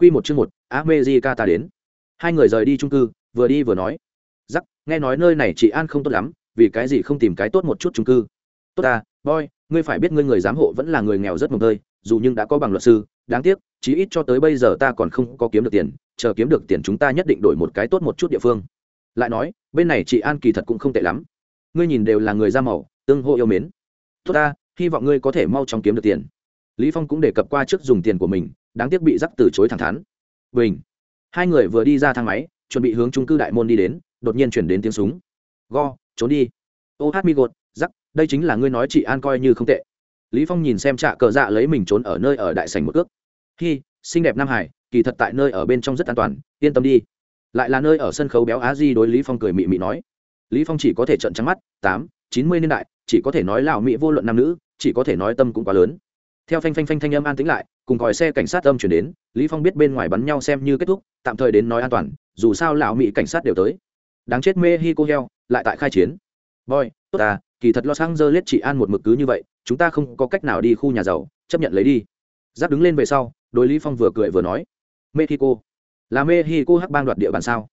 Quy một chương một, America ta đến. Hai người rời đi chung cư, vừa đi vừa nói. Rắc, nghe nói nơi này chị an không tốt lắm, vì cái gì không tìm cái tốt một chút chung cư. Tốt à, boy, ngươi phải biết ngươi người giám hộ vẫn là người nghèo rất mồm tơi, dù nhưng đã có bằng luật sư, đáng tiếc, chí ít cho tới bây giờ ta còn không có kiếm được tiền, chờ kiếm được tiền chúng ta nhất định đổi một cái tốt một chút địa phương. Lại nói, bên này chị An kỳ thật cũng không tệ lắm. Ngươi nhìn đều là người da màu, tương hô yêu mến. Tốt ta, hy vọng ngươi có thể mau chóng kiếm được tiền. Lý Phong cũng đề cập qua trước dùng tiền của mình, đáng tiếc bị rắc từ chối thẳng thắn. Bình. Hai người vừa đi ra thang máy, chuẩn bị hướng trung cư đại môn đi đến, đột nhiên chuyển đến tiếng súng. Go, trốn đi. Ô hát mi gột giắc đây chính là ngươi nói chị an coi như không tệ. Lý phong nhìn xem trạ cờ dạ lấy mình trốn ở nơi ở đại sảnh một cước. Hi, xinh đẹp nam hải, kỳ thật tại nơi ở bên trong rất an toàn, yên tâm đi. Lại là nơi ở sân khấu béo á di đối lý phong cười mị mị nói. Lý phong chỉ có thể trợn trắng mắt, tám, chín mươi niên đại, chỉ có thể nói lão mỹ vô luận nam nữ, chỉ có thể nói tâm cũng quá lớn. Theo phanh phanh phanh thanh âm an tĩnh lại cùng còi xe cảnh sát âm chuyển đến, lý phong biết bên ngoài bắn nhau xem như kết thúc, tạm thời đến nói an toàn, dù sao lão mỹ cảnh sát đều tới. Đáng chết mê hi cô heo, lại tại khai chiến. Boy, tốt à kỳ thật lo sang dơ liết chỉ an một mực cứ như vậy, chúng ta không có cách nào đi khu nhà giàu, chấp nhận lấy đi. Giáp đứng lên về sau, đối lý phong vừa cười vừa nói, mexico, là mexico hắc bang đoạt địa bàn sao?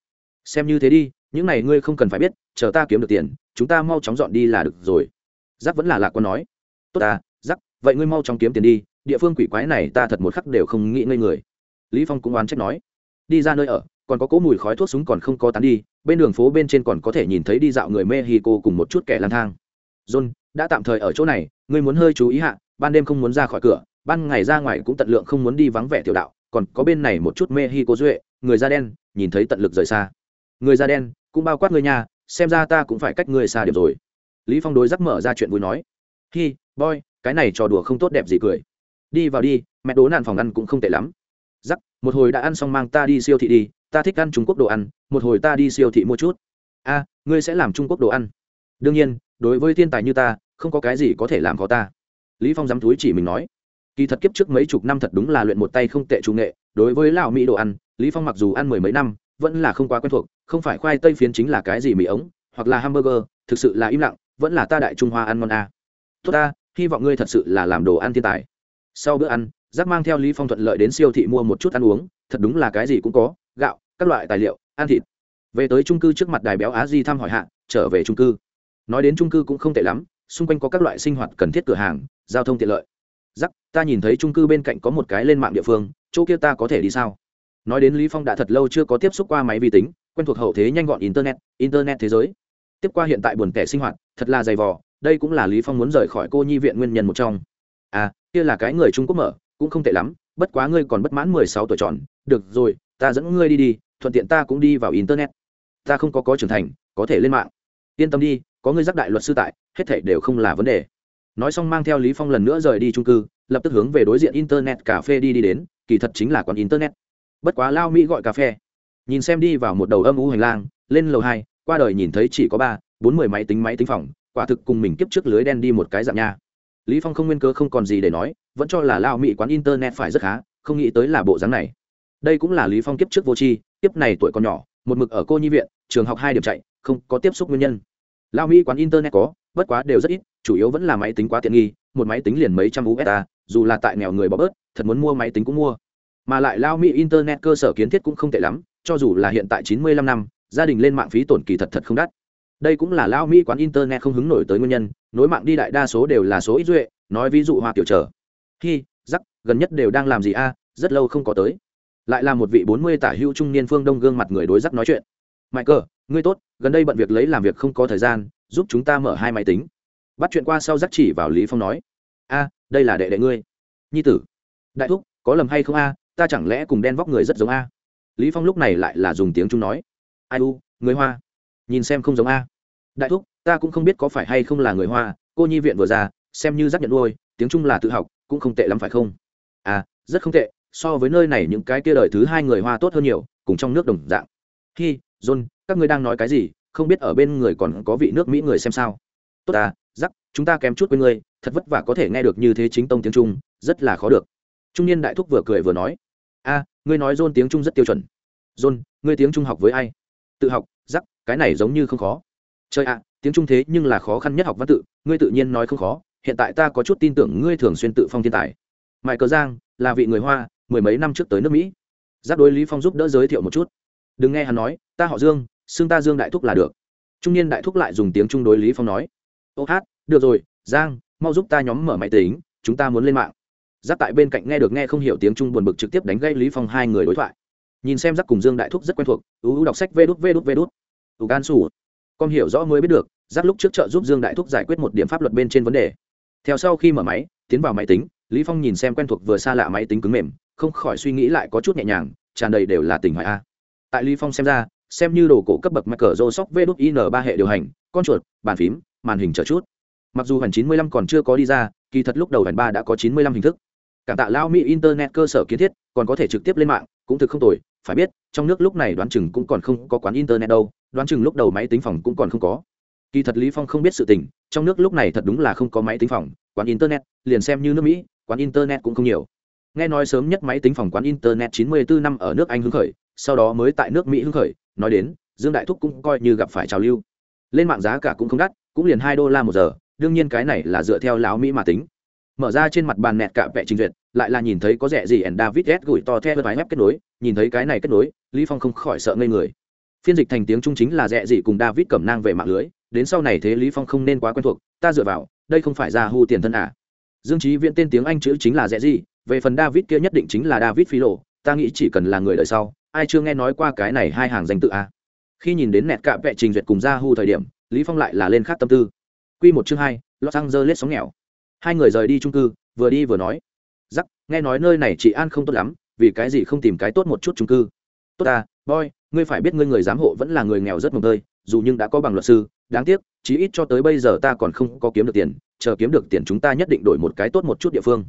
Xem như thế đi, những này ngươi không cần phải biết, chờ ta kiếm được tiền, chúng ta mau chóng dọn đi là được rồi. Giáp vẫn là lạc quan nói, tốt à giáp, vậy ngươi mau chóng kiếm tiền đi địa phương quỷ quái này ta thật một khắc đều không nghĩ ngây người. Lý phong cũng oán trách nói, đi ra nơi ở, còn có cỗ mùi khói thuốc súng còn không có tán đi, bên đường phố bên trên còn có thể nhìn thấy đi dạo người mexico cùng một chút kẻ lang thang. John, đã tạm thời ở chỗ này, ngươi muốn hơi chú ý hạ, ban đêm không muốn ra khỏi cửa, ban ngày ra ngoài cũng tận lượng không muốn đi vắng vẻ tiểu đạo, còn có bên này một chút mexico duệ, người da đen, nhìn thấy tận lực rời xa. Người da đen, cũng bao quát người nhà xem ra ta cũng phải cách người xa điểm rồi. Lý phong đối giác mở ra chuyện vui nói, hi, boy, cái này trò đùa không tốt đẹp gì cười đi vào đi, mẹ đố nạn phòng ăn cũng không tệ lắm. Giắc một hồi đã ăn xong mang ta đi siêu thị đi, ta thích ăn trung quốc đồ ăn, một hồi ta đi siêu thị mua chút. A, ngươi sẽ làm trung quốc đồ ăn. Đương nhiên, đối với thiên tài như ta, không có cái gì có thể làm khó ta. Lý phong dám túi chỉ mình nói. Kỳ thật kiếp trước mấy chục năm thật đúng là luyện một tay không tệ trung nghệ, đối với lão mỹ đồ ăn, lý phong mặc dù ăn mười mấy năm, vẫn là không quá quen thuộc, không phải khoai tây phiến chính là cái gì mì ống, hoặc là hamburger, thực sự là im lặng, vẫn là ta đại trung hoa ăn ngon a. À. tốt ta, hy vọng ngươi thật sự là làm đồ ăn thiên tài sau bữa ăn giác mang theo lý phong thuận lợi đến siêu thị mua một chút ăn uống, thật đúng là cái gì cũng có, gạo, các loại tài liệu, ăn thịt. Về tới trung cư trước mặt đài béo á di thăm hỏi hạ, trở về trung cư. Nói đến trung cư cũng không tệ lắm, xung quanh có các loại sinh hoạt cần thiết cửa hàng, giao thông tiện lợi. Giắc ta nhìn thấy trung cư bên cạnh có một cái lên mạng địa phương, chỗ kia ta có thể đi sao? Nói đến lý phong đã thật lâu chưa có tiếp xúc qua máy vi tính, quen thuộc hậu thế nhanh gọn internet internet thế giới. Tiếp qua hiện tại buồn tẻ sinh hoạt, thật là dày vò, đây cũng là lý phong muốn rời khỏi cô nhi viện nguyên nhân một trong. À kia là cái người trung quốc mở, cũng không tệ lắm, bất quá ngươi còn bất mãn mười sáu tuổi tròn. Được rồi, ta dẫn ngươi đi đi, thuận tiện ta cũng đi vào internet. Ta không có có trưởng thành, có thể lên mạng. Yên tâm đi, có ngươi giác đại luật sư tại, hết thể đều không là vấn đề. Nói xong mang theo lý phong lần nữa rời đi trung cư, lập tức hướng về đối diện internet cà phê đi đi đến, kỳ thật chính là quán internet. Bất quá lao mỹ gọi cà phê. Nhìn xem đi vào một đầu âm u hành lang, lên lầu hai, qua đời nhìn thấy chỉ có ba, bốn mươi máy tính máy tính phòng, quả thực cùng mình kiếp trước lưới đen đi một cái dạng nha lý phong không nguyên cơ không còn gì để nói, vẫn cho là lao mỹ quán internet phải rất khá, không nghĩ tới là bộ dáng này. Đây cũng là lý phong kiếp trước vô tri, kiếp này tuổi còn nhỏ, một mực ở cô nhi viện, trường học hai điểm chạy, không có tiếp xúc nguyên nhân. Lao mỹ quán internet có, bất quá đều rất ít, chủ yếu vẫn là máy tính quá tiện nghi, một máy tính liền mấy trăm usd dù là tại nghèo người bỏ bớt, thật muốn mua máy tính cũng mua. Mà lại lao mỹ internet cơ sở kiến thiết cũng không tệ lắm, cho dù là hiện tại 95 năm, gia đình lên mạng phí tổn kỳ thật thật không đắt. Đây cũng là lao mỹ quán internet không hứng nổi tới nguyên nhân nối mạng đi đại đa số đều là số ít duệ, nói ví dụ hoa tiểu trở. Hi giắc gần nhất đều đang làm gì a? À? Rất lâu không có tới. Lại là một vị bốn mươi tả hữu trung niên phương đông gương mặt người đối giắc nói chuyện. Mãi cờ ngươi tốt, gần đây bận việc lấy làm việc không có thời gian, giúp chúng ta mở hai máy tính. Bắt chuyện qua sau giắc chỉ vào lý phong nói. A, đây là đệ đệ ngươi. Nhi tử. Đại thúc, có lầm hay không a? À? Ta chẳng lẽ cùng đen vóc người rất giống a? Lý phong lúc này lại là dùng tiếng trung nói. Ai u, người hoa. Nhìn xem không giống a. Đại thúc ta cũng không biết có phải hay không là người hoa, cô nhi viện vừa ra, xem như giác nhận nuôi, tiếng trung là tự học, cũng không tệ lắm phải không? À rất không tệ, so với nơi này những cái kia đời thứ hai người hoa tốt hơn nhiều, cùng trong nước đồng dạng. Hi, john, các ngươi đang nói cái gì? Không biết ở bên người còn có vị nước mỹ người xem sao? Tốt à giắc chúng ta kém chút với ngươi, thật vất vả có thể nghe được như thế chính tông tiếng trung, rất là khó được. Trung niên đại thúc vừa cười vừa nói. A ngươi nói john tiếng trung rất tiêu chuẩn. John, ngươi tiếng trung học với ai? Tự học giắc cái này giống như không khó. Trời ạ, tiếng trung thế nhưng là khó khăn nhất học văn tự, ngươi tự nhiên nói không khó, hiện tại ta có chút tin tưởng ngươi thường xuyên tự phong thiên tài. Mại cờ giang, là vị người hoa, mười mấy năm trước tới nước mỹ. Giáp đối lý phong giúp đỡ giới thiệu một chút. Đừng nghe hắn nói, ta họ dương, xưng ta dương đại thúc là được. Trung niên đại thúc lại dùng tiếng trung đối lý phong nói. Ô hát, được rồi, giang, mau giúp ta nhóm mở máy tính, chúng ta muốn lên mạng. Giáp tại bên cạnh nghe được nghe không hiểu tiếng trung buồn bực trực tiếp đánh gây lý phong hai người đối thoại. Nhìn xem giáp cùng dương đại thúc rất quen thuộc, ú đọc sách vê đút vê đút vê đút. Ủ gan sủ con hiểu rõ mới biết được giáp lúc trước trợ giúp dương đại thúc giải quyết một điểm pháp luật bên trên vấn đề. Theo sau khi mở máy, tiến vào máy tính, lý phong nhìn xem quen thuộc vừa xa lạ máy tính cứng mềm, không khỏi suy nghĩ lại có chút nhẹ nhàng, tràn đầy đều là tình hoài a. Tại lý phong xem ra, xem như đồ cổ cấp bậc Microsoft Windows in ba hệ điều hành, con chuột, bàn phím, màn hình chờ chút. Mặc dù hẳn 95 còn chưa có đi ra, kỳ thật lúc đầu hẳn ba đã có 95 hình thức. Cảm tạ lao mỹ internet cơ sở kiến thiết, còn có thể trực tiếp lên mạng, cũng thực không tồi, phải biết, trong nước lúc này đoán chừng cũng còn không có quán internet đâu đoán chừng lúc đầu máy tính phòng cũng còn không có. Kỳ thật lý phong không biết sự tình, trong nước lúc này thật đúng là không có máy tính phòng, quán internet, liền xem như nước mỹ, quán internet cũng không nhiều. Nghe nói sớm nhất máy tính phòng quán internet 94 năm ở nước anh hưng khởi, sau đó mới tại nước mỹ hưng khởi, nói đến, dương đại thúc cũng coi như gặp phải trào lưu. Lên mạng giá cả cũng không đắt, cũng liền hai đô la một giờ, đương nhiên cái này là dựa theo láo mỹ mà tính. Mở ra trên mặt bàn nẹt cả vẽ trình duyệt, lại là nhìn thấy có rẻ gì and david s gửi to theo bài ép kết nối, nhìn thấy cái này kết nối, lý phong không khỏi sợ ngây người phiên dịch thành tiếng trung chính là rẻ gì cùng david cẩm nang về mạng lưới, đến sau này thế lý phong không nên quá quen thuộc, ta dựa vào, đây không phải ra hu tiền thân à. Dương trí viễn tên tiếng anh chữ chính là rẻ gì về phần david kia nhất định chính là david phi lộ ta nghĩ chỉ cần là người đời sau, ai chưa nghe nói qua cái này hai hàng danh tự à. Khi nhìn đến nẹt cạ vẽ trình duyệt cùng ra hu thời điểm, lý phong lại là lên khác tâm tư. Quy một chương hai, los angeles sóng nghèo. Hai người rời đi trung cư, vừa đi vừa nói. Giắc nghe nói nơi này chị an không tốt lắm, vì cái gì không tìm cái tốt một chút trung cư? Tốt à boy ngươi phải biết ngươi người giám hộ vẫn là người nghèo rất mồm tơi, dù nhưng đã có bằng luật sư, đáng tiếc, chí ít cho tới bây giờ ta còn không có kiếm được tiền, chờ kiếm được tiền chúng ta nhất định đổi một cái tốt một chút địa phương.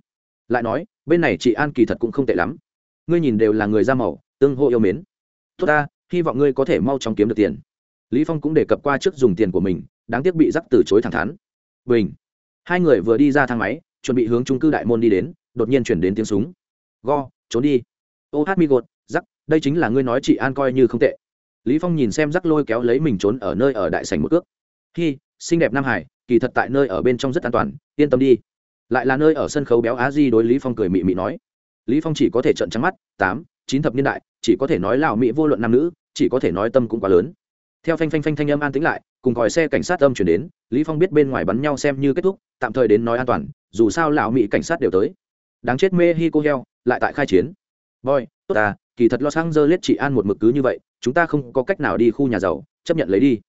Lại nói, bên này chị an kỳ thật cũng không tệ lắm. Ngươi nhìn đều là người da màu, tương hộ yêu mến. Tốt ta, hy vọng ngươi có thể mau chóng kiếm được tiền. Lý phong cũng đề cập qua trước dùng tiền của mình, đáng tiếc bị giắc từ chối thẳng thắn. Bình. Hai người vừa đi ra thang máy, chuẩn bị hướng trung cư đại môn đi đến, đột nhiên chuyển đến tiếng súng. Go, trốn đi. Ô hát mi gột đây chính là ngươi nói chị an coi như không tệ. Lý phong nhìn xem rắc lôi kéo lấy mình trốn ở nơi ở đại sảnh một ước hi, xinh đẹp nam hải, kỳ thật tại nơi ở bên trong rất an toàn, yên tâm đi. Lại là nơi ở sân khấu béo á di đối lý phong cười mị mị nói. Lý phong chỉ có thể trợn trắng mắt, tám, chín thập niên đại, chỉ có thể nói lào mỹ vô luận nam nữ, chỉ có thể nói tâm cũng quá lớn. Theo phanh phanh phanh thanh âm an tĩnh lại, cùng còi xe cảnh sát âm chuyển đến, lý phong biết bên ngoài bắn nhau xem như kết thúc, tạm thời đến nói an toàn, dù sao lão mỹ cảnh sát đều tới. Đáng chết mê hi cô heo, lại tại khai chiến. Boy, tốt à kỳ thật los angeles chỉ an một mực cứ như vậy, chúng ta không có cách nào đi khu nhà giàu, chấp nhận lấy đi.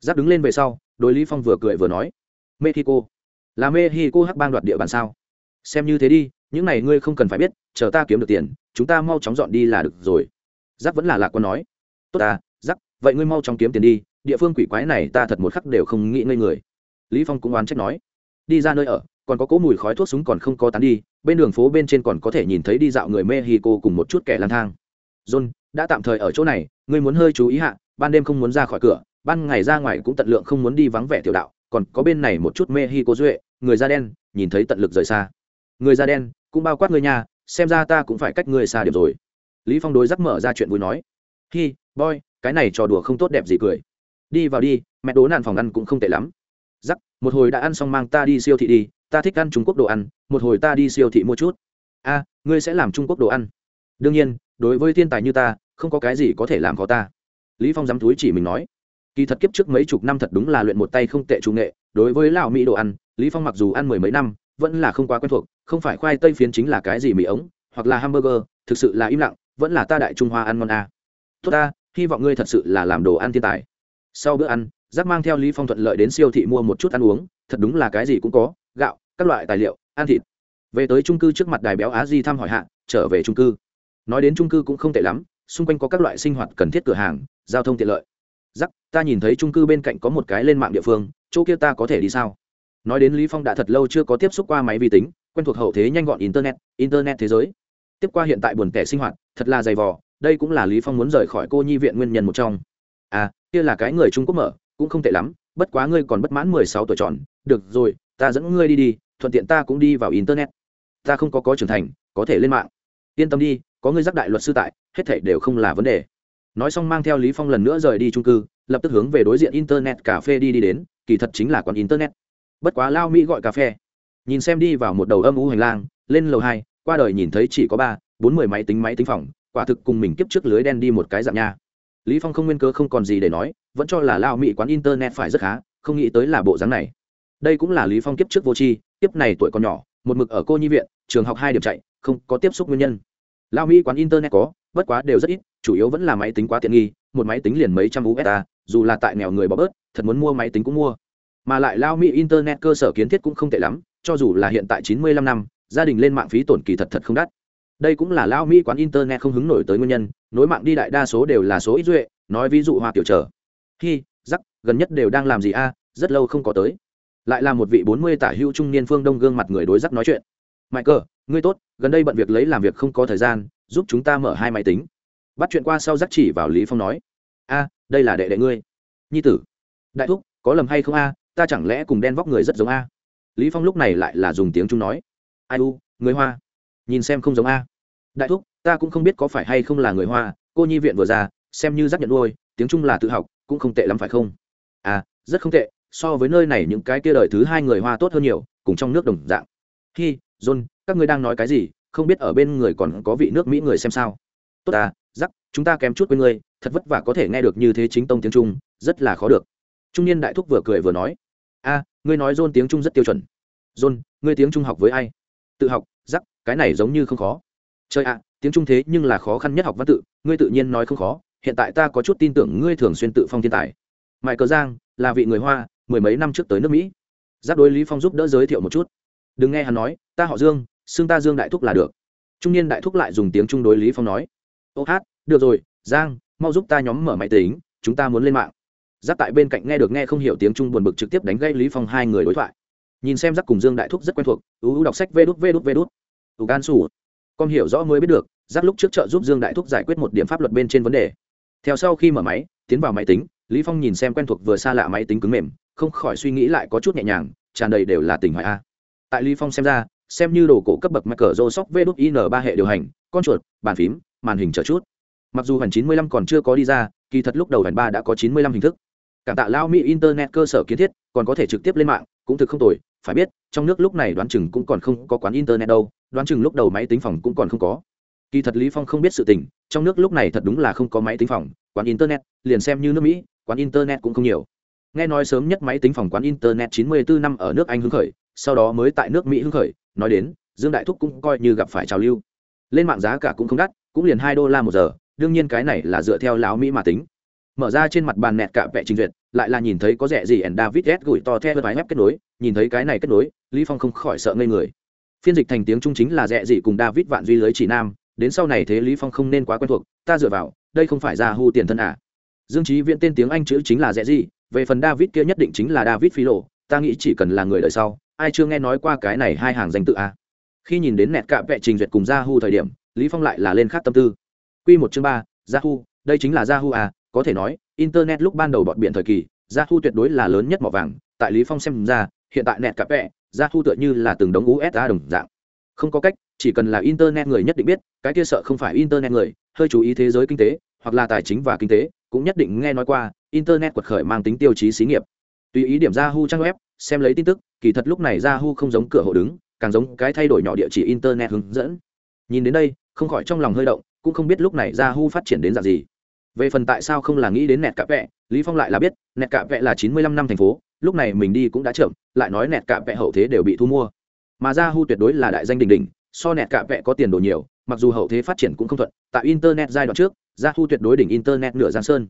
Giáp đứng lên về sau, đối lý phong vừa cười vừa nói, mexico, là mexico hắc bang đoạt địa bàn sao? Xem như thế đi, những này ngươi không cần phải biết, chờ ta kiếm được tiền, chúng ta mau chóng dọn đi là được rồi. Giáp vẫn là lạc quan nói, tốt à giáp, vậy ngươi mau chóng kiếm tiền đi, địa phương quỷ quái này ta thật một khắc đều không nghĩ ngây người. Lý phong cũng oán trách nói, đi ra nơi ở, còn có cỗ mùi khói thuốc súng còn không có tán đi, bên đường phố bên trên còn có thể nhìn thấy đi dạo người mexico cùng một chút kẻ lang thang john, đã tạm thời ở chỗ này, ngươi muốn hơi chú ý hạ, ban đêm không muốn ra khỏi cửa, ban ngày ra ngoài cũng tận lượng không muốn đi vắng vẻ tiểu đạo, còn có bên này một chút mexico duệ, người da đen, nhìn thấy tận lực rời xa. Người da đen, cũng bao quát người nhà xem ra ta cũng phải cách người xa điểm rồi. Lý phong đối giác mở ra chuyện vui nói. Hi, boy, cái này trò đùa không tốt đẹp gì cười. Đi vào đi, mẹ đố nạn phòng ăn cũng không tệ lắm. Giắc một hồi đã ăn xong mang ta đi siêu thị đi, ta thích ăn trung quốc đồ ăn, một hồi ta đi siêu thị mua chút. A, ngươi sẽ làm trung quốc đồ ăn. Đương nhiên đối với thiên tài như ta, không có cái gì có thể làm khó ta. Lý phong dám túi chỉ mình nói. Kỳ thật kiếp trước mấy chục năm thật đúng là luyện một tay không tệ trung nghệ, đối với lão mỹ đồ ăn, lý phong mặc dù ăn mười mấy năm, vẫn là không quá quen thuộc, không phải khoai tây phiến chính là cái gì mì ống, hoặc là hamburger, thực sự là im lặng, vẫn là ta đại trung hoa ăn ngon à. tốt ta, hy vọng ngươi thật sự là làm đồ ăn thiên tài. Sau bữa ăn, giác mang theo lý phong thuận lợi đến siêu thị mua một chút ăn uống, thật đúng là cái gì cũng có, gạo, các loại tài liệu, ăn thịt. Về tới trung cư trước mặt đài béo á di thăm hỏi hạ, trở về trung cư nói đến trung cư cũng không tệ lắm, xung quanh có các loại sinh hoạt cần thiết cửa hàng, giao thông tiện lợi. Giắc ta nhìn thấy trung cư bên cạnh có một cái lên mạng địa phương, chỗ kia ta có thể đi sao? Nói đến lý phong đã thật lâu chưa có tiếp xúc qua máy vi tính, quen thuộc hậu thế nhanh gọn internet internet thế giới. Tiếp qua hiện tại buồn tẻ sinh hoạt, thật là dày vò, đây cũng là lý phong muốn rời khỏi cô nhi viện nguyên nhân một trong. À kia là cái người trung quốc mở, cũng không tệ lắm, bất quá ngươi còn bất mãn mười sáu tuổi tròn. Được rồi, ta dẫn ngươi đi đi, thuận tiện ta cũng đi vào internet. Ta không có có trưởng thành, có thể lên mạng. Yên tâm đi có ngươi giác đại luật sư tại, hết thảy đều không là vấn đề. Nói xong mang theo lý phong lần nữa rời đi trung cư, lập tức hướng về đối diện internet cà phê đi đi đến, kỳ thật chính là quán internet. Bất quá lao mỹ gọi cà phê. Nhìn xem đi vào một đầu âm u hành lang, lên lầu hai, qua đời nhìn thấy chỉ có ba, bốn mươi máy tính máy tính phòng, quả thực cùng mình kiếp trước lưới đen đi một cái dạng nha. Lý phong không nguyên cớ không còn gì để nói, vẫn cho là lao mỹ quán internet phải rất khá, không nghĩ tới là bộ dáng này. Đây cũng là lý phong kiếp trước vô tri, kiếp này tuổi còn nhỏ, một mực ở cô nhi viện, trường học hai điểm chạy, không có tiếp xúc nguyên nhân lao mỹ quán internet có, bất quá đều rất ít, chủ yếu vẫn là máy tính quá tiện nghi, một máy tính liền mấy trăm usd dù là tại nghèo người bỏ bớt, thật muốn mua máy tính cũng mua. Mà lại lao mỹ internet cơ sở kiến thiết cũng không tệ lắm, cho dù là hiện tại chín mươi lăm năm, gia đình lên mạng phí tổn kỳ thật thật không đắt. Đây cũng là lao mỹ quán internet không hứng nổi tới nguyên nhân, nối mạng đi đại đa số đều là số ít duệ, nói ví dụ hoa tiểu trở. Hi giắc gần nhất đều đang làm gì a? Rất lâu không có tới. Lại là một vị bốn mươi tả hữu trung niên phương đông gương mặt người đối giắc nói chuyện mãi cờ, ngươi tốt, gần đây bận việc lấy làm việc không có thời gian, giúp chúng ta mở hai máy tính. Bắt chuyện qua sau dắt chỉ vào lý phong nói. A, đây là đệ đệ ngươi. Nhi tử. Đại thúc, có lầm hay không a, ta chẳng lẽ cùng đen vóc người rất giống a? Lý phong lúc này lại là dùng tiếng trung nói. Ai u, người hoa. Nhìn xem không giống a. Đại thúc, ta cũng không biết có phải hay không là người hoa, cô nhi viện vừa ra, xem như giác nhận nuôi, tiếng trung là tự học, cũng không tệ lắm phải không? À rất không tệ, so với nơi này những cái kia đời thứ hai người hoa tốt hơn nhiều, cùng trong nước đồng dạng hi, john, các ngươi đang nói cái gì? Không biết ở bên người còn có vị nước mỹ người xem sao? Tốt à giắc chúng ta kém chút với ngươi, thật vất vả có thể nghe được như thế chính tông tiếng trung, rất là khó được. Trung niên đại thúc vừa cười vừa nói. A ngươi nói john tiếng trung rất tiêu chuẩn. John, ngươi tiếng trung học với ai? Tự học giắc cái này giống như không khó. Chơi ạ, tiếng trung thế nhưng là khó khăn nhất học văn tự, ngươi tự nhiên nói không khó, hiện tại ta có chút tin tưởng ngươi thường xuyên tự phong thiên tài. Mại cờ giang là vị người hoa, mười mấy năm trước tới nước mỹ. Giáp đối lý phong giúp đỡ giới thiệu một chút đừng nghe hắn nói, ta họ dương, xưng ta dương đại thúc là được. Trung niên đại thúc lại dùng tiếng trung đối lý phong nói. Ô hát, được rồi, giang, mau giúp ta nhóm mở máy tính, chúng ta muốn lên mạng. Giáp tại bên cạnh nghe được nghe không hiểu tiếng trung buồn bực trực tiếp đánh gây lý phong hai người đối thoại. Nhìn xem giáp cùng dương đại thúc rất quen thuộc ưu đọc sách vê đút vê đút vê đút. Ú gan sủ con hiểu rõ mới biết được, giáp lúc trước trợ giúp dương đại thúc giải quyết một điểm pháp luật bên trên vấn đề. Theo sau khi mở máy, tiến vào máy tính, lý phong nhìn xem quen thuộc vừa xa lạ máy tính cứng mềm, không khỏi suy nghĩ lại có chút nhẹ nhàng, tràn đầy đều là tình hoài a tại lý phong xem ra, xem như đồ cổ cấp bậc Microsoft V in ba hệ điều hành, con chuột, bàn phím, màn hình chờ chút. Mặc dù hẳn 95 còn chưa có đi ra, kỳ thật lúc đầu hẳn ba đã có 95 hình thức. Cảm tạ lao mỹ internet cơ sở kiến thiết, còn có thể trực tiếp lên mạng, cũng thực không tồi, phải biết, trong nước lúc này đoán chừng cũng còn không có quán internet đâu, đoán chừng lúc đầu máy tính phòng cũng còn không có. Kỳ thật lý phong không biết sự tình, trong nước lúc này thật đúng là không có máy tính phòng, quán internet, liền xem như nước mỹ, quán internet cũng không nhiều. Nghe nói sớm nhất máy tính phòng quán internet 94 năm ở nước anh hứng khởi sau đó mới tại nước mỹ hưng khởi, nói đến, dương đại thúc cũng coi như gặp phải trào lưu. Lên mạng giá cả cũng không đắt, cũng liền hai đô la một giờ, đương nhiên cái này là dựa theo láo mỹ mà tính. Mở ra trên mặt bàn nẹt cả vẽ trình duyệt, lại là nhìn thấy có rẻ gì and david s gửi to theo vài web kết nối, nhìn thấy cái này kết nối, lý phong không khỏi sợ ngây người. Phiên dịch thành tiếng trung chính là rẻ gì cùng david vạn duy lưới chỉ nam, đến sau này thế lý phong không nên quá quen thuộc, ta dựa vào, đây không phải ra hu tiền thân à. Dương trí viễn tên tiếng anh chữ chính là rẻ gì, về phần david kia nhất định chính là david phi lộ ta nghĩ chỉ cần là người đời sau ai chưa nghe nói qua cái này hai hàng danh tự à khi nhìn đến nẹt cạ vẽ trình duyệt cùng Yahoo thời điểm, Lý Phong lại là lên khác tâm tư. Quy một chương ba, Yahoo, đây chính là Yahoo à, có thể nói, internet lúc ban đầu bọt biển thời kỳ, Yahoo tuyệt đối là lớn nhất mỏ vàng, tại Lý Phong xem ra, hiện tại nẹt cạ vẽ, Yahoo tựa như là từng đống USA đồng dạng. Không có cách, chỉ cần là internet người nhất định biết, cái kia sợ không phải internet người, hơi chú ý thế giới kinh tế, hoặc là tài chính và kinh tế, cũng nhất định nghe nói qua, internet quật khởi mang tính tiêu chí xí nghiệp. Tùy ý điểm Yahoo trang web, xem lấy tin tức, kỳ thật lúc này Yahoo không giống cửa hộ đứng, càng giống cái thay đổi nhỏ địa chỉ internet hướng dẫn. Nhìn đến đây không khỏi trong lòng hơi động cũng không biết lúc này yahoo phát triển đến dạng gì. Về phần tại sao không là nghĩ đến nẹt cạ vẹ lý phong lại là biết nẹt cạ vẹ là chín mươi lăm năm thành phố lúc này mình đi cũng đã chậm lại nói nẹt cạ vẹ hậu thế đều bị thu mua. Mà yahoo tuyệt đối là đại danh đỉnh đỉnh so nẹt cạ vẹ có tiền đồ nhiều mặc dù hậu thế phát triển cũng không thuận tại internet giai đoạn trước yahoo tuyệt đối đỉnh internet nửa giang sơn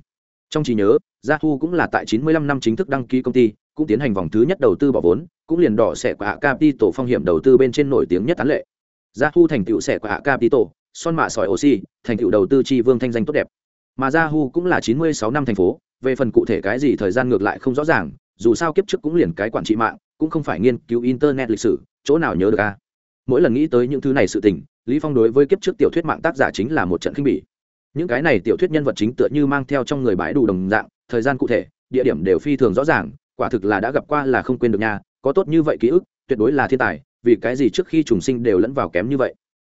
trong trí nhớ yahoo cũng là tại chín mươi lăm năm chính thức đăng ký công ty cũng tiến hành vòng thứ nhất đầu tư bỏ vốn cũng liền đỏ xẻ của hạ capital phong hiểm đầu tư bên trên nổi tiếng nhất tán lệ gia thu thành tựu xẻ của hạ capital son mạ sỏi oxy thành tựu đầu tư tri vương thanh danh tốt đẹp mà Yahoo cũng là 96 năm thành phố, về phần cụ thể cái gì thời gian ngược lại không rõ ràng, dù sao kiếp trước cũng liền cái quản trị mạng, cũng không phải nghiên cứu internet lịch sử, chỗ nào nhớ được a. Mỗi lần nghĩ tới những thứ này sự tình, Lý Phong đối với kiếp trước tiểu thuyết mạng tác giả chính là một trận khinh bỉ. Những cái này tiểu thuyết nhân vật chính tựa như mang theo trong người bãi đủ đồng dạng, thời gian cụ thể, địa điểm đều phi thường rõ ràng, quả thực là đã gặp qua là không quên được nha có tốt như vậy ký ức tuyệt đối là thiên tài vì cái gì trước khi trùng sinh đều lẫn vào kém như vậy?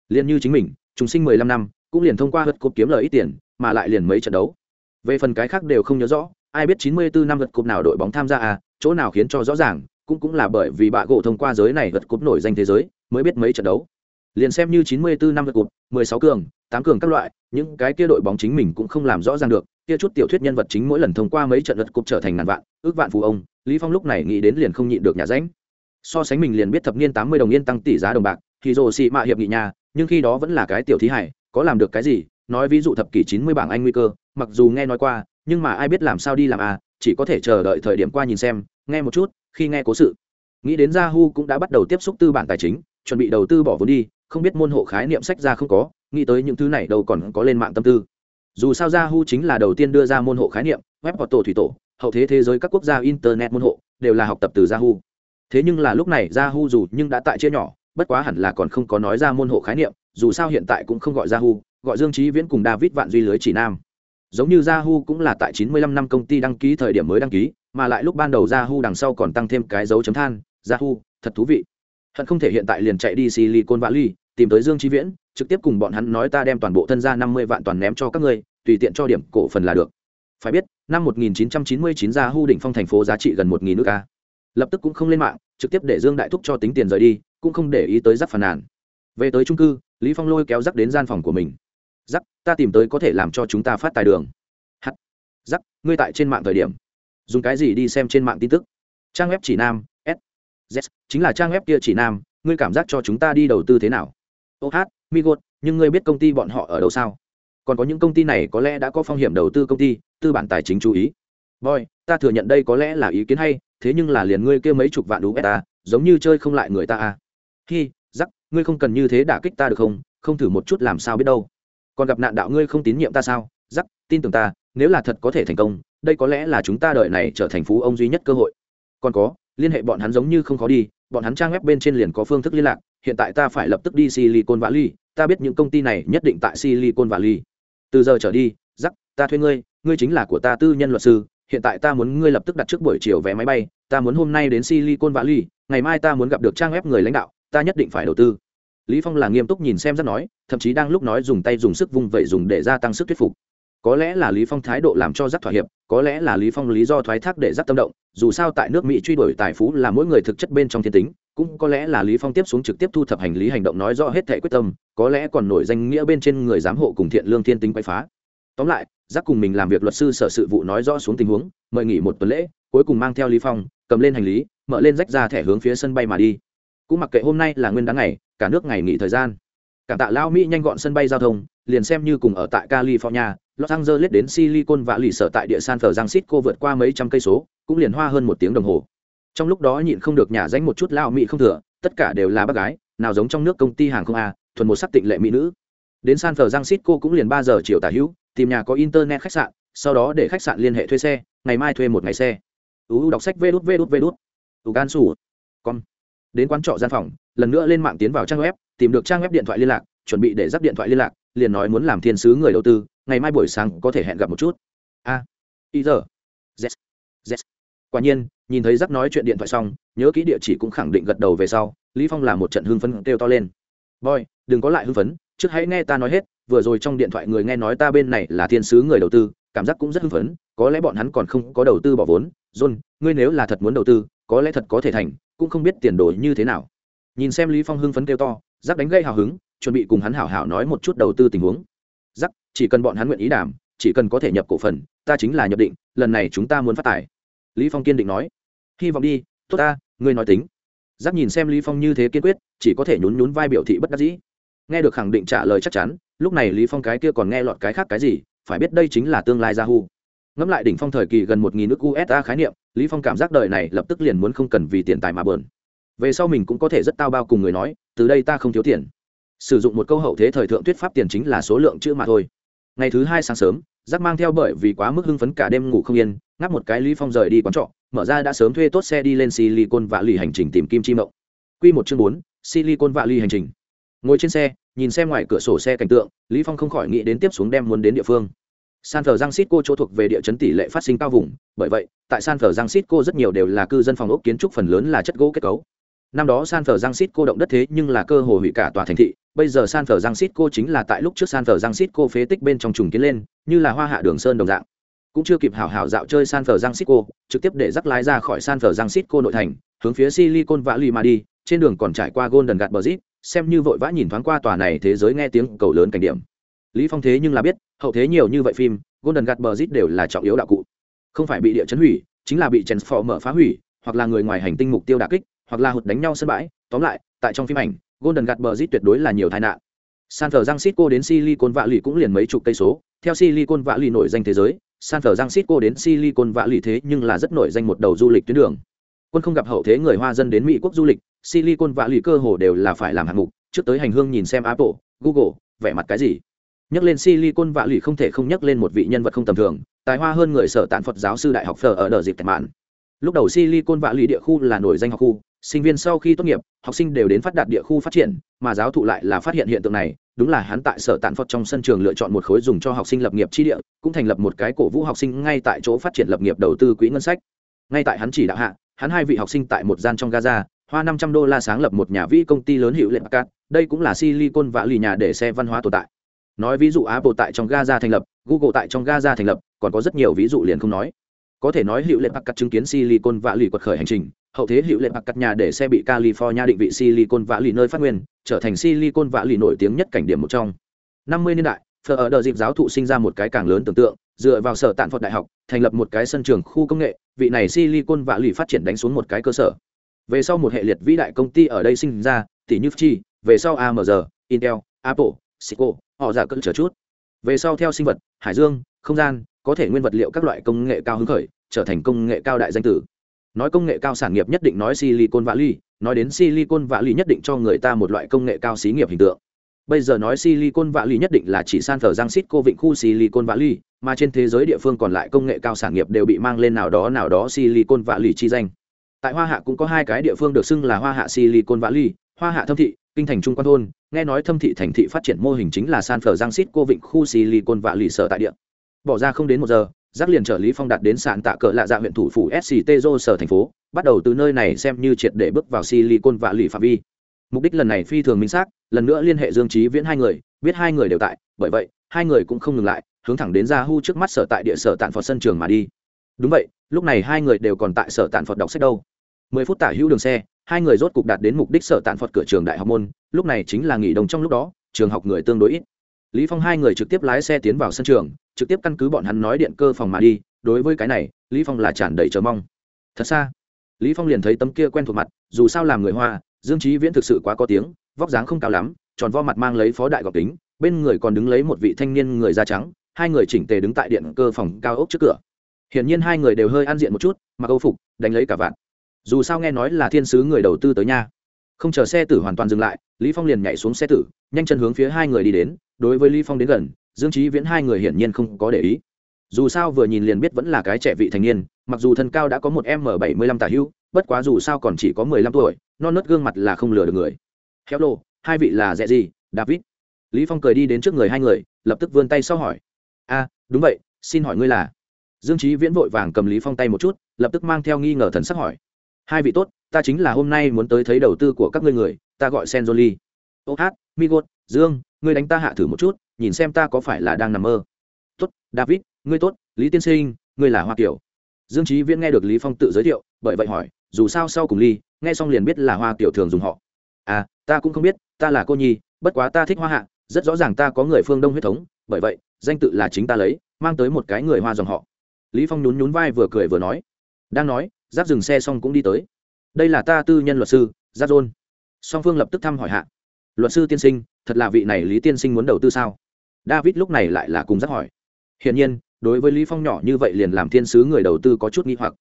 Liền như chính mình trùng sinh mười lăm năm cũng liền thông qua hất cột kiếm lời ít tiền mà lại liền mấy trận đấu. Về phần cái khác đều không nhớ rõ ai biết chín mươi bốn năm hất cột nào đội bóng tham gia à chỗ nào khiến cho rõ ràng cũng cũng là bởi vì bạ gỗ thông qua giới này hất cột nổi danh thế giới mới biết mấy trận đấu liền xem như 94 năm lượt cột, 16 cường 8 cường các loại những cái kia đội bóng chính mình cũng không làm rõ ràng được kia chút tiểu thuyết nhân vật chính mỗi lần thông qua mấy trận lượt cột trở thành ngàn vạn ước vạn phú ông lý phong lúc này nghĩ đến liền không nhịn được nhà ránh. So sánh mình liền biết thập niên 80 đồng yên tăng tỷ giá đồng bạc thì rồ xị mạ hiệp nghị nhà nhưng khi đó vẫn là cái tiểu thí hải có làm được cái gì? Nói ví dụ thập kỷ 90 bảng anh nguy cơ mặc dù nghe nói qua nhưng mà ai biết làm sao đi làm à chỉ có thể chờ đợi thời điểm qua nhìn xem nghe một chút khi nghe cố sự. Nghĩ đến yahoo cũng đã bắt đầu tiếp xúc tư bản tài chính chuẩn bị đầu tư bỏ vốn đi không biết môn hộ khái niệm sách ra không có, nghĩ tới những thứ này đâu còn có lên mạng tâm tư. Dù sao yahoo chính là đầu tiên đưa ra môn hộ khái niệm, web hoặc tổ thủy tổ, hậu thế thế giới các quốc gia internet môn hộ, đều là học tập từ yahoo. Thế nhưng là lúc này yahoo dù nhưng đã tại chia nhỏ, bất quá hẳn là còn không có nói ra môn hộ khái niệm, dù sao hiện tại cũng không gọi yahoo, gọi dương trí viễn cùng david vạn duy lưới chỉ nam. Giống như yahoo cũng là tại 95 năm công ty đăng ký thời điểm mới đăng ký, mà lại lúc ban đầu yahoo đằng sau còn tăng thêm cái dấu chấm than, yahoo, thật thú vị. Hận không thể hiện tại liền chạy đi silicon valley tìm tới dương trí viễn, trực tiếp cùng bọn hắn nói ta đem toàn bộ thân gia 50 vạn toàn ném cho các ngươi, tùy tiện cho điểm cổ phần là được. Phải biết, năm 1999 hu đỉnh phong thành phố giá trị gần 1.000 nước a. Lập tức cũng không lên mạng, trực tiếp để dương đại thúc cho tính tiền rời đi, cũng không để ý tới giáp phàn nàn. Về tới trung cư, lý phong lôi kéo giáp đến gian phòng của mình. Giáp, ta tìm tới có thể làm cho chúng ta phát tài đường. Hắt, giáp, ngươi tại trên mạng thời điểm, dùng cái gì đi xem trên mạng tin tức? Trang web chỉ nam, s, z, chính là trang web kia chỉ nam, ngươi cảm giác cho chúng ta đi đầu tư thế nào? Ô hát migot nhưng ngươi biết công ty bọn họ ở đâu sao? Còn có những công ty này có lẽ đã có phong hiểm đầu tư công ty, tư bản tài chính chú ý. Boy, ta thừa nhận đây có lẽ là ý kiến hay, thế nhưng là liền ngươi kia mấy chục vạn đú beta à, giống như chơi không lại người ta à. Hi giắc ngươi không cần như thế đả kích ta được không? Không thử một chút làm sao biết đâu. Còn gặp nạn đạo ngươi không tín nhiệm ta sao? Giắc tin tưởng ta, nếu là thật có thể thành công, đây có lẽ là chúng ta đợi này trở thành phú ông duy nhất cơ hội. Còn có, liên hệ bọn hắn giống như không khó đi, bọn hắn trang web bên trên liền có phương thức liên lạc hiện tại ta phải lập tức đi silicon valley, ta biết những công ty này nhất định tại silicon valley. Từ giờ trở đi giắc ta thuê ngươi ngươi chính là của ta tư nhân luật sư, hiện tại ta muốn ngươi lập tức đặt trước buổi chiều vé máy bay, ta muốn hôm nay đến silicon valley, ngày mai ta muốn gặp được trang web người lãnh đạo, ta nhất định phải đầu tư. Lý phong là nghiêm túc nhìn xem rất nói, thậm chí đang lúc nói dùng tay dùng sức vung vẩy dùng để gia tăng sức thuyết phục. Có lẽ là lý phong thái độ làm cho giác thỏa hiệp, có lẽ là lý phong lý do thoái thác để giác tâm động, dù sao tại nước mỹ truy đuổi tài phú là mỗi người thực chất bên trong thiên tính cũng có lẽ là lý phong tiếp xuống trực tiếp thu thập hành lý hành động nói rõ hết thể quyết tâm, có lẽ còn nổi danh nghĩa bên trên người giám hộ cùng thiện lương thiên tính quay phá. Tóm lại, giác cùng mình làm việc luật sư sở sự vụ nói rõ xuống tình huống, mời nghỉ một tuần lễ, cuối cùng mang theo lý phong, cầm lên hành lý, mở lên rách ra thẻ hướng phía sân bay mà đi. Cũng mặc kệ hôm nay là nguyên đáng ngày, cả nước ngày nghỉ thời gian. Cả tạ lao mỹ nhanh gọn sân bay giao thông, liền xem như cùng ở tại california, los angeles đến silicon và lì sở tại địa san cô vượt qua mấy trăm cây số, cũng liền hoa hơn một tiếng đồng hồ trong lúc đó nhịn không được nhà danh một chút lao mỹ không thừa, tất cả đều là bác gái, nào giống trong nước công ty hàng không a, thuần một sắc tịnh lệ mỹ nữ. Đến san cô cũng liền ba giờ chiều tả hữu, tìm nhà có internet khách sạn, sau đó để khách sạn liên hệ thuê xe, ngày mai thuê một ngày xe. Uu đọc sách vê đút vê đút vê đút. Ủ gan sủ con đến quán trọ gian phòng, lần nữa lên mạng tiến vào trang web, tìm được trang web điện thoại liên lạc, chuẩn bị để dắt điện thoại liên lạc, liền nói muốn làm thiên sứ người đầu tư, ngày mai buổi sáng có thể hẹn gặp một chút. A. Y giờ z z quả nhiên nhìn thấy rắc nói chuyện điện thoại xong, nhớ kỹ địa chỉ cũng khẳng định gật đầu về sau, lý phong làm một trận hưng phấn kêu to lên. Boy, đừng có lại hưng phấn, trước hãy nghe ta nói hết, vừa rồi trong điện thoại người nghe nói ta bên này là thiên sứ người đầu tư, cảm giác cũng rất hưng phấn, có lẽ bọn hắn còn không có đầu tư bỏ vốn. John, ngươi nếu là thật muốn đầu tư, có lẽ thật có thể thành, cũng không biết tiền đồ như thế nào. Nhìn xem lý phong hưng phấn kêu to giáp đánh gây hào hứng, chuẩn bị cùng hắn hảo hảo nói một chút đầu tư tình huống. Giáp chỉ cần bọn hắn nguyện ý đảm chỉ cần có thể nhập cổ phần, ta chính là nhập định, lần này chúng ta muốn phát tài. Lý phong kiên định nói hy vọng đi, tốt ta, ngươi nói tính. Giáp nhìn xem lý phong như thế kiên quyết, chỉ có thể nhún nhún vai biểu thị bất đắc dĩ. Nghe được khẳng định trả lời chắc chắn, lúc này lý phong cái kia còn nghe lọt cái khác cái gì, phải biết đây chính là tương lai yahoo. Ngẫm lại đỉnh phong thời kỳ gần một nghìn nước usa khái niệm, lý phong cảm giác đời này lập tức liền muốn không cần vì tiền tài mà bờn. Về sau mình cũng có thể rất tao bao cùng người nói, từ đây ta không thiếu tiền. Sử dụng một câu hậu thế thời thượng thuyết pháp tiền chính là số lượng chữ mà thôi. Ngày thứ hai sáng sớm giác mang theo bởi vì quá mức hưng phấn cả đêm ngủ không yên, ngáp một cái lý phong rời đi quán trọ, mở ra đã sớm thuê tốt xe đi lên silicon và lì hành trình tìm kim chi mộng. Quy một chương bốn, silicon và lì hành trình. Ngồi trên xe, nhìn xem ngoài cửa sổ xe cảnh tượng, lý phong không khỏi nghĩ đến tiếp xuống đem muốn đến địa phương. San francisco chỗ thuộc về địa chấn tỷ lệ phát sinh cao vùng, bởi vậy, tại san francisco rất nhiều đều là cư dân phòng ốc kiến trúc phần lớn là chất gỗ kết cấu. Năm đó san francisco động đất thế nhưng là cơ hồ hủy cả tòa thành thị bây giờ san cô chính là tại lúc trước san cô phế tích bên trong trùng kiến lên, như là hoa hạ đường sơn đồng dạng. Cũng chưa kịp hảo hảo dạo chơi san cô, trực tiếp để rắc lái ra khỏi san cô nội thành, hướng phía silicon valley mà đi, trên đường còn trải qua golden gạt bờ zip xem như vội vã nhìn thoáng qua tòa này thế giới nghe tiếng cầu lớn cảnh điểm. Lý phong thế nhưng là biết, hậu thế nhiều như vậy phim, golden gạt bờ đều là trọng yếu đạo cụ. Không phải bị địa chấn hủy, chính là bị transformer phá hủy, hoặc là người ngoài hành tinh mục tiêu đả kích, hoặc là hụt đánh nhau sân bãi. Tóm lại, tại trong phim ảnh golden Gate bờ tuyệt đối là nhiều tai nạn. San francisco đến silicon valley cũng liền mấy chục cây số. Theo silicon valley nổi danh thế giới, san francisco đến silicon valley thế nhưng là rất nổi danh một đầu du lịch tuyến đường. Quân không gặp hậu thế người hoa dân đến mỹ quốc du lịch, silicon valley cơ hồ đều là phải làm hạng mục. Trước tới hành hương nhìn xem apple, google, vẻ mặt cái gì? Nhắc lên silicon valley không thể không nhắc lên một vị nhân vật không tầm thường, tài hoa hơn người sở tạn phật giáo sư đại học phở ở đời dịp tệ mạn lúc đầu silicon valley địa khu là nổi danh học khu, sinh viên sau khi tốt nghiệp, học sinh đều đến phát đạt địa khu phát triển, mà giáo thụ lại là phát hiện hiện tượng này, đúng là hắn tại sở tạn phật trong sân trường lựa chọn một khối dùng cho học sinh lập nghiệp chi địa, cũng thành lập một cái cổ vũ học sinh ngay tại chỗ phát triển lập nghiệp đầu tư quỹ ngân sách. Ngay tại hắn chỉ đạo hạ, hắn hai vị học sinh tại một gian trong gaza, hoa năm trăm đô la sáng lập một nhà vĩ công ty lớn hiệu lệ cát đây cũng là silicon vạ lì nhà để xe văn hóa tồn tại. Nói ví dụ apple tại trong gaza thành lập, google tại trong gaza thành lập, còn có rất nhiều ví dụ liền không nói có thể nói hiệu lệ bạc cắt chứng kiến silicon vạ lì quật khởi hành trình, hậu thế hiệu lệ bạc cắt nhà để xe bị california định vị silicon vạ lì nơi phát nguyên, trở thành silicon vạ lì nổi tiếng nhất cảnh điểm một trong. Năm mươi niên đại, phở ở đợt dịp giáo thụ sinh ra một cái càng lớn tưởng tượng, dựa vào sở tạn phật đại học, thành lập một cái sân trường khu công nghệ, vị này silicon vạ lì phát triển đánh xuống một cái cơ sở. Về sau một hệ liệt vĩ đại công ty ở đây sinh ra, tỷ như chi về sau amg intel, apple, cisco, họ giả cỡ trở chút. Về sau theo sinh vật, hải dương, không gian có thể nguyên vật liệu các loại công nghệ cao hứng khởi, trở thành công nghệ cao đại danh tử. Nói công nghệ cao sản nghiệp nhất định nói silicon valley, nói đến silicon valley nhất định cho người ta một loại công nghệ cao xí nghiệp hình tượng. Bây giờ nói silicon valley nhất định là chỉ san phở giang xít cô vịnh khu silicon valley, mà trên thế giới địa phương còn lại công nghệ cao sản nghiệp đều bị mang lên nào đó nào đó silicon valley chi danh. Tại hoa hạ cũng có hai cái địa phương được xưng là hoa hạ silicon valley, hoa hạ thâm thị, kinh thành trung quan thôn. Nghe nói thâm thị thành thị phát triển mô hình chính là san phở giang xít cô vịnh khu silicon valley sở tại địa bỏ ra không đến một giờ, giác liền trợ lý phong đạt đến sạn tạ cỡ lạ dạ huyện thủ phủ sct dô sở thành phố, bắt đầu từ nơi này xem như triệt để bước vào silicon và lì phạm vi. Mục đích lần này phi thường minh xác, lần nữa liên hệ dương trí viễn hai người, biết hai người đều tại, bởi vậy, hai người cũng không ngừng lại, hướng thẳng đến ra hu trước mắt sở tại địa sở tạn phật sân trường mà đi. Đúng vậy, lúc này hai người đều còn tại sở tạn phật đọc sách đâu. Mười phút tả hữu đường xe, hai người rốt cục đạt đến mục đích sở tạn phật cửa trường đại học môn, lúc này chính là nghỉ đồng trong lúc đó, trường học người tương đối ít. Lý phong hai người trực tiếp lái xe tiến vào sân trường trực tiếp căn cứ bọn hắn nói điện cơ phòng mà đi, đối với cái này, lý phong là tràn đầy chờ mong. Thật xa. Lý phong liền thấy tấm kia quen thuộc mặt, dù sao làm người hoa, dương trí viễn thực sự quá có tiếng, vóc dáng không cao lắm, tròn vo mặt mang lấy phó đại gọc tính bên người còn đứng lấy một vị thanh niên người da trắng, hai người chỉnh tề đứng tại điện cơ phòng cao ốc trước cửa. Hiển nhiên hai người đều hơi ăn diện một chút, mặc âu phục, đánh lấy cả vạn. Dù sao nghe nói là thiên sứ người đầu tư tới nha. Không chờ xe tử hoàn toàn dừng lại, lý phong liền nhảy xuống xe tử, nhanh chân hướng phía hai người đi đến, đối với lý phong đến gần dương trí viễn hai người hiển nhiên không có để ý. Dù sao vừa nhìn liền biết vẫn là cái trẻ vị thành niên, mặc dù thân cao đã có một m bảy mươi lăm tà hữu, bất quá dù sao còn chỉ có mười lăm tuổi, non nớt gương mặt là không lừa được người. Héo lô, hai vị là dẹ gì, david. Lý phong cười đi đến trước người hai người, lập tức vươn tay sau hỏi. A, đúng vậy, xin hỏi ngươi là? Dương trí viễn vội vàng cầm lý phong tay một chút, lập tức mang theo nghi ngờ thần sắc hỏi. Hai vị tốt, ta chính là hôm nay muốn tới thấy đầu tư của các ngươi người, ta gọi senjoli ô hát migot dương ngươi đánh ta hạ thử một chút, nhìn xem ta có phải là đang nằm mơ. Tốt, david, ngươi tốt, lý tiên sinh, ngươi là hoa kiều. Dương trí viễn nghe được lý phong tự giới thiệu, bởi vậy hỏi, dù sao sau cùng ly nghe xong liền biết là hoa kiều thường dùng họ. À ta cũng không biết, ta là cô nhi, bất quá ta thích hoa hạ, rất rõ ràng ta có người phương đông huyết thống, bởi vậy, danh tự là chính ta lấy, mang tới một cái người hoa dòng họ. Lý phong nhún nhún vai vừa cười vừa nói, đang nói, giáp dừng xe xong cũng đi tới. Đây là ta tư nhân luật sư, giáp dôn song phương lập tức thăm hỏi hạ. Luật sư tiên sinh thật là vị này lý tiên sinh muốn đầu tư sao? David lúc này lại là cùng giác hỏi. Hiển nhiên, đối với lý phong nhỏ như vậy liền làm thiên sứ người đầu tư có chút nghi hoặc.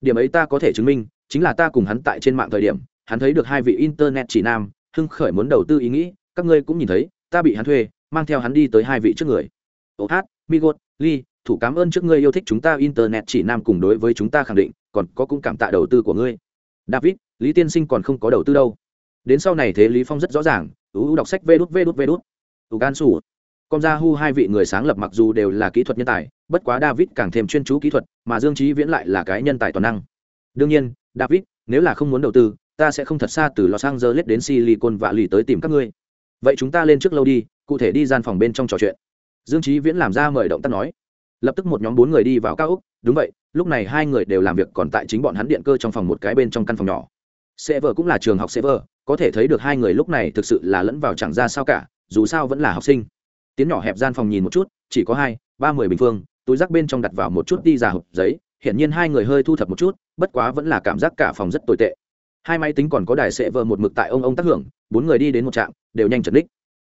Điểm ấy ta có thể chứng minh, chính là ta cùng hắn tại trên mạng thời điểm, hắn thấy được hai vị internet chỉ nam, hưng khởi muốn đầu tư ý nghĩ, các ngươi cũng nhìn thấy, ta bị hắn thuê, mang theo hắn đi tới hai vị trước người. Ô hát migot lee thủ cảm ơn trước ngươi yêu thích chúng ta internet chỉ nam cùng đối với chúng ta khẳng định, còn có cũng cảm tạ đầu tư của ngươi. David, lý tiên sinh còn không có đầu tư đâu đến sau này thế lý phong rất rõ ràng ưu đọc sách vê đút vê đút vê đút. Ưu gan sủ. Con ra hu hai vị người sáng lập mặc dù đều là kỹ thuật nhân tài, bất quá david càng thêm chuyên chú kỹ thuật, mà dương trí viễn lại là cái nhân tài toàn năng. Đương nhiên, david, nếu là không muốn đầu tư, ta sẽ không thật xa từ los angeles đến silicon và lì tới tìm các ngươi. Vậy chúng ta lên trước lâu đi, cụ thể đi gian phòng bên trong trò chuyện. Dương trí viễn làm ra mời động tác nói. Lập tức một nhóm bốn người đi vào cao úc đúng vậy, lúc này hai người đều làm việc còn tại chính bọn hắn điện cơ trong phòng một cái bên trong căn phòng nhỏ sẽ vợ cũng là trường học sẽ vợ có thể thấy được hai người lúc này thực sự là lẫn vào chẳng ra sao cả, dù sao vẫn là học sinh. Tiến nhỏ hẹp gian phòng nhìn một chút, chỉ có hai, ba mươi bình phương, túi rác bên trong đặt vào một chút đi giả hộp giấy, hiển nhiên hai người hơi thu thập một chút, bất quá vẫn là cảm giác cả phòng rất tồi tệ. Hai máy tính còn có đài sệ vợ một mực tại ông ông tác hưởng, bốn người đi đến một trạm, đều nhanh chật ních.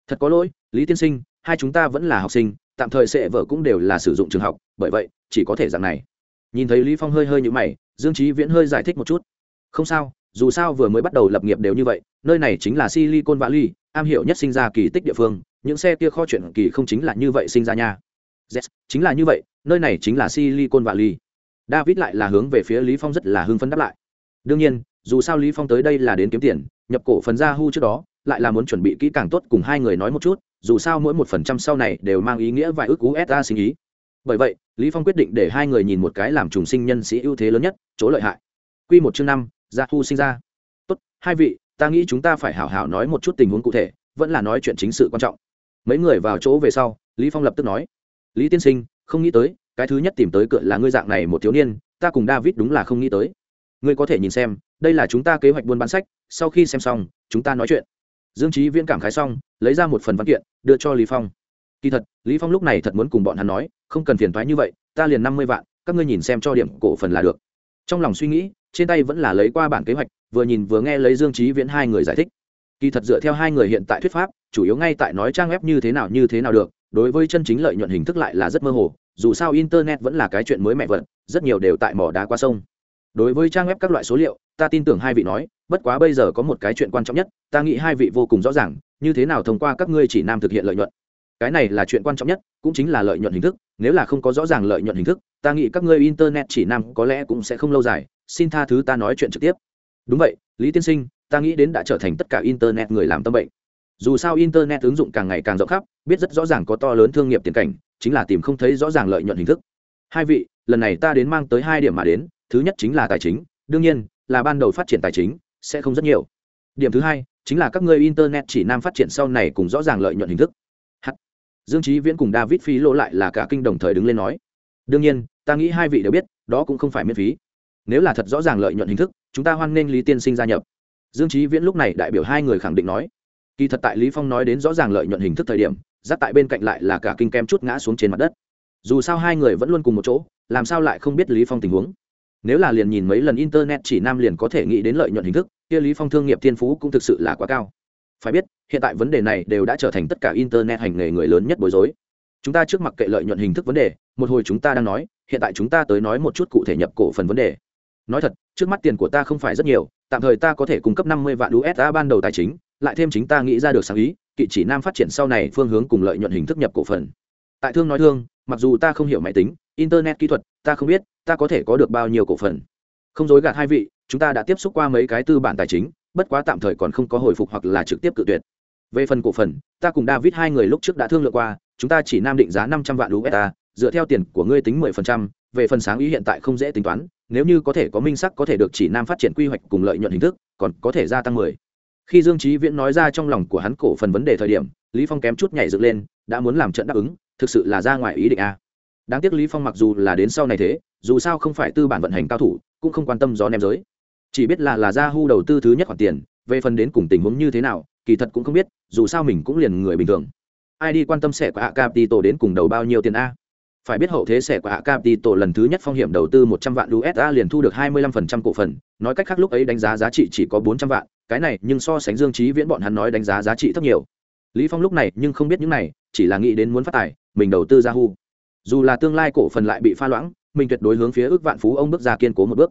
thật có lỗi, lý tiên sinh, hai chúng ta vẫn là học sinh, tạm thời sệ vợ cũng đều là sử dụng trường học, bởi vậy, chỉ có thể dạng này. Nhìn thấy lý phong hơi hơi như mày, dương trí viễn hơi giải thích một chút. Không sao dù sao vừa mới bắt đầu lập nghiệp đều như vậy nơi này chính là silicon valley am hiểu nhất sinh ra kỳ tích địa phương những xe kia kho chuyện kỳ không chính là như vậy sinh ra nha. Yes, chính là như vậy nơi này chính là silicon valley. David lại là hướng về phía lý phong rất là hưng phấn đáp lại. Đương nhiên dù sao lý phong tới đây là đến kiếm tiền nhập cổ phần ra hu trước đó lại là muốn chuẩn bị kỹ càng tốt cùng hai người nói một chút dù sao mỗi một phần trăm sau này đều mang ý nghĩa vài ước usa sinh ý. Bởi vậy lý phong quyết định để hai người nhìn một cái làm trùng sinh nhân sĩ ưu thế lớn nhất chỗ lợi hại. Quy một chương năm gia thu sinh ra. Tốt, hai vị, ta nghĩ chúng ta phải hảo hảo nói một chút tình huống cụ thể, vẫn là nói chuyện chính sự quan trọng. Mấy người vào chỗ về sau, lý phong lập tức nói. Lý tiên sinh, không nghĩ tới, cái thứ nhất tìm tới cửa là ngươi dạng này một thiếu niên, ta cùng david đúng là không nghĩ tới. Ngươi có thể nhìn xem, đây là chúng ta kế hoạch buôn bán sách, sau khi xem xong, chúng ta nói chuyện. Dương trí viễn cảm khái xong, lấy ra một phần văn kiện, đưa cho lý phong. Kỳ thật, lý phong lúc này thật muốn cùng bọn hắn nói, không cần phiền thoái như vậy, ta liền năm mươi vạn, các ngươi nhìn xem cho điểm cổ phần là được. Trong lòng suy nghĩ trên tay vẫn là lấy qua bản kế hoạch, vừa nhìn vừa nghe lấy dương trí viễn hai người giải thích. Kỳ thật dựa theo hai người hiện tại thuyết pháp, chủ yếu ngay tại nói trang web như thế nào như thế nào được, đối với chân chính lợi nhuận hình thức lại là rất mơ hồ, dù sao internet vẫn là cái chuyện mới mẹ vật, rất nhiều đều tại mỏ đá qua sông. Đối với trang web các loại số liệu, ta tin tưởng hai vị nói, bất quá bây giờ có một cái chuyện quan trọng nhất, ta nghĩ hai vị vô cùng rõ ràng, như thế nào thông qua các ngươi chỉ nam thực hiện lợi nhuận. Cái này là chuyện quan trọng nhất, cũng chính là lợi nhuận hình thức, nếu là không có rõ ràng lợi nhuận hình thức, ta nghĩ các ngươi internet chỉ nam có lẽ cũng sẽ không lâu dài xin tha thứ ta nói chuyện trực tiếp. Đúng vậy, lý tiên sinh, ta nghĩ đến đã trở thành tất cả internet người làm tâm bệnh. Dù sao internet ứng dụng càng ngày càng rộng khắp, biết rất rõ ràng có to lớn thương nghiệp tiền cảnh, chính là tìm không thấy rõ ràng lợi nhuận hình thức. Hai vị, lần này ta đến mang tới hai điểm mà đến, thứ nhất chính là tài chính, đương nhiên, là ban đầu phát triển tài chính, sẽ không rất nhiều. Điểm thứ hai, chính là các ngươi internet chỉ nam phát triển sau này cùng rõ ràng lợi nhuận hình thức. H. dương trí viễn cùng david phí lỗ lại là cả kinh đồng thời đứng lên nói. Đương nhiên, ta nghĩ hai vị đều biết, đó cũng không phải miễn phí nếu là thật rõ ràng lợi nhuận hình thức, chúng ta hoan nghênh lý tiên sinh gia nhập. Dương trí viễn lúc này đại biểu hai người khẳng định nói. Kỳ thật tại lý phong nói đến rõ ràng lợi nhuận hình thức thời điểm giáp tại bên cạnh lại là cả kinh kem chút ngã xuống trên mặt đất. Dù sao hai người vẫn luôn cùng một chỗ, làm sao lại không biết lý phong tình huống? Nếu là liền nhìn mấy lần internet chỉ nam liền có thể nghĩ đến lợi nhuận hình thức, kia lý phong thương nghiệp thiên phú cũng thực sự là quá cao. Phải biết, hiện tại vấn đề này đều đã trở thành tất cả internet hành nghề người lớn nhất bối rối. Chúng ta trước mặt kệ lợi nhuận hình thức vấn đề, một hồi chúng ta đang nói, hiện tại chúng ta tới nói một chút cụ thể nhập cổ phần vấn đề nói thật, trước mắt tiền của ta không phải rất nhiều, tạm thời ta có thể cung cấp năm mươi vạn usd ban đầu tài chính, lại thêm chính ta nghĩ ra được sáng ý, kỵ chỉ nam phát triển sau này phương hướng cùng lợi nhuận hình thức nhập cổ phần. Tại thương nói thương, mặc dù ta không hiểu máy tính, internet kỹ thuật, ta không biết, ta có thể có được bao nhiêu cổ phần. Không dối gạt hai vị, chúng ta đã tiếp xúc qua mấy cái tư bản tài chính, bất quá tạm thời còn không có hồi phục hoặc là trực tiếp cự tuyệt. Về phần cổ phần, ta cùng david hai người lúc trước đã thương lượng qua, chúng ta chỉ nam định giá năm trăm vạn usd dựa theo tiền của ngươi tính mười phần trăm, về phần sáng ý hiện tại không dễ tính toán nếu như có thể có minh sắc có thể được chỉ nam phát triển quy hoạch cùng lợi nhuận hình thức, còn có thể gia tăng mười. Khi dương trí viễn nói ra trong lòng của hắn cổ phần vấn đề thời điểm, lý phong kém chút nhảy dựng lên, đã muốn làm trận đáp ứng, thực sự là ra ngoài ý định a. Đáng tiếc lý phong mặc dù là đến sau này thế, dù sao không phải tư bản vận hành cao thủ, cũng không quan tâm gió ném giới. Chỉ biết là là ra hu đầu tư thứ nhất khoản tiền, về phần đến cùng tình huống như thế nào, kỳ thật cũng không biết, dù sao mình cũng liền người bình thường. Ai đi quan tâm sẽ của hạ capital đến cùng đầu bao nhiêu tiền a? Phải biết hậu thế sẽ của hạ capital lần thứ nhất phong hiểm đầu tư một trăm vạn usd liền thu được hai mươi lăm phần trăm cổ phần. Nói cách khác lúc ấy đánh giá giá trị chỉ có bốn trăm vạn, cái này nhưng so sánh dương trí viễn bọn hắn nói đánh giá giá trị thấp nhiều. Lý phong lúc này nhưng không biết những này, chỉ là nghĩ đến muốn phát tài, mình đầu tư ra hu. Dù là tương lai cổ phần lại bị pha loãng, mình tuyệt đối hướng phía ước vạn phú ông bước ra kiên cố một bước.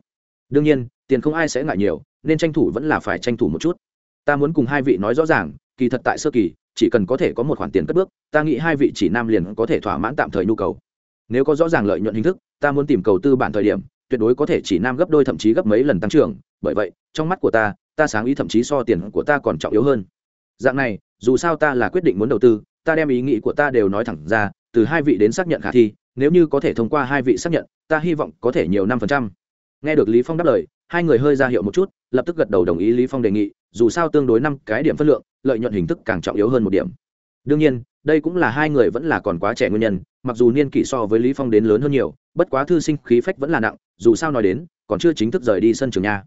Đương nhiên, tiền không ai sẽ ngại nhiều, nên tranh thủ vẫn là phải tranh thủ một chút. Ta muốn cùng hai vị nói rõ ràng, kỳ thật tại sơ kỳ, chỉ cần có thể có một khoản tiền cất bước, ta nghĩ hai vị chỉ nam liền có thể thỏa mãn tạm thời nhu cầu nếu có rõ ràng lợi nhuận hình thức, ta muốn tìm cầu tư bản thời điểm, tuyệt đối có thể chỉ nam gấp đôi thậm chí gấp mấy lần tăng trưởng. Bởi vậy, trong mắt của ta ta sáng ý thậm chí so tiền của ta còn trọng yếu hơn. Dạng này, dù sao ta là quyết định muốn đầu tư, ta đem ý nghĩ của ta đều nói thẳng ra, từ hai vị đến xác nhận khả thi, nếu như có thể thông qua hai vị xác nhận, ta hy vọng có thể nhiều năm phần trăm. Nghe được lý phong đáp lời, hai người hơi ra hiệu một chút, lập tức gật đầu đồng ý lý phong đề nghị, dù sao tương đối năm cái điểm phân lượng, lợi nhuận hình thức càng trọng yếu hơn một điểm. Đương nhiên đây cũng là hai người vẫn là còn quá trẻ nguyên nhân, mặc dù niên kỷ so với lý phong đến lớn hơn nhiều, bất quá thư sinh khí phách vẫn là nặng, dù sao nói đến, còn chưa chính thức rời đi sân trường nha.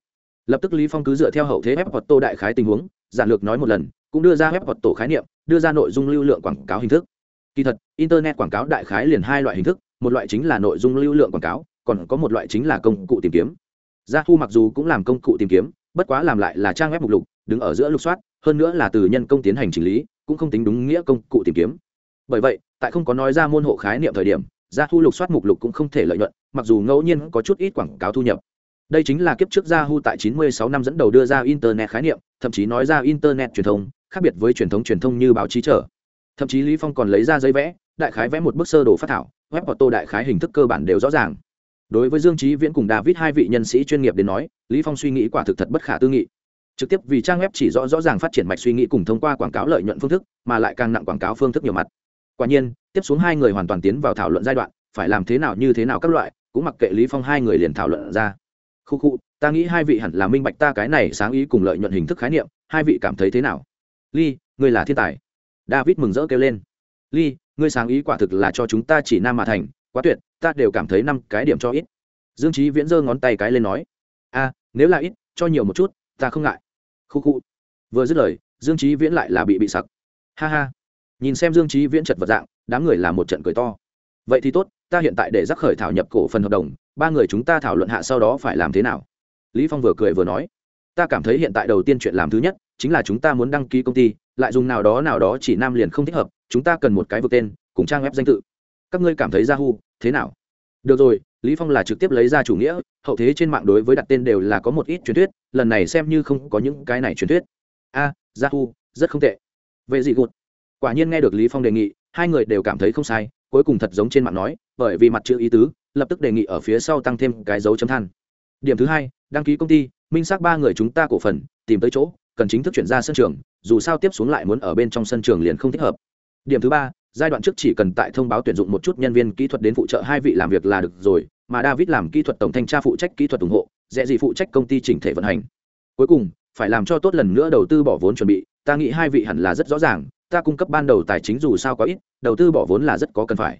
Lập tức lý phong cứ dựa theo hậu thế web hoặc tô đại khái tình huống, giản lược nói một lần, cũng đưa ra web hoặc tổ khái niệm, đưa ra nội dung lưu lượng quảng cáo hình thức. Kỳ thật, internet quảng cáo đại khái liền hai loại hình thức, một loại chính là nội dung lưu lượng quảng cáo, còn có một loại chính là công cụ tìm kiếm. Yahoo mặc dù cũng làm công cụ tìm kiếm, bất quá làm lại là trang web mục lục đứng ở giữa lục soát, hơn nữa là từ nhân công tiến hành chỉnh lý, cũng không tính đúng nghĩa công cụ tìm kiếm. Bởi vậy, tại không có nói ra môn hộ khái niệm thời điểm yahoo lục soát mục lục cũng không thể lợi nhuận, mặc dù ngẫu nhiên có chút ít quảng cáo thu nhập. Đây chính là kiếp trước yahoo tại 96 năm dẫn đầu đưa ra internet khái niệm, thậm chí nói ra internet truyền thông, khác biệt với truyền thống truyền thông như báo chí trở thậm chí lý phong còn lấy ra giấy vẽ, đại khái vẽ một bức sơ đồ phát thảo, web auto đại khái hình thức cơ bản đều rõ ràng. Đối với dương Chí viễn cùng david hai vị nhân sĩ chuyên nghiệp đến nói, lý phong suy nghĩ quả thực thật bất khả tư nghị trực tiếp vì trang web chỉ rõ rõ ràng phát triển mạch suy nghĩ cùng thông qua quảng cáo lợi nhuận phương thức, mà lại càng nặng quảng cáo phương thức nhiều mặt. Quả nhiên, tiếp xuống hai người hoàn toàn tiến vào thảo luận giai đoạn, phải làm thế nào như thế nào các loại, cũng mặc kệ lý phong hai người liền thảo luận ra. Khu khu, ta nghĩ hai vị hẳn là minh bạch ta cái này sáng ý cùng lợi nhuận hình thức khái niệm, hai vị cảm thấy thế nào? Ly, ngươi là thiên tài. David mừng rỡ kêu lên. Ly, ngươi sáng ý quả thực là cho chúng ta chỉ nam mà thành, quá tuyệt, ta đều cảm thấy năm cái điểm cho ít. Dương trí viễn giơ ngón tay cái lên nói. A, nếu là ít, cho nhiều một chút, ta không ngại khu khu. Vừa dứt lời, dương trí viễn lại là bị bị sặc. Ha ha. Nhìn xem dương trí viễn chật vật dạng, đám người là một trận cười to. Vậy thì tốt, ta hiện tại để rắc khởi thảo nhập cổ phần hợp đồng, ba người chúng ta thảo luận hạ sau đó phải làm thế nào? Lý phong vừa cười vừa nói. Ta cảm thấy hiện tại đầu tiên chuyện làm thứ nhất, chính là chúng ta muốn đăng ký công ty, lại dùng nào đó nào đó chỉ nam liền không thích hợp, chúng ta cần một cái vực tên, cùng trang web danh tự. Các ngươi cảm thấy yahoo, thế nào? Được rồi, lý phong là trực tiếp lấy ra chủ nghĩa, hậu thế trên mạng đối với đặt tên đều là có một ít truyền thuyết lần này xem như không có những cái này truyền thuyết. A à, thu, rất không tệ. Về gì gột quả nhiên nghe được lý phong đề nghị hai người đều cảm thấy không sai cuối cùng thật giống trên mạng nói bởi vì mặt chữ ý tứ lập tức đề nghị ở phía sau tăng thêm cái dấu chấm than. Điểm thứ hai đăng ký công ty minh xác ba người chúng ta cổ phần tìm tới chỗ cần chính thức chuyển ra sân trường dù sao tiếp xuống lại muốn ở bên trong sân trường liền không thích hợp. Điểm thứ ba giai đoạn trước chỉ cần tại thông báo tuyển dụng một chút nhân viên kỹ thuật đến phụ trợ hai vị làm việc là được rồi mà david làm kỹ thuật tổng thanh tra phụ trách kỹ thuật ủng hộ dễ gì phụ trách công ty chỉnh thể vận hành. Cuối cùng phải làm cho tốt lần nữa đầu tư bỏ vốn chuẩn bị ta nghĩ hai vị hẳn là rất rõ ràng ta cung cấp ban đầu tài chính dù sao có ít đầu tư bỏ vốn là rất có cần phải.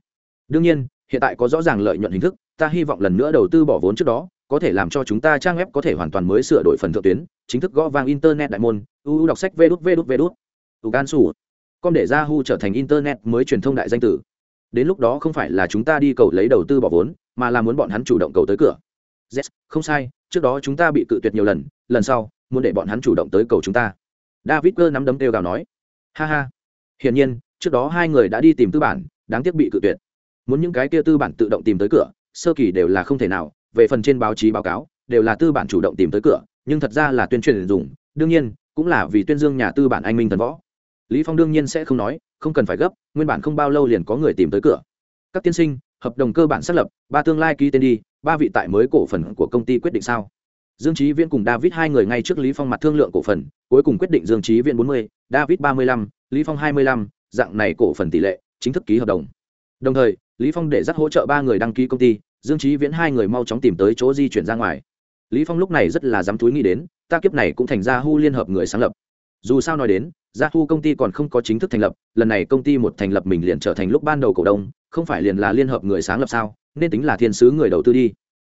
Đương nhiên hiện tại có rõ ràng lợi nhuận hình thức ta hy vọng lần nữa đầu tư bỏ vốn trước đó có thể làm cho chúng ta trang web có thể hoàn toàn mới sửa đổi phần thượng tuyến chính thức gõ vang internet đại môn uu đọc sách vê đút vê đút vê đút. Gan sủ com để yahoo trở thành internet mới truyền thông đại danh tử. Đến lúc đó không phải là chúng ta đi cầu lấy đầu tư bỏ vốn mà là muốn bọn hắn chủ động cầu tới cửa. Yes, không sai trước đó chúng ta bị cự tuyệt nhiều lần lần sau, muốn để bọn hắn chủ động tới cầu chúng ta. David cơ nắm đấm đều gào nói. Ha ha. Hiển nhiên, trước đó hai người đã đi tìm tư bản, đáng tiếc bị cự tuyệt. Muốn những cái kia tư bản tự động tìm tới cửa, sơ kỳ đều là không thể nào. Về phần trên báo chí báo cáo, đều là tư bản chủ động tìm tới cửa, nhưng thật ra là tuyên truyền dùng. Đương nhiên, cũng là vì tuyên dương nhà tư bản anh minh thần võ. Lý phong đương nhiên sẽ không nói, không cần phải gấp, nguyên bản không bao lâu liền có người tìm tới cửa. Các tiên sinh hợp đồng cơ bản xác lập ba tương lai ký tên đi ba vị tại mới cổ phần của công ty quyết định sao? Dương trí viễn cùng david hai người ngay trước lý phong mặt thương lượng cổ phần cuối cùng quyết định dương trí viễn 40, david 35, lý phong 25, dạng này cổ phần tỷ lệ chính thức ký hợp đồng. Đồng thời lý phong để dắt hỗ trợ ba người đăng ký công ty dương trí viễn hai người mau chóng tìm tới chỗ di chuyển ra ngoài. Lý phong lúc này rất là dám túi nghĩ đến ta kiếp này cũng thành ra hu liên hợp người sáng lập. Dù sao nói đến gia thu công ty còn không có chính thức thành lập lần này công ty một thành lập mình liền trở thành lúc ban đầu cổ đông không phải liền là liên hợp người sáng lập sao nên tính là thiên sứ người đầu tư đi.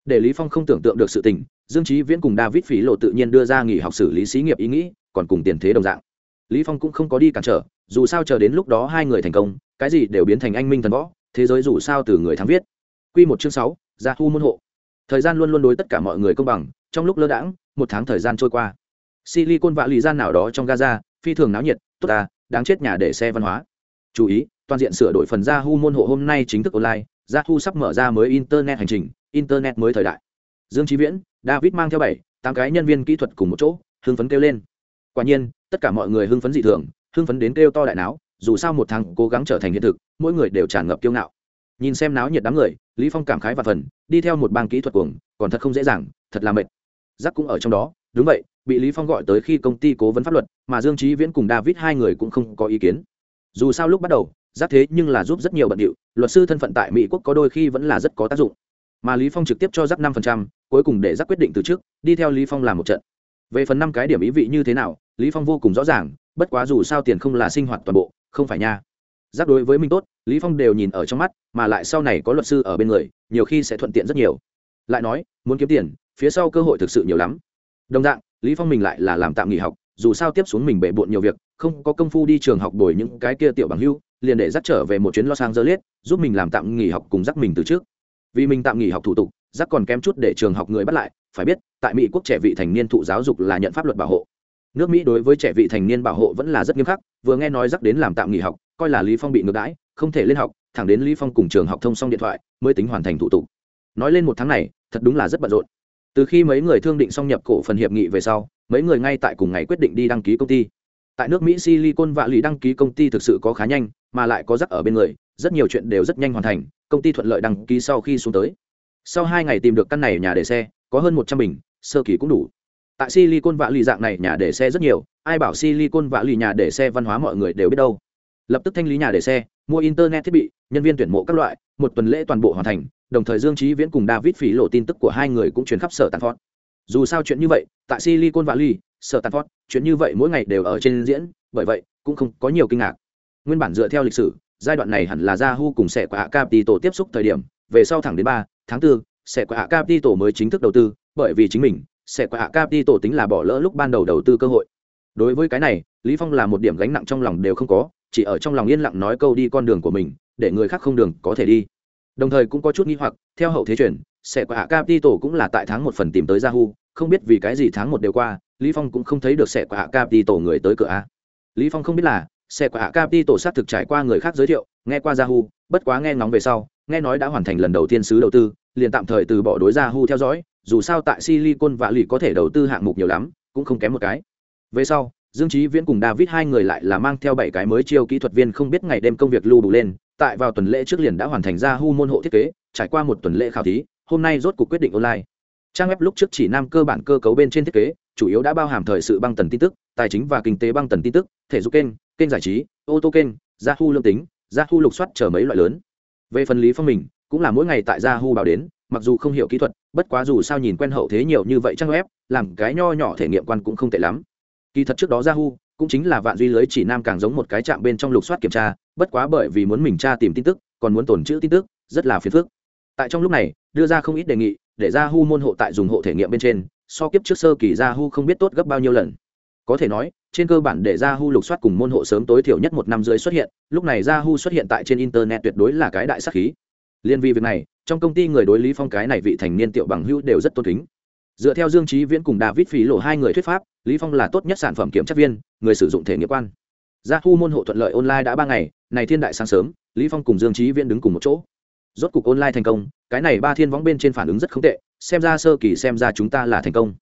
Để lý phong không tưởng tượng được sự tình dương trí viễn cùng david phí lộ tự nhiên đưa ra nghỉ học xử lý xí nghiệp ý nghĩ còn cùng tiền thế đồng dạng. Lý phong cũng không có đi cản trở dù sao chờ đến lúc đó hai người thành công cái gì đều biến thành anh minh thần võ thế giới dù sao từ người thắng viết. Quy một chương sáu, Ra thu môn hộ. Thời gian luôn luôn đối tất cả mọi người công bằng trong lúc lơ đãng một tháng thời gian trôi qua. Silicon vạ lì gian nào đó trong gaza phi thường náo nhiệt tốt ta đáng chết nhà để xe văn hóa chú ý, toàn diện sửa đổi phần Yahoo môn hộ hôm nay chính thức online Yahoo sắp mở ra mới internet hành trình, internet mới thời đại. Dương trí viễn, david mang theo bảy, tám cái nhân viên kỹ thuật cùng một chỗ, hưng phấn kêu lên. Quả nhiên, tất cả mọi người hưng phấn dị thường, hưng phấn đến kêu to đại não. dù sao một tháng cố gắng trở thành hiện thực, mỗi người đều tràn ngập kiêu ngạo. Nhìn xem náo nhiệt đám người, lý phong cảm khái và phần, đi theo một bang kỹ thuật cuồng, còn thật không dễ dàng, thật là mệt. Giác cũng ở trong đó, đúng vậy, bị lý phong gọi tới khi công ty cố vấn pháp luật, mà dương trí viễn cùng david hai người cũng không có ý kiến dù sao lúc bắt đầu giác thế nhưng là giúp rất nhiều bận điệu, luật sư thân phận tại mỹ quốc có đôi khi vẫn là rất có tác dụng. Mà lý phong trực tiếp cho giác năm phần trăm, cuối cùng để giác quyết định từ trước, đi theo lý phong làm một trận. Về phần năm cái điểm ý vị như thế nào, lý phong vô cùng rõ ràng, bất quá dù sao tiền không là sinh hoạt toàn bộ, không phải nha. Giác đối với mình tốt, lý phong đều nhìn ở trong mắt, mà lại sau này có luật sư ở bên người, nhiều khi sẽ thuận tiện rất nhiều. Lại nói, muốn kiếm tiền, phía sau cơ hội thực sự nhiều lắm. Đồng dạng, lý phong mình lại là làm tạm nghỉ học, dù sao tiếp xuống mình bể bộn nhiều việc không có công phu đi trường học đổi những cái kia tiểu bằng hưu, liền để dắt trở về một chuyến lo sang dơ liết giúp mình làm tạm nghỉ học cùng dắt mình từ trước. Vì mình tạm nghỉ học thủ tục dắt còn kém chút để trường học người bắt lại, phải biết, tại mỹ quốc trẻ vị thành niên thụ giáo dục là nhận pháp luật bảo hộ. Nước mỹ đối với trẻ vị thành niên bảo hộ vẫn là rất nghiêm khắc, vừa nghe nói dắt đến làm tạm nghỉ học, coi là lý phong bị ngược đãi, không thể lên học, thẳng đến lý phong cùng trường học thông xong điện thoại, mới tính hoàn thành thủ tục. Nói lên một tháng này, thật đúng là rất bận rộn. Từ khi mấy người thương định xong nhập cổ phần hiệp nghị về sau, mấy người ngay tại cùng ngày quyết định đi đăng ký công ty tại nước mỹ silicon vạ lì đăng ký công ty thực sự có khá nhanh, mà lại có rắc ở bên người, rất nhiều chuyện đều rất nhanh hoàn thành, công ty thuận lợi đăng ký sau khi xuống tới. Sau hai ngày tìm được căn này nhà để xe, có hơn một trăm bình, sơ kỳ cũng đủ. Tại silicon vạ lì dạng này nhà để xe rất nhiều, ai bảo silicon vạ lì nhà để xe văn hóa mọi người đều biết đâu. Lập tức thanh lý nhà để xe, mua internet thiết bị, nhân viên tuyển mộ các loại, một tuần lễ toàn bộ hoàn thành, đồng thời dương trí viễn cùng david phí lộ tin tức của hai người cũng chuyển khắp sở tàn phót dù sao chuyện như vậy, tại silicon valley sở tàn phót chuyện như vậy mỗi ngày đều ở trên diễn bởi vậy cũng không có nhiều kinh ngạc. Nguyên bản dựa theo lịch sử giai đoạn này hẳn là yahoo cùng Sẻ của hạ capital tiếp xúc thời điểm về sau thẳng đến ba tháng 4, Sẻ của hạ capital mới chính thức đầu tư bởi vì chính mình Sẻ của hạ capital tính là bỏ lỡ lúc ban đầu đầu tư cơ hội. Đối với cái này lý phong là một điểm gánh nặng trong lòng đều không có chỉ ở trong lòng yên lặng nói câu đi con đường của mình để người khác không đường có thể đi. Đồng thời cũng có chút nghi hoặc theo hậu thế truyền sẽ của hạ capital cũng là tại tháng một phần tìm tới yahoo không biết vì cái gì tháng một đều qua lý phong cũng không thấy được sẽ của hạ capital người tới cửa a. Lý phong không biết là sẽ của hạ capital xác thực trải qua người khác giới thiệu, nghe qua yahoo, bất quá nghe ngóng về sau, nghe nói đã hoàn thành lần đầu tiên sứ đầu tư, liền tạm thời từ bỏ đối yahoo theo dõi, dù sao tại silicon và lì có thể đầu tư hạng mục nhiều lắm, cũng không kém một cái. Về sau, dương trí viễn cùng david hai người lại là mang theo bảy cái mới chiêu kỹ thuật viên không biết ngày đêm công việc lưu đủ lên, tại vào tuần lễ trước liền đã hoàn thành ra hu môn hộ thiết kế, trải qua một tuần lễ khảo thí, hôm nay rốt cuộc quyết định online. Trang web lúc trước chỉ nam cơ bản cơ cấu bên trên thiết kế chủ yếu đã bao hàm thời sự băng tần tin tức, tài chính và kinh tế băng tần tin tức, thể dục kênh kênh giải trí, ô tô kênh gia hu lương tính gia hu lục soát chờ mấy loại lớn. Về phần lý phong mình, cũng là mỗi ngày tại gia hu báo đến, mặc dù không hiểu kỹ thuật, bất quá dù sao nhìn quen hậu thế nhiều như vậy trang web, làm cái nho nhỏ thể nghiệm quan cũng không tệ lắm. Kỳ thật trước đó gia hu cũng chính là vạn duy lưới chỉ nam càng giống một cái chạm bên trong lục soát kiểm tra, bất quá bởi vì muốn mình tra tìm tin tức, còn muốn tồn chữ tin tức, rất là phiền phức. Tại trong lúc này, đưa ra không ít đề nghị, để ra hu môn hộ tại dùng hộ thể nghiệm bên trên so kiếp trước sơ kỳ ra hu không biết tốt gấp bao nhiêu lần. Có thể nói, trên cơ bản để ra hu lục soát cùng môn hộ sớm tối thiểu nhất một năm rưỡi xuất hiện, lúc này ra hu xuất hiện tại trên internet tuyệt đối là cái đại sắc khí. Liên vi việc này, trong công ty người đối lý phong cái này vị thành niên tiểu bằng hữu đều rất tôn kính. Dựa theo dương trí viễn cùng david phí lộ hai người thuyết pháp, lý phong là tốt nhất sản phẩm kiểm tra viên, người sử dụng thể nghiệm quan. Gia thu môn hộ thuận lợi online đã ba ngày, này thiên đại sáng sớm, lý phong cùng dương trí viễn đứng cùng một chỗ. Rốt cục online thành công, cái này ba thiên võng bên trên phản ứng rất không tệ xem ra sơ kỳ xem ra chúng ta là thành công.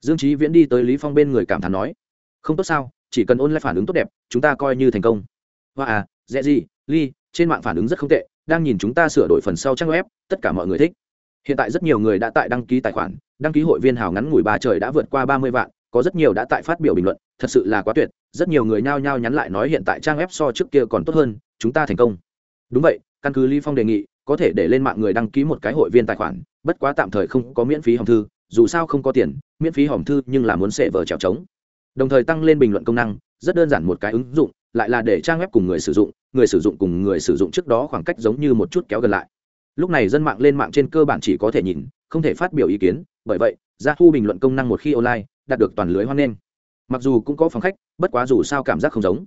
Dương trí viễn đi tới lý phong bên người cảm thán nói, không tốt sao, chỉ cần online phản ứng tốt đẹp, chúng ta coi như thành công. Hoa à dễ gì ly, trên mạng phản ứng rất không tệ, đang nhìn chúng ta sửa đổi phần sau trang web, tất cả mọi người thích. Hiện tại rất nhiều người đã tại đăng ký tài khoản, đăng ký hội viên hào ngắn ngủi ba trời đã vượt qua ba mươi vạn, có rất nhiều đã tại phát biểu bình luận, thật sự là quá tuyệt, rất nhiều người nhao nhao nhắn lại nói hiện tại trang web so trước kia còn tốt hơn, chúng ta thành công. Đúng vậy, căn cứ lý phong đề nghị có thể để lên mạng người đăng ký một cái hội viên tài khoản, bất quá tạm thời không có miễn phí hòm thư, dù sao không có tiền, miễn phí hòm thư nhưng là muốn sệ vờ trèo trống. Đồng thời tăng lên bình luận công năng, rất đơn giản một cái ứng dụng, lại là để trang web cùng người sử dụng, người sử dụng cùng người sử dụng trước đó khoảng cách giống như một chút kéo gần lại. Lúc này dân mạng lên mạng trên cơ bản chỉ có thể nhìn, không thể phát biểu ý kiến, bởi vậy, ra thu bình luận công năng một khi online, đạt được toàn lưới hoan nghênh. Mặc dù cũng có phòng khách, bất quá dù sao cảm giác không giống.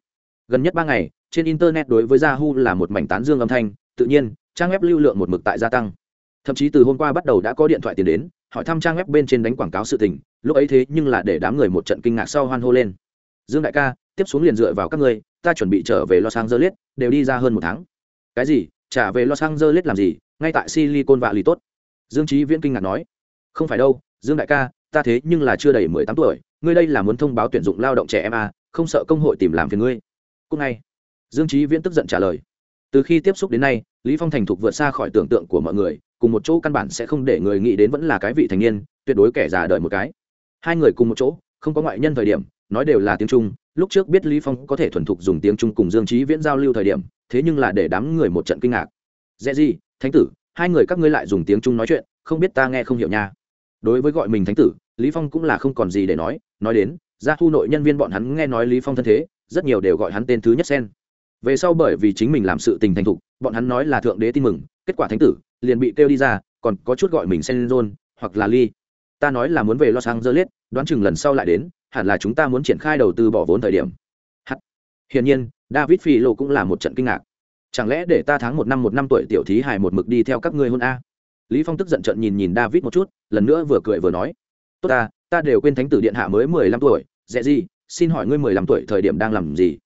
Gần nhất ba ngày, trên internet đối với yahoo là một mảnh tán dương âm thanh, tự nhiên trang web lưu lượng một mực tại gia tăng. Thậm chí từ hôm qua bắt đầu đã có điện thoại tiền đến hỏi thăm trang web bên trên đánh quảng cáo sự tình lúc ấy thế nhưng là để đám người một trận kinh ngạc sau hoan hô lên. Dương đại ca tiếp xuống liền dựa vào các ngươi ta chuẩn bị trở về los angeles đều đi ra hơn một tháng. Cái gì? Trả về los angeles làm gì? Ngay tại silicon valley tốt. Dương trí viễn kinh ngạc nói. Không phải đâu dương đại ca ta thế nhưng là chưa đầy mười tám tuổi ngươi đây là muốn thông báo tuyển dụng lao động trẻ em à, không sợ công hội tìm làm phiền ngươi. Cúc ngay. Dương trí viễn tức giận trả lời từ khi tiếp xúc đến nay, lý phong thành thục vượt xa khỏi tưởng tượng của mọi người, cùng một chỗ căn bản sẽ không để người nghĩ đến vẫn là cái vị thành niên, tuyệt đối kẻ già đợi một cái. Hai người cùng một chỗ, không có ngoại nhân thời điểm, nói đều là tiếng trung, lúc trước biết lý phong có thể thuần thục dùng tiếng trung cùng dương trí viễn giao lưu thời điểm, thế nhưng là để đám người một trận kinh ngạc. Dễ gì, thánh tử, hai người các ngươi lại dùng tiếng trung nói chuyện, không biết ta nghe không hiểu nha. Đối với gọi mình thánh tử, lý phong cũng là không còn gì để nói nói đến gia thu nội nhân viên bọn hắn nghe nói lý phong thân thế, rất nhiều đều gọi hắn tên thứ nhất sen về sau bởi vì chính mình làm sự tình thành thục, bọn hắn nói là thượng đế tin mừng, kết quả thánh tử liền bị kêu đi ra, còn có chút gọi mình senzon hoặc là ly ta nói là muốn về los angeles, đoán chừng lần sau lại đến, hẳn là chúng ta muốn triển khai đầu tư bỏ vốn thời điểm. Hắt. Hiển nhiên, david phi lộ cũng là một trận kinh ngạc. Chẳng lẽ để ta tháng một năm một năm tuổi tiểu thí hài một mực đi theo các ngươi hôn a? Lý phong tức giận trận nhìn nhìn david một chút, lần nữa vừa cười vừa nói. Tốt ta ta đều quên thánh tử điện hạ mới mười lăm tuổi. Dễ gì, xin hỏi ngươi mười lăm tuổi thời điểm đang làm gì?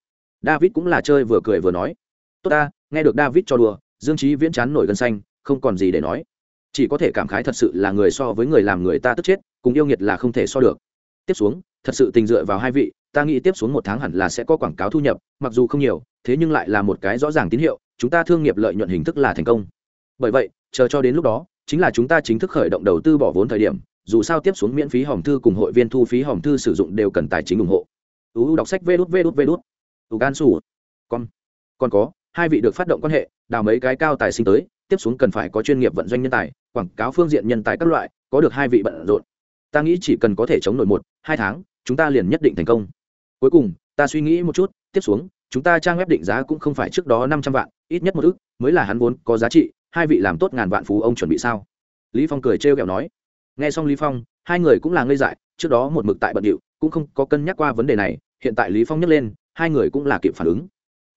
David cũng là chơi vừa cười vừa nói. Tốt ta, nghe được david cho đùa, dương trí viễn chán nổi gân xanh, không còn gì để nói. Chỉ có thể cảm khái thật sự là người so với người làm người ta tức chết, cùng yêu nghiệt là không thể so được. Tiếp xuống, thật sự tình dựa vào hai vị, ta nghĩ tiếp xuống một tháng hẳn là sẽ có quảng cáo thu nhập, mặc dù không nhiều, thế nhưng lại là một cái rõ ràng tín hiệu, chúng ta thương nghiệp lợi nhuận hình thức là thành công. Bởi vậy, chờ cho đến lúc đó, chính là chúng ta chính thức khởi động đầu tư bỏ vốn thời điểm, dù sao tiếp xuống miễn phí hòm thư cùng hội viên thu phí hòm thư sử dụng đều cần tài chính ủng hộ. Uu đọc sách vê đút vê đút vê đút ủ gan sủ con. Còn có, hai vị được phát động quan hệ, đào mấy cái cao tài sinh tới, tiếp xuống cần phải có chuyên nghiệp vận doanh nhân tài, quảng cáo phương diện nhân tài các loại, có được hai vị bận rộn. Ta nghĩ chỉ cần có thể chống nổi một, hai tháng, chúng ta liền nhất định thành công. Cuối cùng, ta suy nghĩ một chút, tiếp xuống, chúng ta trang web định giá cũng không phải trước đó năm trăm vạn, ít nhất một ước mới là hắn vốn có giá trị, hai vị làm tốt ngàn vạn phú ông chuẩn bị sao? Lý phong cười trêu ghẹo nói. Nghe xong lý phong, hai người cũng là ngây dại, trước đó một mực tại bận điệu, cũng không có cân nhắc qua vấn đề này, hiện tại lý phong nhắc lên hai người cũng là kịp phản ứng.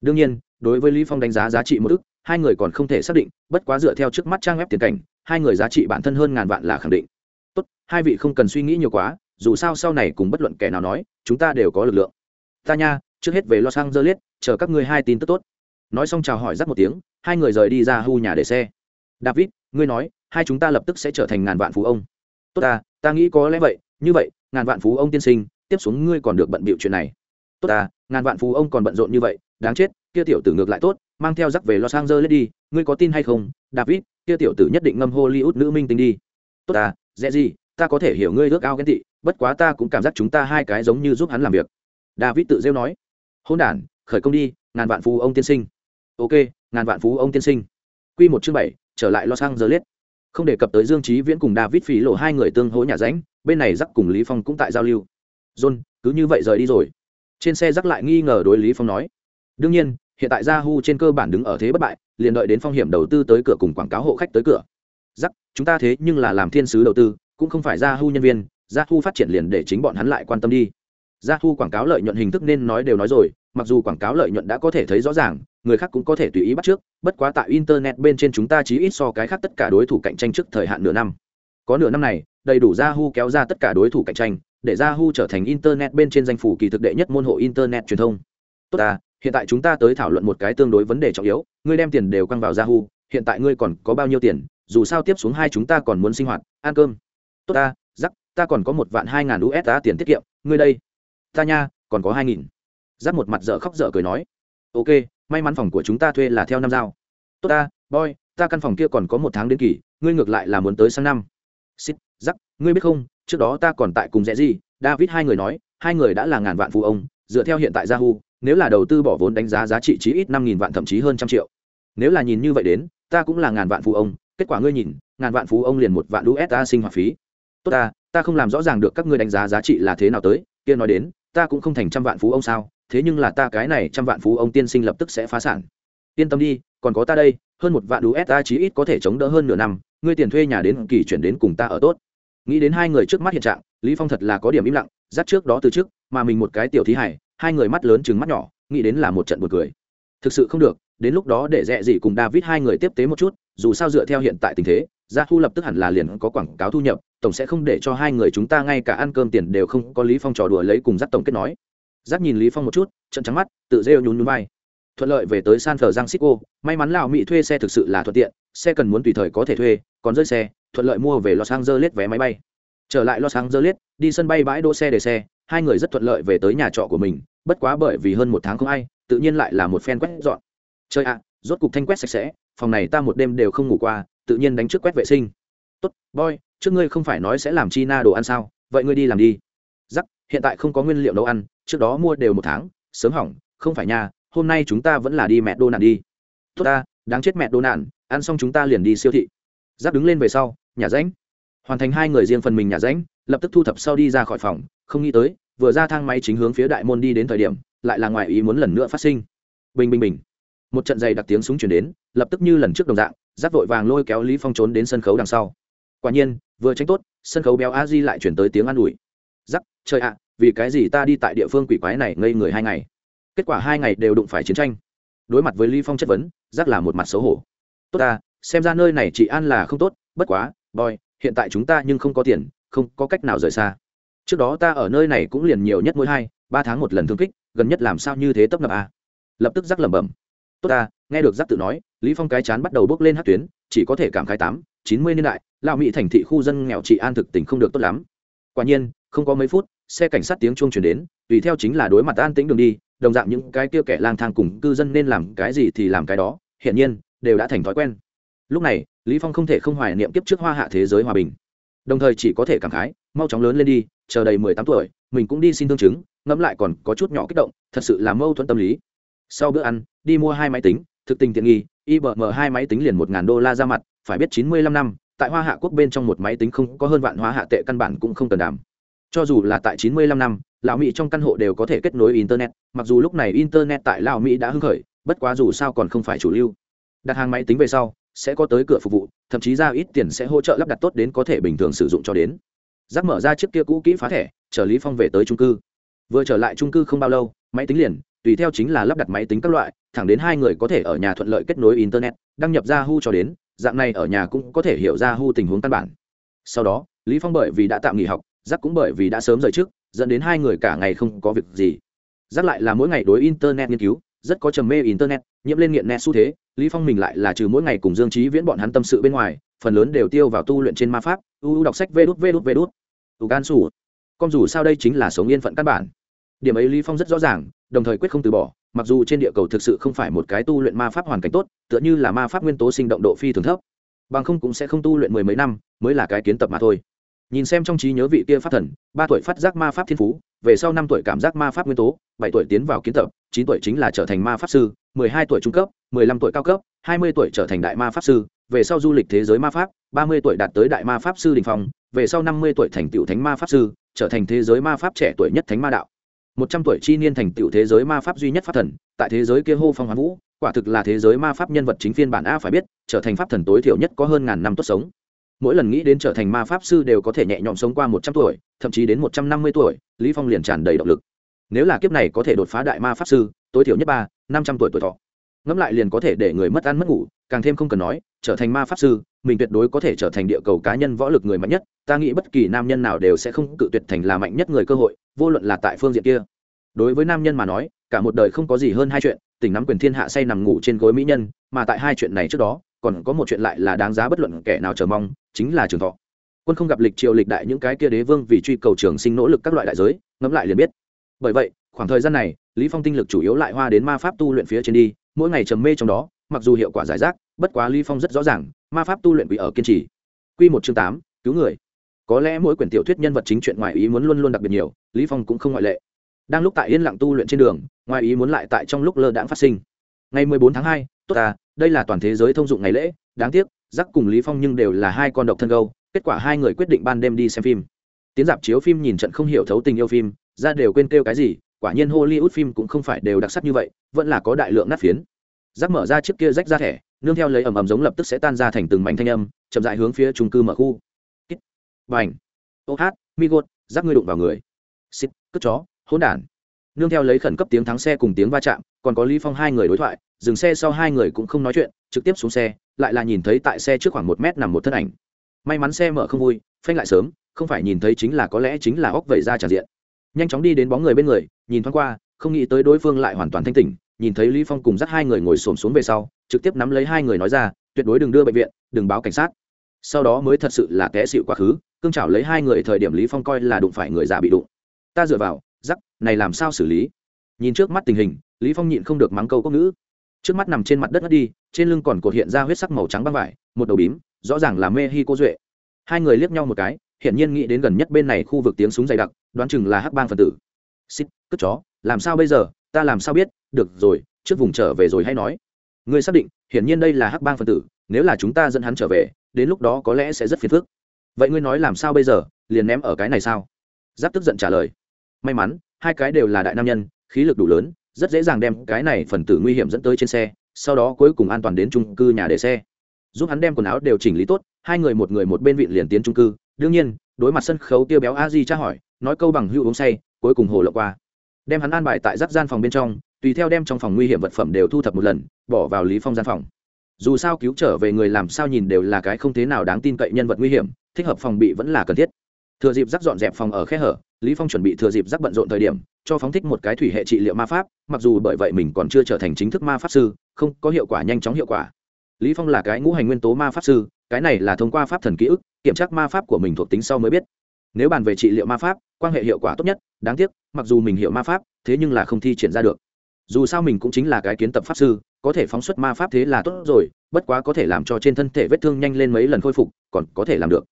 Đương nhiên, đối với lý phong đánh giá giá trị một ức, hai người còn không thể xác định, bất quá dựa theo trước mắt trang web tiền cảnh, hai người giá trị bản thân hơn ngàn vạn là khẳng định. Tốt, hai vị không cần suy nghĩ nhiều quá, dù sao sau này cùng bất luận kẻ nào nói, chúng ta đều có lực lượng. Ta nha, trước hết về los angeles, chờ các ngươi hai tin tức tốt. Nói xong chào hỏi dắt một tiếng, hai người rời đi ra hu nhà để xe. David, ngươi nói, hai chúng ta lập tức sẽ trở thành ngàn vạn phú ông. Tốt ta ta nghĩ có lẽ vậy, như vậy, ngàn vạn phú ông tiên sinh, tiếp xuống ngươi còn được bận bịu chuyện này tốt ta ngàn vạn phú ông còn bận rộn như vậy, đáng chết, kia tiểu tử ngược lại tốt, mang theo rắc về los angeles đi, ngươi có tin hay không? David, kia tiểu tử nhất định ngâm hollywood nữ minh tinh đi. Tốt ta dễ gì, ta có thể hiểu ngươi ước ao ghen tị, bất quá ta cũng cảm giác chúng ta hai cái giống như giúp hắn làm việc. David tự rêu nói. Hôn đản khởi công đi, ngàn vạn phú ông tiên sinh. Ok, ngàn vạn phú ông tiên sinh. Q một chương bảy, trở lại los angeles. Không đề cập tới dương trí viễn cùng david phí lộ hai người tương hỗ nhà ránh, bên này rắc cùng lý phong cũng tại giao lưu. John, cứ như vậy rời đi rồi trên xe rắc lại nghi ngờ đối lý phong nói, đương nhiên, hiện tại yahoo trên cơ bản đứng ở thế bất bại, liền đợi đến phong hiểm đầu tư tới cửa cùng quảng cáo hộ khách tới cửa. Rắc chúng ta thế nhưng là làm thiên sứ đầu tư, cũng không phải yahoo nhân viên, yahoo phát triển liền để chính bọn hắn lại quan tâm đi. Yahoo quảng cáo lợi nhuận hình thức nên nói đều nói rồi, mặc dù quảng cáo lợi nhuận đã có thể thấy rõ ràng, người khác cũng có thể tùy ý bắt trước, bất quá tại internet bên trên chúng ta chí ít so cái khác tất cả đối thủ cạnh tranh trước thời hạn nửa năm. Có nửa năm này, đầy đủ yahoo kéo ra tất cả đối thủ cạnh tranh để yahoo trở thành internet bên trên danh phủ kỳ thực đệ nhất môn hộ internet truyền thông. Tốt à hiện tại chúng ta tới thảo luận một cái tương đối vấn đề trọng yếu ngươi đem tiền đều quăng vào yahoo hiện tại ngươi còn có bao nhiêu tiền dù sao tiếp xuống hai chúng ta còn muốn sinh hoạt ăn cơm. Tốt ta rắc, ta còn có một vạn hai ngàn usd tiền tiết kiệm ngươi đây. Ta nha còn có hai nghìn. Giáp một mặt dở khóc dở cười nói. Ok may mắn phòng của chúng ta thuê là theo năm giao. Tốt ta boy ta căn phòng kia còn có một tháng đến kỳ ngươi ngược lại là muốn tới sang năm. Xít, rắc, ngươi biết không trước đó ta còn tại cùng rẽ gì, david hai người nói, hai người đã là ngàn vạn phụ ông, dựa theo hiện tại yahoo, nếu là đầu tư bỏ vốn đánh giá giá trị chí ít năm nghìn vạn thậm chí hơn trăm triệu. Nếu là nhìn như vậy đến, ta cũng là ngàn vạn phụ ông, kết quả ngươi nhìn, ngàn vạn phú ông liền một vạn usd sinh hoạt phí. Tốt ta ta không làm rõ ràng được các ngươi đánh giá giá trị là thế nào tới, kia nói đến, ta cũng không thành trăm vạn phú ông sao, thế nhưng là ta cái này trăm vạn phú ông tiên sinh lập tức sẽ phá sản. Yên tâm đi, còn có ta đây, hơn một vạn usd chí ít có thể chống đỡ hơn nửa năm, ngươi tiền thuê nhà đến kỳ chuyển đến cùng ta ở tốt nghĩ đến hai người trước mắt hiện trạng, lý phong thật là có điểm im lặng, dắt trước đó từ trước, mà mình một cái tiểu thí hải, hai người mắt lớn chừng mắt nhỏ, nghĩ đến là một trận buồn cười. Thực sự không được, đến lúc đó để rẻ gì cùng david hai người tiếp tế một chút, dù sao dựa theo hiện tại tình thế, gia thu lập tức hẳn là liền có quảng cáo thu nhập, tổng sẽ không để cho hai người chúng ta ngay cả ăn cơm tiền đều không có lý phong trò đùa lấy cùng dắt tổng kết nói. Dắt nhìn lý phong một chút trận trắng mắt, tự rêu nhún nhún vai thuận lợi về tới san francisco. May mắn lào mỹ thuê xe thực sự là thuận tiện, xe cần muốn tùy thời có thể thuê, còn rơi xe, thuận lợi mua về los angeles vé máy bay. Trở lại los angeles, đi sân bay bãi đỗ xe để xe, hai người rất thuận lợi về tới nhà trọ của mình, bất quá bởi vì hơn một tháng không ai, tự nhiên lại là một phen quét dọn. Chơi ạ, rốt cục thanh quét sạch sẽ, phòng này ta một đêm đều không ngủ qua, tự nhiên đánh trước quét vệ sinh. Tốt, boy, trước ngươi không phải nói sẽ làm chi na đồ ăn sao, vậy ngươi đi làm đi. Giắc hiện tại không có nguyên liệu nấu ăn, trước đó mua đều một tháng, sớm hỏng, không phải nha hôm nay chúng ta vẫn là đi mẹ đô nạn đi. Tốt ta, đáng chết mẹ đô nạn ăn xong chúng ta liền đi siêu thị. Giáp đứng lên về sau, nhà ránh hoàn thành hai người riêng phần mình nhà ránh lập tức thu thập sau đi ra khỏi phòng, không nghĩ tới, vừa ra thang máy chính hướng phía đại môn đi đến thời điểm, lại là ngoài ý muốn lần nữa phát sinh. Bình bình bình. Một trận giày đặc tiếng súng chuyển đến, lập tức như lần trước đồng dạng, giáp vội vàng lôi kéo lý phong trốn đến sân khấu đằng sau. Quả nhiên, vừa tránh tốt, sân khấu béo a di lại chuyển tới tiếng an ủi. Giắc trời ạ, vì cái gì ta đi tại địa phương quỷ quái này ngây người hai ngày? Kết quả hai ngày đều đụng phải chiến tranh. Đối mặt với lý phong chất vấn, Giác là một mặt xấu hổ. Tốt ta, xem ra nơi này chị an là không tốt, bất quá, boy, hiện tại chúng ta nhưng không có tiền, không có cách nào rời xa. Trước đó ta ở nơi này cũng liền nhiều nhất mỗi hai, ba tháng một lần thương kích, gần nhất làm sao như thế tấp nập a à? lập tức Giác lẩm bẩm. Tốt ta, nghe được Giác tự nói, lý phong cái chán bắt đầu bước lên hát tuyến, chỉ có thể cảm khái tám, chín mươi niên đại, lão mỹ thành thị khu dân nghèo trị an thực tình không được tốt lắm. Quả nhiên, không có mấy phút, xe cảnh sát tiếng chuông chuyển đến, tùy theo chính là đối mặt an tĩnh đường đi đồng dạng những cái kia kẻ lang thang cùng cư dân nên làm cái gì thì làm cái đó hiện nhiên, đều đã thành thói quen. Lúc này, lý phong không thể không hoài niệm kiếp trước hoa hạ thế giới hòa bình. Đồng thời chỉ có thể cảm khái, mau chóng lớn lên đi, chờ đầy mười tám tuổi, mình cũng đi xin thương chứng, ngẫm lại còn có chút nhỏ kích động, thật sự là mâu thuẫn tâm lý. Sau bữa ăn, đi mua hai máy tính, thực tình tiện nghi, ibm hai máy tính liền một ngàn đô la ra mặt, phải biết chín mươi lăm năm, tại hoa hạ quốc bên trong một máy tính không có hơn vạn hóa hạ tệ căn bản cũng không cần đảm cho dù là tại chín mươi lăm năm, lão mỹ trong căn hộ đều có thể kết nối internet, mặc dù lúc này internet tại lão mỹ đã hưng khởi, bất quá dù sao còn không phải chủ lưu. Đặt hàng máy tính về sau, sẽ có tới cửa phục vụ, thậm chí ra ít tiền sẽ hỗ trợ lắp đặt tốt đến có thể bình thường sử dụng cho đến. Giác mở ra chiếc kia cũ kỹ phá thẻ chờ lý phong về tới trung cư. Vừa trở lại trung cư không bao lâu, máy tính liền, tùy theo chính là lắp đặt máy tính các loại, thẳng đến hai người có thể ở nhà thuận lợi kết nối internet, đăng nhập ra hu cho đến, dạng này ở nhà cũng có thể hiểu ra hu tình huống căn bản. Sau đó, lý phong bởi vì đã tạm nghỉ học giác cũng bởi vì đã sớm rời trước, dẫn đến hai người cả ngày không có việc gì. Giác lại là mỗi ngày đối internet nghiên cứu, rất có trầm mê internet, nhiễm lên nghiện net xu thế. Lý phong mình lại là trừ mỗi ngày cùng dương trí viễn bọn hắn tâm sự bên ngoài, phần lớn đều tiêu vào tu luyện trên ma pháp u đọc sách vê đút vê đút vê đút. Tù gan sủ. Con dù sao đây chính là sống yên phận căn bản. Điểm ấy lý phong rất rõ ràng, đồng thời quyết không từ bỏ, mặc dù trên địa cầu thực sự không phải một cái tu luyện ma pháp hoàn cảnh tốt, tựa như là ma pháp nguyên tố sinh động độ phi thường thấp. Bằng không cũng sẽ không tu luyện mười mấy năm, mới là cái kiến tập mà thôi nhìn xem trong trí nhớ vị kia pháp thần, ba tuổi phát giác ma pháp thiên phú, về sau năm tuổi cảm giác ma pháp nguyên tố, bảy tuổi tiến vào kiến tập, chín tuổi chính là trở thành ma pháp sư, mười hai tuổi trung cấp, mười lăm tuổi cao cấp, hai mươi tuổi trở thành đại ma pháp sư, về sau du lịch thế giới ma pháp, ba mươi tuổi đạt tới đại ma pháp sư đình phong, về sau năm mươi tuổi thành tựu thánh ma pháp sư, trở thành thế giới ma pháp trẻ tuổi nhất thánh ma đạo. một trăm tuổi chi niên thành tựu thế giới ma pháp duy nhất pháp thần, tại thế giới kia hô phong hoán vũ, quả thực là thế giới ma pháp nhân vật chính phiên bản a phải biết, trở thành pháp thần tối thiểu nhất có hơn ngàn năm tốt sống mỗi lần nghĩ đến trở thành ma pháp sư đều có thể nhẹ nhõm sống qua một trăm tuổi, thậm chí đến một trăm năm mươi tuổi, lý phong liền tràn đầy động lực. Nếu là kiếp này có thể đột phá đại ma pháp sư, tối thiểu nhất ba, năm trăm tuổi tuổi thọ. Ngẫm lại liền có thể để người mất ăn mất ngủ, càng thêm không cần nói, trở thành ma pháp sư, mình tuyệt đối có thể trở thành địa cầu cá nhân võ lực người mạnh nhất, ta nghĩ bất kỳ nam nhân nào đều sẽ không cự tuyệt thành là mạnh nhất người cơ hội, vô luận là tại phương diện kia. Đối với nam nhân mà nói, cả một đời không có gì hơn hai chuyện tỉnh nắm quyền thiên hạ say nằm ngủ trên gối mỹ nhân, mà tại hai chuyện này trước đó còn có một chuyện lại là đáng giá bất luận kẻ nào chờ mong chính là trường thọ. Quân không gặp lịch triều lịch đại những cái kia đế vương vì truy cầu trường sinh nỗ lực các loại đại giới ngẫm lại liền biết. Bởi vậy khoảng thời gian này lý phong tinh lực chủ yếu lại hoa đến ma pháp tu luyện phía trên đi mỗi ngày trầm mê trong đó mặc dù hiệu quả giải rác bất quá lý phong rất rõ ràng ma pháp tu luyện bị ở kiên trì. Quy một chương tám cứu người. Có lẽ mỗi quyển tiểu thuyết nhân vật chính chuyện ngoài ý muốn luôn luôn đặc biệt nhiều lý phong cũng không ngoại lệ. Đang lúc tại yên lặng tu luyện trên đường ngoài ý muốn lại tại trong lúc lơ đãng phát sinh. Ngày 14 tháng 2, tốt à đây là toàn thế giới thông dụng ngày lễ, đáng tiếc giác cùng lý phong nhưng đều là hai con độc thân gâu, kết quả hai người quyết định ban đêm đi xem phim. Tiến dạp chiếu phim nhìn trận không hiểu thấu tình yêu phim, ra đều quên kêu cái gì, quả nhiên hollywood phim cũng không phải đều đặc sắc như vậy, vẫn là có đại lượng nát phiến. Giác mở ra chiếc kia rách ra thẻ, nương theo lấy ầm ầm giống lập tức sẽ tan ra thành từng mảnh thanh âm, chậm dại hướng phía trung cư mở khu. Bành. Ô hát, mi gột giác ngươi đụng vào người. Xịt, cất chó, hỗn đản. Nương theo lấy khẩn cấp tiếng thắng xe cùng tiếng va chạm, còn có lý phong hai người đối thoại dừng xe sau hai người cũng không nói chuyện trực tiếp xuống xe lại là nhìn thấy tại xe trước khoảng một mét nằm một thân ảnh. May mắn xe mở không vui phanh lại sớm không phải nhìn thấy chính là có lẽ chính là óc vẩy ra tràn diện. Nhanh chóng đi đến bóng người bên người nhìn thoáng qua không nghĩ tới đối phương lại hoàn toàn thanh tỉnh nhìn thấy lý phong cùng dắt hai người ngồi xổm xuống về sau trực tiếp nắm lấy hai người nói ra tuyệt đối đừng đưa bệnh viện đừng báo cảnh sát. Sau đó mới thật sự là té xịu quá khứ cương chảo lấy hai người thời điểm lý phong coi là đụng phải người già bị đụng. Ta dựa vào dắt, này làm sao xử lý? Nhìn trước mắt tình hình lý phong nhịn không được mắng câu quốc ngữ trước mắt nằm trên mặt đất ngất đi, trên lưng còn cột hiện ra huyết sắc màu trắng băng vải, một đầu bím, rõ ràng là mê hi cô duệ. Hai người liếc nhau một cái, hiển nhiên nghĩ đến gần nhất bên này khu vực tiếng súng dày đặc, đoán chừng là hắc bang phần tử. Xích cất chó, làm sao bây giờ, ta làm sao biết, được rồi, trước vùng trở về rồi hay nói. Ngươi xác định, hiển nhiên đây là hắc bang phần tử, nếu là chúng ta dẫn hắn trở về, đến lúc đó có lẽ sẽ rất phiền phức. Vậy ngươi nói làm sao bây giờ, liền ném ở cái này sao? Giáp tức giận trả lời. May mắn, hai cái đều là đại nam nhân, khí lực đủ lớn rất dễ dàng đem cái này phần tử nguy hiểm dẫn tới trên xe, sau đó cuối cùng an toàn đến trung cư nhà để xe. Giúp hắn đem quần áo đều chỉnh lý tốt, hai người một người một bên vịn liền tiến trung cư. Đương nhiên, đối mặt sân khấu tiêu béo a di tra hỏi, nói câu bằng hữu uống say, cuối cùng hồ lộ qua. Đem hắn an bài tại giáp gian phòng bên trong, tùy theo đem trong phòng nguy hiểm vật phẩm đều thu thập một lần, bỏ vào lý phong gian phòng. Dù sao cứu trở về người làm sao nhìn đều là cái không thế nào đáng tin cậy nhân vật nguy hiểm, thích hợp phòng bị vẫn là cần thiết. Thừa dịp rắc dọn dẹp phòng ở khe hở, lý phong chuẩn bị thừa dịp rắc bận rộn thời điểm cho phóng thích một cái thủy hệ trị liệu ma pháp, mặc dù bởi vậy mình còn chưa trở thành chính thức ma pháp sư, không, có hiệu quả, nhanh chóng hiệu quả. Lý phong là cái ngũ hành nguyên tố ma pháp sư, cái này là thông qua pháp thần ký ức, kiểm tra ma pháp của mình thuộc tính sau mới biết. Nếu bàn về trị liệu ma pháp, quan hệ hiệu quả tốt nhất, đáng tiếc, mặc dù mình hiểu ma pháp, thế nhưng là không thi triển ra được. Dù sao mình cũng chính là cái kiến tập pháp sư, có thể phóng xuất ma pháp thế là tốt rồi, bất quá có thể làm cho trên thân thể vết thương nhanh lên mấy lần khôi phục, còn có thể làm được.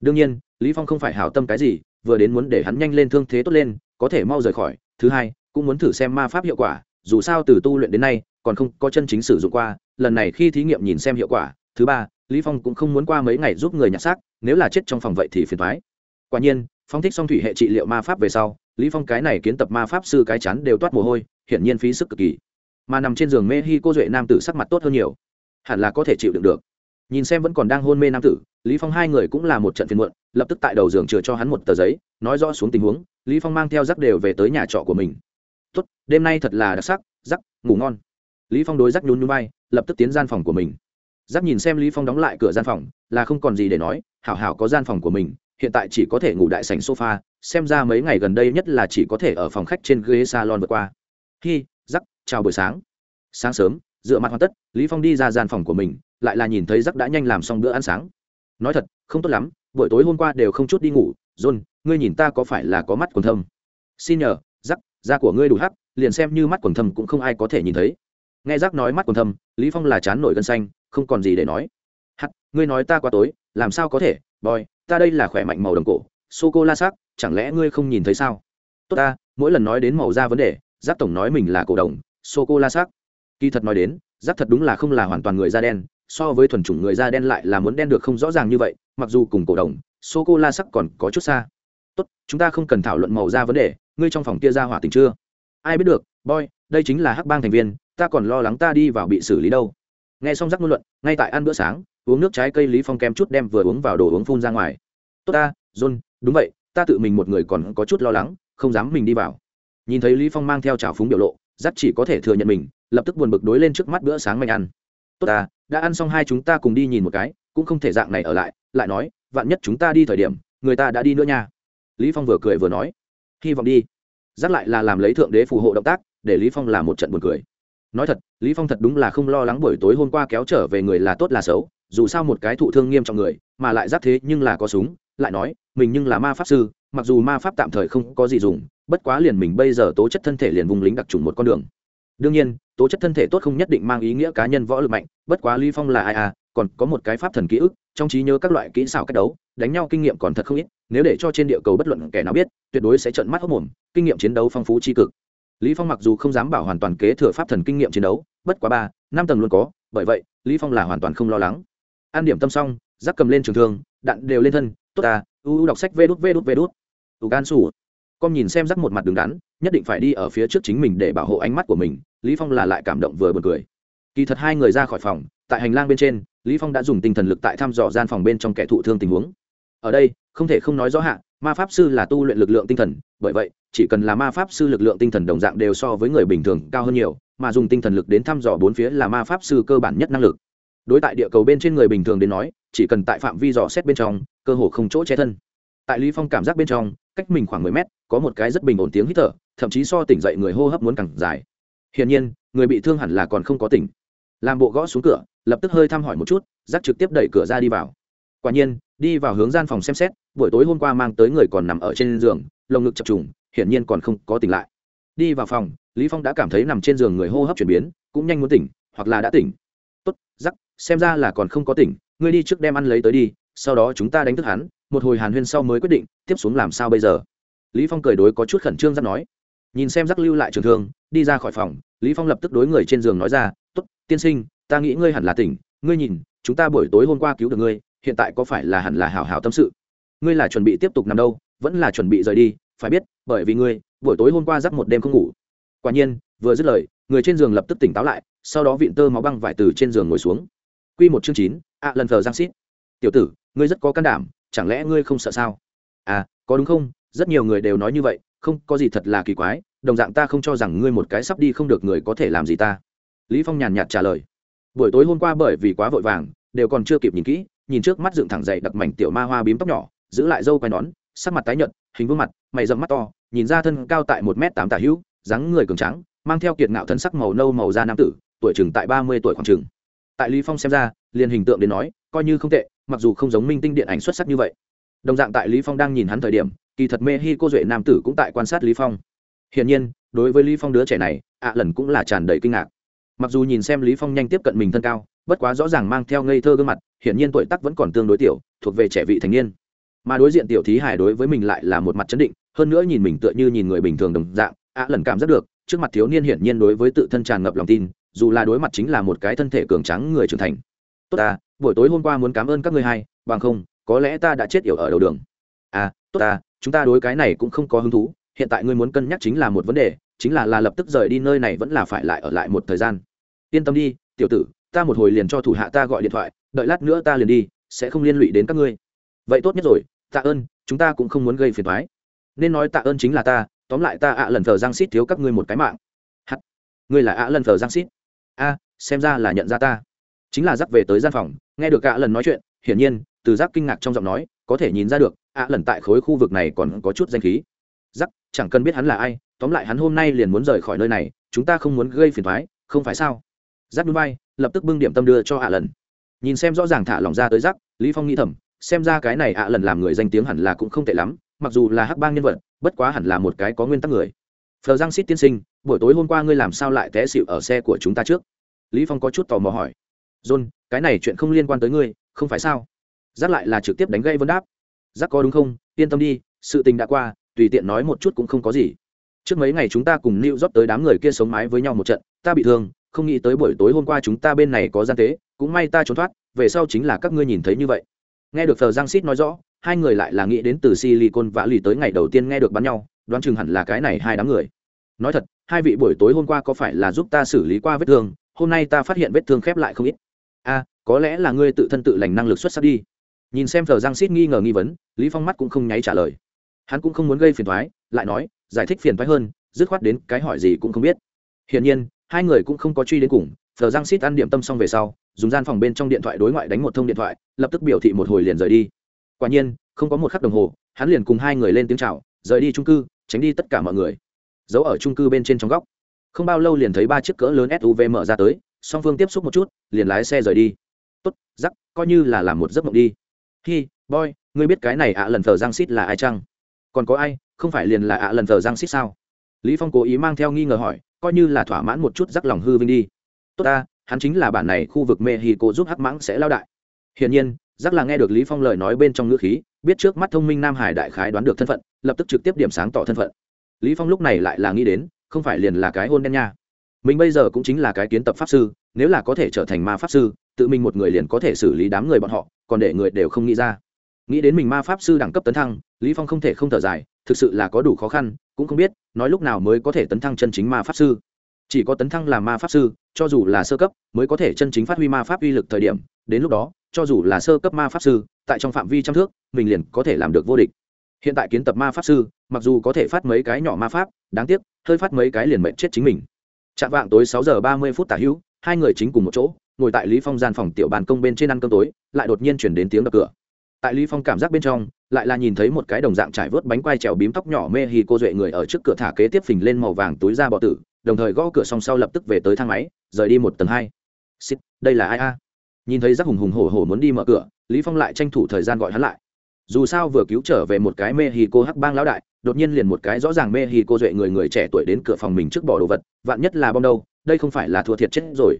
Đương nhiên, lý phong không phải hảo tâm cái gì, vừa đến muốn để hắn nhanh lên thương thế tốt lên, có thể mau rời khỏi thứ hai, cũng muốn thử xem ma pháp hiệu quả, dù sao từ tu luyện đến nay, còn không có chân chính sử dụng qua, lần này khi thí nghiệm nhìn xem hiệu quả. Thứ ba, lý phong cũng không muốn qua mấy ngày giúp người nhặt xác, nếu là chết trong phòng vậy thì phiền toái. Quả nhiên, phong thích xong thủy hệ trị liệu ma pháp về sau, lý phong cái này kiến tập ma pháp sư cái chắn đều toát mồ hôi, hiển nhiên phí sức cực kỳ. Mà nằm trên giường mê hi cô duệ nam tử sắc mặt tốt hơn nhiều. Hẳn là có thể chịu đựng được. Nhìn xem vẫn còn đang hôn mê nam tử, lý phong hai người cũng là một trận phiền muộn lập tức tại đầu giường chừa cho hắn một tờ giấy, nói rõ xuống tình huống, lý phong mang theo rắc đều về tới nhà trọ của mình. Tốt, đêm nay thật là đặc sắc rắc ngủ ngon. Lý phong đối rắc nhún nhún bay lập tức tiến gian phòng của mình. Rắc nhìn xem lý phong đóng lại cửa gian phòng, là không còn gì để nói, hảo hảo có gian phòng của mình, hiện tại chỉ có thể ngủ đại sảnh sofa, xem ra mấy ngày gần đây nhất là chỉ có thể ở phòng khách trên ghế salon vượt qua. Hi rắc chào buổi sáng. Sáng sớm, dựa mặt hoàn tất, lý phong đi ra gian phòng của mình, lại là nhìn thấy rắc đã nhanh làm xong bữa ăn sáng. Nói thật, không tốt lắm buổi tối hôm qua đều không chút đi ngủ, john, ngươi nhìn ta có phải là có mắt quần thâm? Xin nhờ rắc da của ngươi đủ hắc, liền xem như mắt quần thâm cũng không ai có thể nhìn thấy. Nghe rắc nói mắt quần thâm, lý phong là chán nổi gân xanh, không còn gì để nói. Hắc, ngươi nói ta quá tối, làm sao có thể? Boy, ta đây là khỏe mạnh màu đồng cổ sô cô la sắc, chẳng lẽ ngươi không nhìn thấy sao? Tốt ta, mỗi lần nói đến màu da vấn đề giáp tổng nói mình là cổ đồng sô cô la sắc. Kỳ thật nói đến giáp thật đúng là không là hoàn toàn người da đen, so với thuần chủng người da đen lại là muốn đen được không rõ ràng như vậy mặc dù cùng cổ đồng, sô cô la sắc còn có chút xa. Tốt, chúng ta không cần thảo luận màu da vấn đề, ngươi trong phòng kia ra hỏa tình chưa? Ai biết được, boy, đây chính là hắc bang thành viên, ta còn lo lắng ta đi vào bị xử lý đâu. Nghe xong rắc ngôn luận, ngay tại ăn bữa sáng, uống nước trái cây lý phong kem chút đem vừa uống vào đồ uống phun ra ngoài. Tốt ta, john, đúng vậy, ta tự mình một người còn có chút lo lắng, không dám mình đi vào. Nhìn thấy lý phong mang theo trào phúng biểu lộ rắc chỉ có thể thừa nhận mình, lập tức buồn bực đối lên trước mắt bữa sáng mạnh ăn. Tốt ta, đã ăn xong hai chúng ta cùng đi nhìn một cái, cũng không thể dạng này ở lại lại nói, vạn nhất chúng ta đi thời điểm, người ta đã đi nữa nha. Lý phong vừa cười vừa nói, hy vọng đi. Dắt lại là làm lấy thượng đế phù hộ động tác, để lý phong làm một trận buồn cười. Nói thật, lý phong thật đúng là không lo lắng buổi tối hôm qua kéo trở về người là tốt là xấu, dù sao một cái thụ thương nghiêm trọng người, mà lại giáp thế nhưng là có súng, lại nói, mình nhưng là ma pháp sư, mặc dù ma pháp tạm thời không có gì dùng, bất quá liền mình bây giờ tố chất thân thể liền vùng lính đặc trùng một con đường đương nhiên, tố chất thân thể tốt không nhất định mang ý nghĩa cá nhân võ lực mạnh, bất quá ly phong là ai à còn có một cái pháp thần ký ức, trong trí nhớ các loại kỹ xảo cách đấu, đánh nhau kinh nghiệm còn thật không ít, nếu để cho trên địa cầu bất luận kẻ nào biết, tuyệt đối sẽ trận mắt hốc mồm, kinh nghiệm chiến đấu phong phú tri cực. Lý phong mặc dù không dám bảo hoàn toàn kế thừa pháp thần kinh nghiệm chiến đấu, bất quá ba, năm tầng luôn có, bởi vậy, lý phong là hoàn toàn không lo lắng. An điểm tâm xong, giáp cầm lên trường thương, đạn đều lên thân, tốt à u u đọc sách vê đút vê đút vê đút. U gan sủ con nhìn xem rắc một mặt đứng đắn, nhất định phải đi ở phía trước chính mình để bảo hộ ánh mắt của mình, lý phong là lại cảm động vừa buồn cười. Kỳ thật hai người ra khỏi phòng, tại hành lang bên trên, lý phong đã dùng tinh thần lực tại thăm dò gian phòng bên trong kẻ thụ thương tình huống. Ở đây, không thể không nói rõ hạ, ma pháp sư là tu luyện lực lượng tinh thần, bởi vậy, chỉ cần là ma pháp sư lực lượng tinh thần đồng dạng đều so với người bình thường cao hơn nhiều, mà dùng tinh thần lực đến thăm dò bốn phía là ma pháp sư cơ bản nhất năng lực. Đối tại địa cầu bên trên người bình thường đến nói, chỉ cần tại phạm vi dò xét bên trong, cơ hồ không chỗ che thân. Tại lý phong cảm giác bên trong cách mình khoảng mười mét, có một cái rất bình ổn tiếng hít thở, thậm chí so tỉnh dậy người hô hấp muốn càng dài. Hiển nhiên, người bị thương hẳn là còn không có tỉnh. Làm bộ gõ xuống cửa, lập tức hơi thăm hỏi một chút giác trực tiếp đẩy cửa ra đi vào. Quả nhiên, đi vào hướng gian phòng xem xét, buổi tối hôm qua mang tới người còn nằm ở trên giường, lồng ngực chập trùng, hiển nhiên còn không có tỉnh lại. Đi vào phòng, lý phong đã cảm thấy nằm trên giường người hô hấp chuyển biến, cũng nhanh muốn tỉnh, hoặc là đã tỉnh. Tốt giắc xem ra là còn không có tỉnh, ngươi đi trước đem ăn lấy tới đi, sau đó chúng ta đánh thức hắn một hồi hàn huyên sau mới quyết định, tiếp xuống làm sao bây giờ? Lý phong cười đối có chút khẩn trương giáp nói. Nhìn xem giác lưu lại trường thương, đi ra khỏi phòng, lý phong lập tức đối người trên giường nói ra, tốt, tiên sinh, ta nghĩ ngươi hẳn là tỉnh, ngươi nhìn, chúng ta buổi tối hôm qua cứu được ngươi, hiện tại có phải là hẳn là hảo hảo tâm sự? Ngươi là chuẩn bị tiếp tục nằm đâu, vẫn là chuẩn bị rời đi, phải biết, bởi vì ngươi, buổi tối hôm qua giấc một đêm không ngủ. Quả nhiên, vừa dứt lời, người trên giường lập tức tỉnh táo lại, sau đó vịn tơ máu băng vải từ trên giường ngồi xuống. Quy một chương chín, ạ lần thờ giang xít. Tiểu tử, ngươi rất có can đảm chẳng lẽ ngươi không sợ sao? À có đúng không? Rất nhiều người đều nói như vậy, không, có gì thật là kỳ quái, đồng dạng ta không cho rằng ngươi một cái sắp đi không được người có thể làm gì ta. Lý phong nhàn nhạt trả lời. Buổi tối hôm qua bởi vì quá vội vàng, đều còn chưa kịp nhìn kỹ, nhìn trước mắt dựng thẳng dậy đặc mảnh tiểu ma hoa bím tóc nhỏ, giữ lại dâu quai nón, sắc mặt tái nhợt, hình vương mặt, mày rậm mắt to, nhìn ra thân cao tại một m tám tả hữu, dáng người cường trắng mang theo kiệt ngạo thần sắc màu nâu màu da nam tử, tuổi chừng tại ba mươi tuổi khoảng chừng. Tại lý phong xem ra, liền hình tượng đến nói, coi như không tệ mặc dù không giống minh tinh điện ảnh xuất sắc như vậy. Đồng dạng tại lý phong đang nhìn hắn thời điểm, kỳ thật mê hi cô duệ nam tử cũng tại quan sát lý phong. Hiển nhiên, đối với lý phong đứa trẻ này, ạ lần cũng là tràn đầy kinh ngạc. Mặc dù nhìn xem lý phong nhanh tiếp cận mình thân cao, bất quá rõ ràng mang theo ngây thơ gương mặt, hiển nhiên tuổi tác vẫn còn tương đối tiểu, thuộc về trẻ vị thành niên. Mà đối diện tiểu thí hải đối với mình lại là một mặt chấn định, hơn nữa nhìn mình tựa như nhìn người bình thường đồng dạng, ạ lần cảm giác được, trước mặt thiếu niên hiển nhiên đối với tự thân tràn ngập lòng tin, dù là đối mặt chính là một cái thân thể cường trắng người trưởng thành tốt ta, buổi tối hôm qua muốn cảm ơn các ngươi hai, bằng không, có lẽ ta đã chết yểu ở đầu đường. À tốt ta, chúng ta đối cái này cũng không có hứng thú, hiện tại ngươi muốn cân nhắc chính là một vấn đề, chính là là lập tức rời đi nơi này vẫn là phải lại ở lại một thời gian. Yên tâm đi, tiểu tử, ta một hồi liền cho thủ hạ ta gọi điện thoại, đợi lát nữa ta liền đi, sẽ không liên lụy đến các ngươi. Vậy tốt nhất rồi, tạ ơn, chúng ta cũng không muốn gây phiền thoái nên nói tạ ơn chính là ta, tóm lại ta ạ lần thờ giang xít thiếu các ngươi một cái mạng. Hắt, ngươi là ạ lần thờ giang xít. A, xem ra là nhận ra ta chính là dắt về tới gian phòng, nghe được ạ lần nói chuyện, hiển nhiên, từ giác kinh ngạc trong giọng nói, có thể nhìn ra được, ạ lần tại khối khu vực này còn có chút danh khí. Giắc chẳng cần biết hắn là ai, tóm lại hắn hôm nay liền muốn rời khỏi nơi này, chúng ta không muốn gây phiền thoái không phải sao? Giáp núi bay lập tức bưng điểm tâm đưa cho ạ lần nhìn xem rõ ràng thả lòng ra tới giắc lý phong nghĩ thầm, xem ra cái này ạ lần làm người danh tiếng hẳn là cũng không tệ lắm, mặc dù là hắc bang nhân vật, bất quá hẳn là một cái có nguyên tắc người. Phờ giang xít tiên sinh, buổi tối hôm qua ngươi làm sao lại té xịu ở xe của chúng ta trước? Lý phong có chút tò mò hỏi john, cái này chuyện không liên quan tới ngươi, không phải sao? Giác lại là trực tiếp đánh gây vấn đáp. Giác có đúng không? Yên tâm đi, sự tình đã qua, tùy tiện nói một chút cũng không có gì. Trước mấy ngày chúng ta cùng lưu York tới đám người kia sống mái với nhau một trận, ta bị thương, không nghĩ tới buổi tối hôm qua chúng ta bên này có gian tế, cũng may ta trốn thoát, về sau chính là các ngươi nhìn thấy như vậy. Nghe được thờ giang xít nói rõ, hai người lại là nghĩ đến từ silicon và lì tới ngày đầu tiên nghe được bắn nhau, đoán chừng hẳn là cái này hai đám người. Nói thật, hai vị buổi tối hôm qua có phải là giúp ta xử lý qua vết thương, hôm nay ta phát hiện vết thương khép lại không ít có lẽ là ngươi tự thân tự lành năng lực xuất sắc đi. Nhìn xem thờ giang xít nghi ngờ nghi vấn, lý phong mắt cũng không nháy trả lời. Hắn cũng không muốn gây phiền thoái lại nói, giải thích phiền thoái hơn, dứt khoát đến cái hỏi gì cũng không biết. Hiển nhiên, hai người cũng không có truy đến cùng thờ giang xít ăn điểm tâm xong về sau, dùng gian phòng bên trong điện thoại đối ngoại đánh một thông điện thoại, lập tức biểu thị một hồi liền rời đi. Quả nhiên, không có một khắc đồng hồ, hắn liền cùng hai người lên tiếng chào, rời đi trung cư, tránh đi tất cả mọi người. Giấu ở trung cư bên trên trong góc. Không bao lâu liền thấy ba chiếc cỡ lớn suv mở ra tới, song phương tiếp xúc một chút, liền lái xe rời đi tốt giắc coi như là làm một giấc mộng đi. Hi, boy, ngươi biết cái này ạ lần thờ giang xít là ai chăng? Còn có ai, không phải liền là ạ lần thờ giang xít sao? Lý phong cố ý mang theo nghi ngờ hỏi, coi như là thỏa mãn một chút rắc lòng hư vinh đi. Tốt ta, hắn chính là bản này khu vực mexico giúp hắc mãng sẽ lao đại. Hiển nhiên rắc là nghe được lý phong lời nói bên trong ngữ khí, biết trước mắt thông minh nam hải đại khái đoán được thân phận, lập tức trực tiếp điểm sáng tỏ thân phận. Lý phong lúc này lại là nghĩ đến, không phải liền là cái hôn đen nha. Mình bây giờ cũng chính là cái kiến tập pháp sư, nếu là có thể trở thành ma pháp sư tự mình một người liền có thể xử lý đám người bọn họ, còn để người đều không nghĩ ra. Nghĩ đến mình ma pháp sư đẳng cấp tấn thăng, lý phong không thể không thở dài, thực sự là có đủ khó khăn, cũng không biết, nói lúc nào mới có thể tấn thăng chân chính ma pháp sư. Chỉ có tấn thăng làm ma pháp sư, cho dù là sơ cấp, mới có thể chân chính phát huy ma pháp uy lực thời điểm, đến lúc đó, cho dù là sơ cấp ma pháp sư, tại trong phạm vi trăm thước, mình liền có thể làm được vô địch. Hiện tại kiến tập ma pháp sư, mặc dù có thể phát mấy cái nhỏ ma pháp, đáng tiếc, hơi phát mấy cái liền mệnh chết chính mình. Chạm vạng tối sáu giờ ba mươi phút tả hữu, hai người chính cùng một chỗ ngồi tại lý phong gian phòng tiểu bàn công bên trên ăn cơm tối, lại đột nhiên chuyển đến tiếng đập cửa. Tại lý phong cảm giác bên trong, lại là nhìn thấy một cái đồng dạng trải vớt bánh quai trèo bím tóc nhỏ mê hì cô duệ người ở trước cửa thả kế tiếp phình lên màu vàng túi ra bọ tử, đồng thời gõ cửa xong sau lập tức về tới thang máy, rời đi một tầng hai. Xích đây là ai a? Nhìn thấy giác hùng hùng hổ hổ muốn đi mở cửa, lý phong lại tranh thủ thời gian gọi hắn lại. Dù sao vừa cứu trở về một cái mê hì cô hắc bang lão đại, đột nhiên liền một cái rõ ràng mê hì cô duệ người người trẻ tuổi đến cửa phòng mình trước bỏ đồ vật, vạn nhất là bom đâu, đây không phải là thua thiệt chết rồi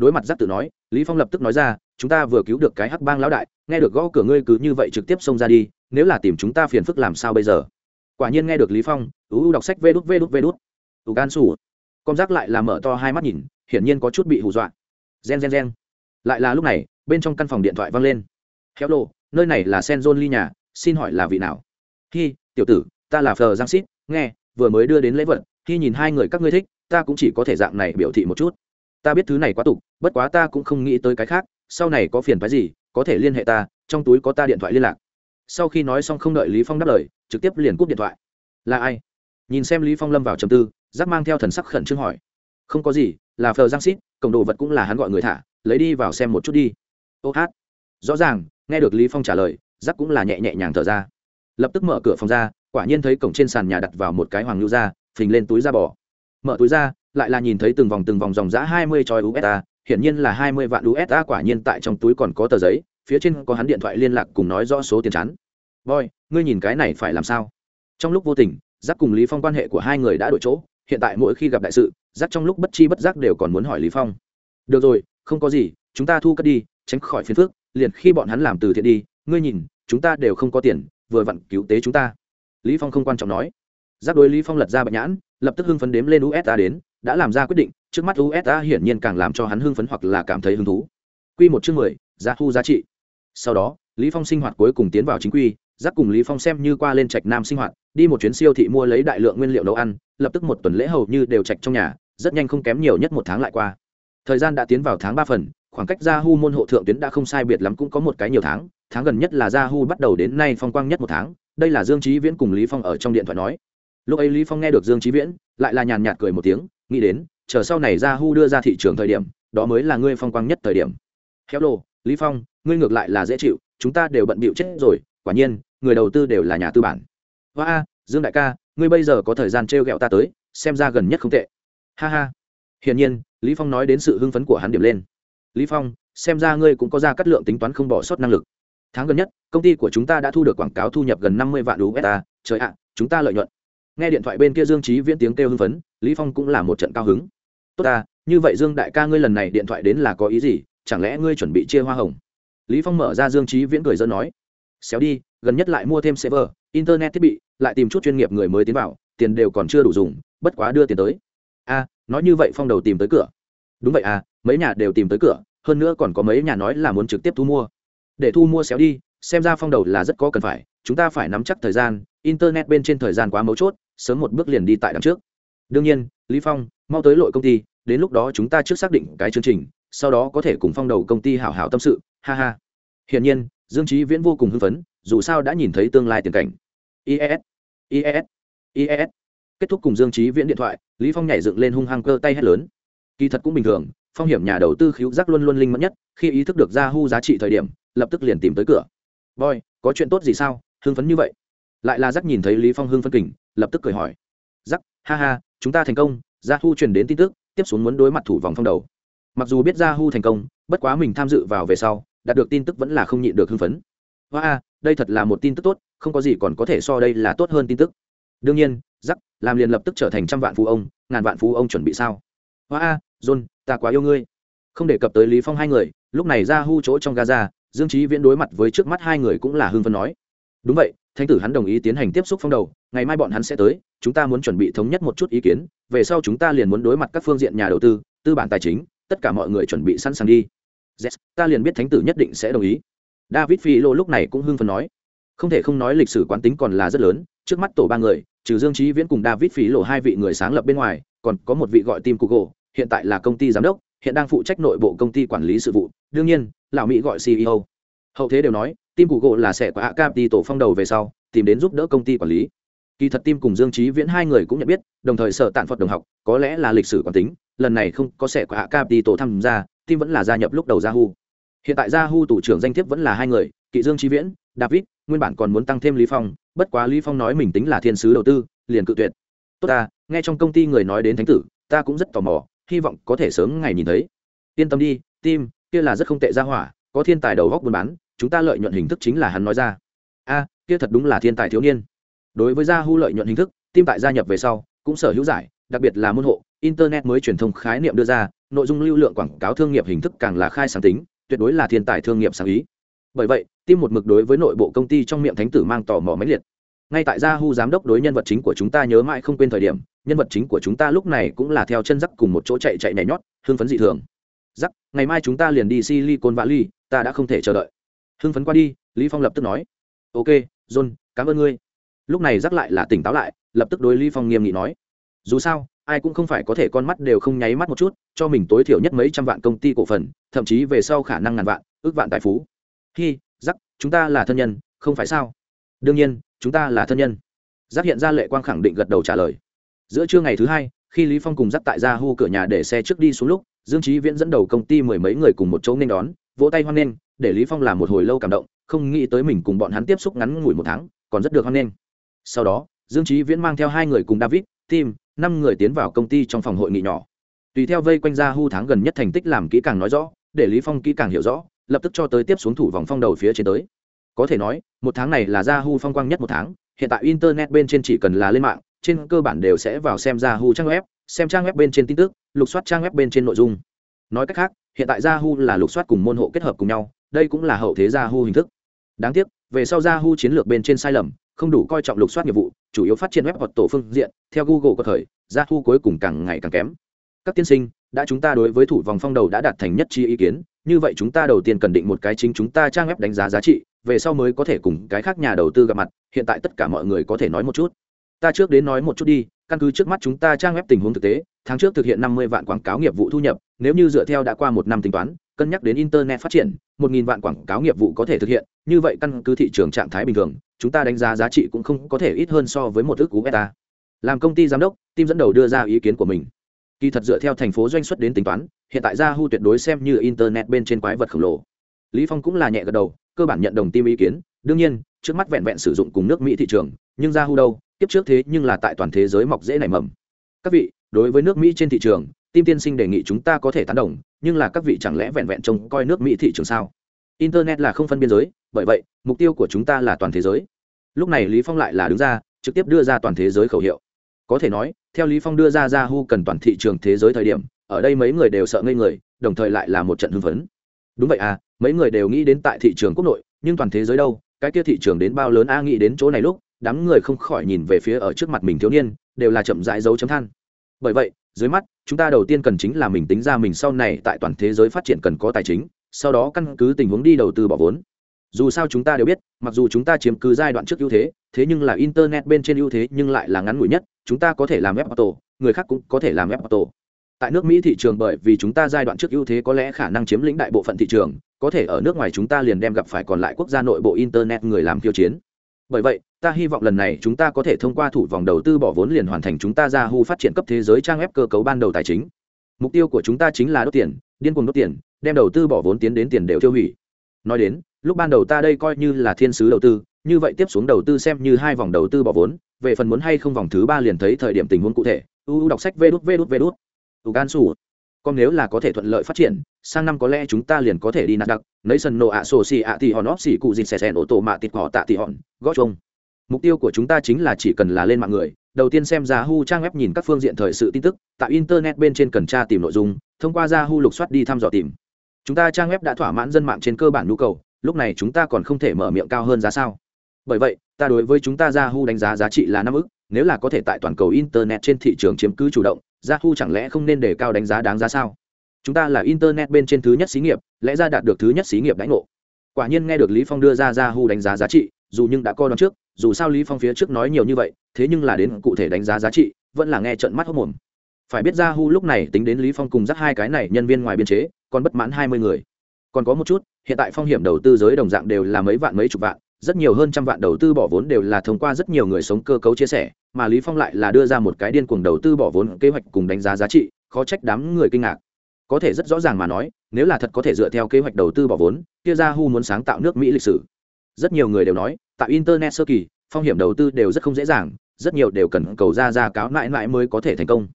đối mặt giác tự nói, lý phong lập tức nói ra, chúng ta vừa cứu được cái hắc bang lão đại, nghe được gõ cửa ngươi cứ như vậy trực tiếp xông ra đi, nếu là tìm chúng ta phiền phức làm sao bây giờ? Quả nhiên nghe được lý phong u đọc sách vê đút vê đút vê đút. Ủ gan sủ. Con giác lại là mở to hai mắt nhìn, hiển nhiên có chút bị hù dọa. Gen gen gen. Lại là lúc này, bên trong căn phòng điện thoại vang lên. Hello nơi này là sen ly nhà, xin hỏi là vị nào? Hi, tiểu tử, ta là phờ giang xít nghe, vừa mới đưa đến lễ vật khi nhìn hai người các ngươi thích, ta cũng chỉ có thể dạng này biểu thị một chút ta biết thứ này quá tục, bất quá ta cũng không nghĩ tới cái khác, sau này có phiền phái gì, có thể liên hệ ta, trong túi có ta điện thoại liên lạc. Sau khi nói xong không đợi lý phong đáp lời, trực tiếp liền cúp điện thoại. Là ai? Nhìn xem lý phong lâm vào trầm tư, giác mang theo thần sắc khẩn trương hỏi. Không có gì, là phờ giang xít cổng đồ vật cũng là hắn gọi người thả, lấy đi vào xem một chút đi. Ô hát. Rõ ràng, nghe được lý phong trả lời, giác cũng là nhẹ nhẹ nhàng thở ra. Lập tức mở cửa phòng ra, quả nhiên thấy cổng trên sàn nhà đặt vào một cái hoàng lưu ra phình lên túi ra bỏ mở túi ra lại là nhìn thấy từng vòng từng vòng dòng giá hai mươi tròi usd hiển nhiên là hai mươi vạn usd quả nhiên tại trong túi còn có tờ giấy, phía trên có hắn điện thoại liên lạc cùng nói rõ số tiền chắn. Boy, ngươi nhìn cái này phải làm sao? Trong lúc vô tình, giác cùng lý phong quan hệ của hai người đã đổi chỗ, hiện tại mỗi khi gặp đại sự, giác trong lúc bất chi bất giác đều còn muốn hỏi lý phong. Được rồi, không có gì, chúng ta thu cất đi, tránh khỏi phiền phức, liền khi bọn hắn làm từ thiện đi, ngươi nhìn, chúng ta đều không có tiền, vừa vặn cứu tế chúng ta. Lý phong không quan trọng nói. Giác đối lý phong lật ra bệnh nhãn, lập tức hưng phấn đếm lên usa đến đã làm ra quyết định trước mắt usa hiển nhiên càng làm cho hắn hưng phấn hoặc là cảm thấy hứng thú. Quy một chương mười giá thu giá trị. Sau đó lý phong sinh hoạt cuối cùng tiến vào chính quy giác cùng lý phong xem như qua lên trạch nam sinh hoạt đi một chuyến siêu thị mua lấy đại lượng nguyên liệu nấu ăn lập tức một tuần lễ hầu như đều trạch trong nhà rất nhanh không kém nhiều nhất một tháng lại qua. Thời gian đã tiến vào tháng ba phần khoảng cách Yahoo môn hộ thượng tuyến đã không sai biệt lắm cũng có một cái nhiều tháng, tháng gần nhất là Yahoo bắt đầu đến nay phong quang nhất một tháng, đây là Dương Chí Viễn cùng Lý Phong ở trong điện thoại nói. Lúc ấy Lý Phong nghe được Dương Chí Viễn, lại là nhàn nhạt cười một tiếng, nghĩ đến, chờ sau này Yahoo đưa ra thị trường thời điểm, đó mới là ngươi phong quang nhất thời điểm. Hello, Lý Phong, ngươi ngược lại là dễ chịu, chúng ta đều bận bịu chết rồi, quả nhiên, người đầu tư đều là nhà tư bản. Hoa, Dương đại ca, ngươi bây giờ có thời gian trêu ghẹo ta tới, xem ra gần nhất không tệ. Ha ha. Hiển nhiên, Lý Phong nói đến sự hưng phấn của hắn điểm lên lý phong xem ra ngươi cũng có ra cắt lượng tính toán không bỏ sót năng lực tháng gần nhất công ty của chúng ta đã thu được quảng cáo thu nhập gần năm mươi vạn usd trời ạ chúng ta lợi nhuận nghe điện thoại bên kia dương trí viễn tiếng kêu hưng phấn lý phong cũng là một trận cao hứng. Tốt ta, như vậy dương đại ca ngươi lần này điện thoại đến là có ý gì? Chẳng lẽ ngươi chuẩn bị chia hoa hồng? Lý phong mở ra dương trí viễn cười dân nói, xéo đi, gần nhất lại mua thêm server, internet thiết bị, lại tìm chút chuyên nghiệp người mới tiến vào, tiền đều còn chưa đủ dùng, bất quá đưa tiền tới. A, nói như vậy phong đầu tìm tới cửa. Đúng vậy à mấy nhà đều tìm tới cửa, hơn nữa còn có mấy nhà nói là muốn trực tiếp thu mua. Để thu mua xéo đi, xem ra phong đầu là rất có cần phải, chúng ta phải nắm chắc thời gian, internet bên trên thời gian quá mấu chốt, sớm một bước liền đi tại đằng trước đương nhiên, lý phong, mau tới lội công ty, đến lúc đó chúng ta trước xác định cái chương trình, sau đó có thể cùng phong đầu công ty hảo hảo tâm sự, ha ha. Hiển nhiên, dương trí viễn vô cùng hưng phấn, dù sao đã nhìn thấy tương lai tiền cảnh. Is is is kết thúc cùng dương trí viễn điện thoại, lý phong nhảy dựng lên hung hăng cơ tay hét lớn. Kỳ thật cũng bình thường, phong hiểm nhà đầu tư khiếu giác luôn luôn linh mẫn nhất, khi ý thức được ra hu giá trị thời điểm, lập tức liền tìm tới cửa. Boy, có chuyện tốt gì sao? Hưng phấn như vậy. Lại là giác nhìn thấy lý phong hưng phấn kình, lập tức cười hỏi. Giác ha ha chúng ta thành công, gia hu truyền đến tin tức, tiếp xuống muốn đối mặt thủ vòng phong đầu. Mặc dù biết gia hu thành công, bất quá mình tham dự vào về sau, đạt được tin tức vẫn là không nhịn được hưng phấn. Hoa đây thật là một tin tức tốt, không có gì còn có thể so đây là tốt hơn tin tức. Đương nhiên giắc làm liền lập tức trở thành trăm vạn phú ông, ngàn vạn phú ông chuẩn bị sao? Hoa john, ta quá yêu ngươi. Không đề cập tới lý phong hai người, lúc này ra hu chỗ trong gaza, dương trí viễn đối mặt với trước mắt hai người cũng là hưng Phấn nói. Đúng vậy, thánh tử hắn đồng ý tiến hành tiếp xúc phong đầu ngày mai bọn hắn sẽ tới chúng ta muốn chuẩn bị thống nhất một chút ý kiến về sau chúng ta liền muốn đối mặt các phương diện nhà đầu tư tư bản tài chính tất cả mọi người chuẩn bị sẵn sàng đi. Yes, ta liền biết thánh tử nhất định sẽ đồng ý. David phi lô lúc này cũng hưng phấn nói. Không thể không nói lịch sử quán tính còn là rất lớn trước mắt tổ ba người trừ dương trí viễn cùng david Philo hai vị người sáng lập bên ngoài còn có một vị gọi tim google hiện tại là công ty giám đốc hiện đang phụ trách nội bộ công ty quản lý sự vụ. Đương nhiên lão mỹ gọi ceo hậu thế đều nói tim google là sẽ của hạ cap đi tổ phong đầu về sau tìm đến giúp đỡ công ty quản lý kỳ thật tim cùng dương trí viễn hai người cũng nhận biết, đồng thời sở tạn phật đồng học, có lẽ là lịch sử quán tính, lần này không có sẻ của hạ cap đi tổ tham gia, tim vẫn là gia nhập lúc đầu yahoo hiện tại yahoo tủ trưởng danh thiếp vẫn là hai người, kỵ dương trí viễn, david, nguyên bản còn muốn tăng thêm lý phong, bất quá lý phong nói mình tính là thiên sứ đầu tư, liền cự tuyệt. Tốt ta, nghe trong công ty người nói đến thánh tử, ta cũng rất tò mò, hy vọng có thể sớm ngày nhìn thấy. Yên tâm đi, tim, kia là rất không tệ ra hỏa, có thiên tài đầu góc buôn bán, chúng ta lợi nhuận hình thức chính là hắn nói ra. A, kia thật đúng là thiên tài thiếu niên đối với gia hu lợi nhuận hình thức tim tại gia nhập về sau, cũng sở hữu giải, đặc biệt là môn hộ, internet mới truyền thông khái niệm đưa ra, nội dung lưu lượng quảng cáo thương nghiệp hình thức càng là khai sáng tính, tuyệt đối là thiên tài thương nghiệp sáng ý. Bởi vậy tim một mực đối với nội bộ công ty trong miệng thánh tử mang tò mò máy liệt. Ngay tại gia hu giám đốc đối nhân vật chính của chúng ta nhớ mãi không quên thời điểm, nhân vật chính của chúng ta lúc này cũng là theo chân dắt cùng một chỗ chạy chạy nhảy nhót, hưng phấn dị thường. Dắt ngày mai chúng ta liền đi silicon valley, ta đã không thể chờ đợi. Hưng phấn qua đi, lý phong lập tức nói. Ok, john, cảm ơn ngươi lúc này rắc lại là tỉnh táo lại, lập tức đối lý phong nghiêm nghị nói, dù sao, ai cũng không phải có thể con mắt đều không nháy mắt một chút, cho mình tối thiểu nhất mấy trăm vạn công ty cổ phần, thậm chí về sau khả năng ngàn vạn, ước vạn tài phú. Khi rắc, chúng ta là thân nhân, không phải sao? Đương nhiên, chúng ta là thân nhân. Giác hiện ra lệ quang khẳng định gật đầu trả lời. Giữa trưa ngày thứ hai, khi lý phong cùng rắc tại ra hu cửa nhà để xe trước đi xuống lúc, dương trí viễn dẫn đầu công ty mười mấy người cùng một chỗ nên đón, vỗ tay hoan nghênh, để lý phong làm một hồi lâu cảm động, không nghĩ tới mình cùng bọn hắn tiếp xúc ngắn ngủi một tháng, còn rất được hoan nghênh sau đó, dương trí viễn mang theo hai người cùng david, tim, năm người tiến vào công ty trong phòng hội nghị nhỏ. Tùy theo vây quanh ra hu tháng gần nhất thành tích làm kỹ càng nói rõ, để lý phong kỹ càng hiểu rõ, lập tức cho tới tiếp xuống thủ vòng phong đầu phía trên tới. Có thể nói, một tháng này là ra hu phong quang nhất một tháng, hiện tại internet bên trên chỉ cần là lên mạng, trên cơ bản đều sẽ vào xem ra hu trang web, xem trang web bên trên tin tức, lục soát trang web bên trên nội dung. Nói cách khác, hiện tại yahoo là lục soát cùng môn hộ kết hợp cùng nhau, đây cũng là hậu thế yahoo hình thức. Đáng tiếc, về sau yahoo chiến lược bên trên sai lầm không đủ coi trọng lục soát nghiệp vụ, chủ yếu phát triển web hoặc tổ phương diện, theo google có thời yahoo cuối cùng càng ngày càng kém. Các tiên sinh, đã chúng ta đối với thủ vòng phong đầu đã đạt thành nhất trí ý kiến, như vậy chúng ta đầu tiên cần định một cái chính chúng ta trang web đánh giá giá trị, về sau mới có thể cùng cái khác nhà đầu tư gặp mặt, hiện tại tất cả mọi người có thể nói một chút. Ta trước đến nói một chút đi, căn cứ trước mắt chúng ta trang web tình huống thực tế, tháng trước thực hiện năm mươi vạn quảng cáo nghiệp vụ thu nhập, nếu như dựa theo đã qua một năm tính toán cân nhắc đến internet phát triển, một nghìn vạn quảng cáo nghiệp vụ có thể thực hiện, như vậy căn cứ thị trường trạng thái bình thường, chúng ta đánh giá giá trị cũng không có thể ít hơn so với một ước cú beta. Làm công ty giám đốc, team dẫn đầu đưa ra ý kiến của mình. Kỳ thật dựa theo thành phố doanh xuất đến tính toán, hiện tại yahoo tuyệt đối xem như internet bên trên quái vật khổng lồ. Lý phong cũng là nhẹ gật đầu, cơ bản nhận đồng team ý kiến. Đương nhiên, trước mắt vẹn vẹn sử dụng cùng nước mỹ thị trường, nhưng yahoo đâu? Tiếp trước thế nhưng là tại toàn thế giới mọc dễ nảy mầm. Các vị, đối với nước mỹ trên thị trường tim tiên sinh đề nghị chúng ta có thể tán đồng, nhưng là các vị chẳng lẽ vẹn vẹn trông coi nước mỹ thị trường sao? Internet là không phân biên giới, bởi vậy, mục tiêu của chúng ta là toàn thế giới. Lúc này lý phong lại là đứng ra, trực tiếp đưa ra toàn thế giới khẩu hiệu. Có thể nói, theo lý phong đưa ra yahoo cần toàn thị trường thế giới thời điểm, ở đây mấy người đều sợ ngây người, đồng thời lại là một trận hưng phấn. Đúng vậy à mấy người đều nghĩ đến tại thị trường quốc nội, nhưng toàn thế giới đâu, cái kia thị trường đến bao lớn a nghĩ đến chỗ này lúc, đám người không khỏi nhìn về phía ở trước mặt mình thiếu niên, đều là chậm rãi dấu chấm than. Bởi vậy dưới mắt, chúng ta đầu tiên cần chính là mình tính ra mình sau này tại toàn thế giới phát triển cần có tài chính, sau đó căn cứ tình huống đi đầu tư bỏ vốn. Dù sao chúng ta đều biết, mặc dù chúng ta chiếm cứ giai đoạn trước ưu thế thế nhưng là internet bên trên ưu thế nhưng lại là ngắn ngủi nhất, chúng ta có thể làm web auto người khác cũng có thể làm web auto tại nước mỹ thị trường bởi vì chúng ta giai đoạn trước ưu thế có lẽ khả năng chiếm lĩnh đại bộ phận thị trường, có thể ở nước ngoài chúng ta liền đem gặp phải còn lại quốc gia nội bộ internet người làm khiêu chiến bởi vậy, ta hy vọng lần này chúng ta có thể thông qua thủ vòng đầu tư bỏ vốn liền hoàn thành chúng ta ra hu phát triển cấp thế giới trang web cơ cấu ban đầu tài chính. Mục tiêu của chúng ta chính là đốt tiền, điên cuồng đốt tiền, đem đầu tư bỏ vốn tiến đến tiền đều tiêu hủy. Nói đến, lúc ban đầu ta đây coi như là thiên sứ đầu tư, như vậy tiếp xuống đầu tư xem như hai vòng đầu tư bỏ vốn, về phần muốn hay không vòng thứ ba liền thấy thời điểm tình huống cụ thể. U đọc sách vê đút vê đút vê đút. U gan sủ còn nếu là có thể thuận lợi phát triển sang năm có lẽ chúng ta liền có thể đi nạt đặc nấy sân nổ ạ sổ xì ạ thì hòn óp xì cụ dịt xẻ xẻ ô tô mạ tịt họ tạ tị hòn gót chung mục tiêu của chúng ta chính là chỉ cần là lên mạng người đầu tiên xem ra Hu trang web nhìn các phương diện thời sự tin tức, tại internet bên trên cần tra tìm nội dung, thông qua ra Hu lục soát đi thăm dò tìm. Chúng ta trang web đã thỏa mãn dân mạng trên cơ bản nhu cầu, lúc này chúng ta còn không thể mở miệng cao hơn giá sao? Bởi vậy, ta đối với chúng ta ra Hu đánh giá giá trị là năm ức, nếu là có thể tại toàn cầu internet trên thị trường chiếm cứ chủ động, Yahoo chẳng lẽ không nên để cao đánh giá đáng giá sao? Chúng ta là internet bên trên thứ nhất xí nghiệp, lẽ ra đạt được thứ nhất xí nghiệp đánh ngộ. Quả nhiên nghe được Lý Phong đưa ra Yahoo đánh giá giá trị, dù nhưng đã coi đoán trước, dù sao lý phong phía trước nói nhiều như vậy thế nhưng là đến cụ thể đánh giá giá trị vẫn là nghe trận mắt hốc mồm phải biết ra hu lúc này tính đến lý phong cùng dắt hai cái này nhân viên ngoài biên chế còn bất mãn hai mươi người còn có một chút hiện tại phong hiểm đầu tư giới đồng dạng đều là mấy vạn mấy chục vạn rất nhiều hơn trăm vạn đầu tư bỏ vốn đều là thông qua rất nhiều người sống cơ cấu chia sẻ mà lý phong lại là đưa ra một cái điên cuồng đầu tư bỏ vốn kế hoạch cùng đánh giá giá trị, khó trách đám người kinh ngạc. Có thể rất rõ ràng mà nói, nếu là thật có thể dựa theo kế hoạch đầu tư bỏ vốn, kia ra hu muốn sáng tạo nước mỹ lịch sử. Rất nhiều người đều nói tại internet sơ kỳ, phong hiểm đầu tư đều rất không dễ dàng, rất nhiều đều cần cầu ra ra cáo mãi mãi mới có thể thành công.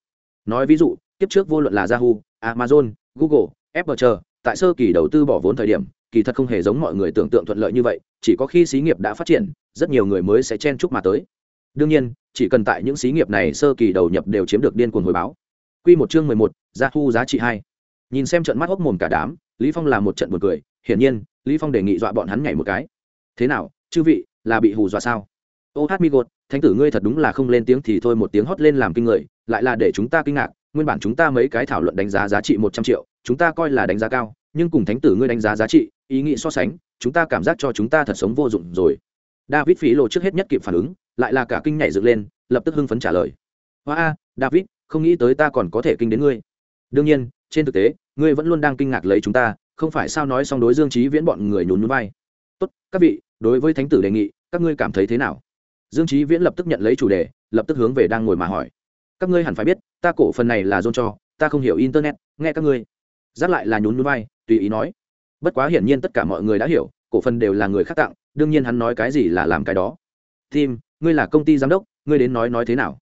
Nói ví dụ tiếp trước vô luận là yahoo amazon, google, apple chờ, tại sơ kỳ đầu tư bỏ vốn thời điểm, kỳ thật không hề giống mọi người tưởng tượng thuận lợi như vậy, chỉ có khi xí nghiệp đã phát triển, rất nhiều người mới sẽ chen chúc mà tới. Đương nhiên chỉ cần tại những xí nghiệp này sơ kỳ đầu nhập đều chiếm được điên cuồng hồi báo Quy một chương mười một, thu giá trị hai. Nhìn xem trận mắt hốc mồm cả đám, Lý Phong làm một trận buồn cười, hiển nhiên, Lý Phong đề nghị dọa bọn hắn nhảy một cái. Thế nào, chư vị, là bị hù dọa sao? ô hát mi gột thánh tử ngươi thật đúng là không lên tiếng thì thôi một tiếng hót lên làm kinh người lại là để chúng ta kinh ngạc nguyên bản chúng ta mấy cái thảo luận đánh giá giá trị một trăm triệu chúng ta coi là đánh giá cao nhưng cùng thánh tử ngươi đánh giá giá trị ý nghĩ so sánh chúng ta cảm giác cho chúng ta thật sống vô dụng rồi david phí lộ trước hết nhất kịp phản ứng lại là cả kinh nhảy dựng lên, lập tức hưng phấn trả lời. Hoa a david, không nghĩ tới ta còn có thể kinh đến ngươi. Đương nhiên, trên thực tế, ngươi vẫn luôn đang kinh ngạc lấy chúng ta, không phải sao nói xong đối dương trí viễn bọn người nhún nhún vai. Tốt, các vị, đối với thánh tử đề nghị, các ngươi cảm thấy thế nào? Dương trí viễn lập tức nhận lấy chủ đề, lập tức hướng về đang ngồi mà hỏi. Các ngươi hẳn phải biết, ta cổ phần này là dôn cho, ta không hiểu internet, nghe các ngươi. Dắt lại là nhún nhún vai, tùy ý nói. Bất quá hiển nhiên tất cả mọi người đã hiểu, cổ phần đều là người khác tặng, đương nhiên hắn nói cái gì là làm cái đó. Tim ngươi là công ty giám đốc, ngươi đến nói nói thế nào?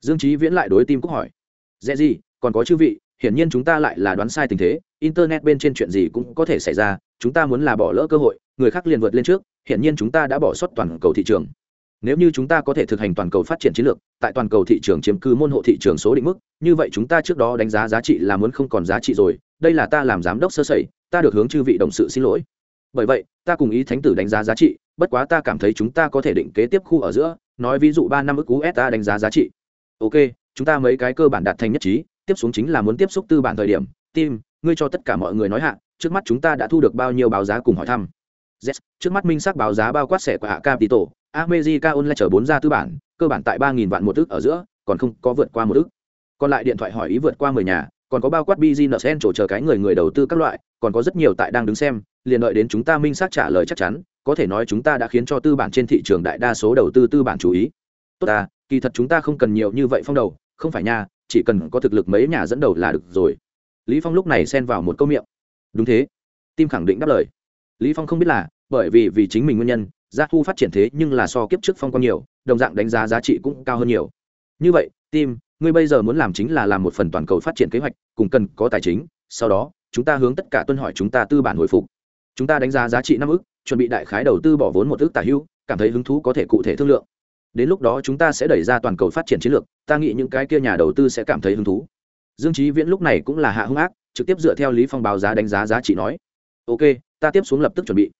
Dương trí viễn lại đối tim cúc hỏi. Dễ gì, còn có chư vị, hiển nhiên chúng ta lại là đoán sai tình thế, internet bên trên chuyện gì cũng có thể xảy ra, chúng ta muốn là bỏ lỡ cơ hội, người khác liền vượt lên trước, hiển nhiên chúng ta đã bỏ suất toàn cầu thị trường. Nếu như chúng ta có thể thực hành toàn cầu phát triển chiến lược, tại toàn cầu thị trường chiếm cứ môn hộ thị trường số định mức, như vậy chúng ta trước đó đánh giá giá trị là muốn không còn giá trị rồi, đây là ta làm giám đốc sơ sẩy, ta được hướng chư vị đồng sự xin lỗi bởi vậy ta cùng ý thánh tử đánh giá giá trị bất quá ta cảm thấy chúng ta có thể định kế tiếp khu ở giữa nói ví dụ ba năm ức us ta đánh giá giá trị. Ok chúng ta mấy cái cơ bản đạt thành nhất trí tiếp xuống chính là muốn tiếp xúc tư bản thời điểm. Tim ngươi cho tất cả mọi người nói hạ trước mắt chúng ta đã thu được bao nhiêu báo giá cùng hỏi thăm? Yes, trước mắt minh xác báo giá bao quát sẻ của hạ capital america online chở bốn ra tư bản cơ bản tại ba nghìn vạn một ức ở giữa còn không có vượt qua một ức. Còn lại điện thoại hỏi ý vượt qua mười nhà còn có bao quát business trổ chờ cái người người đầu tư các loại còn có rất nhiều tại đang đứng xem liền đợi đến chúng ta minh xác trả lời chắc chắn, có thể nói chúng ta đã khiến cho tư bản trên thị trường đại đa số đầu tư tư bản chú ý. Tốt ta, kỳ thật chúng ta không cần nhiều như vậy phong đầu, không phải nha, chỉ cần có thực lực mấy nhà dẫn đầu là được rồi. Lý phong lúc này xen vào một câu miệng. Đúng thế. Tim khẳng định đáp lời. Lý phong không biết là, bởi vì vì chính mình nguyên nhân, gia thu phát triển thế nhưng là so kiếp trước phong quang nhiều, đồng dạng đánh giá giá trị cũng cao hơn nhiều. Như vậy, tim, ngươi bây giờ muốn làm chính là làm một phần toàn cầu phát triển kế hoạch, cùng cần có tài chính, sau đó, chúng ta hướng tất cả tuân hỏi chúng ta tư bản hồi phục chúng ta đánh giá giá trị năm ước chuẩn bị đại khái đầu tư bỏ vốn một ước tả hưu, cảm thấy hứng thú có thể cụ thể thương lượng. Đến lúc đó chúng ta sẽ đẩy ra toàn cầu phát triển chiến lược, ta nghĩ những cái kia nhà đầu tư sẽ cảm thấy hứng thú. Dương trí viễn lúc này cũng là hạ hung ác, trực tiếp dựa theo lý phong báo giá đánh giá giá trị nói, ok, ta tiếp xuống lập tức chuẩn bị.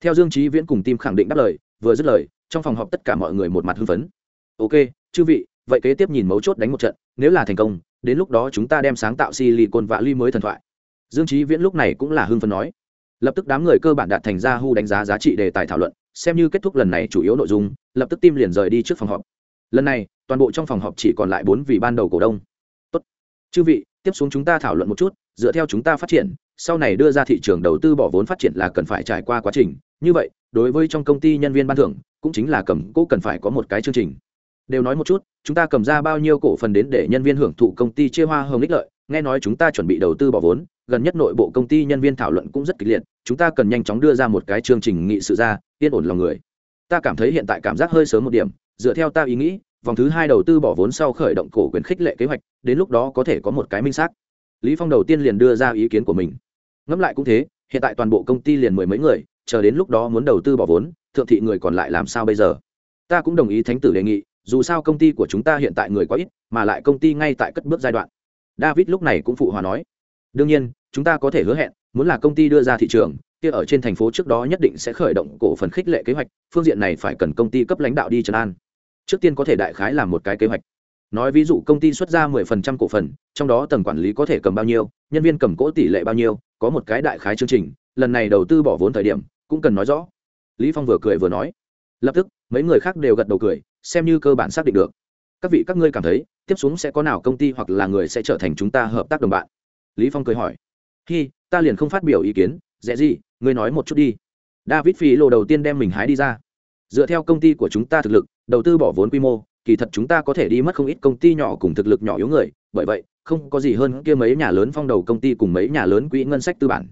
Theo dương trí viễn cùng tim khẳng định đáp lời, vừa dứt lời, trong phòng họp tất cả mọi người một mặt hưng phấn. Ok, chư vị, vậy kế tiếp nhìn mấu chốt đánh một trận, nếu là thành công, đến lúc đó chúng ta đem sáng tạo silicon và ly mới thần thoại. Dương trí viễn lúc này cũng là hưng phấn nói lập tức đám người cơ bản đạt thành ra hu đánh giá giá trị đề tài thảo luận, xem như kết thúc lần này chủ yếu nội dung, lập tức tim liền rời đi trước phòng họp. Lần này, toàn bộ trong phòng họp chỉ còn lại bốn vị ban đầu cổ đông. Tốt. Chư vị, tiếp xuống chúng ta thảo luận một chút, dựa theo chúng ta phát triển, sau này đưa ra thị trường đầu tư bỏ vốn phát triển là cần phải trải qua quá trình. Như vậy, đối với trong công ty nhân viên ban thưởng, cũng chính là cầm cố cần phải có một cái chương trình. Đều nói một chút, chúng ta cầm ra bao nhiêu cổ phần đến để nhân viên hưởng thụ công ty chia hoa hồng ích lợi, nghe nói chúng ta chuẩn bị đầu tư bỏ vốn gần nhất nội bộ công ty nhân viên thảo luận cũng rất kịch liệt, chúng ta cần nhanh chóng đưa ra một cái chương trình nghị sự ra, yên ổn lòng người. Ta cảm thấy hiện tại cảm giác hơi sớm một điểm, dựa theo ta ý nghĩ, vòng thứ hai đầu tư bỏ vốn sau khởi động cổ quyền khích lệ kế hoạch, đến lúc đó có thể có một cái minh xác. Lý phong đầu tiên liền đưa ra ý kiến của mình. Ngẫm lại cũng thế, hiện tại toàn bộ công ty liền mười mấy người, chờ đến lúc đó muốn đầu tư bỏ vốn, thượng thị người còn lại làm sao bây giờ? Ta cũng đồng ý thánh tử đề nghị, dù sao công ty của chúng ta hiện tại người quá ít, mà lại công ty ngay tại cất bước giai đoạn. David lúc này cũng phụ hòa nói. Đương nhiên chúng ta có thể hứa hẹn, muốn là công ty đưa ra thị trường, kia ở trên thành phố trước đó nhất định sẽ khởi động cổ phần khích lệ kế hoạch, phương diện này phải cần công ty cấp lãnh đạo đi trấn an. Trước tiên có thể đại khái làm một cái kế hoạch. Nói ví dụ công ty xuất ra mười phần trăm cổ phần, trong đó tầng quản lý có thể cầm bao nhiêu, nhân viên cầm cỗ tỷ lệ bao nhiêu, có một cái đại khái chương trình, lần này đầu tư bỏ vốn thời điểm, cũng cần nói rõ. Lý phong vừa cười vừa nói. Lập tức, mấy người khác đều gật đầu cười, xem như cơ bản xác định được. Các vị, các ngươi cảm thấy, tiếp xuống sẽ có nào công ty hoặc là người sẽ trở thành chúng ta hợp tác đồng bạn? Lý phong cười hỏi hi, ta liền không phát biểu ý kiến. Dễ gì, ngươi nói một chút đi. David phi lô đầu tiên đem mình hái đi ra. Dựa theo công ty của chúng ta thực lực, đầu tư bỏ vốn quy mô, kỳ thật chúng ta có thể đi mất không ít công ty nhỏ cùng thực lực nhỏ yếu người. Bởi vậy, không có gì hơn kia mấy nhà lớn phong đầu công ty cùng mấy nhà lớn quỹ ngân sách tư bản.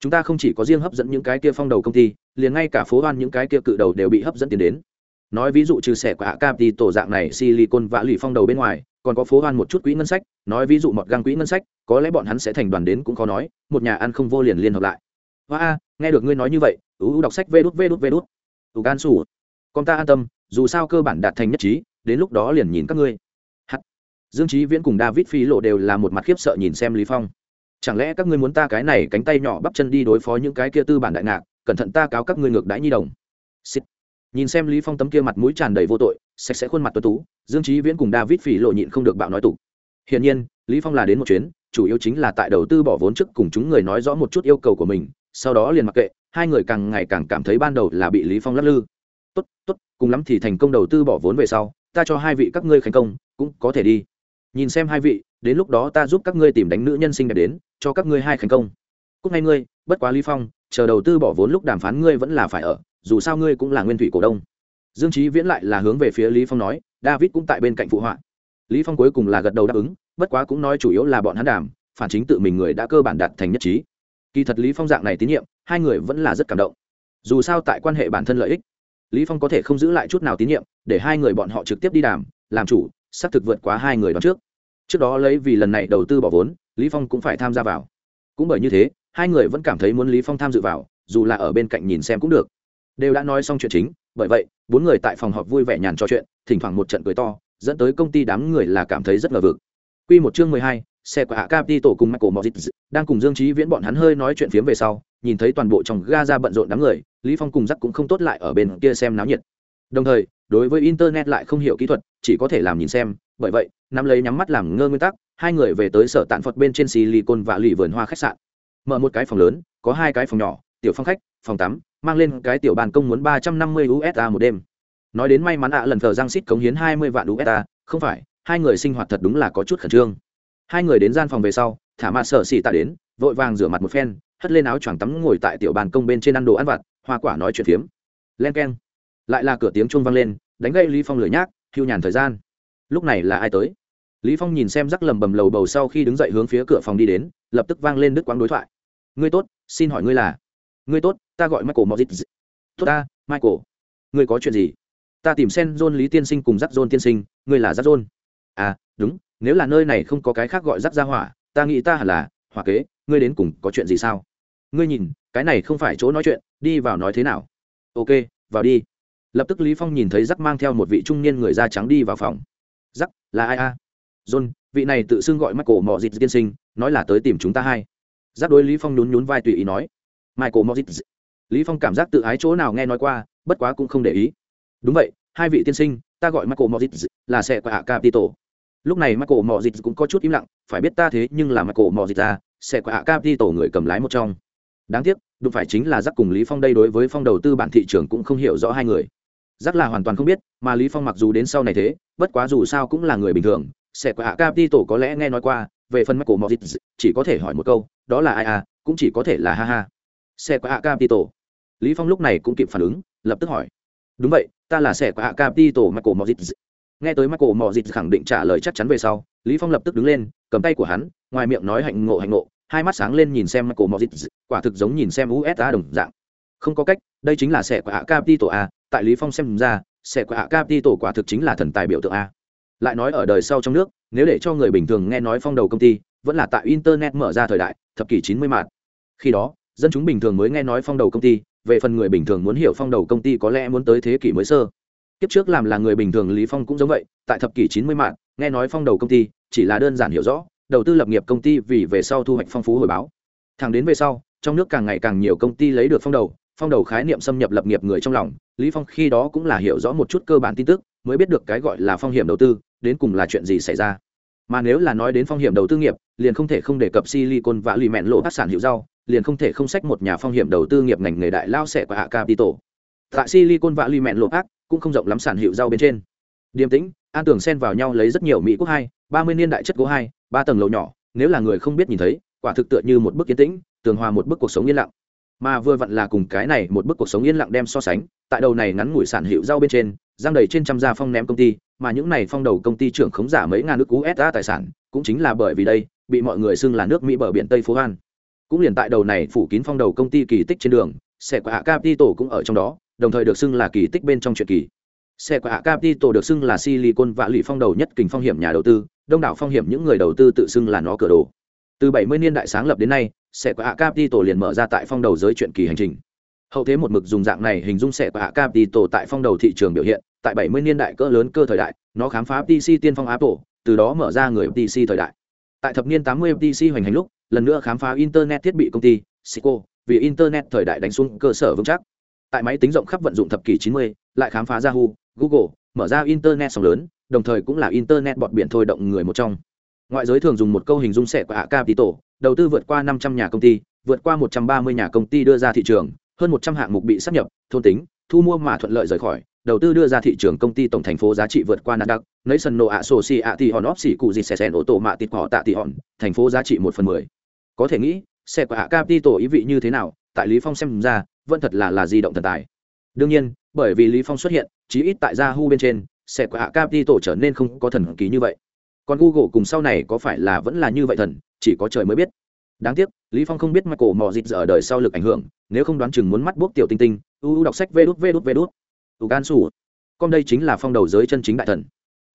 Chúng ta không chỉ có riêng hấp dẫn những cái kia phong đầu công ty, liền ngay cả phố hoan những cái kia cự đầu đều bị hấp dẫn tiền đến. Nói ví dụ trừ sẻ của hạ tổ dạng này, silicon và lì phong đầu bên ngoài còn có phố hoan một chút quỹ ngân sách, nói ví dụ một găng quỹ ngân sách, có lẽ bọn hắn sẽ thành đoàn đến cũng khó nói, một nhà ăn không vô liền liên hợp lại. Hoa a, nghe được ngươi nói như vậy, ú đọc sách vê đút vê đút vê đút. Ủ gan sủ. Con ta an tâm, dù sao cơ bản đạt thành nhất trí, đến lúc đó liền nhìn các ngươi. Hắt. Dương trí viễn cùng david phi lộ đều là một mặt khiếp sợ nhìn xem lý phong. Chẳng lẽ các ngươi muốn ta cái này cánh tay nhỏ bắp chân đi đối phó những cái kia tư bản đại ngạc, cẩn thận ta cáo các ngươi ngược đãi nhi đồng. Xịt. nhìn xem lý phong tấm kia mặt mũi tràn đầy vô tội sạch sẽ khuôn mặt tuấn tú, dương trí viễn cùng david phỉ lộ nhịn không được bạo nói tục. Hiển nhiên, lý phong là đến một chuyến, chủ yếu chính là tại đầu tư bỏ vốn trước cùng chúng người nói rõ một chút yêu cầu của mình, sau đó liền mặc kệ, hai người càng ngày càng cảm thấy ban đầu là bị lý phong lắc lư. Tốt tốt, cùng lắm thì thành công đầu tư bỏ vốn về sau, ta cho hai vị các ngươi thành công, cũng có thể đi. Nhìn xem hai vị, đến lúc đó ta giúp các ngươi tìm đánh nữ nhân sinh đẹp đến, cho các ngươi hai thành công. Cúc ngay ngươi, bất quá lý phong, chờ đầu tư bỏ vốn lúc đàm phán ngươi vẫn là phải ở, dù sao ngươi cũng là nguyên thủy cổ đông dương trí viễn lại là hướng về phía lý phong nói, david cũng tại bên cạnh phụ họa. Lý phong cuối cùng là gật đầu đáp ứng, bất quá cũng nói chủ yếu là bọn hắn đàm, phản chính tự mình người đã cơ bản đạt thành nhất trí. Kỳ thật lý phong dạng này tín nhiệm, hai người vẫn là rất cảm động. Dù sao tại quan hệ bản thân lợi ích, lý phong có thể không giữ lại chút nào tín nhiệm, để hai người bọn họ trực tiếp đi đàm, làm chủ, xác thực vượt quá hai người đó trước. Trước đó lấy vì lần này đầu tư bỏ vốn, lý phong cũng phải tham gia vào. Cũng bởi như thế, hai người vẫn cảm thấy muốn lý phong tham dự vào, dù là ở bên cạnh nhìn xem cũng được. Đều đã nói xong chuyện chính bởi vậy bốn người tại phòng họp vui vẻ nhàn trò chuyện thỉnh thoảng một trận cười to dẫn tới công ty đám người là cảm thấy rất ngờ vực quy một chương mười hai, xe của hạ tổ cùng Michael Mozit đang cùng Dương trí Viễn bọn hắn hơi nói chuyện phiếm về sau, nhìn thấy toàn bộ trong Gaza bận rộn đám người, Lý Phong cùng giắc cũng không tốt lại ở bên kia xem náo nhiệt. Đồng thời, đối với internet lại không hiểu kỹ thuật, chỉ có thể làm nhìn xem, bởi vậy, nắm lấy nhắm mắt làm ngơ nguyên tắc, hai người về tới sở tạn Phật bên trên Silicon và lì vườn hoa khách sạn. Mở một cái phòng lớn, có hai cái phòng nhỏ, tiểu phòng khách, phòng tắm, mang lên cái tiểu bàn công muốn ba trăm năm mươi USD một đêm. Nói đến may mắn ạ lần thờ Giang xít cống hiến hai mươi vạn usa không phải, hai người sinh hoạt thật đúng là có chút khẩn trương. Hai người đến gian phòng về sau thả mặt sợ xỉ tạ đến vội vàng rửa mặt một phen hất lên áo choàng tắm ngồi tại tiểu bàn công bên trên ăn đồ ăn vặt hoa quả nói chuyện phiếm. Len keng. Lại là cửa tiếng chuông vang lên đánh gây lý phong lười nhác hưu nhàn thời gian. Lúc này là ai tới? Lý phong nhìn xem rắc lầm bầm lầu bầu sau khi đứng dậy hướng phía cửa phòng đi đến lập tức vang lên đứt quãng đối thoại. Ngươi tốt xin hỏi ngươi là? Ngươi tốt ta gọi michael mozit tốt ta, michael. Ngươi có chuyện gì? Ta tìm sen john lý tiên sinh cùng rắc john tiên sinh. Ngươi là rắc john. À đúng, nếu là nơi này không có cái khác gọi rắc ra hỏa, ta nghĩ ta hẳn là, hỏa kế, ngươi đến cùng có chuyện gì sao? Ngươi nhìn, cái này không phải chỗ nói chuyện, đi vào nói thế nào? Ok, vào đi. Lập tức lý phong nhìn thấy rắc mang theo một vị trung niên người da trắng đi vào phòng. Rắc là ai a? John, vị này tự xưng gọi michael mò dịt tiên sinh, nói là tới tìm chúng ta hai Giáp đối lý phong nhún nhún vai tùy ý nói. Michael mò dịt lý phong cảm giác tự ái chỗ nào nghe nói qua, bất quá cũng không để ý. Đúng vậy, hai vị tiên sinh, ta gọi michael mozit là sẽ của hạ capital lúc này michael mozit cũng có chút im lặng, phải biết ta thế nhưng là michael mozit ra sẽ của hạ capital người cầm lái một trong. Đáng tiếc, đụng phải chính là giác cùng lý phong đây đối với phong đầu tư bản thị trường cũng không hiểu rõ hai người. Giác là hoàn toàn không biết, mà lý phong mặc dù đến sau này thế, bất quá dù sao cũng là người bình thường sẽ của hạ capital có lẽ nghe nói qua, về phần michael mozit chỉ có thể hỏi một câu, đó là ai à cũng chỉ có thể là ha ha. Sẽ của hạ capital lý phong lúc này cũng kịp phản ứng, lập tức hỏi. Đúng vậy, ta là sẻ của hạ cap đi tổ michael mozit. Nghe tới michael mozit khẳng định trả lời chắc chắn về sau, lý phong lập tức đứng lên, cầm tay của hắn, ngoài miệng nói hạnh ngộ hạnh ngộ, hai mắt sáng lên nhìn xem michael mozit, quả thực giống nhìn xem usa đồng dạng. Không có cách, đây chính là sẻ của hạ tổ a, tại lý phong xem ra, sẻ của hạ tổ quả thực chính là thần tài biểu tượng a. Lại nói ở đời sau trong nước, nếu để cho người bình thường nghe nói phong đầu công ty, vẫn là tại internet mở ra thời đại, thập kỷ chín mươi khi đó, dân chúng bình thường mới nghe nói phong đầu công ty về phần người bình thường muốn hiểu phong đầu công ty có lẽ muốn tới thế kỷ mới sơ. Kiếp trước làm là người bình thường lý phong cũng giống vậy, tại thập kỷ chín mươi mạng, nghe nói phong đầu công ty chỉ là đơn giản hiểu rõ, đầu tư lập nghiệp công ty vì về sau thu hoạch phong phú hồi báo. Thẳng đến về sau, trong nước càng ngày càng nhiều công ty lấy được phong đầu phong đầu khái niệm xâm nhập lập nghiệp người trong lòng, lý phong khi đó cũng là hiểu rõ một chút cơ bản tin tức, mới biết được cái gọi là phong hiểm đầu tư, đến cùng là chuyện gì xảy ra. Mà nếu là nói đến phong hiểm đầu tư nghiệp, liền không thể không đề cập silicon và lì mẹn lộ các sản hiệu rau liền không thể không sách một nhà phong hiểm đầu tư nghiệp ngành nghề đại lao xẻ của hạ capital tại silicon và lì mẹn lộ ác, cũng không rộng lắm sản hiệu rau bên trên. Điềm tĩnh, an tường xen vào nhau lấy rất nhiều mỹ quốc hai, ba mươi niên đại chất gỗ hai, ba tầng lầu nhỏ, nếu là người không biết nhìn thấy, quả thực tựa như một bức yên tĩnh, tường hòa một bức cuộc sống yên lặng. Mà vừa vặn là cùng cái này một bức cuộc sống yên lặng đem so sánh, tại đầu này ngắn ngủi sản hiệu rau bên trên giang đầy trên trăm gia phong ném công ty, mà những này phong đầu công ty trưởng khống giả mấy ngàn nước cú sa tài sản, cũng chính là bởi vì đây, bị mọi người xưng là nước mỹ bờ biển tây phố hoan cũng liền tại đầu này phủ kín phong đầu công ty kỳ tích trên đường xe của hạ capital cũng ở trong đó, đồng thời được xưng là kỳ tích bên trong chuyện kỳ. Xe của hạ capital được xưng là silicon vạ lì phong đầu nhất kình phong hiểm nhà đầu tư, đông đảo phong hiểm những người đầu tư tự xưng là nó cửa đồ. Từ 70 niên đại sáng lập đến nay xe của hạ capital liền mở ra tại phong đầu giới chuyện kỳ hành trình. Hậu thế một mực dùng dạng này hình dung xe của hạ capital tại phong đầu thị trường biểu hiện, tại 70 niên đại cỡ lớn cơ thời đại, nó khám phá pc tiên phong apple, từ đó mở ra người pc thời đại. Tại thập niên 80 pc hoành hành lúc lần nữa khám phá internet thiết bị công ty Cisco vì internet thời đại đánh xuống cơ sở vững chắc tại máy tính rộng khắp vận dụng thập kỷ 90, lại khám phá Yahoo, Google, mở ra internet sóng lớn, đồng thời cũng là internet bọt biển thôi động người một trong. Ngoại giới thường dùng một câu hình dung sẽ của Capital, đầu tư vượt qua 500 nhà công ty, vượt qua 130 nhà công ty đưa ra thị trường, hơn 100 hạng mục bị sáp nhập, thôn tính, thu mua mà thuận lợi rời khỏi, đầu tư đưa ra thị trường công ty tổng thành phố giá trị vượt qua Nasdaq, Nation No Associati Hon Opsi Sĩ Cụ Dịch Sen ô tô mạ tịt họ tạ Tị hòn, thành phố giá trị 1 phần 10. Có thể nghĩ, xe của tổ ý vị như thế nào, tại Lý Phong xem ra, vẫn thật là là di động thần tài. Đương nhiên bởi vì lý phong xuất hiện chí ít tại yahoo bên trên xe của hạ tổ trở nên không có thần kỳ như vậy. Còn google cùng sau này có phải là vẫn là như vậy thần chỉ có trời mới biết. Đáng tiếc lý phong không biết michael mò dịt ở đời sau lực ảnh hưởng nếu không đoán chừng muốn mắt bốc tiểu tinh tinh uu đọc sách vê đút vê đút vê đút. Ugan su con đây chính là phong đầu giới chân chính đại thần.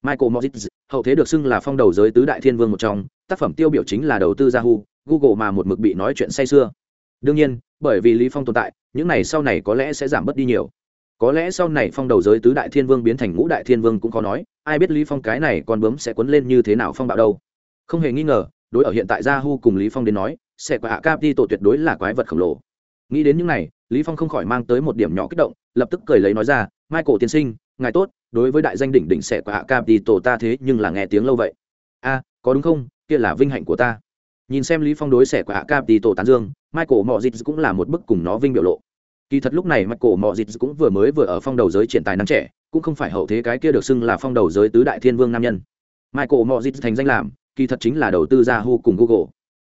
Michael mozit hậu thế được xưng là phong đầu giới tứ đại thiên vương một trong tác phẩm tiêu biểu chính là đầu tư yahoo google mà một mực bị nói chuyện say xưa đương nhiên, bởi vì lý phong tồn tại, những này sau này có lẽ sẽ giảm bớt đi nhiều. Có lẽ sau này phong đầu giới tứ đại thiên vương biến thành ngũ đại thiên vương cũng khó nói, ai biết lý phong cái này con bướm sẽ quấn lên như thế nào phong bạo đâu. Không hề nghi ngờ, đối ở hiện tại yahoo cùng lý phong đến nói, sẽ quả hạ tổ tuyệt đối là quái vật khổng lồ. Nghĩ đến những này, lý phong không khỏi mang tới một điểm nhỏ kích động, lập tức cười lấy nói ra, michael tiên sinh, ngài tốt, đối với đại danh đỉnh đỉnh sẽ quả hạ tổ ta thế nhưng là nghe tiếng lâu vậy. A, có đúng không? Kia là vinh hạnh của ta nhìn xem lý phong đối xẻ của hạ capital tán dương, michael mọ cũng là một bức cùng nó vinh biểu lộ. Kỳ thật lúc này michael mọ cũng vừa mới vừa ở phong đầu giới triển tài năng trẻ, cũng không phải hậu thế cái kia được xưng là phong đầu giới tứ đại thiên vương nam nhân. Michael mọ thành danh làm, kỳ thật chính là đầu tư yahoo cùng google.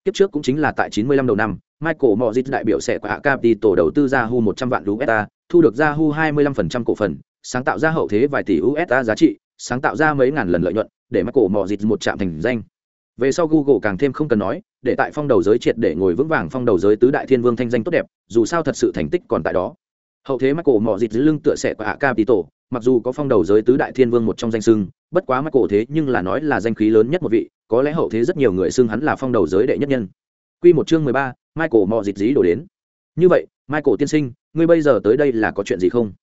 Kiếp trước cũng chính là tại 95 đầu năm, michael mọ đại biểu sẽ của hạ capital đầu tư yahoo 100 vạn usd thu được yahoo 25% cổ phần, sáng tạo ra hậu thế vài tỷ usd giá trị, sáng tạo ra mấy ngàn lần lợi nhuận, để michael cổ mò dịt một trạm thành danh về sau google càng thêm không cần nói để tại phong đầu giới triệt để ngồi vững vàng phong đầu giới tứ đại thiên vương thanh danh tốt đẹp dù sao thật sự thành tích còn tại đó hậu thế mắt cổ mò dịt dưới lưng tựa sẻ của hạ capital mặc dù có phong đầu giới tứ đại thiên vương một trong danh sưng bất quá mắt cổ thế nhưng là nói là danh khí lớn nhất một vị có lẽ hậu thế rất nhiều người xưng hắn là phong đầu giới đệ nhất nhân Quy một chương mười ba, Michael mò dịt dí đổ đến. Như vậy, Michael tiên sinh, ngươi bây giờ tới đây là có chuyện gì không?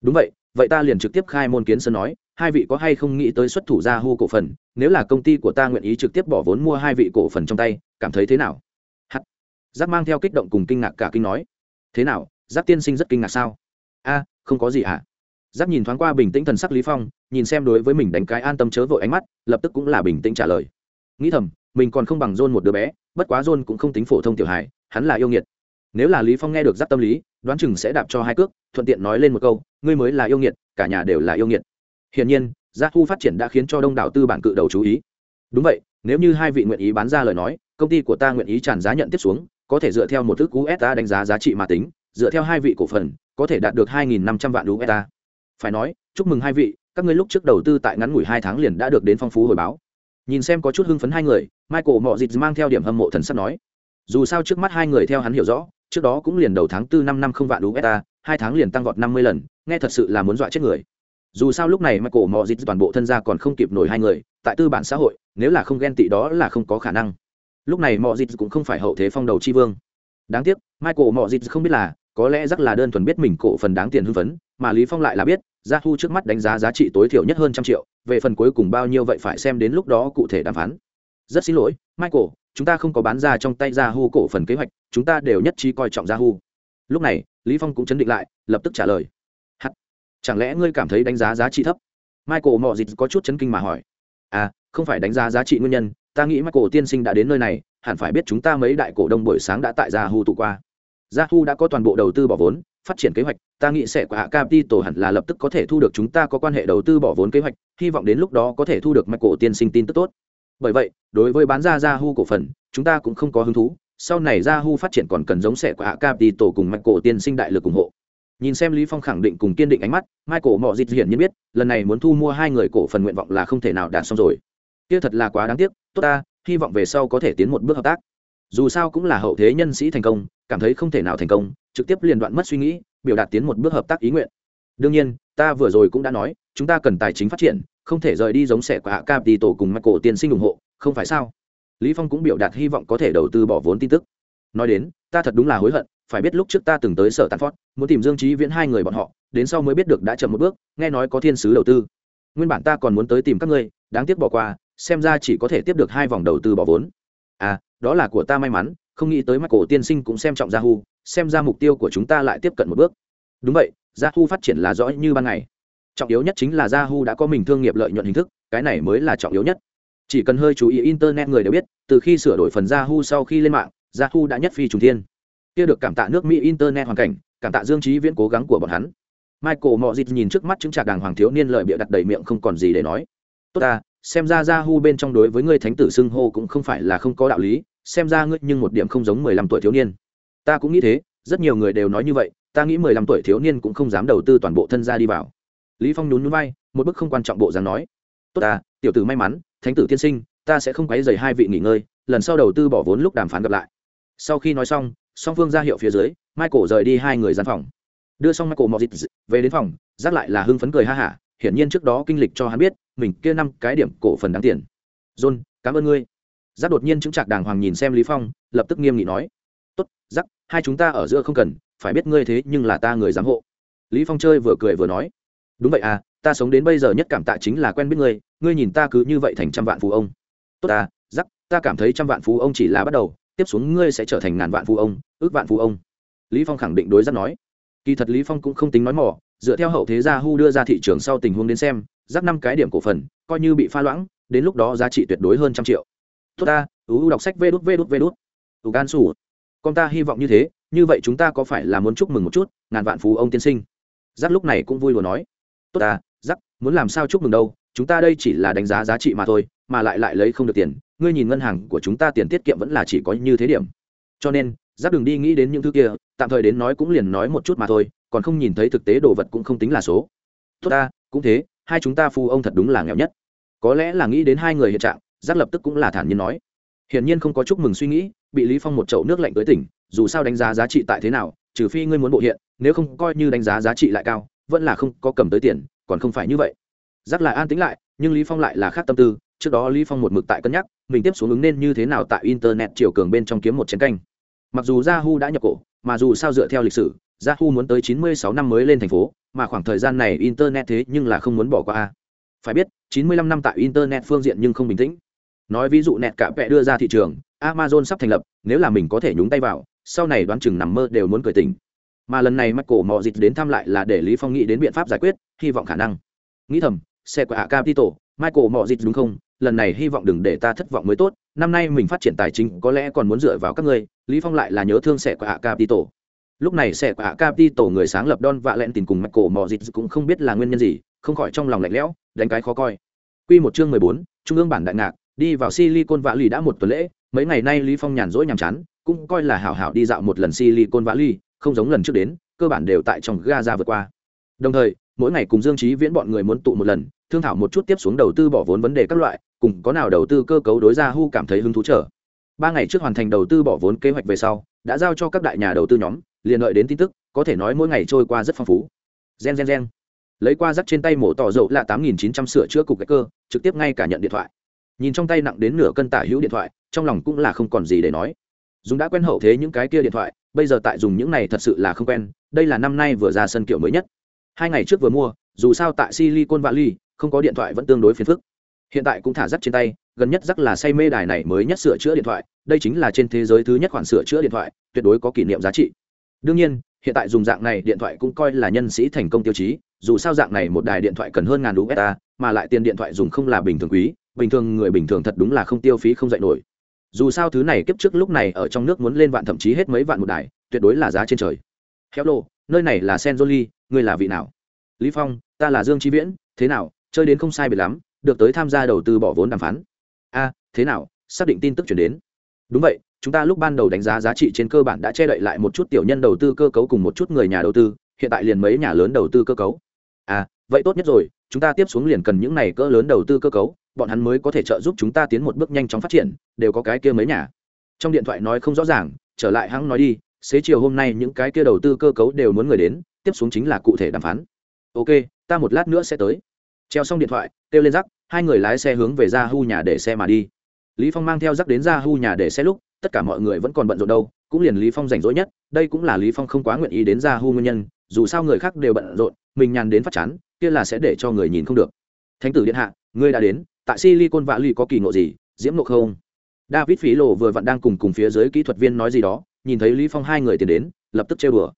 Đúng vậy, vậy ta liền trực tiếp khai môn kiến sơn nói hai vị có hay không nghĩ tới xuất thủ ra hô cổ phần, nếu là công ty của ta nguyện ý trực tiếp bỏ vốn mua hai vị cổ phần trong tay, cảm thấy thế nào? Hắt. Giáp mang theo kích động cùng kinh ngạc cả kinh nói. Thế nào, giáp tiên sinh rất kinh ngạc sao? A, không có gì hả? Giáp nhìn thoáng qua bình tĩnh thần sắc lý phong, nhìn xem đối với mình đánh cái an tâm chớ vội ánh mắt, lập tức cũng là bình tĩnh trả lời. Nghĩ thầm, mình còn không bằng john một đứa bé, bất quá john cũng không tính phổ thông tiểu hài, hắn là yêu nghiệt. Nếu là lý phong nghe được giáp tâm lý, đoán chừng sẽ đạp cho hai cước, thuận tiện nói lên một câu, ngươi mới là yêu nghiệt, cả nhà đều là yêu nghiệt hiển nhiên gia thu phát triển đã khiến cho đông đảo tư bản cự đầu chú ý. Đúng vậy, nếu như hai vị nguyện ý bán ra lời nói, công ty của ta nguyện ý tràn giá nhận tiếp xuống, có thể dựa theo một thức cú sa đánh giá giá trị mà tính, dựa theo hai vị cổ phần, có thể đạt được hai nghìn năm trăm vạn usd phải nói, chúc mừng hai vị, các ngươi lúc trước đầu tư tại ngắn ngủi hai tháng liền đã được đến phong phú hồi báo. Nhìn xem có chút hưng phấn hai người, michael mọ dịt mang theo điểm hâm mộ thần sắp nói. Dù sao trước mắt hai người theo hắn hiểu rõ, trước đó cũng liền đầu tháng tư năm năm không vạn usd hai tháng liền tăng vọt năm mươi lần, nghe thật sự là muốn dọa chết người dù sao lúc này michael mò dịt toàn bộ thân gia còn không kịp nổi hai người, tại tư bản xã hội, nếu là không ghen tị đó là không có khả năng. Lúc này mò dịt cũng không phải hậu thế phong đầu chi vương. Đáng tiếc, michael mò dịt không biết là, có lẽ rất là đơn thuần biết mình cổ phần đáng tiền hưng phấn, mà lý phong lại là biết gia thu trước mắt đánh giá giá trị tối thiểu nhất hơn trăm triệu, về phần cuối cùng bao nhiêu vậy phải xem đến lúc đó cụ thể đàm phán. Rất xin lỗi, michael, chúng ta không có bán ra trong tay gia hu cổ phần kế hoạch, chúng ta đều nhất trí coi trọng gia hu lúc này, lý phong cũng chấn định lại, lập tức trả lời chẳng lẽ ngươi cảm thấy đánh giá giá trị thấp? Michael mò dịt có chút chấn kinh mà hỏi. À không phải đánh giá giá trị nguyên nhân, ta nghĩ michael tiên sinh đã đến nơi này, hẳn phải biết chúng ta mấy đại cổ đông buổi sáng đã tại gia hu tụ qua. Gia hu đã có toàn bộ đầu tư bỏ vốn, phát triển kế hoạch, ta nghĩ sẽ của hạ capital hẳn là lập tức có thể thu được chúng ta có quan hệ đầu tư bỏ vốn kế hoạch, hy vọng đến lúc đó có thể thu được michael tiên sinh tin tức tốt. Bởi vậy, đối với bán ra gia hu cổ phần, chúng ta cũng không có hứng thú, sau này Yahoo phát triển còn cần giống sẻ của Hạ Capital cùng Michael tiên sinh đại lực ủng hộ. Nhìn xem Lý Phong khẳng định cùng kiên định ánh mắt, Michael Mọ Dịch hiển nhiên biết, lần này muốn thu mua hai người cổ phần nguyện vọng là không thể nào đạt xong rồi. Kia thật là quá đáng tiếc, tốt ta, hy vọng về sau có thể tiến một bước hợp tác. Dù sao cũng là hậu thế nhân sĩ thành công, cảm thấy không thể nào thành công, trực tiếp liền đoạn mất suy nghĩ, biểu đạt tiến một bước hợp tác ý nguyện. Đương nhiên, ta vừa rồi cũng đã nói, chúng ta cần tài chính phát triển, không thể rời đi giống sẻ của hạ Capital cùng Michael tiên sinh ủng hộ, không phải sao? lý phong cũng biểu đạt hy vọng có thể đầu tư bỏ vốn tin tức nói đến ta thật đúng là hối hận phải biết lúc trước ta từng tới sở tàn phót, muốn tìm dương trí viễn hai người bọn họ, đến sau mới biết được đã chậm một bước, nghe nói có thiên sứ đầu tư. Nguyên bản ta còn muốn tới tìm các ngươi, đáng tiếc bỏ qua, xem ra chỉ có thể tiếp được hai vòng đầu tư bỏ vốn. À đó là của ta may mắn, không nghĩ tới mắt cổ tiên sinh cũng xem trọng yahoo xem ra mục tiêu của chúng ta lại tiếp cận một bước. Đúng vậy yahoo phát triển là rõ như ban ngày. Trọng yếu nhất chính là yahoo đã có mình thương nghiệp lợi nhuận hình thức, cái này mới là trọng yếu nhất. Chỉ cần hơi chú ý internet người đều biết, từ khi sửa đổi phần yahoo sau khi lên mạng yahoo đã nhất phi trùng thiên kia được cảm tạ nước mỹ internet hoàn cảnh, cảm tạ dương trí viễn cố gắng của bọn hắn. Michael mọ dịt nhìn trước mắt chứng trạc đàng hoàng thiếu niên lời bịa đặt đầy miệng không còn gì để nói. Tốt ta, xem ra yahoo bên trong đối với ngươi thánh tử xưng hô cũng không phải là không có đạo lý, xem ra ngươi nhưng một điểm không giống mười lăm tuổi thiếu niên. Ta cũng nghĩ thế, rất nhiều người đều nói như vậy, ta nghĩ mười lăm tuổi thiếu niên cũng không dám đầu tư toàn bộ thân gia đi vào. Lý phong nhún nhún vai, một bức không quan trọng bộ dáng nói. Tốt ta, tiểu tử may mắn, thánh tử tiên sinh, ta sẽ không quấy rầy hai vị nghỉ ngơi, lần sau đầu tư bỏ vốn lúc đàm phán gặp lại. Sau khi nói xong song phương ra hiệu phía dưới, michael rời đi hai người gian phòng. Đưa xong michael mò về đến phòng giác lại là hưng phấn cười ha hả, hiển nhiên trước đó kinh lịch cho hắn biết, mình kia năm cái điểm cổ phần đáng tiền. John, cảm ơn ngươi. Giác đột nhiên chứng trạc đàng hoàng nhìn xem lý phong, lập tức nghiêm nghị nói. Tốt giác hai chúng ta ở giữa không cần, phải biết ngươi thế nhưng là ta người giám hộ. Lý phong chơi vừa cười vừa nói. Đúng vậy à ta sống đến bây giờ nhất cảm tạ chính là quen biết ngươi ngươi nhìn ta cứ như vậy thành trăm vạn phú ông. Tốt à giác ta cảm thấy trăm vạn phú ông chỉ là bắt đầu tiếp xuống ngươi sẽ trở thành ngàn vạn phú ông, ước vạn phú ông. Lý phong khẳng định đối giác nói. Kỳ thật lý phong cũng không tính nói mỏ dựa theo hậu thế gia hu đưa ra thị trường sau tình huống đến xem giáp năm cái điểm cổ phần, coi như bị pha loãng, đến lúc đó giá trị tuyệt đối hơn trăm triệu. Tốt ta u đọc sách vê đút vê đút vê đút. Ưu gan sủ. Con ta hy vọng như thế, như vậy chúng ta có phải là muốn chúc mừng một chút, ngàn vạn phú ông tiên sinh? Giáp lúc này cũng vui lùa nói. Tốt ta giáp muốn làm sao chúc mừng đâu, chúng ta đây chỉ là đánh giá giá trị mà thôi, mà lại lại lấy không được tiền ngươi nhìn ngân hàng của chúng ta tiền tiết kiệm vẫn là chỉ có như thế điểm. Cho nên, giáp đừng đi nghĩ đến những thứ kia, tạm thời đến nói cũng liền nói một chút mà thôi, còn không nhìn thấy thực tế đồ vật cũng không tính là số. Tốt ta, cũng thế, hai chúng ta phu ông thật đúng là nghèo nhất. Có lẽ là nghĩ đến hai người hiện trạng, giáp lập tức cũng là thản nhiên nói. Hiển nhiên không có chúc mừng suy nghĩ, bị lý phong một chậu nước lạnh tới tỉnh, dù sao đánh giá giá trị tại thế nào, trừ phi ngươi muốn bộ hiện, nếu không coi như đánh giá giá trị lại cao, vẫn là không có cầm tới tiền, còn không phải như vậy. Giáp lại an tĩnh lại, nhưng lý phong lại là khác tâm tư trước đó lý phong một mực tại cân nhắc, mình tiếp xuống ứng nên như thế nào tại internet chiều cường bên trong kiếm một chén canh. Mặc dù yahoo đã nhập cổ, mà dù sao dựa theo lịch sử yahoo muốn tới 96 năm mới lên thành phố, mà khoảng thời gian này internet thế nhưng là không muốn bỏ qua phải biết 95 năm tại internet phương diện nhưng không bình tĩnh. Nói ví dụ nẹt cả vẽ đưa ra thị trường, amazon sắp thành lập, nếu là mình có thể nhúng tay vào, sau này đoán chừng nằm mơ đều muốn cười tỉnh. Mà lần này mắt cổ mò dịch đến thăm lại là để lý phong nghĩ đến biện pháp giải quyết, hy vọng khả năng. Nghĩ thầm, xe của hạ capital michael mò dịch đúng không? Lần này hy vọng đừng để ta thất vọng mới tốt năm nay mình phát triển tài chính có lẽ còn muốn dựa vào các ngươi lý phong lại là nhớ thương xe của hạ capital lúc này xe của hạ capital người sáng lập don vạ lẹn tìm cùng michael mò dịch cũng không biết là nguyên nhân gì không khỏi trong lòng lạnh lẽo đánh cái khó coi. Quy một chương mười bốn, trung ương bản đại ngạc đi vào silicon lì đã một tuần lễ mấy ngày nay lý phong nhàn rỗi nhàm chán cũng coi là hảo hảo đi dạo một lần silicon lì không giống lần trước đến cơ bản đều tại trong gaza vượt qua. Đồng thời mỗi ngày cùng dương trí viễn bọn người muốn tụ một lần thương thảo một chút tiếp xuống đầu tư bỏ vốn vấn đề các loại, cùng có nào đầu tư cơ cấu đối ra hu cảm thấy hứng thú trở ba ngày trước hoàn thành đầu tư bỏ vốn kế hoạch về sau, đã giao cho các đại nhà đầu tư nhóm, liền lợi đến tin tức, có thể nói mỗi ngày trôi qua rất phong phú. Gen gen gen. Lấy qua rắc trên tay mổ tỏ dầu là tám nghìn chín trăm sửa chữa cục cái cơ, trực tiếp ngay cả nhận điện thoại. Nhìn trong tay nặng đến nửa cân tả hữu điện thoại, trong lòng cũng là không còn gì để nói. Dùng đã quen hậu thế những cái kia điện thoại, bây giờ tại dùng những này thật sự là không quen, đây là năm nay vừa ra sân kiểu mới nhất. Hai ngày trước vừa mua, dù sao tại silicon valley không có điện thoại vẫn tương đối phiền phức. Hiện tại cũng thả rắc trên tay, gần nhất rắc là say mê đài này mới nhất sửa chữa điện thoại, đây chính là trên thế giới thứ nhất khoản sửa chữa điện thoại, tuyệt đối có kỷ niệm giá trị. Đương nhiên, hiện tại dùng dạng này điện thoại cũng coi là nhân sĩ thành công tiêu chí, dù sao dạng này một đài điện thoại cần hơn ngàn usd mà lại tiền điện thoại dùng không là bình thường quý, bình thường người bình thường thật đúng là không tiêu phí không dạy nổi. Dù sao thứ này kiếp trước lúc này ở trong nước muốn lên vạn thậm chí hết mấy vạn một đài, tuyệt đối là giá trên trời. Hello, nơi này là senjoli ngươi là vị nào? Lý phong, ta là dương trí viễn, thế nào? Chơi đến không sai biệt lắm, được tới tham gia đầu tư bỏ vốn đàm phán. A, thế nào? Xác định tin tức chuyển đến. Đúng vậy, chúng ta lúc ban đầu đánh giá giá trị trên cơ bản đã che đậy lại một chút tiểu nhân đầu tư cơ cấu cùng một chút người nhà đầu tư, hiện tại liền mấy nhà lớn đầu tư cơ cấu. À vậy tốt nhất rồi, chúng ta tiếp xuống liền cần những này cỡ lớn đầu tư cơ cấu, bọn hắn mới có thể trợ giúp chúng ta tiến một bước nhanh chóng phát triển, đều có cái kia mấy nhà. Trong điện thoại nói không rõ ràng, trở lại hãng nói đi, xế chiều hôm nay những cái kia đầu tư cơ cấu đều muốn người đến, tiếp xuống chính là cụ thể đàm phán. Ok, ta một lát nữa sẽ tới treo xong điện thoại, kêu lên rắc, hai người lái xe hướng về ra hu nhà để xe mà đi. Lý phong mang theo rắc đến ra hu nhà để xe lúc, tất cả mọi người vẫn còn bận rộn đâu, cũng liền lý phong rảnh rỗi nhất, đây cũng là lý phong không quá nguyện ý đến ra hu nguyên nhân, dù sao người khác đều bận rộn, mình nhàn đến phát chán, kia là sẽ để cho người nhìn không được. Thánh tử điện hạ, ngươi đã đến, tại silicon valley có kỳ ngộ gì, diễm ngộ không? David phí lộ vừa vặn đang cùng cùng phía dưới kỹ thuật viên nói gì đó, nhìn thấy lý phong hai người tiến đến, lập tức trêu đùa.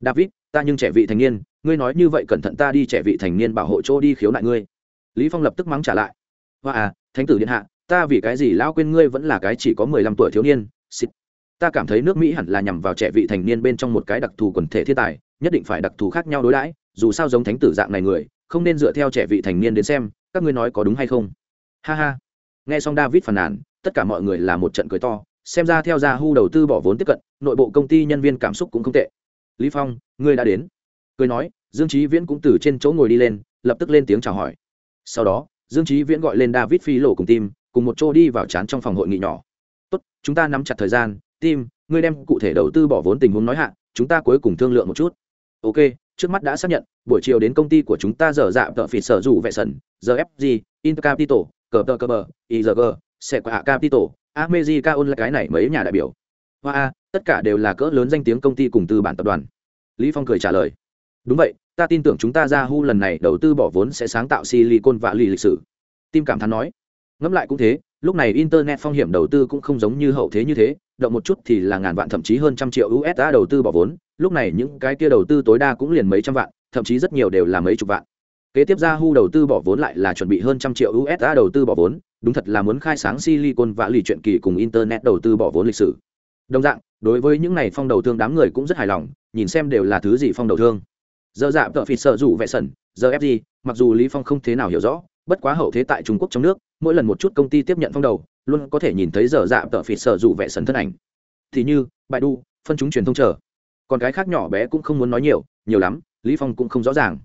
David, ta nhưng trẻ vị thành niên ngươi nói như vậy cẩn thận ta đi trẻ vị thành niên bảo hộ chỗ đi khiếu nại ngươi. Lý phong lập tức mắng trả lại. Hoa à thánh tử điện hạ, ta vì cái gì lão quên ngươi vẫn là cái chỉ có mười lăm tuổi thiếu niên, Xịt. ta cảm thấy nước mỹ hẳn là nhằm vào trẻ vị thành niên bên trong một cái đặc thù quần thể thiên tài, nhất định phải đặc thù khác nhau đối đãi, dù sao giống thánh tử dạng này người, không nên dựa theo trẻ vị thành niên đến xem, các ngươi nói có đúng hay không? Ha ha. Nghe xong david phàn nàn, tất cả mọi người là một trận cười to, xem ra theo gia hu đầu tư bỏ vốn tiếp cận, nội bộ công ty nhân viên cảm xúc cũng không tệ. Lý phong, ngươi đã đến cười nói dương trí viễn cũng từ trên chỗ ngồi đi lên lập tức lên tiếng chào hỏi. Sau đó dương trí viễn gọi lên david phi lộ cùng tim cùng một chỗ đi vào chán trong phòng hội nghị nhỏ. Tốt chúng ta nắm chặt thời gian tim ngươi đem cụ thể đầu tư bỏ vốn tình huống nói hạn, chúng ta cuối cùng thương lượng một chút. Ok trước mắt đã xác nhận buổi chiều đến công ty của chúng ta dở dạ tợ phịt sở dù vệ sần gfg intercapital cờ tờ cờ bờ igg sẽ quả capital America ôn là cái này mấy nhà đại biểu. Hoa a tất cả đều là cỡ lớn danh tiếng công ty cùng tư bản tập đoàn. Lý phong cười trả lời đúng vậy, ta tin tưởng chúng ta ra hu lần này đầu tư bỏ vốn sẽ sáng tạo silicon và lì lịch sử. Tim cảm thán nói. Ngẫm lại cũng thế, lúc này internet phong hiểm đầu tư cũng không giống như hậu thế như thế, động một chút thì là ngàn vạn, thậm chí hơn trăm triệu usd đầu tư bỏ vốn. Lúc này những cái kia đầu tư tối đa cũng liền mấy trăm vạn, thậm chí rất nhiều đều là mấy chục vạn. Kế tiếp ra hu đầu tư bỏ vốn lại là chuẩn bị hơn trăm triệu usd đầu tư bỏ vốn, đúng thật là muốn khai sáng silicon và lì chuyện kỳ cùng internet đầu tư bỏ vốn lịch sử. Đồng dạng, đối với những này phong đầu thương đám người cũng rất hài lòng, nhìn xem đều là thứ gì phong đầu thương giờ dạ tợ phì sợ rủ vẽ sẩn, giờ fg mặc dù lý phong không thế nào hiểu rõ, bất quá hậu thế tại trung quốc trong nước, mỗi lần một chút công ty tiếp nhận phong đầu, luôn có thể nhìn thấy giờ dạ tợ phì sợ rủ vẽ sẩn thân ảnh. Thì như bài đu phân chúng truyền thông chờ. Còn cái khác nhỏ bé cũng không muốn nói nhiều nhiều lắm, lý phong cũng không rõ ràng.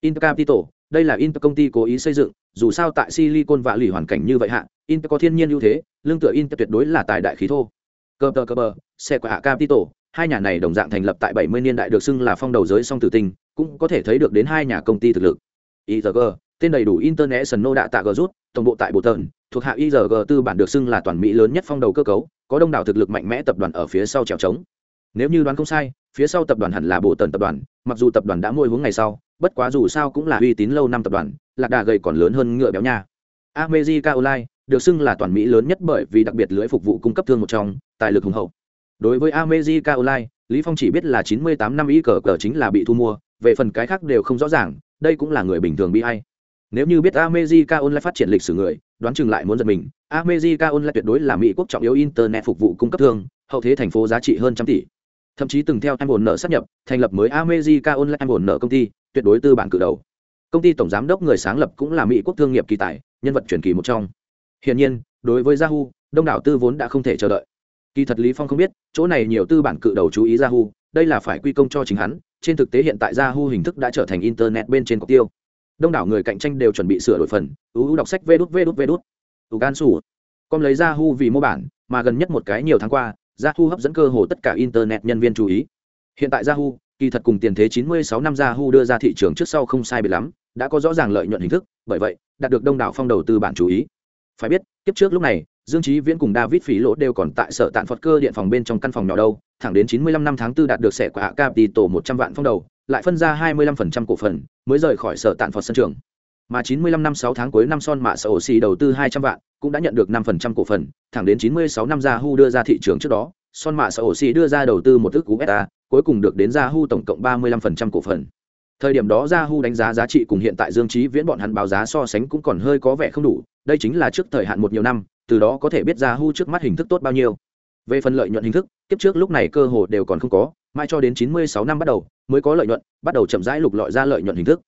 Intercapital, đây là inter công ty cố ý xây dựng, dù sao tại silicon và lì hoàn cảnh như vậy hạ, inter có thiên nhiên ưu thế, lương tựa inter tuyệt đối là tài đại khí thô. Cơ tờ cơ bờ xe quả capital, hai nhà này đồng dạng thành lập tại 70 niên đại được xưng là phong đầu giới song tử tinh cũng có thể thấy được đến hai nhà công ty thực lực. IZG, tên đầy đủ International Data Group tổng bộ tại Bồ Tần thuộc hạ IZG tư bản được xưng là toàn mỹ lớn nhất phong đầu cơ cấu có đông đảo thực lực mạnh mẽ tập đoàn ở phía sau trèo trống. Nếu như đoán không sai phía sau tập đoàn hẳn là Bồ Tần tập đoàn mặc dù tập đoàn đã môi hướng ngày sau bất quá dù sao cũng là uy tín lâu năm tập đoàn lạc đà gầy còn lớn hơn ngựa béo nha. America Online được xưng là toàn mỹ lớn nhất bởi vì đặc biệt lưới phục vụ cung cấp thương một trong tài lực hùng hậu. Đối với America Online lý phong chỉ biết là 98 năm ý cờ cờ chính là bị thu mua về phần cái khác đều không rõ ràng, đây cũng là người bình thường bị hay nếu như biết America Online phát triển lịch sử người, đoán chừng lại muốn giật mình. America Online tuyệt đối là mỹ quốc trọng yếu internet phục vụ cung cấp thương, hậu thế thành phố giá trị hơn trăm tỷ. Thậm chí từng theo Amazon nợ sát nhập, thành lập mới America Online Amazon nợ công ty, tuyệt đối tư bản cử đầu. Công ty tổng giám đốc người sáng lập cũng là mỹ quốc thương nghiệp kỳ tài, nhân vật truyền kỳ một trong. Hiển nhiên, đối với yahoo, đông đảo tư vốn đã không thể chờ đợi. Kỳ thật lý phong không biết, chỗ này nhiều tư bản cự đầu chú ý yahoo, đây là phải quy công cho chính hắn trên thực tế hiện tại yahoo hình thức đã trở thành internet bên trên cọc tiêu. Đông đảo người cạnh tranh đều chuẩn bị sửa đổi phần uu đọc sách vê đút vê đút vê đút. Gan sủ com lấy yahoo vì mô bản, mà gần nhất một cái nhiều tháng qua, yahoo hấp dẫn cơ hồ tất cả internet nhân viên chú ý. Hiện tại yahoo, kỳ thật cùng tiền thế 96 năm yahoo đưa ra thị trường trước sau không sai biệt lắm, đã có rõ ràng lợi nhuận hình thức, bởi vậy, đạt được đông đảo phong đầu tư bản chú ý. Phải biết tiếp trước lúc này dương trí viễn cùng david phí lỗ đều còn tại sở tạn phật cơ điện phòng bên trong căn phòng nhỏ đâu, thẳng đến 95 năm tháng 4 đạt được sẻ của hạ capital 100 vạn phong đầu, lại phân ra 25% cổ phần, mới rời khỏi sở tạn phật sân trường. Mà 95 năm 6 tháng cuối năm son mạ sở ổ xì đầu tư 200 vạn, cũng đã nhận được 5% cổ phần, thẳng đến 96 năm Yahoo đưa ra thị trường trước đó, son mạ sở ổ xì đưa ra đầu tư một ước cú beta cuối cùng được đến Yahoo tổng cộng 35% cổ phần thời điểm đó Yahoo đánh giá giá trị cùng hiện tại Dương trí Viễn bọn hắn báo giá so sánh cũng còn hơi có vẻ không đủ, đây chính là trước thời hạn một nhiều năm, từ đó có thể biết Yahoo trước mắt hình thức tốt bao nhiêu. Về phần lợi nhuận hình thức, kiếp trước lúc này cơ hồ đều còn không có, mai cho đến 96 năm bắt đầu mới có lợi nhuận, bắt đầu chậm rãi lục lọi ra lợi nhuận hình thức.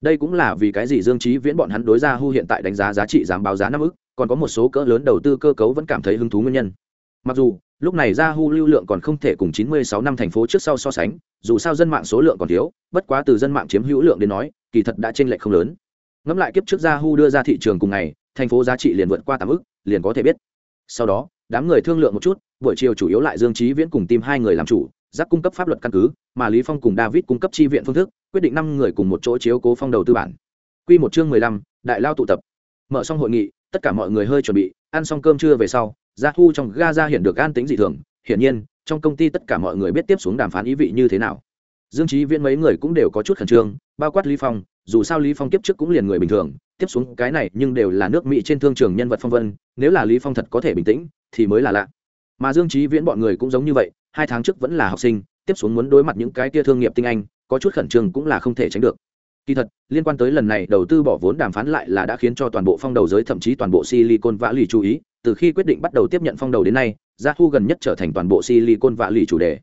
Đây cũng là vì cái gì Dương trí Viễn bọn hắn đối Yahoo hiện tại đánh giá giá trị dám báo giá năm ức, còn có một số cỡ lớn đầu tư cơ cấu vẫn cảm thấy hứng thú nguyên nhân. Mặc dù, lúc này Yahoo lưu lượng còn không thể cùng 96 năm thành phố trước sau so sánh, dù sao dân mạng số lượng còn thiếu, bất quá từ dân mạng chiếm hữu lượng đến nói, kỳ thật đã chênh lệch không lớn. Ngẫm lại kiếp trước Yahoo đưa ra thị trường cùng ngày, thành phố giá trị liền vượt qua tám ức, liền có thể biết. Sau đó, đám người thương lượng một chút, buổi chiều chủ yếu lại Dương Chí Viễn cùng tìm hai người làm chủ, giác cung cấp pháp luật căn cứ, mà Lý Phong cùng David cung cấp chi viện phương thức, quyết định năm người cùng một chỗ chiếu cố phong đầu tư bản. Quy một chương 15, đại lao tụ tập. Mở xong hội nghị, tất cả mọi người hơi chuẩn bị, ăn xong cơm trưa về sau, gia thu trong gaza hiện được an tính dị thường hiển nhiên trong công ty tất cả mọi người biết tiếp xuống đàm phán ý vị như thế nào. Dương trí viễn mấy người cũng đều có chút khẩn trương bao quát lý phong dù sao lý phong tiếp trước cũng liền người bình thường tiếp xuống cái này nhưng đều là nước mỹ trên thương trường nhân vật phong vân nếu là lý phong thật có thể bình tĩnh thì mới là lạ. Mà dương trí viễn bọn người cũng giống như vậy hai tháng trước vẫn là học sinh tiếp xuống muốn đối mặt những cái tia thương nghiệp tinh anh có chút khẩn trương cũng là không thể tránh được. Kỳ thật, liên quan tới lần này đầu tư bỏ vốn đàm phán lại là đã khiến cho toàn bộ phong đầu giới thậm chí toàn bộ Silicon vã lì chú ý, từ khi quyết định bắt đầu tiếp nhận phong đầu đến nay, Yahoo gần nhất trở thành toàn bộ Silicon Valley chủ đề.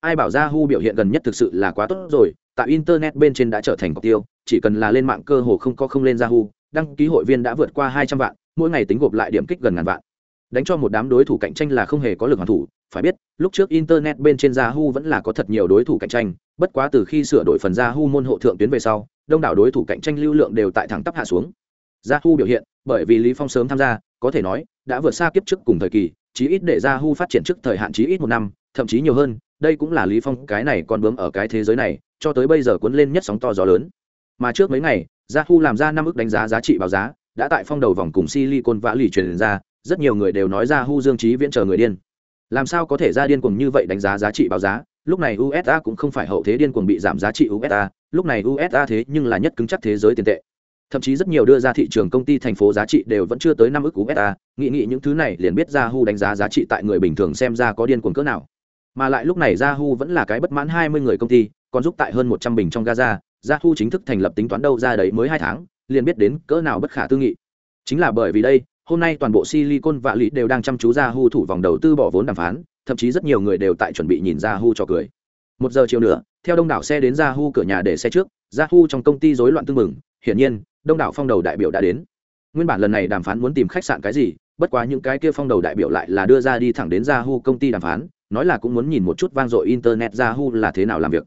Ai bảo Yahoo biểu hiện gần nhất thực sự là quá tốt rồi, tại internet bên trên đã trở thành mục tiêu, chỉ cần là lên mạng cơ hồ không có không lên Yahoo, đăng ký hội viên đã vượt qua 200 vạn, mỗi ngày tính gộp lại điểm kích gần ngàn vạn. Đánh cho một đám đối thủ cạnh tranh là không hề có lực hoàn thủ, phải biết, lúc trước internet bên trên Yahoo vẫn là có thật nhiều đối thủ cạnh tranh, bất quá từ khi sửa đổi phần Yahoo môn hộ thượng tuyến về sau, đông đảo đối thủ cạnh tranh lưu lượng đều tại thẳng tắp hạ xuống yahoo biểu hiện bởi vì lý phong sớm tham gia có thể nói, đã vượt xa kiếp trước cùng thời kỳ, chí ít để Ra Hu phát triển trước thời hạn chí ít một năm, thậm chí nhiều hơn, đây cũng là lý phong, cái này còn bướm ở cái thế giới này, cho tới bây giờ cuốn lên nhất sóng to gió lớn. Mà trước mấy ngày, yahoo làm ra năm ước đánh giá giá trị báo giá, đã tại phong đầu vòng cùng silicon lì truyền ra, rất nhiều người đều nói yahoo dương trí viễn chờ người điên. Làm sao có thể ra điên cuồng như vậy đánh giá giá trị báo giá? Lúc này usa cũng không phải hậu thế điên cuồng bị giảm giá trị usa lúc này usa thế nhưng là nhất cứng chắc thế giới tiền tệ thậm chí rất nhiều đưa ra thị trường công ty thành phố giá trị đều vẫn chưa tới năm ước usa nghĩ nghĩ những thứ này liền biết yahoo đánh giá giá trị tại người bình thường xem ra có điên cuồng cỡ nào. Mà lại lúc này yahoo vẫn là cái bất mãn hai mươi người công ty, còn giúp tại hơn một trăm bình trong gaza, yahoo chính thức thành lập tính toán đâu ra đấy mới hai tháng, liền biết đến cỡ nào bất khả tư nghị. Chính là bởi vì đây, hôm nay toàn bộ silicon vạ lý đều đang chăm chú yahoo thủ vòng đầu tư bỏ vốn đàm phán, thậm chí rất nhiều người đều tại chuẩn bị nhìn yahoo cho cười. Một giờ chiều nữa, theo đông đảo xe đến yahoo cửa nhà để xe trước, yahoo trong công ty rối loạn tương mừng hiển nhiên đông đảo phong đầu đại biểu đã đến. Nguyên bản lần này đàm phán muốn tìm khách sạn cái gì, bất quá những cái kia phong đầu đại biểu lại là đưa ra đi thẳng đến yahoo công ty đàm phán, nói là cũng muốn nhìn một chút vang dội internet yahoo là thế nào làm việc.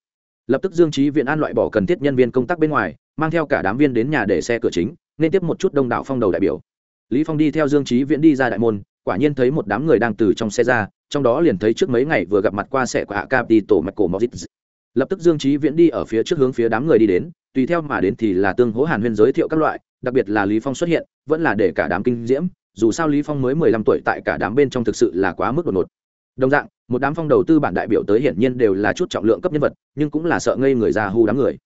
Lập tức dương trí viện an loại bỏ cần thiết nhân viên công tác bên ngoài, mang theo cả đám viên đến nhà để xe cửa chính, nên tiếp một chút đông đảo phong đầu đại biểu. Lý phong đi theo dương trí viễn đi ra đại môn, quả nhiên thấy một đám người đang từ trong xe ra, trong đó liền thấy trước mấy ngày vừa gặp mặt qua xe của hạ capital cổ mozit lập tức dương trí viễn đi ở phía trước hướng phía đám người đi đến tùy theo mà đến thì là tương hỗ hàn huyên giới thiệu các loại đặc biệt là lý phong xuất hiện vẫn là để cả đám kinh diễm dù sao lý phong mới mười lăm tuổi tại cả đám bên trong thực sự là quá mức đột ngột. Đồng dạng một đám phong đầu tư bản đại biểu tới hiển nhiên đều là chút trọng lượng cấp nhân vật nhưng cũng là sợ ngây người ra hù đám người.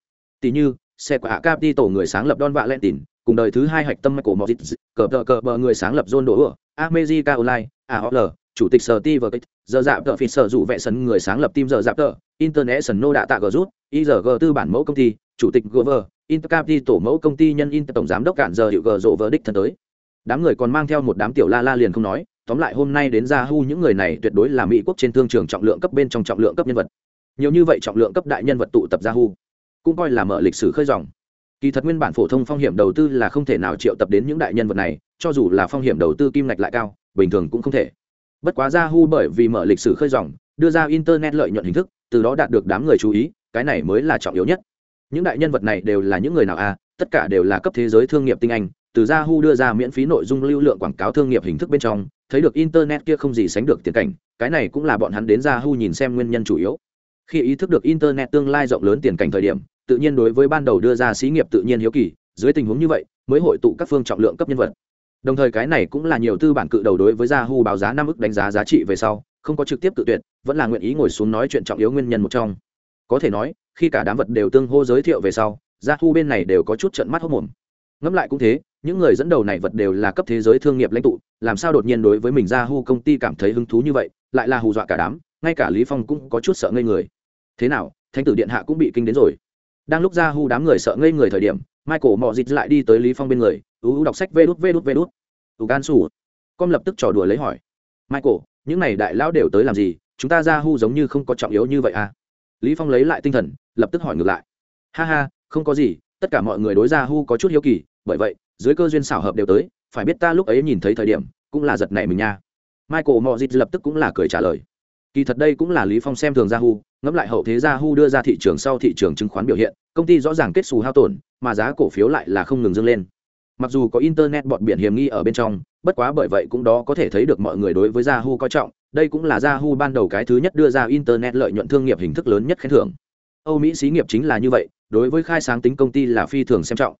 Tỷ như xe của hạ capital người sáng lập don vạ len tỉn cùng đời thứ hai hạch tâm của Mozit, cờ tờ cờ bờ người sáng lập John Doe, America Online, AOL, chủ tịch sở ti vờ giờ dạp tờ phi sở dụ vệ sân người sáng lập team giờ dạp tờ international đạ tạ gờ rút igg tư bản mẫu công ty chủ tịch gover intercapi tổ mẫu công ty nhân inter tổng giám đốc cản giờ hiệu gờ rộ đích thân tới. Đám người còn mang theo một đám tiểu la la liền không nói, tóm lại hôm nay đến ra hu những người này tuyệt đối là mỹ quốc trên thương trường trọng lượng cấp bên trong trọng lượng cấp nhân vật. Nhiều như vậy trọng lượng cấp đại nhân vật tụ tập ra hu, cũng coi là mở lịch sử khơi dòng. Kỳ thật nguyên bản phổ thông phong hiểm đầu tư là không thể nào triệu tập đến những đại nhân vật này, cho dù là phong hiểm đầu tư kim ngạch lại cao, bình thường cũng không thể. Bất quá yahoo bởi vì mở lịch sử khơi dòng, đưa ra internet lợi nhuận hình thức, từ đó đạt được đám người chú ý, cái này mới là trọng yếu nhất những đại nhân vật này đều là những người nào a à, tất cả đều là cấp thế giới thương nghiệp tinh anh. Từ yahoo đưa ra miễn phí nội dung lưu lượng quảng cáo thương nghiệp hình thức bên trong thấy được internet kia không gì sánh được tiền cảnh cái này cũng là bọn hắn đến yahoo nhìn xem nguyên nhân chủ yếu. Khi ý thức được internet tương lai rộng lớn tiền cảnh thời điểm tự nhiên đối với ban đầu đưa ra xí nghiệp tự nhiên hiếu kỳ dưới tình huống như vậy mới hội tụ các phương trọng lượng cấp nhân vật. Đồng thời cái này cũng là nhiều tư bản cự đầu đối với yahoo báo giá năm ức đánh giá giá trị về sau không có trực tiếp cự tuyệt vẫn là nguyện ý ngồi xuống nói chuyện trọng yếu nguyên nhân một trong. Có thể nói khi cả đám vật đều tương hô giới thiệu về sau, gia thu bên này đều có chút trận mắt hốc mồm. Ngẫm lại cũng thế, những người dẫn đầu này vật đều là cấp thế giới thương nghiệp lãnh tụ, làm sao đột nhiên đối với mình gia hu công ty cảm thấy hứng thú như vậy, lại là hù dọa cả đám, ngay cả lý phong cũng có chút sợ ngây người. Thế nào, thánh tử điện hạ cũng bị kinh đến rồi. Đang lúc gia hu đám người sợ ngây người thời điểm, michael mò dịch lại đi tới lý phong bên người, ú ú đọc sách vê đút vê đút vê đút. Ủ gan sủ. Com lập tức trò đùa lấy hỏi. Michael, những này đại lão đều tới làm gì? Chúng ta gia hu giống như không có trọng yếu như vậy à? Lý phong lấy lại tinh thần, lập tức hỏi ngược lại. Ha ha, không có gì, tất cả mọi người đối ra hu có chút hiếu kỳ, bởi vậy, dưới cơ duyên xảo hợp đều tới, phải biết ta lúc ấy nhìn thấy thời điểm, cũng là giật nảy mình nha. Michael mò dịch lập tức cũng là cười trả lời. Kỳ thật đây cũng là lý phong xem thường yahoo ngẫm lại hậu thế yahoo đưa ra thị trường sau thị trường chứng khoán biểu hiện, công ty rõ ràng kết xù hao tổn, mà giá cổ phiếu lại là không ngừng dâng lên. Mặc dù có internet bọt biển hiểm nghi ở bên trong, bất quá bởi vậy cũng đó có thể thấy được mọi người đối với yahoo coi trọng đây cũng là yahoo ban đầu cái thứ nhất đưa ra internet lợi nhuận thương nghiệp hình thức lớn nhất khen thưởng âu mỹ xí nghiệp chính là như vậy đối với khai sáng tính công ty là phi thường xem trọng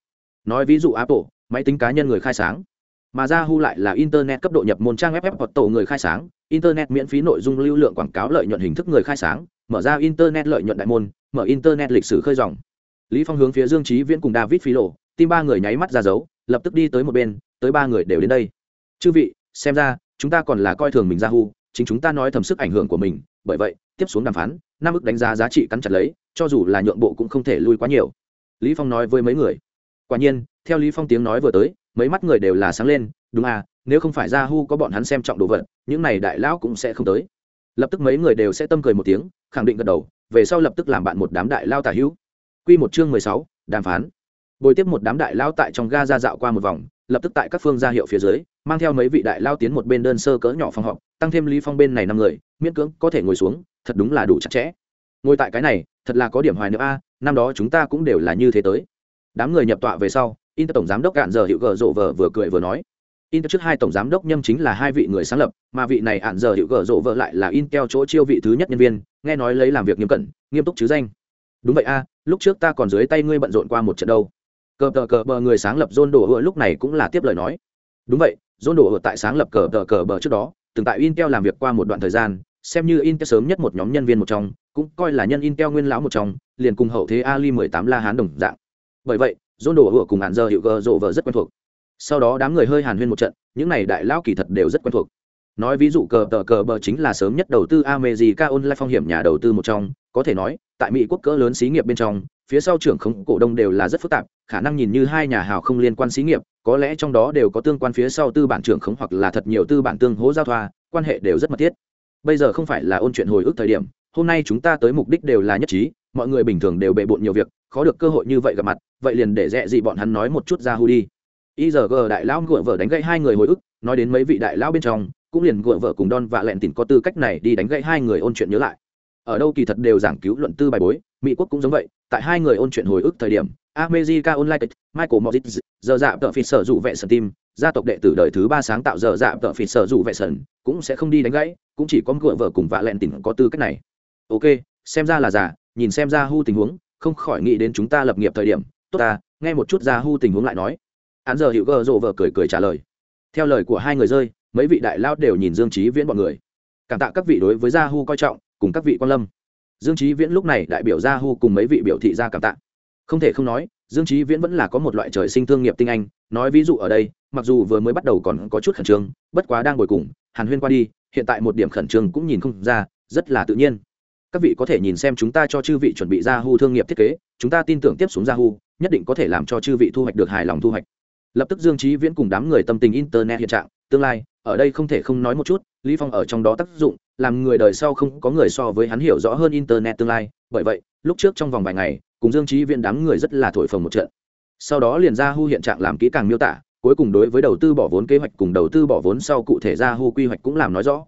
nói ví dụ apple máy tính cá nhân người khai sáng mà Yahoo lại là internet cấp độ nhập môn trang web hoặc tổ người khai sáng, internet miễn phí nội dung lưu lượng quảng cáo lợi nhuận hình thức người khai sáng, mở ra internet lợi nhuận đại môn, mở internet lịch sử khơi dòng. Lý Phong hướng phía Dương Chí Viễn cùng David Phi Lộ, tim ba người nháy mắt ra dấu, lập tức đi tới một bên, tới ba người đều đến đây. Chư vị, xem ra chúng ta còn là coi thường mình Yahoo, chính chúng ta nói thầm sức ảnh hưởng của mình, bởi vậy, tiếp xuống đàm phán, nam ức đánh giá giá trị cắn chặt lấy, cho dù là nhượng bộ cũng không thể lui quá nhiều. Lý Phong nói với mấy người. Quả nhiên, theo Lý Phong tiếng nói vừa tới, mấy mắt người đều là sáng lên đúng à nếu không phải ra hu có bọn hắn xem trọng đồ vật những này đại lão cũng sẽ không tới lập tức mấy người đều sẽ tâm cười một tiếng khẳng định gật đầu về sau lập tức làm bạn một đám đại lao tả hữu quy một chương mười sáu đàm phán bồi tiếp một đám đại lao tại trong ga ra dạo qua một vòng lập tức tại các phương ra hiệu phía dưới mang theo mấy vị đại lao tiến một bên đơn sơ cỡ nhỏ phòng họp tăng thêm lý phong bên này năm người miễn cưỡng có thể ngồi xuống thật đúng là đủ chặt chẽ ngồi tại cái này thật là có điểm hoài nữa a năm đó chúng ta cũng đều là như thế tới đám người nhập tọa về sau inter tổng giám đốc cạn giờ hiệu gờ rộ vờ vừa cười vừa nói Intel trước hai tổng giám đốc nhâm chính là hai vị người sáng lập, mà vị này ạn giờ hiệu gở rộ vợ lại là Intel chỗ chiêu vị thứ nhất nhân viên, nghe nói lấy làm việc nghiêm cẩn, nghiêm túc chứ danh. Đúng vậy a, lúc trước ta còn dưới tay ngươi bận rộn qua một trận đâu. Cờ tờ cờ bờ người sáng lập John Đổ lúc này cũng là tiếp lời nói. Đúng vậy, John Đổ tại sáng lập cờ tờ cờ bờ trước đó, từng tại Intel làm việc qua một đoạn thời gian, xem như Intel sớm nhất một nhóm nhân viên một trong, cũng coi là nhân Intel nguyên lão một trong, liền cùng hậu thế Ali 18 La Hán đồng dạng. Bởi vậy, John Đổ cùng hạn giờ hiệu gờ rộ vợ rất quen thuộc sau đó đám người hơi hàn huyên một trận những này đại lão kỳ thật đều rất quen thuộc nói ví dụ cờ tờ cờ bờ chính là sớm nhất đầu tư America Online phong hiểm nhà đầu tư một trong, có thể nói, tại Mỹ quốc cỡ lớn xí nghiệp bên trong, phía sau trưởng khống cổ đông đều là rất phức tạp, khả năng nhìn như hai nhà hào không liên quan xí nghiệp, có lẽ trong đó đều có tương quan phía sau tư bản trưởng khống hoặc là thật nhiều tư bản tương hỗ giao thoa, quan hệ đều rất mật thiết. Bây giờ không phải là ôn chuyện hồi ức thời điểm, hôm nay chúng ta tới mục đích đều là nhất trí, mọi người bình thường đều bệ bội nhiều việc, khó được cơ hội như vậy gặp mặt, vậy liền để dẹ gì bọn hắn nói một chút ra hu đi igg đại lão ngựa vợ đánh gãy hai người hồi ức nói đến mấy vị đại lão bên trong cũng liền ngựa vợ cùng đon và lẹn tìm có tư cách này đi đánh gãy hai người ôn chuyện nhớ lại ở đâu kỳ thật đều giảng cứu luận tư bài bối mỹ quốc cũng giống vậy tại hai người ôn chuyện hồi ức thời điểm America Online Michael Mozit, giờ dạ tợ phỉ sở dụ vệ sần tim, gia tộc đệ tử đời thứ ba sáng tạo giờ dạ tợ phỉ sở dụ vệ sần, cũng sẽ không đi đánh gãy, cũng chỉ có ngựa vợ cùng vạ lẹn tỉnh có tư cách này. Ok, xem ra là giả, nhìn xem ra hu tình huống, không khỏi nghĩ đến chúng ta lập nghiệp thời điểm, tốt ta, nghe một chút ra hu tình huống lại nói. Hắn giờ hữu gờ rộ vợ cười cười trả lời. Theo lời của hai người rơi mấy vị đại lao đều nhìn dương trí viễn bọn người. Cảm tạ các vị đối với gia hu coi trọng cùng các vị quan lâm. Dương trí viễn lúc này đại biểu gia hu cùng mấy vị biểu thị ra cảm tạ. Không thể không nói, dương trí viễn vẫn là có một loại trời sinh thương nghiệp tinh anh, nói ví dụ ở đây, mặc dù vừa mới bắt đầu còn có chút khẩn trương, bất quá đang ngồi cùng, hàn huyên qua đi, hiện tại một điểm khẩn trương cũng nhìn không ra, rất là tự nhiên. Các vị có thể nhìn xem chúng ta cho chư vị chuẩn bị ra hu thương nghiệp thiết kế, chúng ta tin tưởng tiếp xuống ra hu nhất định có thể làm cho chư vị thu hoạch được hài lòng thu hoạch. Lập tức dương trí viễn cùng đám người tâm tình internet hiện trạng, tương lai, ở đây không thể không nói một chút, lý phong ở trong đó tác dụng làm người đời sau không có người so với hắn hiểu rõ hơn internet tương lai. Bởi vậy, lúc trước trong vòng vài ngày, cùng dương trí viễn đám người rất là thổi phồng một trận. Sau đó liền ra hu hiện trạng làm kỹ càng miêu tả, cuối cùng đối với đầu tư bỏ vốn kế hoạch cùng đầu tư bỏ vốn sau cụ thể ra hu quy hoạch cũng làm nói rõ.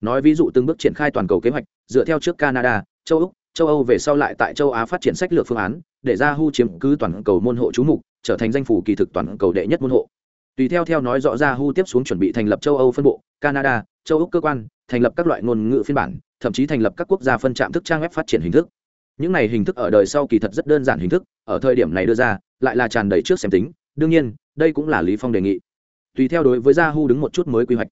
Nói ví dụ từng bước triển khai toàn cầu kế hoạch, dựa theo trước canada, châu úc, châu âu về sau lại tại châu á phát triển sách lược phương án, để ra hu chiếm cứ toàn cầu môn hộ chú mục, trở thành danh phủ kỳ thực toàn cầu đệ nhất môn hộ. Tùy theo theo nói rõ ra hu tiếp xuống chuẩn bị thành lập châu âu phân bộ, canada, châu úc cơ quan thành lập các loại ngôn ngữ phiên bản, thậm chí thành lập các quốc gia phân trạm thức trang web phát triển hình thức. Những này hình thức ở đời sau kỳ thật rất đơn giản hình thức, ở thời điểm này đưa ra, lại là tràn đầy trước xem tính. Đương nhiên, đây cũng là lý phong đề nghị. Tùy theo đối với yahoo hu đứng một chút mới quy hoạch.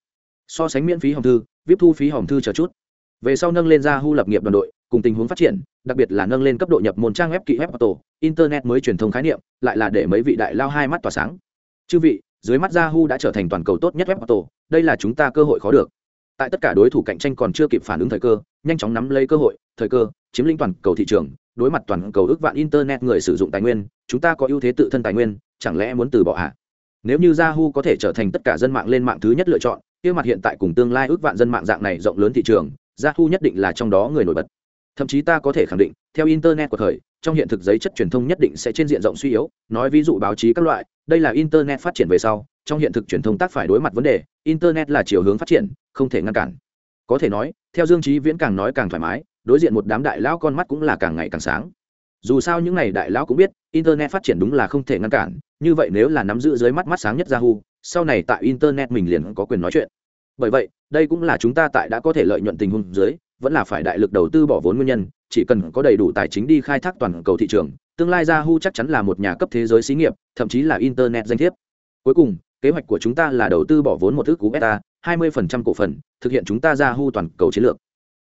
So sánh miễn phí hòm thư, vip thu phí hòm thư chờ chút. Về sau nâng lên yahoo hu lập nghiệp đoàn đội, cùng tình huống phát triển, đặc biệt là nâng lên cấp độ nhập môn trang web kỹ web auto internet mới truyền thông khái niệm, lại là để mấy vị đại lao hai mắt tỏa sáng. Chư vị, dưới mắt yahoo đã trở thành toàn cầu tốt nhất web auto đây là chúng ta cơ hội khó được tại tất cả đối thủ cạnh tranh còn chưa kịp phản ứng thời cơ, nhanh chóng nắm lấy cơ hội, thời cơ, chiếm lĩnh toàn cầu thị trường, đối mặt toàn cầu ước vạn internet người sử dụng tài nguyên, chúng ta có ưu thế tự thân tài nguyên, chẳng lẽ muốn từ bỏ hạ nếu như yahoo có thể trở thành tất cả dân mạng lên mạng thứ nhất lựa chọn, kia mặt hiện tại cùng tương lai ước vạn dân mạng dạng này rộng lớn thị trường, yahoo nhất định là trong đó người nổi bật. Thậm chí ta có thể khẳng định, theo internet của thời, trong hiện thực giấy chất truyền thông nhất định sẽ trên diện rộng suy yếu, nói ví dụ báo chí các loại đây là internet phát triển về sau, trong hiện thực truyền thông tác phải đối mặt vấn đề, internet là chiều hướng phát triển, không thể ngăn cản. Có thể nói, theo dương trí viễn càng nói càng thoải mái, đối diện một đám đại lão con mắt cũng là càng ngày càng sáng. Dù sao những n à y đại lão cũng biết, internet phát triển đúng là không thể ngăn cản, như vậy nếu là nắm giữ dưới mắt mắt sáng nhất yahoo, sau này tại internet mình liền có quyền nói chuyện. Bởi vậy, đây cũng là chúng ta tại đã có thể lợi nhuận tình huống dưới, vẫn là phải đại lực đầu tư bỏ vốn nguyên nhân, chỉ cần có đầy đủ tài chính đi khai thác toàn cầu thị trường tương lai yahoo chắc chắn là một nhà cấp thế giới xí nghiệp, thậm chí là internet danh thiếp. Cuối cùng, kế hoạch của chúng ta là đầu tư bỏ vốn một thứ cú beta 20% cổ phần, thực hiện chúng ta yahoo toàn cầu chiến lược.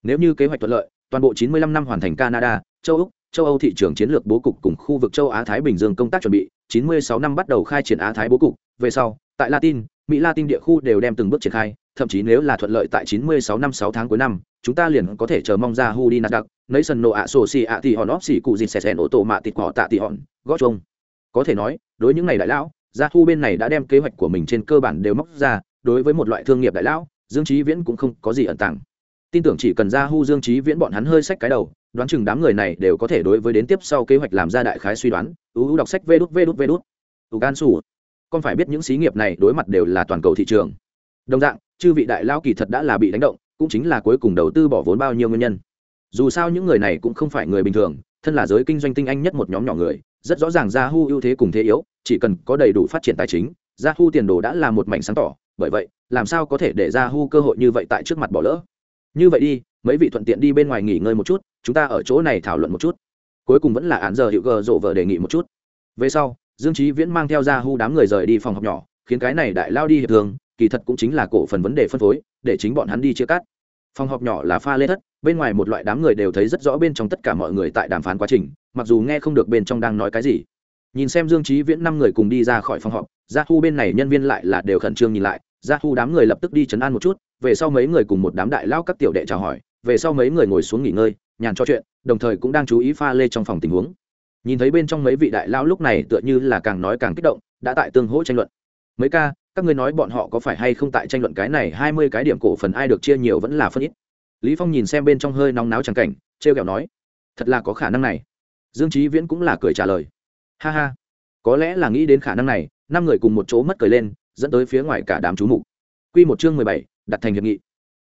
Nếu như kế hoạch thuận lợi, toàn bộ 95 năm hoàn thành canada, châu úc, châu âu thị trường chiến lược bố cục cùng khu vực châu á thái bình dương công tác chuẩn bị 96 năm bắt đầu khai triển á thái bố cục. Về sau, tại latin, mỹ latin địa khu đều đem từng bước triển khai, thậm chí nếu là thuận lợi tại 96 năm 6 tháng cuối năm, chúng ta liền có thể chờ mong ra hu đi nạt đặc nấy sần nộ ạ, sổ xì ạ, thì hòn óp xì cụ dịt xẻ xẻn ô tô mạ tịt cỏ tạ tị hòn, gót chung có thể nói, đối những ngày đại lão, gia thu bên này đã đem kế hoạch của mình trên cơ bản đều móc ra, đối với một loại thương nghiệp đại lão, dương trí viễn cũng không có gì ẩn tàng. Tin tưởng chỉ cần gia hu dương trí viễn bọn hắn hơi sách cái đầu, đoán chừng đám người này đều có thể đối với đến tiếp sau kế hoạch làm ra đại khái suy đoán. Ưu đọc sách vê đút vê đút vê đút. Ưu gan sủ. Con phải biết những xí nghiệp này đối mặt đều là toàn cầu thị trường. Đồng dạng, chư vị đại lao kỳ thật đã là bị đánh động, cũng chính là cuối cùng đầu tư bỏ vốn bao nhiêu nguyên nhân dù sao những người này cũng không phải người bình thường, thân là giới kinh doanh tinh anh nhất một nhóm nhỏ người, rất rõ ràng yahoo ưu thế cùng thế yếu, chỉ cần có đầy đủ phát triển tài chính yahoo tiền đồ đã là một mảnh sáng tỏ, bởi vậy, làm sao có thể để yahoo cơ hội như vậy tại trước mặt bỏ lỡ? Như vậy đi, mấy vị thuận tiện đi bên ngoài nghỉ ngơi một chút, chúng ta ở chỗ này thảo luận một chút. Cuối cùng vẫn là án giờ hiệu gờ rộ vợ đề nghị một chút. Về sau, dương trí viễn mang theo ra hu đám người rời đi phòng học nhỏ, khiến cái này đại lao đi hiệp thường kỳ thật cũng chính là cổ phần vấn đề phân phối, để chính bọn hắn đi chia cắt phòng họp nhỏ là pha lê thất, bên ngoài một loại đám người đều thấy rất rõ bên trong tất cả mọi người tại đàm phán quá trình, mặc dù nghe không được bên trong đang nói cái gì. Nhìn xem dương trí viễn năm người cùng đi ra khỏi phòng họp, gia thu bên này nhân viên lại là đều khẩn trương nhìn lại, gia thu đám người lập tức đi chấn an một chút, về sau mấy người cùng một đám đại lao các tiểu đệ chào hỏi, về sau mấy người ngồi xuống nghỉ ngơi, nhàn trò chuyện, đồng thời cũng đang chú ý pha lê trong phòng tình huống. Nhìn thấy bên trong mấy vị đại lao lúc này tựa như là càng nói càng kích động, đã tại tương hỗ tranh luận. Mấy ca các ngươi nói bọn họ có phải hay không tại tranh luận cái này hai mươi cái điểm cổ phần ai được chia nhiều vẫn là phân ít. Lý phong nhìn xem bên trong hơi nóng náo trắng cảnh, trêu kẹo nói, thật là có khả năng này. Dương trí viễn cũng là cười trả lời, ha ha, có lẽ là nghĩ đến khả năng này, năm người cùng một chỗ mất cười lên, dẫn tới phía ngoài cả đám chú mục. Quy một chương mười bảy, đặt thành hiệp nghị.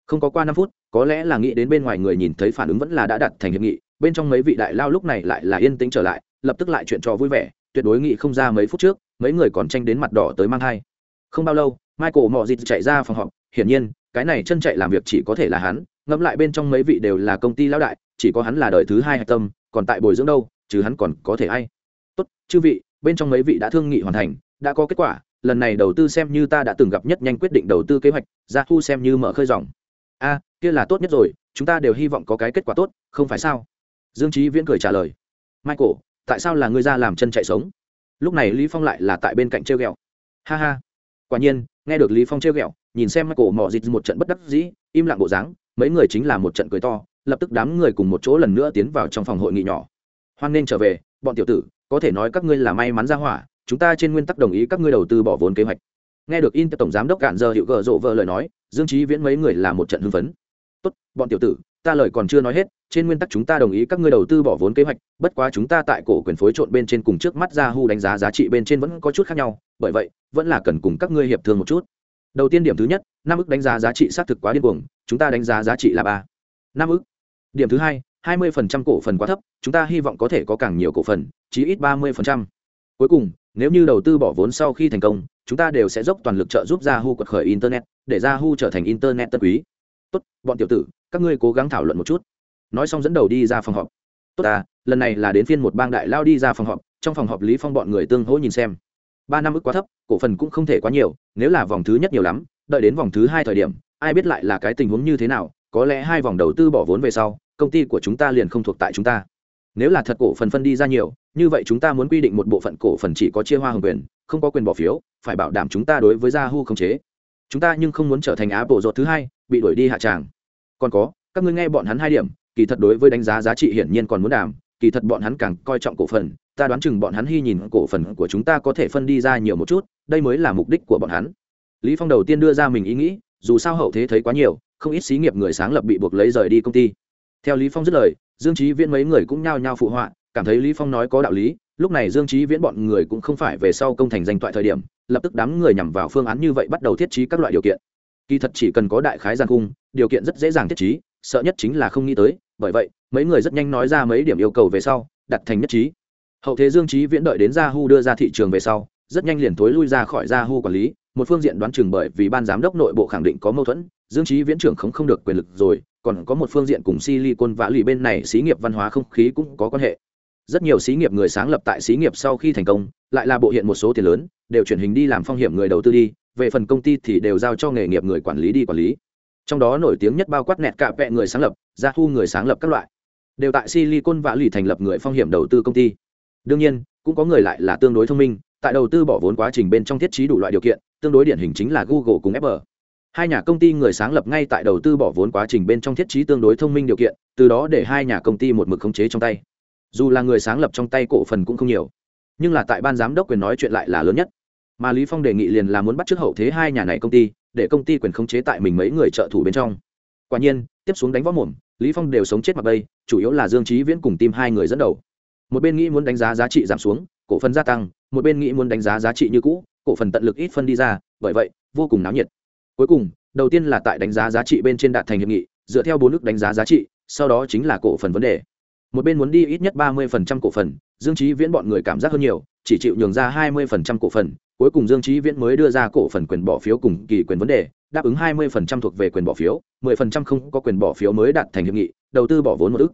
Không có qua năm phút, có lẽ là nghĩ đến bên ngoài người nhìn thấy phản ứng vẫn là đã đặt thành hiệp nghị, bên trong mấy vị đại lao lúc này lại là yên tĩnh trở lại, lập tức lại chuyện trò vui vẻ, tuyệt đối nghị không ra mấy phút trước, mấy người còn tranh đến mặt đỏ tới mang hai không bao lâu, michael mò dịt chạy ra phòng họp, hiển nhiên, cái này chân chạy làm việc chỉ có thể là hắn, ngẫm lại bên trong mấy vị đều là công ty lão đại, chỉ có hắn là đời thứ hai hạch tâm, còn tại bồi dưỡng đâu, chứ hắn còn có thể ai. Tốt, chư vị, bên trong mấy vị đã thương nghị hoàn thành, đã có kết quả, lần này đầu tư xem như ta đã từng gặp nhất nhanh quyết định đầu tư kế hoạch, ra thu xem như mở khơi dòng. A, kia là tốt nhất rồi, chúng ta đều hy vọng có cái kết quả tốt, không phải sao? Dương trí viễn cười trả lời. Michael, tại sao là ngươi ra làm chân chạy sống? Lúc này lý phong lại là tại bên cạnh treo ghẹo. Ha ha quả nhiên, nghe được lý phong treo ghẹo, nhìn xem michael mò dịch một trận bất đắc dĩ, im lặng bộ dáng, mấy người chính là một trận cười to, lập tức đám người cùng một chỗ lần nữa tiến vào trong phòng hội nghị nhỏ. Hoan nên trở về, bọn tiểu tử, có thể nói các ngươi là may mắn ra hỏa, chúng ta trên nguyên tắc đồng ý các ngươi đầu tư bỏ vốn kế hoạch. Nghe được in tổng giám đốc cạn giờ hiệu gờ rộ vợ lời nói, dương trí viễn mấy người là một trận hưng phấn. Tốt, bọn tiểu tử ta lời còn chưa nói hết, trên nguyên tắc chúng ta đồng ý các ngươi đầu tư bỏ vốn kế hoạch, bất quá chúng ta tại cổ quyền phối trộn bên trên cùng trước mắt ra hu đánh giá giá trị bên trên vẫn có chút khác nhau, bởi vậy, vẫn là cần cùng các ngươi hiệp thương một chút. Đầu tiên điểm thứ nhất, năm ức đánh giá giá trị xác thực quá điên cuồng, chúng ta đánh giá giá trị là ba. Năm ức. Điểm thứ hai hai mươi phần trăm cổ phần quá thấp, chúng ta hy vọng có thể có càng nhiều cổ phần, chí ít ba mươi phần trăm. Cuối cùng, nếu như đầu tư bỏ vốn sau khi thành công, chúng ta đều sẽ dốc toàn lực trợ giúp Yahoo quật khởi internet, để Yahoo trở thành internet tân quý. Tốt, bọn tiểu tử các ngươi cố gắng thảo luận một chút. Nói xong dẫn đầu đi ra phòng họp. Tốt à lần này là đến phiên một bang đại lao đi ra phòng họp, trong phòng họp lý phong bọn người tương hỗ nhìn xem. Ba năm ức quá thấp, cổ phần cũng không thể quá nhiều, nếu là vòng thứ nhất nhiều lắm, đợi đến vòng thứ hai thời điểm, ai biết lại là cái tình huống như thế nào, có lẽ hai vòng đầu tư bỏ vốn về sau, công ty của chúng ta liền không thuộc tại chúng ta. Nếu là thật cổ phần phân đi ra nhiều, như vậy chúng ta muốn quy định một bộ phận cổ phần chỉ có chia hoa hồng quyền, không có quyền bỏ phiếu, phải bảo đảm chúng ta đối với gia hu không chế. Chúng ta nhưng không muốn trở thành á bộ ruột thứ hai, bị đuổi đi hạ tràng còn có, các ngươi nghe bọn hắn hai điểm, kỳ thật đối với đánh giá giá trị hiển nhiên còn muốn đàm, kỳ thật bọn hắn càng coi trọng cổ phần, ta đoán chừng bọn hắn hy nhìn cổ phần của chúng ta có thể phân đi ra nhiều một chút, đây mới là mục đích của bọn hắn. Lý phong đầu tiên đưa ra mình ý nghĩ, dù sao hậu thế thấy quá nhiều, không ít xí nghiệp người sáng lập bị buộc lấy rời đi công ty. Theo lý phong dứt lời, dương trí viễn mấy người cũng nhao nhao phụ họa, cảm thấy lý phong nói có đạo lý, lúc này dương trí viễn bọn người cũng không phải về sau công thành danh toại thời điểm, lập tức đám người nhằm vào phương án như vậy bắt đầu thiết trí các loại điều kiện. Kỳ thật chỉ cần có đại khái gian cung điều kiện rất dễ dàng thiết trí, sợ nhất chính là không nghĩ tới, bởi vậy, mấy người rất nhanh nói ra mấy điểm yêu cầu về sau, đặt thành nhất trí. Hậu thế dương trí viễn đợi đến Hu đưa ra thị trường về sau, rất nhanh liền thối lui ra khỏi Hu quản lý, một phương diện đoán chừng bởi vì ban giám đốc nội bộ khẳng định có mâu thuẫn, dương trí viễn trưởng không không được quyền lực rồi, còn có một phương diện cùng silicon vã lì bên này xí nghiệp văn hóa không khí cũng có quan hệ. Rất nhiều xí nghiệp người sáng lập tại xí nghiệp sau khi thành công, lại là bộ hiện một số tiền lớn, đều chuyển hình đi làm phong hiểm người đầu tư đi, về phần công ty thì đều giao cho nghề nghiệp người quản lý đi quản lý trong đó nổi tiếng nhất bao quát nẹt cạ vẹ người sáng lập, gia thu người sáng lập các loại. Đều tại silicon và lì thành lập người phong hiểm đầu tư công ty. Đương nhiên, cũng có người lại là tương đối thông minh, tại đầu tư bỏ vốn quá trình bên trong thiết trí đủ loại điều kiện, tương đối điển hình chính là google cùng apple. Hai nhà công ty người sáng lập ngay tại đầu tư bỏ vốn quá trình bên trong thiết trí tương đối thông minh điều kiện, từ đó để hai nhà công ty một mực khống chế trong tay. Dù là người sáng lập trong tay cổ phần cũng không nhiều, nhưng là tại ban giám đốc quyền nói chuyện lại là lớn nhất. Mà lý phong đề nghị liền là muốn bắt trước hậu thế hai nhà này công ty để công ty quyền khống chế tại mình mấy người trợ thủ bên trong. Quả nhiên, tiếp xuống đánh võ mồm, lý phong đều sống chết mặc bay, chủ yếu là dương trí viễn cùng tim hai người dẫn đầu. Một bên nghĩ muốn đánh giá giá trị giảm xuống, cổ phần gia tăng, một bên nghĩ muốn đánh giá giá trị như cũ, cổ phần tận lực ít phân đi ra, bởi vậy, vô cùng náo nhiệt. Cuối cùng, đầu tiên là tại đánh giá giá trị bên trên đạt thành hiệp nghị, dựa theo bốn nước đánh giá giá trị, sau đó chính là cổ phần vấn đề. Một bên muốn đi ít nhất ba mươi phần trăm cổ phần, dương trí viễn bọn người cảm giác hơn nhiều, chỉ chịu nhường ra hai mươi phần trăm cổ phần cuối cùng dương Chí viễn mới đưa ra cổ phần quyền bỏ phiếu cùng kỳ quyền vấn đề, đáp ứng hai mươi phần trăm thuộc về quyền bỏ phiếu, mười phần trăm không có quyền bỏ phiếu mới đạt thành hiệp nghị, đầu tư bỏ vốn một ức.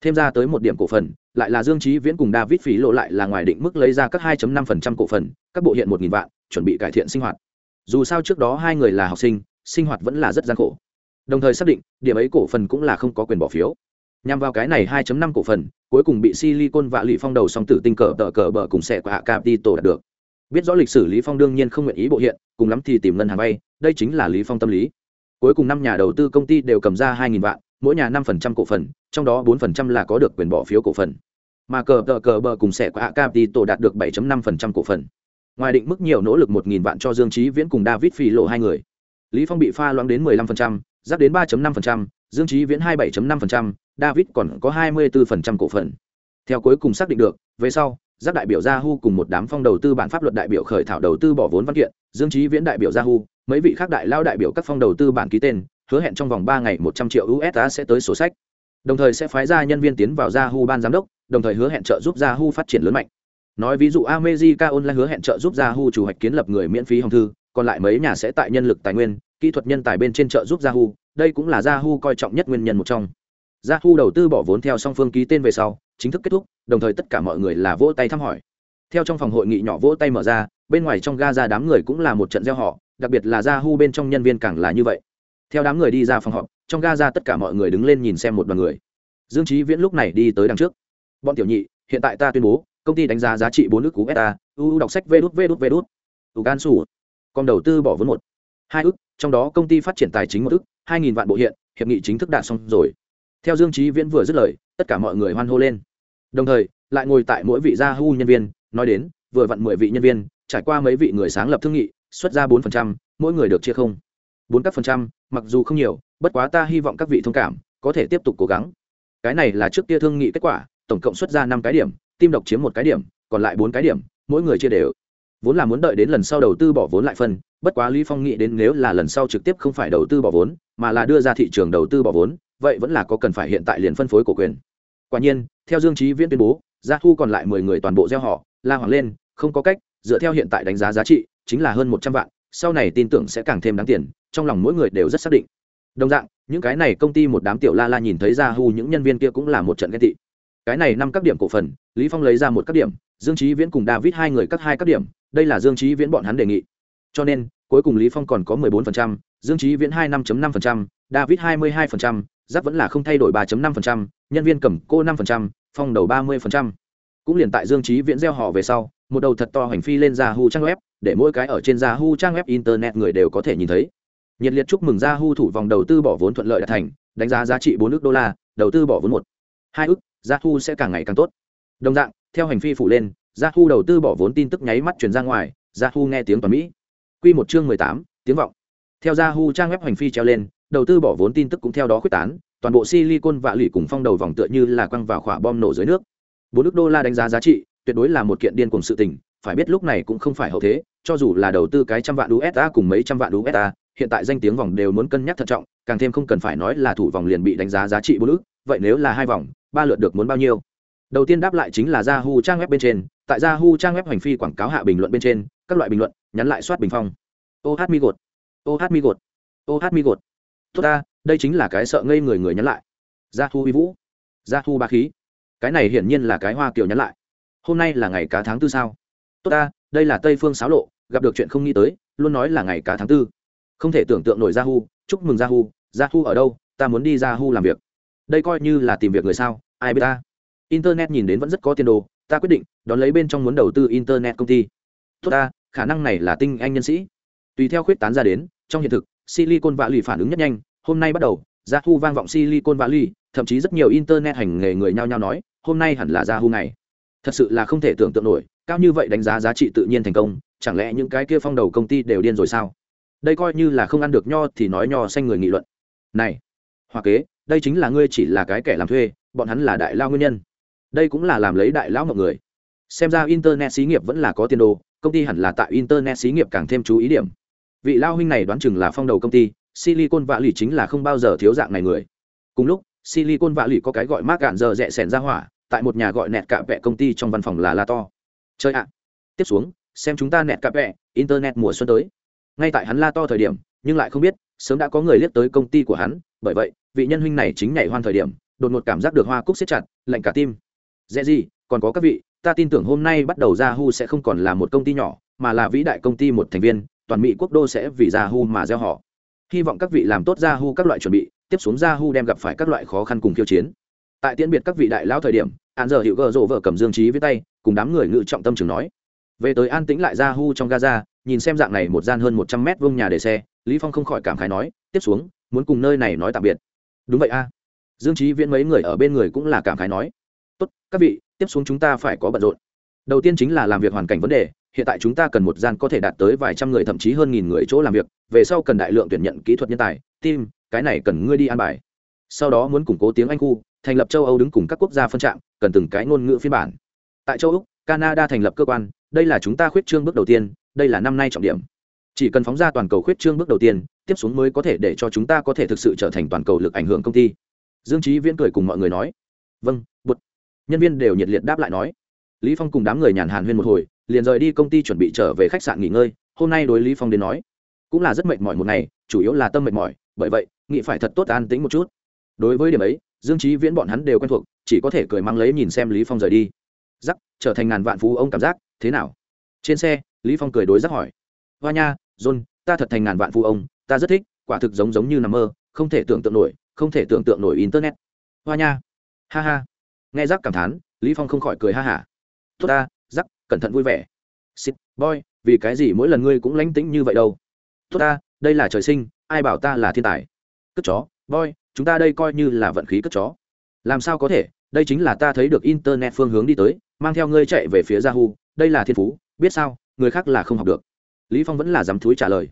Thêm ra tới một điểm cổ phần, lại là dương Chí viễn cùng david phí lộ lại là ngoài định mức lấy ra các 2.5% cổ phần, các bộ hiện một nghìn vạn, chuẩn bị cải thiện sinh hoạt. Dù sao trước đó hai người là học sinh sinh hoạt vẫn là rất gian khổ. Đồng thời xác định, điểm ấy cổ phần cũng là không có quyền bỏ phiếu. Nhằm vào cái này 2.5 cổ phần, cuối cùng bị silicon và lì phong đầu song tử tinh cờ tờ cờ bờ cùng xe của hạ capital đạt được biết rõ lịch sử lý phong đương nhiên không nguyện ý bộ hiện cùng lắm thì tìm ngân hàng vay đây chính là lý phong tâm lý. Cuối cùng năm nhà đầu tư công ty đều cầm ra 2.000 vạn mỗi nhà 5% cổ phần trong đó 4% là có được quyền bỏ phiếu cổ phần. Mà cờ tờ cờ bờ cùng sẻ của hạ capital đạt được 7.5% cổ phần. Ngoài định mức nhiều nỗ lực 1.000 vạn cho dương trí viễn cùng david phi lộ hai người. Lý phong bị pha loãng đến 15%, giáp đến 3.5%, dương trí viễn 27.5%, david còn có 24% cổ phần. Theo cuối cùng xác định được về sau giáp đại biểu Yahoo cùng một đám phong đầu tư bản pháp luật đại biểu khởi thảo đầu tư bỏ vốn văn kiện, Dương Chí Viễn đại biểu Yahoo, mấy vị khác đại lao đại biểu các phong đầu tư bản ký tên, hứa hẹn trong vòng ba ngày một trăm triệu USD sẽ tới sổ sách. Đồng thời sẽ phái ra nhân viên tiến vào Yahoo ban giám đốc, đồng thời hứa hẹn trợ giúp Yahoo phát triển lớn mạnh. Nói ví dụ America Online hứa hẹn trợ giúp Yahoo chủ hoạch kiến lập người miễn phí hồng thư, còn lại mấy nhà sẽ tại nhân lực tài nguyên, kỹ thuật nhân tài bên trên trợ giúp Yahoo, đây cũng là Yahoo coi trọng nhất nguyên nhân một trong. Yahoo đầu tư bỏ vốn theo song phương ký tên về sau, chính thức kết thúc, đồng thời tất cả mọi người là vỗ tay thăm hỏi. Theo trong phòng hội nghị nhỏ vỗ tay mở ra, bên ngoài trong ga ra đám người cũng là một trận reo họ, đặc biệt là Ra Hu bên trong nhân viên càng là như vậy. Theo đám người đi ra phòng họp, trong ga ra tất cả mọi người đứng lên nhìn xem một đoàn người. Dương Chí Viễn lúc này đi tới đằng trước. Bọn tiểu nhị, hiện tại ta tuyên bố, công ty đánh giá giá trị bốn nước cú beta, uu đọc sách vê đút vê đút vê đút. Gan su Con đầu tư bỏ vốn một, hai ức, trong đó công ty phát triển tài chính một ức, hai nghìn vạn bộ hiện, hiệp nghị chính thức đạt xong rồi theo dương trí viễn vừa dứt lời tất cả mọi người hoan hô lên. Đồng thời, lại ngồi tại mỗi vị gia hu nhân viên, nói đến, vừa vặn mười vị nhân viên, trải qua mấy vị người sáng lập thương nghị, xuất ra bốn phần trăm, mỗi người được chia không. bốn các phần trăm, mặc dù không nhiều, bất quá ta hy vọng các vị thông cảm, có thể tiếp tục cố gắng. Cái này là trước kia thương nghị kết quả, tổng cộng xuất ra năm cái điểm tim độc chiếm một cái điểm, còn lại bốn cái điểm, mỗi người chia đều. Vốn là muốn đợi đến lần sau đầu tư bỏ vốn lại phân, bất quá lý phong nghĩ đến nếu là lần sau trực tiếp không phải đầu tư bỏ vốn, mà là đưa ra thị trường đầu tư bỏ vốn vậy vẫn là có cần phải hiện tại liền phân phối cổ quyền. Quả nhiên theo dương trí viễn tuyên bố gia thu còn lại mười người toàn bộ gieo họ la hoàng lên không có cách dựa theo hiện tại đánh giá giá trị chính là hơn một trăm vạn sau này tin tưởng sẽ càng thêm đáng tiền trong lòng mỗi người đều rất xác định. Đồng dạng những cái này công ty một đám tiểu la la nhìn thấy gia hu những nhân viên kia cũng là một trận ghen tị. Cái này năm các điểm cổ phần lý phong lấy ra một các điểm dương trí viễn cùng david hai người cắt hai các điểm đây là dương trí viễn bọn hắn đề nghị. Cho nên cuối cùng lý phong còn có 14%, dương trí viễn hai 5.5%, david 22%, giáp vẫn là không thay đổi 3.5%, nhân viên cầm cô 5%, phong đầu 30%. Cũng liền tại Dương Chí Viễn gieo họ về sau, một đầu thật to hành phi lên Yahoo trang web, để mỗi cái ở trên Yahoo trang web internet người đều có thể nhìn thấy. Nhiệt liệt chúc mừng Yahoo thủ vòng đầu tư bỏ vốn thuận lợi đạt thành, đánh giá giá trị 4 ức đô la, đầu tư bỏ vốn 1. 2 ức, Yahoo sẽ càng ngày càng tốt. Đồng dạng, theo hành phi phủ lên, Yahoo đầu tư bỏ vốn tin tức nháy mắt truyền ra ngoài, Yahoo nghe tiếng toàn Mỹ. Quy một chương 18, tiếng vọng. Theo Yahoo trang web hành phi treo lên, đầu tư bỏ vốn tin tức cũng theo đó quyết tán, toàn bộ silicon vạ lụy cùng phong đầu vòng tựa như là quăng vào khỏa bom nổ dưới nước. Bốn nước đô la đánh giá giá trị, tuyệt đối là một kiện điên cùng sự tình, phải biết lúc này cũng không phải hậu thế, cho dù là đầu tư cái trăm vạn usd cùng mấy trăm vạn usd hiện tại danh tiếng vòng đều muốn cân nhắc thận trọng, càng thêm không cần phải nói là thủ vòng liền bị đánh giá giá trị bốn ước vậy nếu là hai vòng, ba lượt được muốn bao nhiêu? Đầu tiên đáp lại chính là yahoo trang web bên trên, tại yahoo trang web hành phi quảng cáo hạ bình luận bên trên, các loại bình luận, nhắn lại soát bình phong. Ô hát mi gột ô hát mi gột ô hát mi gột tốt ta, đây chính là cái sợ ngây người người nhắn lại. Gia thu uy vũ. Gia thu ba khí. Cái này hiển nhiên là cái hoa kiều nhắn lại. Hôm nay là ngày cá tháng tư sao? Tốt ta, đây là tây phương xáo lộ, gặp được chuyện không nghĩ tới, luôn nói là ngày cá tháng tư. Không thể tưởng tượng nổi gia hu chúc mừng gia hu gia hu ở đâu, ta muốn đi gia hu làm việc. Đây coi như là tìm việc người sao, ai biết ta? Internet nhìn đến vẫn rất có tiền đồ, ta quyết định, đón lấy bên trong muốn đầu tư internet công ty. Tốt ta, khả năng này là tinh anh nhân sĩ. Tùy theo khuyết tán ra đến, trong hiện thực silicon valley phản ứng nhất nhanh, hôm nay bắt đầu Yahoo thu vang vọng silicon valley, thậm chí rất nhiều internet hành nghề người nhao nhao nói, hôm nay hẳn là Yahoo thu ngày. Thật sự là không thể tưởng tượng nổi, cao như vậy đánh giá giá trị tự nhiên thành công, chẳng lẽ những cái kia phong đầu công ty đều điên rồi sao? Đây coi như là không ăn được nho thì nói nho xanh người nghị luận. Này, hoa kế, đây chính là ngươi chỉ là cái kẻ làm thuê, bọn hắn là đại lao nguyên nhân. Đây cũng là làm lấy đại lão mọi người. Xem ra internet xí nghiệp vẫn là có tiền đồ, công ty hẳn là tại internet xí nghiệp càng thêm chú ý điểm vị lao huynh này đoán chừng là phong đầu công ty silicon vạ lì chính là không bao giờ thiếu dạng này người. Cùng lúc silicon vạ lì có cái gọi mác gạn giờ rẽ sẻn ra hỏa tại một nhà gọi nẹt cạ vẹ công ty trong văn phòng là la to. Chơi ạ. Tiếp xuống xem chúng ta nẹt cạ vẹ internet mùa xuân tới. Ngay tại hắn la to thời điểm nhưng lại không biết sớm đã có người liếc tới công ty của hắn bởi vậy vị nhân huynh này chính nhảy hoan thời điểm đột ngột cảm giác được hoa cúc siết chặt lạnh cả tim. Dễ gì còn có các vị ta tin tưởng hôm nay bắt đầu ra hu sẽ không còn là một công ty nhỏ, mà là vĩ đại công ty một thành viên, toàn Mỹ quốc đô sẽ vì Yahoo mà gieo họ. Hy vọng các vị làm tốt Yahoo các loại chuẩn bị, tiếp xuống Yahoo đem gặp phải các loại khó khăn cùng khiêu chiến. Tại tiễn biệt các vị đại lão thời điểm, An giờ hiệu gờ rộ vợ cầm dương trí với tay, cùng đám người ngự trọng tâm trường nói. Về tới an tĩnh lại Yahoo trong Gaza, nhìn xem dạng này một gian hơn một trăm mét vuông nhà để xe, Lý Phong không khỏi cảm khái nói, tiếp xuống, muốn cùng nơi này nói tạm biệt. Đúng vậy a. Dương Trí Viễn mấy người ở bên người cũng là cảm khái nói, tốt, các vị, tiếp xuống chúng ta phải có bận rộn đầu tiên chính là làm việc hoàn cảnh vấn đề hiện tại chúng ta cần một gian có thể đạt tới vài trăm người, thậm chí hơn nghìn người chỗ làm việc, về sau cần đại lượng tuyển nhận kỹ thuật nhân tài, team, cái này cần ngươi đi an bài. Sau đó muốn củng cố tiếng anh khu, thành lập châu âu đứng cùng các quốc gia phân trạng cần từng cái ngôn ngữ phiên bản. Tại châu úc, canada thành lập cơ quan, đây là chúng ta khuyết trương bước đầu tiên, đây là năm nay trọng điểm. Chỉ cần phóng ra toàn cầu khuyết trương bước đầu tiên, tiếp xuống mới có thể để cho chúng ta có thể thực sự trở thành toàn cầu lực ảnh hưởng công ty. Dương trí viễn cười cùng mọi người nói. Vâng bụt. Nhân viên đều nhiệt liệt đáp lại nói. Lý phong cùng đám người nhàn hàn huyên một hồi liền rời đi công ty chuẩn bị trở về khách sạn nghỉ ngơi, hôm nay đối lý phong đến nói, cũng là rất mệt mỏi một ngày, chủ yếu là tâm mệt mỏi, bởi vậy, nghĩ phải thật tốt an tĩnh một chút. Đối với điểm ấy, dương trí viễn bọn hắn đều quen thuộc, chỉ có thể cười mang lấy nhìn xem lý phong rời đi. Giắc trở thành ngàn vạn phú ông cảm giác, thế nào? Trên xe, lý phong cười đối giắc hỏi. Hoa nha, john, ta thật thành ngàn vạn phú ông, ta rất thích, quả thực giống giống như nằm mơ, không thể tưởng tượng nổi, không thể tưởng tượng nổi internet. Hoa nha, ha ha. Nghe giắc cảm thán, lý phong không khỏi cười ha hả. Tốt ta cẩn thận vui vẻ. Xịt, boy, vì cái gì mỗi lần ngươi cũng lánh tĩnh như vậy đâu? Tốt ta, đây là trời sinh, ai bảo ta là thiên tài? Cất chó, boy, chúng ta đây coi như là vận khí cất chó. Làm sao có thể, đây chính là ta thấy được internet phương hướng đi tới, mang theo ngươi chạy về phía yahoo, đây là thiên phú, biết sao, người khác là không học được. Lý phong vẫn là dám thúi trả lời.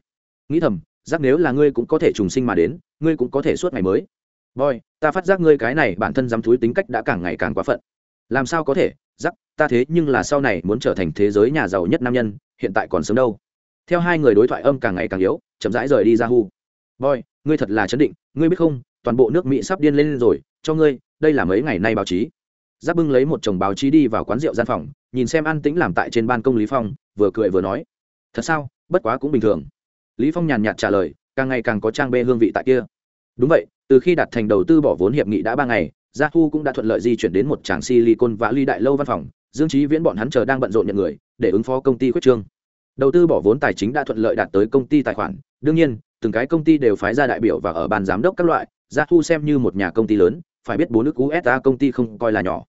Nghĩ thầm giác nếu là ngươi cũng có thể trùng sinh mà đến, ngươi cũng có thể suốt ngày mới. Boy, ta phát giác ngươi cái này bản thân dám thúi tính cách đã càng ngày càng quá phận. Làm sao có thể giắc ta thế nhưng là sau này muốn trở thành thế giới nhà giàu nhất nam nhân, hiện tại còn sớm đâu. Theo hai người đối thoại âm càng ngày càng yếu, chậm rãi rời đi ra hu. Boy, ngươi thật là chấn định, ngươi biết không, toàn bộ nước mỹ sắp điên lên rồi, cho ngươi, đây là mấy ngày nay báo chí. Giáp bưng lấy một chồng báo chí đi vào quán rượu gian phòng, nhìn xem an tĩnh làm tại trên ban công lý phong, vừa cười vừa nói. Thật sao, bất quá cũng bình thường. Lý phong nhàn nhạt trả lời, càng ngày càng có trang bê hương vị tại kia. Đúng vậy, từ khi đặt thành đầu tư bỏ vốn hiệp nghị đã ba ngày, gia thu cũng đã thuận lợi di chuyển đến một tràng silicon và ly đại lâu văn phòng dương trí viễn bọn hắn chờ đang bận rộn nhận người, để ứng phó công ty khuyết trương. Đầu tư bỏ vốn tài chính đã thuận lợi đạt tới công ty tài khoản. Đương nhiên, từng cái công ty đều phái ra đại biểu và ở ban giám đốc các loại, ra thu xem như một nhà công ty lớn, phải biết bốn nước usa công ty không coi là nhỏ.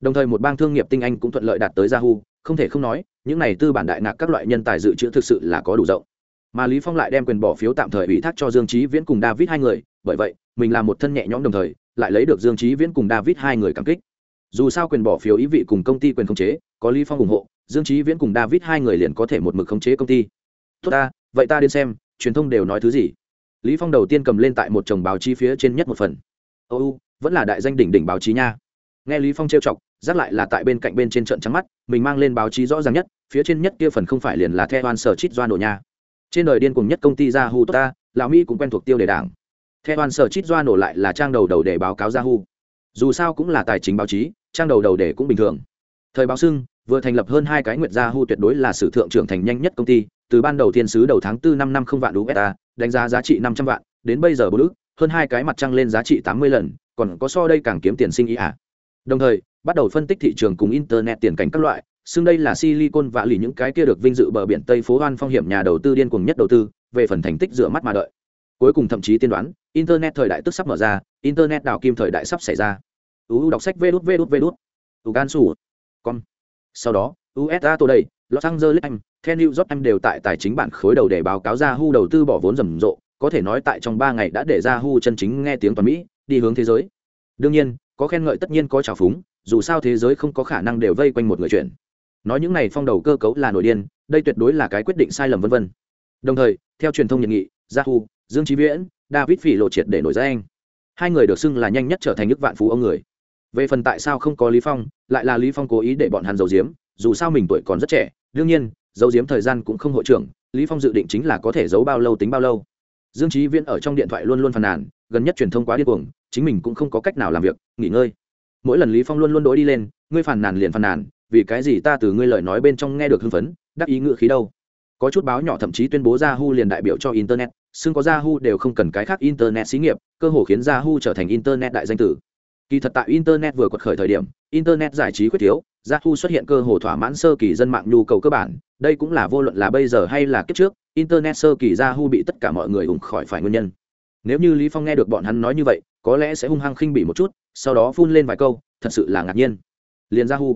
Đồng thời một bang thương nghiệp tinh anh cũng thuận lợi đạt tới yahoo. Không thể không nói, những này tư bản đại ngạc các loại nhân tài dự trữ thực sự là có đủ rộng. Mà lý phong lại đem quyền bỏ phiếu tạm thời ủy thác cho dương trí viễn cùng david hai người, bởi vậy, mình làm một thân nhẹ nhõm đồng thời, lại lấy được dương trí viễn cùng david hai người cảm kích dù sao quyền bỏ phiếu ý vị cùng công ty quyền khống chế, có lý phong ủng hộ, dương trí viễn cùng david hai người liền có thể một mực khống chế công ty. Tốt ta, vậy ta đến xem, truyền thông đều nói thứ gì? Lý phong đầu tiên cầm lên tại một chồng báo chí phía trên nhất một phần. Ô vẫn là đại danh đỉnh đỉnh báo chí nha. Nghe lý phong trêu chọc dắt lại là tại bên cạnh bên trên trận trắng mắt, mình mang lên báo chí rõ ràng nhất, phía trên nhất kia phần không phải liền là theo oan sở chít doa nổ nha. Trên đời điên cùng nhất công ty yahoo tốt ta, lão mỹ cũng quen thuộc tiêu đề đảng. Theo oan sở chít doa nổ lại là trang đầu đầu để báo cáo yahoo. Dù sao cũng là tài chính báo chí trang đầu đầu để cũng bình thường. Thời báo xưng, vừa thành lập hơn hai cái nguyệt gia hu tuyệt đối là sử thượng trưởng thành nhanh nhất công ty, từ ban đầu thiên sứ đầu tháng tư năm năm không vạn usd đánh giá giá trị năm trăm vạn, đến bây giờ bốn ước hơn hai cái mặt trăng lên giá trị tám mươi lần, còn có so đây càng kiếm tiền sinh ý à. đồng thời, bắt đầu phân tích thị trường cùng internet tiền cảnh các loại, xưng đây là silicon và lì những cái kia được vinh dự bờ biển tây phố hoan phong hiểm nhà đầu tư điên cuồng nhất đầu tư, về phần thành tích rửa mắt mà đợi. Cuối cùng thậm chí tiên đoán, internet thời đại tức sắp mở ra, internet đào kim thời đại sắp xảy ra uu đọc sách vê đút vê đút vê đút. U gan sủ con sau đó usa tô đây los angeles anh theo new york anh đều tại tài chính bản khối đầu để báo cáo ra hu đầu tư bỏ vốn rầm rộ. Có thể nói tại trong ba ngày đã để ra hu chân chính nghe tiếng toàn mỹ, đi hướng thế giới. Đương nhiên, có khen ngợi tất nhiên có trào phúng, dù sao thế giới không có khả năng đều vây quanh một người chuyện. Nói những này phong đầu cơ cấu là nổi điên, đây tuyệt đối là cái quyết định sai lầm vân vân. Đồng thời, theo truyền thông nhận nghị hu dương trí viễn, david phỉ lộ triệt để nổi ra anh hai người được xưng là nhanh nhất trở thành nước vạn phú ông người về phần tại sao không có lý phong, lại là lý phong cố ý để bọn hắn giấu giếm, dù sao mình tuổi còn rất trẻ, đương nhiên, giấu giếm thời gian cũng không hội trưởng, lý phong dự định chính là có thể giấu bao lâu tính bao lâu. Dương trí viễn ở trong điện thoại luôn luôn phàn nàn, gần nhất truyền thông quá điên cuồng, chính mình cũng không có cách nào làm việc, nghỉ ngơi. Mỗi lần lý phong luôn luôn đối đi lên, ngươi phàn nàn liền phàn nàn, vì cái gì ta từ ngươi lời nói bên trong nghe được hưng phấn, đắc ý ngựa khí đâu. Có chút báo nhỏ thậm chí tuyên bố Yahoo liền đại biểu cho internet xương có Yahoo đều không cần cái khác internet xí nghiệp, cơ hồ khiến Yahoo trở thành internet đại danh tử kỳ thật tại internet vừa quật khởi thời điểm, internet giải trí khuyết thiếu, Yahoo xuất hiện cơ hồ thỏa mãn sơ kỳ dân mạng nhu cầu cơ bản. Đây cũng là vô luận là bây giờ hay là kiếp trước, internet sơ kỳ Yahoo bị tất cả mọi người ủng khỏi phải nguyên nhân. Nếu như lý phong nghe được bọn hắn nói như vậy, có lẽ sẽ hung hăng khinh bỉ một chút, sau đó phun lên vài câu, thật sự là ngạc nhiên. Liền Yahoo.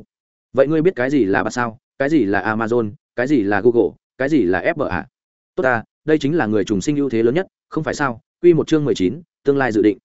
Vậy ngươi biết cái gì là ba sao cái gì là amazon, cái gì là google, cái gì là fba tốt ta, đây chính là người trùng sinh ưu thế lớn nhất, không phải sao? Quy một chương mười chín, tương lai dự định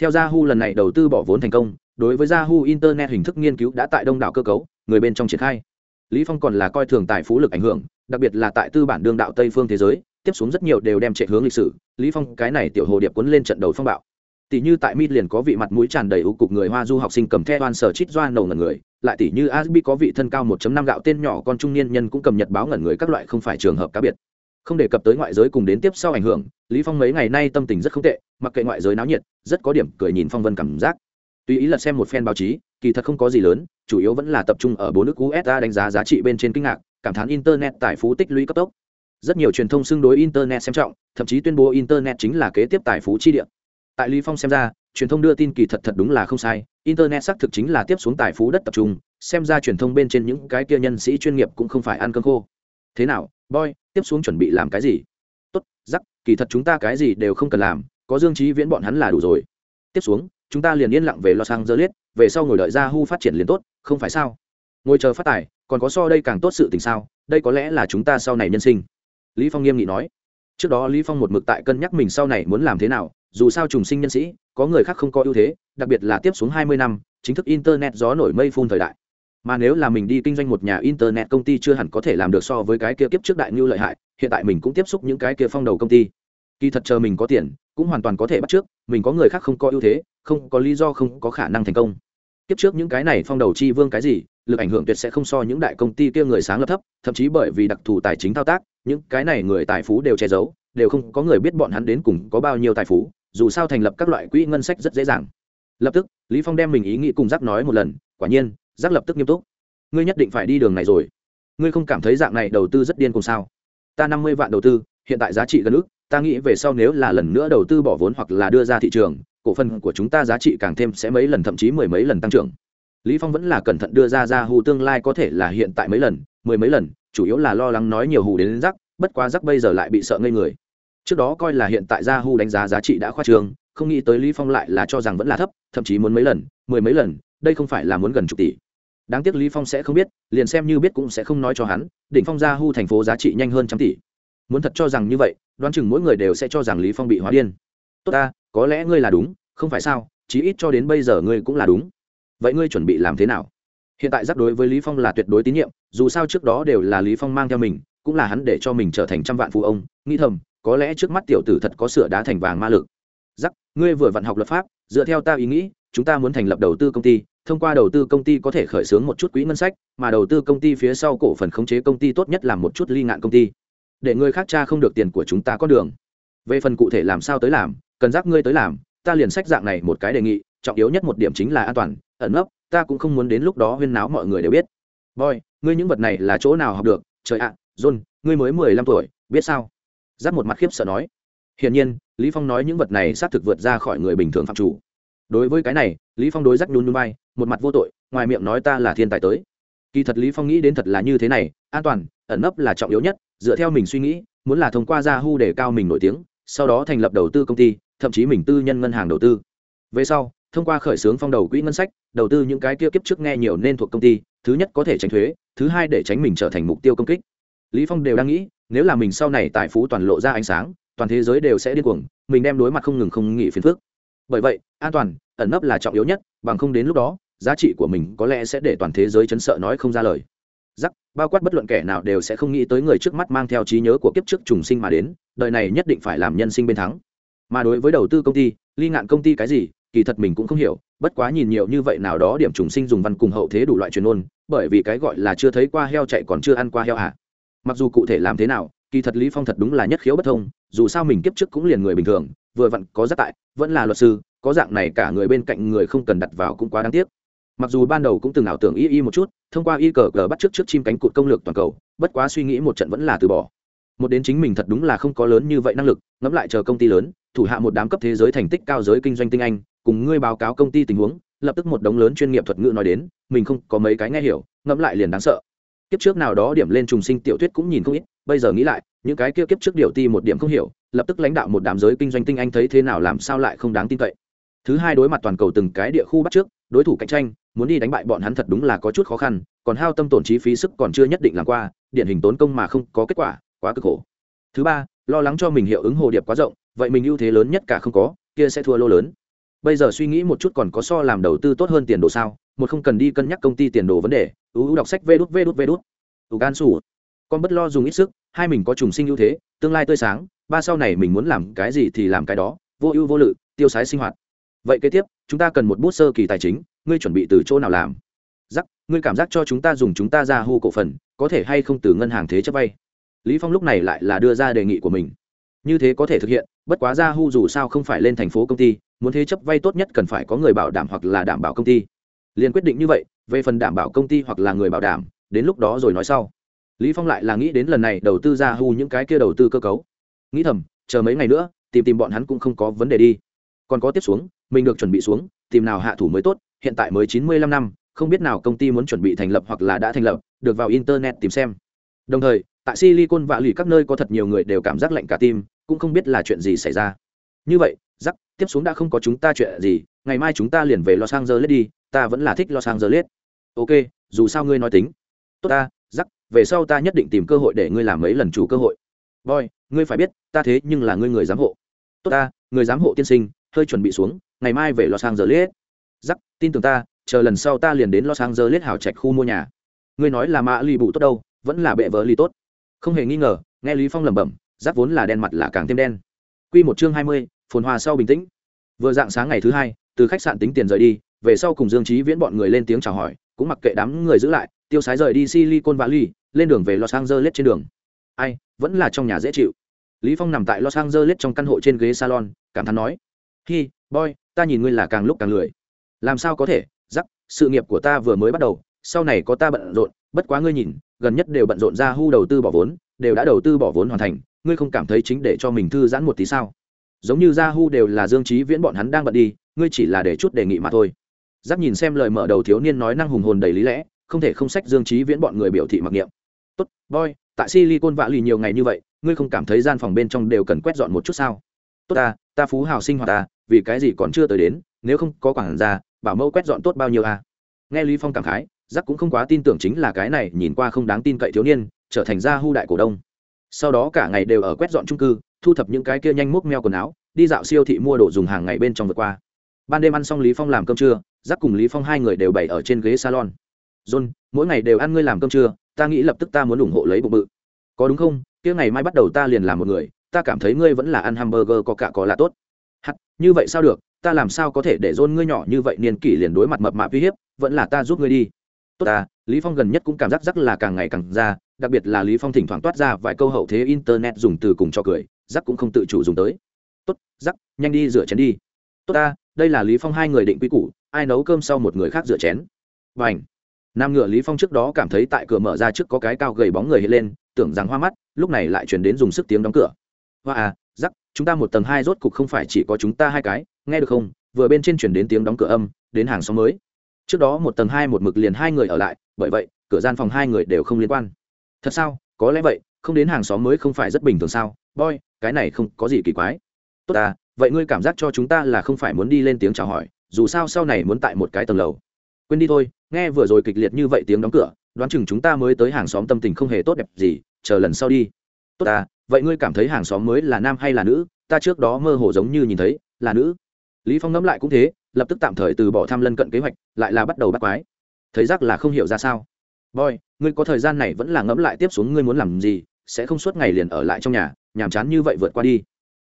theo yahoo lần này đầu tư bỏ vốn thành công, đối với yahoo internet hình thức nghiên cứu đã tại đông đảo cơ cấu, người bên trong triển khai. Lý phong còn là coi thường tài phú lực ảnh hưởng, đặc biệt là tại tư bản đương đạo tây phương thế giới, tiếp xuống rất nhiều đều đem chạy hướng lịch sử, lý phong cái này tiểu hồ điệp cuốn lên trận đầu phong bạo. Tỷ như tại mid liền có vị mặt mũi tràn đầy ưu cục người hoa du học sinh cầm theo oan sở chít doan nầu ngẩn người, lại tỷ như asbi có vị thân cao 1.5 gạo tên nhỏ con trung niên nhân cũng cầm nhật báo ngẩn người các loại không phải trường hợp cá biệt không đề cập tới ngoại giới cùng đến tiếp sau ảnh hưởng, lý phong mấy ngày nay tâm tình rất không tệ, mặc kệ ngoại giới náo nhiệt, rất có điểm cười nhìn phong vân cảm giác. Tùy ý là xem một fan báo chí, kỳ thật không có gì lớn, chủ yếu vẫn là tập trung ở bốn nước usa đánh giá giá trị bên trên kinh ngạc, cảm thán internet tài phú tích lũy cấp tốc. Rất nhiều truyền thông xưng đối internet xem trọng, thậm chí tuyên bố internet chính là kế tiếp tài phú chi địa. Tại lý phong xem ra, truyền thông đưa tin kỳ thật thật đúng là không sai, internet xác thực chính là tiếp xuống tài phú đất tập trung, xem ra truyền thông bên trên những cái kia nhân sĩ chuyên nghiệp cũng không phải ăn cơm khô. Thế nào boy, tiếp xuống chuẩn bị làm cái gì? Tốt giắc kỳ thật chúng ta cái gì đều không cần làm, có dương trí viễn bọn hắn là đủ rồi. Tiếp xuống, chúng ta liền yên lặng về lo sang dơ liết về sau ngồi đợi ra hu phát triển liền tốt, không phải sao? Ngồi chờ phát tài, còn có so đây càng tốt sự tình sao? Đây có lẽ là chúng ta sau này nhân sinh. Lý phong nghiêm nghị nói. Trước đó lý phong một mực tại cân nhắc mình sau này muốn làm thế nào, dù sao trùng sinh nhân sĩ, có người khác không có ưu thế, đặc biệt là tiếp xuống 20 năm, chính thức internet gió nổi mây phun thời đại mà nếu là mình đi kinh doanh một nhà internet công ty chưa hẳn có thể làm được so với cái kia kiếp trước đại như lợi hại, hiện tại mình cũng tiếp xúc những cái kia phong đầu công ty. Kỳ thật chờ mình có tiền, cũng hoàn toàn có thể bắt trước, mình có người khác không có ưu thế, không có lý do, không có khả năng thành công. Kiếp trước những cái này phong đầu chi vương cái gì, lực ảnh hưởng tuyệt sẽ không so những đại công ty kia người sáng lập thấp, thậm chí bởi vì đặc thù tài chính thao tác, những cái này người tài phú đều che giấu, đều không có người biết bọn hắn đến cùng có bao nhiêu tài phú, dù sao thành lập các loại quỹ ngân sách rất dễ dàng. Lập tức, lý phong đem mình ý nghĩ cùng giác nói một lần, quả nhiên giác lập tức nghiêm túc. Ngươi nhất định phải đi đường này rồi. Ngươi không cảm thấy dạng này đầu tư rất điên cùng sao? Ta năm mươi vạn đầu tư, hiện tại giá trị gần ước, ta nghĩ về sau nếu là lần nữa đầu tư bỏ vốn hoặc là đưa ra thị trường, cổ phần của chúng ta giá trị càng thêm sẽ mấy lần, thậm chí mười mấy lần tăng trưởng. Lý phong vẫn là cẩn thận đưa ra ra hù tương lai có thể là hiện tại mấy lần, mười mấy lần, chủ yếu là lo lắng nói nhiều hù đến rắc, bất quá rắc bây giờ lại bị sợ ngây người. Trước đó coi là hiện tại ra hu đánh giá giá trị đã khoa trương không nghĩ tới lý phong lại là cho rằng vẫn là thấp, thậm chí muốn mấy lần, mười mấy lần, đây không phải là muốn gần chục tỷ đáng tiếc lý phong sẽ không biết, liền xem như biết cũng sẽ không nói cho hắn, đỉnh phong gia hu thành phố giá trị nhanh hơn trăm tỷ. Muốn thật cho rằng như vậy, đoán chừng mỗi người đều sẽ cho rằng lý phong bị hóa điên. Tốt ta, có lẽ ngươi là đúng, không phải sao, chí ít cho đến bây giờ ngươi cũng là đúng. Vậy ngươi chuẩn bị làm thế nào? Hiện tại giác đối với lý phong là tuyệt đối tín nhiệm, dù sao trước đó đều là lý phong mang theo mình, cũng là hắn để cho mình trở thành trăm vạn phụ ông. Nghĩ thầm, có lẽ trước mắt tiểu tử thật có sửa đá thành vàng ma lực. Giắc ngươi vừa vận học luật pháp, dựa theo ta ý nghĩ, chúng ta muốn thành lập đầu tư công ty thông qua đầu tư công ty có thể khởi xướng một chút quỹ ngân sách, mà đầu tư công ty phía sau cổ phần khống chế công ty tốt nhất là một chút ly ngạn công ty. Để người khác cha không được tiền của chúng ta có đường. Về phần cụ thể làm sao tới làm, cần giác ngươi tới làm, ta liền sách dạng này một cái đề nghị, trọng yếu nhất một điểm chính là an toàn, ẩn nấp, ta cũng không muốn đến lúc đó huyên náo mọi người đều biết. Boy, ngươi những vật này là chỗ nào học được? Trời ạ, john, ngươi mới mười lăm tuổi, biết sao? Giáp một mặt khiếp sợ nói. Hiển nhiên, lý phong nói những vật này xác thực vượt ra khỏi người bình thường phạm chủ. Đối với cái này, lý phong đối rắc nhún nhún bay một mặt vô tội, ngoài miệng nói ta là thiên tài tới. Kỳ thật lý phong nghĩ đến thật là như thế này, an toàn, ẩn nấp là trọng yếu nhất, dựa theo mình suy nghĩ, muốn là thông qua yahoo để cao mình nổi tiếng, sau đó thành lập đầu tư công ty, thậm chí mình tư nhân ngân hàng đầu tư. Về sau, thông qua khởi xướng phong đầu quỹ ngân sách, đầu tư những cái kia kiếp trước nghe nhiều nên thuộc công ty, thứ nhất có thể tránh thuế, thứ hai để tránh mình trở thành mục tiêu công kích. Lý phong đều đang nghĩ, nếu là mình sau này tài phú toàn lộ ra ánh sáng, toàn thế giới đều sẽ điên cuồng, mình đem đối mặt không ngừng không nghỉ phiền phức. Bởi vậy, an toàn, ẩn nấp là trọng yếu nhất, bằng không đến lúc đó giá trị của mình có lẽ sẽ để toàn thế giới chấn sợ nói không ra lời. Giắc bao quát bất luận kẻ nào đều sẽ không nghĩ tới người trước mắt mang theo trí nhớ của kiếp trước trùng sinh mà đến, đời này nhất định phải làm nhân sinh bên thắng. Mà đối với đầu tư công ty, ly ngạn công ty cái gì, kỳ thật mình cũng không hiểu, bất quá nhìn nhiều như vậy nào đó điểm trùng sinh dùng văn cùng hậu thế đủ loại truyền ôn bởi vì cái gọi là chưa thấy qua heo chạy còn chưa ăn qua heo hả? Mặc dù cụ thể làm thế nào, kỳ thật lý phong thật đúng là nhất khiếu bất thông, dù sao mình kiếp trước cũng liền người bình thường, vừa vặn có rất tại, vẫn là luật sư, có dạng này cả người bên cạnh người không cần đặt vào cũng quá đáng tiếc mặc dù ban đầu cũng từng ảo tưởng y y một chút, thông qua y cờ cờ bắt trước trước chim cánh cụt công lược toàn cầu, bất quá suy nghĩ một trận vẫn là từ bỏ. Một đến chính mình thật đúng là không có lớn như vậy năng lực, ngẫm lại chờ công ty lớn, thủ hạ một đám cấp thế giới thành tích cao giới kinh doanh tinh anh, cùng ngươi báo cáo công ty tình huống, lập tức một đống lớn chuyên nghiệp thuật ngữ nói đến, mình không có mấy cái nghe hiểu, ngẫm lại liền đáng sợ. Kiếp trước nào đó điểm lên trùng sinh tiểu thuyết cũng nhìn không ít, bây giờ nghĩ lại, những cái kia kiếp trước điều ti một điểm không hiểu, lập tức lãnh đạo một đám giới kinh doanh tinh anh thấy thế nào làm sao lại không đáng tin cậy. Thứ hai đối mặt toàn cầu từng cái địa khu bắt trước đối thủ cạnh tranh, muốn đi đánh bại bọn hắn thật đúng là có chút khó khăn, còn hao tâm tổn chi phí sức còn chưa nhất định làm qua, điển hình tốn công mà không có kết quả, quá cực khổ. Thứ ba, lo lắng cho mình hiệu ứng hồ điệp quá rộng, vậy mình ưu thế lớn nhất cả không có, kia sẽ thua lô lớn. Bây giờ suy nghĩ một chút còn có so làm đầu tư tốt hơn tiền đồ sao, một không cần đi cân nhắc công ty tiền đồ vấn đề ưu đọc sách vê đút vê đút vê đút. Ưu gan sủ. Con bất lo dùng ít sức, hai mình có trùng sinh ưu thế, tương lai tươi sáng, ba sau này mình muốn làm cái gì thì làm cái đó, vô ưu vô lự, tiêu sái sinh hoạt. Vậy kế tiếp chúng ta cần một bút sơ kỳ tài chính, ngươi chuẩn bị từ chỗ nào làm? Giắc ngươi cảm giác cho chúng ta dùng chúng ta ra hô cổ phần, có thể hay không từ ngân hàng thế chấp vay? Lý phong lúc này lại là đưa ra đề nghị của mình. Như thế có thể thực hiện, bất quá ra hu dù sao không phải lên thành phố công ty, muốn thế chấp vay tốt nhất cần phải có người bảo đảm hoặc là đảm bảo công ty. Liền quyết định như vậy, về phần đảm bảo công ty hoặc là người bảo đảm, đến lúc đó rồi nói sau. Lý phong lại là nghĩ đến lần này đầu tư ra hu những cái kia đầu tư cơ cấu. Nghĩ thầm, chờ mấy ngày nữa, tìm tìm bọn hắn cũng không có vấn đề đi. Còn có tiếp xuống mình được chuẩn bị xuống, tìm nào hạ thủ mới tốt, hiện tại mới chín mươi lăm năm, không biết nào công ty muốn chuẩn bị thành lập hoặc là đã thành lập, được vào internet tìm xem. Đồng thời, tại silicon vạ lì các nơi có thật nhiều người đều cảm giác lạnh cả tim, cũng không biết là chuyện gì xảy ra. Như vậy giắc tiếp xuống đã không có chúng ta chuyện gì, ngày mai chúng ta liền về los angeles đi, ta vẫn là thích los angeles. Ok, dù sao ngươi nói tính. Tốt ta giắc về sau ta nhất định tìm cơ hội để ngươi làm mấy lần chủ cơ hội. Boy, ngươi phải biết, ta thế nhưng là ngươi người giám hộ. Tốt ta, người giám hộ tiên sinh hơi chuẩn bị xuống ngày mai về los angeles. Giắc tin tưởng ta chờ lần sau ta liền đến los angeles hào trạch khu mua nhà. Ngươi nói là mã lì bụ tốt đâu vẫn là bệ vợ lì tốt. Không hề nghi ngờ nghe lý phong lẩm bẩm giáp vốn là đen mặt là càng thêm đen. Quy một chương hai mươi, phồn hoa sau bình tĩnh. Vừa dạng sáng ngày thứ hai từ khách sạn tính tiền rời đi về sau cùng dương trí viễn bọn người lên tiếng chào hỏi cũng mặc kệ đám người giữ lại tiêu sái rời đi silicon valley lên đường về los angeles trên đường. Ai vẫn là trong nhà dễ chịu. Lý phong nằm tại los angeles trong căn hộ trên ghế salon cảm thán nói hi, boy, ta nhìn ngươi là càng lúc càng lười. Làm sao có thể? Giắc sự nghiệp của ta vừa mới bắt đầu, sau này có ta bận rộn, bất quá ngươi nhìn, gần nhất đều bận rộn ra hu đầu tư bỏ vốn, đều đã đầu tư bỏ vốn hoàn thành, ngươi không cảm thấy chính để cho mình thư giãn một tí sao? Giống như ra hu đều là dương trí viễn bọn hắn đang bận đi, ngươi chỉ là để chút đề nghị mà thôi. Giáp nhìn xem lời mở đầu thiếu niên nói năng hùng hồn đầy lý lẽ, không thể không sách dương trí viễn bọn người biểu thị mặc niệm. Tốt, boy, tại silicon vạ lì nhiều ngày như vậy, ngươi không cảm thấy gian phòng bên trong đều cần quét dọn một chút sao? Tốt ta ta phú hào sinh hoạt ta vì cái gì còn chưa tới đến, nếu không có quản gia, bảo mẫu quét dọn tốt bao nhiêu à? Nghe lý phong cảm khái, giác cũng không quá tin tưởng chính là cái này nhìn qua không đáng tin cậy thiếu niên, trở thành gia hưu đại cổ đông. Sau đó cả ngày đều ở quét dọn trung cư, thu thập những cái kia nhanh múc meo quần áo, đi dạo siêu thị mua đồ dùng hàng ngày bên trong vượt qua. Ban đêm ăn xong lý phong làm cơm trưa, giác cùng lý phong hai người đều bày ở trên ghế salon. John, mỗi ngày đều ăn ngươi làm cơm trưa, ta nghĩ lập tức ta muốn ủng hộ lấy bụng bự. Có đúng không? Kia ngày mai bắt đầu ta liền làm một người, ta cảm thấy ngươi vẫn là ăn hamburger có cả có là tốt hắt, như vậy sao được? Ta làm sao có thể để John ngươi nhỏ như vậy niên kỷ liền đối mặt mập mạp uy hiếp? Vẫn là ta giúp ngươi đi. Tốt ta, lý phong gần nhất cũng cảm giác rắc là càng ngày càng ra, đặc biệt là lý phong thỉnh thoảng toát ra vài câu hậu thế internet dùng từ cùng cho cười, rắc cũng không tự chủ dùng tới. Tốt, rắc, nhanh đi rửa chén đi. Tốt ta, đây là lý phong hai người định quy củ, ai nấu cơm sau một người khác rửa chén. Bảnh. nam ngựa lý phong trước đó cảm thấy tại cửa mở ra trước có cái cao gầy bóng người hiện lên, tưởng rằng hoa mắt, lúc này lại chuyển đến dùng sức tiếng đóng cửa. Hoa à chúng ta một tầng hai rốt cục không phải chỉ có chúng ta hai cái, nghe được không? Vừa bên trên chuyển đến tiếng đóng cửa âm, đến hàng xóm mới. Trước đó một tầng hai một mực liền hai người ở lại, bởi vậy, cửa gian phòng hai người đều không liên quan. Thật sao? Có lẽ vậy, không đến hàng xóm mới không phải rất bình thường sao? Boy, cái này không có gì kỳ quái. Tốt à vậy ngươi cảm giác cho chúng ta là không phải muốn đi lên tiếng chào hỏi, dù sao sau này muốn tại một cái tầng lầu. Quên đi thôi, nghe vừa rồi kịch liệt như vậy tiếng đóng cửa, đoán chừng chúng ta mới tới hàng xóm tâm tình không hề tốt đẹp gì, chờ lần sau đi. Tốt à vậy ngươi cảm thấy hàng xóm mới là nam hay là nữ? Ta trước đó mơ hồ giống như nhìn thấy, là nữ. Lý phong ngẫm lại cũng thế, lập tức tạm thời từ bỏ tham lân cận kế hoạch, lại là bắt đầu bắt quái. Thấy rắc là không hiểu ra sao. Boy, ngươi có thời gian này vẫn là ngẫm lại tiếp xuống ngươi muốn làm gì, sẽ không suốt ngày liền ở lại trong nhà, nhàm chán như vậy vượt qua đi.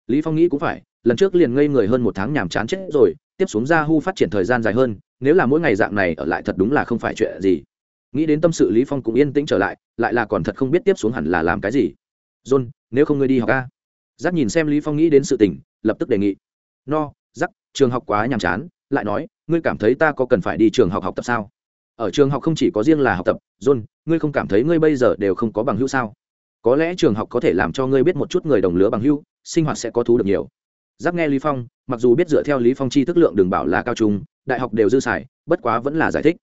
Lý phong nghĩ cũng phải, lần trước liền ngây người hơn một tháng nhàm chán chết rồi, tiếp xuống ra hu phát triển thời gian dài hơn, nếu là mỗi ngày dạng này ở lại thật đúng là không phải chuyện gì. Nghĩ đến tâm sự lý phong cũng yên tĩnh trở lại lại là còn thật không biết tiếp xuống hẳn là làm cái gì john, nếu không ngươi đi học a. Giác nhìn xem lý phong nghĩ đến sự tình, lập tức đề nghị. No, giác, trường học quá nhàm chán, lại nói, ngươi cảm thấy ta có cần phải đi trường học học tập sao? Ở trường học không chỉ có riêng là học tập, john, ngươi không cảm thấy ngươi bây giờ đều không có bằng hữu sao? Có lẽ trường học có thể làm cho ngươi biết một chút người đồng lứa bằng hữu, sinh hoạt sẽ có thú được nhiều. Giác nghe lý phong, mặc dù biết dựa theo lý phong chi thức lượng đường bảo là cao trung, đại học đều dư xài, bất quá vẫn là giải thích.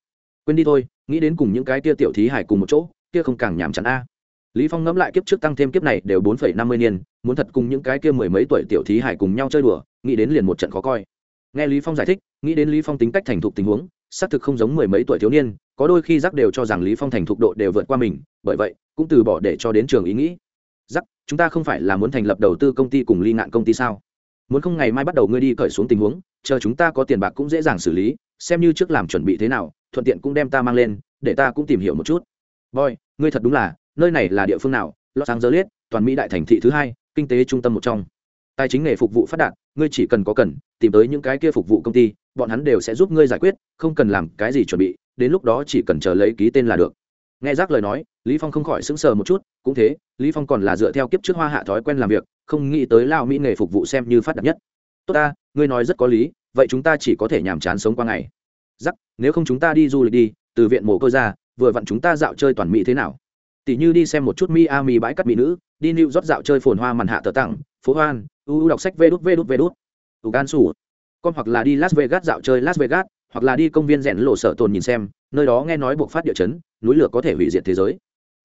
Quên đi thôi, nghĩ đến cùng những cái kia tiểu thí hải cùng một chỗ, kia không càng nhảm chán a lý phong ngẫm lại kiếp trước tăng thêm kiếp này đều bốn năm mươi niên, muốn thật cùng những cái kia mười mấy tuổi tiểu thí hải cùng nhau chơi đùa, nghĩ đến liền một trận khó coi. Nghe lý phong giải thích, nghĩ đến lý phong tính cách thành thục tình huống, xác thực không giống mười mấy tuổi thiếu niên, có đôi khi giác đều cho rằng lý phong thành thục độ đều vượt qua mình, bởi vậy, cũng từ bỏ để cho đến trường ý nghĩ. Giác, chúng ta không phải là muốn thành lập đầu tư công ty cùng ly ngạn công ty sao? Muốn không ngày mai bắt đầu ngươi đi cởi xuống tình huống, chờ chúng ta có tiền bạc cũng dễ dàng xử lý, xem như trước làm chuẩn bị thế nào, thuận tiện cũng đem ta mang lên, để ta cũng tìm hiểu một chút. Boy, ngươi thật đúng là nơi này là địa phương nào? Los angeles, toàn mỹ đại thành thị thứ hai, kinh tế trung tâm một trong. Tài chính nghề phục vụ phát đạt, ngươi chỉ cần có cần, tìm tới những cái kia phục vụ công ty, bọn hắn đều sẽ giúp ngươi giải quyết, không cần làm cái gì chuẩn bị, đến lúc đó chỉ cần chờ lấy ký tên là được. Nghe rác lời nói, lý phong không khỏi sững sờ một chút, cũng thế, lý phong còn là dựa theo kiếp trước hoa hạ thói quen làm việc, không nghĩ tới lao mỹ nghề phục vụ xem như phát đạt nhất. Tốt ta, ngươi nói rất có lý, vậy chúng ta chỉ có thể nhàm chán sống qua ngày. Rắc nếu không chúng ta đi du lịch đi, từ viện mồ cơ ra, vừa vặn chúng ta dạo chơi toàn mỹ thế nào? Tỷ như đi xem một chút miami bãi cát mỹ nữ đi new york dạo chơi phồn hoa màn hạ tờ tặng phố hoan u đọc sách vút vút vút. Tù gan sủ. Con hoặc là đi las vegas dạo chơi las vegas hoặc là đi công viên rèn lộ sở tồn nhìn xem nơi đó nghe nói buộc phát địa chấn núi lửa có thể hủy diệt thế giới.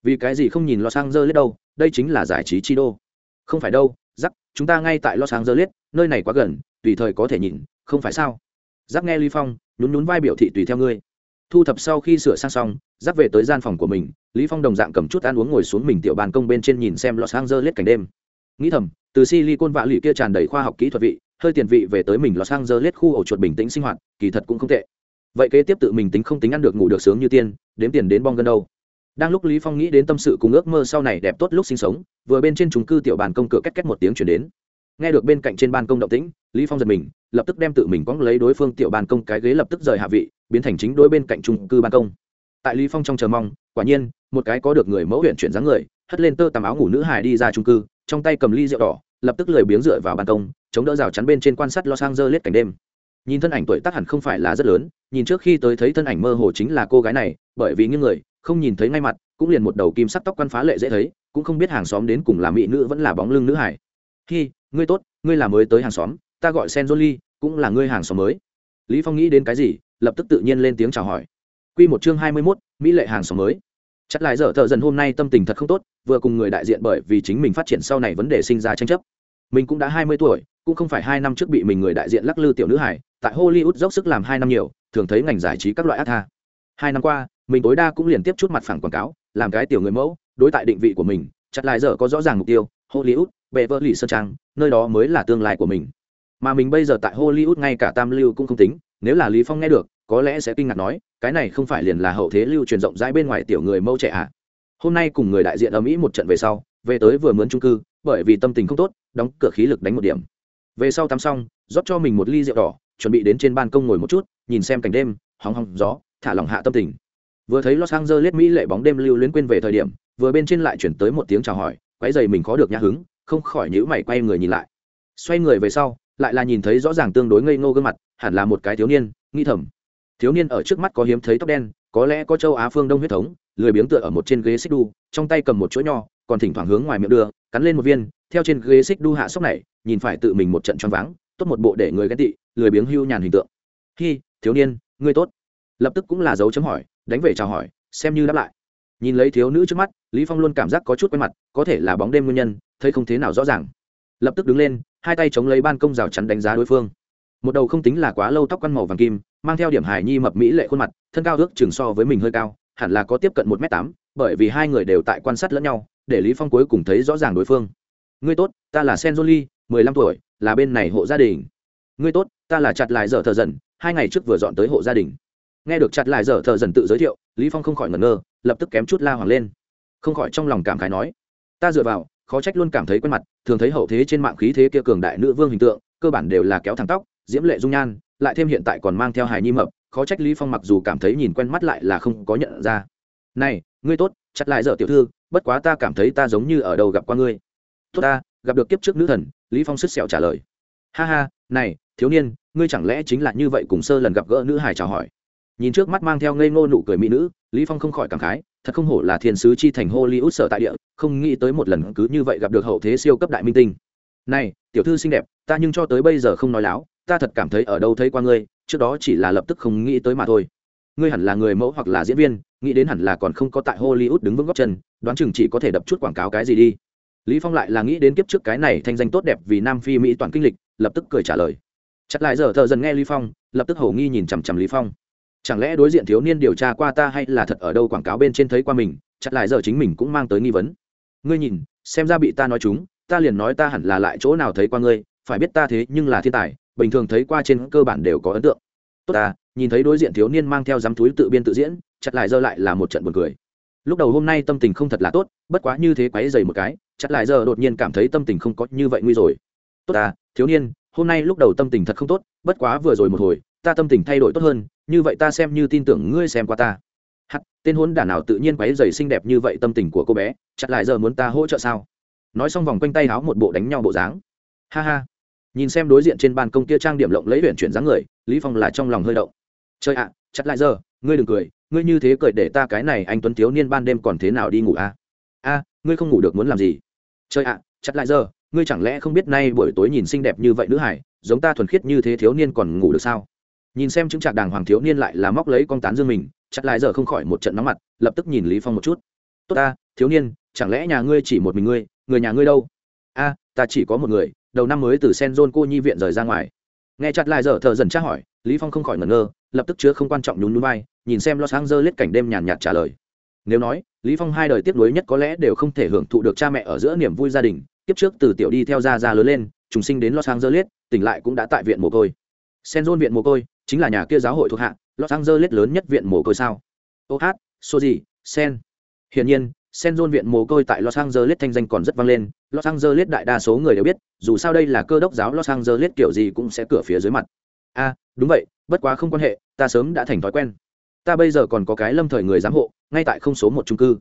Vì cái gì không nhìn los angeles đâu đây chính là giải trí chi đô. Không phải đâu rắc, chúng ta ngay tại los angeles nơi này quá gần tùy thời có thể nhìn không phải sao? Rắc nghe ly phong nhún nhún vai biểu thị tùy theo ngươi thu thập sau khi sửa sang xong, dắt về tới gian phòng của mình, lý phong đồng dạng cầm chút ăn uống ngồi xuống mình tiểu bàn công bên trên nhìn xem los angeles cảnh đêm. Nghĩ thầm, từ silicon vạ lụy kia tràn đầy khoa học kỹ thuật vị, hơi tiền vị về tới mình los angeles khu ổ chuột bình tĩnh sinh hoạt, kỳ thật cũng không tệ. Vậy kế tiếp tự mình tính không tính ăn được ngủ được sướng như tiên, đếm tiền đến bong gần đâu. Đang lúc lý phong nghĩ đến tâm sự cùng ước mơ sau này đẹp tốt lúc sinh sống, vừa bên trên chúng cư tiểu bàn công cửa két két một tiếng chuyển đến nghe được bên cạnh trên ban công động tĩnh, lý phong giật mình, lập tức đem tự mình quăng lấy đối phương tiểu ban công cái ghế lập tức rời hạ vị, biến thành chính đối bên cạnh trung cư ban công. Tại lý phong trong chờ mong, quả nhiên, một cái có được người mẫu huyện chuyển dáng người, hất lên tơ tằm áo ngủ nữ hài đi ra trung cư, trong tay cầm ly rượu đỏ, lập tức lười biếng dựa vào ban công, chống đỡ rào chắn bên trên quan sát lo sang dơ lết cảnh đêm. Nhìn thân ảnh tuổi tác hẳn không phải là rất lớn, nhìn trước khi tới thấy thân ảnh mơ hồ chính là cô gái này, bởi vì những người không nhìn thấy ngay mặt, cũng liền một đầu kim sắc tóc quan phá lệ dễ thấy, cũng không biết hàng xóm đến cùng là mỹ nữ vẫn là bóng lưng nữ hải hi ngươi tốt ngươi là mới tới hàng xóm ta gọi sen jolie cũng là ngươi hàng xóm mới. Lý phong nghĩ đến cái gì lập tức tự nhiên lên tiếng chào hỏi. Quy một chương hai mươi 21, mỹ lệ hàng xóm mới. Chắc lại dở thợ dần hôm nay tâm tình thật không tốt vừa cùng người đại diện bởi vì chính mình phát triển sau này vấn đề sinh ra tranh chấp. Mình cũng đã hai mươi tuổi cũng không phải hai năm trước bị mình người đại diện lắc lư tiểu nữ hải tại hollywood dốc sức làm hai năm nhiều thường thấy ngành giải trí các loại ác tha. Hai năm qua mình tối đa cũng liền tiếp chút mặt phẳng quảng cáo làm cái tiểu người mẫu đối tại định vị của mình chặt lại giờ có rõ ràng mục tiêu hollywood, Beverly sơn trang, nơi đó mới là tương lai của mình. Mà mình bây giờ tại hollywood ngay cả tam lưu cũng không tính, nếu là lý phong nghe được, có lẽ sẽ kinh ngạc nói, cái này không phải liền là hậu thế lưu truyền rộng rãi bên ngoài tiểu người mâu trẻ à? Hôm nay cùng người đại diện ở mỹ một trận về sau, về tới vừa mướn trung cư, bởi vì tâm tình không tốt, đóng cửa khí lực đánh một điểm. Về sau tắm xong, rót cho mình một ly rượu đỏ, chuẩn bị đến trên ban công ngồi một chút, nhìn xem cảnh đêm, hóng hóng gió, thả lòng hạ tâm tình. Vừa thấy los angeles mỹ lệ bóng đêm lưu luyến quên về thời điểm, vừa bên trên lại chuyển tới một tiếng chào hỏi quấy dày mình có được nhã hứng, không khỏi nhữ mày quay người nhìn lại. Xoay người về sau, lại là nhìn thấy rõ ràng tương đối ngây ngô gương mặt, hẳn là một cái thiếu niên nghi thầm. Thiếu niên ở trước mắt có hiếm thấy tóc đen, có lẽ có châu á phương đông huyết thống, lười biếng tựa ở một trên ghế xích đu, trong tay cầm một chuỗi nho, còn thỉnh thoảng hướng ngoài miệng đưa, cắn lên một viên, theo trên ghế xích đu hạ sốc này, nhìn phải tự mình một trận choáng váng, tốt một bộ để người ghen tị, lười biếng hưu nhàn hình tượng. Hi, thiếu niên, ngươi tốt. Lập tức cũng là dấu chấm hỏi, đánh về chào hỏi, xem như đáp lại nhìn lấy thiếu nữ trước mắt, lý phong luôn cảm giác có chút quen mặt, có thể là bóng đêm nguyên nhân, thấy không thế nào rõ ràng. Lập tức đứng lên, hai tay chống lấy ban công rào chắn đánh giá đối phương. Một đầu không tính là quá lâu tóc quăn màu vàng kim, mang theo điểm hài nhi mập mỹ lệ khuôn mặt, thân cao ước chừng so với mình hơi cao, hẳn là có tiếp cận một m tám, bởi vì hai người đều tại quan sát lẫn nhau, để lý phong cuối cùng thấy rõ ràng đối phương. Ngươi tốt, ta là sen joli, mười lăm tuổi, là bên này hộ gia đình. Ngươi tốt, ta là chặt lại dở thờ dần, hai ngày trước vừa dọn tới hộ gia đình. Nghe được chặt lại dở thờ dần tự giới thiệu, lý phong không khỏi ngẩn ngơ lập tức kém chút la hoàng lên. Không khỏi trong lòng cảm khái nói, ta dựa vào, khó trách luôn cảm thấy quen mặt, thường thấy hậu thế trên mạng khí thế kia cường đại nữ vương hình tượng, cơ bản đều là kéo thẳng tóc, diễm lệ dung nhan, lại thêm hiện tại còn mang theo hài nhi mập, khó trách lý phong mặc dù cảm thấy nhìn quen mắt lại là không có nhận ra. Này, ngươi tốt, chặt lại dở tiểu thư, bất quá ta cảm thấy ta giống như ở đâu gặp qua ngươi. Tốt ta, gặp được kiếp trước nữ thần, lý phong sứt sẹo trả lời. Ha ha, này, thiếu niên, ngươi chẳng lẽ chính là như vậy cùng sơ lần gặp gỡ nữ hài chào hỏi? Nhìn trước mắt mang theo ngây ngô nụ cười mỹ nữ lý phong không khỏi cảm khái, thật không hổ là thiên sứ chi thành hollywood sở tại địa, không nghĩ tới một lần cứ như vậy gặp được hậu thế siêu cấp đại minh tinh. Này, tiểu thư xinh đẹp, ta nhưng cho tới bây giờ không nói láo, ta thật cảm thấy ở đâu thấy qua ngươi, trước đó chỉ là lập tức không nghĩ tới mà thôi. Ngươi hẳn là người mẫu hoặc là diễn viên, nghĩ đến hẳn là còn không có tại hollywood đứng vững góc chân, đoán chừng chỉ có thể đập chút quảng cáo cái gì đi. Lý phong lại là nghĩ đến kiếp trước cái này thanh danh tốt đẹp vì nam phi mỹ toàn kinh lịch, lập tức cười trả lời. Chặt lại giờ thợ dần nghe lý phong, lập tức hồ nghi nhìn chằm chằm lý phong chẳng lẽ đối diện thiếu niên điều tra qua ta hay là thật ở đâu quảng cáo bên trên thấy qua mình chặt lại giờ chính mình cũng mang tới nghi vấn. Ngươi nhìn, xem ra bị ta nói chúng, ta liền nói ta hẳn là lại chỗ nào thấy qua ngươi, phải biết ta thế nhưng là thiên tài, bình thường thấy qua trên cơ bản đều có ấn tượng. Tốt ta, nhìn thấy đối diện thiếu niên mang theo dám túi tự biên tự diễn chặt lại giờ lại là một trận buồn cười. Lúc đầu hôm nay tâm tình không thật là tốt, bất quá như thế quấy dày một cái chặt lại giờ đột nhiên cảm thấy tâm tình không có như vậy nguy rồi. Tốt ta, thiếu niên, hôm nay lúc đầu tâm tình thật không tốt, bất quá vừa rồi một hồi ta tâm tình thay đổi tốt hơn, như vậy ta xem như tin tưởng ngươi xem qua ta. Hắt tên hốn đản nào tự nhiên quáy dày xinh đẹp như vậy tâm tình của cô bé, chặt lại giờ muốn ta hỗ trợ sao? Nói xong vòng quanh tay háo một bộ đánh nhau bộ dáng. Ha ha. Nhìn xem đối diện trên ban công kia trang điểm lộng lấy huyện chuyển dáng người, lý phong là trong lòng hơi động. Chơi ạ, chặt lại giờ, ngươi đừng cười, ngươi như thế cười để ta cái này anh tuấn thiếu niên ban đêm còn thế nào đi ngủ a a, ngươi không ngủ được muốn làm gì? Chơi ạ, chặt lại giờ, ngươi chẳng lẽ không biết nay buổi tối nhìn xinh đẹp như vậy nữ hải, giống ta thuần khiết như thế thiếu niên còn ngủ được sao? Nhìn xem chứng trạc đàng hoàng thiếu niên lại là móc lấy con tán dương mình, chặt lại giờ không khỏi một trận nóng mặt, lập tức nhìn lý phong một chút. Tốt ta, thiếu niên, chẳng lẽ nhà ngươi chỉ một mình ngươi, người nhà ngươi đâu? A, ta chỉ có một người, đầu năm mới từ sen cô nhi viện rời ra ngoài. Nghe chặt lại giờ thợ dần tra hỏi, lý phong không khỏi ngẩn ngơ, lập tức chứa không quan trọng nhún nhún vai, nhìn xem los angeles cảnh đêm nhàn nhạt trả lời. Nếu nói, lý phong hai đời tiếp nối nhất có lẽ đều không thể hưởng thụ được cha mẹ ở giữa niềm vui gia đình tiếp trước từ tiểu đi theo gia gia lớn lên, trùng sinh đến los angeles, tỉnh lại cũng đã tại viện mồ côi. Sen viện mồ côi chính là nhà kia giáo hội thuộc hạ, los angeles lớn nhất viện mồ côi sao? Ô hát số gì, sen. Hiển nhiên, sen viện mồ côi tại los angeles thanh danh còn rất vang lên, los angeles đại đa số người đều biết, dù sao đây là cơ đốc giáo los angeles kiểu gì cũng sẽ cửa phía dưới mặt. A đúng vậy, bất quá không quan hệ, ta sớm đã thành thói quen. Ta bây giờ còn có cái lâm thời người giám hộ, ngay tại không số một trung cư.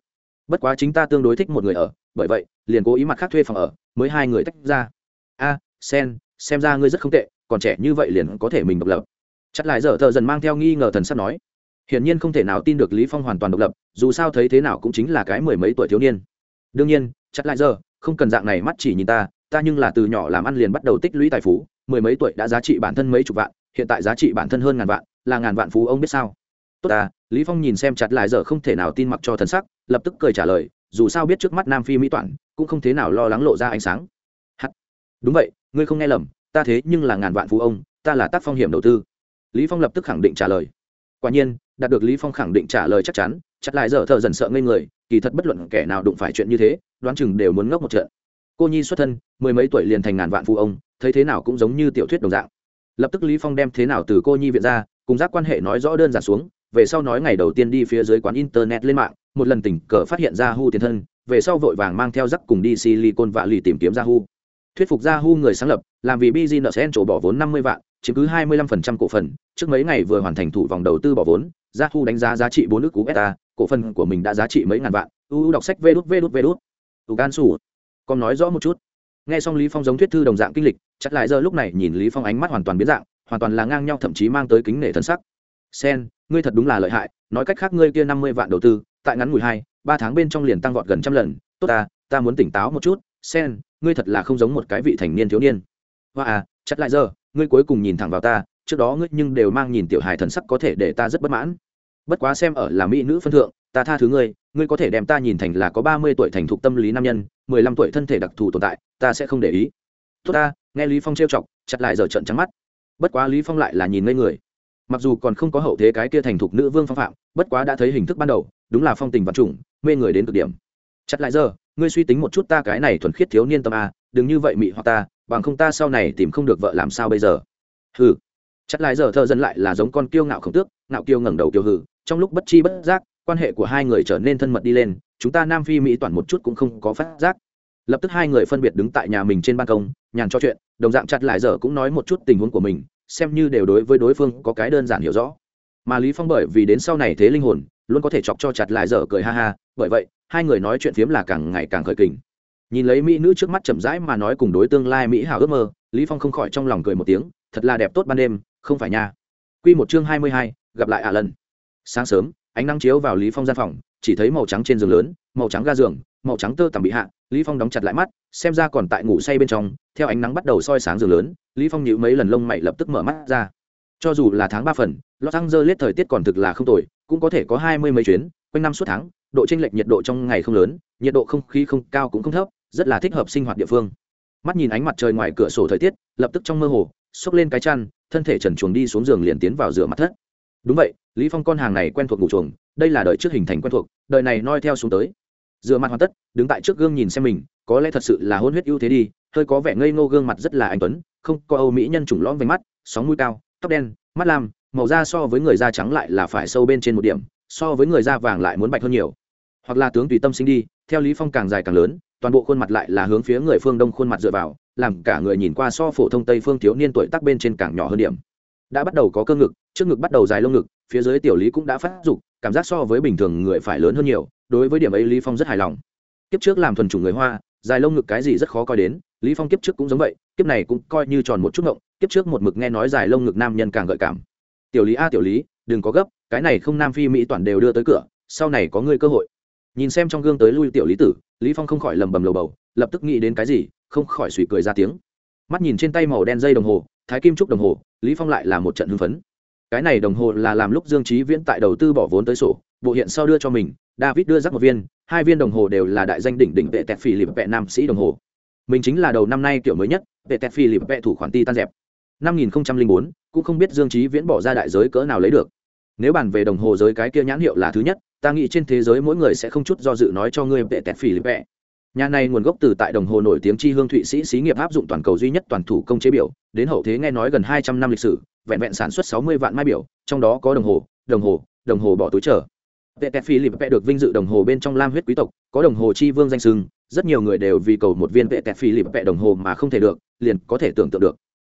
Bất quá chính ta tương đối thích một người ở, bởi vậy, liền cố ý mặt khác thuê phòng ở, mới hai người tách ra. A sen, xem ra ngươi rất không tệ, còn trẻ như vậy liền có thể mình độc lập. Chặt lại dở, thợ dần mang theo nghi ngờ thần sắp nói hiển nhiên không thể nào tin được lý phong hoàn toàn độc lập dù sao thấy thế nào cũng chính là cái mười mấy tuổi thiếu niên. Đương nhiên chặt lại giờ không cần dạng này mắt chỉ nhìn ta ta nhưng là từ nhỏ làm ăn liền bắt đầu tích lũy tài phú mười mấy tuổi đã giá trị bản thân mấy chục vạn hiện tại giá trị bản thân hơn ngàn vạn là ngàn vạn phú ông biết sao? Tốt ta. Lý phong nhìn xem chặt lại giờ không thể nào tin mặc cho thần sắc lập tức cười trả lời dù sao biết trước mắt nam phi mỹ toản cũng không thế nào lo lắng lộ ra ánh sáng. Hắt đúng vậy ngươi không nghe lầm ta thế nhưng là ngàn vạn phú ông ta là tác phong hiểm đầu tư lý phong lập tức khẳng định trả lời. Quả nhiên, đạt được lý phong khẳng định trả lời chắc chắn, chặt lại giờ thợ dần sợ ngây người, kỳ thật bất luận kẻ nào đụng phải chuyện như thế, đoán chừng đều muốn ngốc một trận. Cô nhi xuất thân, mười mấy tuổi liền thành ngàn vạn phú ông, thấy thế nào cũng giống như tiểu thuyết đồng dạng. Lập tức lý phong đem thế nào từ cô nhi viện ra, cùng giác quan hệ nói rõ đơn giản xuống, về sau nói ngày đầu tiên đi phía dưới quán internet lên mạng, một lần tình cờ phát hiện ra hu tiền thân, về sau vội vàng mang theo giác cùng đi silicon vạ lì tìm kiếm ra hu. Thuyết phục ra hu người sáng lập, làm vì business chỗ bỏ vốn năm mươi vạn chiếm cứ hai mươi lăm phần trăm cổ phần, trước mấy ngày vừa hoàn thành thủ vòng đầu tư bỏ vốn ra Thu đánh giá giá trị bốn nước cú beta cổ phần của mình đã giá trị mấy ngàn vạn. U đọc sách vút vút vút. Tù gan sủ con nói rõ một chút. Nghe xong lý phong giống thuyết thư đồng dạng kinh lịch, chắc lại giờ lúc này nhìn lý phong ánh mắt hoàn toàn biến dạng, hoàn toàn là ngang nhau thậm chí mang tới kính nể thân sắc. Sen, ngươi thật đúng là lợi hại, nói cách khác ngươi kia năm mươi vạn đầu tư, tại ngắn ngủi hai, ba tháng bên trong liền tăng vọt gần trăm lần. Tốt ta ta muốn tỉnh táo một chút. Sen, ngươi thật là không giống một cái vị thành niên thiếu niên. Hoa à chắc lại giờ ngươi cuối cùng nhìn thẳng vào ta, trước đó ngươi nhưng đều mang nhìn tiểu hài thần sắc có thể để ta rất bất mãn. Bất quá xem ở là mỹ nữ phân thượng, ta tha thứ ngươi ngươi có thể đem ta nhìn thành là có ba mươi tuổi thành thục tâm lý nam nhân, mười lăm tuổi thân thể đặc thù tồn tại, ta sẽ không để ý. Tốt ta, nghe lý phong trêu chọc, chặt lại giờ trận trắng mắt. Bất quá lý phong lại là nhìn ngây người. Mặc dù còn không có hậu thế cái kia thành thục nữ vương phong phạm, bất quá đã thấy hình thức ban đầu, đúng là phong tình vật chủng mê người đến cực điểm. Chặt lại giờ, ngươi suy tính một chút ta cái này thuần khiết thiếu niên tâm a, đừng như vậy mị hoặc ta bằng không ta sau này tìm không được vợ làm sao bây giờ? Hừ. Chặt lại giờ thợ dân lại là giống con kiêu ngạo khổng tước, ngạo kiêu ngẩng đầu kiêu hừ. Trong lúc bất chi bất giác, quan hệ của hai người trở nên thân mật đi lên, chúng ta nam phi mỹ toàn một chút cũng không có phát giác. Lập tức hai người phân biệt đứng tại nhà mình trên ban công, nhàn cho chuyện, đồng dạng chặt lại giờ cũng nói một chút tình huống của mình, xem như đều đối với đối phương có cái đơn giản hiểu rõ. Mà lý phong bởi vì đến sau này thế linh hồn, luôn có thể chọc cho chặt lại giờ cười ha ha, bởi vậy, hai người nói chuyện phiếm là càng ngày càng khởi kình nhìn lấy mỹ nữ trước mắt chậm rãi mà nói cùng đối tương lai mỹ hảo ước mơ lý phong không khỏi trong lòng cười một tiếng thật là đẹp tốt ban đêm không phải nha. Quy một chương hai mươi hai, gặp lại ạ lần. Sáng sớm ánh nắng chiếu vào lý phong gian phòng chỉ thấy màu trắng trên giường lớn màu trắng ga giường màu trắng tơ tằm bị hạ lý phong đóng chặt lại mắt xem ra còn tại ngủ say bên trong theo ánh nắng bắt đầu soi sáng giường lớn lý phong nhíu mấy lần lông mày lập tức mở mắt ra. Cho dù là tháng ba phần los angeles thời tiết còn thực là không tồi cũng có thể có hai mươi mấy chuyến quanh năm suốt tháng độ chênh lệch nhiệt độ trong ngày không lớn nhiệt độ không khí không cao cũng không thấp rất là thích hợp sinh hoạt địa phương. Mắt nhìn ánh mặt trời ngoài cửa sổ thời tiết, lập tức trong mơ hồ, xốc lên cái chăn, thân thể trần chuồng đi xuống giường liền tiến vào rửa mặt thất. Đúng vậy, lý phong con hàng này quen thuộc ngủ chuồng, đây là đời trước hình thành quen thuộc, đời này noi theo xuống tới. Rửa mặt hoàn tất, đứng tại trước gương nhìn xem mình, có lẽ thật sự là hôn huyết ưu thế đi, hơi có vẻ ngây ngô gương mặt rất là anh tuấn, không, có âu mỹ nhân trùng lõm vành mắt, sóng mũi cao, tóc đen, mắt lam, màu da so với người da trắng lại là phải sâu bên trên một điểm, so với người da vàng lại muốn bạch hơn nhiều. Hoặc là tướng tùy tâm sinh đi, theo lý phong càng dài càng lớn toàn bộ khuôn mặt lại là hướng phía người phương đông khuôn mặt dựa vào, làm cả người nhìn qua so phổ thông tây phương thiếu niên tuổi tác bên trên càng nhỏ hơn điểm. Đã bắt đầu có cơ ngực, trước ngực bắt đầu dài lông ngực, phía dưới tiểu lý cũng đã phát dục, cảm giác so với bình thường người phải lớn hơn nhiều, đối với điểm ấy lý phong rất hài lòng. Kiếp trước làm thuần chủng người hoa, dài lông ngực cái gì rất khó coi đến, lý phong kiếp trước cũng giống vậy, kiếp này cũng coi như tròn một chút ngộng, kiếp trước một mực nghe nói dài lông ngực nam nhân càng gợi cảm. Tiểu lý a, tiểu lý, đừng có gấp, cái này không nam phi mỹ toàn đều đưa tới cửa, sau này có ngươi cơ hội. Nhìn xem trong gương tới lui tiểu lý tử lý phong không khỏi lầm bầm lầu bầu, lập tức nghĩ đến cái gì, không khỏi suy cười ra tiếng. Mắt nhìn trên tay màu đen dây đồng hồ, thái kim trúc đồng hồ, lý phong lại là một trận hưng phấn. Cái này đồng hồ là làm lúc dương trí viễn tại đầu tư bỏ vốn tới sổ, bộ hiện sau đưa cho mình, david đưa rắc một viên, hai viên đồng hồ đều là đại danh đỉnh đỉnh vệ tẹt phi lịp vệ nam sĩ đồng hồ. Mình chính là đầu năm nay kiểu mới nhất, vệ tẹt phi lịp vệ thủ khoản ti tan dẹp. Năm nghìn bốn, cũng không biết dương trí viễn bỏ ra đại giới cỡ nào lấy được. Nếu bàn về đồng hồ giới cái kia nhãn hiệu là thứ nhất ta nghĩ trên thế giới mỗi người sẽ không chút do dự nói cho ngươi vệ tẹt phỉ lịp vệ nhà này nguồn gốc từ tại đồng hồ nổi tiếng chi hương thụy sĩ xí nghiệp áp dụng toàn cầu duy nhất toàn thủ công chế biểu, đến hậu thế nghe nói gần hai trăm năm lịch sử, vẹn vẹn sản xuất sáu mươi vạn mai biểu, trong đó có đồng hồ đồng hồ đồng hồ bỏ túi trở vệ tẹt phỉ lịp vẽ được vinh dự đồng hồ bên trong lam huyết quý tộc, có đồng hồ chi vương danh sưng rất nhiều người đều vì cầu một viên vệ tẹt phỉ lịp vẽ đồng hồ mà không thể được, liền có thể tưởng tượng được.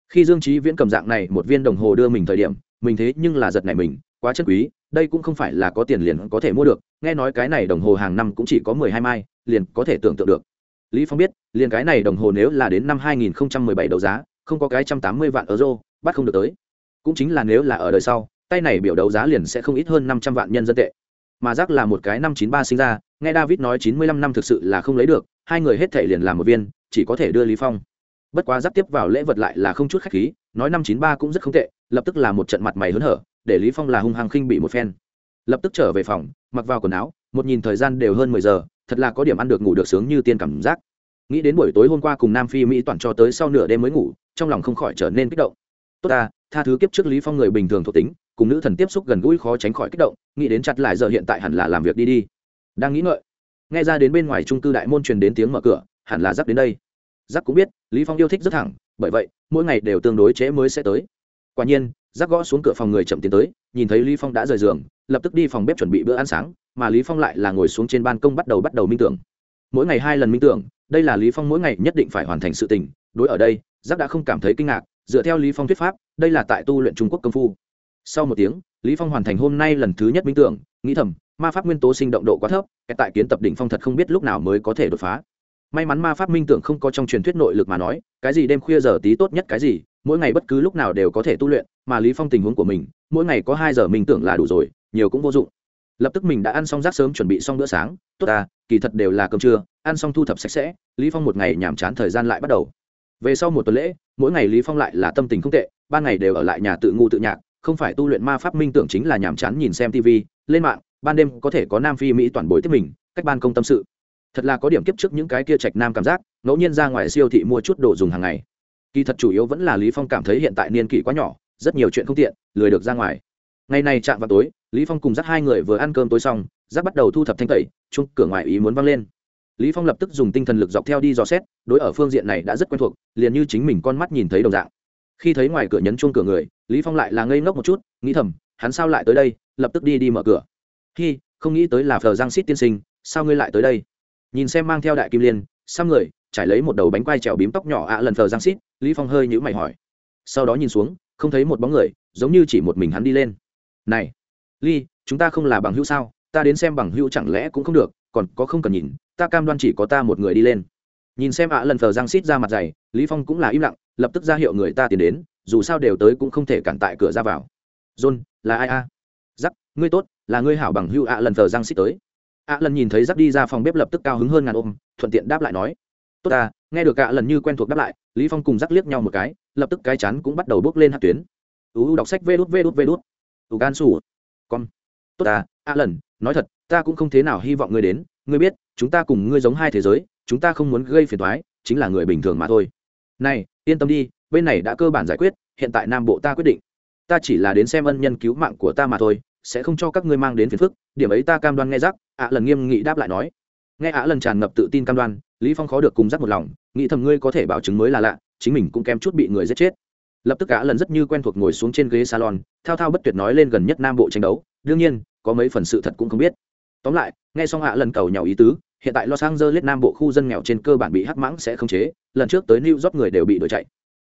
Khi dương trí viễn cầm dạng này một viên đồng hồ đưa mình thời điểm, mình thế nhưng là giật này mình quá chân quý, đây cũng không phải là có tiền liền có thể mua được, nghe nói cái này đồng hồ hàng năm cũng chỉ có mười hai mai, liền có thể tưởng tượng được. Lý phong biết, liền cái này đồng hồ nếu là đến năm 2017 đấu giá, không có cái trăm tám mươi vạn euro, bắt không được tới. Cũng chính là nếu là ở đời sau, tay này biểu đấu giá liền sẽ không ít hơn năm trăm vạn nhân dân tệ. Mà giác là một cái năm chín ba sinh ra, nghe david nói chín mươi lăm năm thực sự là không lấy được, hai người hết thể liền làm một viên, chỉ có thể đưa lý phong. Bất quá giáp tiếp vào lễ vật lại là không chút khách khí, nói năm chín ba cũng rất không tệ, lập tức là một trận mặt mày hớn hở để lý phong là hung hăng khinh bị một phen. Lập tức trở về phòng, mặc vào quần áo, một nhìn thời gian đều hơn mười giờ, thật là có điểm ăn được ngủ được sướng như tiên cảm giác. Nghĩ đến buổi tối hôm qua cùng nam phi mỹ toàn cho tới sau nửa đêm mới ngủ, trong lòng không khỏi trở nên kích động. Tốt ta, tha thứ kiếp trước lý phong người bình thường thuộc tính, cùng nữ thần tiếp xúc gần gũi khó tránh khỏi kích động, nghĩ đến chặt lại giờ hiện tại hẳn là làm việc đi đi. Đang nghĩ ngợi, nghe ra đến bên ngoài trung cư đại môn truyền đến tiếng mở cửa, hẳn là giáp đến đây. Giáp cũng biết, lý phong yêu thích rất thẳng, bởi vậy, mỗi ngày đều tương đối trễ mới sẽ tới. Quả nhiên giáp gõ xuống cửa phòng người chậm tiến tới, nhìn thấy lý phong đã rời giường, lập tức đi phòng bếp chuẩn bị bữa ăn sáng, mà lý phong lại là ngồi xuống trên ban công bắt đầu bắt đầu minh tưởng. Mỗi ngày hai lần minh tưởng, đây là lý phong mỗi ngày nhất định phải hoàn thành sự tình, đối ở đây, giáp đã không cảm thấy kinh ngạc, dựa theo lý phong thuyết pháp, đây là tại tu luyện trung quốc công phu. Sau một tiếng, lý phong hoàn thành hôm nay lần thứ nhất minh tưởng, nghĩ thầm, ma pháp nguyên tố sinh động độ quá thấp tại kiến tập đỉnh phong thật không biết lúc nào mới có thể đột phá. May mắn ma pháp minh tưởng không có trong truyền thuyết nội lực mà nói, cái gì đêm khuya giờ tí tốt nhất cái gì mỗi ngày bất cứ lúc nào đều có thể tu luyện, mà lý phong tình huống của mình, mỗi ngày có hai giờ mình tưởng là đủ rồi, nhiều cũng vô dụng. Lập tức mình đã ăn xong rác sớm chuẩn bị xong bữa sáng, tốt à kỳ thật đều là cơm trưa, ăn xong thu thập sạch sẽ, lý phong một ngày nhàm chán thời gian lại bắt đầu. Về sau một tuần lễ, mỗi ngày lý phong lại là tâm tình không tệ, ban ngày đều ở lại nhà tự ngu tự nhạc, không phải tu luyện ma pháp minh tưởng chính là nhàm chán nhìn xem tv lên mạng, ban đêm có thể có nam phi mỹ toàn bối tiếp mình, cách ban công tâm sự. Thật là có điểm kiếp trước những cái kia trạch nam cảm giác, ngẫu nhiên ra ngoài siêu thị mua chút đồ dùng hàng ngày kỳ thật chủ yếu vẫn là lý phong cảm thấy hiện tại niên kỷ quá nhỏ, rất nhiều chuyện không tiện, lười được ra ngoài. Ngày này chạm vào tối, lý phong cùng dắt hai người vừa ăn cơm tối xong, dắt bắt đầu thu thập thanh tẩy, chung cửa ngoài ý muốn văng lên. Lý phong lập tức dùng tinh thần lực dọc theo đi dò xét, đối ở phương diện này đã rất quen thuộc, liền như chính mình con mắt nhìn thấy đồng dạng. Khi thấy ngoài cửa nhấn chuông cửa người, lý phong lại là ngây ngốc một chút, nghĩ thầm, hắn sao lại tới đây, lập tức đi đi mở cửa. Khi không nghĩ tới là phờ giang xít tiên sinh, sao ngươi lại tới đây? Nhìn xem mang theo đại kim liên xăm người trải lấy một đầu bánh quai trèo bím tóc nhỏ ạ lần phờ giang xít, lý phong hơi nhữ mày hỏi. Sau đó nhìn xuống, không thấy một bóng người, giống như chỉ một mình hắn đi lên. Này ly chúng ta không là bằng hữu sao? Ta đến xem bằng hữu chẳng lẽ cũng không được, còn có không cần nhìn, ta cam đoan chỉ có ta một người đi lên. Nhìn xem ạ lần thờ giang xít ra mặt dày, lý phong cũng là im lặng, lập tức ra hiệu người ta tiến đến, dù sao đều tới cũng không thể cản tại cửa ra vào. John, là ai a? Giắc ngươi tốt, là ngươi hảo bằng hữu ạ lần thờ giang xít tới. ạ lần nhìn thấy giắc đi ra phòng bếp lập tức cao hứng hơn ngàn ôm, thuận tiện đáp lại nói tốt ta, nghe được cả lần như quen thuộc đáp lại, lý phong cùng rắc liếc nhau một cái, lập tức cái chắn cũng bắt đầu bước lên hạt tuyến. Uu đọc sách vê đút vê đút vê đút. Ủ gan sủ. Con tốt ta, ạ lần, nói thật, ta cũng không thế nào hy vọng ngươi đến. Ngươi biết, chúng ta cùng ngươi giống hai thế giới, chúng ta không muốn gây phiền toái, chính là người bình thường mà thôi. Này, yên tâm đi, bên này đã cơ bản giải quyết, hiện tại nam bộ ta quyết định. Ta chỉ là đến xem ân nhân cứu mạng của ta mà thôi, sẽ không cho các ngươi mang đến phiền phức. Điểm ấy ta cam đoan nghe rắc ạ lần nghiêm nghị đáp lại nói. Nghe ạ lần tràn ngập tự tin cam đoan lý phong khó được cùng dắt một lòng, nghĩ thầm ngươi có thể bảo chứng mới là lạ, chính mình cũng kém chút bị người giết chết. Lập tức ạ lần rất như quen thuộc ngồi xuống trên ghế salon, thao thao bất tuyệt nói lên gần nhất nam bộ tranh đấu, đương nhiên, có mấy phần sự thật cũng không biết. Tóm lại, nghe xong ạ lần cầu nhau ý tứ, hiện tại los angeles nam bộ khu dân nghèo trên cơ bản bị hắc mãng sẽ không chế, lần trước tới new york người đều bị đuổi chạy.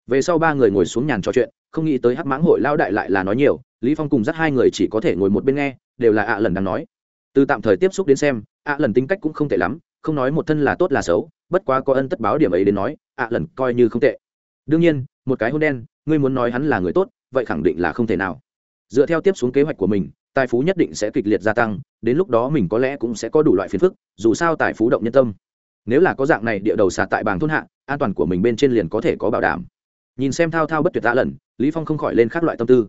Về sau ba người ngồi xuống nhàn trò chuyện, không nghĩ tới hắc mãng hội lao đại lại là nói nhiều, lý phong cùng dắt hai người chỉ có thể ngồi một bên nghe, đều là ạ lần đang nói. Từ tạm thời tiếp xúc đến xem, ạ lần tính cách cũng không tệ lắm không nói một thân là tốt là xấu bất quá có ân tất báo điểm ấy đến nói ạ lần coi như không tệ. Đương nhiên một cái hôn đen ngươi muốn nói hắn là người tốt vậy khẳng định là không thể nào. Dựa theo tiếp xuống kế hoạch của mình tài phú nhất định sẽ kịch liệt gia tăng đến lúc đó mình có lẽ cũng sẽ có đủ loại phiền phức dù sao tài phú động nhân tâm. Nếu là có dạng này địa đầu sạt tại bảng thôn hạ an toàn của mình bên trên liền có thể có bảo đảm. Nhìn xem thao thao bất tuyệt tạ lần lý phong không khỏi lên khác loại tâm tư.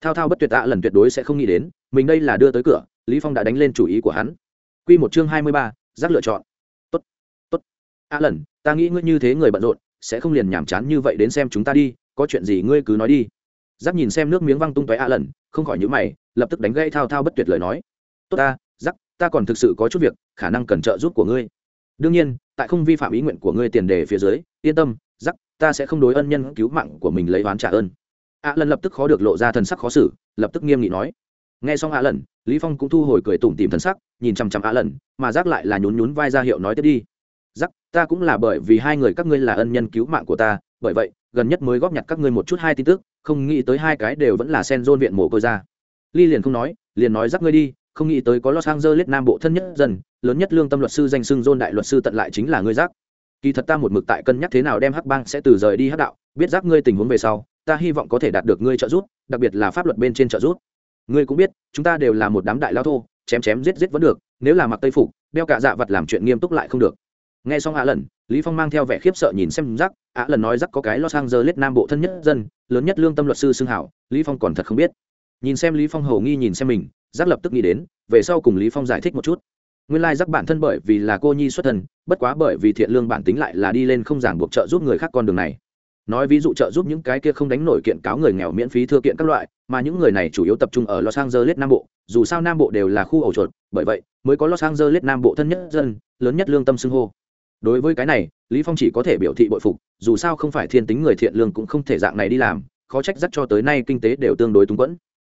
Thao thao bất tuyệt tạ lần tuyệt đối sẽ không nghĩ đến mình đây là đưa tới cửa lý phong đã đánh lên chủ ý của hắn. Quy một chương hai mươi ba, giác lựa chọn a lần, ta nghĩ ngươi như thế người bận rộn, sẽ không liền nhảm chán như vậy đến xem chúng ta đi, có chuyện gì ngươi cứ nói đi. Giác nhìn xem nước miếng văng tung tóe a lần, không khỏi nhữ mày, lập tức đánh gây thao thao bất tuyệt lời nói. Tốt ta giác ta còn thực sự có chút việc, khả năng cần trợ giúp của ngươi. Đương nhiên, tại không vi phạm ý nguyện của ngươi tiền đề phía dưới, yên tâm giác ta sẽ không đối ân nhân cứu mạng của mình lấy oán trả ơn. A lần lập tức khó được lộ ra thần sắc khó xử, lập tức nghiêm nghị nói. Nghe xong a lần, lý phong cũng thu hồi cười tủm tìm thần sắc, nhìn chăm chăm a lần, mà giác lại là nhún nhún vai ra hiệu nói tiếp đi ta cũng là bởi vì hai người các ngươi là ân nhân cứu mạng của ta, bởi vậy, gần nhất mới góp nhặt các ngươi một chút hai tin tức, không nghĩ tới hai cái đều vẫn là sen dôn viện mồ côi ra. Ly liền không nói, liền nói dắt ngươi đi, không nghĩ tới có los angeles nam bộ thân nhất dần lớn nhất lương tâm luật sư danh xưng dôn đại luật sư tận lại chính là ngươi giác kỳ thật ta một mực tại cân nhắc thế nào đem hắc bang sẽ từ rời đi hắc đạo, biết giác ngươi tình huống về sau, ta hy vọng có thể đạt được ngươi trợ giúp, đặc biệt là pháp luật bên trên trợ giúp. Ngươi cũng biết, chúng ta đều là một đám đại lao thô, chém chém giết giết vẫn được, nếu là mặc tây phục, đeo cả dạ vật làm chuyện nghiêm túc lại không được nghe xong ạ lần lý phong mang theo vẻ khiếp sợ nhìn xem rắc ạ lần nói rắc có cái lo sang giờ lết nam bộ thân nhất dân, lớn nhất lương tâm luật sư xưng hảo. Lý phong còn thật không biết. Nhìn xem lý phong hầu nghi nhìn xem mình rắc lập tức nghĩ đến, về sau cùng lý phong giải thích một chút. Nguyên lai like rắc bản thân bởi vì là cô nhi xuất thân, bất quá bởi vì thiện lương bản tính lại là đi lên không giảng buộc trợ giúp người khác con đường này. Nói ví dụ trợ giúp những cái kia không đánh nổi kiện cáo người nghèo miễn phí thưa kiện các loại, mà những người này chủ yếu tập trung ở los angeles nam bộ. Dù sao nam bộ đều là khu ổ chuột, bởi vậy, mới có los angeles nam bộ thân nhất dân, lớn nhất lương tâm xưng hô đối với cái này, lý phong chỉ có thể biểu thị bội phục, dù sao không phải thiên tính người thiện lương cũng không thể dạng này đi làm, khó trách dắt cho tới nay kinh tế đều tương đối túng quẫn.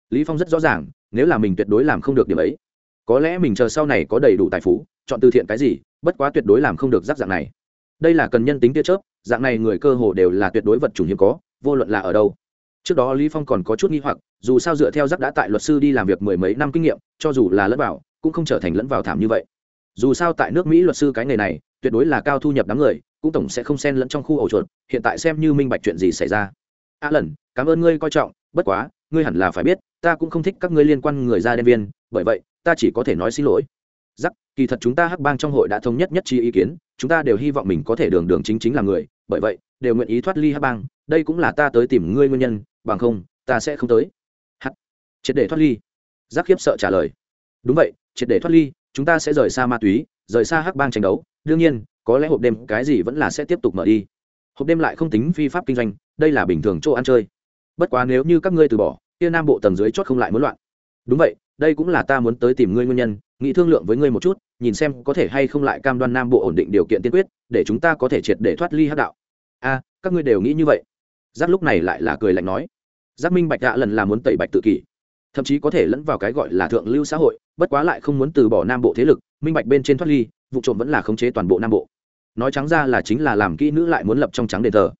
Lý phong rất rõ ràng, nếu là mình tuyệt đối làm không được điểm ấy, có lẽ mình chờ sau này có đầy đủ tài phú, chọn từ thiện cái gì, bất quá tuyệt đối làm không được rắc dạng này. Đây là cần nhân tính tia chớp, dạng này người cơ hồ đều là tuyệt đối vật chủ hiếm có, vô luận là ở đâu. Trước đó lý phong còn có chút nghi hoặc, dù sao dựa theo rắc đã tại luật sư đi làm việc mười mấy năm kinh nghiệm, cho dù là lẫn vào, cũng không trở thành lẫn vào thảm như vậy. Dù sao tại nước mỹ luật sư cái nghề này tuyệt đối là cao thu nhập đám người, cũng tổng sẽ không xen lẫn trong khu ổ chuột, hiện tại xem như minh bạch chuyện gì xảy ra. A lần cảm ơn ngươi coi trọng, bất quá, ngươi hẳn là phải biết, ta cũng không thích các ngươi liên quan người ra đen viên, bởi vậy, ta chỉ có thể nói xin lỗi. Giắc kỳ thật chúng ta hắc bang trong hội đã thống nhất nhất trí ý kiến, chúng ta đều hy vọng mình có thể đường đường chính chính là người, bởi vậy, đều nguyện ý thoát ly hắc bang, đây cũng là ta tới tìm ngươi nguyên nhân, bằng không, ta sẽ không tới. Hắc, triệt để thoát ly. Giắc khiếp sợ trả lời. Đúng vậy, triệt để thoát ly, chúng ta sẽ rời xa ma túy, rời xa hắc bang tranh đấu đương nhiên, có lẽ hộp đêm cái gì vẫn là sẽ tiếp tục mở đi. Hộp đêm lại không tính phi pháp kinh doanh, đây là bình thường chỗ ăn chơi. Bất quá nếu như các ngươi từ bỏ, kia nam bộ tầng dưới chót không lại muốn loạn. Đúng vậy, đây cũng là ta muốn tới tìm ngươi nguyên nhân, nghĩ thương lượng với ngươi một chút, nhìn xem có thể hay không lại cam đoan nam bộ ổn định điều kiện tiên quyết, để chúng ta có thể triệt để thoát ly hát đạo. A, các ngươi đều nghĩ như vậy. Giác lúc này lại là cười lạnh nói. Giác minh bạch gạ lần là muốn tẩy bạch tự kỷ. Thậm chí có thể lẫn vào cái gọi là thượng lưu xã hội bất quá lại không muốn từ bỏ nam bộ thế lực, minh bạch bên trên thoát ly, vụ trộm vẫn là khống chế toàn bộ nam bộ. Nói trắng ra là chính là làm kỹ nữ lại muốn lập trong trắng đền thờ.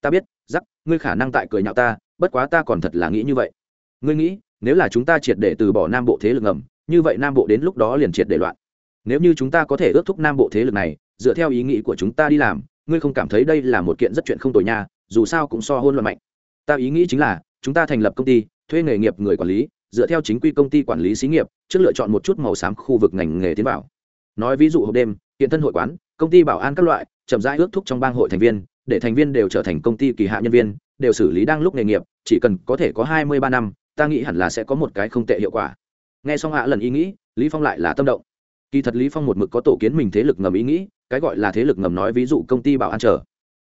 Ta biết giắc ngươi khả năng tại cười nhạo ta, bất quá ta còn thật là nghĩ như vậy. Ngươi nghĩ, nếu là chúng ta triệt để từ bỏ nam bộ thế lực ngầm, như vậy nam bộ đến lúc đó liền triệt để loạn. Nếu như chúng ta có thể ước thúc nam bộ thế lực này, dựa theo ý nghĩ của chúng ta đi làm, ngươi không cảm thấy đây là một kiện rất chuyện không tồi nha, dù sao cũng so hôn luận mạnh. Ta ý nghĩ chính là, chúng ta thành lập công ty, thuê nghề nghiệp người quản lý dựa theo chính quy công ty quản lý xí nghiệp, trước lựa chọn một chút màu xám khu vực ngành nghề tiến vào. Nói ví dụ hộp đêm hiện thân hội quán, công ty bảo an các loại, chậm rãi ước thúc trong bang hội thành viên, để thành viên đều trở thành công ty kỳ hạ nhân viên, đều xử lý đang lúc nghề nghiệp, chỉ cần có thể có hai mươi ba năm, ta nghĩ hẳn là sẽ có một cái không tệ hiệu quả. Nghe xong hạ lần ý nghĩ, lý phong lại là tâm động. Kỳ thật lý phong một mực có tổ kiến mình thế lực ngầm ý nghĩ, cái gọi là thế lực ngầm nói ví dụ công ty bảo an chờ.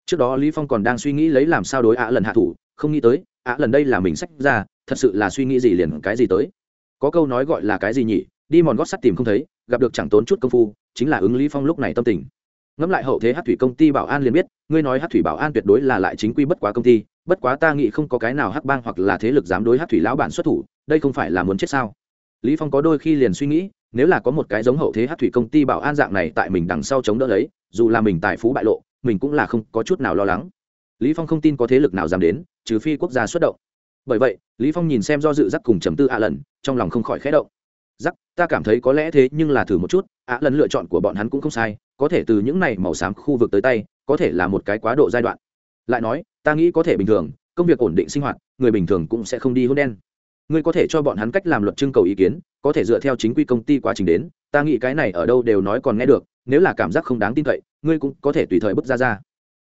Trước đó lý phong còn đang suy nghĩ lấy làm sao đối ạ lần hạ thủ, không nghĩ tới ạ lần đây là mình sách ra, thật sự là suy nghĩ gì liền cái gì tới. Có câu nói gọi là cái gì nhỉ? Đi mòn gót sắt tìm không thấy, gặp được chẳng tốn chút công phu, chính là ứng lý phong lúc này tâm tình. Ngẫm lại hậu thế hát thủy công ty bảo an liền biết, ngươi nói hát thủy bảo an tuyệt đối là lại chính quy bất quá công ty, bất quá ta nghĩ không có cái nào hắc bang hoặc là thế lực dám đối hát thủy lão bản xuất thủ, đây không phải là muốn chết sao? Lý phong có đôi khi liền suy nghĩ, nếu là có một cái giống hậu thế hát thủy công ty bảo an dạng này tại mình đằng sau chống đỡ lấy, dù là mình tài phú bại lộ, mình cũng là không có chút nào lo lắng. Lý phong không tin có thế lực nào dám đến trừ phi quốc gia xuất động. Bởi vậy, lý phong nhìn xem do dự rắc cùng trầm tư ạ lần, trong lòng không khỏi khẽ động. Rắc ta cảm thấy có lẽ thế nhưng là thử một chút ạ lần lựa chọn của bọn hắn cũng không sai, có thể từ những này màu xám khu vực tới tay, có thể là một cái quá độ giai đoạn. Lại nói, ta nghĩ có thể bình thường, công việc ổn định sinh hoạt, người bình thường cũng sẽ không đi hôn đen. Ngươi có thể cho bọn hắn cách làm luật trưng cầu ý kiến, có thể dựa theo chính quy công ty quá trình đến, ta nghĩ cái này ở đâu đều nói còn nghe được, nếu là cảm giác không đáng tin cậy, ngươi cũng có thể tùy thời bước ra ra.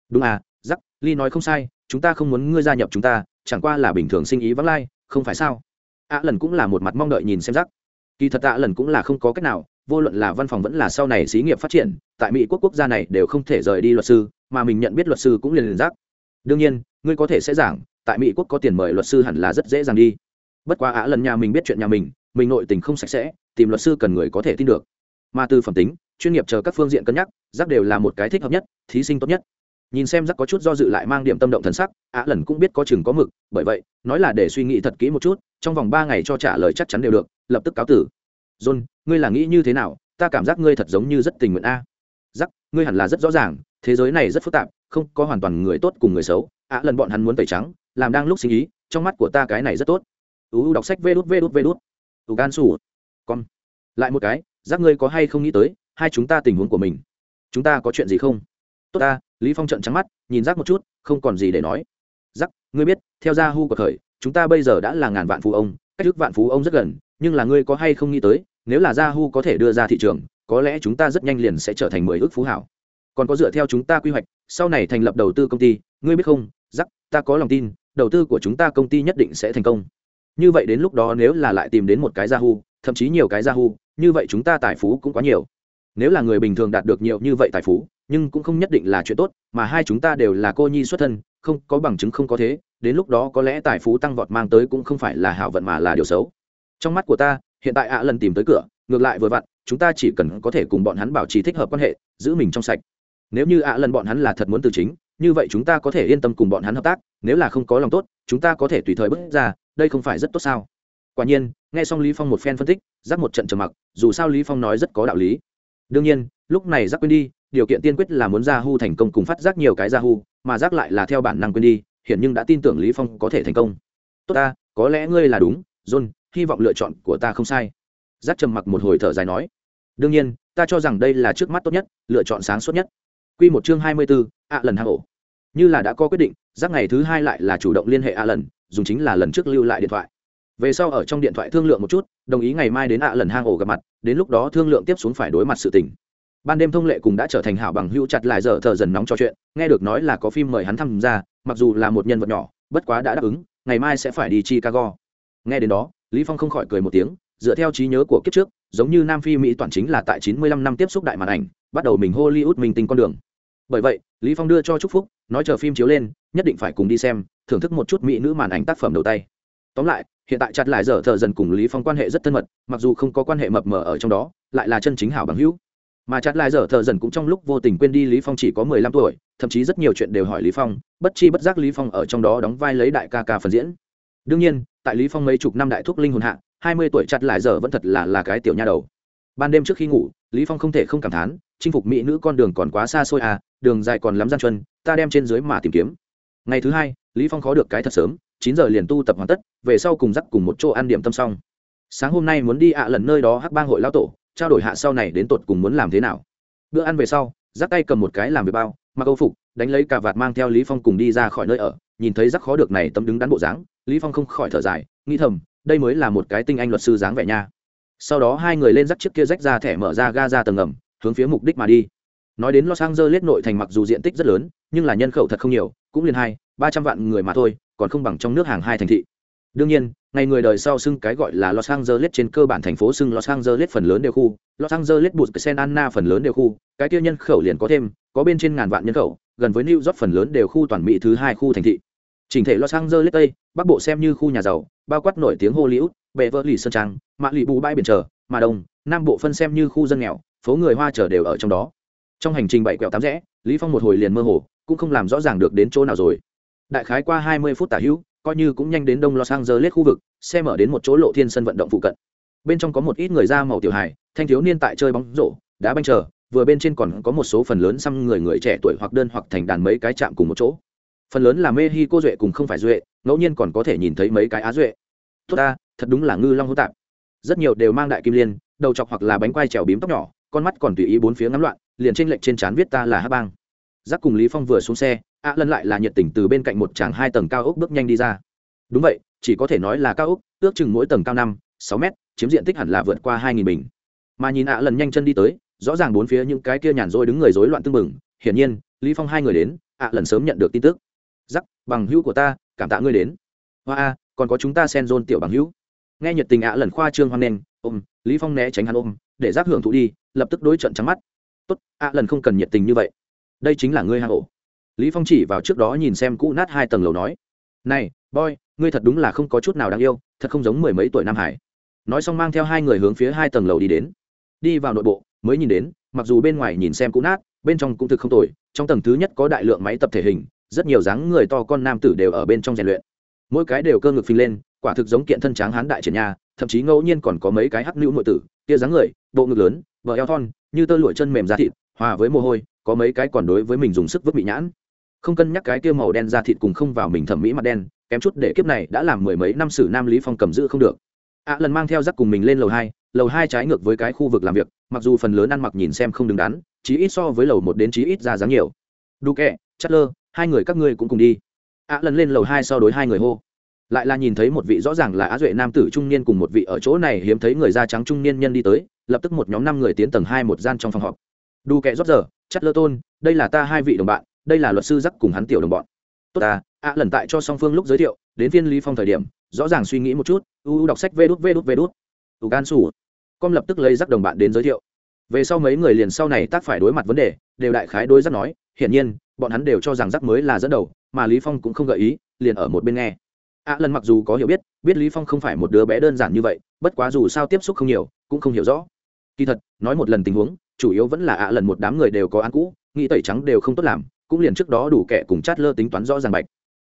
Đúng à giắc ly nói không sai chúng ta không muốn ngươi gia nhập chúng ta, chẳng qua là bình thường sinh ý vắng lai, không phải sao? Ạ lần cũng là một mặt mong đợi nhìn xem rắc kỳ thật ạ lần cũng là không có cách nào, vô luận là văn phòng vẫn là sau này xí nghiệp phát triển, tại mỹ quốc quốc gia này đều không thể rời đi luật sư, mà mình nhận biết luật sư cũng liền liền rắc đương nhiên, ngươi có thể sẽ giảng, tại mỹ quốc có tiền mời luật sư hẳn là rất dễ dàng đi. Bất quá ạ lần nhà mình biết chuyện nhà mình mình nội tình không sạch sẽ, tìm luật sư cần người có thể tin được. Mà từ phẩm tính, chuyên nghiệp chờ các phương diện cân nhắc rắc đều là một cái thích hợp nhất, thí sinh tốt nhất nhìn xem rắc có chút do dự lại mang điểm tâm động thần sắc ạ lần cũng biết có chừng có mực, bởi vậy, nói là để suy nghĩ thật kỹ một chút, trong vòng ba ngày cho trả lời chắc chắn đều được, lập tức cáo tử. John, ngươi là nghĩ như thế nào? Ta cảm giác ngươi thật giống như rất tình nguyện a. Rắc ngươi hẳn là rất rõ ràng, thế giới này rất phức tạp, không có hoàn toàn người tốt cùng người xấu ạ lần bọn hắn muốn tẩy trắng, làm đang lúc sinh ý, trong mắt của ta cái này rất tốt. Uu đọc sách vê đút vê đút vê đút. Ưu gan sủ. Con lại một cái giác ngươi có hay không nghĩ tới, hai chúng ta tình huống của mình? Chúng ta có chuyện gì không? Tốt ta, lý phong trận trắng mắt, nhìn giác một chút, không còn gì để nói. Rắc ngươi biết, theo gia hu của khởi, chúng ta bây giờ đã là ngàn vạn phú ông, cách thức vạn phú ông rất gần, nhưng là ngươi có hay không nghĩ tới, nếu là gia hu có thể đưa ra thị trường, có lẽ chúng ta rất nhanh liền sẽ trở thành mười ước phú hảo. Còn có dựa theo chúng ta quy hoạch, sau này thành lập đầu tư công ty, ngươi biết không? Rắc ta có lòng tin, đầu tư của chúng ta công ty nhất định sẽ thành công. Như vậy đến lúc đó nếu là lại tìm đến một cái yahoo thậm chí nhiều cái yahoo như vậy chúng ta tài phú cũng quá nhiều. Nếu là người bình thường đạt được nhiều như vậy tài phú nhưng cũng không nhất định là chuyện tốt, mà hai chúng ta đều là cô nhi xuất thân, không có bằng chứng không có thế, đến lúc đó có lẽ tài phú tăng vọt mang tới cũng không phải là hảo vận mà là điều xấu. Trong mắt của ta, hiện tại ạ lần tìm tới cửa, ngược lại vừa vặn, chúng ta chỉ cần có thể cùng bọn hắn bảo trì thích hợp quan hệ, giữ mình trong sạch. Nếu như ạ lần bọn hắn là thật muốn từ chính, như vậy chúng ta có thể yên tâm cùng bọn hắn hợp tác, nếu là không có lòng tốt, chúng ta có thể tùy thời bước ra, đây không phải rất tốt sao? Quả nhiên, nghe xong lý phong một phen phân tích giáp một trận trầm mặc, dù sao lý phong nói rất có đạo lý đương nhiên lúc này giác quên đi điều kiện tiên quyết là muốn ra hu thành công cùng phát giác nhiều cái ra hu mà giác lại là theo bản năng quên đi hiện nhưng đã tin tưởng lý phong có thể thành công. Tốt ta có lẽ ngươi là đúng john hy vọng lựa chọn của ta không sai. Giác trầm mặc một hồi thở dài nói. Đương nhiên ta cho rằng đây là trước mắt tốt nhất lựa chọn sáng suốt nhất. Quy một chương hai mươi 24, ạ lần hạ ổ như là đã có quyết định giác ngày thứ hai lại là chủ động liên hệ ạ lần dùng chính là lần trước lưu lại điện thoại về sau ở trong điện thoại thương lượng một chút, đồng ý ngày mai đến ạ lần hang ổ gặp mặt, đến lúc đó thương lượng tiếp xuống phải đối mặt sự tình. Ban đêm thông lệ cùng đã trở thành hảo bằng hữu chặt lại giờ thợ dần nóng cho chuyện, nghe được nói là có phim mời hắn tham gia, mặc dù là một nhân vật nhỏ, bất quá đã đáp ứng, ngày mai sẽ phải đi chicago. Nghe đến đó, lý phong không khỏi cười một tiếng, dựa theo trí nhớ của kiếp trước, giống như nam phi mỹ toàn chính là tại 95 năm tiếp xúc đại màn ảnh, bắt đầu mình hollywood mình tình con đường. Bởi vậy, lý phong đưa cho chúc phúc, nói chờ phim chiếu lên, nhất định phải cùng đi xem, thưởng thức một chút mỹ nữ màn ảnh tác phẩm đầu tay tóm lại, hiện tại chặt lại dở thợ dần cùng lý phong quan hệ rất thân mật, mặc dù không có quan hệ mập mờ ở trong đó, lại là chân chính hảo bằng hữu. Mà chặt lại dở thợ dần cũng trong lúc vô tình quên đi lý phong chỉ có mười lăm tuổi, thậm chí rất nhiều chuyện đều hỏi lý phong, bất chi bất giác lý phong ở trong đó đóng vai lấy đại ca ca phần diễn. Đương nhiên, tại lý phong mấy chục năm đại thúc linh hồn hạ, hai mươi tuổi chặt lại giờ vẫn thật là là cái tiểu nha đầu. Ban đêm trước khi ngủ, lý phong không thể không cảm thán, chinh phục mỹ nữ con đường còn quá xa xôi à đường dài còn lắm gian chân ta đem trên dưới mà tìm kiếm. Ngày thứ hai, lý phong khó được cái thật sớm chín giờ liền tu tập hoàn tất, về sau cùng dắt cùng một chỗ ăn điểm tâm xong. Sáng hôm nay muốn đi ạ lần nơi đó hắc bang hội lao tổ, trao đổi hạ sau này đến tột cùng muốn làm thế nào. Bữa ăn về sau dắt tay cầm một cái làm việc bao, mặc âu phục, đánh lấy cả vạt mang theo lý phong cùng đi ra khỏi nơi ở, nhìn thấy rắc khó được này tấm đứng đắn bộ dáng, lý phong không khỏi thở dài, nghĩ thầm, đây mới là một cái tinh anh luật sư dáng vẻ nha. Sau đó hai người lên rắc chiếc kia rách ra thẻ mở ra ga ra tầng ngầm, hướng phía mục đích mà đi. Nói đến los angeles nội thành mặc dù diện tích rất lớn, nhưng là nhân khẩu thật không nhiều, cũng liền hai, ba trăm vạn người mà thôi còn không bằng trong nước hàng hai thành thị. Đương nhiên, ngày người đời sau xưng cái gọi là los angeles trên cơ bản thành phố xưng los angeles phần lớn đều khu, los angeles bụt sen anna phần lớn đều khu, cái kia nhân khẩu liền có thêm, có bên trên ngàn vạn nhân khẩu, gần với new york phần lớn đều khu toàn mỹ thứ hai khu thành thị. Chỉnh thể los angeles tây, bắc bộ xem như khu nhà giàu, bao quát nổi tiếng hollywood, bệ vỡ lì sơn trang, mạ lì bù bãi biển chờ mà đông, nam bộ phân xem như khu dân nghèo, phố người hoa trở đều ở trong đó. Trong hành trình bảy quẹo tám rẽ, lý phong một hồi liền mơ hồ, cũng không làm rõ ràng được đến chỗ nào rồi đại khái qua hai mươi phút tả hữu, coi như cũng nhanh đến đông los angeles khu vực, xe mở đến một chỗ lộ thiên sân vận động phụ cận. Bên trong có một ít người da màu tiểu hài, thanh thiếu niên tại chơi bóng rổ, đá banh chờ, vừa bên trên còn có một số phần lớn xăm người người trẻ tuổi hoặc đơn hoặc thành đàn mấy cái chạm cùng một chỗ. Phần lớn là mê hi cô duệ cùng không phải duệ, ngẫu nhiên còn có thể nhìn thấy mấy cái á duệ. Tốt ta, thật đúng là ngư long hữu tạp. Rất nhiều đều mang đại kim liên, đầu chọc hoặc là bánh quai trèo bím tóc nhỏ, con mắt còn tùy ý bốn phía ngắm loạn, liền trên lệnh trên trán viết ta là hát bang giác cùng lý phong vừa xuống xe ạ lân lại là nhiệt tình từ bên cạnh một tràng hai tầng cao ốc bước nhanh đi ra. Đúng vậy, chỉ có thể nói là cao ốc, ước chừng mỗi tầng cao năm, sáu mét, chiếm diện tích hẳn là vượt qua hai nghìn bình. Mà nhìn ạ lần nhanh chân đi tới, rõ ràng bốn phía những cái kia nhàn rỗi đứng người rối loạn tưng bừng, hiển nhiên, lý phong hai người đến ạ lần sớm nhận được tin tức. Giắc bằng hữu của ta, cảm tạ ngươi đến. Hoa a, còn có chúng ta sen rôn tiểu bằng hữu. Nghe nhiệt tình ạ lần khoa trương hoan nghênh, ôm, lý phong né tránh hắn ôm, để giác hưởng thụ đi, lập tức đối trận trắng mắt. Tốt ạ lần không cần nhiệt tình như vậy đây chính là ngươi hang ổ. Lý phong chỉ vào trước đó nhìn xem cũ nát hai tầng lầu nói, này, boy, ngươi thật đúng là không có chút nào đáng yêu, thật không giống mười mấy tuổi nam hải. Nói xong mang theo hai người hướng phía hai tầng lầu đi đến. Đi vào nội bộ, mới nhìn đến, mặc dù bên ngoài nhìn xem cũ nát, bên trong cũng thực không tồi, trong tầng thứ nhất có đại lượng máy tập thể hình, rất nhiều dáng người to con nam tử đều ở bên trong rèn luyện. Mỗi cái đều cơ ngực phình lên, quả thực giống kiện thân tráng hán đại triển nha, thậm chí ngẫu nhiên còn có mấy cái hắc nữ nội tử, kia dáng người, bộ ngực lớn vợ eo thon, như tơ lụa chân mềm da thịt, hòa với mồ hôi có mấy cái còn đối với mình dùng sức vứt bị nhãn. Không cân nhắc cái kia màu đen ra thịt cùng không vào mình thẩm mỹ mặt đen, kém chút để kiếp này đã làm mười mấy năm sử nam lý phong cầm giữ không được. Ạ lần mang theo rắc cùng mình lên lầu hai lầu hai trái ngược với cái khu vực làm việc, mặc dù phần lớn ăn mặc nhìn xem không đứng đắn, chí ít so với lầu một đến chí ít ra dáng nhiều. Đu kẹ, chất lơ, hai người các ngươi cũng cùng đi. Ạ lần lên lầu hai so đối hai người hô. Lại là nhìn thấy một vị rõ ràng là á duệ nam tử trung niên cùng một vị ở chỗ này hiếm thấy người da trắng trung niên nhân đi tới, lập tức một nhóm năm người tiến tầng hai một gian trong phòng họp đu kẹ rót giờ chất lơ tôn, đây là ta hai vị đồng bạn, đây là luật sư giắc cùng hắn tiểu đồng bọn. Tốt ta, ạ, lần tại cho song phương lúc giới thiệu, đến phiên lý phong thời điểm, rõ ràng suy nghĩ một chút, u đọc sách vê đút vê đút vê đút. U gan sủ com lập tức lấy giắc đồng bạn đến giới thiệu. Về sau mấy người liền sau này tác phải đối mặt vấn đề, đều đại khái đối giắc nói, hiển nhiên, bọn hắn đều cho rằng giắc mới là dẫn đầu, mà lý phong cũng không gợi ý, liền ở một bên nghe. Ạ, lần mặc dù có hiểu biết biết lý phong không phải một đứa bé đơn giản như vậy, bất quá dù sao tiếp xúc không nhiều, cũng không hiểu rõ. Kỳ thật, nói một lần tình huống chủ yếu vẫn là ạ lần một đám người đều có ăn cũ, nghĩ tẩy trắng đều không tốt làm, cũng liền trước đó đủ kẻ cùng chát lơ tính toán rõ ràng bạch.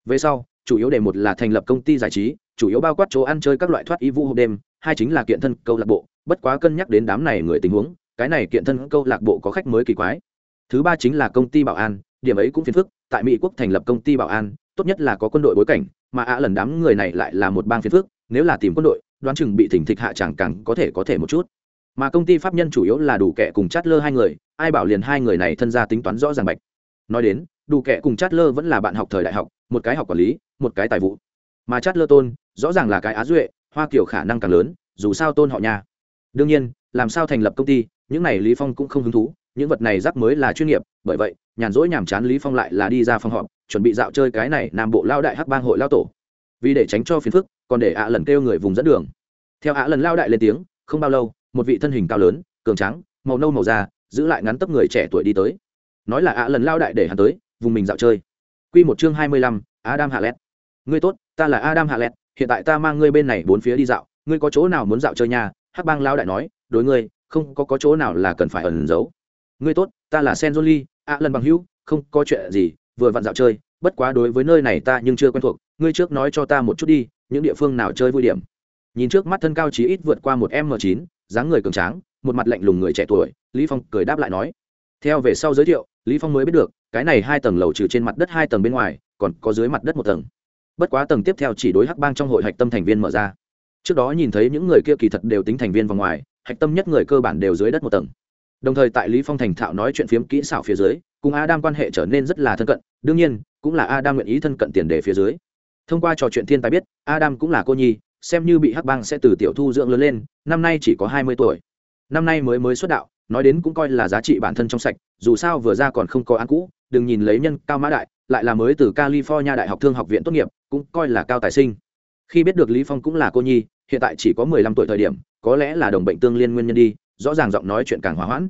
Về sau, chủ yếu đề một là thành lập công ty giải trí, chủ yếu bao quát chỗ ăn chơi các loại thoát y vũ hộp đêm, hai chính là kiện thân câu lạc bộ, bất quá cân nhắc đến đám này người tình huống, cái này kiện thân câu lạc bộ có khách mới kỳ quái. Thứ ba chính là công ty bảo an, điểm ấy cũng phiền phức, tại mỹ quốc thành lập công ty bảo an, tốt nhất là có quân đội bối cảnh, mà ạ lần đám người này lại là một bang phiền phức, nếu là tìm quân đội, đoán chừng bị thỉnh thịch hạ chẳng càng có thể có thể một chút mà công ty pháp nhân chủ yếu là đủ kẻ cùng chát lơ hai người, ai bảo liền hai người này thân ra tính toán rõ ràng bạch. Nói đến, đủ kẻ cùng chát lơ vẫn là bạn học thời đại học, một cái học quản lý, một cái tài vụ. Mà chát lơ tôn, rõ ràng là cái á duệ, hoa kiểu khả năng càng lớn, dù sao tôn họ nhà đương nhiên, làm sao thành lập công ty, những này lý phong cũng không hứng thú, những vật này rắc mới là chuyên nghiệp, bởi vậy, nhàn rỗi nhàm chán lý phong lại là đi ra phòng họp, chuẩn bị dạo chơi cái này nam bộ lao đại hắc bang hội lao tổ. Vì để tránh cho phiền phức, còn để ạ lần kêu người vùng dẫn đường. Theo ạ lần lao đại lên tiếng, không bao lâu một vị thân hình cao lớn cường trắng màu nâu màu da giữ lại ngắn tấp người trẻ tuổi đi tới. Nói là ạ lần lao đại để hắn tới vùng mình dạo chơi. Quy một chương hai mươi lăm, adam hạ lét ngươi tốt ta là adam hạ lét hiện tại ta mang ngươi bên này bốn phía đi dạo ngươi có chỗ nào muốn dạo chơi nhà hắc bang lao đại nói đối ngươi không có, có chỗ nào là cần phải ẩn giấu. Ngươi tốt ta là sen jolie ạ lần bằng hữu không có chuyện gì vừa vặn dạo chơi bất quá đối với nơi này ta nhưng chưa quen thuộc ngươi trước nói cho ta một chút đi những địa phương nào chơi vui điểm? Nhìn trước mắt thân cao chí ít vượt qua một m chín, dáng người cường tráng, một mặt lạnh lùng người trẻ tuổi, lý phong cười đáp lại nói. Theo về sau giới thiệu, lý phong mới biết được, cái này hai tầng lầu trừ trên mặt đất hai tầng bên ngoài, còn có dưới mặt đất một tầng. Bất quá tầng tiếp theo chỉ đối hắc bang trong hội hạch tâm thành viên mở ra. Trước đó nhìn thấy những người kia kỳ thật đều tính thành viên vào ngoài, hạch tâm nhất người cơ bản đều dưới đất một tầng. Đồng thời tại lý phong thành thạo nói chuyện phiếm kỹ xảo phía dưới, cùng adam quan hệ trở nên rất là thân cận, đương nhiên, cũng là adam nguyện ý thân cận tiền đề phía dưới. Thông qua trò chuyện thiên tài biết, adam cũng là cô nhi xem như bị hắc bang sẽ từ tiểu thu dưỡng lớn lên, năm nay chỉ có hai mươi tuổi. Năm nay mới mới xuất đạo, nói đến cũng coi là giá trị bản thân trong sạch, dù sao vừa ra còn không có án cũ, đừng nhìn lấy nhân cao mã đại, lại là mới từ california đại học thương học viện tốt nghiệp, cũng coi là cao tài sinh. Khi biết được lý phong cũng là cô nhi, hiện tại chỉ có mười lăm tuổi thời điểm, có lẽ là đồng bệnh tương liên nguyên nhân đi, rõ ràng giọng nói chuyện càng hòa hoãn.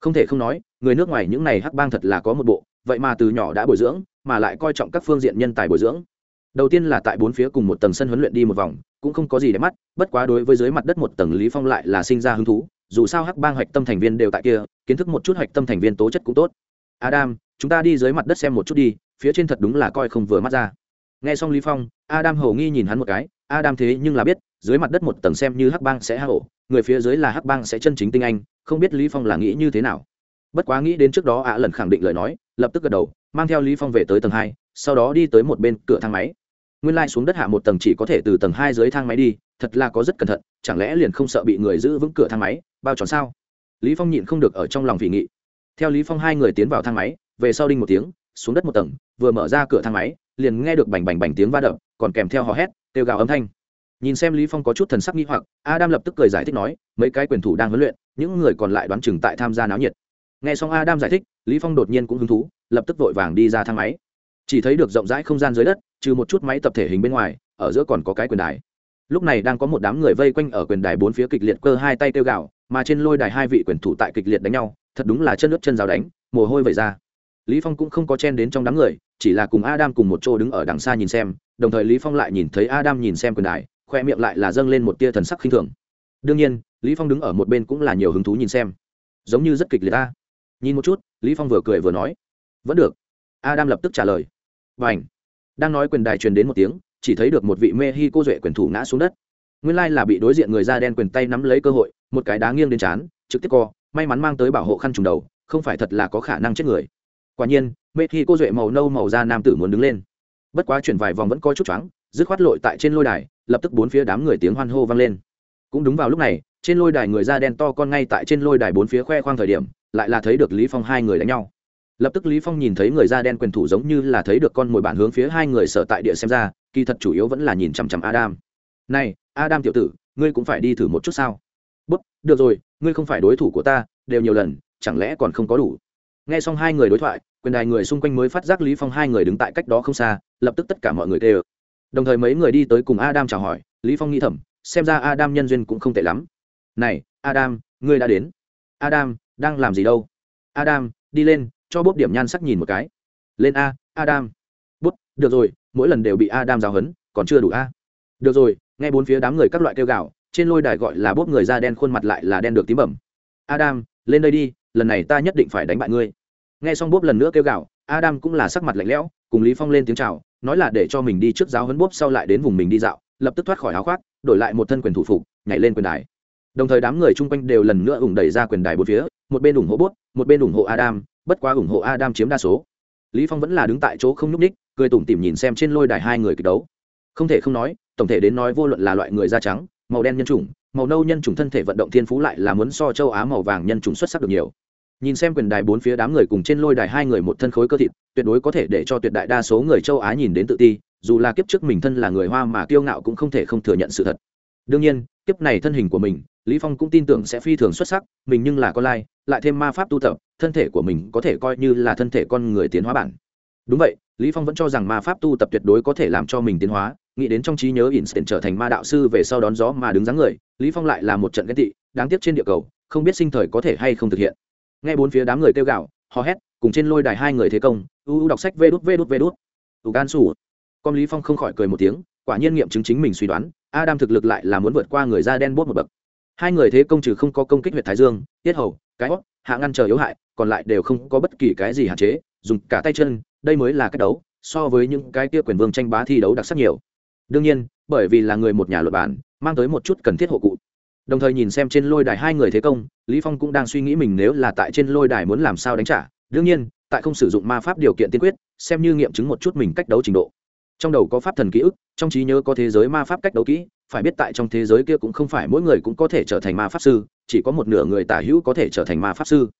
Không thể không nói, người nước ngoài những này hắc bang thật là có một bộ, vậy mà từ nhỏ đã bồi dưỡng, mà lại coi trọng các phương diện nhân tài bồi dưỡng đầu tiên là tại bốn phía cùng một tầng sân huấn luyện đi một vòng cũng không có gì để mắt bất quá đối với dưới mặt đất một tầng lý phong lại là sinh ra hứng thú dù sao hắc bang hoạch tâm thành viên đều tại kia kiến thức một chút hoạch tâm thành viên tố chất cũng tốt. Adam chúng ta đi dưới mặt đất xem một chút đi phía trên thật đúng là coi không vừa mắt ra. Nghe xong lý phong adam hầu nghi nhìn hắn một cái adam thế nhưng là biết dưới mặt đất một tầng xem như hắc bang sẽ hổ, người phía dưới là hắc bang sẽ chân chính tinh anh không biết lý phong là nghĩ như thế nào. Bất quá nghĩ đến trước đó ạ lần khẳng định lời nói lập tức gật đầu mang theo lý phong về tới tầng hai sau đó đi tới một bên cửa thang máy nguyên lai xuống đất hạ một tầng chỉ có thể từ tầng hai dưới thang máy đi, thật là có rất cẩn thận, chẳng lẽ liền không sợ bị người giữ vững cửa thang máy, bao tròn sao? Lý phong nhịn không được ở trong lòng vị nghị. Theo lý phong hai người tiến vào thang máy, về sau đinh một tiếng, xuống đất một tầng, vừa mở ra cửa thang máy, liền nghe được bành bành bành tiếng va đập, còn kèm theo hò hét, kêu gào âm thanh. Nhìn xem lý phong có chút thần sắc nghi hoặc, adam lập tức cười giải thích nói, mấy cái quyền thủ đang huấn luyện, những người còn lại đoán chừng tại tham gia náo nhiệt. Nghe xong adam giải thích, lý phong đột nhiên cũng hứng thú, lập tức vội vàng đi ra thang máy chỉ thấy được rộng rãi không gian dưới đất, trừ một chút máy tập thể hình bên ngoài, ở giữa còn có cái quyền đài. Lúc này đang có một đám người vây quanh ở quyền đài bốn phía kịch liệt cơ hai tay kêu gạo mà trên lôi đài hai vị quyền thủ tại kịch liệt đánh nhau, thật đúng là chân nước chân rào đánh, mồ hôi vẩy ra. Lý phong cũng không có chen đến trong đám người, chỉ là cùng adam cùng một chỗ đứng ở đằng xa nhìn xem, đồng thời lý phong lại nhìn thấy adam nhìn xem quyền đài, khoe miệng lại là dâng lên một tia thần sắc khinh thường. Đương nhiên, lý phong đứng ở một bên cũng là nhiều hứng thú nhìn xem. Giống như rất kịch liệt ta. Nhìn một chút, lý phong vừa cười vừa nói, vẫn được. Adam lập tức trả lời và ảnh. Đang nói quyền đài truyền đến một tiếng, chỉ thấy được một vị mê hi cô duệ quyền thủ ngã xuống đất. Nguyên lai là bị đối diện người da đen quyền tay nắm lấy cơ hội, một cái đá nghiêng đến chán trực tiếp co, may mắn mang tới bảo hộ khăn trùng đầu, không phải thật là có khả năng chết người. Quả nhiên mê hi cô duệ màu nâu màu da nam tử muốn đứng lên. Bất quá chuyển vài vòng vẫn có chút choáng, dứt khoát lội tại trên lôi đài, lập tức bốn phía đám người tiếng hoan hô vang lên. Cũng đúng vào lúc này, trên lôi đài người da đen to con ngay tại trên lôi đài bốn phía khoe khoang thời điểm, lại là thấy được lý phong hai người đánh nhau lập tức lý phong nhìn thấy người da đen quyền thủ giống như là thấy được con mồi bản hướng phía hai người sở tại địa xem ra, kỳ thật chủ yếu vẫn là nhìn chằm chằm adam. Này, adam tiểu tử, ngươi cũng phải đi thử một chút sao? Bút, được rồi, ngươi không phải đối thủ của ta, đều nhiều lần, chẳng lẽ còn không có đủ? Nghe xong hai người đối thoại, quyền đài người xung quanh mới phát giác lý phong hai người đứng tại cách đó không xa, lập tức tất cả mọi người đều đồng thời mấy người đi tới cùng adam chào hỏi, lý phong nghĩ thầm, xem ra adam nhân duyên cũng không tệ lắm. Này, adam, ngươi đã đến. Adam, đang làm gì đâu? Adam, đi lên cho bốp điểm nhan sắc nhìn một cái. Lên a, adam. Bút được rồi, mỗi lần đều bị adam giáo hấn, còn chưa đủ a. Được rồi, nghe bốn phía đám người các loại kêu gạo trên lôi đài gọi là bốp người da đen khuôn mặt lại là đen được tím bẩm. Adam, lên đây đi, lần này ta nhất định phải đánh bại ngươi. Nghe xong bốp lần nữa kêu gạo adam cũng là sắc mặt lạnh lẽo, cùng lý phong lên tiếng chào, nói là để cho mình đi trước giáo hấn bốp sau lại đến vùng mình đi dạo, lập tức thoát khỏi áo khoác, đổi lại một thân quyền thủ phục, nhảy lên quyền đài. Đồng thời đám người chung quanh đều lần nữa ủng đẩy ra quyền đài bốn phía, một bên ủng hộ bốt, một bên ủng hộ adam bất quá ủng hộ adam chiếm đa số. Lý phong vẫn là đứng tại chỗ không nhúc ních cười tủm tỉm nhìn xem trên lôi đài hai người kịch đấu. Không thể không nói, tổng thể đến nói vô luận là loại người da trắng, màu đen nhân chủng, màu nâu nhân chủng thân thể vận động thiên phú lại là muốn so châu á màu vàng nhân chủng xuất sắc được nhiều. Nhìn xem quyền đài bốn phía đám người cùng trên lôi đài hai người một thân khối cơ thịt, tuyệt đối có thể để cho tuyệt đại đa số người châu á nhìn đến tự ti, dù là kiếp trước mình thân là người hoa mà kiêu ngạo cũng không thể không thừa nhận sự thật. Đương nhiên, kiếp này thân hình của mình, lý phong cũng tin tưởng sẽ phi thường xuất sắc, mình nhưng là con lai lại thêm ma pháp tu tập, thân thể của mình có thể coi như là thân thể con người tiến hóa bản. Đúng vậy, lý phong vẫn cho rằng ma pháp tu tập tuyệt đối có thể làm cho mình tiến hóa, nghĩ đến trong trí nhớ instant trở thành ma đạo sư về sau đón gió mà đứng dáng người, lý phong lại là một trận ghen tị, đáng tiếc trên địa cầu, không biết sinh thời có thể hay không thực hiện. Nghe bốn phía đám người kêu gào, hò hét, cùng trên lôi đài hai người thế công, u u đọc sách vê đút vê đút vê đút. U gan sủ con lý phong không khỏi cười một tiếng, quả nhiên nghiệm chứng chính mình suy đoán, adam thực lực lại là muốn vượt qua người da đen bốt một bậc hai người thế công trừ không có công kích huyện thái dương, tiết hầu, cái hót, hạ ngăn chờ yếu hại, còn lại đều không có bất kỳ cái gì hạn chế, dùng cả tay chân, đây mới là cách đấu, so với những cái kia quyền vương tranh bá thi đấu đặc sắc nhiều. Đương nhiên, bởi vì là người một nhà luật bản, mang tới một chút cần thiết hộ cụ. Đồng thời nhìn xem trên lôi đài hai người thế công, lý phong cũng đang suy nghĩ mình nếu là tại trên lôi đài muốn làm sao đánh trả. Đương nhiên, tại không sử dụng ma pháp điều kiện tiên quyết, xem như nghiệm chứng một chút mình cách đấu trình độ. Trong đầu có pháp thần ký ức, trong trí nhớ có thế giới ma pháp cách đấu kỹ phải biết tại trong thế giới kia cũng không phải mỗi người cũng có thể trở thành ma pháp sư, chỉ có một nửa người tả hữu có thể trở thành ma pháp sư.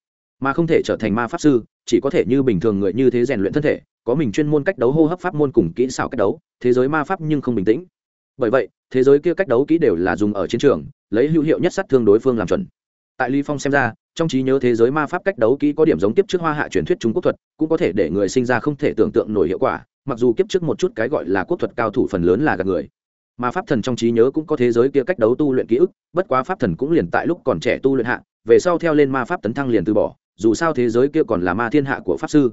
Mà không thể trở thành ma pháp sư, chỉ có thể như bình thường người như thế rèn luyện thân thể, có mình chuyên môn cách đấu hô hấp pháp môn cùng kỹ xảo cách đấu, thế giới ma pháp nhưng không bình tĩnh. Bởi vậy, thế giới kia cách đấu kỹ đều là dùng ở chiến trường, lấy hữu hiệu nhất sát thương đối phương làm chuẩn. Tại ly phong xem ra, trong trí nhớ thế giới ma pháp cách đấu kỹ có điểm giống tiếp trước hoa hạ truyền thuyết trung quốc thuật, cũng có thể để người sinh ra không thể tưởng tượng nổi hiệu quả, mặc dù kiếp trước một chút cái gọi là quốc thuật cao thủ phần lớn là gạt người mà pháp thần trong trí nhớ cũng có thế giới kia cách đấu tu luyện ký ức bất quá pháp thần cũng liền tại lúc còn trẻ tu luyện hạ về sau theo lên ma pháp tấn thăng liền từ bỏ dù sao thế giới kia còn là ma thiên hạ của pháp sư.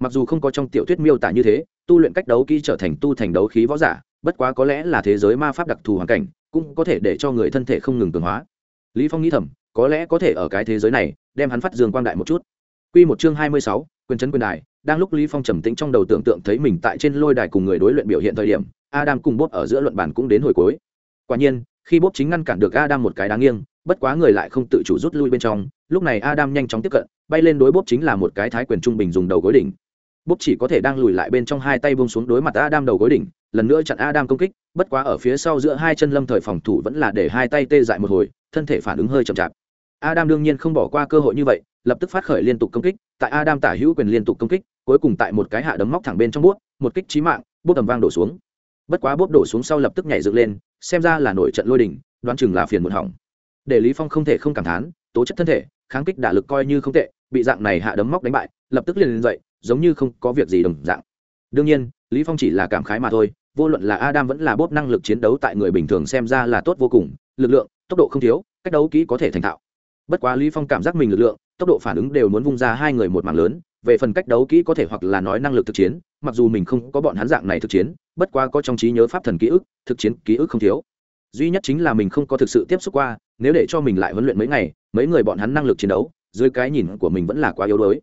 Mặc dù không có trong tiểu thuyết miêu tả như thế tu luyện cách đấu kỹ trở thành tu thành đấu khí võ giả bất quá có lẽ là thế giới ma pháp đặc thù hoàn cảnh cũng có thể để cho người thân thể không ngừng cường hóa. Lý phong nghĩ thầm có lẽ có thể ở cái thế giới này đem hắn phát dương quang đại một chút. Quy một chương hai mươi sáu, quyền trấn quyền đài đang lúc lý phong trầm tĩnh trong đầu tưởng tượng thấy mình tại trên lôi đài cùng người đối luyện biểu hiện thời điểm adam cùng bốt ở giữa luận bàn cũng đến hồi cuối. Quả nhiên, khi bốt chính ngăn cản được adam một cái đáng nghiêng, bất quá người lại không tự chủ rút lui bên trong, lúc này adam nhanh chóng tiếp cận, bay lên đối bốt chính là một cái thái quyền trung bình dùng đầu gối đỉnh. Bốt chỉ có thể đang lùi lại bên trong hai tay buông xuống đối mặt adam đầu gối đỉnh, lần nữa chặn adam công kích, bất quá ở phía sau giữa hai chân lâm thời phòng thủ vẫn là để hai tay tê dại một hồi, thân thể phản ứng hơi chậm chạp. Adam đương nhiên không bỏ qua cơ hội như vậy, lập tức phát khởi liên tục công kích, tại adam tả hữu quyền liên tục công kích, cuối cùng tại một cái hạ đấm móc thẳng bên trong bút một kích chí mạng bút tầm vang đổ xuống bất quá bốp đổ xuống sau lập tức nhảy dựng lên xem ra là nổi trận lôi đình, đoán chừng là phiền muộn hỏng. Để lý phong không thể không cảm thán tố chất thân thể kháng kích đả lực coi như không tệ bị dạng này hạ đấm móc đánh bại lập tức liền lên dậy giống như không có việc gì đồng dạng. Đương nhiên lý phong chỉ là cảm khái mà thôi vô luận là adam vẫn là bốp năng lực chiến đấu tại người bình thường xem ra là tốt vô cùng lực lượng tốc độ không thiếu cách đấu kỹ có thể thành thạo. Bất quá lý phong cảm giác mình lực lượng tốc độ phản ứng đều muốn vung ra hai người một mảng lớn về phần cách đấu kỹ có thể hoặc là nói năng lực thực chiến, mặc dù mình không có bọn hắn dạng này thực chiến, bất quá có trong trí nhớ pháp thần ký ức, thực chiến ký ức không thiếu. Duy nhất chính là mình không có thực sự tiếp xúc qua, nếu để cho mình lại huấn luyện mấy ngày, mấy người bọn hắn năng lực chiến đấu, dưới cái nhìn của mình vẫn là quá yếu đuối.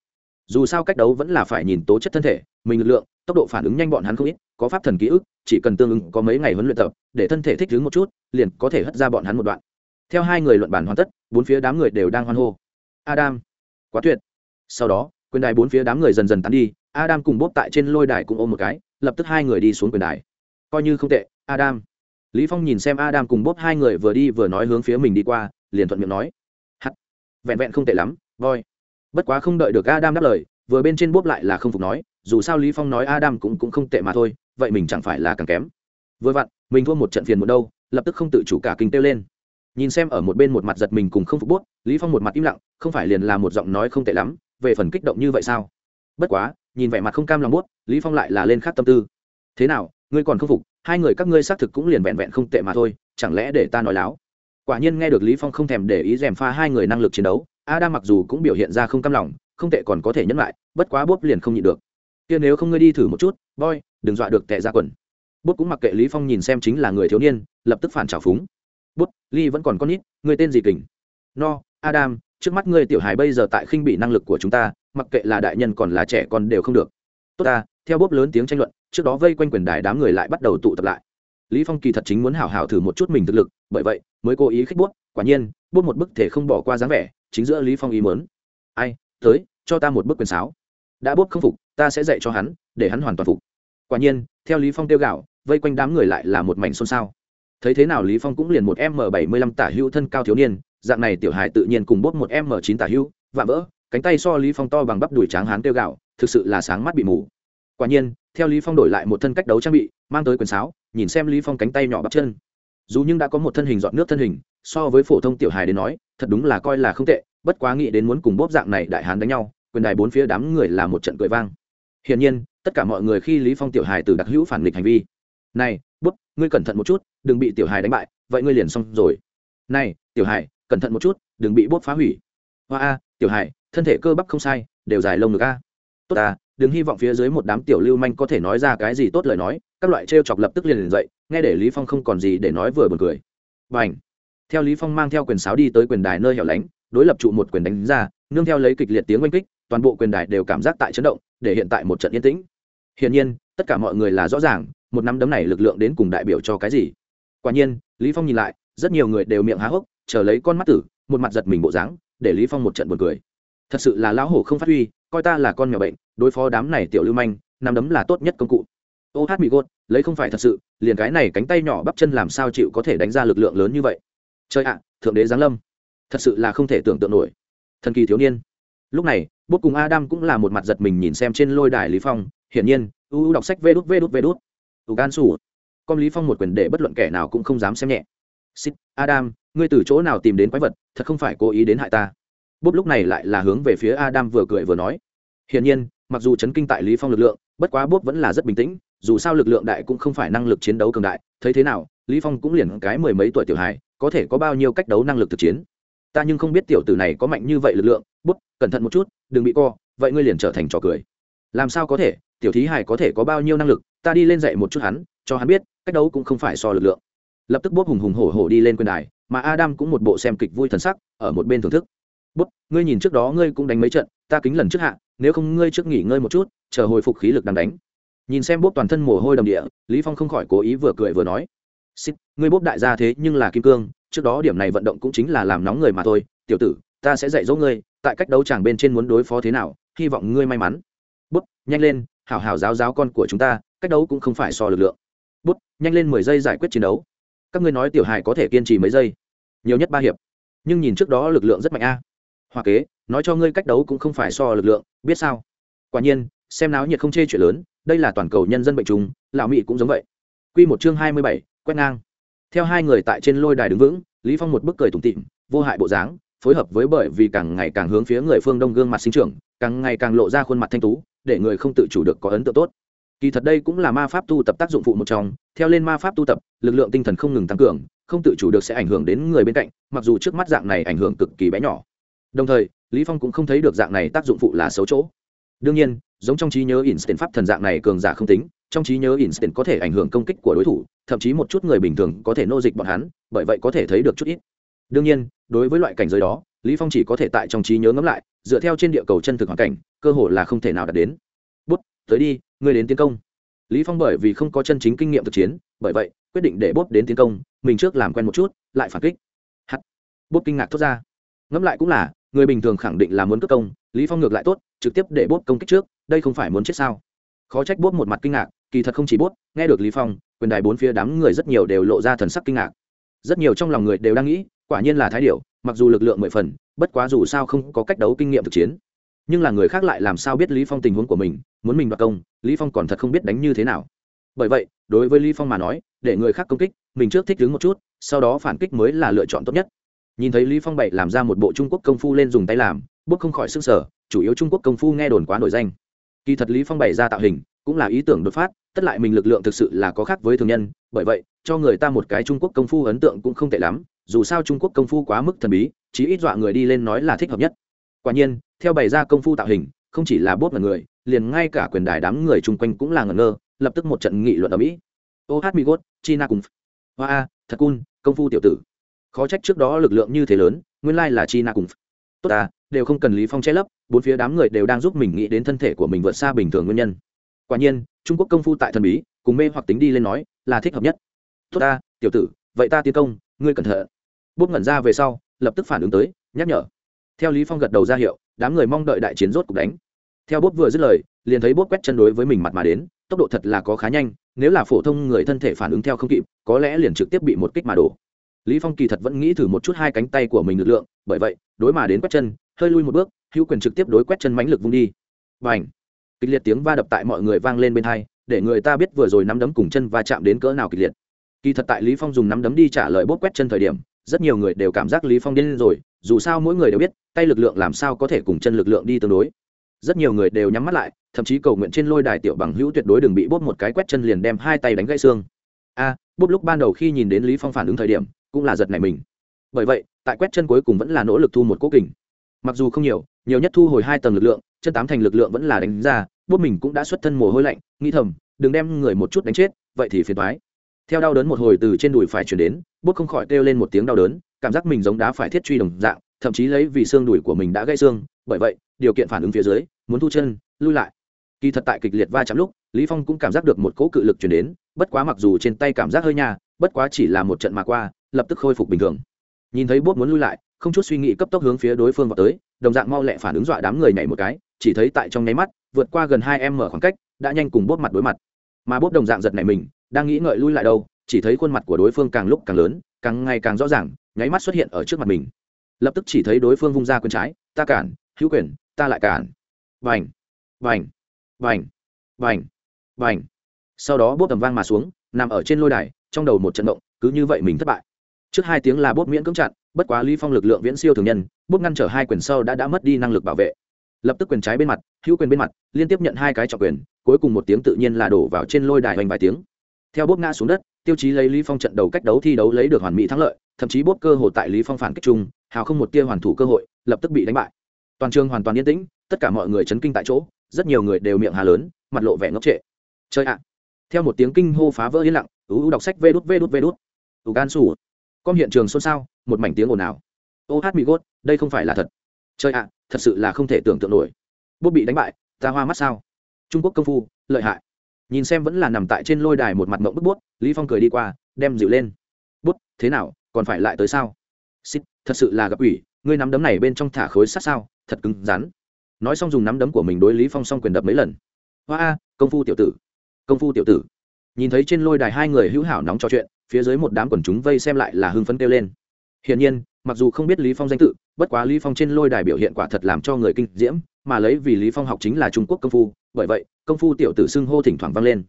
Dù sao cách đấu vẫn là phải nhìn tố chất thân thể, mình lực lượng, tốc độ phản ứng nhanh bọn hắn không ít, có pháp thần ký ức, chỉ cần tương ứng có mấy ngày huấn luyện tập, để thân thể thích ứng một chút, liền có thể hất ra bọn hắn một đoạn. Theo hai người luận bàn hoàn tất, bốn phía đám người đều đang hoan hô. Adam, quá tuyệt. Sau đó quyền đài bốn phía đám người dần dần tán đi, adam cùng bốp tại trên lôi đài cũng ôm một cái, lập tức hai người đi xuống quyền đài. Coi như không tệ, adam. Lý phong nhìn xem adam cùng bốp hai người vừa đi vừa nói hướng phía mình đi qua, liền thuận miệng nói. Hắt. Vẹn vẹn không tệ lắm voi bất quá không đợi được adam đáp lời, vừa bên trên bốp lại là không phục nói, dù sao lý phong nói adam cũng cũng không tệ mà thôi, vậy mình chẳng phải là càng kém. Vừa vặn, mình thua một trận phiền một đâu, lập tức không tự chủ cả kinh tiêu lên nhìn xem ở một bên một mặt giật mình cùng không phục bút, lý phong một mặt im lặng, không phải liền là một giọng nói không tệ lắm, về phần kích động như vậy sao? Bất quá, nhìn vẻ mặt không cam lòng bút, lý phong lại là lên khác tâm tư. Thế nào, ngươi còn không phục, hai người các ngươi xác thực cũng liền vẹn vẹn không tệ mà thôi, chẳng lẽ để ta nói láo? Quả nhiên nghe được lý phong không thèm để ý dèm pha hai người năng lực chiến đấu, adam mặc dù cũng biểu hiện ra không cam lòng, không tệ còn có thể nhẫn lại, bất quá bút liền không nhịn được. Kia nếu không ngươi đi thử một chút, boy, đừng dọa được tệ ra quần. Bút cũng mặc kệ lý phong nhìn xem chính là người thiếu niên, lập tức phản trào phúng bút, ly vẫn còn con nít người tên gì kình? No, adam, trước mắt ngươi tiểu hài bây giờ tại khinh bị năng lực của chúng ta, mặc kệ là đại nhân còn là trẻ con đều không được. Tốt ta, theo bốp lớn tiếng tranh luận, trước đó vây quanh quyền đài đám người lại bắt đầu tụ tập lại. Lý phong kỳ thật chính muốn hảo hảo thử một chút mình thực lực, bởi vậy, mới cố ý khích bút, quả nhiên, bút một bức thể không bỏ qua dáng vẻ, chính giữa lý phong ý muốn. Ai, tới, cho ta một bức quyền sáo. Đã bút không phục, ta sẽ dạy cho hắn, để hắn hoàn toàn phục. Quả nhiên, theo lý phong tiêu gạo, vây quanh đám người lại là một mảnh xôn xao thấy thế nào lý phong cũng liền một m bảy mươi lăm tả hữu thân cao thiếu niên, dạng này tiểu hài tự nhiên cùng bốt một m chín tả hữu, vạm vỡ, cánh tay so lý phong to bằng bắp đùi tráng hán tiêu gạo, thực sự là sáng mắt bị mù. Quả nhiên, theo lý phong đổi lại một thân cách đấu trang bị, mang tới quần sáo, nhìn xem lý phong cánh tay nhỏ bắp chân. Dù nhưng đã có một thân hình dọn nước thân hình, so với phổ thông tiểu hài đến nói, thật đúng là coi là không tệ, bất quá nghĩ đến muốn cùng bốp dạng này đại hán đánh nhau, quyền đài bốn phía đám người là một trận cười vang. Hiển nhiên, tất cả mọi người khi lý phong tiểu hài từ đặc hữu phản nghịch hành vi. Này ngươi cẩn thận một chút đừng bị tiểu hài đánh bại vậy ngươi liền xong rồi. Này tiểu hài cẩn thận một chút đừng bị bốt phá hủy. Hoa a tiểu hài thân thể cơ bắp không sai đều dài lông được a. Tốt ta, đừng hy vọng phía dưới một đám tiểu lưu manh có thể nói ra cái gì tốt lời nói các loại trêu chọc lập tức liền liền dậy nghe để lý phong không còn gì để nói vừa buồn cười. Bảnh theo lý phong mang theo quyền sáo đi tới quyền đài nơi hẻo lánh đối lập trụ một quyền đánh ra nương theo lấy kịch liệt tiếng oanh kích toàn bộ quyền đài đều cảm giác tại chấn động để hiện tại một trận yên tĩnh. Hiển nhiên tất cả mọi người là rõ ràng một năm đấm này lực lượng đến cùng đại biểu cho cái gì? Quả nhiên, lý phong nhìn lại, rất nhiều người đều miệng há hốc, chờ lấy con mắt tử, một mặt giật mình bộ dáng, để lý phong một trận buồn cười. Thật sự là lão hổ không phát huy, coi ta là con nhỏ bệnh, đối phó đám này tiểu lưu manh năm đấm là tốt nhất công cụ. Ô hát mỹ gốt lấy không phải thật sự, liền cái này cánh tay nhỏ bắp chân làm sao chịu có thể đánh ra lực lượng lớn như vậy? Trời ạ, thượng đế giáng lâm. Thật sự là không thể tưởng tượng nổi. Thần kỳ thiếu niên. Lúc này bốt cùng adam cũng là một mặt giật mình nhìn xem trên lôi đài lý phong, hiển nhiên, u u đọc sách vê đút vê đút vê đút u gan sủ con lý phong một quyền để bất luận kẻ nào cũng không dám xem nhẹ. Xích, adam, ngươi từ chỗ nào tìm đến quái vật, thật không phải cố ý đến hại ta. Bốp lúc này lại là hướng về phía adam vừa cười vừa nói. Hiển nhiên, mặc dù chấn kinh tại lý phong lực lượng, bất quá bốp vẫn là rất bình tĩnh, dù sao lực lượng đại cũng không phải năng lực chiến đấu cường đại, thấy thế nào, lý phong cũng liền cái mười mấy tuổi tiểu hài, có thể có bao nhiêu cách đấu năng lực thực chiến. Ta nhưng không biết tiểu tử này có mạnh như vậy lực lượng bút cẩn thận một chút, đừng bị co, vậy ngươi liền trở thành trò cười. Làm sao có thể, tiểu thí hài có thể có bao nhiêu năng lực ta đi lên dạy một chút hắn, cho hắn biết, cách đấu cũng không phải so lực lượng. Lập tức bút hùng hùng hổ hổ đi lên quyền đài, mà adam cũng một bộ xem kịch vui thần sắc, ở một bên thưởng thức. Bút ngươi nhìn trước đó ngươi cũng đánh mấy trận, ta kính lần trước hạ, nếu không ngươi trước nghỉ ngơi một chút, chờ hồi phục khí lực đang đánh. Nhìn xem bút toàn thân mồ hôi đầm địa, lý phong không khỏi cố ý vừa cười vừa nói, xích, ngươi bút đại gia thế nhưng là kim cương, trước đó điểm này vận động cũng chính là làm nóng người mà thôi. Tiểu tử, ta sẽ dạy dỗ ngươi, tại cách đấu chàng bên trên muốn đối phó thế nào, hy vọng ngươi may mắn. Bút nhanh lên, hảo hảo giáo giáo con của chúng ta cách đấu cũng không phải so lực lượng. Bút, nhanh lên mười giây giải quyết chiến đấu. Các ngươi nói tiểu hài có thể kiên trì mấy giây? Nhiều nhất ba hiệp. Nhưng nhìn trước đó lực lượng rất mạnh a. À. hoa kế, nói cho ngươi cách đấu cũng không phải so lực lượng, biết sao? Quả nhiên, xem náo nhiệt không chê chuyện lớn, đây là toàn cầu nhân dân bệnh trùng, lão mỹ cũng giống vậy. Q một chương hai mươi bảy, quét ngang. Theo hai người tại trên lôi đài đứng vững, lý phong một bức cười tủm tỉm, vô hại bộ dáng, phối hợp với bởi vì càng ngày càng hướng phía người phương đông gương mặt sinh trưởng, càng ngày càng lộ ra khuôn mặt thanh tú, để người không tự chủ được có ấn tượng tốt kỳ thật đây cũng là ma pháp tu tập tác dụng phụ một trong, theo lên ma pháp tu tập, lực lượng tinh thần không ngừng tăng cường, không tự chủ được sẽ ảnh hưởng đến người bên cạnh, mặc dù trước mắt dạng này ảnh hưởng cực kỳ bé nhỏ. Đồng thời, lý phong cũng không thấy được dạng này tác dụng phụ là xấu chỗ. Đương nhiên, giống trong trí nhớ instant pháp thần dạng này cường giả không tính, trong trí nhớ instant có thể ảnh hưởng công kích của đối thủ, thậm chí một chút người bình thường có thể nô dịch bọn hắn, bởi vậy có thể thấy được chút ít. Đương nhiên, đối với loại cảnh giới đó, lý phong chỉ có thể tại trong trí nhớ ngẫm lại, dựa theo trên địa cầu chân thực hoàn cảnh, cơ hội là không thể nào đạt đến tới đi, ngươi đến tiến công. Lý phong bởi vì không có chân chính kinh nghiệm thực chiến, bởi vậy, quyết định để bốp đến tiến công, mình trước làm quen một chút, lại phản kích. Hắt. Bốp kinh ngạc thốt ra. Ngẫm lại cũng là, người bình thường khẳng định là muốn cướp công, lý phong ngược lại tốt, trực tiếp để bốp công kích trước, đây không phải muốn chết sao? Khó trách bốp một mặt kinh ngạc, kỳ thật không chỉ bốp, nghe được lý phong, quyền đài bốn phía đám người rất nhiều đều lộ ra thần sắc kinh ngạc. Rất nhiều trong lòng người đều đang nghĩ, quả nhiên là thái điểu, mặc dù lực lượng mười phần, bất quá dù sao không có cách đấu kinh nghiệm thực chiến nhưng là người khác lại làm sao biết lý phong tình huống của mình, muốn mình đoạt công, lý phong còn thật không biết đánh như thế nào. Bởi vậy, đối với lý phong mà nói, để người khác công kích, mình trước thích đứng một chút, sau đó phản kích mới là lựa chọn tốt nhất. Nhìn thấy lý phong bậy làm ra một bộ trung quốc công phu lên dùng tay làm, bước không khỏi sức sở chủ yếu trung quốc công phu nghe đồn quá nổi danh. Kỳ thật lý phong bày ra tạo hình, cũng là ý tưởng đột phát, tất lại mình lực lượng thực sự là có khác với thường nhân, bởi vậy, cho người ta một cái trung quốc công phu ấn tượng cũng không tệ lắm, dù sao trung quốc công phu quá mức thần bí, chí ít dọa người đi lên nói là thích hợp nhất quả nhiên, theo bày ra công phu tạo hình, không chỉ là bốt là người, liền ngay cả quyền đài đám người chung quanh cũng là ngẩn ngơ, lập tức một trận nghị luận ở mỹ. Ô hát mi gốt, china cùng hoa a, thật cun, công phu tiểu tử. Khó trách trước đó lực lượng như thế lớn, nguyên lai là china cùng tốt à đều không cần lý phong che lấp, bốn phía đám người đều đang giúp mình nghĩ đến thân thể của mình vượt xa bình thường nguyên nhân. Quả nhiên, trung quốc công phu tại thần bí, cùng mê hoặc tính đi lên nói, là thích hợp nhất. Tốt ta tiểu tử, vậy ta tiến công, ngươi cẩn thận. Bút ngẩn ra về sau, lập tức phản ứng tới, nhắc nhở theo lý phong gật đầu ra hiệu, đám người mong đợi đại chiến rốt cục đánh. Theo bốp vừa dứt lời, liền thấy bốp quét chân đối với mình mặt mà đến, tốc độ thật là có khá nhanh, nếu là phổ thông người thân thể phản ứng theo không kịp, có lẽ liền trực tiếp bị một kích mà đổ. Lý phong kỳ thật vẫn nghĩ thử một chút hai cánh tay của mình lực lượng, bởi vậy, đối mà đến quét chân, hơi lui một bước, hữu quyền trực tiếp đối quét chân mãnh lực vung đi. Bành! Kịch liệt tiếng va đập tại mọi người vang lên bên hai, để người ta biết vừa rồi nắm đấm cùng chân va chạm đến cỡ nào kịch liệt. Kỳ thật tại lý phong dùng nắm đấm đi trả lời bốt quét chân thời điểm, rất nhiều người đều cảm giác lý phong điên rồi, dù sao mỗi người đều biết tay lực lượng làm sao có thể cùng chân lực lượng đi tương đối. Rất nhiều người đều nhắm mắt lại thậm chí cầu nguyện trên lôi đài tiểu bằng hữu tuyệt đối đừng bị bóp một cái quét chân liền đem hai tay đánh gãy xương. A à, lúc ban đầu khi nhìn đến lý phong phản ứng thời điểm cũng là giật này mình. Bởi vậy tại quét chân cuối cùng vẫn là nỗ lực thu một cố kình. Mặc dù không nhiều nhiều nhất thu hồi hai tầng lực lượng chân tám thành lực lượng vẫn là đánh ra bóp mình cũng đã xuất thân mồ hôi lạnh nghĩ thầm đừng đem người một chút đánh chết vậy thì phiền toái. Theo đau đớn một hồi từ trên đùi phải chuyển đến bút không khỏi kêu lên một tiếng đau đớn cảm giác mình giống đá phải thiết truy đồng dạng thậm chí lấy vì xương đùi của mình đã gãy xương, bởi vậy, điều kiện phản ứng phía dưới, muốn thu chân, lui lại. Kỳ thật tại kịch liệt va chạm lúc, lý phong cũng cảm giác được một cỗ cự lực chuyển đến, bất quá mặc dù trên tay cảm giác hơi nhà, bất quá chỉ là một trận mà qua, lập tức khôi phục bình thường. Nhìn thấy bốt muốn lui lại, không chút suy nghĩ cấp tốc hướng phía đối phương vào tới, đồng dạng mau lẹ phản ứng dọa đám người nhảy một cái, chỉ thấy tại trong nháy mắt, vượt qua gần hai em mở khoảng cách, đã nhanh cùng bốt mặt đối mặt. Mà bốt đồng dạng giật này mình, đang nghĩ ngợi lui lại đâu, chỉ thấy khuôn mặt của đối phương càng lúc càng lớn, càng ngày càng rõ ràng, nháy mắt xuất hiện ở trước mặt mình lập tức chỉ thấy đối phương vung ra quyền trái, ta cản, hữu quyền, ta lại cản. Vành vành vành vành vành. Sau đó bốp tầm vang mà xuống, nằm ở trên lôi đài, trong đầu một trận động, cứ như vậy mình thất bại. Trước hai tiếng là bốp miễn cưỡng chặn, bất quá lý phong lực lượng viễn siêu thường nhân, bốp ngăn trở hai quyền sau đã đã mất đi năng lực bảo vệ. Lập tức quyền trái bên mặt, hữu quyền bên mặt, liên tiếp nhận hai cái trọng quyền, cuối cùng một tiếng tự nhiên là đổ vào trên lôi đài hoành vài tiếng. Theo bốp ngã xuống đất tiêu chí lấy lý phong trận đầu cách đấu thi đấu lấy được hoàn mỹ thắng lợi, thậm chí bốp cơ hội tại lý phong phản kích chung, hào không một tia hoàn thủ cơ hội, lập tức bị đánh bại. Toàn trường hoàn toàn yên tĩnh, tất cả mọi người chấn kinh tại chỗ, rất nhiều người đều miệng hà lớn, mặt lộ vẻ ngốc trệ. Chơi ạ. Theo một tiếng kinh hô phá vỡ yên lặng, ú đọc sách vê đút vê đút vê đút. Ủ gan sủ con hiện trường xôn xao, một mảnh tiếng ồn ào. Ô hát mỹ gốt, đây không phải là thật. Chơi ạ, thật sự là không thể tưởng tượng nổi. Bút bị đánh bại, ta hoa mắt sao? Trung quốc công phu, lợi hại nhìn xem vẫn là nằm tại trên lôi đài một mặt mộng bức bút, lý phong cười đi qua, đem dịu lên. Bút, thế nào, còn phải lại tới sao? Xin thật sự là gặp ủy, ngươi nắm đấm này bên trong thả khối sát sao, thật cứng rắn. Nói xong dùng nắm đấm của mình đối lý phong xong quyền đập mấy lần. Hoa a, công phu tiểu tử, công phu tiểu tử. Nhìn thấy trên lôi đài hai người hữu hảo nóng trò chuyện, phía dưới một đám quần chúng vây xem lại là hưng phấn kêu lên. Hiển nhiên, mặc dù không biết lý phong danh tự, bất quá lý phong trên lôi đài biểu hiện quả thật làm cho người kinh diễm, mà lấy vì lý phong học chính là trung quốc công phu, bởi vậy công phu tiểu tử xưng hô thỉnh thoảng vang lên.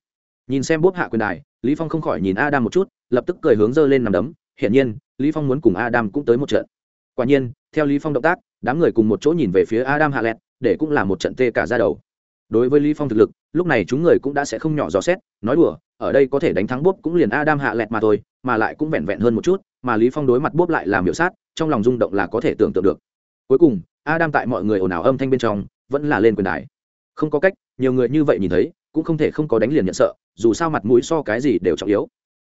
Nhìn xem bốp hạ quyền đài, lý phong không khỏi nhìn adam một chút, lập tức cười hướng dơ lên nằm đấm. Hiển nhiên, lý phong muốn cùng adam cũng tới một trận. Quả nhiên, theo lý phong động tác, đám người cùng một chỗ nhìn về phía adam hạ lẹt, để cũng là một trận tê cả ra đầu. Đối với lý phong thực lực, lúc này chúng người cũng đã sẽ không nhỏ dò xét, nói đùa, ở đây có thể đánh thắng bốp cũng liền adam hạ lẹt mà thôi, mà lại cũng vẹn vẹn hơn một chút, mà lý phong đối mặt bốp lại làm miểu sát, trong lòng rung động là có thể tưởng tượng được. Cuối cùng, adam tại mọi người ồn ào âm thanh bên trong, vẫn là lên quyền đài không có cách nhiều người như vậy nhìn thấy cũng không thể không có đánh liền nhận sợ dù sao mặt mũi so cái gì đều trọng yếu.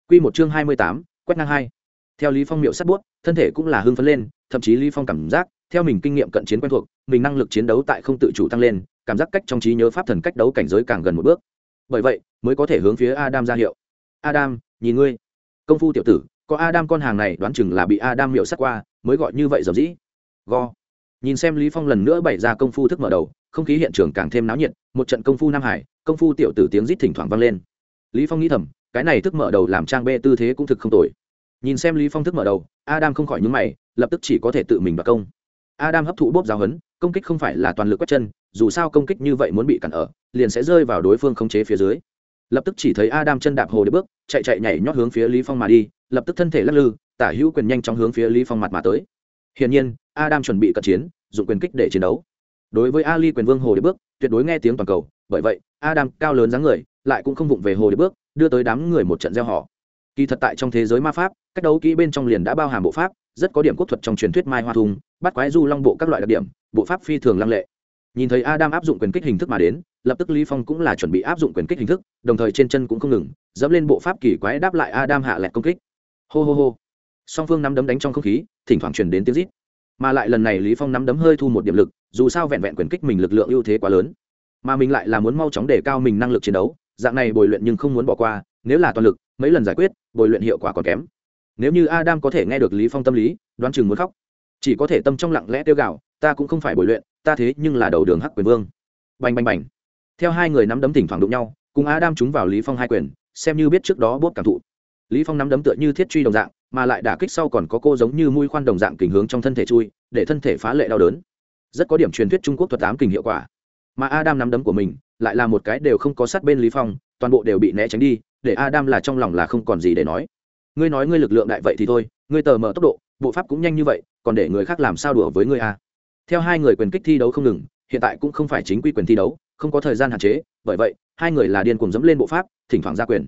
Quy một chương hai mươi tám, quét ngang hai. Theo lý phong miệu sắt buốt thân thể cũng là hưng phấn lên thậm chí lý phong cảm giác theo mình kinh nghiệm cận chiến quen thuộc mình năng lực chiến đấu tại không tự chủ tăng lên cảm giác cách trong trí nhớ pháp thần cách đấu cảnh giới càng gần một bước. Bởi vậy mới có thể hướng phía adam ra hiệu. Adam nhìn ngươi. Công phu tiểu tử có adam con hàng này đoán chừng là bị adam miệu sắt qua mới gọi như vậy dầm dĩ. Go. Nhìn xem lý phong lần nữa bày ra công phu thức mở đầu không khí hiện trường càng thêm náo nhiệt, một trận công phu nam hải, công phu tiểu tử tiếng rít thỉnh thoảng vang lên. Lý phong nghĩ thầm, cái này thức mở đầu làm trang bê tư thế cũng thực không tồi. Nhìn xem lý phong thức mở đầu, adam không khỏi nhướng mày, lập tức chỉ có thể tự mình đoạt công. Adam hấp thụ bốp giáo hấn công kích không phải là toàn lực quét chân, dù sao công kích như vậy muốn bị cản ở, liền sẽ rơi vào đối phương không chế phía dưới. Lập tức chỉ thấy adam chân đạp hồ để bước, chạy chạy nhảy nhót hướng phía lý phong mà đi, lập tức thân thể lắc lư, tả hữu quyền nhanh chóng hướng phía lý phong mặt mà tới. Hiển nhiên, adam chuẩn bị cận chiến, dụng quyền kích để chiến đấu đối với ali quyền vương hồ để bước, tuyệt đối nghe tiếng toàn cầu, bởi vậy, adam cao lớn dáng người, lại cũng không vụng về hồ để bước, đưa tới đám người một trận gieo họ. Kỳ thật tại trong thế giới ma pháp, cách đấu kỹ bên trong liền đã bao hàm bộ pháp, rất có điểm quốc thuật trong truyền thuyết mai hoa thùng bắt quái du long bộ các loại đặc điểm, bộ pháp phi thường lăng lệ. Nhìn thấy adam áp dụng quyền kích hình thức mà đến, lập tức lý phong cũng là chuẩn bị áp dụng quyền kích hình thức, đồng thời trên chân cũng không ngừng, dẫm lên bộ pháp kỳ quái đáp lại adam hạ lẹt công kích. Hô hô hô. Song phương nắm đấm đánh trong không khí, thỉnh thoảng truyền đến tiếng rít. Mà lại lần này lý phong nắm đấm hơi thu một điểm lực dù sao vẹn vẹn quyền kích mình lực lượng ưu thế quá lớn. Mà mình lại là muốn mau chóng đề cao mình năng lực chiến đấu, dạng này bồi luyện nhưng không muốn bỏ qua, nếu là toàn lực, mấy lần giải quyết, bồi luyện hiệu quả còn kém. Nếu như adam có thể nghe được lý phong tâm lý, đoán chừng muốn khóc. Chỉ có thể tâm trong lặng lẽ tiêu gạo ta cũng không phải bồi luyện, ta thế nhưng là đầu đường hắc quyền vương. Bành bành bành. Theo hai người nắm đấm thỉnh thoảng đụng nhau, cùng adam trúng vào lý phong hai quyền, xem như biết trước đó bốt cảm thụ. Lý phong nắm đấm tựa như thiết truy đồng dạng, mà lại đả kích sau còn có cô giống như mũi khoan đồng dạng kình hướng trong thân thể chui, để thân thể phá lệ đau đớn rất có điểm truyền thuyết trung quốc thuật tám kình hiệu quả. Mà adam nắm đấm của mình, lại là một cái đều không có sát bên lý phong, toàn bộ đều bị né tránh đi, để adam là trong lòng là không còn gì để nói. Ngươi nói ngươi lực lượng đại vậy thì thôi, ngươi tờ mở tốc độ, bộ pháp cũng nhanh như vậy, còn để người khác làm sao đùa với ngươi a theo hai người quyền kích thi đấu không ngừng, hiện tại cũng không phải chính quy quyền thi đấu, không có thời gian hạn chế, bởi vậy, hai người là điên cuồng dẫm lên bộ pháp, thỉnh thoảng ra quyền.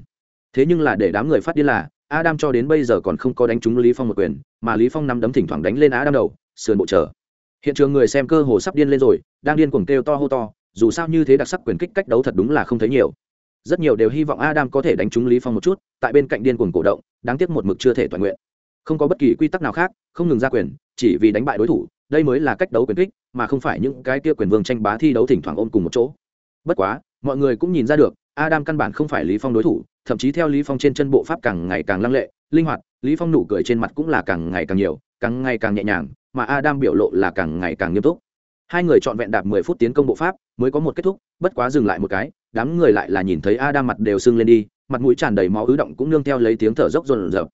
Thế nhưng là để đám người phát điên là, adam cho đến bây giờ còn không có đánh trúng lý phong một quyền, mà lý phong nắm đấm thỉnh thoảng đánh lên adam đầu, sườn bộ trở hiện trường người xem cơ hồ sắp điên lên rồi, đang điên cuồng kêu to hô to, dù sao như thế đặc sắc quyền kích cách đấu thật đúng là không thấy nhiều. Rất nhiều đều hy vọng adam có thể đánh trúng lý phong một chút, tại bên cạnh điên cuồng cổ động, đáng tiếc một mực chưa thể toàn nguyện. Không có bất kỳ quy tắc nào khác, không ngừng ra quyền, chỉ vì đánh bại đối thủ, đây mới là cách đấu quyền kích, mà không phải những cái kia quyền vương tranh bá thi đấu thỉnh thoảng ôm cùng một chỗ. Bất quá, mọi người cũng nhìn ra được, adam căn bản không phải lý phong đối thủ, thậm chí theo lý phong trên chân bộ pháp càng ngày càng lăng lệ, linh hoạt, lý phong nụ cười trên mặt cũng là càng ngày càng nhiều, càng ngày càng nhẹ nhàng mà adam biểu lộ là càng ngày càng nghiêm túc. Hai người chọn vẹn đạp mười phút tiến công bộ pháp, mới có một kết thúc, bất quá dừng lại một cái, đám người lại là nhìn thấy adam mặt đều sưng lên đi, mặt mũi tràn đầy máu ứ động cũng nương theo lấy tiếng thở dốc rồn rợp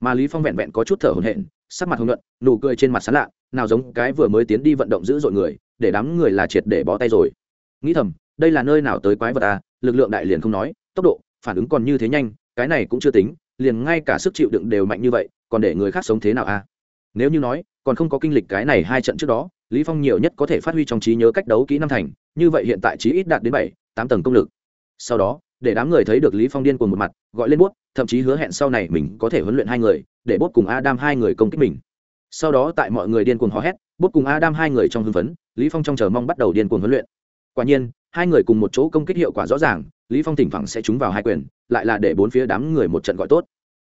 mà lý phong vẹn vẹn có chút thở hổn hển, sắc mặt hồng nhuận, nụ cười trên mặt sán lạ, nào giống cái vừa mới tiến đi vận động dữ dội người, để đám người là triệt để bó tay rồi. Nghĩ thầm, đây là nơi nào tới quái vật à lực lượng đại liền không nói, tốc độ, phản ứng còn như thế nhanh, cái này cũng chưa tính, liền ngay cả sức chịu đựng đều mạnh như vậy, còn để người khác sống thế nào à? Nếu như nói còn không có kinh lịch cái này hai trận trước đó, lý phong nhiều nhất có thể phát huy trong trí nhớ cách đấu kỹ năm thành, như vậy hiện tại chí ít đạt đến bảy, tám tầng công lực. Sau đó, để đám người thấy được lý phong điên cuồng một mặt, gọi lên bút thậm chí hứa hẹn sau này mình có thể huấn luyện hai người, để bút cùng adam hai người công kích mình. Sau đó tại mọi người điên cuồng hò hét bút cùng adam hai người trong hưng phấn, lý phong trong chờ mong bắt đầu điên cuồng huấn luyện. Quả nhiên, hai người cùng một chỗ công kích hiệu quả rõ ràng, lý phong thỉnh thoảng sẽ trúng vào hai quyền, lại là để bốn phía đám người một trận gọi tốt.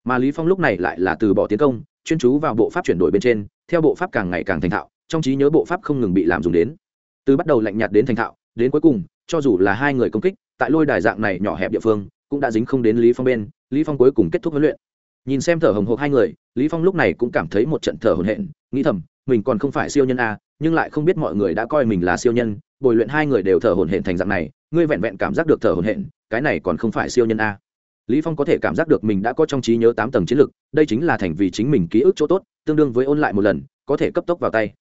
Mà lý phong lúc này lại là từ bỏ tiến công chuyên chú vào bộ pháp chuyển đổi bên trên, theo bộ pháp càng ngày càng thành thạo, trong trí nhớ bộ pháp không ngừng bị làm dùng đến. Từ bắt đầu lạnh nhạt đến thành thạo, đến cuối cùng, cho dù là hai người công kích, tại lôi đài dạng này nhỏ hẹp địa phương, cũng đã dính không đến lý phong bên, lý phong cuối cùng kết thúc huấn luyện. Nhìn xem thở hồng hộc hai người, lý phong lúc này cũng cảm thấy một trận thở hổn hển, nghĩ thầm, mình còn không phải siêu nhân a, nhưng lại không biết mọi người đã coi mình là siêu nhân, bồi luyện hai người đều thở hổn hển thành dạng này, ngươi vẹn vẹn cảm giác được thở hổn hển, cái này còn không phải siêu nhân a lý phong có thể cảm giác được mình đã có trong trí nhớ tám tầng chiến lực, đây chính là thành vì chính mình ký ức chỗ tốt, tương đương với ôn lại một lần, có thể cấp tốc vào tay.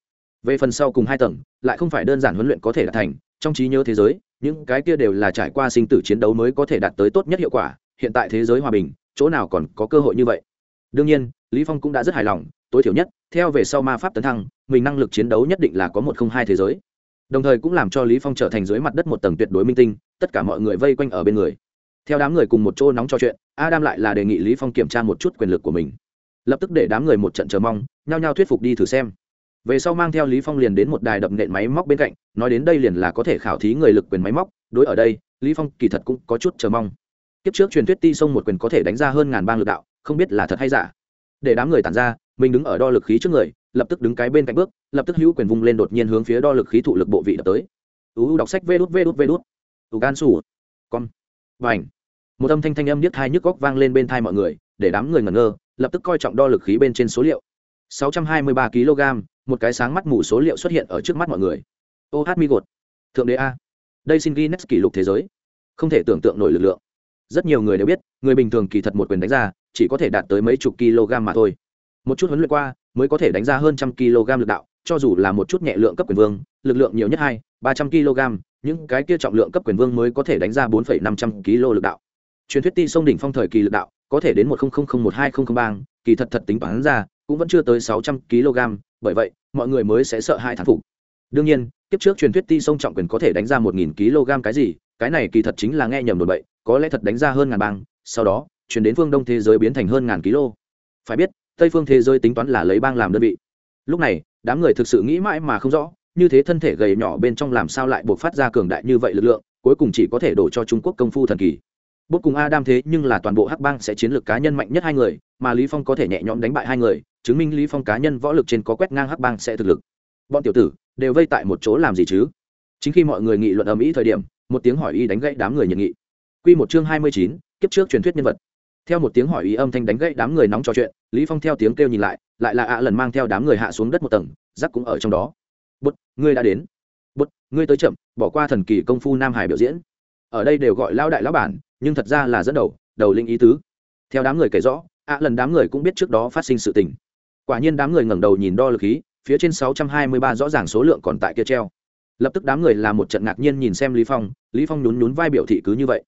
Về phần sau cùng hai tầng, lại không phải đơn giản huấn luyện có thể đạt thành, trong trí nhớ thế giới, những cái kia đều là trải qua sinh tử chiến đấu mới có thể đạt tới tốt nhất hiệu quả, hiện tại thế giới hòa bình, chỗ nào còn có cơ hội như vậy? Đương nhiên, lý phong cũng đã rất hài lòng, tối thiểu nhất, theo về sau ma pháp tấn thăng, mình năng lực chiến đấu nhất định là có một không hai thế giới. Đồng thời cũng làm cho lý phong trở thành dưới mặt đất một tầng tuyệt đối minh tinh, tất cả mọi người vây quanh ở bên người theo đám người cùng một chỗ nóng trò chuyện, adam lại là đề nghị lý phong kiểm tra một chút quyền lực của mình. Lập tức để đám người một trận chờ mong, nhao nhao thuyết phục đi thử xem. Về sau mang theo lý phong liền đến một đài đập nện máy móc bên cạnh, nói đến đây liền là có thể khảo thí người lực quyền máy móc, đối ở đây, lý phong kỳ thật cũng có chút chờ mong. Kiếp trước truyền thuyết ti sông một quyền có thể đánh ra hơn ngàn bang lực đạo, không biết là thật hay giả. Để đám người tản ra, mình đứng ở đo lực khí trước người, lập tức đứng cái bên cạnh bước, lập tức hữu quyền vung lên đột nhiên hướng phía đo lực khí thụ lực bộ vị đập tới. U đọc sách vê đút vê đút vê đút. U gan sủ. Con vành một âm thanh thanh âm điếc thai nhức góc vang lên bên thai mọi người, để đám người ngẩn ngơ, lập tức coi trọng đo lực khí bên trên số liệu. 623 kg, một cái sáng mắt mù số liệu xuất hiện ở trước mắt mọi người. Ô hát mi gột. Thượng đế a. Đây xin guinness kỷ lục thế giới. Không thể tưởng tượng nổi lực lượng. Rất nhiều người đều biết, người bình thường kỳ thật một quyền đánh ra, chỉ có thể đạt tới mấy chục kg mà thôi. Một chút huấn luyện qua, mới có thể đánh ra hơn trăm kg lực đạo, cho dù là một chút nhẹ lượng cấp quyền vương, lực lượng nhiều nhất hai, ba trăm kg, những cái kia trọng lượng cấp quyền vương mới có thể đánh ra bốn năm trăm kg lực đạo truyền thuyết ti sông đỉnh phong thời kỳ lực đạo, có thể đến một một hai trăm bang kỳ thật thật tính toán ra, cũng vẫn chưa tới sáu trăm kg, bởi vậy, mọi người mới sẽ sợ hai thán phục. Đương nhiên, kiếp trước truyền thuyết ti sông trọng quyền có thể đánh ra một nghìn kg cái gì, cái này kỳ thật chính là nghe nhầm đồn bậy, có lẽ thật đánh ra hơn ngàn bang, sau đó, chuyển đến phương đông thế giới biến thành hơn ngàn kg. Phải biết, tây phương thế giới tính toán là lấy bang làm đơn vị. Lúc này, đám người thực sự nghĩ mãi mà không rõ, như thế thân thể gầy nhỏ bên trong làm sao lại buộc phát ra cường đại như vậy lực lượng, cuối cùng chỉ có thể đổ cho trung quốc công phu thần kỳ bốt cùng adam thế nhưng là toàn bộ hắc bang sẽ chiến lược cá nhân mạnh nhất hai người mà lý phong có thể nhẹ nhõm đánh bại hai người chứng minh lý phong cá nhân võ lực trên có quét ngang hắc bang sẽ thực lực. Bọn tiểu tử đều vây tại một chỗ làm gì chứ? Chính khi mọi người nghị luận ầm ĩ thời điểm một tiếng hỏi y đánh gãy đám người nhiệt nghị. Quy một chương hai mươi chín, kiếp trước truyền thuyết nhân vật. Theo một tiếng hỏi ý âm thanh đánh gãy đám người nóng trò chuyện lý phong theo tiếng kêu nhìn lại lại là ạ lần mang theo đám người hạ xuống đất một tầng rắc cũng ở trong đó. Bút ngươi đã đến. Bút ngươi tới chậm bỏ qua thần kỳ công phu nam hải biểu diễn. Ở đây đều gọi lao đại lão bản nhưng thật ra là dẫn đầu đầu linh ý tứ. Theo đám người kể rõ, ạ lần đám người cũng biết trước đó phát sinh sự tình. Quả nhiên đám người ngẩng đầu nhìn đo lực khí, phía trên 623 rõ ràng số lượng còn tại kia treo. Lập tức đám người làm một trận ngạc nhiên nhìn xem lý phong lý phong nhún nhún vai biểu thị cứ như vậy.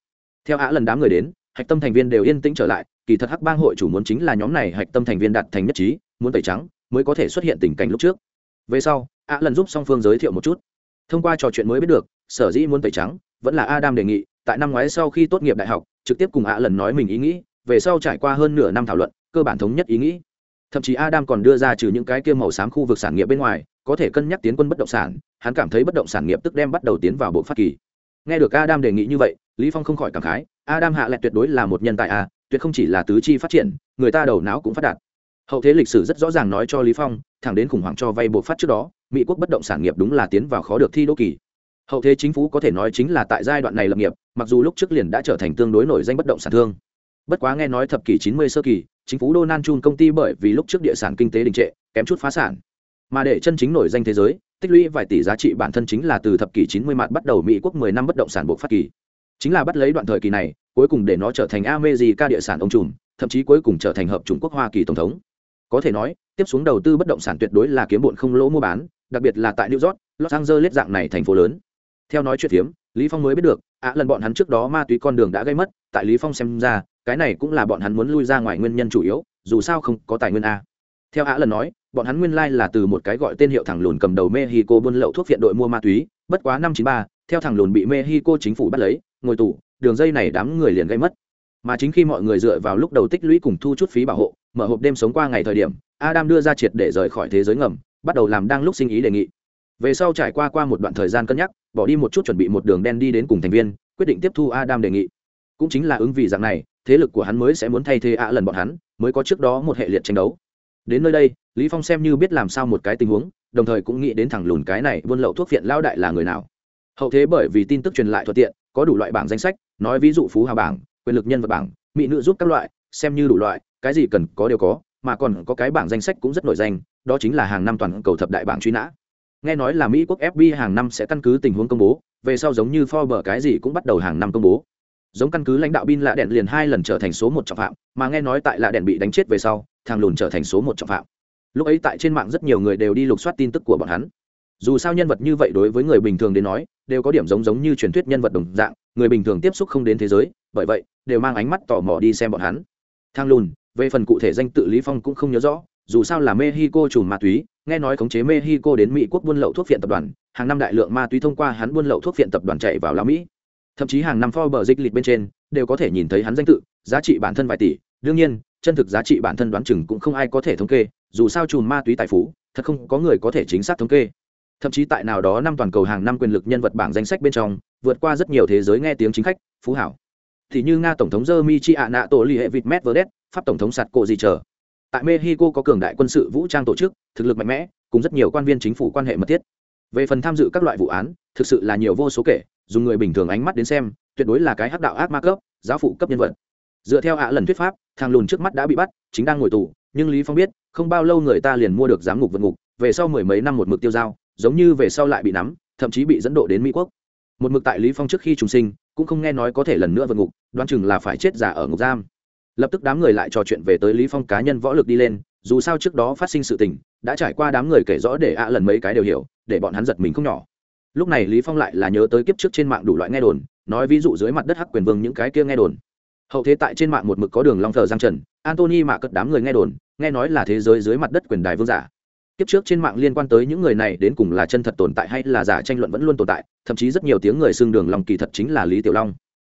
Theo ạ lần đám người đến, hạch tâm thành viên đều yên tĩnh trở lại, kỳ thật hắc bang hội chủ muốn chính là nhóm này hạch tâm thành viên đạt thành nhất trí, muốn tẩy trắng, mới có thể xuất hiện tình cảnh lúc trước. Về sau, ạ lần giúp song phương giới thiệu một chút. Thông qua trò chuyện mới biết được, sở dĩ muốn tẩy trắng, vẫn là adam đề nghị tại năm ngoái sau khi tốt nghiệp đại học, trực tiếp cùng ạ lần nói mình ý nghĩ, về sau trải qua hơn nửa năm thảo luận, cơ bản thống nhất ý nghĩ. Thậm chí adam còn đưa ra trừ những cái kia màu xám khu vực sản nghiệp bên ngoài, có thể cân nhắc tiến quân bất động sản, hắn cảm thấy bất động sản nghiệp tức đem bắt đầu tiến vào bộ phát kỳ. Nghe được adam đề nghị như vậy, lý phong không khỏi cảm khái, adam hạ lẹt tuyệt đối là một nhân tài à tuyệt không chỉ là tứ chi phát triển, người ta đầu não cũng phát đạt. Hậu thế lịch sử rất rõ ràng nói cho lý phong, thẳng đến khủng hoảng cho vay bộ phát trước đó, mỹ quốc bất động sản nghiệp đúng là tiến vào khó được thi đô kỳ. Hậu thế chính phủ có thể nói chính là tại giai đoạn này lập nghiệp mặc dù lúc trước liền đã trở thành tương đối nổi danh bất động sản thương. Bất quá nghe nói thập kỷ 90 sơ kỳ, chính phủ donald trump công ty bởi vì lúc trước địa sản kinh tế đình trệ, kém chút phá sản. Mà để chân chính nổi danh thế giới, tích lũy vài tỷ giá trị bản thân chính là từ thập kỷ 90 mặt bắt đầu mỹ quốc 10 năm bất động sản buộc phát kỳ. Chính là bắt lấy đoạn thời kỳ này, cuối cùng để nó trở thành America địa sản ông trùm, thậm chí cuối cùng trở thành hợp Trung quốc Hoa Kỳ tổng thống. Có thể nói, tiếp xuống đầu tư bất động sản tuyệt đối là kiếm bộn không lỗ mua bán, đặc biệt là tại new york, los angeles dạng này thành phố lớn. Theo nói chuyện phiếm, lý phong mới biết được ạ lần bọn hắn trước đó ma túy con đường đã gây mất, tại lý phong xem ra, cái này cũng là bọn hắn muốn lui ra ngoài nguyên nhân chủ yếu, dù sao không có tài nguyên a. Theo ạ lần nói, bọn hắn nguyên lai like là từ một cái gọi tên hiệu thằng lùn cầm đầu mexico buôn lậu thuốc viện đội mua ma túy, bất quá năm chín ba, theo thằng lùn bị mexico chính phủ bắt lấy, ngồi tù, đường dây này đám người liền gây mất. Mà chính khi mọi người dựa vào lúc đầu tích lũy cùng thu chút phí bảo hộ, mở hộp đêm sống qua ngày thời điểm, adam đưa ra triệt để rời khỏi thế giới ngầm, bắt đầu làm đang lúc sinh ý đề nghị về sau trải qua qua một đoạn thời gian cân nhắc, bỏ đi một chút chuẩn bị một đường đen đi đến cùng thành viên, quyết định tiếp thu adam đề nghị. Cũng chính là ứng vì dạng này, thế lực của hắn mới sẽ muốn thay thế ạ lần bọn hắn, mới có trước đó một hệ liệt tranh đấu. Đến nơi đây, lý phong xem như biết làm sao một cái tình huống, đồng thời cũng nghĩ đến thẳng lùn cái này buôn lậu thuốc viện lao đại là người nào. Hậu thế bởi vì tin tức truyền lại thuận tiện, có đủ loại bảng danh sách, nói ví dụ phú hào bảng, quyền lực nhân vật bảng, mỹ nữ giúp các loại, xem như đủ loại, cái gì cần có đều có, mà còn có cái bảng danh sách cũng rất nổi danh, đó chính là hàng năm toàn cầu thập đại bảng truy nã nghe nói là mỹ quốc fb hàng năm sẽ căn cứ tình huống công bố, về sau giống như forbes cái gì cũng bắt đầu hàng năm công bố. Giống căn cứ lãnh đạo bin lạ đèn liền hai lần trở thành số một trọng phạm, mà nghe nói tại lạ đèn bị đánh chết về sau, thằng lùn trở thành số một trọng phạm. Lúc ấy tại trên mạng rất nhiều người đều đi lục soát tin tức của bọn hắn. Dù sao nhân vật như vậy đối với người bình thường đến nói, đều có điểm giống giống như truyền thuyết nhân vật đồng dạng, người bình thường tiếp xúc không đến thế giới, bởi vậy, đều mang ánh mắt tò mò đi xem bọn hắn. Thang lùn, về phần cụ thể danh tự lý phong cũng không nhớ rõ, dù sao là mexico trùm ma túy nghe nói khống chế mexico đến mỹ quốc buôn lậu thuốc viện tập đoàn hàng năm đại lượng ma túy thông qua hắn buôn lậu thuốc viện tập đoàn chạy vào lao mỹ thậm chí hàng năm Forbes dịch lịch bên trên đều có thể nhìn thấy hắn danh tự, giá trị bản thân vài tỷ, đương nhiên, chân thực giá trị bản thân đoán chừng cũng không ai có thể thống kê, dù sao chùm ma túy tài phú, thật không có người có thể chính xác thống kê. Thậm chí tại nào đó năm toàn cầu hàng năm quyền lực nhân vật bảng danh sách bên trong, vượt qua rất nhiều thế giới nghe tiếng chính khách, phú hảo. Thì như Nga tổng thống Jeremy nạ tổ li hệ vịt Medvedev, Pháp tổng thống sạt cộ gì chờ. Tại Mexico có cường đại quân sự vũ trang tổ chức, thực lực mạnh mẽ, cùng rất nhiều quan viên chính phủ quan hệ mật thiết. Về phần tham dự các loại vụ án, thực sự là nhiều vô số kể, dùng người bình thường ánh mắt đến xem tuyệt đối là cái hắc đạo ác ma cấp giáo phụ cấp nhân vật. Dựa theo ạ lần thuyết pháp thằng lùn trước mắt đã bị bắt chính đang ngồi tù nhưng lý phong biết không bao lâu người ta liền mua được giám ngục vượt ngục về sau mười mấy năm một mực tiêu dao giống như về sau lại bị nắm thậm chí bị dẫn độ đến mỹ quốc. Một mực tại lý phong trước khi trùng sinh cũng không nghe nói có thể lần nữa vượt ngục đoán chừng là phải chết giả ở ngục giam lập tức đám người lại trò chuyện về tới lý phong cá nhân võ lực đi lên, dù sao trước đó phát sinh sự tình, đã trải qua đám người kể rõ để ạ lần mấy cái đều hiểu, để bọn hắn giật mình không nhỏ. Lúc này lý phong lại là nhớ tới kiếp trước trên mạng đủ loại nghe đồn, nói ví dụ dưới mặt đất hắc quyền vương những cái kia nghe đồn. Hậu thế tại trên mạng một mực có đường long thờ giang trần antony mạ cất đám người nghe đồn, nghe nói là thế giới dưới mặt đất quyền đài vương giả. Kiếp trước trên mạng liên quan tới những người này đến cùng là chân thật tồn tại hay là giả tranh luận vẫn luôn tồn tại, thậm chí rất nhiều tiếng người xưng đường long kỳ thật chính là lý tiểu long.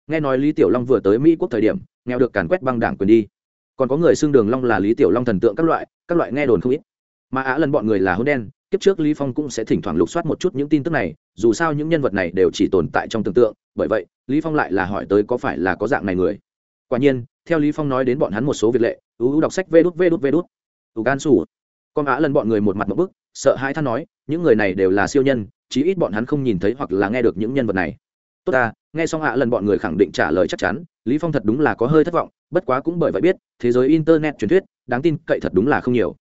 Nghe nói lý tiểu long vừa tới mỹ quốc thời điểm nghèo được càn quét băng đảng quyền đi. Còn có người xưng đường long là lý tiểu long thần tượng các loại các loại nghe đồn không ít. Mà á lần bọn người là hôn đen, kiếp trước lý phong cũng sẽ thỉnh thoảng lục soát một chút những tin tức này, dù sao những nhân vật này đều chỉ tồn tại trong tưởng tượng, bởi vậy, lý phong lại là hỏi tới có phải là có dạng này người. Quả nhiên, theo lý phong nói đến bọn hắn một số việc lệ U u đọc sách vê đút vê đút vê đút. U gan sủ. Con á lần bọn người một mặt một bức, sợ hãi than nói, những người này đều là siêu nhân, chí ít bọn hắn không nhìn thấy hoặc là nghe được những nhân vật này. Tốt ta nghe xong ạ, lần bọn người khẳng định trả lời chắc chắn, lý phong thật đúng là có hơi thất vọng, bất quá cũng bởi vậy biết, thế giới internet truyền thuyết, đáng tin cậy thật đúng là không nhiều.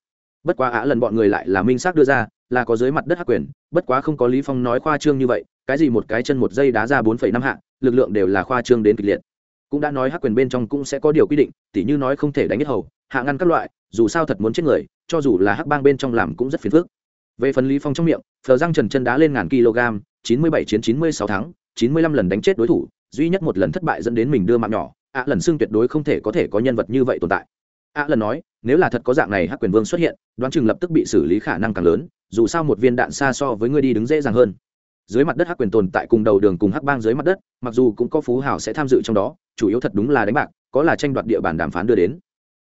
Bất quá ạ, lần bọn người lại là minh xác đưa ra, là có dưới mặt đất hắc quyền, bất quá không có lý phong nói khoa trương như vậy, cái gì một cái chân một giây đá ra bốn năm hạ, lực lượng đều là khoa trương đến kịch liệt. Cũng đã nói hắc quyền bên trong cũng sẽ có điều quy định, tỉ như nói không thể đánh hết hầu, hạ ngăn các loại, dù sao thật muốn chết người, cho dù là hắc bang bên trong làm cũng rất phiền phức. Về phần lý phong trong miệng, phờ răng trần chân đá lên ngàn kg, chín mươi bảy chiến chín mươi sáu tháng chín mươi lăm lần đánh chết đối thủ, duy nhất một lần thất bại dẫn đến mình đưa mạng nhỏ. Ạ lần xưng tuyệt đối không thể có thể có nhân vật như vậy tồn tại. Ạ lần nói, nếu là thật có dạng này hắc quyền vương xuất hiện, đoán chừng lập tức bị xử lý khả năng càng lớn, dù sao một viên đạn xa so với ngươi đi đứng dễ dàng hơn. Dưới mặt đất hắc quyền tồn tại cùng đầu đường cùng hắc bang dưới mặt đất, mặc dù cũng có phú hào sẽ tham dự trong đó, chủ yếu thật đúng là đánh bạc, có là tranh đoạt địa bàn đàm phán đưa đến.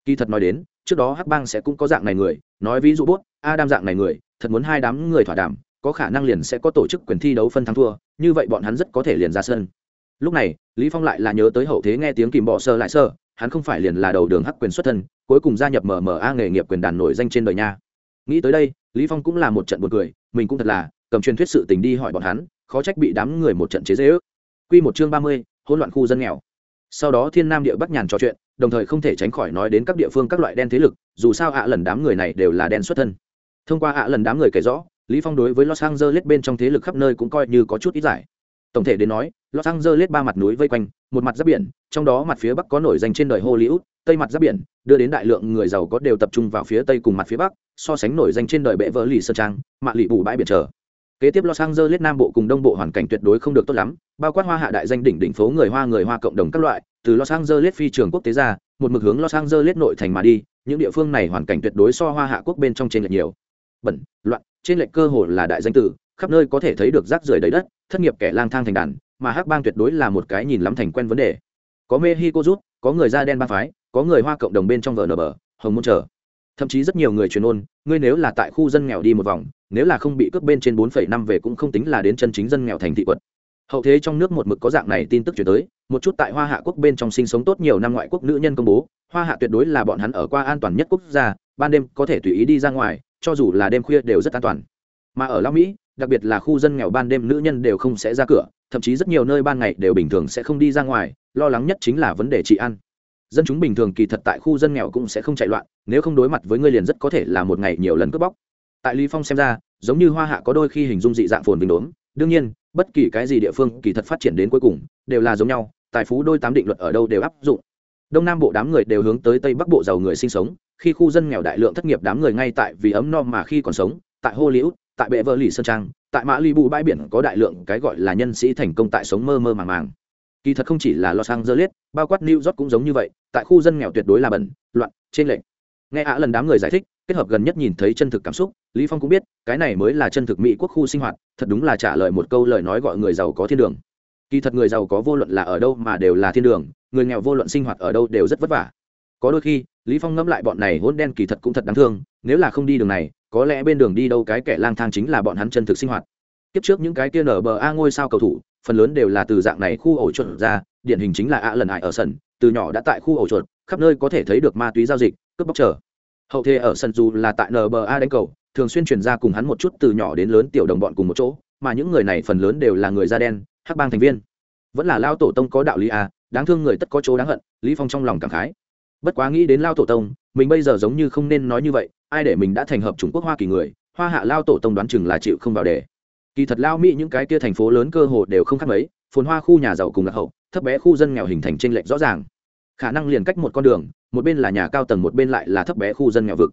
Kỳ thật nói đến, trước đó hắc bang sẽ cũng có dạng này người, nói ví dụ bút a đam dạng này người, thật muốn hai đám người thỏa đàm, có khả năng liền sẽ có tổ chức quyền thi đấu phân thắng thua như vậy bọn hắn rất có thể liền ra sân. Lúc này lý phong lại là nhớ tới hậu thế nghe tiếng kìm bỏ sơ lại sơ hắn không phải liền là đầu đường hắc quyền xuất thân cuối cùng gia nhập mma nghề nghiệp quyền đàn nổi danh trên đời nha. Nghĩ tới đây lý phong cũng là một trận buồn cười mình cũng thật là cầm truyền thuyết sự tình đi hỏi bọn hắn khó trách bị đám người một trận chế dễ ước quy một chương ba mươi, hỗn loạn khu dân nghèo. Sau đó thiên nam địa bắc nhàn trò chuyện đồng thời không thể tránh khỏi nói đến các địa phương các loại đen thế lực dù sao ạ lần đám người này đều là đen xuất thân. Thông qua ạ lần đám người kể rõ lý phong đối với los angeles bên trong thế lực khắp nơi cũng coi như có chút ít giải. Tổng thể đến nói, los angeles ba mặt núi vây quanh, một mặt giáp biển, trong đó mặt phía bắc có nổi danh trên đời hollywood, tây mặt giáp biển, đưa đến đại lượng người giàu có đều tập trung vào phía tây cùng mặt phía bắc, so sánh nổi danh trên đời bệ vỡ lì sơn trang, mạ lì bù bãi biển chờ. Kế tiếp los angeles nam bộ cùng đông bộ hoàn cảnh tuyệt đối không được tốt lắm, bao quát hoa hạ đại danh đỉnh đỉnh phố người hoa người hoa cộng đồng các loại, từ los angeles phi trường quốc tế ra, một mực hướng los angeles nội thành mà đi, những địa phương này hoàn cảnh tuyệt đối so hoa hạ quốc bên trong trên lệch nhiều. Bẩn, loạn trên lệch cơ hồ là đại danh tử, khắp nơi có thể thấy được rác rưởi đầy đất, thất nghiệp kẻ lang thang thành đàn, mà hắc bang tuyệt đối là một cái nhìn lắm thành quen vấn đề. Có mexico rút, có người da đen ba phái, có người hoa cộng đồng bên trong vợ nở bờ, hồng môn chờ. Thậm chí rất nhiều người truyền ôn, ngươi nếu là tại khu dân nghèo đi một vòng, nếu là không bị cướp bên trên bốn năm về cũng không tính là đến chân chính dân nghèo thành thị quận. Hậu thế trong nước một mực có dạng này tin tức chuyển tới, một chút tại hoa hạ quốc bên trong sinh sống tốt nhiều năm ngoại quốc nữ nhân công bố, hoa hạ tuyệt đối là bọn hắn ở qua an toàn nhất quốc gia, ban đêm có thể tùy ý đi ra ngoài cho dù là đêm khuya đều rất an toàn. Mà ở lao mỹ, đặc biệt là khu dân nghèo ban đêm nữ nhân đều không sẽ ra cửa, thậm chí rất nhiều nơi ban ngày đều bình thường sẽ không đi ra ngoài, lo lắng nhất chính là vấn đề trị ăn dân chúng bình thường kỳ thật tại khu dân nghèo cũng sẽ không chạy loạn, nếu không đối mặt với ngươi liền rất có thể là một ngày nhiều lần cướp bóc. Tại lý phong xem ra, giống như hoa hạ có đôi khi hình dung dị dạng phồn bình đốn đương nhiên, bất kỳ cái gì địa phương kỳ thật phát triển đến cuối cùng đều là giống nhau, tài phú đôi tám định luật ở đâu đều áp dụng đông nam bộ đám người đều hướng tới tây bắc bộ giàu người sinh sống, khi khu dân nghèo đại lượng thất nghiệp đám người ngay tại vì ấm no mà khi còn sống, tại hollywood, tại bệ vợ lì sơn trang, tại mã li bù bãi biển có đại lượng cái gọi là nhân sĩ thành công tại sống mơ mơ màng màng. Kỳ thật không chỉ là los angeles, bao quát new york cũng giống như vậy, tại khu dân nghèo tuyệt đối là bẩn, loạn trên lệnh nghe ạ lần đám người giải thích, kết hợp gần nhất nhìn thấy chân thực cảm xúc, lý phong cũng biết, cái này mới là chân thực mỹ quốc khu sinh hoạt, thật đúng là trả lời một câu lời nói gọi người giàu có thiên đường kỳ thật người giàu có vô luận là ở đâu mà đều là thiên đường, người nghèo vô luận sinh hoạt ở đâu đều rất vất vả. Có đôi khi, lý phong ngẫm lại bọn này hỗn đen kỳ thật cũng thật đáng thương, nếu là không đi đường này, có lẽ bên đường đi đâu cái kẻ lang thang chính là bọn hắn chân thực sinh hoạt. Kiếp trước những cái kia nở bờ a ngôi sao cầu thủ, phần lớn đều là từ dạng này khu ổ chuột ra, điển hình chính là a lần hại ở sân, từ nhỏ đã tại khu ổ chuột, khắp nơi có thể thấy được ma túy giao dịch, cướp bóc trở hậu thế ở sân dù là tại nba đánh cầu, thường xuyên truyền ra cùng hắn một chút từ nhỏ đến lớn tiểu đồng bọn cùng một chỗ, mà những người này phần lớn đều là người da đen hắc bang thành viên. Vẫn là lao tổ tông có đạo lý à đáng thương người tất có chỗ đáng hận, lý phong trong lòng cảm khái. Bất quá nghĩ đến lao tổ tông, mình bây giờ giống như không nên nói như vậy, ai để mình đã thành hợp trung quốc hoa kỳ người, hoa hạ lao tổ tông đoán chừng là chịu không vào đề. Kỳ thật lao mỹ những cái kia thành phố lớn cơ hồ đều không khác mấy, phồn hoa khu nhà giàu cùng lạc hậu, thấp bé khu dân nghèo hình thành trên lệch rõ ràng. Khả năng liền cách một con đường, một bên là nhà cao tầng một bên lại là thấp bé khu dân nghèo vực.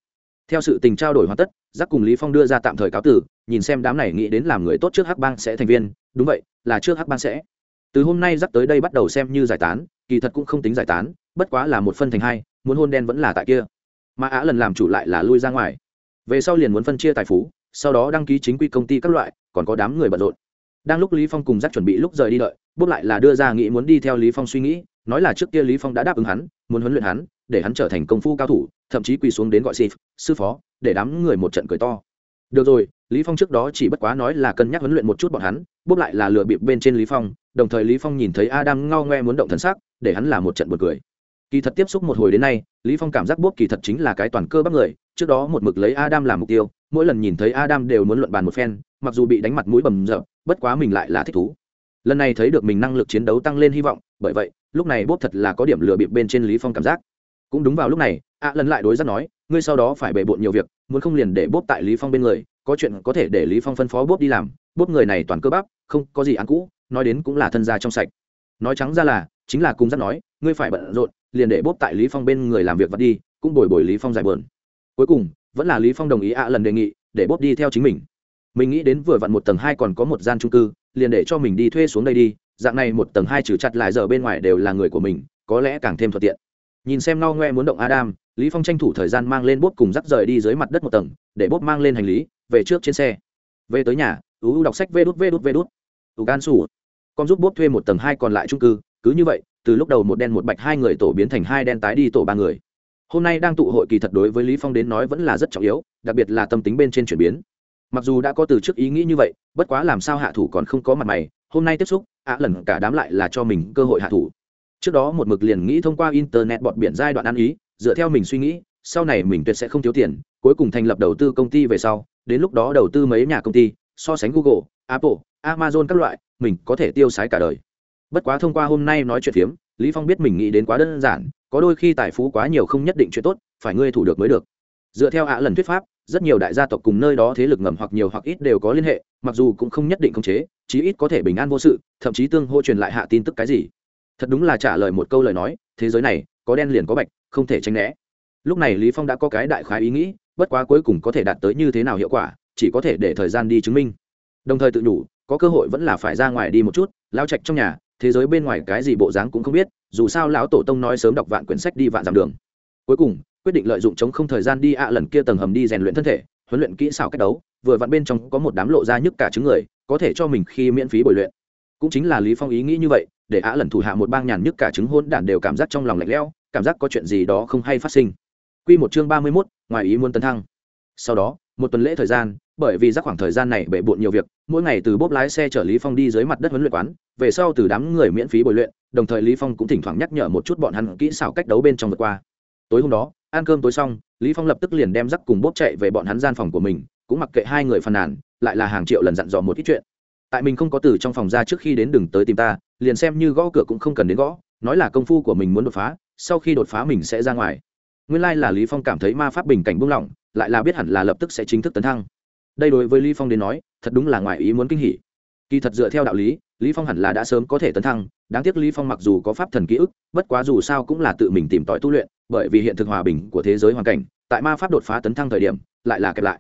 Theo sự tình trao đổi hoàn tất, giác cùng lý phong đưa ra tạm thời cáo tử nhìn xem đám này nghĩ đến làm người tốt trước hắc bang sẽ thành viên, đúng vậy, là trước hắc bang sẽ. Từ hôm nay dắt tới đây bắt đầu xem như giải tán, kỳ thật cũng không tính giải tán, bất quá là một phân thành hai, muốn hôn đen vẫn là tại kia. Mà á lần làm chủ lại là lui ra ngoài. Về sau liền muốn phân chia tài phú, sau đó đăng ký chính quy công ty các loại, còn có đám người bận rộn. Đang lúc lý phong cùng dắt chuẩn bị lúc rời đi đợi bút lại là đưa ra nghĩ muốn đi theo lý phong suy nghĩ, nói là trước kia lý phong đã đáp ứng hắn, muốn huấn luyện hắn, để hắn trở thành công phu cao thủ, thậm chí quỳ xuống đến gọi sư phó, để đám người một trận cười to. Được rồi lý phong trước đó chỉ bất quá nói là cân nhắc huấn luyện một chút bọn hắn bút lại là lừa bịp bên trên lý phong, đồng thời lý phong nhìn thấy adam ngao ngoe muốn động thần sắc để hắn là một trận buồn cười. Kỳ thật tiếp xúc một hồi đến nay, lý phong cảm giác bút kỳ thật chính là cái toàn cơ bắp người, trước đó một mực lấy adam làm mục tiêu, mỗi lần nhìn thấy adam đều muốn luận bàn một phen, mặc dù bị đánh mặt mũi bầm dập, bất quá mình lại là thích thú. Lần này thấy được mình năng lực chiến đấu tăng lên hy vọng, bởi vậy, lúc này bốp thật là có điểm lừa bịp bên trên lý phong cảm giác. Cũng đúng vào lúc này ạ lần lại đối giác nói, ngươi sau đó phải bề bộn nhiều việc, muốn không liền để bốt tại lý phong bên người, có chuyện có thể để lý phong phân phó bốt đi làm bốt người này toàn cơ bắp, không có gì ăn cũ, nói đến cũng là thân gia trong sạch. Nói trắng ra là, chính là cùng giác nói, ngươi phải bận rộn, liền để bốt tại lý phong bên người làm việc vật đi, cũng bồi bồi lý phong giải bờn cuối cùng, vẫn là lý phong đồng ý ạ lần đề nghị, để bốt đi theo chính mình. Mình nghĩ đến vừa vặn một tầng hai còn có một gian trung cư, liền để cho mình đi thuê xuống đây đi, dạng này một tầng hai trừ chặt lại giờ bên ngoài đều là người của mình, có lẽ càng thêm thuận tiện. Nhìn xem no ngoe muốn động adam lý phong tranh thủ thời gian mang lên bốt cùng dắt rời đi dưới mặt đất một tầng, để bốt mang lên hành lý, về trước trên xe. Về tới nhà, ú đọc sách vê đút vê đút vê đút. Ú gan sủ con giúp bốt thuê một tầng hai còn lại trung cư, cứ như vậy, từ lúc đầu một đen một bạch hai người tổ biến thành hai đen tái đi tổ ba người. Hôm nay đang tụ hội kỳ thật đối với lý phong đến nói vẫn là rất trọng yếu, đặc biệt là tâm tính bên trên chuyển biến. Mặc dù đã có từ trước ý nghĩ như vậy, bất quá làm sao hạ thủ còn không có mặt mày, hôm nay tiếp xúc, ạ lần cả đám lại là cho mình cơ hội hạ thủ. Trước đó một mực liền nghĩ thông qua internet bọt biển giai đoạn ăn ý dựa theo mình suy nghĩ, sau này mình tuyệt sẽ không thiếu tiền, cuối cùng thành lập đầu tư công ty về sau, đến lúc đó đầu tư mấy nhà công ty, so sánh google, apple, amazon các loại, mình có thể tiêu sái cả đời. Bất quá thông qua hôm nay nói chuyện phiếm, lý phong biết mình nghĩ đến quá đơn giản, có đôi khi tài phú quá nhiều không nhất định chuyện tốt, phải ngươi thủ được mới được. Dựa theo ạ lần thuyết pháp, rất nhiều đại gia tộc cùng nơi đó thế lực ngầm hoặc nhiều hoặc ít đều có liên hệ, mặc dù cũng không nhất định khống chế, chí ít có thể bình an vô sự, thậm chí tương hô truyền lại hạ tin tức cái gì. Thật đúng là trả lời một câu lời nói, thế giới này, có đen liền có bạch không thể tránh né. Lúc này lý phong đã có cái đại khái ý nghĩ, bất quá cuối cùng có thể đạt tới như thế nào hiệu quả, chỉ có thể để thời gian đi chứng minh. Đồng thời tự nhủ, có cơ hội vẫn là phải ra ngoài đi một chút, lao trạch trong nhà, thế giới bên ngoài cái gì bộ dáng cũng không biết, dù sao lão tổ tông nói sớm đọc vạn quyển sách đi vạn dặm đường. Cuối cùng, quyết định lợi dụng chống không thời gian đi ạ lần kia tầng hầm đi rèn luyện thân thể, huấn luyện kỹ xảo cách đấu, vừa vặn bên trong có một đám lộ ra nhức cả chứng người, có thể cho mình khi miễn phí bồi luyện. Cũng chính là lý phong ý nghĩ như vậy, để ạ lần thủ hạ một bang nhàn nhức cả chứng hôn đản đều cảm giác trong lòng lạnh lẽo cảm giác có chuyện gì đó không hay phát sinh. Quy một chương ba mươi 31, ngoài ý muốn tấn thăng. Sau đó một tuần lễ thời gian bởi vì rắc khoảng thời gian này bệ bộn nhiều việc mỗi ngày từ bốp lái xe chở lý phong đi dưới mặt đất huấn luyện quán về sau từ đám người miễn phí bồi luyện đồng thời lý phong cũng thỉnh thoảng nhắc nhở một chút bọn hắn kỹ xảo cách đấu bên trong vượt qua. Tối hôm đó ăn cơm tối xong lý phong lập tức liền đem rắc cùng bốp chạy về bọn hắn gian phòng của mình cũng mặc kệ hai người phàn nàn lại là hàng triệu lần dặn dò một ít chuyện. Tại mình không có từ trong phòng ra trước khi đến đừng tới tìm ta liền xem như gõ cửa cũng không cần đến gõ nói là công phu của mình muốn đột phá sau khi đột phá mình sẽ ra ngoài. Nguyên lai like là lý phong cảm thấy ma pháp bình cảnh buông lỏng, lại là biết hẳn là lập tức sẽ chính thức tấn thăng. Đây đối với lý phong đến nói, thật đúng là ngoài ý muốn kinh hỉ. Kỳ thật dựa theo đạo lý lý phong hẳn là đã sớm có thể tấn thăng, đáng tiếc lý phong mặc dù có pháp thần ký ức, bất quá dù sao cũng là tự mình tìm tòi tu luyện, bởi vì hiện thực hòa bình của thế giới hoàn cảnh, tại ma pháp đột phá tấn thăng thời điểm, lại là kẹp lại.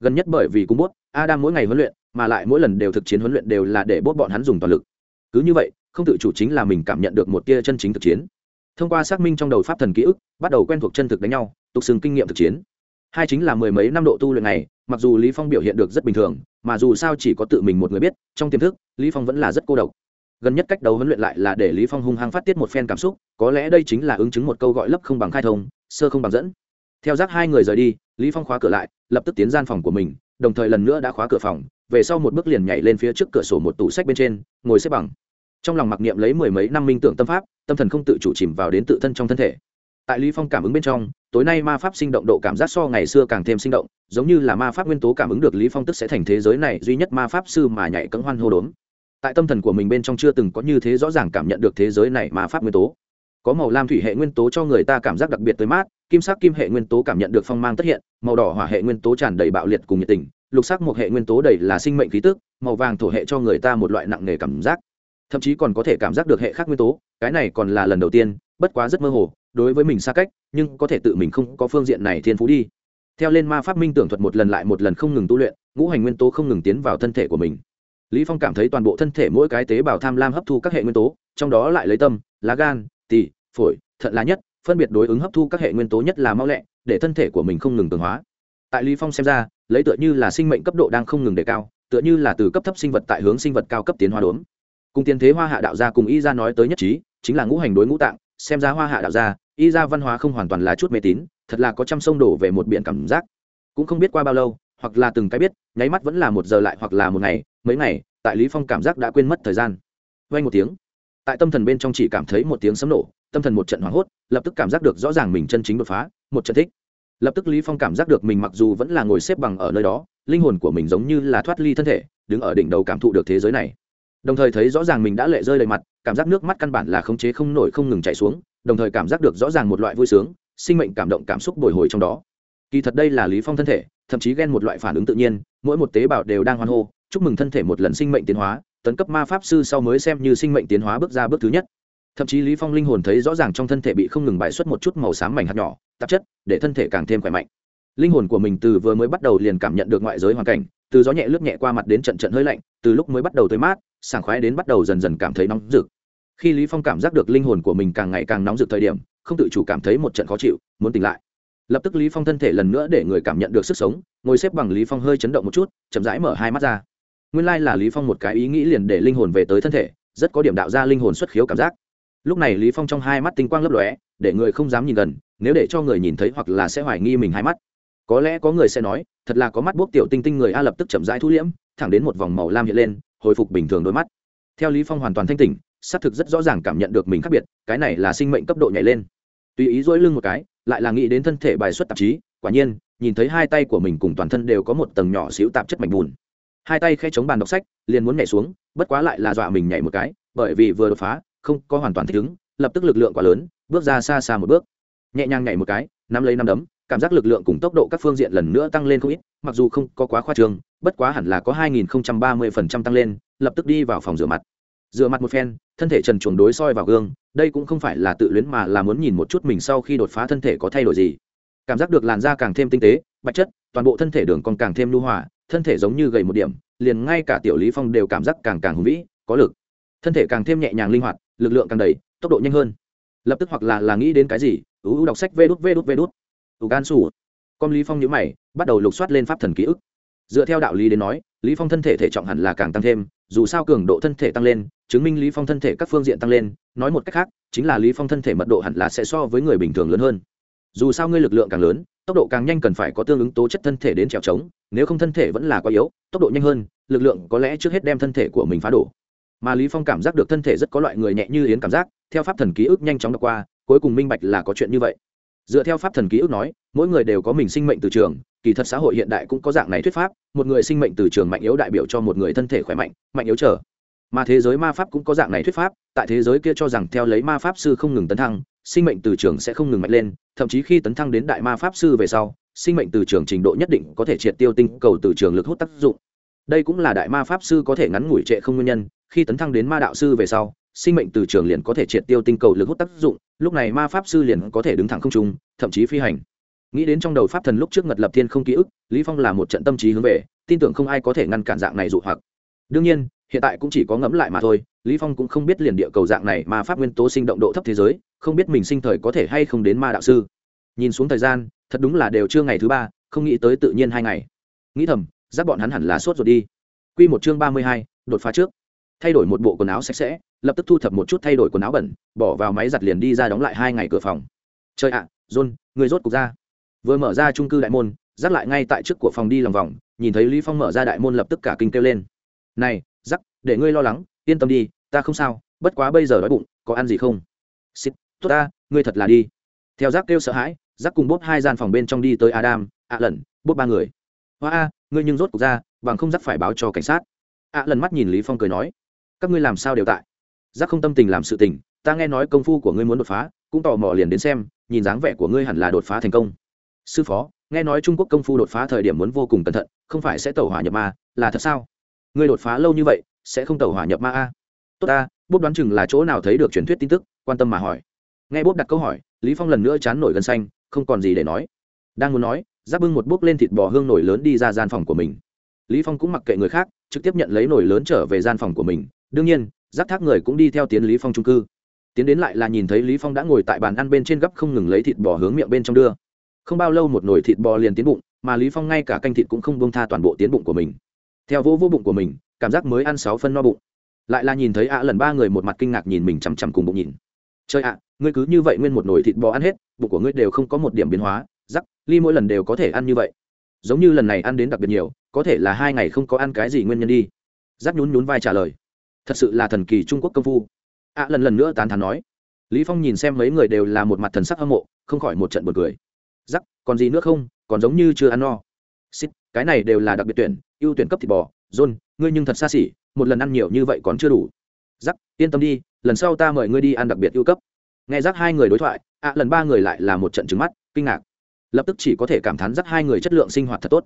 Gần nhất bởi vì cung bút, adam mỗi ngày huấn luyện, mà lại mỗi lần đều thực chiến huấn luyện đều là để bốt bọn hắn dùng toàn lực. Cứ như vậy, không tự chủ chính là mình cảm nhận được một tia chân chính thực chiến thông qua xác minh trong đầu pháp thần ký ức, bắt đầu quen thuộc chân thực đánh nhau, tục xưng kinh nghiệm thực chiến. Hai chính là mười mấy năm độ tu luyện này, mặc dù lý phong biểu hiện được rất bình thường, mà dù sao chỉ có tự mình một người biết, trong tiềm thức, lý phong vẫn là rất cô độc. Gần nhất cách đấu huấn luyện lại là để lý phong hung hăng phát tiết một phen cảm xúc, có lẽ đây chính là ứng chứng một câu gọi lấp không bằng khai thông, sơ không bằng dẫn. Theo giác hai người rời đi, lý phong khóa cửa lại, lập tức tiến gian phòng của mình, đồng thời lần nữa đã khóa cửa phòng, về sau một bước liền nhảy lên phía trước cửa sổ một tủ sách bên trên, ngồi xếp bằng trong lòng mặc niệm lấy mười mấy năm minh tưởng tâm pháp, tâm thần không tự chủ chìm vào đến tự thân trong thân thể. Tại lý phong cảm ứng bên trong, tối nay ma pháp sinh động độ cảm giác so ngày xưa càng thêm sinh động, giống như là ma pháp nguyên tố cảm ứng được lý phong tức sẽ thành thế giới này duy nhất ma pháp sư mà nhảy cẫng hoan hô đốn. Tại tâm thần của mình bên trong chưa từng có như thế rõ ràng cảm nhận được thế giới này ma pháp nguyên tố. Có màu lam thủy hệ nguyên tố cho người ta cảm giác đặc biệt tới mát, kim sắc kim hệ nguyên tố cảm nhận được phong mang tất hiện, màu đỏ hỏa hệ nguyên tố tràn đầy bạo liệt cùng nhiệt tình, lục sắc một hệ nguyên tố đầy là sinh mệnh khí tức, màu vàng thổ hệ cho người ta một loại nặng nề cảm giác thậm chí còn có thể cảm giác được hệ khác nguyên tố, cái này còn là lần đầu tiên, bất quá rất mơ hồ, đối với mình xa cách, nhưng có thể tự mình không có phương diện này thiên phú đi. Theo lên ma pháp minh tưởng thuật một lần lại một lần không ngừng tu luyện, ngũ hành nguyên tố không ngừng tiến vào thân thể của mình. Lý phong cảm thấy toàn bộ thân thể mỗi cái tế bào tham lam hấp thu các hệ nguyên tố, trong đó lại lấy tâm lá gan, tỳ, phổi, thận là nhất, phân biệt đối ứng hấp thu các hệ nguyên tố nhất là mau lẹ, để thân thể của mình không ngừng cường hóa. Tại lý phong xem ra, lấy tựa như là sinh mệnh cấp độ đang không ngừng đề cao, tựa như là từ cấp thấp sinh vật tại hướng sinh vật cao cấp tiến hóa đốn cùng tiên thế hoa hạ đạo gia cùng y gia nói tới nhất trí, chính là ngũ hành đối ngũ tạng, xem ra hoa hạ đạo gia, y gia văn hóa không hoàn toàn là chút mê tín, thật là có trăm sông đổ về một biển cảm giác. Cũng không biết qua bao lâu, hoặc là từng cái biết, nháy mắt vẫn là một giờ lại hoặc là một ngày, mấy ngày, tại lý phong cảm giác đã quên mất thời gian. Vay một tiếng, tại tâm thần bên trong chỉ cảm thấy một tiếng sấm nổ, tâm thần một trận hoảng hốt, lập tức cảm giác được rõ ràng mình chân chính đột phá, một trận thích. Lập tức lý phong cảm giác được mình mặc dù vẫn là ngồi xếp bằng ở nơi đó, linh hồn của mình giống như là thoát ly thân thể, đứng ở đỉnh đầu cảm thụ được thế giới này đồng thời thấy rõ ràng mình đã lệ rơi đầy mặt, cảm giác nước mắt căn bản là khống chế không nổi không ngừng chảy xuống, đồng thời cảm giác được rõ ràng một loại vui sướng, sinh mệnh cảm động cảm xúc bồi hồi trong đó. Kỳ thật đây là lý phong thân thể, thậm chí ghen một loại phản ứng tự nhiên, mỗi một tế bào đều đang hoan hô, chúc mừng thân thể một lần sinh mệnh tiến hóa, tấn cấp ma pháp sư sau mới xem như sinh mệnh tiến hóa bước ra bước thứ nhất. Thậm chí lý phong linh hồn thấy rõ ràng trong thân thể bị không ngừng bài xuất một chút màu xám mảnh hạt nhỏ, tạp chất, để thân thể càng thêm khỏe mạnh. Linh hồn của mình từ vừa mới bắt đầu liền cảm nhận được ngoại giới hoàn cảnh, từ gió nhẹ lướt nhẹ qua mặt đến trận trận hơi lạnh, từ lúc mới bắt đầu tới mát sảng khoái đến bắt đầu dần dần cảm thấy nóng rực. Khi lý phong cảm giác được linh hồn của mình càng ngày càng nóng rực thời điểm, không tự chủ cảm thấy một trận khó chịu, muốn tỉnh lại. Lập tức lý phong thân thể lần nữa để người cảm nhận được sức sống, ngồi xếp bằng lý phong hơi chấn động một chút, chậm rãi mở hai mắt ra. Nguyên lai là lý phong một cái ý nghĩ liền để linh hồn về tới thân thể, rất có điểm đạo ra linh hồn xuất khiếu cảm giác. Lúc này lý phong trong hai mắt tinh quang lấp lóe, để người không dám nhìn gần, nếu để cho người nhìn thấy hoặc là sẽ hoài nghi mình hai mắt. Có lẽ có người sẽ nói, thật là có mắt bốc tiểu tinh tinh người a lập tức chậm rãi thu liễm, thẳng đến một vòng màu lam hiện lên hồi phục bình thường đôi mắt. Theo lý phong hoàn toàn thanh tỉnh, xác thực rất rõ ràng cảm nhận được mình khác biệt, cái này là sinh mệnh cấp độ nhảy lên. Tùy ý dỗi lưng một cái, lại là nghĩ đến thân thể bài xuất tạp chí, quả nhiên, nhìn thấy hai tay của mình cùng toàn thân đều có một tầng nhỏ xíu tạp chất mạch bùn hai tay khe chống bàn đọc sách, liền muốn nhảy xuống, bất quá lại là dọa mình nhảy một cái, bởi vì vừa đột phá, không có hoàn toàn thích ứng, lập tức lực lượng quá lớn, bước ra xa xa một bước. Nhẹ nhàng nhảy một cái, nắm lấy nắm đấm cảm giác lực lượng cùng tốc độ các phương diện lần nữa tăng lên không ít, mặc dù không có quá khoa trương, bất quá hẳn là có 2030% tăng lên, lập tức đi vào phòng rửa mặt. Rửa mặt một phen, thân thể trần chuồng đối soi vào gương, đây cũng không phải là tự luyến mà là muốn nhìn một chút mình sau khi đột phá thân thể có thay đổi gì. Cảm giác được làn da càng thêm tinh tế, bạch chất, toàn bộ thân thể đường còn càng thêm lưu hòa, thân thể giống như gầy một điểm, liền ngay cả tiểu lý phong đều cảm giác càng càng hùng vĩ, có lực. Thân thể càng thêm nhẹ nhàng linh hoạt, lực lượng càng đầy, tốc độ nhanh hơn. Lập tức hoặc là là nghĩ đến cái gì ú đọc sách vê đút vê đút vê đút ủ gan sủ con lý phong nhíu mày, bắt đầu lục soát lên pháp thần ký ức. Dựa theo đạo lý đến nói, lý phong thân thể thể trọng hẳn là càng tăng thêm, dù sao cường độ thân thể tăng lên, chứng minh lý phong thân thể các phương diện tăng lên, nói một cách khác, chính là lý phong thân thể mật độ hẳn là sẽ so với người bình thường lớn hơn. Dù sao ngươi lực lượng càng lớn, tốc độ càng nhanh cần phải có tương ứng tố chất thân thể đến trèo trống, nếu không thân thể vẫn là quá yếu, tốc độ nhanh hơn, lực lượng có lẽ trước hết đem thân thể của mình phá đổ. Mà lý phong cảm giác được thân thể rất có loại người nhẹ như yến cảm giác, theo pháp thần ký ức nhanh chóng đọc qua, cuối cùng minh bạch là có chuyện như vậy dựa theo pháp thần ký ức nói, mỗi người đều có mình sinh mệnh từ trường, kỳ thật xã hội hiện đại cũng có dạng này thuyết pháp, một người sinh mệnh từ trường mạnh yếu đại biểu cho một người thân thể khỏe mạnh mạnh yếu trở mà thế giới ma pháp cũng có dạng này thuyết pháp, tại thế giới kia cho rằng theo lấy ma pháp sư không ngừng tấn thăng, sinh mệnh từ trường sẽ không ngừng mạnh lên, thậm chí khi tấn thăng đến đại ma pháp sư về sau, sinh mệnh từ trường trình độ nhất định có thể triệt tiêu tinh cầu từ trường lực hút tác dụng. Đây cũng là đại ma pháp sư có thể ngắn ngủi trệ không nguyên nhân, khi tấn thăng đến ma đạo sư về sau sinh mệnh từ trường liền có thể triệt tiêu tinh cầu lực hút tác dụng lúc này ma pháp sư liền có thể đứng thẳng không trung thậm chí phi hành. Nghĩ đến trong đầu pháp thần lúc trước ngật lập thiên không ký ức lý phong là một trận tâm trí hướng về tin tưởng không ai có thể ngăn cản dạng này dụ hoặc. Đương nhiên hiện tại cũng chỉ có ngẫm lại mà thôi lý phong cũng không biết liền địa cầu dạng này ma pháp nguyên tố sinh động độ thấp thế giới không biết mình sinh thời có thể hay không đến ma đạo sư. Nhìn xuống thời gian thật đúng là đều chưa ngày thứ ba không nghĩ tới tự nhiên hai ngày. Nghĩ thầm giáp bọn hắn hẳn là sốt rồi đi. Quy một chương ba mươi hai, đột phá trước thay đổi một bộ quần áo sạch sẽ, lập tức thu thập một chút thay đổi quần áo bẩn, bỏ vào máy giặt liền đi ra đóng lại hai ngày cửa phòng. Trời ạ, john, người rốt cục ra. Vừa mở ra trung cư đại môn dắt lại ngay tại trước của phòng đi lòng vòng, nhìn thấy lý phong mở ra đại môn lập tức cả kinh kêu lên. Này dắt để ngươi lo lắng, yên tâm đi, ta không sao, bất quá bây giờ đói bụng, có ăn gì không? Xịt, tốt ta, ngươi thật là đi. Theo giác kêu sợ hãi giác cùng bốp hai gian phòng bên trong đi tới adam, ạ lần, bốp ba người. Hoa a ngươi nhưng rốt cục ra, bằng không giác phải báo cho cảnh sát. Ạ lần mắt nhìn lý phong cười nói các ngươi làm sao đều tại? Giác không tâm tình làm sự tình, ta nghe nói công phu của ngươi muốn đột phá, cũng tò mò liền đến xem, nhìn dáng vẻ của ngươi hẳn là đột phá thành công. Sư phó, nghe nói trung quốc công phu đột phá thời điểm muốn vô cùng cẩn thận, không phải sẽ tẩu hỏa nhập ma, là thật sao? Ngươi đột phá lâu như vậy, sẽ không tẩu hỏa nhập ma a? Tốt ta, bốp đoán chừng là chỗ nào thấy được truyền thuyết tin tức, quan tâm mà hỏi. Nghe bốp đặt câu hỏi, lý phong lần nữa chán nổi gân xanh, không còn gì để nói. Đang muốn nói giáp bưng một bốc lên thịt bò hương nổi lớn đi ra gian phòng của mình. Lý phong cũng mặc kệ người khác, trực tiếp nhận lấy nồi lớn trở về gian phòng của mình đương nhiên giáp thác người cũng đi theo tiến lý phong trung cư. Tiến đến lại là nhìn thấy lý phong đã ngồi tại bàn ăn bên trên gấp không ngừng lấy thịt bò hướng miệng bên trong đưa. Không bao lâu một nồi thịt bò liền tiến bụng, mà lý phong ngay cả canh thịt cũng không buông tha toàn bộ tiến bụng của mình. Theo vô vô bụng của mình, cảm giác mới ăn sáu phân no bụng. Lại là nhìn thấy ạ lần ba người một mặt kinh ngạc nhìn mình chằm chằm cùng bụng nhìn. Chơi ạ, ngươi cứ như vậy nguyên một nồi thịt bò ăn hết, bụng của ngươi đều không có một điểm biến hóa rắc ly mỗi lần đều có thể ăn như vậy. Giống như lần này ăn đến đặc biệt nhiều, có thể là hai ngày không có ăn cái gì nguyên nhân đi. Rắc nhún nhún vai trả lời thật sự là thần kỳ trung quốc công phu. Ạ lần lần nữa tán thán nói. Lý phong nhìn xem mấy người đều là một mặt thần sắc hâm mộ, không khỏi một trận buồn cười. Giắc còn gì nữa không? Còn giống như chưa ăn no. Xít, cái này đều là đặc biệt tuyển, ưu tuyển cấp thịt bò john ngươi nhưng thật xa xỉ, một lần ăn nhiều như vậy còn chưa đủ. Giắc yên tâm đi, lần sau ta mời ngươi đi ăn đặc biệt ưu cấp. Nghe giắc hai người đối thoại ạ lần ba người lại là một trận trứng mắt, kinh ngạc. Lập tức chỉ có thể cảm thán giắc hai người chất lượng sinh hoạt thật tốt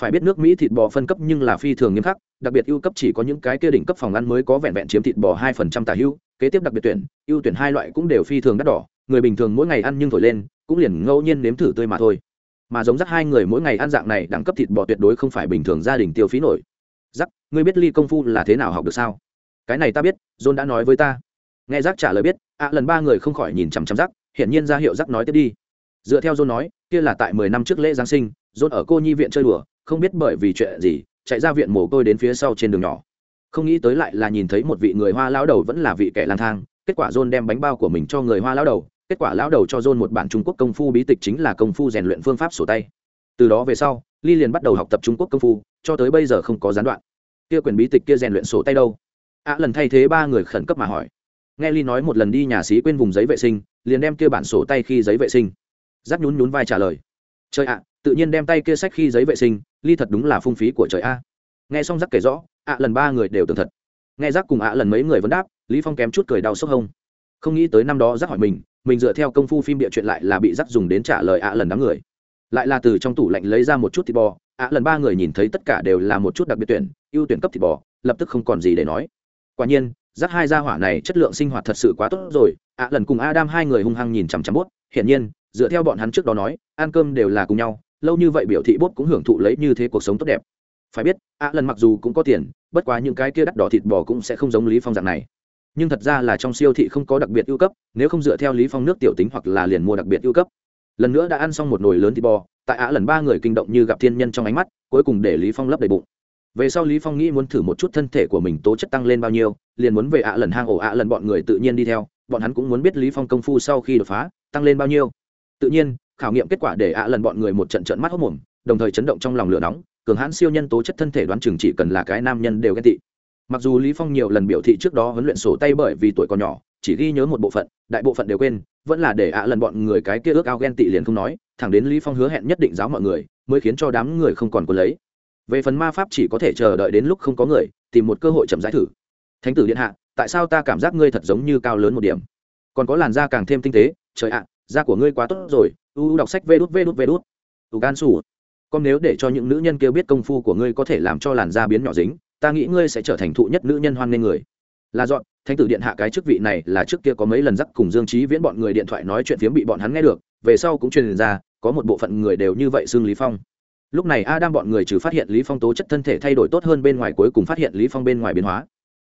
phải biết nước mỹ thịt bò phân cấp nhưng là phi thường nghiêm khắc, đặc biệt ưu cấp chỉ có những cái kia đỉnh cấp phòng ăn mới có vẹn vẹn chiếm thịt bò hai phần trăm tả hưu kế tiếp đặc biệt tuyển, ưu tuyển hai loại cũng đều phi thường đắt đỏ, người bình thường mỗi ngày ăn nhưng thổi lên, cũng liền ngẫu nhiên nếm thử tươi mà thôi. Mà giống rắc hai người mỗi ngày ăn dạng này, đẳng cấp thịt bò tuyệt đối không phải bình thường gia đình tiêu phí nổi. Rắc, ngươi biết ly công phu là thế nào học được sao? Cái này ta biết, john đã nói với ta. Nghe rắc trả lời biết, ạ, lần ba người không khỏi nhìn chằm chằm rắc, hiển nhiên ra hiệu rắc nói tiếp đi. Dựa theo john nói, kia là tại mười năm trước lễ giáng sinh, john ở cô nhi viện chơi đùa không biết bởi vì chuyện gì, chạy ra viện mồ côi đến phía sau trên đường nhỏ. Không nghĩ tới lại là nhìn thấy một vị người hoa lão đầu vẫn là vị kẻ lang thang, kết quả john đem bánh bao của mình cho người hoa lão đầu, kết quả lão đầu cho john một bản trung quốc công phu bí tịch chính là công phu rèn luyện phương pháp sổ tay. Từ đó về sau, ly liền bắt đầu học tập trung quốc công phu, cho tới bây giờ không có gián đoạn. Kia quyền bí tịch kia rèn luyện sổ tay đâu? Ạ lần thay thế ba người khẩn cấp mà hỏi. Nghe ly nói một lần đi nhà xí quên vùng giấy vệ sinh, liền đem kia bản sổ tay khi giấy vệ sinh. Giáp nhún nhún vai trả lời. Chơi ạ tự nhiên đem tay kia sách khi giấy vệ sinh, ly thật đúng là phung phí của trời a. Nghe xong rắc kể rõ, ạ lần ba người đều tường thật. Nghe rắc cùng ạ lần mấy người vẫn đáp, lý phong kém chút cười đau sốc hông. Không nghĩ tới năm đó rắc hỏi mình mình dựa theo công phu phim địa chuyện lại là bị rắc dùng đến trả lời ạ lần đám người. Lại là từ trong tủ lạnh lấy ra một chút thịt bò, ạ lần ba người nhìn thấy tất cả đều là một chút đặc biệt tuyển, ưu tuyển cấp thịt bò, lập tức không còn gì để nói. Quả nhiên rắc hai gia hỏa này chất lượng sinh hoạt thật sự quá tốt rồi, ạ lần cùng adam hai người hung hăng nhìn chằm chằm bút hiển nhiên, dựa theo bọn hắn trước đó nói, ăn cơm đều là cùng nhau lâu như vậy biểu thị bốp cũng hưởng thụ lấy như thế cuộc sống tốt đẹp. Phải biết ạ lần mặc dù cũng có tiền, bất quá những cái kia đắt đỏ thịt bò cũng sẽ không giống lý phong dạng này. Nhưng thật ra là trong siêu thị không có đặc biệt ưu cấp, nếu không dựa theo lý phong nước tiểu tính hoặc là liền mua đặc biệt ưu cấp. Lần nữa đã ăn xong một nồi lớn thịt bò, tại ạ lần ba người kinh động như gặp thiên nhân trong ánh mắt, cuối cùng để lý phong lấp đầy bụng. Về sau lý phong nghĩ muốn thử một chút thân thể của mình tố chất tăng lên bao nhiêu, liền muốn về ạ lần hang ổ ạ lần bọn người tự nhiên đi theo, bọn hắn cũng muốn biết lý phong công phu sau khi đột phá, tăng lên bao nhiêu. Tự nhiên khảo nghiệm kết quả để ạ lần bọn người một trận trận mắt hốc mồm, đồng thời chấn động trong lòng lửa nóng, cường hãn siêu nhân tố chất thân thể đoán chừng chỉ cần là cái nam nhân đều ghen tị. Mặc dù lý phong nhiều lần biểu thị trước đó huấn luyện sổ tay bởi vì tuổi còn nhỏ, chỉ ghi nhớ một bộ phận, đại bộ phận đều quên, vẫn là để ạ lần bọn người cái kia ước ao ghen tị liền không nói, thẳng đến lý phong hứa hẹn nhất định giáo mọi người, mới khiến cho đám người không còn có lấy. Về phần ma pháp chỉ có thể chờ đợi đến lúc không có người, tìm một cơ hội chậm rãi thử. Thánh tử điện hạ, tại sao ta cảm giác ngươi thật giống như cao lớn một điểm? Còn có làn da càng thêm tinh tế, trời ạ da của ngươi quá tốt rồi, u đọc sách vê đút vê đút vê đút. U gan sủ. Còn nếu để cho những nữ nhân kêu biết công phu của ngươi có thể làm cho làn da biến nhỏ dính, ta nghĩ ngươi sẽ trở thành thụ nhất nữ nhân hoan nghênh người. Là dọn, thánh tử điện hạ cái chức vị này là trước kia có mấy lần dắt cùng dương trí viễn bọn người điện thoại nói chuyện phiếm bị bọn hắn nghe được, về sau cũng truyền ra, có một bộ phận người đều như vậy xưng lý phong. Lúc này a đang bọn người trừ phát hiện lý phong tố chất thân thể thay đổi tốt hơn bên ngoài cuối cùng phát hiện lý phong bên ngoài biến hóa.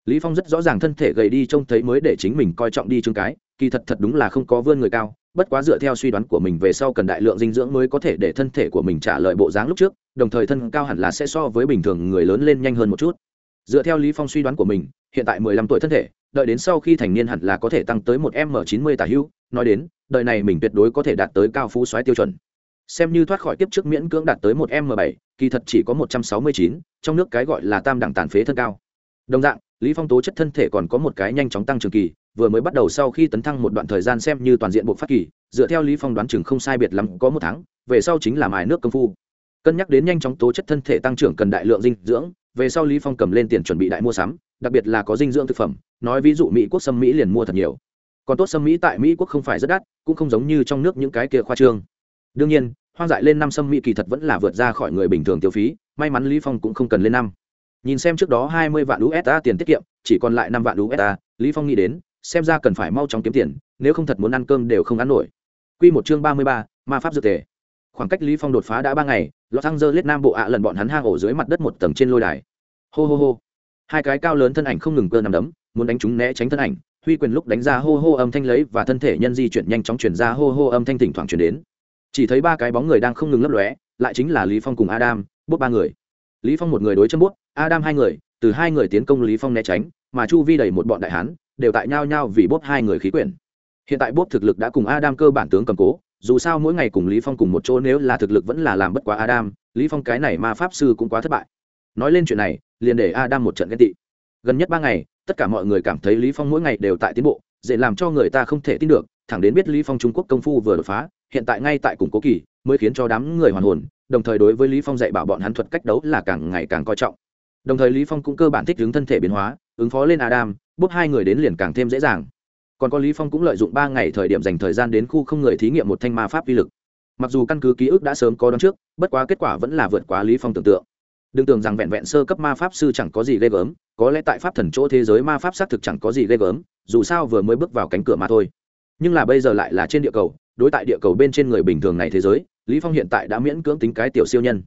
Lý phong rất rõ ràng thân thể gầy đi trông thấy mới để chính mình coi trọng đi chương cái, kỳ thật thật đúng là không có vươn người cao bất quá dựa theo suy đoán của mình về sau cần đại lượng dinh dưỡng mới có thể để thân thể của mình trả lời bộ dáng lúc trước đồng thời thân cao hẳn là sẽ so với bình thường người lớn lên nhanh hơn một chút. Dựa theo lý phong suy đoán của mình hiện tại 15 tuổi thân thể đợi đến sau khi thành niên hẳn là có thể tăng tới một m 90 tả hữu nói đến đời này mình tuyệt đối có thể đạt tới cao phú soái tiêu chuẩn. Xem như thoát khỏi tiếp trước miễn cưỡng đạt tới một m 7 kỳ thật chỉ có 169, trong nước cái gọi là tam đẳng tàn phế thân cao. Đồng dạng lý phong tố chất thân thể còn có một cái nhanh chóng tăng trưởng kỳ vừa mới bắt đầu sau khi tấn thăng một đoạn thời gian xem như toàn diện bộ phát kỳ, dựa theo lý phong đoán chừng không sai biệt lắm, có một tháng, về sau chính là mài nước công phu. Cân nhắc đến nhanh chóng tố chất thân thể tăng trưởng cần đại lượng dinh dưỡng, về sau lý phong cầm lên tiền chuẩn bị đại mua sắm, đặc biệt là có dinh dưỡng thực phẩm, nói ví dụ mỹ quốc sâm mỹ liền mua thật nhiều. Còn tốt sâm mỹ tại mỹ quốc không phải rất đắt, cũng không giống như trong nước những cái kia khoa trương. Đương nhiên, hoang dại lên năm sâm mỹ kỳ thật vẫn là vượt ra khỏi người bình thường tiêu phí, may mắn lý phong cũng không cần lên năm. Nhìn xem trước đó hai mươi vạn usd tiền tiết kiệm, chỉ còn lại năm vạn usd lý phong nghĩ đến xem ra cần phải mau chóng kiếm tiền nếu không thật muốn ăn cơm đều không ăn nổi. Quy một chương ba mươi ba, ma pháp dược tề. Khoảng cách lý phong đột phá đã ba ngày lọt thăng dơ lết nam bộ ạ lần bọn hắn hang ổ dưới mặt đất một tầng trên lôi đài. Hô hô hô. Hai cái cao lớn thân ảnh không ngừng cơ nằm đấm muốn đánh chúng né tránh thân ảnh huy quyền lúc đánh ra hô hô âm thanh lấy và thân thể nhân di chuyển nhanh chóng chuyển ra hô hô âm thanh thỉnh thoảng chuyển đến. Chỉ thấy ba cái bóng người đang không ngừng lấp lóe lại chính là lý phong cùng adam bút ba người. Lý phong một người đối chân bút adam hai người từ hai người tiến công lý phong né tránh mà chu vi đầy một bọn đại hán đều tại nhau nhau vì bốp hai người khí quyển. Hiện tại bốp thực lực đã cùng adam cơ bản tướng cầm cố, dù sao mỗi ngày cùng lý phong cùng một chỗ nếu là thực lực vẫn là làm bất quá adam, lý phong cái này ma pháp sư cũng quá thất bại. Nói lên chuyện này, liền để adam một trận ghen tị. Gần nhất ba ngày, tất cả mọi người cảm thấy lý phong mỗi ngày đều tại tiến bộ, dễ làm cho người ta không thể tin được, thẳng đến biết lý phong trung quốc công phu vừa đột phá, hiện tại ngay tại củng cố kỳ, mới khiến cho đám người hoàn hồn, đồng thời đối với lý phong dạy bảo bọn hắn thuật cách đấu là càng ngày càng coi trọng. Đồng thời lý phong cũng cơ bản thích ứng thân thể biến hóa, ứng phó lên adam bốc hai người đến liền càng thêm dễ dàng. Còn có lý phong cũng lợi dụng ba ngày thời điểm dành thời gian đến khu không người thí nghiệm một thanh ma pháp vi lực. Mặc dù căn cứ ký ức đã sớm có đón trước, bất quá kết quả vẫn là vượt quá lý phong tưởng tượng. Đừng tưởng rằng vẹn vẹn sơ cấp ma pháp sư chẳng có gì ghê gớm, có lẽ tại pháp thần chỗ thế giới ma pháp xác thực chẳng có gì ghê gớm, dù sao vừa mới bước vào cánh cửa mà thôi. Nhưng là bây giờ lại là trên địa cầu, đối tại địa cầu bên trên người bình thường này thế giới, lý phong hiện tại đã miễn cưỡng tính cái tiểu siêu nhân.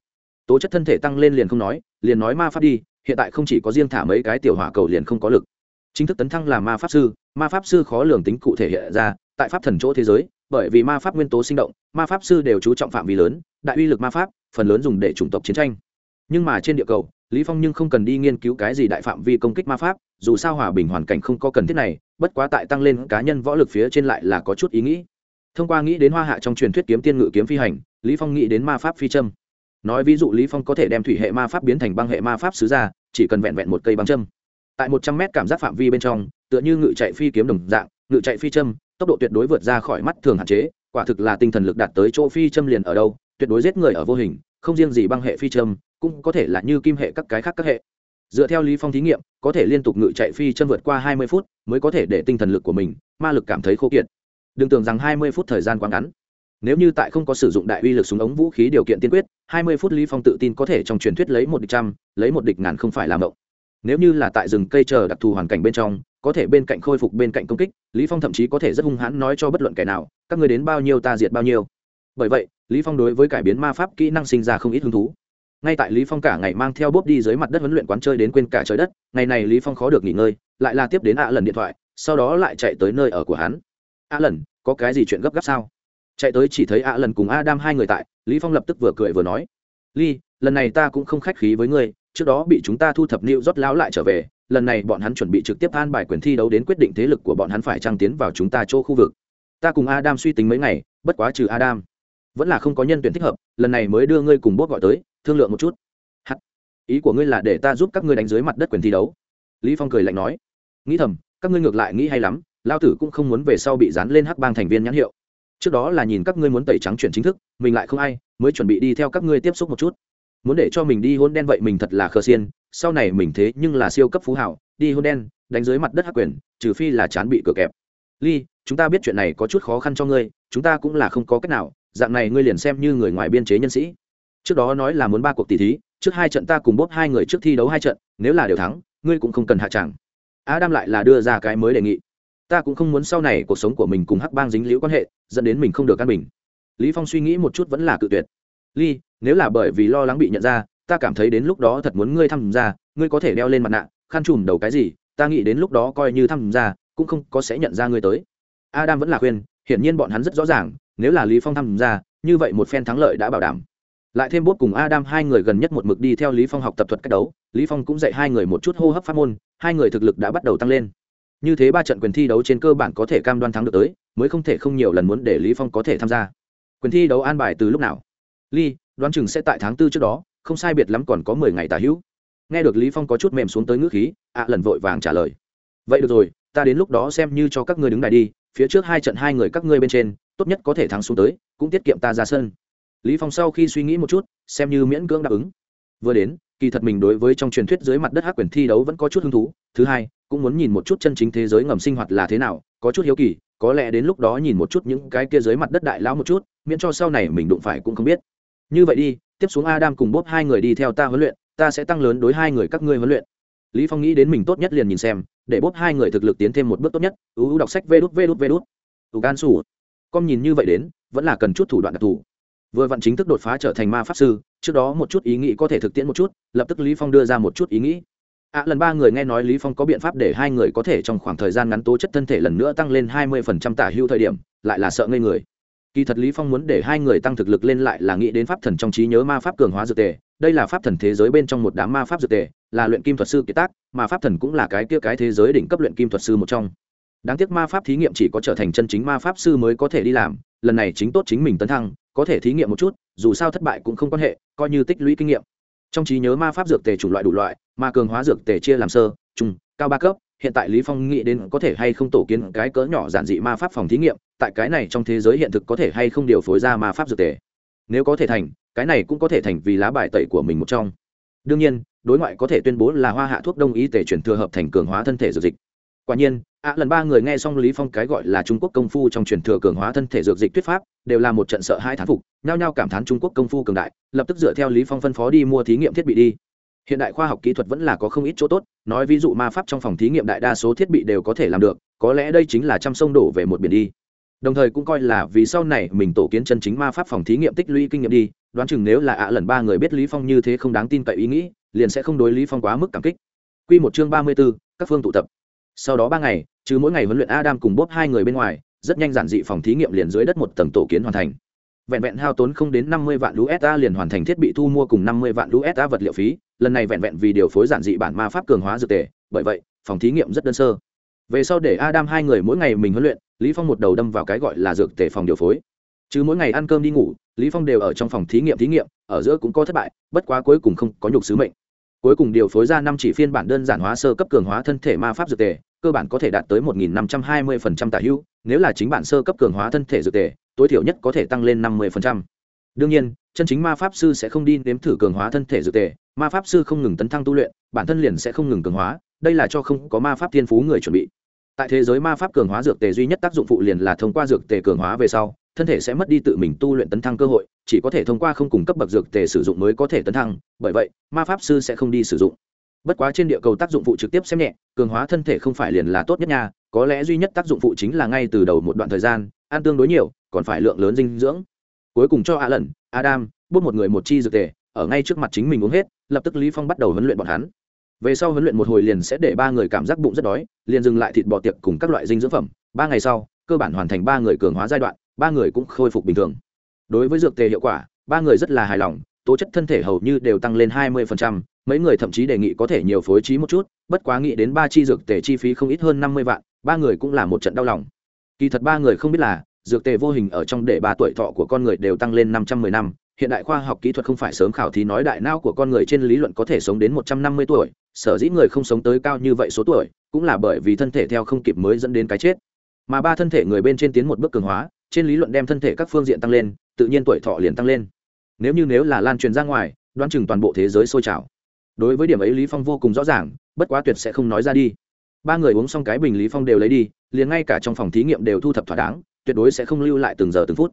Tố chất thân thể tăng lên liền không nói, liền nói ma pháp đi, hiện tại không chỉ có riêng thả mấy cái tiểu hỏa cầu liền không có lực chính thức tấn thăng là ma pháp sư, ma pháp sư khó lường tính cụ thể hiện ra, tại pháp thần chỗ thế giới, bởi vì ma pháp nguyên tố sinh động, ma pháp sư đều chú trọng phạm vi lớn, đại uy lực ma pháp, phần lớn dùng để chủng tộc chiến tranh. Nhưng mà trên địa cầu, lý phong nhưng không cần đi nghiên cứu cái gì đại phạm vi công kích ma pháp, dù sao hòa bình hoàn cảnh không có cần thiết này, bất quá tại tăng lên cá nhân võ lực phía trên lại là có chút ý nghĩ. Thông qua nghĩ đến hoa hạ trong truyền thuyết kiếm tiên ngự kiếm phi hành, lý phong nghĩ đến ma pháp phi châm. Nói ví dụ lý phong có thể đem thủy hệ ma pháp biến thành băng hệ ma pháp sứ ra, chỉ cần vẹn vẹn một cây băng châm tại một trăm mét cảm giác phạm vi bên trong, tựa như ngự chạy phi kiếm đồng dạng, ngự chạy phi châm, tốc độ tuyệt đối vượt ra khỏi mắt thường hạn chế, quả thực là tinh thần lực đạt tới chỗ phi châm liền ở đâu, tuyệt đối giết người ở vô hình, không riêng gì băng hệ phi châm, cũng có thể là như kim hệ các cái khác các hệ. Dựa theo lý phong thí nghiệm, có thể liên tục ngự chạy phi châm vượt qua hai mươi phút mới có thể để tinh thần lực của mình, ma lực cảm thấy khô kiệt. Đừng tưởng rằng hai mươi phút thời gian quá ngắn. Nếu như tại không có sử dụng đại uy lực súng ống vũ khí điều kiện tiên quyết, hai mươi phút lý phong tự tin có thể trong truyền thuyết lấy một địch trăm, lấy một địch ngàn không phải làm động nếu như là tại rừng cây chờ đặc thù hoàn cảnh bên trong, có thể bên cạnh khôi phục bên cạnh công kích, lý phong thậm chí có thể rất hung hãn nói cho bất luận kẻ nào, các người đến bao nhiêu ta diệt bao nhiêu. Bởi vậy, lý phong đối với cải biến ma pháp kỹ năng sinh ra không ít hứng thú. Ngay tại lý phong cả ngày mang theo bốp đi dưới mặt đất huấn luyện quán chơi đến quên cả trời đất, ngày này lý phong khó được nghỉ ngơi, lại là tiếp đến ạ lần điện thoại, sau đó lại chạy tới nơi ở của hắn. Ạ lần, có cái gì chuyện gấp gáp sao? Chạy tới chỉ thấy ạ lần cùng adam hai người tại, lý phong lập tức vừa cười vừa nói, ly, lần này ta cũng không khách khí với ngươi trước đó bị chúng ta thu thập nịu rót lão lại trở về, lần này bọn hắn chuẩn bị trực tiếp an bài quyền thi đấu đến quyết định thế lực của bọn hắn phải trang tiến vào chúng ta chỗ khu vực. Ta cùng adam suy tính mấy ngày, bất quá trừ adam, vẫn là không có nhân tuyển thích hợp, lần này mới đưa ngươi cùng bốt gọi tới, thương lượng một chút. Hắt. ý của ngươi là để ta giúp các ngươi đánh dưới mặt đất quyền thi đấu. Lý phong cười lạnh nói. Nghĩ thầm, các ngươi ngược lại nghĩ hay lắm lao tử cũng không muốn về sau bị dán lên hắc bang thành viên nhãn hiệu. Trước đó là nhìn các ngươi muốn tẩy trắng chuyển chính thức, mình lại không ai, mới chuẩn bị đi theo các ngươi tiếp xúc một chút muốn để cho mình đi hôn đen vậy mình thật là khờ xiên, sau này mình thế nhưng là siêu cấp phú hảo, đi hôn đen, đánh dưới mặt đất hắc quyền, trừ phi là chán bị cửa kẹp. Ly, chúng ta biết chuyện này có chút khó khăn cho ngươi, chúng ta cũng là không có cách nào, dạng này ngươi liền xem như người ngoài biên chế nhân sĩ. Trước đó nói là muốn ba cuộc tỷ thí, trước hai trận ta cùng bốt hai người trước thi đấu hai trận, nếu là đều thắng, ngươi cũng không cần hạ tràng. Đam lại là đưa ra cái mới đề nghị. Ta cũng không muốn sau này cuộc sống của mình cùng hắc bang dính liễu quan hệ, dẫn đến mình không được căn bình. Lý phong suy nghĩ một chút vẫn là cự tuyệt ly, nếu là bởi vì lo lắng bị nhận ra, ta cảm thấy đến lúc đó thật muốn ngươi tham gia, ngươi có thể đeo lên mặt nạ, khăn trùm đầu cái gì, ta nghĩ đến lúc đó coi như tham gia, cũng không có sẽ nhận ra ngươi tới. Adam vẫn là khuyên, hiển nhiên bọn hắn rất rõ ràng, nếu là lý phong tham gia, như vậy một phen thắng lợi đã bảo đảm. Lại thêm bốt cùng adam hai người gần nhất một mực đi theo lý phong học tập thuật cách đấu, lý phong cũng dạy hai người một chút hô hấp pháp môn, hai người thực lực đã bắt đầu tăng lên. Như thế ba trận quyền thi đấu trên cơ bản có thể cam đoan thắng được tới, mới không thể không nhiều lần muốn để lý phong có thể tham gia. Quyền thi đấu an bài từ lúc nào? Ly, đoán chừng sẽ tại tháng tư trước đó, không sai biệt lắm còn có mười ngày tả hữu. Nghe được lý phong có chút mềm xuống tới ngữ khí, ạ lần vội vàng trả lời. Vậy được rồi, ta đến lúc đó xem như cho các ngươi đứng đài đi, phía trước hai trận hai người các ngươi bên trên, tốt nhất có thể thắng xuống tới, cũng tiết kiệm ta ra sân. Lý phong sau khi suy nghĩ một chút, xem như miễn cưỡng đáp ứng. Vừa đến, kỳ thật mình đối với trong truyền thuyết dưới mặt đất hắc quyền thi đấu vẫn có chút hứng thú. Thứ hai, cũng muốn nhìn một chút chân chính thế giới ngầm sinh hoạt là thế nào, có chút hiếu kỳ, có lẽ đến lúc đó nhìn một chút những cái kia dưới mặt đất đại lão một chút, miễn cho sau này mình đụng phải cũng không biết như vậy đi tiếp xuống adam cùng bốp hai người đi theo ta huấn luyện ta sẽ tăng lớn đối hai người các ngươi huấn luyện. Lý phong nghĩ đến mình tốt nhất liền nhìn xem để bốp hai người thực lực tiến thêm một bước tốt nhất. Ưu đọc sách vê đút vê đút vê đút. Ủ gan sủ. Con nhìn như vậy đến vẫn là cần chút thủ đoạn đặc thù. Vừa vặn chính thức đột phá trở thành ma pháp sư trước đó một chút ý nghĩ có thể thực tiễn một chút lập tức lý phong đưa ra một chút ý nghĩ. Ạ à, lần ba người nghe nói lý phong có biện pháp để hai người có thể trong khoảng thời gian ngắn tố chất thân thể lần nữa tăng lên hai mươi phần trăm tả hưu thời điểm lại là sợ ngây người kỳ thật lý phong muốn để hai người tăng thực lực lên lại là nghĩ đến pháp thần trong trí nhớ ma pháp cường hóa dược tề. Đây là pháp thần thế giới bên trong một đám ma pháp dược tề, là luyện kim thuật sư kiệt tác, mà pháp thần cũng là cái kia cái thế giới đỉnh cấp luyện kim thuật sư một trong. Đáng tiếc ma pháp thí nghiệm chỉ có trở thành chân chính ma pháp sư mới có thể đi làm, lần này chính tốt chính mình tấn thăng, có thể thí nghiệm một chút, dù sao thất bại cũng không quan hệ, coi như tích lũy kinh nghiệm. Trong trí nhớ ma pháp dược tề chủng loại đủ loại ma cường hóa dược tề chia làm sơ trung cao ba cấp, hiện tại lý phong nghĩ đến có thể hay không tổ kiến cái cỡ nhỏ giản dị ma pháp phòng thí nghiệm tại cái này trong thế giới hiện thực có thể hay không điều phối ra ma pháp dược tề? Nếu có thể thành, cái này cũng có thể thành vì lá bài tẩy của mình một trong. Đương nhiên, đối ngoại có thể tuyên bố là hoa hạ thuốc đông y tề chuyển thừa hợp thành cường hóa thân thể dược dịch. Quả nhiên, ạ, lần ba người nghe xong lý phong cái gọi là trung quốc công phu trong truyền thừa cường hóa thân thể dược dịch thuyết pháp, đều là một trận sợ hai thán phục, nhao nhao cảm thán trung quốc công phu cường đại, lập tức dựa theo lý phong phân phó đi mua thí nghiệm thiết bị đi. Hiện đại khoa học kỹ thuật vẫn là có không ít chỗ tốt, nói ví dụ ma pháp trong phòng thí nghiệm đại đa số thiết bị đều có thể làm được, có lẽ đây chính là trăm sông đổ về một biển đi đồng thời cũng coi là vì sau này mình tổ kiến chân chính ma pháp phòng thí nghiệm tích lũy kinh nghiệm đi đoán chừng nếu là ạ lần ba người biết lý phong như thế không đáng tin cậy ý nghĩ liền sẽ không đối lý phong quá mức cảm kích. Quy một chương ba mươi 34, các phương tụ tập. Sau đó ba ngày chứ mỗi ngày huấn luyện adam cùng bốp hai người bên ngoài rất nhanh giản dị phòng thí nghiệm liền dưới đất một tầng tổ kiến hoàn thành. Vẹn vẹn hao tốn không đến năm mươi vạn usd liền hoàn thành thiết bị thu mua cùng năm mươi vạn usd vật liệu phí lần này vẹn vẹn vì điều phối giản dị bản ma pháp cường hóa dược tề bởi vậy phòng thí nghiệm rất đơn sơ về sau để adam hai người mỗi ngày mình huấn luyện, lý phong một đầu đâm vào cái gọi là dược tề phòng điều phối. Chứ mỗi ngày ăn cơm đi ngủ, lý phong đều ở trong phòng thí nghiệm thí nghiệm, ở giữa cũng có thất bại, bất quá cuối cùng không có nhục sứ mệnh. Cuối cùng điều phối ra năm chỉ phiên bản đơn giản hóa sơ cấp cường hóa thân thể ma pháp dược tề, cơ bản có thể đạt tới 1.520% tả hữu, nếu là chính bản sơ cấp cường hóa thân thể dược tề, tối thiểu nhất có thể tăng lên 50%. đương nhiên, chân chính ma pháp sư sẽ không đi nếm thử cường hóa thân thể dược tề, ma pháp sư không ngừng tấn thăng tu luyện, bản thân liền sẽ không ngừng cường hóa, đây là cho không có ma pháp thiên phú người chuẩn bị tại thế giới ma pháp cường hóa dược tề duy nhất tác dụng phụ liền là thông qua dược tề cường hóa về sau, thân thể sẽ mất đi tự mình tu luyện tấn thăng cơ hội, chỉ có thể thông qua không cung cấp bậc dược tề sử dụng mới có thể tấn thăng, bởi vậy, ma pháp sư sẽ không đi sử dụng. Bất quá trên địa cầu tác dụng phụ trực tiếp xem nhẹ, cường hóa thân thể không phải liền là tốt nhất nha, có lẽ duy nhất tác dụng phụ chính là ngay từ đầu một đoạn thời gian, ăn tương đối nhiều, còn phải lượng lớn dinh dưỡng. Cuối cùng cho a lần adam, bút một người một chi dược tề, ở ngay trước mặt chính mình uống hết, lập tức lý phong bắt đầu huấn luyện bọn hắn về sau huấn luyện một hồi liền sẽ để ba người cảm giác bụng rất đói liền dừng lại thịt bò tiệc cùng các loại dinh dưỡng phẩm. Ba ngày sau cơ bản hoàn thành ba người cường hóa giai đoạn ba người cũng khôi phục bình thường. Đối với dược tề hiệu quả ba người rất là hài lòng tố chất thân thể hầu như đều tăng lên hai 20%, mấy người thậm chí đề nghị có thể nhiều phối trí một chút bất quá nghĩ đến ba chi dược tề chi phí không ít hơn năm mươi vạn ba người cũng là một trận đau lòng. Kỳ thật ba người không biết là dược tề vô hình ở trong để ba tuổi thọ của con người đều tăng lên năm trăm mười năm hiện đại khoa học kỹ thuật không phải sớm khảo thí nói đại não của con người trên lý luận có thể sống đến một trăm năm mươi tuổi, sở dĩ người không sống tới cao như vậy số tuổi, cũng là bởi vì thân thể theo không kịp mới dẫn đến cái chết. Mà ba thân thể người bên trên tiến một bước cường hóa, trên lý luận đem thân thể các phương diện tăng lên, tự nhiên tuổi thọ liền tăng lên. Nếu như nếu là lan truyền ra ngoài, đoán chừng toàn bộ thế giới sôi trào. Đối với điểm ấy lý phong vô cùng rõ ràng, bất quá tuyệt sẽ không nói ra đi. Ba người uống xong cái bình lý phong đều lấy đi, liền ngay cả trong phòng thí nghiệm đều thu thập thỏa đáng, tuyệt đối sẽ không lưu lại từng giờ từng phút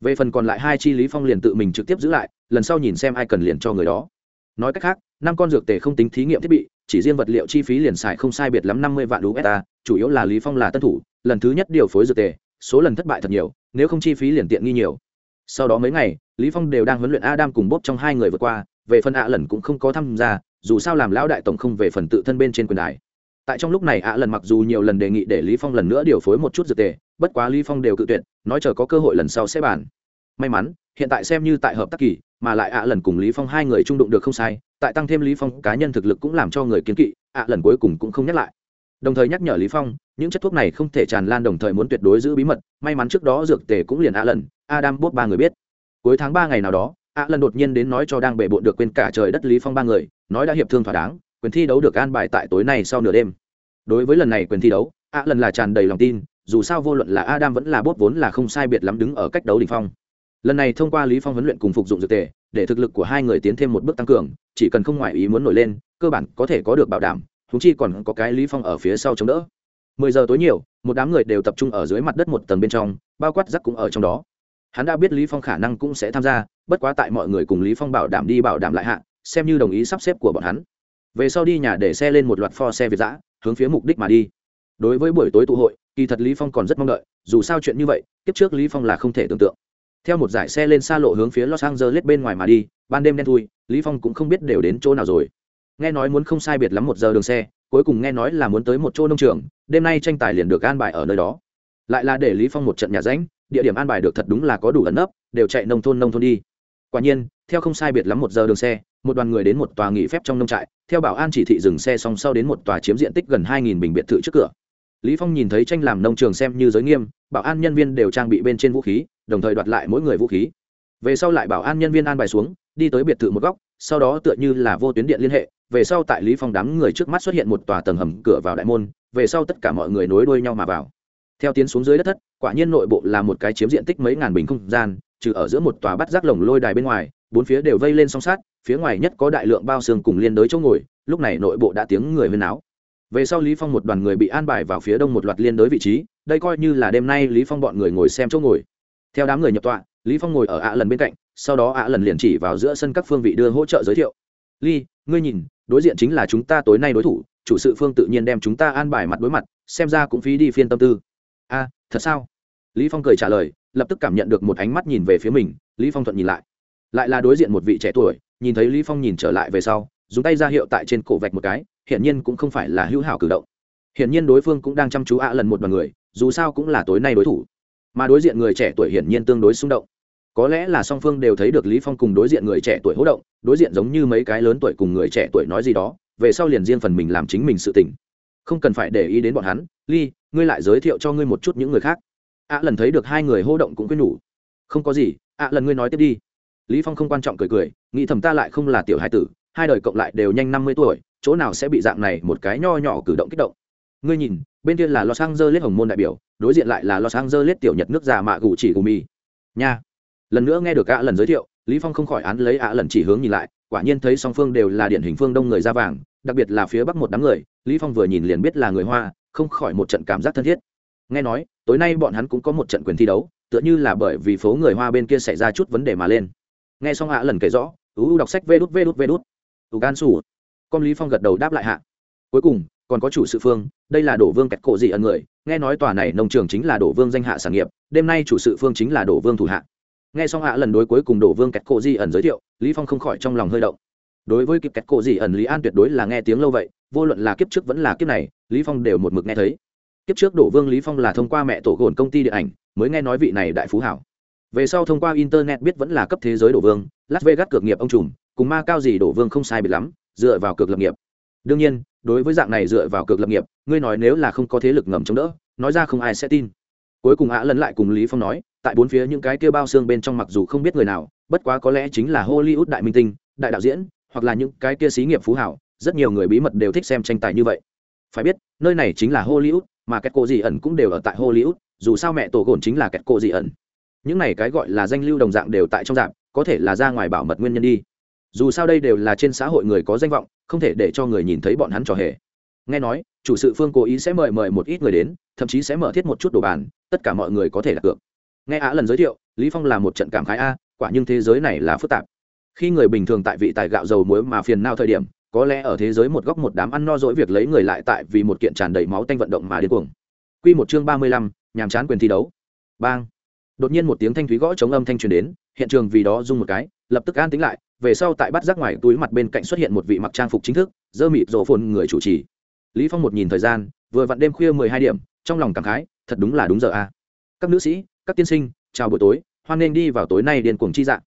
về phần còn lại hai chi lý phong liền tự mình trực tiếp giữ lại, lần sau nhìn xem ai cần liền cho người đó. Nói cách khác, năm con dược tề không tính thí nghiệm thiết bị, chỉ riêng vật liệu chi phí liền xài không sai biệt lắm năm mươi vạn usd chủ yếu là lý phong là tân thủ, lần thứ nhất điều phối dược tề, số lần thất bại thật nhiều, nếu không chi phí liền tiện nghi nhiều. Sau đó mấy ngày, lý phong đều đang huấn luyện adam cùng bốp trong hai người vượt qua, về phần ạ lần cũng không có tham gia, dù sao làm lão đại tổng không về phần tự thân bên trên quyền đài. Tại trong lúc này ạ lần mặc dù nhiều lần đề nghị để lý phong lần nữa điều phối một chút dược tề bất quá lý phong đều cự tuyệt, nói chờ có cơ hội lần sau sẽ bàn. May mắn, hiện tại xem như tại hợp tác kỳ, mà lại ạ lần cùng lý phong hai người trung đụng được không sai, tại tăng thêm lý phong, cá nhân thực lực cũng làm cho người kiến kỵ, ạ lần cuối cùng cũng không nhắc lại. Đồng thời nhắc nhở lý phong, những chất thuốc này không thể tràn lan đồng thời muốn tuyệt đối giữ bí mật, may mắn trước đó dược tề cũng liền ạ lần, adam bốt ba người biết. Cuối tháng ba ngày nào đó, ạ lần đột nhiên đến nói cho đang bệ bộn được quên cả trời đất lý phong ba người, nói đã hiệp thương thỏa đáng, quyền thi đấu được an bài tại tối nay sau nửa đêm. Đối với lần này quyền thi đấu, ạ lần là tràn đầy lòng tin dù sao vô luận là adam vẫn là bốt vốn là không sai biệt lắm đứng ở cách đấu đỉnh phong. Lần này thông qua lý phong huấn luyện cùng phục dụng dược tề, để thực lực của hai người tiến thêm một bước tăng cường, chỉ cần không ngoại ý muốn nổi lên, cơ bản có thể có được bảo đảm thúng chi còn có cái lý phong ở phía sau chống đỡ. Mười giờ tối nhiều, một đám người đều tập trung ở dưới mặt đất một tầng bên trong, bao quát rắc cũng ở trong đó. Hắn đã biết lý phong khả năng cũng sẽ tham gia, bất quá tại mọi người cùng lý phong bảo đảm đi bảo đảm lại hạ, xem như đồng ý sắp xếp của bọn hắn. Về sau đi nhà để xe lên một loạt pho xe việt giã hướng phía mục đích mà đi. Đối với buổi tối tụ hội kỳ thật lý phong còn rất mong đợi, dù sao chuyện như vậy, kiếp trước lý phong là không thể tưởng tượng. Theo một giải xe lên xa lộ hướng phía los angeles bên ngoài mà đi, ban đêm đen thui, lý phong cũng không biết đều đến chỗ nào rồi. Nghe nói muốn không sai biệt lắm một giờ đường xe, cuối cùng nghe nói là muốn tới một chỗ nông trường, đêm nay tranh tài liền được an bài ở nơi đó. Lại là để lý phong một trận nhà ránh địa điểm an bài được thật đúng là có đủ ẩn nấp, đều chạy nông thôn nông thôn đi. Quả nhiên, theo không sai biệt lắm một giờ đường xe, một đoàn người đến một tòa nghỉ phép trong nông trại, theo bảo an chỉ thị dừng xe xong sau đến một tòa chiếm diện tích gần hai nghìn bình biệt thự trước cửa lý phong nhìn thấy tranh làm nông trường xem như giới nghiêm, bảo an nhân viên đều trang bị bên trên vũ khí, đồng thời đoạt lại mỗi người vũ khí. Về sau lại bảo an nhân viên an bài xuống, đi tới biệt thự một góc, sau đó tựa như là vô tuyến điện liên hệ, về sau tại lý phong đám người trước mắt xuất hiện một tòa tầng hầm cửa vào đại môn, về sau tất cả mọi người nối đuôi nhau mà vào. Theo tiến xuống dưới đất thất, quả nhiên nội bộ là một cái chiếm diện tích mấy ngàn bình không gian, trừ ở giữa một tòa bắt rác lồng lôi đài bên ngoài, bốn phía đều vây lên song sát phía ngoài nhất có đại lượng bao xương cùng liên đới chỗ ngồi, lúc này nội bộ đã tiếng người huyên áo về sau lý phong một đoàn người bị an bài vào phía đông một loạt liên đối vị trí, đây coi như là đêm nay lý phong bọn người ngồi xem chỗ ngồi. Theo đám người nhập tọa, lý phong ngồi ở ạ lần bên cạnh, sau đó ạ lần liền chỉ vào giữa sân các phương vị đưa hỗ trợ giới thiệu. Ly ngươi nhìn, đối diện chính là chúng ta tối nay đối thủ, chủ sự phương tự nhiên đem chúng ta an bài mặt đối mặt, xem ra cũng phí đi phiên tâm tư. A, thật sao? Lý phong cười trả lời, lập tức cảm nhận được một ánh mắt nhìn về phía mình, lý phong thuận nhìn lại. Lại là đối diện một vị trẻ tuổi, nhìn thấy lý phong nhìn trở lại về sau dùng tay ra hiệu tại trên cổ vạch một cái, hiển nhiên cũng không phải là hữu hảo cử động. Hiển nhiên đối phương cũng đang chăm chú ạ lần một đoàn người, dù sao cũng là tối nay đối thủ. Mà đối diện người trẻ tuổi hiển nhiên tương đối xung động. Có lẽ là song phương đều thấy được lý phong cùng đối diện người trẻ tuổi hỗ động, đối diện giống như mấy cái lớn tuổi cùng người trẻ tuổi nói gì đó, về sau liền riêng phần mình làm chính mình sự tình. Không cần phải để ý đến bọn hắn, ly, ngươi lại giới thiệu cho ngươi một chút những người khác. Ạ lần thấy được hai người hô động cũng quyết nhủ. Không có gì, ạ lần ngươi nói tiếp đi. Lý phong không quan trọng cười cười, nghĩ thầm ta lại không là tiểu hải tử hai đời cộng lại đều nhanh năm mươi tuổi, chỗ nào sẽ bị dạng này một cái nho nhỏ cử động kích động? Ngươi nhìn, bên kia là los angeles hồng môn đại biểu, đối diện lại là los angeles tiểu nhật nước già mạ gù chỉ gù mì. Nha. Lần nữa nghe được ạ lần giới thiệu, lý phong không khỏi án lấy ạ lần chỉ hướng nhìn lại, quả nhiên thấy song phương đều là điển hình phương đông người da vàng, đặc biệt là phía bắc một đám người, lý phong vừa nhìn liền biết là người hoa, không khỏi một trận cảm giác thân thiết. Nghe nói, tối nay bọn hắn cũng có một trận quyền thi đấu, tựa như là bởi vì phố người hoa bên kia xảy ra chút vấn đề mà lên. Nghe xong ạ lần kể rõ, ú đọc sách vê đút vê đút vê đút ủ gan sủ con lý phong gật đầu đáp lại hạ. Cuối cùng, còn có chủ sự phương, đây là đổ vương kẹt cổ dị ẩn người, nghe nói tòa này nông trường chính là đổ vương danh hạ sản nghiệp, đêm nay chủ sự phương chính là đổ vương thủ hạ. Nghe xong hạ lần đối cuối cùng đổ vương kẹt cổ dị ẩn giới thiệu, lý phong không khỏi trong lòng hơi động. Đối với kịp kẹt cổ dị ẩn, lý an tuyệt đối là nghe tiếng lâu vậy, vô luận là kiếp trước vẫn là kiếp này, lý phong đều một mực nghe thấy. Kiếp trước đổ vương lý phong là thông qua mẹ tổ gồn công ty điện ảnh, mới nghe nói vị này đại phú hảo. Về sau thông qua internet biết vẫn là cấp thế giới đổ vương, las vegas cược nghiệp ông trùm cùng ma cao gì đổ vương không sai biệt lắm, dựa vào cực lập nghiệp. Đương nhiên, đối với dạng này dựa vào cực lập nghiệp, ngươi nói nếu là không có thế lực ngầm chống đỡ, nói ra không ai sẽ tin. Cuối cùng ạ lẫn lại cùng lý phong nói, tại bốn phía những cái kia bao xương bên trong mặc dù không biết người nào, bất quá có lẽ chính là hollywood đại minh tinh, đại đạo diễn, hoặc là những cái kia xí nghiệp phú hảo, rất nhiều người bí mật đều thích xem tranh tài như vậy. Phải biết, nơi này chính là hollywood, mà kẹt cổ dị ẩn cũng đều ở tại hollywood, dù sao mẹ tổ gồn chính là kẹt cổ dị ẩn. Những này cái gọi là danh lưu đồng dạng đều tại trong dạng, có thể là ra ngoài bảo mật nguyên nhân đi dù sao đây đều là trên xã hội người có danh vọng không thể để cho người nhìn thấy bọn hắn trò hề. Nghe nói chủ sự phương cố ý sẽ mời mời một ít người đến thậm chí sẽ mở thiết một chút đồ bàn tất cả mọi người có thể đặt cược. Nghe á lần giới thiệu lý phong là một trận cảm khái a quả nhưng thế giới này là phức tạp. Khi người bình thường tại vị tài gạo dầu muối mà phiền nao thời điểm có lẽ ở thế giới một góc một đám ăn no dỗi việc lấy người lại tại vì một kiện tràn đầy máu tanh vận động mà điên cuồng. Quy một chương ba mươi lăm, nhàm chán quyền thi đấu. Bang. Đột nhiên một tiếng thanh thúy gõ chống âm thanh truyền đến hiện trường vì đó rung một cái lập tức an tĩnh lại về sau tại bắt giác ngoài túi mặt bên cạnh xuất hiện một vị mặc trang phục chính thức, dơ mịt rổ phồn người chủ trì. Lý phong một nhìn thời gian, vừa vặn đêm khuya mười hai điểm, trong lòng cảm khái, thật đúng là đúng giờ a. Các nữ sĩ, các tiên sinh, chào buổi tối, hoan nên đi vào tối nay điên cuồng chi dạng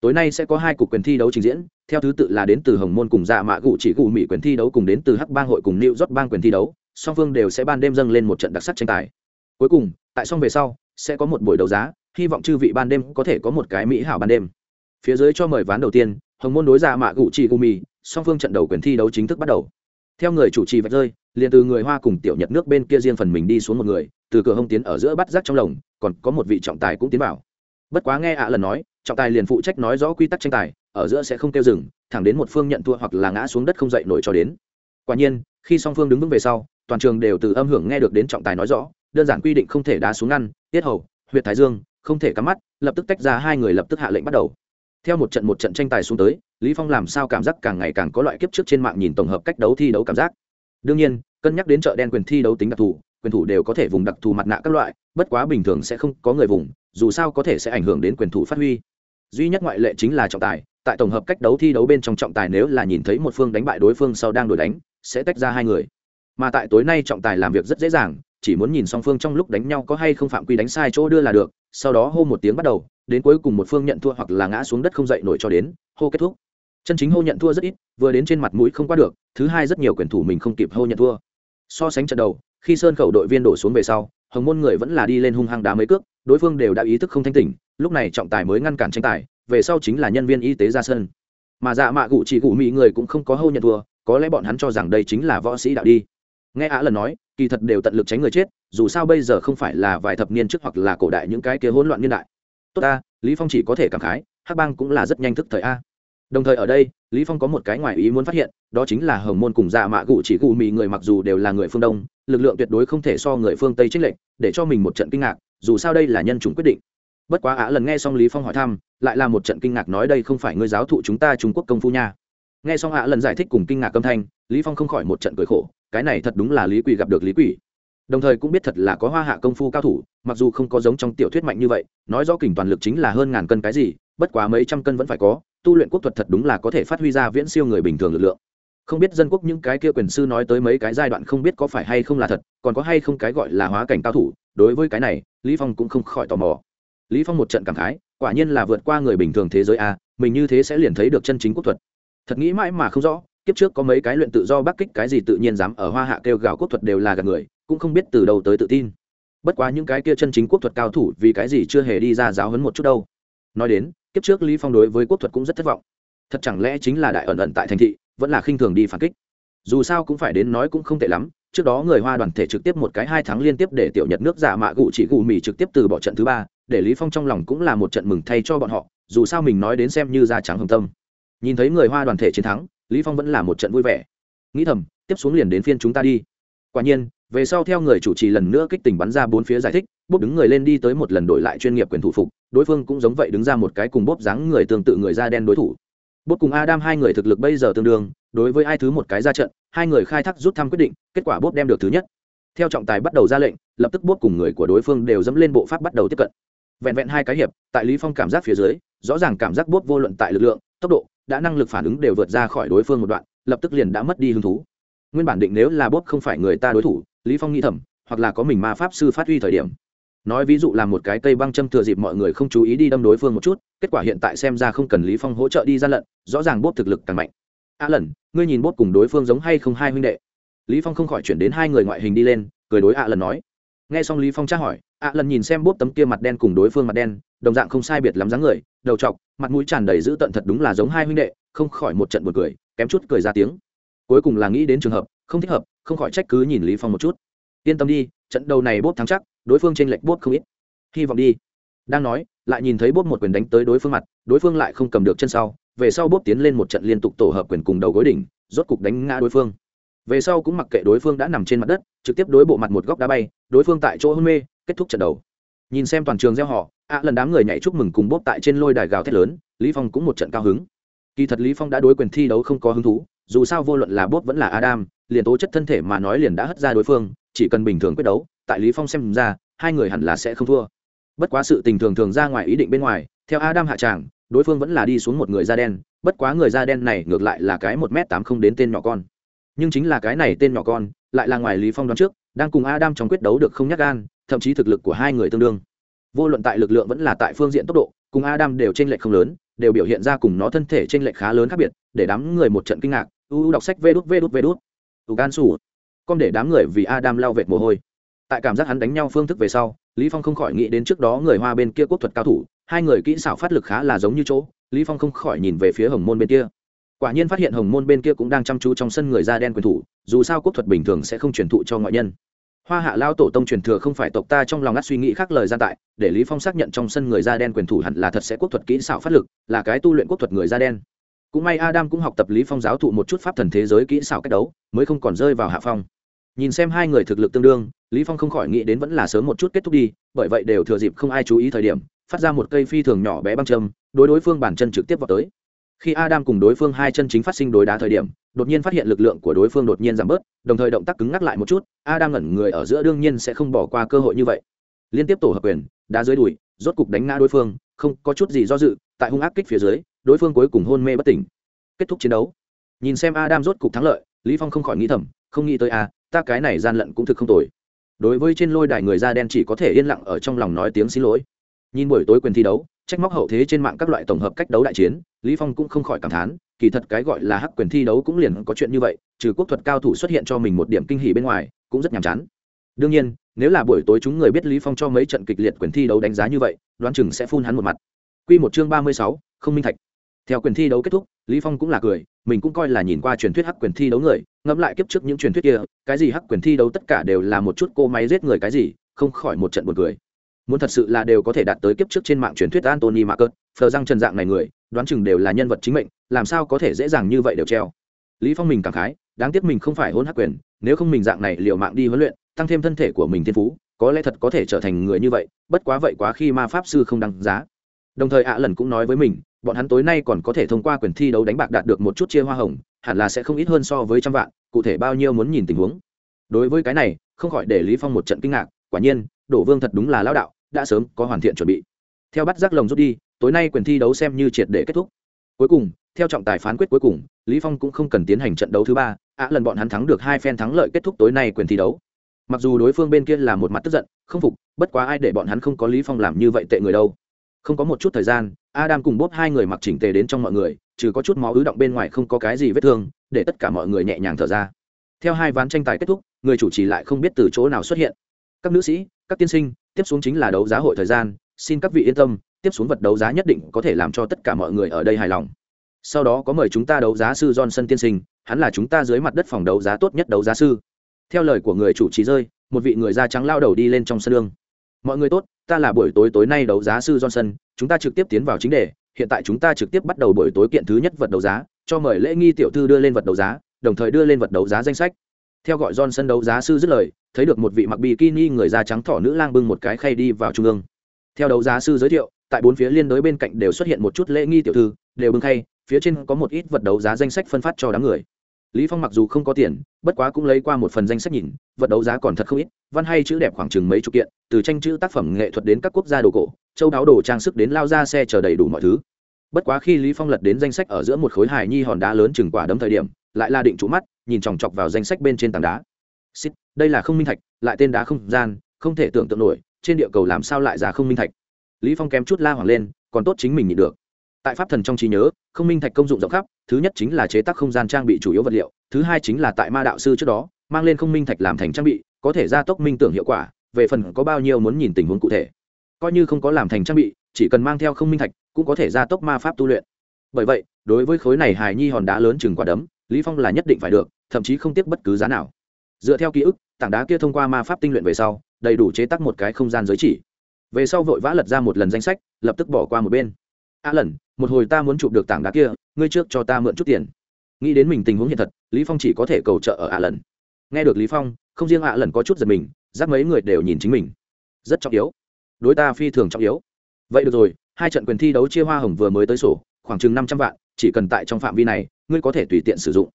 tối nay sẽ có hai cuộc quyền thi đấu trình diễn, theo thứ tự là đến từ hồng môn cùng dạ mạ cụ chỉ cụ mỹ quyền thi đấu cùng đến từ hắc bang hội cùng new rót bang quyền thi đấu, song phương đều sẽ ban đêm dâng lên một trận đặc sắc tranh tài. Cuối cùng, tại song về sau, sẽ có một buổi đấu giá, hy vọng chư vị ban đêm có thể có một cái mỹ hảo ban đêm phía dưới cho mời ván đầu tiên, hồng môn đối dạ mạ gụ chỉ gụ mỹ song phương trận đầu quyền thi đấu chính thức bắt đầu. Theo người chủ trì vạch rơi, liền từ người hoa cùng tiểu nhật nước bên kia riêng phần mình đi xuống một người, từ cửa hông tiến ở giữa bắt rác trong lồng, còn có một vị trọng tài cũng tiến vào. Bất quá nghe ạ lần nói, trọng tài liền phụ trách nói rõ quy tắc tranh tài, ở giữa sẽ không kêu dừng, thẳng đến một phương nhận thua hoặc là ngã xuống đất không dậy nổi cho đến. Quả nhiên, khi song phương đứng vững về sau, toàn trường đều từ âm hưởng nghe được đến trọng tài nói rõ, đơn giản quy định không thể đá xuống ngăn, tiết hầu, huyệt thái dương, không thể cắm mắt, lập tức tách ra hai người lập tức hạ lệnh bắt đầu theo một trận một trận tranh tài xuống tới, lý phong làm sao cảm giác càng ngày càng có loại kiếp trước trên mạng nhìn tổng hợp cách đấu thi đấu cảm giác. Đương nhiên, cân nhắc đến chợ đen quyền thi đấu tính đặc thù, quyền thủ đều có thể vùng đặc thù mặt nạ các loại, bất quá bình thường sẽ không có người vùng, dù sao có thể sẽ ảnh hưởng đến quyền thủ phát huy. Duy nhất ngoại lệ chính là trọng tài, tại tổng hợp cách đấu thi đấu bên trong trọng tài nếu là nhìn thấy một phương đánh bại đối phương sau đang đổi đánh, sẽ tách ra hai người. Mà tại tối nay trọng tài làm việc rất dễ dàng, chỉ muốn nhìn song phương trong lúc đánh nhau có hay không phạm quy đánh sai chỗ đưa là được, sau đó hô một tiếng bắt đầu đến cuối cùng một phương nhận thua hoặc là ngã xuống đất không dậy nổi cho đến, hô kết thúc. Chân chính hô nhận thua rất ít, vừa đến trên mặt mũi không qua được, thứ hai rất nhiều quyền thủ mình không kịp hô nhận thua. So sánh trận đầu, khi sơn khẩu đội viên đổ xuống về sau, hồng môn người vẫn là đi lên hung hăng đá mấy cước, đối phương đều đã ý thức không thanh tỉnh, lúc này trọng tài mới ngăn cản tranh tài, về sau chính là nhân viên y tế ra sân. Mà dạ mạ gụ chỉ gụ mỹ người cũng không có hô nhận thua, có lẽ bọn hắn cho rằng đây chính là võ sĩ đạo đi. Nghe á lần nói, kỳ thật đều tận lực tránh người chết, dù sao bây giờ không phải là vài thập niên trước hoặc là cổ đại những cái kia hỗn loạn niên đại tốt ta, lý phong chỉ có thể cảm khái, hắc bang cũng là rất nhanh thức thời a. Đồng thời ở đây, lý phong có một cái ngoài ý muốn phát hiện, đó chính là hồng môn cùng dạ mạ gụ chỉ gụ mì người mặc dù đều là người phương đông, lực lượng tuyệt đối không thể so người phương tây trích lệnh để cho mình một trận kinh ngạc, dù sao đây là nhân chủng quyết định. Bất quá á, lần nghe xong lý phong hỏi thăm, lại là một trận kinh ngạc nói đây không phải ngươi giáo thụ chúng ta trung quốc công phu nha. Nghe xong á, lần giải thích cùng kinh ngạc âm thanh, lý phong không khỏi một trận cười khổ, cái này thật đúng là lý quỷ gặp được lý quỷ đồng thời cũng biết thật là có hoa hạ công phu cao thủ, mặc dù không có giống trong tiểu thuyết mạnh như vậy, nói rõ kình toàn lực chính là hơn ngàn cân cái gì, bất quá mấy trăm cân vẫn phải có, tu luyện quốc thuật thật đúng là có thể phát huy ra viễn siêu người bình thường lực lượng. Không biết dân quốc những cái kia quyền sư nói tới mấy cái giai đoạn không biết có phải hay không là thật, còn có hay không cái gọi là hóa cảnh cao thủ, đối với cái này, lý phong cũng không khỏi tò mò. Lý phong một trận cảm khái, quả nhiên là vượt qua người bình thường thế giới a, mình như thế sẽ liền thấy được chân chính quốc thuật. Thật nghĩ mãi mà không rõ, kiếp trước có mấy cái luyện tự do bắc kích cái gì tự nhiên dám ở hoa hạ kêu gào quốc thuật đều là gạt người cũng không biết từ đâu tới tự tin. Bất quá những cái kia chân chính quốc thuật cao thủ vì cái gì chưa hề đi ra giáo huấn một chút đâu. Nói đến, kiếp trước lý phong đối với quốc thuật cũng rất thất vọng. Thật chẳng lẽ chính là đại ẩn ẩn tại thành thị, vẫn là khinh thường đi phản kích? Dù sao cũng phải đến nói cũng không tệ lắm, trước đó người hoa đoàn thể trực tiếp một cái hai tháng liên tiếp để tiểu nhật nước giả mạ gụ chỉ gù mì trực tiếp từ bỏ trận thứ ba, để lý phong trong lòng cũng là một trận mừng thay cho bọn họ, dù sao mình nói đến xem như da trắng hồng tâm. Nhìn thấy người hoa đoàn thể chiến thắng, lý phong vẫn là một trận vui vẻ. Nghĩ thầm, tiếp xuống liền đến phiên chúng ta đi. Quả nhiên về sau theo người chủ trì lần nữa kích tình bắn ra bốn phía giải thích, bốp đứng người lên đi tới một lần đổi lại chuyên nghiệp quyền thủ phục, đối phương cũng giống vậy đứng ra một cái cùng bốp dáng người tương tự người da đen đối thủ. Bốp cùng adam hai người thực lực bây giờ tương đương, đối với ai thứ một cái ra trận, hai người khai thác rút thăm quyết định, kết quả bốp đem được thứ nhất. Theo trọng tài bắt đầu ra lệnh, lập tức bốp cùng người của đối phương đều dẫm lên bộ pháp bắt đầu tiếp cận. Vẹn vẹn hai cái hiệp, tại lý phong cảm giác phía dưới, rõ ràng cảm giác bốp vô luận tại lực lượng, tốc độ, đã năng lực phản ứng đều vượt ra khỏi đối phương một đoạn, lập tức liền đã mất đi hứng thú. Nguyên bản định nếu là bốp không phải người ta đối thủ lý phong nghĩ thầm, hoặc là có mình ma pháp sư phát huy thời điểm. Nói ví dụ là một cái cây băng châm thừa dịp mọi người không chú ý đi đâm đối phương một chút, kết quả hiện tại xem ra không cần lý phong hỗ trợ đi gian lận, rõ ràng bốp thực lực càng mạnh. A à lần ngươi nhìn bốp cùng đối phương giống hay không hai huynh đệ? Lý phong không khỏi chuyển đến hai người ngoại hình đi lên, cười đối a lần nói. Nghe xong lý phong tra hỏi, a lần nhìn xem bốp tấm kia mặt đen cùng đối phương mặt đen, đồng dạng không sai biệt lắm dáng người, đầu trọc, mặt mũi tràn đầy dữ tận thật đúng là giống hai huynh đệ, không khỏi một trận buồn cười, kém chút cười ra tiếng. Cuối cùng là nghĩ đến trường hợp, không thích hợp không khỏi trách cứ nhìn lý phong một chút. Yên tâm đi, trận đầu này bốp thắng chắc, đối phương trên lệch bốp không ít. Hy vọng đi. Đang nói, lại nhìn thấy bốp một quyền đánh tới đối phương mặt, đối phương lại không cầm được chân sau, về sau bốp tiến lên một trận liên tục tổ hợp quyền cùng đầu gối đỉnh, rốt cục đánh ngã đối phương. Về sau cũng mặc kệ đối phương đã nằm trên mặt đất, trực tiếp đối bộ mặt một góc đá bay, đối phương tại chỗ hôn mê, kết thúc trận đầu. Nhìn xem toàn trường gieo họ, ạ lần đám người nhảy chúc mừng cùng bốp tại trên lôi đài gào thét lớn, lý phong cũng một trận cao hứng. Kỳ thật lý phong đã đối quyền thi đấu không có hứng thú, dù sao vô luận là bốp vẫn là adam liền tố chất thân thể mà nói liền đã hất ra đối phương, chỉ cần bình thường quyết đấu, tại lý phong xem ra, hai người hẳn là sẽ không thua. Bất quá sự tình thường thường ra ngoài ý định bên ngoài, theo adam hạ tràng, đối phương vẫn là đi xuống một người da đen, bất quá người da đen này ngược lại là cái một m tám không đến tên nhỏ con. Nhưng chính là cái này tên nhỏ con, lại là ngoài lý phong đoán trước, đang cùng adam trong quyết đấu được không nhắc gan, thậm chí thực lực của hai người tương đương. Vô luận tại lực lượng vẫn là tại phương diện tốc độ, cùng adam đều trên lệch không lớn, đều biểu hiện ra cùng nó thân thể trên lệch khá lớn khác biệt, để đám người một trận kinh ngạc u đọc sách vê đút vê đút vê đút u gan sủ con để đám người vì adam lao vệt mồ hôi. Tại cảm giác hắn đánh nhau phương thức về sau, lý phong không khỏi nghĩ đến trước đó người hoa bên kia quốc thuật cao thủ, hai người kỹ xảo phát lực khá là giống như chỗ, lý phong không khỏi nhìn về phía hồng môn bên kia. Quả nhiên phát hiện hồng môn bên kia cũng đang chăm chú trong sân người da đen quyền thủ, dù sao quốc thuật bình thường sẽ không truyền thụ cho ngoại nhân. Hoa hạ lao tổ tông truyền thừa không phải tộc ta trong lòng ngắt suy nghĩ khác lời gian tại, để lý phong xác nhận trong sân người da đen quyền thủ hẳn là thật sẽ quốc thuật kỹ xảo phát lực, là cái tu luyện quốc thuật người da đen cũng may adam cũng học tập lý phong giáo thụ một chút pháp thần thế giới kỹ xảo cách đấu, mới không còn rơi vào hạ phong. Nhìn xem hai người thực lực tương đương, lý phong không khỏi nghĩ đến vẫn là sớm một chút kết thúc đi, bởi vậy đều thừa dịp không ai chú ý thời điểm, phát ra một cây phi thường nhỏ bé băng châm, đối đối phương bản chân trực tiếp vào tới. Khi adam cùng đối phương hai chân chính phát sinh đối đá thời điểm, đột nhiên phát hiện lực lượng của đối phương đột nhiên giảm bớt, đồng thời động tác cứng ngắc lại một chút, adam ngẩn người ở giữa đương nhiên sẽ không bỏ qua cơ hội như vậy. Liên tiếp tổ hợp quyền, đá dưới đùi, rốt cục đánh ngã đối phương không có chút gì do dự tại hung ác kích phía dưới đối phương cuối cùng hôn mê bất tỉnh. Kết thúc chiến đấu. Nhìn xem adam rốt cục thắng lợi lý phong không khỏi nghĩ thầm không nghĩ tới a à, ta cái này gian lận cũng thực không tồi. Đối với trên lôi đài người da đen chỉ có thể yên lặng ở trong lòng nói tiếng xin lỗi. Nhìn buổi tối quyền thi đấu trách móc hậu thế trên mạng các loại tổng hợp cách đấu đại chiến lý phong cũng không khỏi cảm thán kỳ thật cái gọi là hắc quyền thi đấu cũng liền có chuyện như vậy trừ quốc thuật cao thủ xuất hiện cho mình một điểm kinh hỉ bên ngoài cũng rất nhàm chán. Đương nhiên nếu là buổi tối chúng người biết lý phong cho mấy trận kịch liệt quyền thi đấu đánh giá như vậy đoán chừng sẽ phun hắn một mặt. Quy một chương ba mươi sáu, không minh thạch. Theo quyền thi đấu kết thúc lý phong cũng là cười mình cũng coi là nhìn qua truyền thuyết hắc quyền thi đấu người ngẫm lại kiếp trước những truyền thuyết kia cái gì hắc quyền thi đấu tất cả đều là một chút cô máy giết người cái gì không khỏi một trận buồn cười. Muốn thật sự là đều có thể đạt tới kiếp trước trên mạng truyền thuyết Anthony Marcus, phờ răng trần dạng này người, đoán chừng đều là nhân vật chính mệnh, làm sao có thể dễ dàng như vậy đều treo. Lý Phong mình cảm khái, đáng tiếc mình không phải hôn hắc quyền, nếu không mình dạng này liều mạng đi huấn luyện, tăng thêm thân thể của mình thiên phú, có lẽ thật có thể trở thành người như vậy, bất quá vậy quá khi ma pháp sư không đăng giá. Đồng thời ạ lần cũng nói với mình, bọn hắn tối nay còn có thể thông qua quyền thi đấu đánh bạc đạt được một chút chia hoa hồng, hẳn là sẽ không ít hơn so với trăm vạn, cụ thể bao nhiêu muốn nhìn tình huống. Đối với cái này, không khỏi để Lý Phong một trận kinh ngạc, quả nhiên, đổ Vương thật đúng là lão đạo, đã sớm có hoàn thiện chuẩn bị theo bắt giác lồng rút đi tối nay quyền thi đấu xem như triệt để kết thúc cuối cùng theo trọng tài phán quyết cuối cùng lý phong cũng không cần tiến hành trận đấu thứ ba ạ lần bọn hắn thắng được hai phen thắng lợi kết thúc tối nay quyền thi đấu mặc dù đối phương bên kia là một mặt tức giận, không phục, bất quá ai để bọn hắn không có lý phong làm như vậy tệ người đâu. Không có một chút thời gian, adam cùng bốp hai người mặc chỉnh tề đến trong mọi người, trừ có chút máu ứ động bên ngoài không có cái gì vết thương, để tất cả mọi người nhẹ nhàng thở ra. Theo hai ván tranh tài kết thúc, người chủ trì lại không biết từ chỗ nào xuất hiện. Các nữ sĩ, các tiên sinh, tiếp xuống chính là đấu giá hội thời gian, xin các vị yên tâm, tiếp xuống vật đấu giá nhất định có thể làm cho tất cả mọi người ở đây hài lòng. Sau đó có mời chúng ta đấu giá sư johnson tiên sinh, hắn là chúng ta dưới mặt đất phòng đấu giá tốt nhất đấu giá sư theo lời của người chủ trì rơi một vị người da trắng lao đầu đi lên trong sân lương mọi người tốt ta là buổi tối tối nay đấu giá sư johnson chúng ta trực tiếp tiến vào chính đề hiện tại chúng ta trực tiếp bắt đầu buổi tối kiện thứ nhất vật đấu giá cho mời lễ nghi tiểu thư đưa lên vật đấu giá đồng thời đưa lên vật đấu giá danh sách theo gọi Johnson đấu giá sư dứt lời, thấy được một vị mặc bikini người da trắng thỏ nữ lang bưng một cái khay đi vào trung ương. Theo đấu giá sư giới thiệu, tại bốn phía liên đối bên cạnh đều xuất hiện một chút lễ nghi tiểu thư, đều bưng khay, phía trên có một ít vật đấu giá danh sách phân phát cho đám người lý phong mặc dù không có tiền bất quá cũng lấy qua một phần danh sách nhìn vật đấu giá còn thật không ít văn hay chữ đẹp khoảng chừng mấy chục kiện từ tranh chữ tác phẩm nghệ thuật đến các quốc gia đồ cổ châu đáo đồ trang sức đến lao ra xe chờ đầy đủ mọi thứ. Bất quá khi lý phong lật đến danh sách ở giữa một khối hài nhi hòn đá lớn chừng quả đấm thời điểm lại là định trụ mắt nhìn chòng chọc vào danh sách bên trên tảng đá. Xít, đây là không minh thạch lại tên đá không gian không thể tưởng tượng nổi trên địa cầu làm sao lại ra không minh thạch? Lý phong kém chút la hoảng lên còn tốt chính mình nhịn được tại pháp thần trong trí nhớ, không minh thạch công dụng rộng khắp, thứ nhất chính là chế tác không gian trang bị chủ yếu vật liệu, thứ hai chính là tại ma đạo sư trước đó, mang lên không minh thạch làm thành trang bị, có thể gia tốc minh tưởng hiệu quả, về phần có bao nhiêu muốn nhìn tình huống cụ thể. Coi như không có làm thành trang bị, chỉ cần mang theo không minh thạch, cũng có thể gia tốc ma pháp tu luyện. Bởi vậy, đối với khối này hài nhi hòn đá lớn chừng quả đấm, lý phong là nhất định phải được, thậm chí không tiếc bất cứ giá nào. Dựa theo ký ức, tảng đá kia thông qua ma pháp tinh luyện về sau, đầy đủ chế tác một cái không gian giới chỉ. Về sau vội vã lật ra một lần danh sách, lập tức bỏ qua một bên a lần, một hồi ta muốn chụp được tảng đá kia, ngươi trước cho ta mượn chút tiền. Nghĩ đến mình tình huống hiện thật, lý phong chỉ có thể cầu trợ ở a lần. Nghe được lý phong, không riêng a lần có chút giật mình giáp mấy người đều nhìn chính mình. Rất trọng yếu. Đối ta phi thường trọng yếu. Vậy được rồi, hai trận quyền thi đấu chia hoa hồng vừa mới tới sổ, khoảng chừng năm trăm vạn, chỉ cần tại trong phạm vi này, ngươi có thể tùy tiện sử dụng.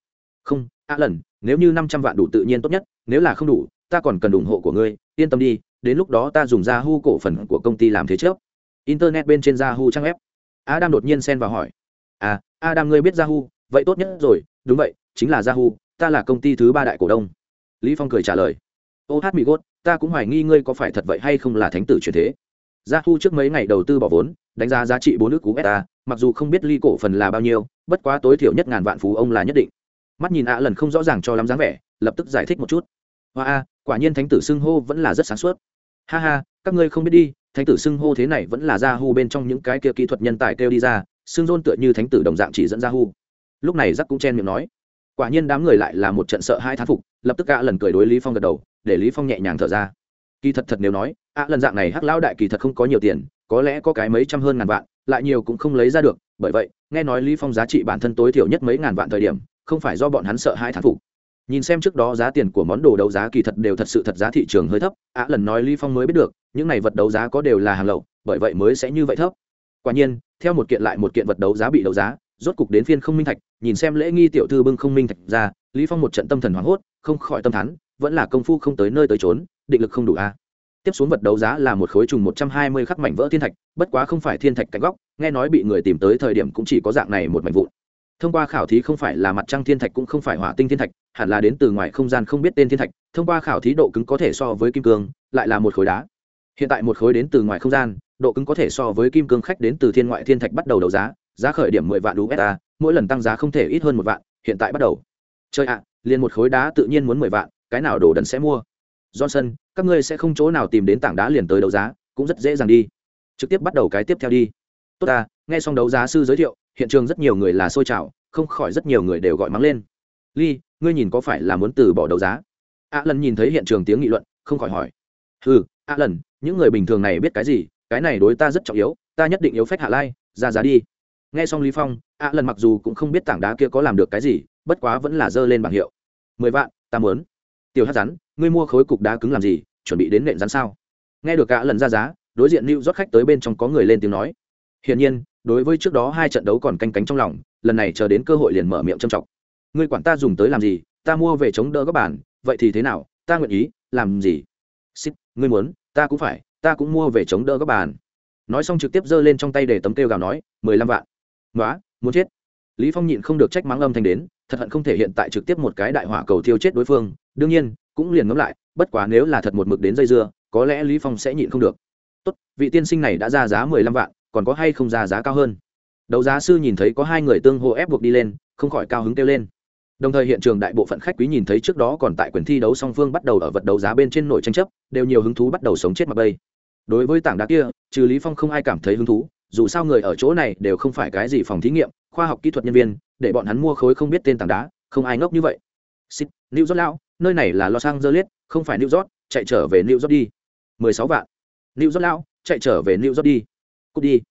Không a lần, nếu như năm trăm vạn đủ tự nhiên tốt nhất, nếu là không đủ, ta còn cần ủng hộ của ngươi, yên tâm đi, đến lúc đó ta dùng Yahoo cổ phần của công ty làm thế trước. Internet bên trên Yahoo trang web adam đột nhiên xen vào hỏi. À adam ngươi biết yahoo, vậy tốt nhất rồi, đúng vậy, chính là yahoo, ta là công ty thứ ba đại cổ đông. Lý phong cười trả lời. Ô hát mỹ gốt, ta cũng hoài nghi ngươi có phải thật vậy hay không là thánh tử truyền thế. Yahoo trước mấy ngày đầu tư bỏ vốn, đánh giá giá trị bốn nước cú beta mặc dù không biết ly cổ phần là bao nhiêu, bất quá tối thiểu nhất ngàn vạn phú ông là nhất định. Mắt nhìn ạ lần không rõ ràng cho lắm dáng vẻ, lập tức giải thích một chút. Hoa a, quả nhiên thánh tử xưng hô vẫn là rất sáng suốt. Ha ha, các ngươi không biết đi thánh tử xưng hô thế này vẫn là ra hu bên trong những cái kia kỹ thuật nhân tài kêu đi ra, xưng rôn tựa như thánh tử đồng dạng chỉ dẫn ra hu. Lúc này giắc cũng chen miệng nói, quả nhiên đám người lại là một trận sợ hai thán phục, lập tức ạ lần cười đối lý phong gật đầu, để lý phong nhẹ nhàng thở ra. Kỳ thật thật nếu nói ạ lần dạng này hắc lão đại kỳ thật không có nhiều tiền, có lẽ có cái mấy trăm hơn ngàn vạn, lại nhiều cũng không lấy ra được, bởi vậy, nghe nói lý phong giá trị bản thân tối thiểu nhất mấy ngàn vạn thời điểm, không phải do bọn hắn sợ hai thán phục. Nhìn xem trước đó giá tiền của món đồ đấu giá kỳ thật đều thật sự thật giá thị trường hơi thấp ạ lần nói lý phong mới biết được những này vật đấu giá có đều là hàng lậu, bởi vậy mới sẽ như vậy thấp. Quả nhiên, theo một kiện lại một kiện vật đấu giá bị đấu giá, rốt cục đến phiên không minh thạch, nhìn xem lễ nghi tiểu thư bưng không minh thạch ra, lý phong một trận tâm thần hoảng hốt, không khỏi tâm thán, vẫn là công phu không tới nơi tới trốn định lực không đủ a. Tiếp xuống vật đấu giá là một khối trùng một trăm hai mươi khắc mảnh vỡ thiên thạch, bất quá không phải thiên thạch cạnh góc, nghe nói bị người tìm tới thời điểm cũng chỉ có dạng này một mảnh vụn. Thông qua khảo thí không phải là mặt trăng thiên thạch cũng không phải hỏa tinh thiên thạch, hẳn là đến từ ngoài không gian không biết tên thiên thạch, thông qua khảo thí độ cứng có thể so với kim cương, lại là một khối đá hiện tại một khối đến từ ngoài không gian, độ cứng có thể so với kim cương khách đến từ thiên ngoại thiên thạch bắt đầu đấu giá giá khởi điểm mười vạn usd mỗi lần tăng giá không thể ít hơn một vạn, hiện tại bắt đầu. Chơi ạ, liền một khối đá tự nhiên muốn mười vạn, cái nào đồ đần sẽ mua? Johnson, các ngươi sẽ không chỗ nào tìm đến tảng đá liền tới đấu giá, cũng rất dễ dàng đi. Trực tiếp bắt đầu cái tiếp theo đi. Tốt ta, nghe xong đấu giá sư giới thiệu, hiện trường rất nhiều người là xôi trào, không khỏi rất nhiều người đều gọi mắng lên. Ly, ngươi nhìn có phải là muốn từ bỏ đấu giá? Ạ lần nhìn thấy hiện trường tiếng nghị luận, không khỏi hỏi. Ừ a lần, những người bình thường này biết cái gì? Cái này đối ta rất trọng yếu, ta nhất định yếu phách hạ lai, ra giá đi. Nghe xong lý phong, a lần mặc dù cũng không biết tảng đá kia có làm được cái gì, bất quá vẫn là dơ lên bảng hiệu. Mười vạn, ta muốn. Tiểu hát rắn, ngươi mua khối cục đá cứng làm gì? Chuẩn bị đến nện rắn sao? Nghe được cả lần ra giá, đối diện lưu rót khách tới bên trong có người lên tiếng nói. Hiển nhiên, đối với trước đó hai trận đấu còn canh cánh trong lòng, lần này chờ đến cơ hội liền mở miệng trầm trọng ngươi quản ta dùng tới làm gì? Ta mua về chống đỡ các bản vậy thì thế nào? Ta nguyện ý, làm gì? Xích ngươi muốn, ta cũng phải, ta cũng mua về chống đỡ các bàn nói xong trực tiếp giơ lên trong tay để tấm kêu gào nói, mười lăm vạn. Nói muốn chết. Lý phong nhịn không được trách mắng âm thanh đến, thật hận không thể hiện tại trực tiếp một cái đại hỏa cầu thiêu chết đối phương, đương nhiên, cũng liền ngẫm lại, bất quá nếu là thật một mực đến dây dưa, có lẽ lý phong sẽ nhịn không được. Tốt, vị tiên sinh này đã ra giá mười lăm vạn, còn có hay không ra giá cao hơn? Đấu giá sư nhìn thấy có hai người tương hô ép buộc đi lên, không khỏi cao hứng kêu lên đồng thời hiện trường đại bộ phận khách quý nhìn thấy trước đó còn tại quyền thi đấu song phương bắt đầu ở vật đấu giá bên trên nổi tranh chấp, đều nhiều hứng thú bắt đầu sống chết mặc bây đối với tảng đá kia, trừ lý phong không ai cảm thấy hứng thú, dù sao người ở chỗ này đều không phải cái gì phòng thí nghiệm, khoa học kỹ thuật nhân viên, để bọn hắn mua khối không biết tên tảng đá, không ai ngốc như vậy. Xích new york lão, nơi này là los angeles, không phải new york, chạy trở về new york đi. Mười sáu vạn. New york lão, chạy trở về new york đi. Cút đi.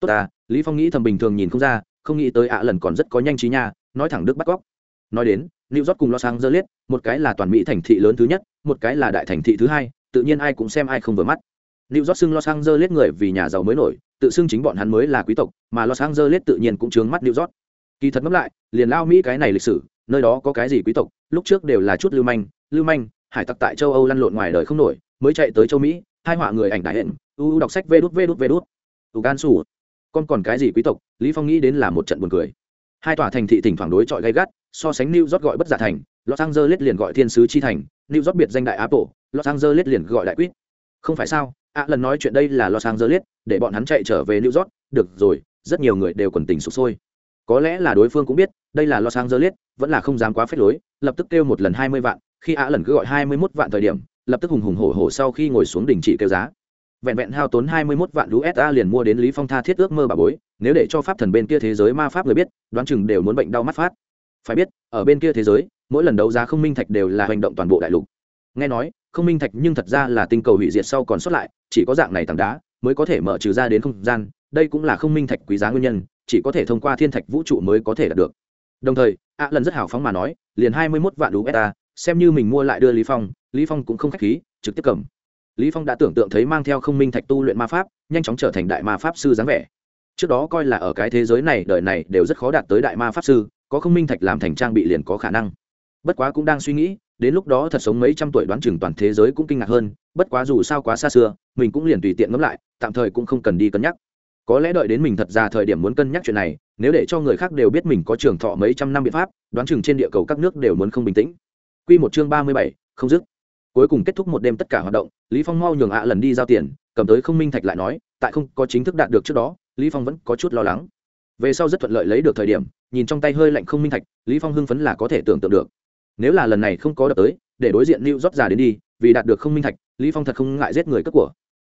Tốt à lý phong nghĩ thầm bình thường nhìn không ra, không nghĩ tới ạ lần còn rất có nhanh trí nha, nói thẳng đức bắt góc nói đến, new york cùng los angeles, một cái là toàn mỹ thành thị lớn thứ nhất, một cái là đại thành thị thứ hai, tự nhiên ai cũng xem ai không vừa mắt. New york xưng los angeles người vì nhà giàu mới nổi, tự xưng chính bọn hắn mới là quý tộc, mà los angeles tự nhiên cũng chướng mắt new york. Kỳ thật ngẫm lại, liền lao mỹ cái này lịch sử, nơi đó có cái gì quý tộc, lúc trước đều là chút lưu manh lưu manh, hải tặc tại châu âu lăn lộn ngoài đời không nổi, mới chạy tới châu mỹ, hai họa người ảnh đại hẹn u đọc sách vê đút vê đút vê đút. U gan su con còn cái gì quý tộc? Lý phong nghĩ đến là một trận buồn cười. Hai tòa thành thị thỉnh thoảng đối chọi gay gắt so sánh new york gọi bất giả thành, los angeles liền gọi thiên sứ chi thành, new york biệt danh đại apple, los angeles liền gọi đại quýt. Không phải sao, ạ, lần nói chuyện đây là los angeles, để bọn hắn chạy trở về new york, được rồi, rất nhiều người đều quần tình sụp sôi. Có lẽ là đối phương cũng biết, đây là los angeles, vẫn là không dám quá phết lối, lập tức kêu một lần hai mươi vạn, khi ạ lần cứ gọi hai mươi mốt vạn thời điểm, lập tức hùng hùng hổ hổ sau khi ngồi xuống đình chỉ kêu giá. Vẹn vẹn hao tốn hai mươi mốt vạn usd liền mua đến lý phong tha thiết ước mơ bà bối, nếu để cho pháp thần bên kia thế giới ma pháp người biết, đoán chừng đều muốn bệnh đau mắt phát phải biết, ở bên kia thế giới, mỗi lần đấu giá không minh thạch đều là hành động toàn bộ đại lục. Nghe nói, không minh thạch nhưng thật ra là tinh cầu hủy diệt sau còn xuất lại, chỉ có dạng này tảng đá mới có thể mở trừ ra đến không gian, đây cũng là không minh thạch quý giá nguyên nhân, chỉ có thể thông qua thiên thạch vũ trụ mới có thể đạt được. Đồng thời, ạ lần rất hào phóng mà nói, liền hai mươi mốt vạn usd xem như mình mua lại đưa lý phong lý phong cũng không khách khí, trực tiếp cầm. Lý phong đã tưởng tượng thấy mang theo không minh thạch tu luyện ma pháp, nhanh chóng trở thành đại ma pháp sư dáng vẻ. Trước đó coi là ở cái thế giới này, đời này đều rất khó đạt tới đại ma pháp sư có không minh thạch làm thành trang bị liền có khả năng. Bất quá cũng đang suy nghĩ, đến lúc đó thật sống mấy trăm tuổi đoán chừng toàn thế giới cũng kinh ngạc hơn, bất quá dù sao quá xa xưa, mình cũng liền tùy tiện ngẫm lại, tạm thời cũng không cần đi cân nhắc. Có lẽ đợi đến mình thật ra thời điểm muốn cân nhắc chuyện này, nếu để cho người khác đều biết mình có trường thọ mấy trăm năm biện pháp, đoán chừng trên địa cầu các nước đều muốn không bình tĩnh. Quy một chương ba mươi bảy, không dứt. Cuối cùng kết thúc một đêm tất cả hoạt động, lý phong mau nhường ạ lần đi giao tiền, cầm tới không minh thạch lại nói, tại không có chính thức đạt được trước đó, lý phong vẫn có chút lo lắng. Về sau rất thuận lợi lấy được thời điểm nhìn trong tay hơi lạnh không minh thạch, lý phong hưng phấn là có thể tưởng tượng được. Nếu là lần này không có đập tới, để đối diện lưu rót già đến đi, vì đạt được không minh thạch, lý phong thật không ngại giết người cấp của.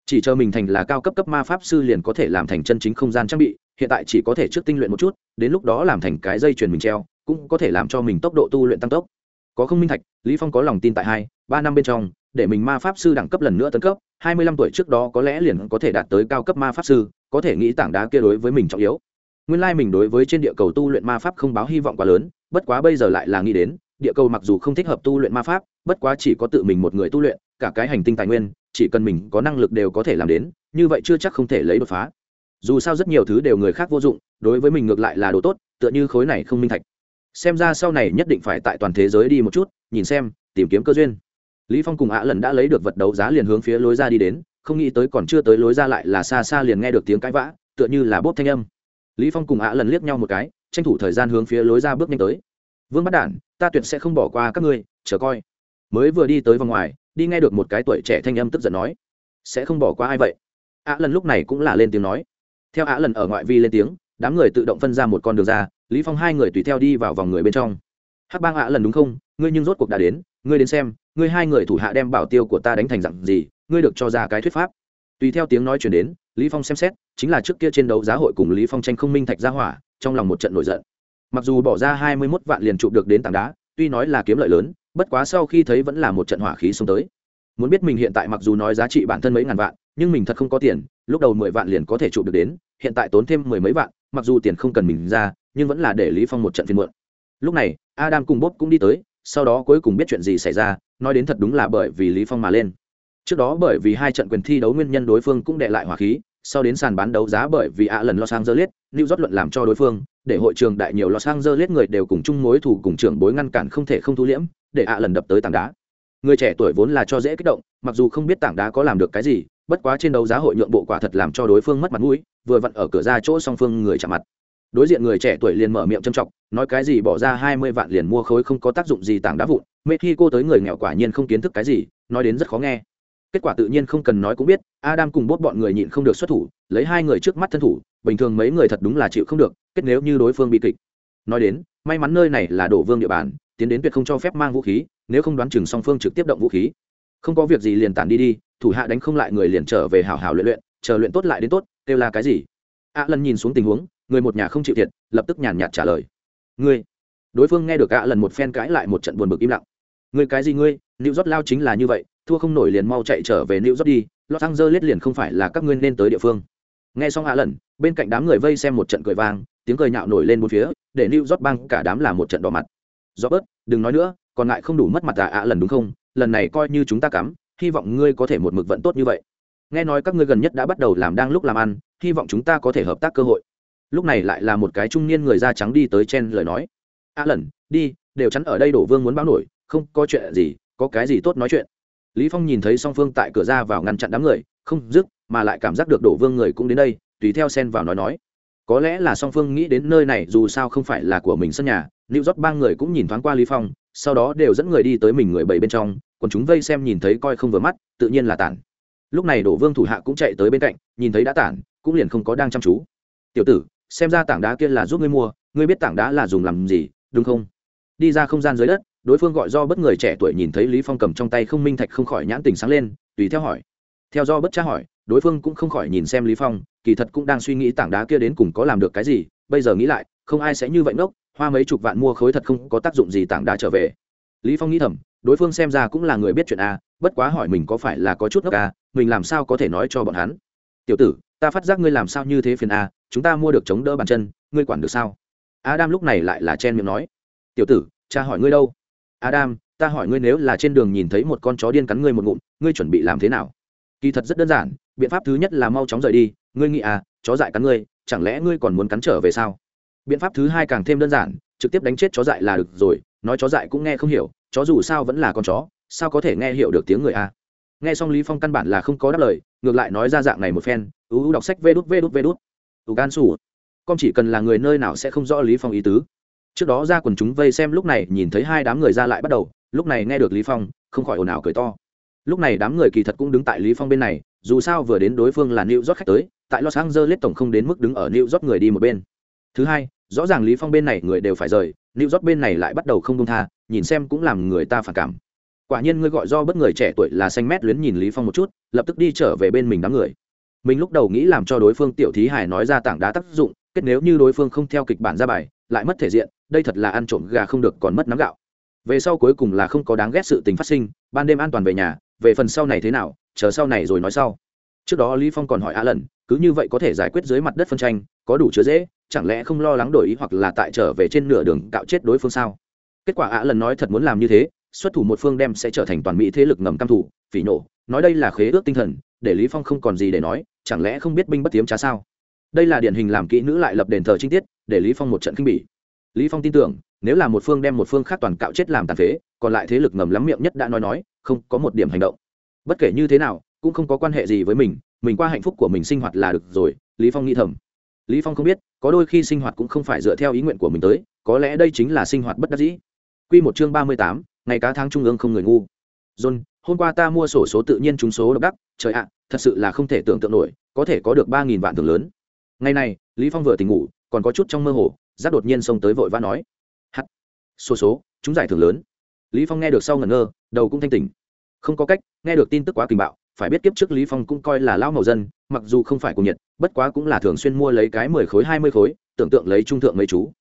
Chỉ chờ mình thành là cao cấp cấp ma pháp sư liền có thể làm thành chân chính không gian trang bị, hiện tại chỉ có thể trước tinh luyện một chút, đến lúc đó làm thành cái dây chuyền mình treo, cũng có thể làm cho mình tốc độ tu luyện tăng tốc. Có không minh thạch, lý phong có lòng tin tại hai, ba năm bên trong, để mình ma pháp sư đẳng cấp lần nữa tấn cấp, hai mươi lăm tuổi trước đó có lẽ liền có thể đạt tới cao cấp ma pháp sư, có thể nghĩ tảng đá kia đối với mình trọng yếu nguyên lai mình đối với trên địa cầu tu luyện ma pháp không báo hy vọng quá lớn, bất quá bây giờ lại là nghĩ đến, địa cầu mặc dù không thích hợp tu luyện ma pháp, bất quá chỉ có tự mình một người tu luyện, cả cái hành tinh tài nguyên, chỉ cần mình có năng lực đều có thể làm đến, như vậy chưa chắc không thể lấy đột phá. Dù sao rất nhiều thứ đều người khác vô dụng, đối với mình ngược lại là đồ tốt, tựa như khối này không minh thạch. Xem ra sau này nhất định phải tại toàn thế giới đi một chút, nhìn xem, tìm kiếm cơ duyên. Lý phong cùng ạ lần đã lấy được vật đấu giá liền hướng phía lối ra đi đến, không nghĩ tới còn chưa tới lối ra lại là xa xa liền nghe được tiếng cãi vã, tựa như là bốp thanh âm lý phong cùng ạ lần liếc nhau một cái, tranh thủ thời gian hướng phía lối ra bước nhanh tới. Vương bắt đản, ta tuyệt sẽ không bỏ qua các ngươi, chờ coi. Mới vừa đi tới vòng ngoài, đi nghe được một cái tuổi trẻ thanh âm tức giận nói, sẽ không bỏ qua ai vậy? Ạ lần lúc này cũng là lên tiếng nói. Theo ạ lần ở ngoại vi lên tiếng, đám người tự động phân ra một con đường ra, lý phong hai người tùy theo đi vào vòng người bên trong. Hắc bang ạ lần đúng không? Ngươi nhưng rốt cuộc đã đến, ngươi đến xem, ngươi hai người thủ hạ đem bảo tiêu của ta đánh thành dặn gì, ngươi được cho ra cái thuyết pháp. Tùy theo tiếng nói chuyển đến lý phong xem xét, chính là trước kia trên đấu giá hội cùng lý phong tranh không minh thạch gia hỏa, trong lòng một trận nổi giận. Mặc dù bỏ ra hai mươi 21 vạn liền chụp được đến tảng đá, tuy nói là kiếm lợi lớn, bất quá sau khi thấy vẫn là một trận hỏa khí xông tới. Muốn biết mình hiện tại mặc dù nói giá trị bản thân mấy ngàn vạn, nhưng mình thật không có tiền, lúc đầu mười vạn liền có thể chụp được đến, hiện tại tốn thêm mười mấy vạn, mặc dù tiền không cần mình ra, nhưng vẫn là để lý phong một trận phiền muộn. Lúc này, adam cùng bốp cũng đi tới, sau đó cuối cùng biết chuyện gì xảy ra, nói đến thật đúng là bởi vì lý phong mà lên trước đó bởi vì hai trận quyền thi đấu nguyên nhân đối phương cũng đệ lại hỏa khí sau đến sàn bán đấu giá bởi vì ạ lần Los Angeles, New York luận làm cho đối phương, để hội trường đại nhiều Los Angeles người đều cùng chung mối thù cùng trưởng bối ngăn cản không thể không thu liễm, để ạ lần đập tới tảng đá. Người trẻ tuổi vốn là cho dễ kích động, mặc dù không biết tảng đá có làm được cái gì, bất quá trên đấu giá hội nhượng bộ quả thật làm cho đối phương mất mặt mũi, vừa vặn ở cửa ra chỗ song phương người chạm mặt. Đối diện người trẻ tuổi liền mở miệng trầm trọng, nói cái gì bỏ ra hai mươi vạn liền mua khối không có tác dụng gì tảng đá vụn, mê khi cô tới người nghèo quả nhiên không kiến thức cái gì, nói đến rất khó nghe kết quả tự nhiên không cần nói cũng biết, adam cùng bốt bọn người nhịn không được xuất thủ, lấy hai người trước mắt thân thủ, bình thường mấy người thật đúng là chịu không được, kết nếu như đối phương bị kịch. Nói đến, may mắn nơi này là đổ vương địa bàn, tiến đến tuyệt không cho phép mang vũ khí, nếu không đoán chừng song phương trực tiếp động vũ khí. Không có việc gì liền tản đi đi, thủ hạ đánh không lại người liền trở về hào hào luyện luyện, chờ luyện tốt lại đến tốt, kêu là cái gì? A lần nhìn xuống tình huống, người một nhà không chịu thiệt, lập tức nhàn nhạt trả lời. Ngươi. Đối phương nghe được a lần một phen cãi lại một trận buồn bực im lặng. Ngươi cái gì ngươi? Liệu rót lao chính là như vậy thua không nổi liền mau chạy trở về New York đi, Los Angeles liền không phải là các ngươi nên tới địa phương. Nghe xong hạ lần, bên cạnh đám người vây xem một trận cười vang, tiếng cười nhạo nổi lên bốn phía, để New York bang cả đám là một trận đỏ mặt. Robert, đừng nói nữa, còn lại không đủ mất mặt à ạ lần đúng không? Lần này coi như chúng ta cắm, hy vọng ngươi có thể một mực vận tốt như vậy. Nghe nói các ngươi gần nhất đã bắt đầu làm đang lúc làm ăn, hy vọng chúng ta có thể hợp tác cơ hội. Lúc này lại là một cái trung niên người da trắng đi tới chen lời nói. "A lần, đi, đều chắn ở đây đổ vương muốn báo nổi không có chuyện gì có cái gì tốt nói chuyện lý phong nhìn thấy song phương tại cửa ra vào ngăn chặn đám người, không dứt, mà lại cảm giác được đổ vương người cũng đến đây, tùy theo xen vào nói nói. Có lẽ là song phương nghĩ đến nơi này, dù sao không phải là của mình sân nhà lưu rót ba người cũng nhìn thoáng qua lý phong, sau đó đều dẫn người đi tới mình người bảy bên trong, còn chúng vây xem nhìn thấy coi không vừa mắt, tự nhiên là tản. Lúc này đổ vương thủ hạ cũng chạy tới bên cạnh, nhìn thấy đã tản, cũng liền không có đang chăm chú. Tiểu tử, xem ra tảng đá kia là giúp ngươi mua, ngươi biết tảng đá là dùng làm gì, đúng không? Đi ra không gian dưới đất đối phương gọi do bất người trẻ tuổi nhìn thấy lý phong cầm trong tay không minh thạch không khỏi nhãn tình sáng lên, tùy theo hỏi. Theo do bất tra hỏi, đối phương cũng không khỏi nhìn xem lý phong, kỳ thật cũng đang suy nghĩ tảng đá kia đến cùng có làm được cái gì, bây giờ nghĩ lại, không ai sẽ như vậy ngốc, hoa mấy chục vạn mua khối thật không có tác dụng gì tảng đá trở về. Lý phong nghĩ thầm, đối phương xem ra cũng là người biết chuyện a bất quá hỏi mình có phải là có chút ngốc a mình làm sao có thể nói cho bọn hắn? Tiểu tử, ta phát giác ngươi làm sao như thế phiền a chúng ta mua được chống đỡ bàn chân, ngươi quản được sao? Adam lúc này lại là chen miệng nói. Tiểu tử, cha hỏi ngươi đâu? Adam, ta hỏi ngươi nếu là trên đường nhìn thấy một con chó điên cắn ngươi một ngụm, ngươi chuẩn bị làm thế nào? Kỳ thật rất đơn giản, biện pháp thứ nhất là mau chóng rời đi, ngươi nghĩ à chó dại cắn ngươi, chẳng lẽ ngươi còn muốn cắn trở về sao? Biện pháp thứ hai càng thêm đơn giản, trực tiếp đánh chết chó dại là được rồi, nói chó dại cũng nghe không hiểu, chó dù sao vẫn là con chó, sao có thể nghe hiểu được tiếng người a nghe xong lý phong căn bản là không có đáp lời, ngược lại nói ra dạng này một phen, ú đọc sách vê đút vê đút vê đút. Ú gan sủ. Con chỉ cần là người nơi nào sẽ không rõ lý phong ý tứ trước đó ra quần chúng vây xem lúc này, nhìn thấy hai đám người ra lại bắt đầu, lúc này nghe được lý phong, không khỏi ồn ào cười to. Lúc này đám người kỳ thật cũng đứng tại lý phong bên này, dù sao vừa đến đối phương là New York khách tới, tại Los Angeles tổng không đến mức đứng ở New York người đi một bên. Thứ hai, rõ ràng lý phong bên này người đều phải rời, New York bên này lại bắt đầu không công tha, nhìn xem cũng làm người ta phản cảm. Quả nhiên ngươi gọi do bất người trẻ tuổi là xanh mét luyến nhìn lý phong một chút, lập tức đi trở về bên mình đám người. Mình lúc đầu nghĩ làm cho đối phương tiểu thí hải nói ra tảng đá tác dụng, kết nếu như đối phương không theo kịch bản ra bài, lại mất thể diện đây thật là ăn trộm gà không được còn mất nắm gạo. Về sau cuối cùng là không có đáng ghét sự tình phát sinh, ban đêm an toàn về nhà, về phần sau này thế nào, chờ sau này rồi nói sau. Trước đó lý phong còn hỏi a lần cứ như vậy có thể giải quyết dưới mặt đất phân tranh, có đủ chứa dễ, chẳng lẽ không lo lắng đổi ý hoặc là tại trở về trên nửa đường cạo chết đối phương sao? Kết quả a lần nói thật muốn làm như thế, xuất thủ một phương đem sẽ trở thành toàn mỹ thế lực ngầm cam thủ phỉ nổ nói đây là khế ước tinh thần, để lý phong không còn gì để nói, chẳng lẽ không biết binh bất tiếm trá sao? Đây là điển hình làm kỹ nữ lại lập đền thờ trinh tiết, để lý phong một trận kinh bỉ lý phong tin tưởng nếu là một phương đem một phương khác toàn cạo chết làm tàn phế còn lại thế lực ngầm lắm miệng nhất đã nói nói không có một điểm hành động. Bất kể như thế nào cũng không có quan hệ gì với mình mình qua hạnh phúc của mình sinh hoạt là được rồi lý phong nghĩ thầm. Lý phong không biết có đôi khi sinh hoạt cũng không phải dựa theo ý nguyện của mình tới có lẽ đây chính là sinh hoạt bất đắc dĩ. Quy một chương ba mươi tám, ngày cá tháng trung ương không người ngu. John hôm qua ta mua sổ số tự nhiên trúng số độc đắc trời ạ thật sự là không thể tưởng tượng nổi có thể có được ba nghìn vạn thưởng lớn. Ngày này lý phong vừa tỉnh ngủ còn có chút trong mơ hồ giác đột nhiên xông tới vội vã nói. Hắt. Số số, chúng giải thưởng lớn. Lý phong nghe được sau ngẩn ngơ, đầu cũng thanh tỉnh. Không có cách, nghe được tin tức quá kinh bạo, phải biết kiếp trước lý phong cũng coi là lão màu dân, mặc dù không phải cùng nhiệt, bất quá cũng là thường xuyên mua lấy cái mười khối, hai mươi khối, tưởng tượng lấy trung thượng mấy chú.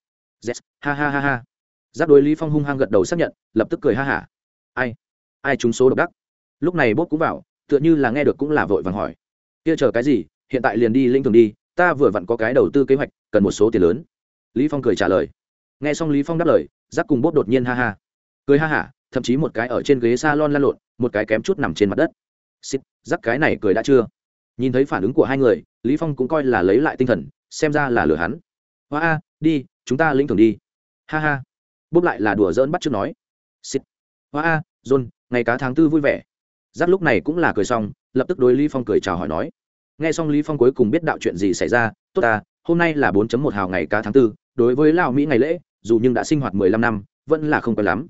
Yes. ha ha ha ha. Giác đối lý phong hung hăng gật đầu xác nhận, lập tức cười ha hả. Ai? Ai trúng số độc đắc? Lúc này bốt cũng vào, tựa như là nghe được cũng là vội vàng hỏi. Kia chờ cái gì? Hiện tại liền đi linh thường đi, ta vừa vặn có cái đầu tư kế hoạch, cần một số tiền lớn lý phong cười trả lời. Nghe xong lý phong đáp lời, giác cùng Bốp đột nhiên ha ha. Cười ha hả thậm chí một cái ở trên ghế salon lăn lộn, một cái kém chút nằm trên mặt đất. Xịt, giác cái này cười đã chưa? Nhìn thấy phản ứng của hai người, lý phong cũng coi là lấy lại tinh thần, xem ra là lừa hắn. Hoa a, đi, chúng ta linh thường đi. Ha ha. Bốp lại là đùa giỡn bắt trước nói. Xịt. Hoa a, john, ngày cá tháng tư vui vẻ. Giác lúc này cũng là cười xong, lập tức đối lý phong cười chào hỏi nói. Nghe xong lý phong cuối cùng biết đạo chuyện gì xảy ra, tốt ta, hôm nay là 4.1 hào ngày cá tháng tư đối với lao mỹ ngày lễ, dù nhưng đã sinh hoạt 15 năm, vẫn là không quen lắm.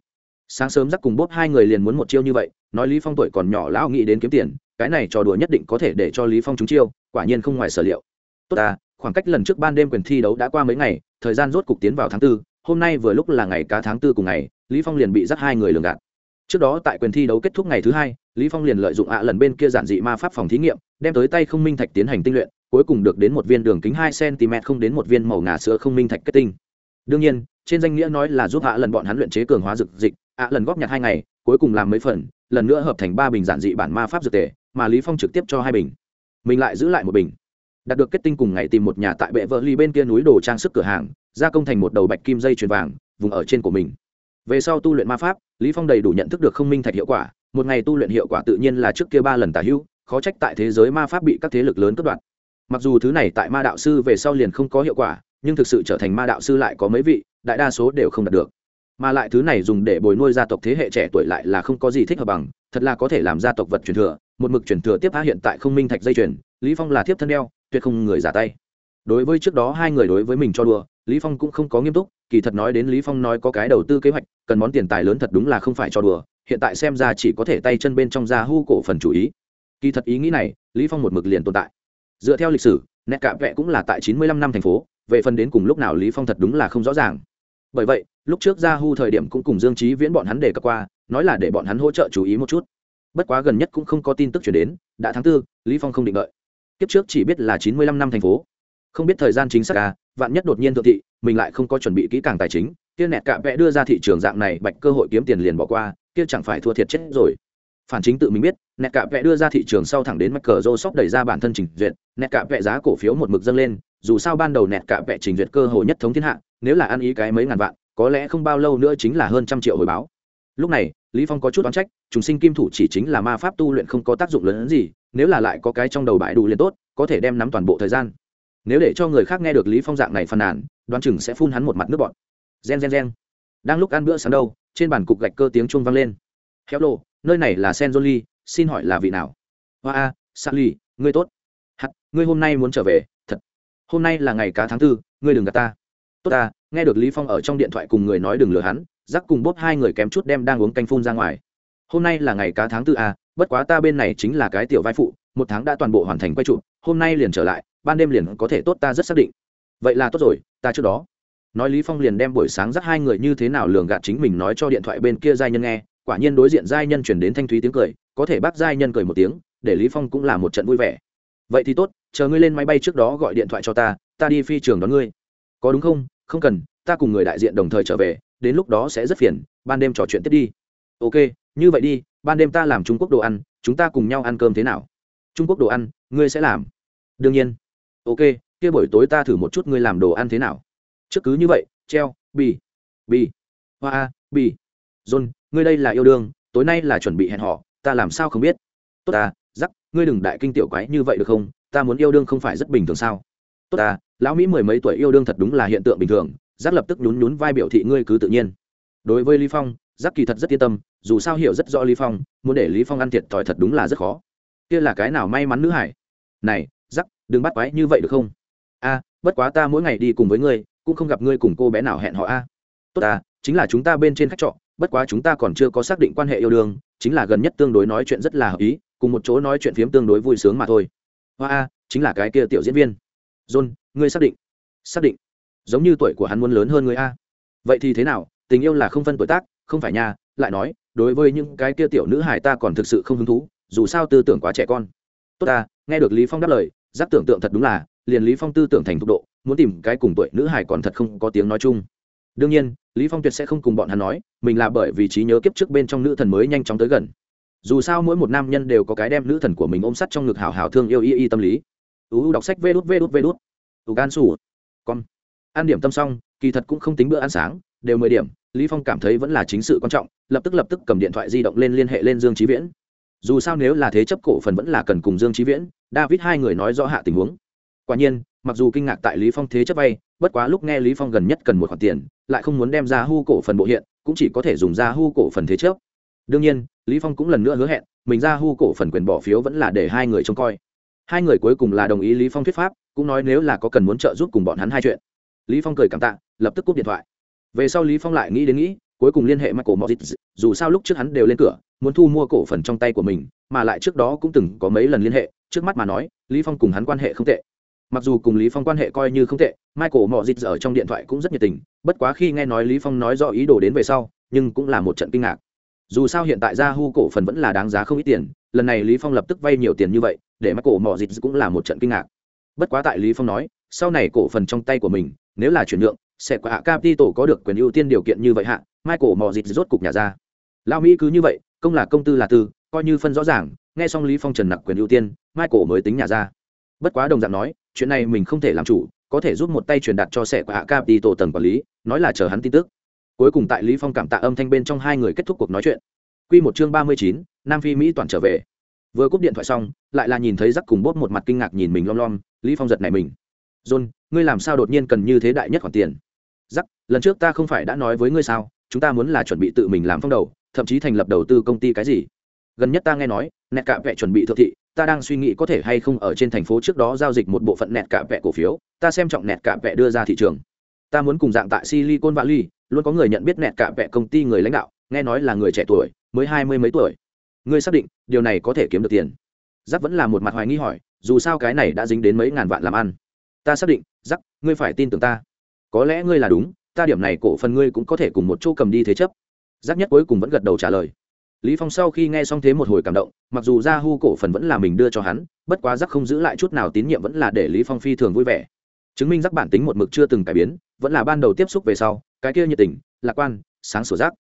Sáng sớm dắt cùng bốp hai người liền muốn một chiêu như vậy, nói lý phong tuổi còn nhỏ lão nghĩ đến kiếm tiền, cái này trò đùa nhất định có thể để cho lý phong trúng chiêu, quả nhiên không ngoài sở liệu. Tốt ta, khoảng cách lần trước ban đêm quyền thi đấu đã qua mấy ngày, thời gian rốt cục tiến vào tháng tư, hôm nay vừa lúc là ngày cá tháng tư cùng ngày, lý phong liền bị dắt hai người lường gạt. Trước đó tại quyền thi đấu kết thúc ngày thứ hai, lý phong liền lợi dụng ạ lần bên kia giản dị ma pháp phòng thí nghiệm, đem tới tay không minh thạch tiến hành tinh luyện cuối cùng được đến một viên đường kính hai cm không đến một viên màu ngà sữa không minh thạch kết tinh. Đương nhiên, trên danh nghĩa nói là giúp hạ lần bọn hắn luyện chế cường hóa dược dịch, ạ lần góp nhặt hai ngày, cuối cùng làm mấy phần, lần nữa hợp thành ba bình giản dị bản ma pháp dược tề, mà lý phong trực tiếp cho hai bình. Mình lại giữ lại một bình. Đạt được kết tinh cùng ngày tìm một nhà tại bệ vợ ly bên kia núi đồ trang sức cửa hàng, gia công thành một đầu bạch kim dây chuyền vàng, vùng ở trên của mình. Về sau tu luyện ma pháp, lý phong đầy đủ nhận thức được không minh thạch hiệu quả, một ngày tu luyện hiệu quả tự nhiên là trước kia ba lần tả hữu, khó trách tại thế giới ma pháp bị các thế lực lớn cướp đoạt mặc dù thứ này tại ma đạo sư về sau liền không có hiệu quả, nhưng thực sự trở thành ma đạo sư lại có mấy vị, đại đa số đều không đạt được. Mà lại thứ này dùng để bồi nuôi gia tộc thế hệ trẻ tuổi lại là không có gì thích hợp bằng, thật là có thể làm gia tộc vật truyền thừa, một mực truyền thừa tiếp phá hiện tại không minh thạch dây chuyền, lý phong là tiếp thân đeo, tuyệt không người giả tay. Đối với trước đó hai người đối với mình cho đùa, lý phong cũng không có nghiêm túc, kỳ thật nói đến lý phong nói có cái đầu tư kế hoạch, cần món tiền tài lớn thật đúng là không phải cho đùa, hiện tại xem ra chỉ có thể tay chân bên trong ra hu cổ phần chủ ý. Kỳ thật ý nghĩ này, lý phong một mực liền tồn tại dựa theo lịch sử, nét cạ vẽ cũng là tại 95 năm thành phố, về phần đến cùng lúc nào lý phong thật đúng là không rõ ràng. Bởi vậy, lúc trước ra hu thời điểm cũng cùng dương trí viễn bọn hắn đề cập qua, nói là để bọn hắn hỗ trợ chú ý một chút. Bất quá gần nhất cũng không có tin tức chuyển đến, đã tháng tư, lý phong không định đợi. Kiếp trước chỉ biết là 95 năm thành phố. Không biết thời gian chính xác à vạn nhất đột nhiên thượng thị, mình lại không có chuẩn bị kỹ càng tài chính, kia nẹt cạ vẽ đưa ra thị trường dạng này bạch cơ hội kiếm tiền liền bỏ qua, kia chẳng phải thua thiệt chết rồi. Phản chính tự mình biết nẹt cạ vẽ đưa ra thị trường sau thẳng đến mắc cờ rô sóc đẩy ra bản thân trình duyệt. Nẹt cạ vẽ giá cổ phiếu một mực dâng lên, dù sao ban đầu nẹt cạ vẽ trình duyệt cơ hội nhất thống thiên hạ, nếu là ăn ý cái mấy ngàn vạn, có lẽ không bao lâu nữa chính là hơn trăm triệu hồi báo. Lúc này, lý phong có chút oán trách chúng sinh kim thủ chỉ chính là ma pháp tu luyện không có tác dụng lớn hơn gì, nếu là lại có cái trong đầu bãi đủ liền tốt, có thể đem nắm toàn bộ thời gian. Nếu để cho người khác nghe được lý phong dạng này phàn nàn, đoán chừng sẽ phun hắn một mặt nước bọt. Gen gen gen. Đang lúc ăn bữa sáng đâu, trên bàn cục gạch cơ tiếng chuông vang lên. Hello, nơi này là Senjoli xin hỏi là vị nào? Hoa a sally ngươi tốt. Hắt ngươi hôm nay muốn trở về, thật. Hôm nay là ngày cá tháng tư, ngươi đừng gạt ta. Tốt ta, nghe được lý phong ở trong điện thoại cùng người nói đừng lừa hắn rắc cùng bốp hai người kém chút đem đang uống canh phun ra ngoài. Hôm nay là ngày cá tháng tư a bất quá ta bên này chính là cái tiểu vai phụ, một tháng đã toàn bộ hoàn thành quay trụ hôm nay liền trở lại, ban đêm liền có thể tốt ta rất xác định. Vậy là tốt rồi, ta trước đó. Nói lý phong liền đem buổi sáng dắt hai người như thế nào lường gạt chính mình nói cho điện thoại bên kia giai nhân nghe quả nhiên đối diện giai nhân chuyển đến thanh thúy tiếng cười, có thể bác giai nhân cười một tiếng, để lý phong cũng là một trận vui vẻ. Vậy thì tốt, chờ ngươi lên máy bay trước đó gọi điện thoại cho ta ta đi phi trường đón ngươi. Có đúng không? Không cần, ta cùng người đại diện đồng thời trở về, đến lúc đó sẽ rất phiền, ban đêm trò chuyện tiếp đi. Ok, như vậy đi, ban đêm ta làm trung quốc đồ ăn, chúng ta cùng nhau ăn cơm thế nào? Trung quốc đồ ăn, ngươi sẽ làm. Đương nhiên. Ok, kia buổi tối ta thử một chút ngươi làm đồ ăn thế nào. Trước cứ như vậy, treo, bì. Bì. Hoa, bì john, ngươi đây là yêu đương, tối nay là chuẩn bị hẹn họ ta làm sao không biết? Tốt ta giắc ngươi đừng đại kinh tiểu quái như vậy được không? Ta muốn yêu đương không phải rất bình thường sao? Tốt ta, lão mỹ mười mấy tuổi yêu đương thật đúng là hiện tượng bình thường giắc lập tức nhún nhún vai biểu thị ngươi cứ tự nhiên. Đối với lý phong giắc kỳ thật rất yên tâm, dù sao hiểu rất rõ lý phong, muốn để lý phong ăn thiệt thòi thật đúng là rất khó. Kia là cái nào may mắn nữ hải? Này giắc đừng bắt quái như vậy được không? A, bất quá ta mỗi ngày đi cùng với ngươi, cũng không gặp ngươi cùng cô bé nào hẹn họ a. Tốt ta, chính là chúng ta bên trên khách trọ bất quá chúng ta còn chưa có xác định quan hệ yêu đương, chính là gần nhất tương đối nói chuyện rất là hợp ý, cùng một chỗ nói chuyện phiếm tương đối vui sướng mà thôi. Hoa a, chính là cái kia tiểu diễn viên. John, ngươi xác định? Xác định. Giống như tuổi của hắn muốn lớn hơn người a. Vậy thì thế nào? Tình yêu là không phân tuổi tác, không phải nha, lại nói, đối với những cái kia tiểu nữ hài ta còn thực sự không hứng thú, dù sao tư tưởng quá trẻ con. Tốt ta, nghe được lý phong đáp lời, giác tưởng tượng thật đúng là, liền lý phong tư tưởng thành thục độ, muốn tìm cái cùng tuổi nữ hài còn thật không có tiếng nói chung đương nhiên, lý phong tuyệt sẽ không cùng bọn hắn nói, mình là bởi vì trí nhớ kiếp trước bên trong nữ thần mới nhanh chóng tới gần. Dù sao mỗi một nam nhân đều có cái đem nữ thần của mình ôm sắt trong ngực hảo hảo thương yêu y y tâm lý. U đọc sách vê đút vê đút vê đút. U gan sủ. Con. Ăn điểm tâm xong, kỳ thật cũng không tính bữa ăn sáng, đều mười điểm, lý phong cảm thấy vẫn là chính sự quan trọng, lập tức lập tức cầm điện thoại di động lên liên hệ lên dương trí viễn. Dù sao nếu là thế chấp cổ phần vẫn là cần cùng dương trí viễn, david hai người nói rõ hạ tình huống. Quả nhiên mặc dù kinh ngạc tại lý phong thế chấp vay, bất quá lúc nghe lý phong gần nhất cần một khoản tiền, lại không muốn đem ra hu cổ phần bộ hiện, cũng chỉ có thể dùng ra hu cổ phần thế chấp. Đương nhiên, lý phong cũng lần nữa hứa hẹn, mình ra hu cổ phần quyền bỏ phiếu vẫn là để hai người trông coi. Hai người cuối cùng là đồng ý lý phong thuyết pháp, cũng nói nếu là có cần muốn trợ giúp cùng bọn hắn hai chuyện. Lý phong cười cảm tạ, lập tức cúp điện thoại. Về sau lý phong lại nghĩ đến nghĩ, cuối cùng liên hệ michael mozit, dù sao lúc trước hắn đều lên cửa, muốn thu mua cổ phần trong tay của mình, mà lại trước đó cũng từng có mấy lần liên hệ, trước mắt mà nói, lý phong cùng hắn quan hệ không tệ mặc dù cùng lý phong quan hệ coi như không tệ, michael mò dịt ở trong điện thoại cũng rất nhiệt tình, bất quá khi nghe nói lý phong nói rõ ý đồ đến về sau, nhưng cũng là một trận kinh ngạc. Dù sao hiện tại Ra Hu cổ phần vẫn là đáng giá không ít tiền, lần này lý phong lập tức vay nhiều tiền như vậy, để michael mò dịt cũng là một trận kinh ngạc. Bất quá tại lý phong nói, sau này cổ phần trong tay của mình, nếu là chuyển nhượng, sẽ qua hạ capital có được quyền ưu tiên điều kiện như vậy hạ, michael mò dịt rốt cục nhà ra. Lao mỹ cứ như vậy, công là công tư là tư, coi như phân rõ ràng, nghe xong lý phong trần nặc quyền ưu tiên, michael mới tính nhà ra. Bất quá đồng dạng nói chuyện này mình không thể làm chủ có thể giúp một tay truyền đạt cho sẻ của hạ cap đi tổ tầng quản lý nói là chờ hắn tin tức. Cuối cùng tại lý phong cảm tạ âm thanh bên trong hai người kết thúc cuộc nói chuyện. Quy một chương ba mươi chín, nam phi mỹ toàn trở về. Vừa cúp điện thoại xong lại là nhìn thấy rắc cùng bốt một mặt kinh ngạc nhìn mình lom lom lý phong giật này mình. John ngươi làm sao đột nhiên cần như thế đại nhất khoản tiền? Rắc lần trước ta không phải đã nói với ngươi sao? Chúng ta muốn là chuẩn bị tự mình làm phong đầu thậm chí thành lập đầu tư công ty cái gì? Gần nhất ta nghe nói nẹt cạ vẽ chuẩn bị thượng thị ta đang suy nghĩ có thể hay không ở trên thành phố trước đó giao dịch một bộ phận nẹt cả vẹ cổ phiếu, ta xem trọng nẹt cả vẹ đưa ra thị trường. Ta muốn cùng dạng tại silicon valley, luôn có người nhận biết nẹt cả vẹ công ty người lãnh đạo, nghe nói là người trẻ tuổi, mới hai mươi mấy tuổi. Ngươi xác định, điều này có thể kiếm được tiền? Giáp vẫn là một mặt hoài nghi hỏi, dù sao cái này đã dính đến mấy ngàn vạn làm ăn. Ta xác định, giáp, ngươi phải tin tưởng ta. Có lẽ ngươi là đúng, ta điểm này cổ phần ngươi cũng có thể cùng một chỗ cầm đi thế chấp. Giáp nhất cuối cùng vẫn gật đầu trả lời lý phong sau khi nghe xong thế một hồi cảm động, mặc dù ra hu cổ phần vẫn là mình đưa cho hắn, bất quá giác không giữ lại chút nào tín nhiệm vẫn là để lý phong phi thường vui vẻ. Chứng minh giác bản tính một mực chưa từng cải biến, vẫn là ban đầu tiếp xúc về sau, cái kia nhiệt tình, lạc quan, sáng sủa giác.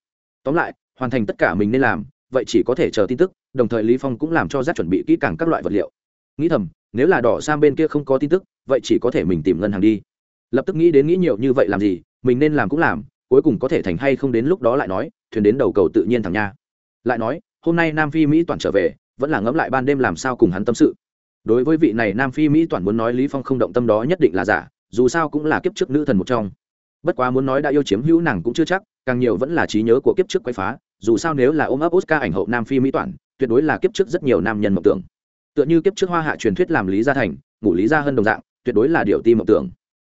Tóm lại, hoàn thành tất cả mình nên làm, vậy chỉ có thể chờ tin tức, đồng thời lý phong cũng làm cho giác chuẩn bị kỹ càng các loại vật liệu. Nghĩ thầm, nếu là đỏ sang bên kia không có tin tức, vậy chỉ có thể mình tìm ngân hàng đi. Lập tức nghĩ đến nghĩ nhiều như vậy làm gì, mình nên làm cũng làm, cuối cùng có thể thành hay không đến lúc đó lại nói, thuyền đến đầu cầu tự nhiên thẳng nha lại nói, hôm nay nam phi mỹ toàn trở về, vẫn là ngẫm lại ban đêm làm sao cùng hắn tâm sự. Đối với vị này nam phi mỹ toàn muốn nói lý phong không động tâm đó nhất định là giả, dù sao cũng là kiếp trước nữ thần một trong. Bất quá muốn nói đã yêu chiếm hữu nàng cũng chưa chắc, càng nhiều vẫn là trí nhớ của kiếp trước quay phá, dù sao nếu là ôm ấp oscar ảnh hậu nam phi mỹ toàn, tuyệt đối là kiếp trước rất nhiều nam nhân mộng tưởng. Tựa như kiếp trước hoa hạ truyền thuyết làm lý gia thành ngủ lý gia hơn đồng dạng, tuyệt đối là điều ti mộng tưởng.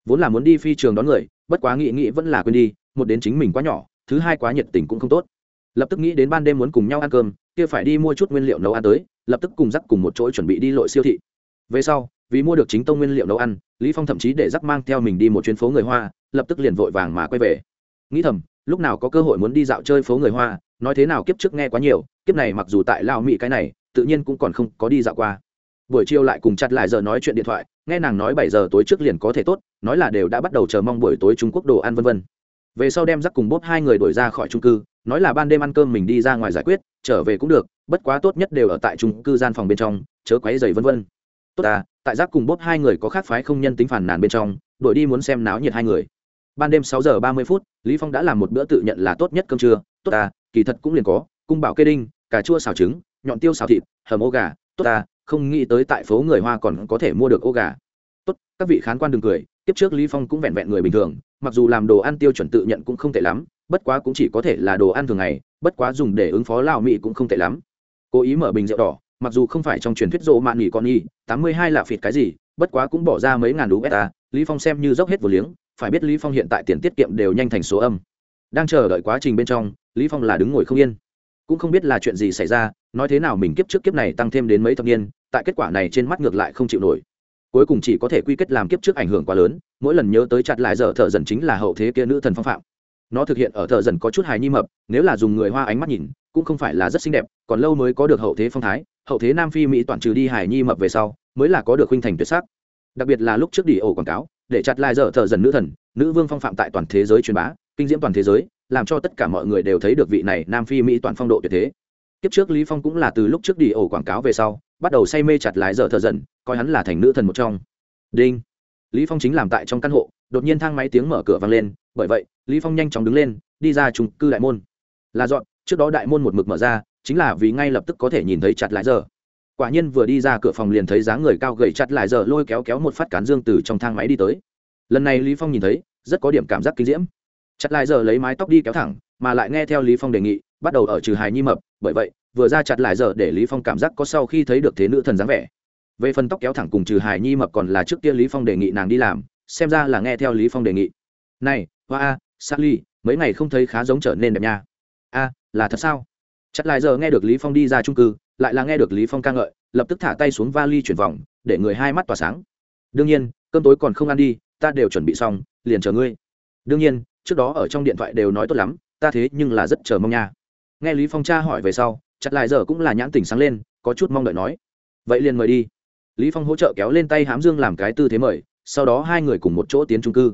Vốn là muốn đi phi trường đón người, bất quá nghĩ nghĩ vẫn là quên đi, một đến chính mình quá nhỏ, thứ hai quá nhiệt tình cũng không tốt lập tức nghĩ đến ban đêm muốn cùng nhau ăn cơm, kia phải đi mua chút nguyên liệu nấu ăn tới, lập tức cùng dắt cùng một chỗ chuẩn bị đi lội siêu thị. Về sau, vì mua được chính tông nguyên liệu nấu ăn, lý phong thậm chí để dắt mang theo mình đi một chuyến phố người hoa, lập tức liền vội vàng mà quay về. Nghĩ thầm, lúc nào có cơ hội muốn đi dạo chơi phố người hoa, nói thế nào kiếp trước nghe quá nhiều, kiếp này mặc dù tại lao mỹ cái này, tự nhiên cũng còn không có đi dạo qua. Buổi chiều lại cùng chặt lại giờ nói chuyện điện thoại, nghe nàng nói bảy giờ tối trước liền có thể tốt, nói là đều đã bắt đầu chờ mong buổi tối trung quốc đồ ăn vân vân. Về sau đem dắt cùng bốp hai người đuổi ra khỏi trung cư nói là ban đêm ăn cơm mình đi ra ngoài giải quyết, trở về cũng được, bất quá tốt nhất đều ở tại trung cư gian phòng bên trong, chớ quấy dày vân vân. Tốt à tại giác cùng bốp hai người có khác phái không nhân tính phản nàn bên trong đổi đi muốn xem náo nhiệt hai người. Ban đêm sáu giờ ba mươi phút, lý phong đã làm một bữa tự nhận là tốt nhất cơm trưa. Tốt à kỳ thật cũng liền có, cung bảo kê đinh, cà chua xào trứng, nhọn tiêu xào thịt, hầm ô gà. Tốt à không nghĩ tới tại phố người hoa còn có thể mua được ô gà. Tốt, các vị khán quan đừng cười tiếp trước lý phong cũng vẹn vẹn người bình thường, mặc dù làm đồ ăn tiêu chuẩn tự nhận cũng không tệ lắm bất quá cũng chỉ có thể là đồ ăn thường ngày, bất quá dùng để ứng phó lao mỹ cũng không tệ lắm. Cố ý mở bình rượu đỏ, mặc dù không phải trong truyền thuyết rộ mạn nghỉ con y, tám mươi hai là phịt cái gì, bất quá cũng bỏ ra mấy ngàn đô beta, lý phong xem như dốc hết vô liếng, phải biết lý phong hiện tại tiền tiết kiệm đều nhanh thành số âm. Đang chờ đợi quá trình bên trong, lý phong là đứng ngồi không yên. Cũng không biết là chuyện gì xảy ra, nói thế nào mình kiếp trước kiếp này tăng thêm đến mấy thập niên, tại kết quả này trên mắt ngược lại không chịu nổi. Cuối cùng chỉ có thể quy kết làm kiếp trước ảnh hưởng quá lớn, mỗi lần nhớ tới chặt lại giờ thợ dần chính là hậu thế kia nữ thần phong phạm nó thực hiện ở thợ dần có chút hài nhi mập, nếu là dùng người hoa ánh mắt nhìn, cũng không phải là rất xinh đẹp, còn lâu mới có được hậu thế phong thái, hậu thế nam phi mỹ toàn trừ đi hài nhi mập về sau, mới là có được huynh thành tuyệt sắc. Đặc biệt là lúc trước đi ổ quảng cáo, để chặt lại giờ thợ dần nữ thần, nữ vương phong phạm tại toàn thế giới truyền bá, kinh diễm toàn thế giới, làm cho tất cả mọi người đều thấy được vị này nam phi mỹ toàn phong độ tuyệt thế. Kiếp trước lý phong cũng là từ lúc trước đi ổ quảng cáo về sau, bắt đầu say mê chặt lái giờ thợ dần, coi hắn là thành nữ thần một trong. Đinh. Lý phong chính làm tại trong căn hộ đột nhiên thang máy tiếng mở cửa vang lên, bởi vậy, lý phong nhanh chóng đứng lên, đi ra trung cư đại môn. Là dọn, trước đó đại môn một mực mở ra, chính là vì ngay lập tức có thể nhìn thấy chặt lại giờ. Quả nhiên vừa đi ra cửa phòng liền thấy dáng người cao gầy chặt lại giờ lôi kéo kéo một phát cán dương từ trong thang máy đi tới. Lần này lý phong nhìn thấy, rất có điểm cảm giác kinh diễm. Chặt lại giờ lấy mái tóc đi kéo thẳng, mà lại nghe theo lý phong đề nghị, bắt đầu ở trừ hài nhi mập, bởi vậy, vừa ra chặt lại giờ để lý phong cảm giác có sau khi thấy được thế nữ thần dáng vẻ. Về phần tóc kéo thẳng cùng trừ hài nhi mập còn là trước kia lý phong đề nghị nàng đi làm xem ra là nghe theo lý phong đề nghị. Này, hoa a, sally, mấy ngày không thấy khá giống trở nên đẹp nha. A, là thật sao? Chặt lại giờ nghe được lý phong đi ra trung cư, lại là nghe được lý phong ca ngợi, lập tức thả tay xuống vali chuyển vòng, để người hai mắt tỏa sáng. Đương nhiên, cơm tối còn không ăn đi, ta đều chuẩn bị xong, liền chờ ngươi. Đương nhiên, trước đó ở trong điện thoại đều nói tốt lắm, ta thế nhưng là rất chờ mong nha. Nghe lý phong cha hỏi về sau, chặt lại giờ cũng là nhãn tỉnh sáng lên, có chút mong đợi nói. Vậy liền mời đi. Lý phong hỗ trợ kéo lên tay hám dương làm cái tư thế mời sau đó hai người cùng một chỗ tiến trung cư.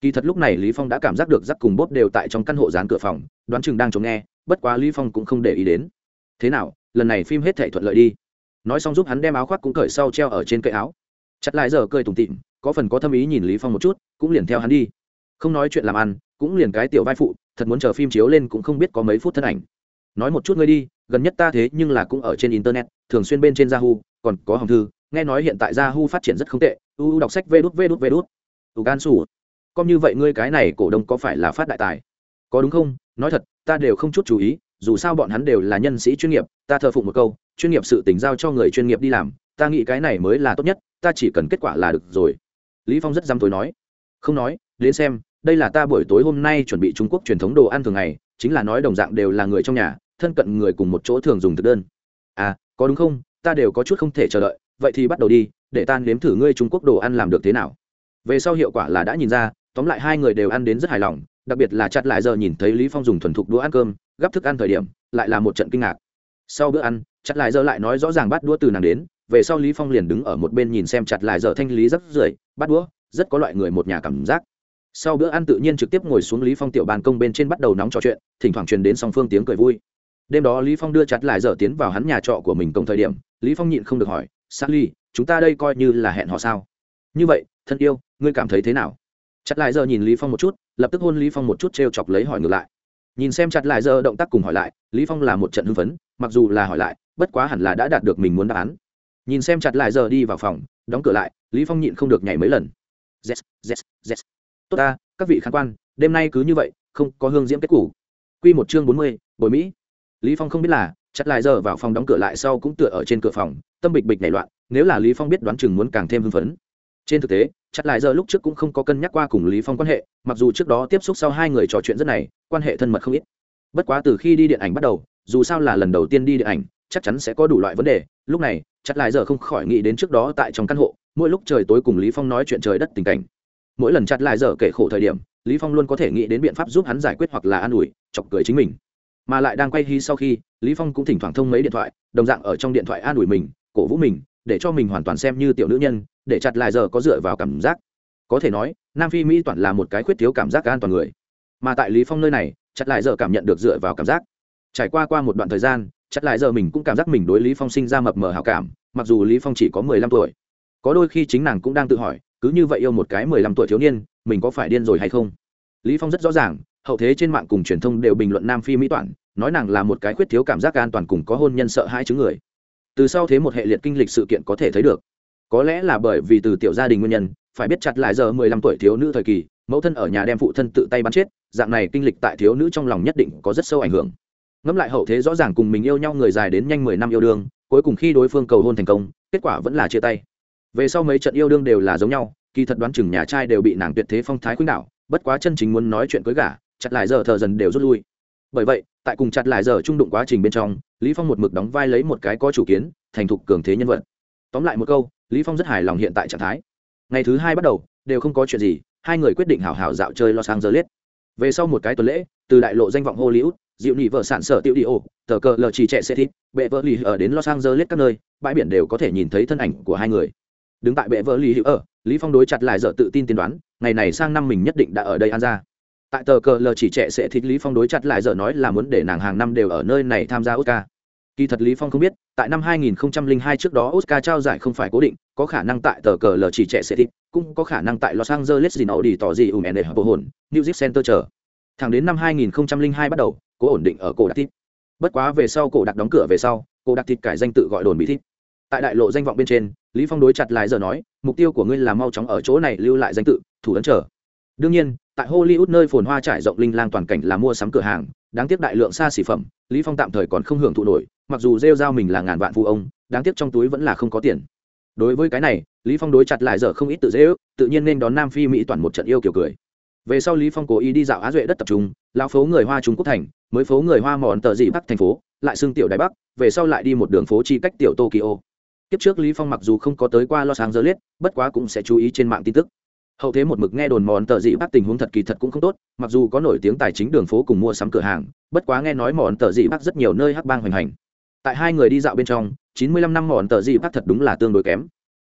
Kỳ thật lúc này lý phong đã cảm giác được rắc cùng bốp đều tại trong căn hộ dán cửa phòng, đoán chừng đang chống nghe, bất quá lý phong cũng không để ý đến. Thế nào, lần này phim hết thảy thuận lợi đi. Nói xong giúp hắn đem áo khoác cũng cởi sau treo ở trên cây áo. Chặt lại giờ cười tủm tỉm, có phần có thâm ý nhìn lý phong một chút, cũng liền theo hắn đi. Không nói chuyện làm ăn, cũng liền cái tiểu vai phụ, thật muốn chờ phim chiếu lên cũng không biết có mấy phút thân ảnh. Nói một chút ngươi đi, gần nhất ta thế nhưng là cũng ở trên internet, thường xuyên bên trên yahoo, còn có hồng thư, nghe nói hiện tại yahoo phát triển rất không tệ u đọc sách vê đút vê đút vê đút. U gan sủ. Con như vậy ngươi cái này cổ đông có phải là phát đại tài? Có đúng không? Nói thật, ta đều không chút chú ý, dù sao bọn hắn đều là nhân sĩ chuyên nghiệp, ta thờ phụng một câu, chuyên nghiệp sự tỉnh giao cho người chuyên nghiệp đi làm, ta nghĩ cái này mới là tốt nhất, ta chỉ cần kết quả là được rồi. Lý phong rất dám tối nói. Không nói, đến xem, đây là ta buổi tối hôm nay chuẩn bị trung quốc truyền thống đồ ăn thường ngày, chính là nói đồng dạng đều là người trong nhà, thân cận người cùng một chỗ thường dùng thực đơn. À có đúng không? Ta đều có chút không thể chờ đợi, vậy thì bắt đầu đi để ta nếm thử ngươi trung quốc đồ ăn làm được thế nào. Về sau hiệu quả là đã nhìn ra, tóm lại hai người đều ăn đến rất hài lòng, đặc biệt là chặt lại giờ nhìn thấy lý phong dùng thuần thục đũa ăn cơm, gắp thức ăn thời điểm, lại là một trận kinh ngạc. Sau bữa ăn, chặt lại giờ lại nói rõ ràng bắt đũa từ nàng đến, về sau lý phong liền đứng ở một bên nhìn xem chặt lại giờ thanh lý rất rưởi, bắt đũa, rất có loại người một nhà cảm giác. Sau bữa ăn tự nhiên trực tiếp ngồi xuống lý phong tiểu bàn công bên trên bắt đầu nóng trò chuyện, thỉnh thoảng truyền đến song phương tiếng cười vui. Đêm đó lý phong đưa chặt lại giờ tiến vào hắn nhà trọ của mình công thời điểm, lý phong nhịn không được hỏi sally chúng ta đây coi như là hẹn họ sao? Như vậy thân yêu ngươi cảm thấy thế nào? Chặt lại giờ nhìn lý phong một chút lập tức hôn lý phong một chút treo chọc lấy hỏi ngược lại. Nhìn xem chặt lại giờ động tác cùng hỏi lại lý phong là một trận hưng phấn mặc dù là hỏi lại bất quá hẳn là đã đạt được mình muốn đáp án. Nhìn xem chặt lại giờ đi vào phòng đóng cửa lại lý phong nhịn không được nhảy mấy lần. Yes, yes, yes. tốt ta các vị khán quan đêm nay cứ như vậy không có hương diễm kết củ. Quy một chương bốn mươi, bồi mỹ. Lý phong không biết là chặt lại giờ vào phòng đóng cửa lại sau cũng tựa ở trên cửa phòng tâm bịch bịch nảy loạn, nếu là lý phong biết đoán chừng muốn càng thêm hưng phấn. Trên thực tế, chặt lại giờ lúc trước cũng không có cân nhắc qua cùng lý phong quan hệ, mặc dù trước đó tiếp xúc sau hai người trò chuyện rất này, quan hệ thân mật không ít. Bất quá từ khi đi điện ảnh bắt đầu, dù sao là lần đầu tiên đi điện ảnh, chắc chắn sẽ có đủ loại vấn đề. Lúc này, chặt lại giờ không khỏi nghĩ đến trước đó tại trong căn hộ, mỗi lúc trời tối cùng lý phong nói chuyện trời đất tình cảnh. Mỗi lần chặt lại giờ kể khổ thời điểm, lý phong luôn có thể nghĩ đến biện pháp giúp hắn giải quyết hoặc là an ủi, chọc cười chính mình. Mà lại đang quay hy sau khi, lý phong cũng thỉnh thoảng thông mấy điện thoại, đồng dạng ở trong điện thoại an ủi mình cổ vũ mình, để cho mình hoàn toàn xem như tiểu nữ nhân, để chặt lại giờ có dựa vào cảm giác. Có thể nói, nam phi mỹ toàn là một cái khuyết thiếu cảm giác an toàn người. Mà tại lý phong nơi này, chặt lại giờ cảm nhận được dựa vào cảm giác. Trải qua qua một đoạn thời gian, chặt lại giờ mình cũng cảm giác mình đối lý phong sinh ra mập mờ hảo cảm, mặc dù lý phong chỉ có mười lăm tuổi. Có đôi khi chính nàng cũng đang tự hỏi, cứ như vậy yêu một cái mười lăm tuổi thiếu niên, mình có phải điên rồi hay không? Lý phong rất rõ ràng, hậu thế trên mạng cùng truyền thông đều bình luận nam phi mỹ toàn, nói nàng là một cái khuyết thiếu cảm giác an toàn cùng có hôn nhân sợ hãi chứng người từ sau thế một hệ liệt kinh lịch sự kiện có thể thấy được. Có lẽ là bởi vì từ tiểu gia đình nguyên nhân, phải biết chặt lại giờ mười lăm tuổi thiếu nữ thời kỳ, mẫu thân ở nhà đem phụ thân tự tay bắn chết, dạng này kinh lịch tại thiếu nữ trong lòng nhất định có rất sâu ảnh hưởng. Ngẫm lại hậu thế rõ ràng cùng mình yêu nhau người dài đến nhanh mười năm yêu đương, cuối cùng khi đối phương cầu hôn thành công, kết quả vẫn là chia tay. Về sau mấy trận yêu đương đều là giống nhau, kỳ thật đoán chừng nhà trai đều bị nàng tuyệt thế phong thái khuynh đảo, bất quá chân chính muốn nói chuyện cưới gả, chặt lại giờ thờ dần đều rút lui bởi vậy, tại cùng chặt lại giờ trung đụng quá trình bên trong, lý phong một mực đóng vai lấy một cái có chủ kiến, thành thục cường thế nhân vật. Tóm lại một câu, lý phong rất hài lòng hiện tại trạng thái. Ngày thứ hai bắt đầu, đều không có chuyện gì, hai người quyết định hào hào dạo chơi los angeles. Về sau một cái tuần lễ, từ đại lộ danh vọng hollywood, dịu nhị vợ sản sở tiêu đi ổ, tờ cờ lờ chỉ trẻ xe thịt, bệ vợ lì ở đến los angeles các nơi, bãi biển đều có thể nhìn thấy thân ảnh của hai người. Đứng tại bệ vợ lì hữu ở, lý phong đối chặt lại giờ tự tin tiên đoán, ngày này sang năm mình nhất định đã ở đây an ra tại tờ cờ lờ chỉ trẻ sẽ thịt lý phong đối chặt lại giờ nói là muốn để nàng hàng năm đều ở nơi này tham gia oscar. Kỳ thật lý phong không biết, tại năm 2002 trước đó oscar trao giải không phải cố định, có khả năng tại tờ cờ lờ chỉ trẻ sẽ thịt, cũng có khả năng tại los angeles gì nọ đi tỏ gì ùm ene bộ hồn, new york center chờ. Thẳng đến năm 2002 bắt đầu cố ổn định ở cổ đặc thịt. Bất quá về sau cổ đặc đóng cửa về sau, cổ đặc thịt cải danh tự gọi đồn bị thịt. Tại đại lộ danh vọng bên trên, lý phong đối chặt lại giờ nói, mục tiêu của ngươi là mau chóng ở chỗ này lưu lại danh tự, thủ ấn trở đương nhiên tại hollywood nơi phồn hoa trải rộng linh lang toàn cảnh là mua sắm cửa hàng, đáng tiếc đại lượng xa xỉ phẩm, lý phong tạm thời còn không hưởng thụ nổi, mặc dù rêu giao mình là ngàn vạn phụ ông, đáng tiếc trong túi vẫn là không có tiền. Đối với cái này, lý phong đối chặt lại giờ không ít tự dễ ước, tự nhiên nên đón nam phi mỹ toàn một trận yêu kiểu cười. Về sau lý phong cố ý đi dạo á duệ đất tập trung, lão phố người hoa trung quốc thành, mới phố người hoa mòn tờ dị bắc thành phố, lại xưng tiểu đài bắc, về sau lại đi một đường phố chi cách tiểu tokyo. Kiếp trước lý phong mặc dù không có tới qua los angeles, bất quá cũng sẽ chú ý trên mạng tin tức hậu thế một mực nghe đồn mòn tờ dị bắc tình huống thật kỳ thật cũng không tốt, mặc dù có nổi tiếng tài chính đường phố cùng mua sắm cửa hàng, bất quá nghe nói mòn tờ dị bắc rất nhiều nơi hắc bang hoành hành. Tại hai người đi dạo bên trong, chín mươi lăm năm mòn tờ dị bắc thật đúng là tương đối kém.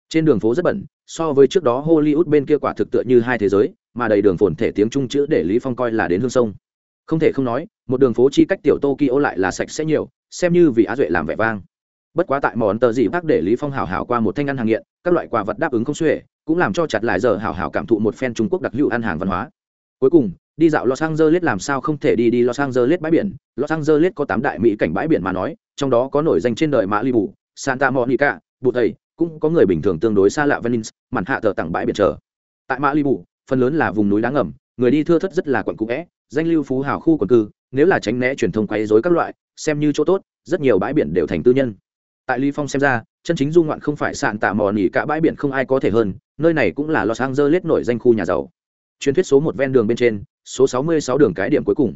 Trên đường phố rất bẩn, so với trước đó hollywood bên kia quả thực tựa như hai thế giới, mà đầy đường phồn thể tiếng trung chữ để lý phong coi là đến hương sông. Không thể không nói, một đường phố chi cách tiểu tokyo lại là sạch sẽ nhiều, xem như vì á duệ làm vẻ vang. Bất quá tại món tờ dị bác để lý phong hảo hảo qua một thanh ăn hàng nghiện, các loại quà vật đáp ứng không xuể cũng làm cho chặt lại giờ hảo hảo cảm thụ một phen trung quốc đặc hữu ăn hàng văn hóa. Cuối cùng, đi dạo los angeles làm sao không thể đi đi los angeles bãi biển. Los angeles có tám đại mỹ cảnh bãi biển mà nói, trong đó có nổi danh trên đời mã libu santa monica bụt thầy cũng có người bình thường tương đối xa lạ venice mặn hạ thờ tặng bãi biển chờ. Tại mã libu phần lớn là vùng núi đá ngầm, người đi thưa thất rất là quận cũ vẽ, danh lưu phú hào khu quần cư, nếu là tránh né truyền thông quấy rối các loại, xem như chỗ tốt, rất nhiều bãi biển đều thành tư nhân tại lý phong xem ra, chân chính du ngoạn không phải sạn tạ mò nỉ cả bãi biển không ai có thể hơn, nơi này cũng là los angeles nổi danh khu nhà giàu. Truyền thuyết số một ven đường bên trên, số 66 đường cái điểm cuối cùng.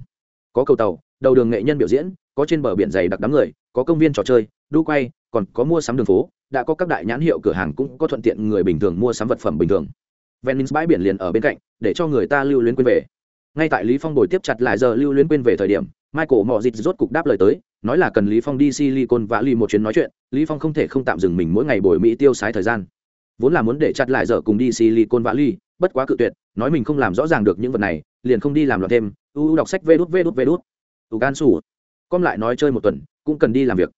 Có cầu tàu, đầu đường nghệ nhân biểu diễn, có trên bờ biển dày đặc đám người, có công viên trò chơi, đu quay, còn có mua sắm đường phố, đã có các đại nhãn hiệu cửa hàng cũng có thuận tiện người bình thường mua sắm vật phẩm bình thường. Venice bãi biển liền ở bên cạnh, để cho người ta lưu luyến quên về. Ngay tại lý phong đổi tiếp chặt lại giờ lưu luyến quên về thời điểm michael mò dịt rốt cục đáp lời tới, nói là cần lý phong đi silicon và ly một chuyến nói chuyện, lý phong không thể không tạm dừng mình mỗi ngày bồi mỹ tiêu sái thời gian. Vốn là muốn để chặt lại giờ cùng đi silicon và ly bất quá cự tuyệt, nói mình không làm rõ ràng được những vật này, liền không đi làm loạn thêm. U đọc sách vê đút vê đút vê đút. Tù gan sủ com lại nói chơi một tuần, cũng cần đi làm việc.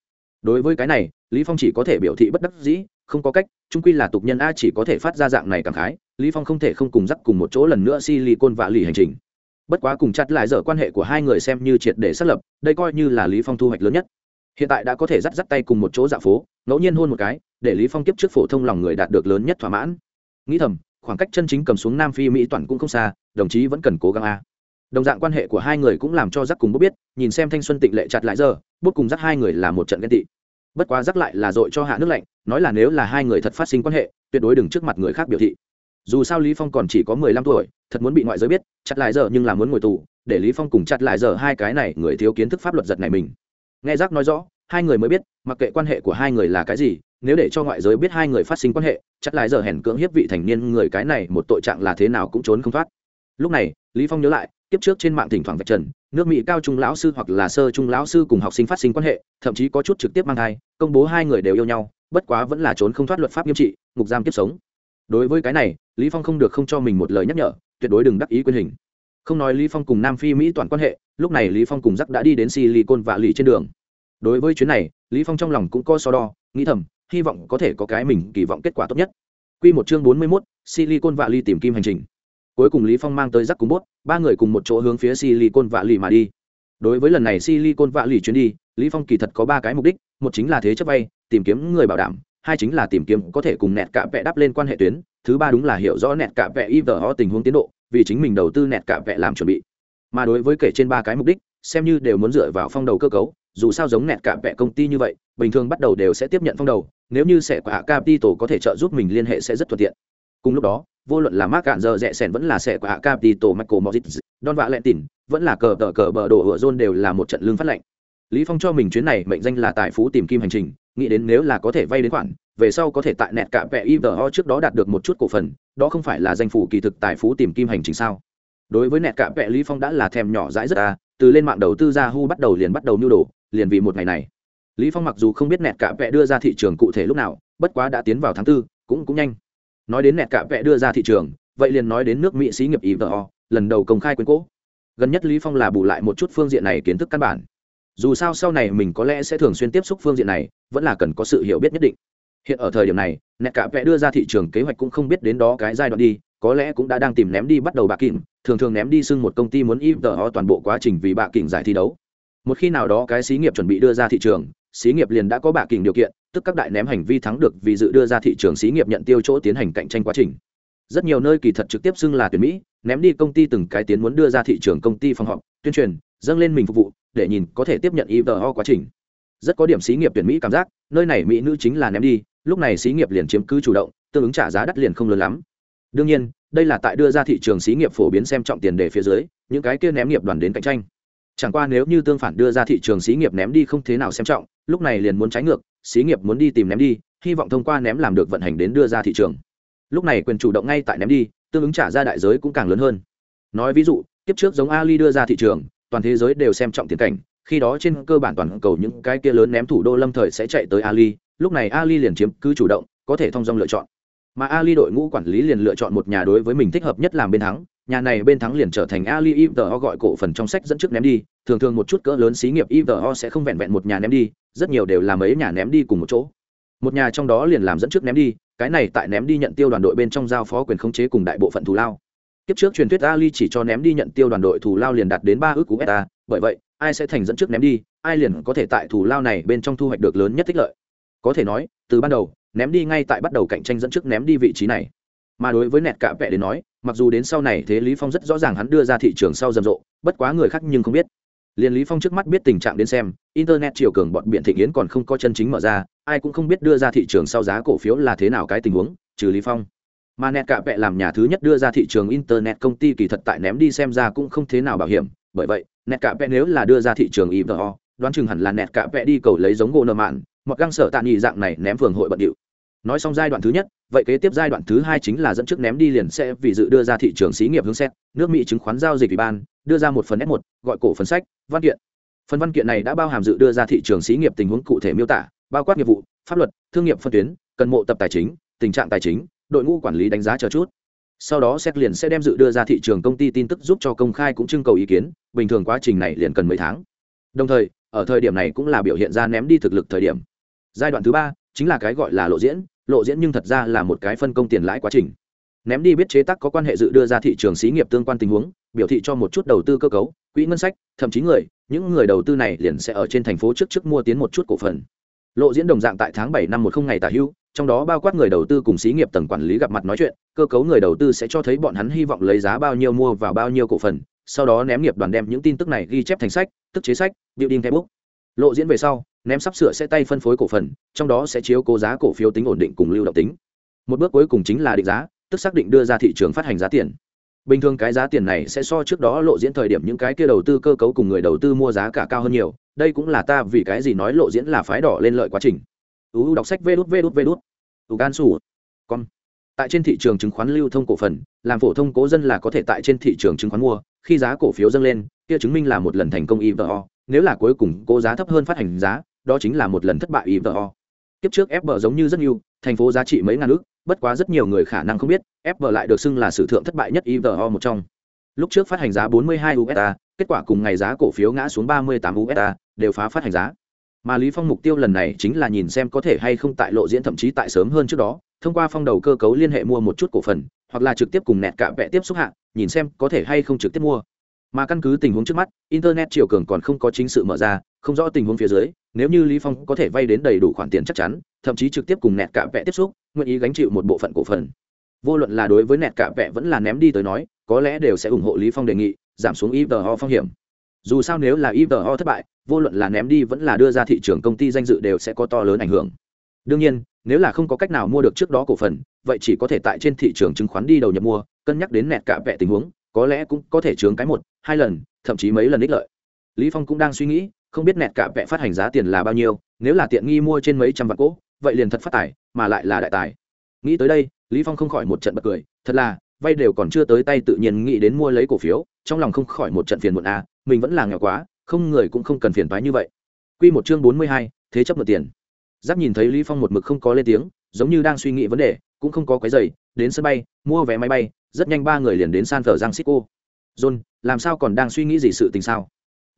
Đối với cái này, lý phong chỉ có thể biểu thị bất đắc dĩ, không có cách trung quy là tục nhân a chỉ có thể phát ra dạng này cảm khái, lý phong không thể không cùng dắt cùng một chỗ lần nữa silicon và lì hành trình bất quá cùng chặt lại dở quan hệ của hai người xem như triệt để xác lập, đây coi như là lý phong thu hoạch lớn nhất. Hiện tại đã có thể dắt dắt tay cùng một chỗ dạ phố, ngẫu nhiên hôn một cái, để lý phong kiếp trước phổ thông lòng người đạt được lớn nhất thỏa mãn. Nghĩ thầm, khoảng cách chân chính cầm xuống nam phi mỹ toàn cũng không xa, đồng chí vẫn cần cố gắng a. Đồng dạng quan hệ của hai người cũng làm cho giác cùng bút biết, nhìn xem thanh xuân tịnh lệ chặt lại giờ, bút cùng giác hai người là một trận ghen tị. Bất quá giác lại là dội cho hạ nước lạnh, nói là nếu là hai người thật phát sinh quan hệ, tuyệt đối đừng trước mặt người khác biểu thị dù sao lý phong còn chỉ có mười lăm tuổi, thật muốn bị ngoại giới biết, chặt lại giờ nhưng là muốn ngồi tù, để lý phong cùng chặt lại giờ hai cái này người thiếu kiến thức pháp luật giật này mình. Nghe giác nói rõ, hai người mới biết, mặc kệ quan hệ của hai người là cái gì, nếu để cho ngoại giới biết hai người phát sinh quan hệ, chặt lại giờ hèn cưỡng hiếp vị thành niên người cái này một tội trạng là thế nào cũng trốn không thoát. Lúc này, lý phong nhớ lại tiếp trước trên mạng thỉnh thoảng vạch trần, nước mỹ cao trung lão sư hoặc là sơ trung lão sư cùng học sinh phát sinh quan hệ, thậm chí có chút trực tiếp mang thai, công bố hai người đều yêu nhau, bất quá vẫn là trốn không thoát luật pháp nghiêm trị, ngục giam tiếp sống. Đối với cái này lý phong không được không cho mình một lời nhắc nhở tuyệt đối đừng đắc ý quyền hình. Không nói lý phong cùng nam phi mỹ toàn quan hệ lúc này lý phong cùng giắc đã đi đến silicon và lì trên đường. Đối với chuyến này lý phong trong lòng cũng có so đo nghĩ thầm hy vọng có thể có cái mình kỳ vọng kết quả tốt nhất. Quy một chương bốn mươi 41, silicon và lì tìm kim hành trình. Cuối cùng lý phong mang tới giắc cùng bốt ba người cùng một chỗ hướng phía silicon và lì mà đi. Đối với lần này silicon và lì chuyến đi lý phong kỳ thật có ba cái mục đích một chính là thế chấp vay tìm kiếm người bảo đảm hai chính là tìm kiếm có thể cùng nẹt cạ vẽ đắp lên quan hệ tuyến, thứ ba đúng là hiểu rõ nẹt cạ vẽ ivo tình huống tiến độ, vì chính mình đầu tư nẹt cạ vẽ làm chuẩn bị. Mà đối với kể trên ba cái mục đích, xem như đều muốn dựa vào phong đầu cơ cấu, dù sao giống nẹt cạ vẽ công ty như vậy, bình thường bắt đầu đều sẽ tiếp nhận phong đầu, nếu như sẽ quả capital có thể trợ giúp mình liên hệ sẽ rất thuận tiện. Cùng lúc đó, vô luận là mark cạn giờ rẻ sẻn vẫn là sẽ quả capital michael mozit, don vạ lẹn tỉn, vẫn là cờ tờ cờ bờ đổ hựa john đều là một trận lương phát lệnh lý phong cho mình chuyến này mệnh danh là tài phú tìm kim hành trình, nghĩ đến nếu là có thể vay đến khoản, về sau có thể tại nẹt cả vẽ ivo trước đó đạt được một chút cổ phần, đó không phải là danh phủ kỳ thực tài phú tìm kim hành trình sao? Đối với nẹt cả vẽ lý phong đã là thèm nhỏ dãi rất à từ lên mạng đầu tư ra hu bắt đầu liền bắt đầu nưu đồ, liền vì một ngày này. Lý phong mặc dù không biết nẹt cả vẽ đưa ra thị trường cụ thể lúc nào, bất quá đã tiến vào tháng tư, cũng cũng nhanh. Nói đến nẹt cả vẽ đưa ra thị trường, vậy liền nói đến nước mỹ xí nghiệp ivo lần đầu công khai quyến cố gần nhất lý phong là bù lại một chút phương diện này kiến thức căn bản dù sao sau này mình có lẽ sẽ thường xuyên tiếp xúc phương diện này, vẫn là cần có sự hiểu biết nhất định. Hiện ở thời điểm này, nẹt cả vẽ đưa ra thị trường kế hoạch cũng không biết đến đó cái giai đoạn đi, có lẽ cũng đã đang tìm ném đi bắt đầu bạ kỉnh, thường thường ném đi xưng một công ty muốn im tờ ho toàn bộ quá trình vì bạ kỉnh giải thi đấu. Một khi nào đó cái xí nghiệp chuẩn bị đưa ra thị trường, xí nghiệp liền đã có bạ kỉnh điều kiện, tức các đại ném hành vi thắng được vì dự đưa ra thị trường xí nghiệp nhận tiêu chỗ tiến hành cạnh tranh quá trình. Rất nhiều nơi kỳ thật trực tiếp xưng là tuyển mỹ, ném đi công ty từng cái tiến muốn đưa ra thị trường công ty phòng họp, tuyên truyền, dâng lên mình phục vụ để nhìn có thể tiếp nhận ivo quá trình. Rất có điểm xí nghiệp tuyển mỹ cảm giác, nơi này mỹ nữ chính là ném đi, lúc này xí nghiệp liền chiếm cứ chủ động, tương ứng trả giá đắt liền không lớn lắm. Đương nhiên, đây là tại đưa ra thị trường xí nghiệp phổ biến xem trọng tiền đề phía dưới, những cái kia ném nghiệp đoàn đến cạnh tranh. Chẳng qua nếu như tương phản đưa ra thị trường xí nghiệp ném đi không thế nào xem trọng, lúc này liền muốn trái ngược, xí nghiệp muốn đi tìm ném đi, hy vọng thông qua ném làm được vận hành đến đưa ra thị trường. Lúc này quyền chủ động ngay tại ném đi, tương ứng trả ra đại giới cũng càng lớn hơn. Nói ví dụ, kiếp trước giống ali đưa ra thị trường toàn thế giới đều xem trọng tiền cảnh, khi đó trên cơ bản toàn cầu những cái kia lớn ném thủ đô lâm thời sẽ chạy tới ali, lúc này ali liền chiếm cứ chủ động, có thể thông dong lựa chọn. Mà ali đội ngũ quản lý liền lựa chọn một nhà đối với mình thích hợp nhất làm bên thắng, nhà này bên thắng liền trở thành ali ivo gọi cổ phần trong sách dẫn trước ném đi, thường thường một chút cỡ lớn xí nghiệp ivo sẽ không vẹn vẹn một nhà ném đi, rất nhiều đều làm mấy nhà ném đi cùng một chỗ. Một nhà trong đó liền làm dẫn trước ném đi, cái này tại ném đi nhận tiêu đoàn đội bên trong giao phó quyền khống chế cùng đại bộ phận thù lao kiếp trước truyền thuyết ali chỉ cho ném đi nhận tiêu đoàn đội thù lao liền đạt đến ba ước cú beta bởi vậy, ai sẽ thành dẫn trước ném đi, ai liền có thể tại thù lao này bên trong thu hoạch được lớn nhất tích lợi. Có thể nói, từ ban đầu, ném đi ngay tại bắt đầu cạnh tranh dẫn trước ném đi vị trí này. Mà đối với nẹt cả vẽ đến nói, mặc dù đến sau này thế lý phong rất rõ ràng hắn đưa ra thị trường sau rầm rộ, bất quá người khác nhưng không biết. Liền lý phong trước mắt biết tình trạng đến xem, internet chiều cường bọn biện thịnh yến còn không có chân chính mở ra, ai cũng không biết đưa ra thị trường sau giá cổ phiếu là thế nào cái tình huống, trừ lý phong mà nẹt cạ vẹ làm nhà thứ nhất đưa ra thị trường internet công ty kỳ thật tại ném đi xem ra cũng không thế nào bảo hiểm. Bởi vậy, nẹt cạ vẹ nếu là đưa ra thị trường ivo đoán chừng hẳn là nẹt cạ vẹ đi cầu lấy giống gỗ nợ mạn, một găng sở tạ nghị dạng này ném phường hội bận điệu. Nói xong giai đoạn thứ nhất, vậy kế tiếp giai đoạn thứ hai chính là dẫn trước ném đi liền sẽ vì dự đưa ra thị trường xí nghiệp hướng xét, nước mỹ chứng khoán giao dịch ủy ban, đưa ra một phần f một, gọi cổ phần sách, văn kiện. Phần văn kiện này đã bao hàm dự đưa ra thị trường xí nghiệp tình huống cụ thể miêu tả, bao quát nghiệp vụ, pháp luật, thương nghiệp phân tuyến, cần mộ tập tài chính, tình trạng tài chính đội ngũ quản lý đánh giá chờ chút. Sau đó xét liền sẽ đem dự đưa ra thị trường công ty tin tức giúp cho công khai cũng trưng cầu ý kiến, bình thường quá trình này liền cần mấy tháng. Đồng thời, ở thời điểm này cũng là biểu hiện ra ném đi thực lực thời điểm. Giai đoạn thứ ba, chính là cái gọi là lộ diễn lộ diễn nhưng thật ra là một cái phân công tiền lãi quá trình. Ném đi biết chế tác có quan hệ dự đưa ra thị trường xí nghiệp tương quan tình huống, biểu thị cho một chút đầu tư cơ cấu, quỹ ngân sách, thậm chí người, những người đầu tư này liền sẽ ở trên thành phố trước trước mua tiến một chút cổ phần lộ diễn đồng dạng tại tháng bảy năm một không ngày tả hưu trong đó bao quát người đầu tư cùng xí nghiệp tầng quản lý gặp mặt nói chuyện, cơ cấu người đầu tư sẽ cho thấy bọn hắn hy vọng lấy giá bao nhiêu mua vào bao nhiêu cổ phần, sau đó ném nghiệp đoàn đem những tin tức này ghi chép thành sách, tức chế sách điệu theo facebook. Lộ diễn về sau, ném sắp sửa sẽ tay phân phối cổ phần, trong đó sẽ chiếu cố giá cổ phiếu tính ổn định cùng lưu động tính. Một bước cuối cùng chính là định giá, tức xác định đưa ra thị trường phát hành giá tiền bình thường cái giá tiền này sẽ so trước đó lộ diễn thời điểm những cái kia đầu tư cơ cấu cùng người đầu tư mua giá cả cao hơn nhiều, đây cũng là ta vì cái gì nói lộ diễn là phái đỏ lên lợi quá trình. Uu đọc sách vê đút vê đút vê đút. Ủ gan su con tại trên thị trường chứng khoán lưu thông cổ phần, làm phổ thông cố dân là có thể tại trên thị trường chứng khoán mua, khi giá cổ phiếu dâng lên, kia chứng minh là một lần thành công ivo nếu là cuối cùng cố giá thấp hơn phát hành giá, đó chính là một lần thất bại ivo kiếp trước fb giống như rất nhiều, thành phố giá trị mấy ngàn ước bất quá rất nhiều người khả năng không biết fb lại được xưng là sử thượng thất bại nhất ivo một trong. Lúc trước phát hành giá 42 usd kết quả cùng ngày giá cổ phiếu ngã xuống 38 usd đều phá phát hành giá. Mà lý phong mục tiêu lần này chính là nhìn xem có thể hay không tại lộ diễn thậm chí tại sớm hơn trước đó, thông qua phong đầu cơ cấu liên hệ mua một chút cổ phần, hoặc là trực tiếp cùng nẹt cả vẽ tiếp xúc hạ, nhìn xem có thể hay không trực tiếp mua. Mà căn cứ tình huống trước mắt, internet chiều cường còn không có chính sự mở ra, không rõ tình huống phía dưới nếu như lý phong có thể vay đến đầy đủ khoản tiền chắc chắn, thậm chí trực tiếp cùng nẹt cả vẽ tiếp xúc, nguyện ý gánh chịu một bộ phận cổ phần. Vô luận là đối với nẹt cả vẽ vẫn là ném đi tới nói, có lẽ đều sẽ ủng hộ lý phong đề nghị, giảm xuống ivo phong hiểm. Dù sao nếu là ivo thất bại, vô luận là ném đi vẫn là đưa ra thị trường công ty danh dự đều sẽ có to lớn ảnh hưởng. Đương nhiên, nếu là không có cách nào mua được trước đó cổ phần, vậy chỉ có thể tại trên thị trường chứng khoán đi đầu nhập mua, cân nhắc đến nẹt cả vẽ tình huống, có lẽ cũng có thể chướng cái một, hai lần, thậm chí mấy lần ích lợi. Lý phong cũng đang suy nghĩ không biết nẹt cả vẽ phát hành giá tiền là bao nhiêu nếu là tiện nghi mua trên mấy trăm vạn cỗ vậy liền thật phát tài mà lại là đại tài. Nghĩ tới đây lý phong không khỏi một trận bật cười thật là vay đều còn chưa tới tay tự nhiên nghĩ đến mua lấy cổ phiếu trong lòng không khỏi một trận phiền muộn a à, mình vẫn là nghèo quá không người cũng không cần phiền toái như vậy. Quy một chương bốn mươi hai, thế chấp mượn tiền. Giáp nhìn thấy lý phong một mực không có lên tiếng giống như đang suy nghĩ vấn đề cũng không có quấy giày đến sân bay mua vé máy bay rất nhanh ba người liền đến san francisco. John làm sao còn đang suy nghĩ gì sự tình sao?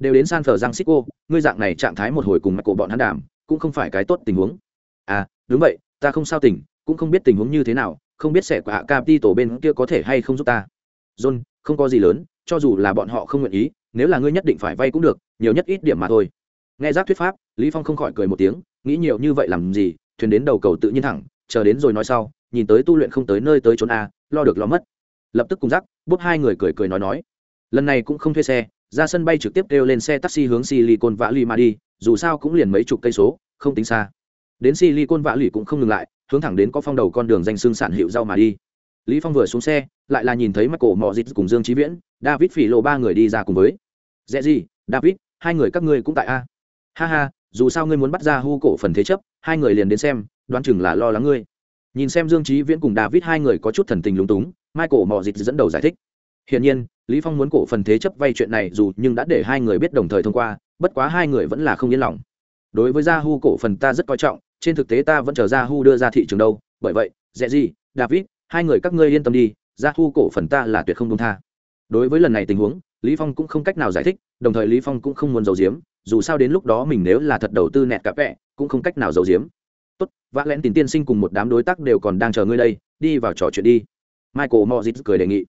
Đều đến san francisco ngươi dạng này trạng thái một hồi cùng mặt cổ bọn hắn đàm, cũng không phải cái tốt tình huống. À đúng vậy, ta không sao tình, cũng không biết tình huống như thế nào, không biết sẽ hạ cap tổ bên kia có thể hay không giúp ta. John, không có gì lớn, cho dù là bọn họ không nguyện ý, nếu là ngươi nhất định phải vay cũng được, nhiều nhất ít điểm mà thôi. Nghe giác thuyết pháp, lý phong không khỏi cười một tiếng, nghĩ nhiều như vậy làm gì, thuyền đến đầu cầu tự nhiên thẳng, chờ đến rồi nói sau, nhìn tới tu luyện không tới nơi tới trốn a, lo được lo mất. Lập tức cùng giác bút hai người cười cười nói nói. Lần này cũng không thuê xe ra sân bay trực tiếp kêu lên xe taxi hướng silicon valley mà đi, dù sao cũng liền mấy chục cây số, không tính xa. Đến silicon valley cũng không ngừng lại, hướng thẳng đến có phong đầu con đường danh xương sản hiệu rau mà đi. Lý phong vừa xuống xe, lại là nhìn thấy michael mò dịch cùng dương trí viễn, david phỉ lộ ba người đi ra cùng với. Dễ gì, david, hai người các ngươi cũng tại a. Ha ha, dù sao ngươi muốn bắt ra hu cổ phần thế chấp, hai người liền đến xem, đoán chừng là lo lắng ngươi. Nhìn xem dương trí viễn cùng david hai người có chút thần tình lúng túng, michael mò dịch dẫn đầu giải thích hiển nhiên, lý phong muốn cổ phần thế chấp vay chuyện này dù nhưng đã để hai người biết đồng thời thông qua, bất quá hai người vẫn là không yên lòng. Đối với Yahoo cổ phần ta rất coi trọng, trên thực tế ta vẫn chờ Yahoo đưa ra thị trường đâu, bởi vậy dễ gì david, hai người các ngươi yên tâm đi, Yahoo cổ phần ta là tuyệt không dung tha. Đối với lần này tình huống, lý phong cũng không cách nào giải thích, đồng thời lý phong cũng không muốn giấu giếm, dù sao đến lúc đó mình nếu là thật đầu tư nẹt cả vẽ cũng không cách nào giấu giếm. Tốt, vã lẽn tìm tiên sinh cùng một đám đối tác đều còn đang chờ ngươi đây, đi vào trò chuyện đi. Michael mozit cười đề nghị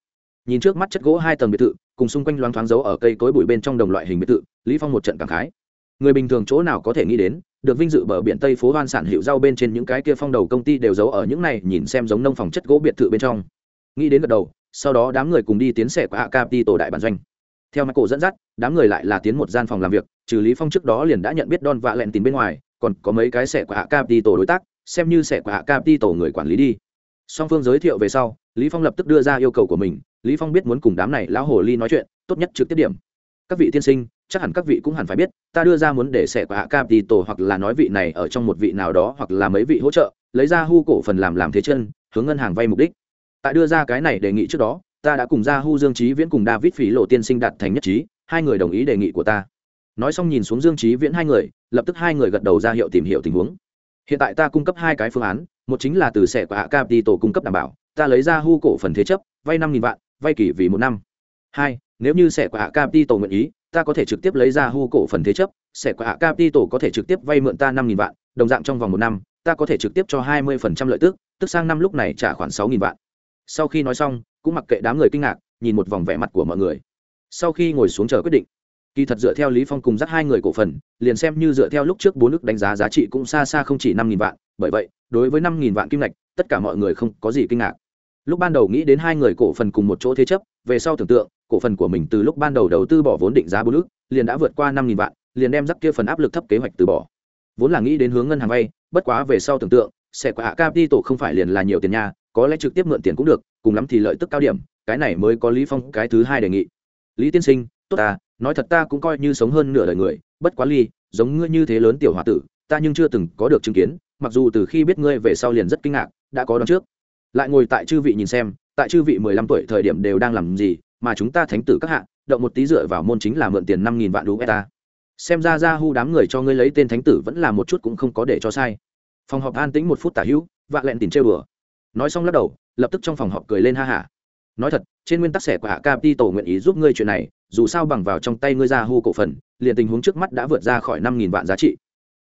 nhìn trước mắt chất gỗ hai tầng biệt thự, cùng xung quanh loáng thoáng dấu ở cây cối bụi bên trong đồng loại hình biệt thự, lý phong một trận cảm khái. Người bình thường chỗ nào có thể nghĩ đến, được vinh dự bờ biển tây phố hoan sản hiệu rau bên trên những cái kia phong đầu công ty đều giấu ở những này, nhìn xem giống nông phòng chất gỗ biệt thự bên trong. Nghĩ đến gật đầu, sau đó đám người cùng đi tiến xe của hạ capital đại bản doanh. Theo mặt cổ dẫn dắt, đám người lại là tiến một gian phòng làm việc, trừ lý phong trước đó liền đã nhận biết don vạ lẹn tín bên ngoài, còn có mấy cái xe của hạ capital đối tác, xem như xe của hạ capital người quản lý đi. Song phương giới thiệu về sau, lý phong lập tức đưa ra yêu cầu của mình lý phong biết muốn cùng đám này lão hồ ly nói chuyện, tốt nhất trực tiếp điểm. Các vị tiên sinh, chắc hẳn các vị cũng hẳn phải biết, ta đưa ra muốn để sẻ của hạ capital hoặc là nói vị này ở trong một vị nào đó hoặc là mấy vị hỗ trợ, lấy ra hu cổ phần làm làm thế chân, hướng ngân hàng vay mục đích. Tại đưa ra cái này đề nghị trước đó, ta đã cùng ra hu dương trí viễn cùng david phí lộ tiên sinh đạt thành nhất trí, hai người đồng ý đề nghị của ta. Nói xong nhìn xuống dương trí viễn hai người, lập tức hai người gật đầu ra hiệu tìm hiểu tình huống. Hiện tại ta cung cấp hai cái phương án, một chính là từ sẻ của hạ capital cung cấp đảm bảo, ta lấy ra hu cổ phần thế chấp, vay năm nghìn vạn vay kỳ vì một năm. Hai, nếu như sẽ của hạ capital nguyện ý, ta có thể trực tiếp lấy ra hu cổ phần thế chấp. Sẽ của hạ capital có thể trực tiếp vay mượn ta năm nghìn vạn, đồng dạng trong vòng một năm, ta có thể trực tiếp cho hai mươi phần trăm lợi tức tức sang năm lúc này trả khoảng sáu nghìn vạn. Sau khi nói xong, cũng mặc kệ đám người kinh ngạc, nhìn một vòng vẻ mặt của mọi người. Sau khi ngồi xuống chờ quyết định, kỳ thật dựa theo lý phong cùng dắt hai người cổ phần, liền xem như dựa theo lúc trước bốn nước đánh giá giá trị cũng xa xa không chỉ năm nghìn vạn. Bởi vậy, đối với năm nghìn vạn kim ngạch, tất cả mọi người không có gì kinh ngạc lúc ban đầu nghĩ đến hai người cổ phần cùng một chỗ thế chấp, về sau tưởng tượng, cổ phần của mình từ lúc ban đầu đầu tư bỏ vốn định giá bốn ước liền đã vượt qua năm nghìn vạn, liền đem rắc kia phần áp lực thấp kế hoạch từ bỏ. Vốn là nghĩ đến hướng ngân hàng vay, bất quá về sau tưởng tượng, sẽ quả hạ capital không phải liền là nhiều tiền nha, có lẽ trực tiếp mượn tiền cũng được, cùng lắm thì lợi tức cao điểm, cái này mới có lý phong cái thứ hai đề nghị. Lý tiên sinh, tốt ta, nói thật ta cũng coi như sống hơn nửa đời người, bất quá ly giống ngươi như thế lớn tiểu hòa tử, ta nhưng chưa từng có được chứng kiến, mặc dù từ khi biết ngươi về sau liền rất kinh ngạc, đã có đón trước lại ngồi tại chư vị nhìn xem, tại chư vị mười lăm tuổi thời điểm đều đang làm gì, mà chúng ta thánh tử các hạ, động một tí dựa vào môn chính là mượn tiền năm nghìn vạn đô beta xem ra ra hu đám người cho ngươi lấy tên thánh tử vẫn là một chút cũng không có để cho sai. Phòng họp an tĩnh một phút tả hữu, vạ lẹn tìm trêu đùa. Nói xong lắc đầu, lập tức trong phòng họp cười lên ha hả. Nói thật, trên nguyên tắc sẻ của hạ capital nguyện ý giúp ngươi chuyện này, dù sao bằng vào trong tay ngươi ra hu cổ phần, liền tình huống trước mắt đã vượt ra khỏi năm nghìn vạn giá trị.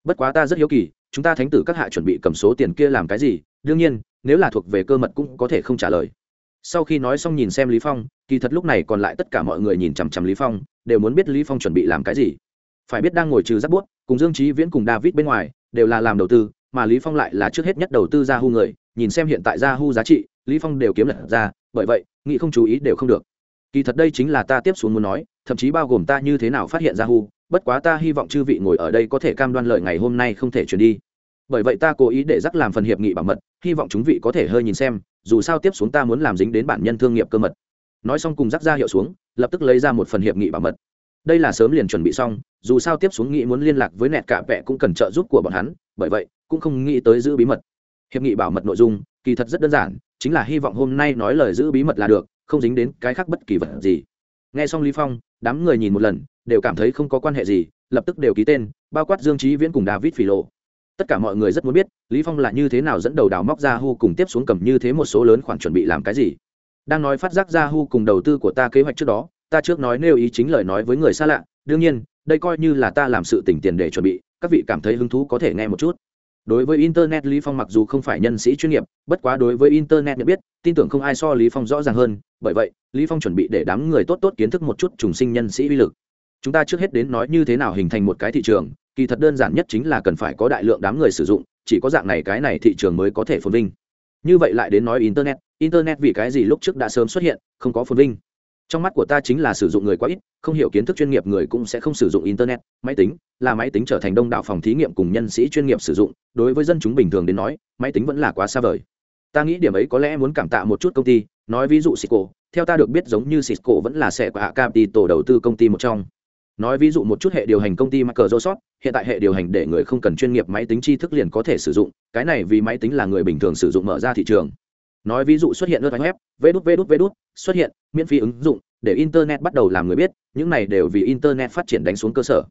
Bất quá ta rất hiếu kỳ, chúng ta thánh tử các hạ chuẩn bị cầm số tiền kia làm cái gì? Đương nhiên nếu là thuộc về cơ mật cũng có thể không trả lời. Sau khi nói xong nhìn xem lý phong kỳ thật lúc này còn lại tất cả mọi người nhìn chằm chằm lý phong đều muốn biết lý phong chuẩn bị làm cái gì. Phải biết đang ngồi trừ giáp bút, cùng dương trí viễn cùng david bên ngoài đều là làm đầu tư mà lý phong lại là trước hết nhất đầu tư ra hu người. Nhìn xem hiện tại ra hu giá trị lý phong đều kiếm lật ra bởi vậy nghĩ không chú ý đều không được. Kỳ thật đây chính là ta tiếp xuống muốn nói thậm chí bao gồm ta như thế nào phát hiện ra hu bất quá ta hy vọng chư vị ngồi ở đây có thể cam đoan lời ngày hôm nay không thể chuyển đi bởi vậy ta cố ý để rắc làm phần hiệp nghị bảo mật, hy vọng chúng vị có thể hơi nhìn xem, dù sao tiếp xuống ta muốn làm dính đến bản nhân thương nghiệp cơ mật. Nói xong cùng rắc ra hiệu xuống, lập tức lấy ra một phần hiệp nghị bảo mật. Đây là sớm liền chuẩn bị xong, dù sao tiếp xuống nghị muốn liên lạc với nẹt cả vẹ cũng cần trợ giúp của bọn hắn, bởi vậy, cũng không nghĩ tới giữ bí mật. Hiệp nghị bảo mật nội dung, kỳ thật rất đơn giản, chính là hy vọng hôm nay nói lời giữ bí mật là được, không dính đến cái khác bất kỳ vật gì. Nghe xong lý phong, đám người nhìn một lần, đều cảm thấy không có quan hệ gì, lập tức đều ký tên, bao quát dương trí viễn cùng david phỉ lộ tất cả mọi người rất muốn biết, lý phong là như thế nào dẫn đầu đào móc ra hu cùng tiếp xuống cầm như thế một số lớn khoản chuẩn bị làm cái gì? Đang nói phát giác ra hu cùng đầu tư của ta kế hoạch trước đó, ta trước nói nêu ý chính lời nói với người xa lạ, đương nhiên, đây coi như là ta làm sự tỉnh tiền để chuẩn bị, các vị cảm thấy hứng thú có thể nghe một chút. Đối với internet, lý phong mặc dù không phải nhân sĩ chuyên nghiệp, bất quá đối với internet nhận biết, tin tưởng không ai so lý phong rõ ràng hơn. Bởi vậy, lý phong chuẩn bị để đám người tốt tốt kiến thức một chút trùng sinh nhân sĩ uy lực chúng ta trước hết đến nói như thế nào hình thành một cái thị trường, kỳ thật đơn giản nhất chính là cần phải có đại lượng đám người sử dụng, chỉ có dạng này cái này thị trường mới có thể phồn vinh. Như vậy lại đến nói internet internet vì cái gì lúc trước đã sớm xuất hiện, không có phồn vinh. Trong mắt của ta chính là sử dụng người quá ít, không hiểu kiến thức chuyên nghiệp người cũng sẽ không sử dụng internet, máy tính, là máy tính trở thành đông đảo phòng thí nghiệm cùng nhân sĩ chuyên nghiệp sử dụng, đối với dân chúng bình thường đến nói, máy tính vẫn là quá xa vời. Ta nghĩ điểm ấy có lẽ muốn cảm tạ một chút công ty, nói ví dụ cisco, theo ta được biết giống như cisco vẫn là sẽ của hạ capital đầu tư công ty một trong nói ví dụ một chút hệ điều hành công ty microsoft, hiện tại hệ điều hành để người không cần chuyên nghiệp máy tính tri thức liền có thể sử dụng, cái này vì máy tính là người bình thường sử dụng mở ra thị trường. Nói ví dụ xuất hiện lướt web vê đút vê đút vê đút xuất hiện, miễn phí ứng dụng, để internet bắt đầu làm người biết, những này đều vì internet phát triển đánh xuống cơ sở.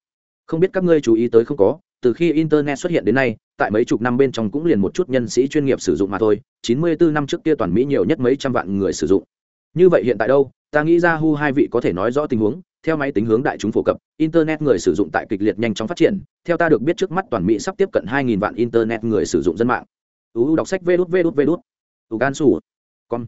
Không biết các ngươi chú ý tới không có, từ khi internet xuất hiện đến nay, tại mấy chục năm bên trong cũng liền một chút nhân sĩ chuyên nghiệp sử dụng mà thôi 94 năm trước kia toàn mỹ nhiều nhất mấy trăm vạn người sử dụng. Như vậy hiện tại đâu, ta nghĩ ra hu hai vị có thể nói rõ tình huống theo máy tính hướng đại chúng phổ cập, internet người sử dụng tại kịch liệt nhanh chóng phát triển. Theo ta được biết trước mắt toàn mỹ sắp tiếp cận 2.000 vạn internet người sử dụng dân mạng. Uu đọc sách vê đút vê đút vê đút. Ugan su con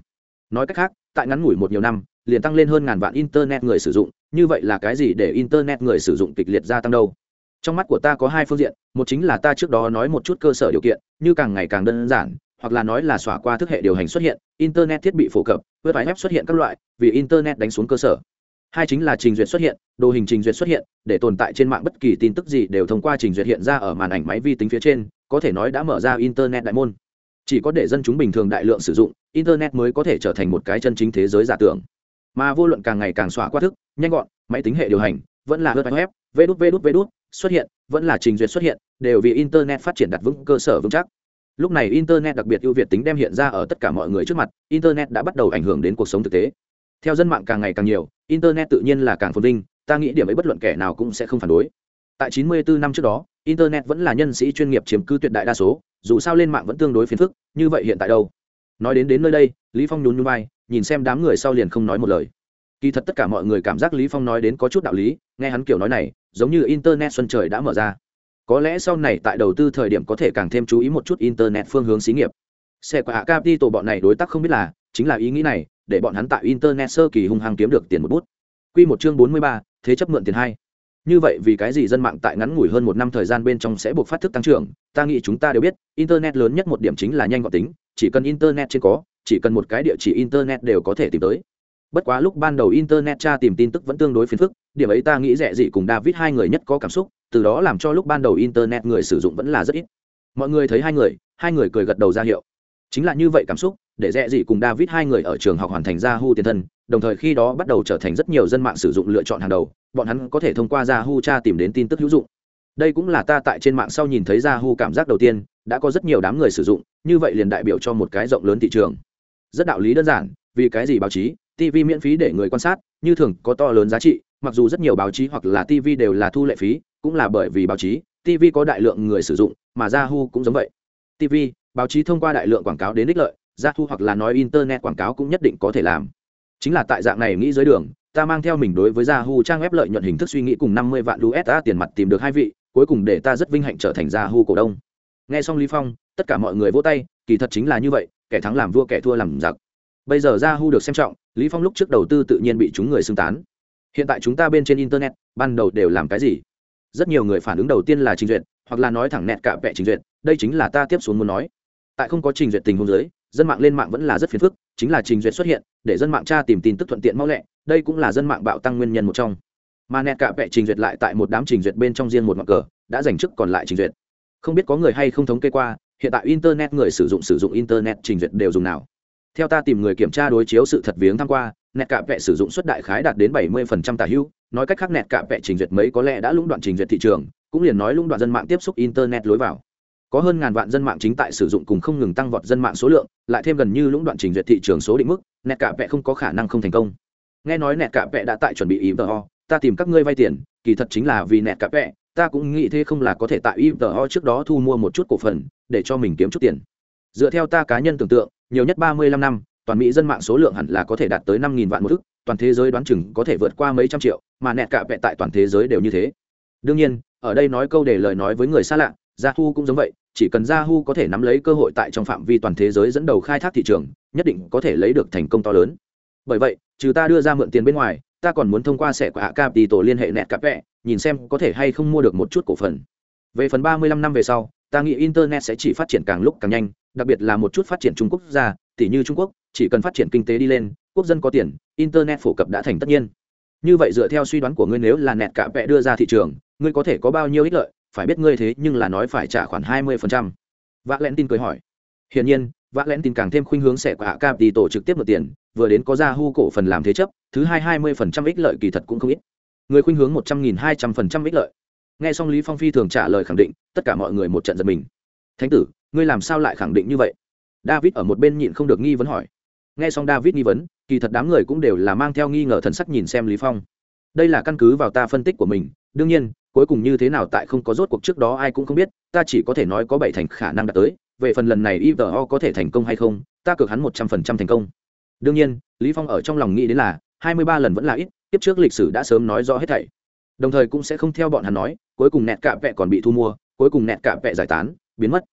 nói cách khác, tại ngắn ngủi một nhiều năm, liền tăng lên hơn ngàn vạn internet người sử dụng. Như vậy là cái gì để internet người sử dụng kịch liệt gia tăng đâu? Trong mắt của ta có hai phương diện, một chính là ta trước đó nói một chút cơ sở điều kiện, như càng ngày càng đơn giản, hoặc là nói là xóa qua thức hệ điều hành xuất hiện, internet thiết bị phổ cập, web web xuất hiện các loại, vì internet đánh xuống cơ sở hai chính là trình duyệt xuất hiện, đồ hình trình duyệt xuất hiện, để tồn tại trên mạng bất kỳ tin tức gì đều thông qua trình duyệt hiện ra ở màn ảnh máy vi tính phía trên, có thể nói đã mở ra internet đại môn. Chỉ có để dân chúng bình thường đại lượng sử dụng, internet mới có thể trở thành một cái chân chính thế giới giả tưởng. Mà vô luận càng ngày càng xóa qua thức, nhanh gọn, máy tính hệ điều hành, vẫn là web vê đút vê đút vê đút xuất hiện, vẫn là trình duyệt xuất hiện, đều vì internet phát triển đặt vững cơ sở vững chắc. Lúc này internet đặc biệt ưu việt tính đem hiện ra ở tất cả mọi người trước mặt, internet đã bắt đầu ảnh hưởng đến cuộc sống thực tế theo dân mạng càng ngày càng nhiều, internet tự nhiên là càng phồn vinh, ta nghĩ điểm ấy bất luận kẻ nào cũng sẽ không phản đối. Tại 94 năm trước đó, internet vẫn là nhân sĩ chuyên nghiệp chiếm cứ tuyệt đại đa số, dù sao lên mạng vẫn tương đối phiền phức, như vậy hiện tại đâu? Nói đến đến nơi đây, lý phong nhún nhún vai, nhìn xem đám người sau liền không nói một lời. Kỳ thật tất cả mọi người cảm giác lý phong nói đến có chút đạo lý, nghe hắn kiểu nói này, giống như internet xuân trời đã mở ra. Có lẽ sau này tại đầu tư thời điểm có thể càng thêm chú ý một chút internet phương hướng xí nghiệp. Xe qua capital bọn này đối tác không biết là, chính là ý nghĩ này để bọn hắn tại internet sơ kỳ hung hăng kiếm được tiền một bút. Quy một chương bốn mươi ba, thế chấp mượn tiền hai. Như vậy vì cái gì dân mạng tại ngắn ngủi hơn một năm thời gian bên trong sẽ buộc phát thức tăng trưởng ta nghĩ chúng ta đều biết internet lớn nhất một điểm chính là nhanh gọn tính chỉ cần internet trên có chỉ cần một cái địa chỉ internet đều có thể tìm tới. Bất quá lúc ban đầu internet tra tìm tin tức vẫn tương đối phiền phức điểm ấy ta nghĩ rẻ gì cùng david hai người nhất có cảm xúc từ đó làm cho lúc ban đầu internet người sử dụng vẫn là rất ít. Mọi người thấy hai người hai người cười gật đầu ra hiệu. Chính là như vậy cảm xúc để rẻ gì cùng david hai người ở trường học hoàn thành ra hu tiền thân đồng thời khi đó bắt đầu trở thành rất nhiều dân mạng sử dụng lựa chọn hàng đầu bọn hắn có thể thông qua Ra Hu tra tìm đến tin tức hữu dụng. Đây cũng là ta tại trên mạng sau nhìn thấy Ra Hu cảm giác đầu tiên, đã có rất nhiều đám người sử dụng, như vậy liền đại biểu cho một cái rộng lớn thị trường. Rất đạo lý đơn giản, vì cái gì báo chí, TV miễn phí để người quan sát, như thường có to lớn giá trị, mặc dù rất nhiều báo chí hoặc là TV đều là thu lệ phí, cũng là bởi vì báo chí, TV có đại lượng người sử dụng, mà Yahoo cũng giống vậy. TV, báo chí thông qua đại lượng quảng cáo đến ích lợi, Yahoo hoặc là nói internet quảng cáo cũng nhất định có thể làm. Chính là tại dạng này nghĩ dưới đường, ta mang theo mình đối với Yahoo trang web lợi nhuận hình thức suy nghĩ cùng 50 vạn USD tiền mặt tìm được hai vị, cuối cùng để ta rất vinh hạnh trở thành Yahoo cổ đông. Nghe xong Lý Phong, tất cả mọi người vỗ tay, kỳ thật chính là như vậy, kẻ thắng làm vua kẻ thua làm giặc. Bây giờ Yahoo được xem trọng, Lý Phong lúc trước đầu tư tự nhiên bị chúng người xưng tán. Hiện tại chúng ta bên trên internet, ban đầu đều làm cái gì? Rất nhiều người phản ứng đầu tiên là trình duyệt, hoặc là nói thẳng nẹt cả vẽ trình duyệt, đây chính là ta tiếp xuống muốn nói. Tại không có trình duyệt tình huống dưới, dân mạng lên mạng vẫn là rất phiền phức, chính là trình duyệt xuất hiện, để dân mạng tra tìm tin tức thuận tiện mau lẹ, đây cũng là dân mạng bạo tăng nguyên nhân một trong. Mà nẹt cả vẹ trình duyệt lại tại một đám trình duyệt bên trong riêng một ngọn cờ đã giành chức còn lại trình duyệt. Không biết có người hay không thống kê qua hiện tại internet người sử dụng sử dụng internet trình duyệt đều dùng nào. Theo ta tìm người kiểm tra đối chiếu sự thật viếng tham qua nẹt cả vẹ sử dụng suất đại khái đạt đến 70% tả hữu nói cách khác nẹt cả vẹ trình duyệt mấy có lẽ đã lũng đoạn trình duyệt thị trường cũng liền nói lũng đoạn dân mạng tiếp xúc internet lối vào có hơn ngàn vạn dân mạng chính tại sử dụng cùng không ngừng tăng vọt dân mạng số lượng, lại thêm gần như lũng đoạn trình duyệt thị trường số định mức, nẹt cả vẹ không có khả năng không thành công. Nghe nói nẹt cả vẹ đã tại chuẩn bị ý tờ ho ta tìm các ngươi vay tiền, kỳ thật chính là vì nẹt cả vẹ, ta cũng nghĩ thế không là có thể tại ý tờ ho trước đó thu mua một chút cổ phần, để cho mình kiếm chút tiền. Dựa theo ta cá nhân tưởng tượng, nhiều nhất ba mươi lăm năm, toàn mỹ dân mạng số lượng hẳn là có thể đạt tới năm nghìn vạn một thức toàn thế giới đoán chừng có thể vượt qua mấy trăm triệu, mà nẹt cả vẹ tại toàn thế giới đều như thế. Đương nhiên, ở đây nói câu để lời nói với người xa lạ Yahoo cũng giống vậy, chỉ cần Yahoo có thể nắm lấy cơ hội tại trong phạm vi toàn thế giới dẫn đầu khai thác thị trường, nhất định có thể lấy được thành công to lớn. Bởi vậy trừ ta đưa ra mượn tiền bên ngoài ta còn muốn thông qua sẻ của hạ cap đi tổ liên hệ nẹt cặp vẹ nhìn xem có thể hay không mua được một chút cổ phần. Về phần ba mươi lăm năm về sau ta nghĩ internet sẽ chỉ phát triển càng lúc càng nhanh đặc biệt là một chút phát triển trung quốc gia tỷ như trung quốc chỉ cần phát triển kinh tế đi lên quốc dân có tiền internet phổ cập đã thành tất nhiên. Như vậy dựa theo suy đoán của ngươi nếu là nẹt cặp vẹ đưa ra thị trường ngươi có thể có bao nhiêu ích lợi? Phải biết ngươi thế nhưng là nói phải trả khoản hai mươi phần trăm. Vác lẽn tin cười hỏi. Hiển nhiên vác lẽn tin càng thêm khuynh hướng sẽ của hạ cap đi tổ trực tiếp một tiền, vừa đến có ra hu cổ phần làm thế chấp, thứ hai hai mươi phần trăm ích lợi kỳ thật cũng không ít. Người khuynh hướng một trăm nghìn hai trăm phần trăm ích lợi. Nghe xong lý phong phi thường trả lời khẳng định, tất cả mọi người một trận giật mình. Thánh tử, ngươi làm sao lại khẳng định như vậy? David ở một bên nhịn không được nghi vấn hỏi. Nghe xong david nghi vấn, kỳ thật đám người cũng đều là mang theo nghi ngờ thần sắc nhìn xem lý phong. Đây là căn cứ vào ta phân tích của mình, đương nhiên cuối cùng như thế nào tại không có rốt cuộc trước đó ai cũng không biết, ta chỉ có thể nói có bảy thành khả năng đạt tới, về phần lần này ivo có thể thành công hay không, ta cược hắn một trăm phần trăm thành công. Đương nhiên, lý phong ở trong lòng nghĩ đến là, hai mươi ba lần vẫn là ít tiếp trước lịch sử đã sớm nói rõ hết thảy. Đồng thời cũng sẽ không theo bọn hắn nói, cuối cùng nẹt cạ vẹ còn bị thu mua, cuối cùng nẹt cạ vẹ giải tán, biến mất.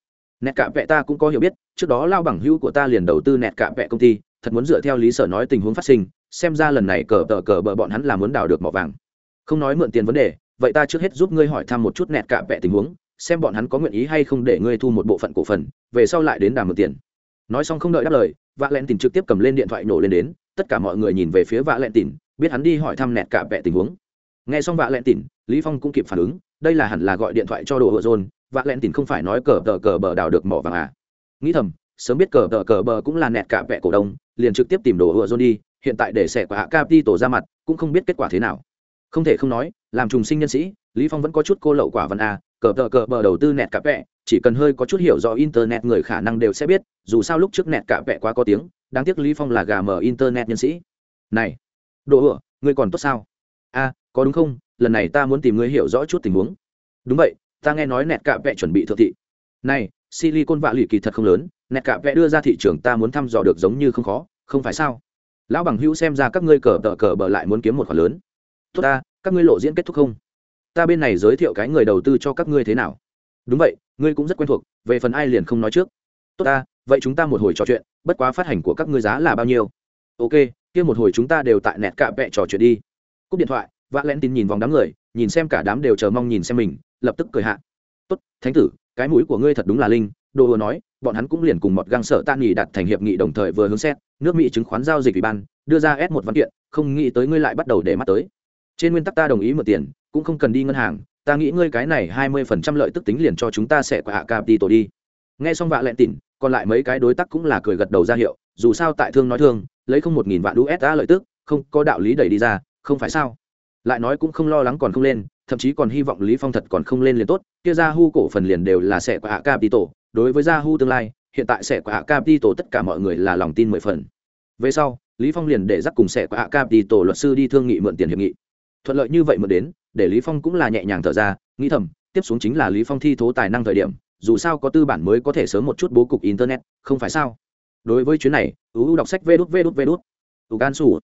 Nẹt cạ vẹ ta cũng có hiểu biết, trước đó lao bằng hữu của ta liền đầu tư nẹt cạ vẹ công ty, thật muốn dựa theo lý sở nói tình huống phát sinh, xem ra lần này cờ tờ cờ bờ bọn hắn là muốn đào được mỏ vàng. Không nói mượn tiền vấn đề vậy ta trước hết giúp ngươi hỏi thăm một chút nẹt cả vẹ tình huống, xem bọn hắn có nguyện ý hay không để ngươi thu một bộ phận cổ phần, về sau lại đến đàm mượn tiền. Nói xong không đợi đáp lời vạ lẹn tìm trực tiếp cầm lên điện thoại nổ lên đến, tất cả mọi người nhìn về phía vạ lẹn tìm biết hắn đi hỏi thăm nẹt cả vẹ tình huống. Nghe xong vạ lẹn tìm lý phong cũng kịp phản ứng, đây là hẳn là gọi điện thoại cho đồ hựa dồn. vạ lẹn tìm không phải nói cờ tờ cờ bờ đào được mỏ vàng à. Nghĩ thầm, sớm biết cờ tờ cờ bờ cũng là nẹt cả vẹ cổ đông, liền trực tiếp tìm đồ hựa dồn đi, hiện tại để xẻ quả hạ đi tổ ra mặt, cũng không biết kết quả thế nào không thể không nói, làm trùng sinh nhân sĩ, lý phong vẫn có chút cô lậu quả văn a, cờ tờ cờ bờ đầu tư nẹt cả vẹ, chỉ cần hơi có chút hiểu rõ internet người khả năng đều sẽ biết, dù sao lúc trước nẹt cả vẹ quá có tiếng, đáng tiếc lý phong là gà mở internet nhân sĩ. Này đồ hựa, ngươi còn tốt sao? A, có đúng không? Lần này ta muốn tìm ngươi hiểu rõ chút tình huống. Đúng vậy, ta nghe nói nẹt cả vẹ chuẩn bị thượng thị. Này, silicon vạ lì kỳ thật không lớn, nẹt cả vẽ đưa ra thị trường ta muốn thăm dò được giống như không khó, không phải sao? Lão bằng hữu xem ra các ngươi cờ tờ cờ bờ lại muốn kiếm một khoản lớn tốt ta, các ngươi lộ diễn kết thúc không? Ta bên này giới thiệu cái người đầu tư cho các ngươi thế nào? Đúng vậy, ngươi cũng rất quen thuộc, về phần ai liền không nói trước. Tốt ta, vậy chúng ta một hồi trò chuyện, bất quá phát hành của các ngươi giá là bao nhiêu? Ok, kia một hồi chúng ta đều tại nẹt cạ vẹ trò chuyện đi. Cúp điện thoại vạ len tin nhìn vòng đám người, nhìn xem cả đám đều chờ mong nhìn xem mình, lập tức cười hạ. Tốt, thánh tử, cái mũi của ngươi thật đúng là linh, đồ vừa nói, bọn hắn cũng liền cùng một găng sợ tan nghỉ đặt thành hiệp nghị đồng thời vừa hướng xét, nước mỹ chứng khoán giao dịch ủy ban, đưa ra s một văn kiện, không nghĩ tới ngươi lại bắt đầu để mắt tới trên nguyên tắc ta đồng ý mượn tiền, cũng không cần đi ngân hàng, ta nghĩ ngươi cái này hai mươi phần trăm lợi tức tính liền cho chúng ta sẽ qua hạ cap đi tổ đi. Nghe xong vạ lẹn tỉn, còn lại mấy cái đối tác cũng là cười gật đầu ra hiệu, dù sao tại thương nói thương, lấy không một nghìn vạn usd lợi tức, không có đạo lý đẩy đi ra, không phải sao? Lại nói cũng không lo lắng còn không lên, thậm chí còn hy vọng lý phong thật còn không lên liền tốt, kia ra hu cổ phần liền đều là sẽ qua hạ cap đi tổ, đối với ra hu tương lai, hiện tại sẽ qua hạ cap đi tổ tất cả mọi người là lòng tin mười phần. Về sau, lý phong liền để dắt cùng sẽ qua hạ cap đi tổ luật sư đi thương nghị mượn tiền hiệp nghị thuận lợi như vậy mượn đến, để lý phong cũng là nhẹ nhàng thở ra, nghĩ thầm, tiếp xuống chính là lý phong thi thố tài năng thời điểm, dù sao có tư bản mới có thể sớm một chút bố cục internet, không phải sao? Đối với chuyến này uu đọc sách vê đút vê đút vê đút. Ủ can sủ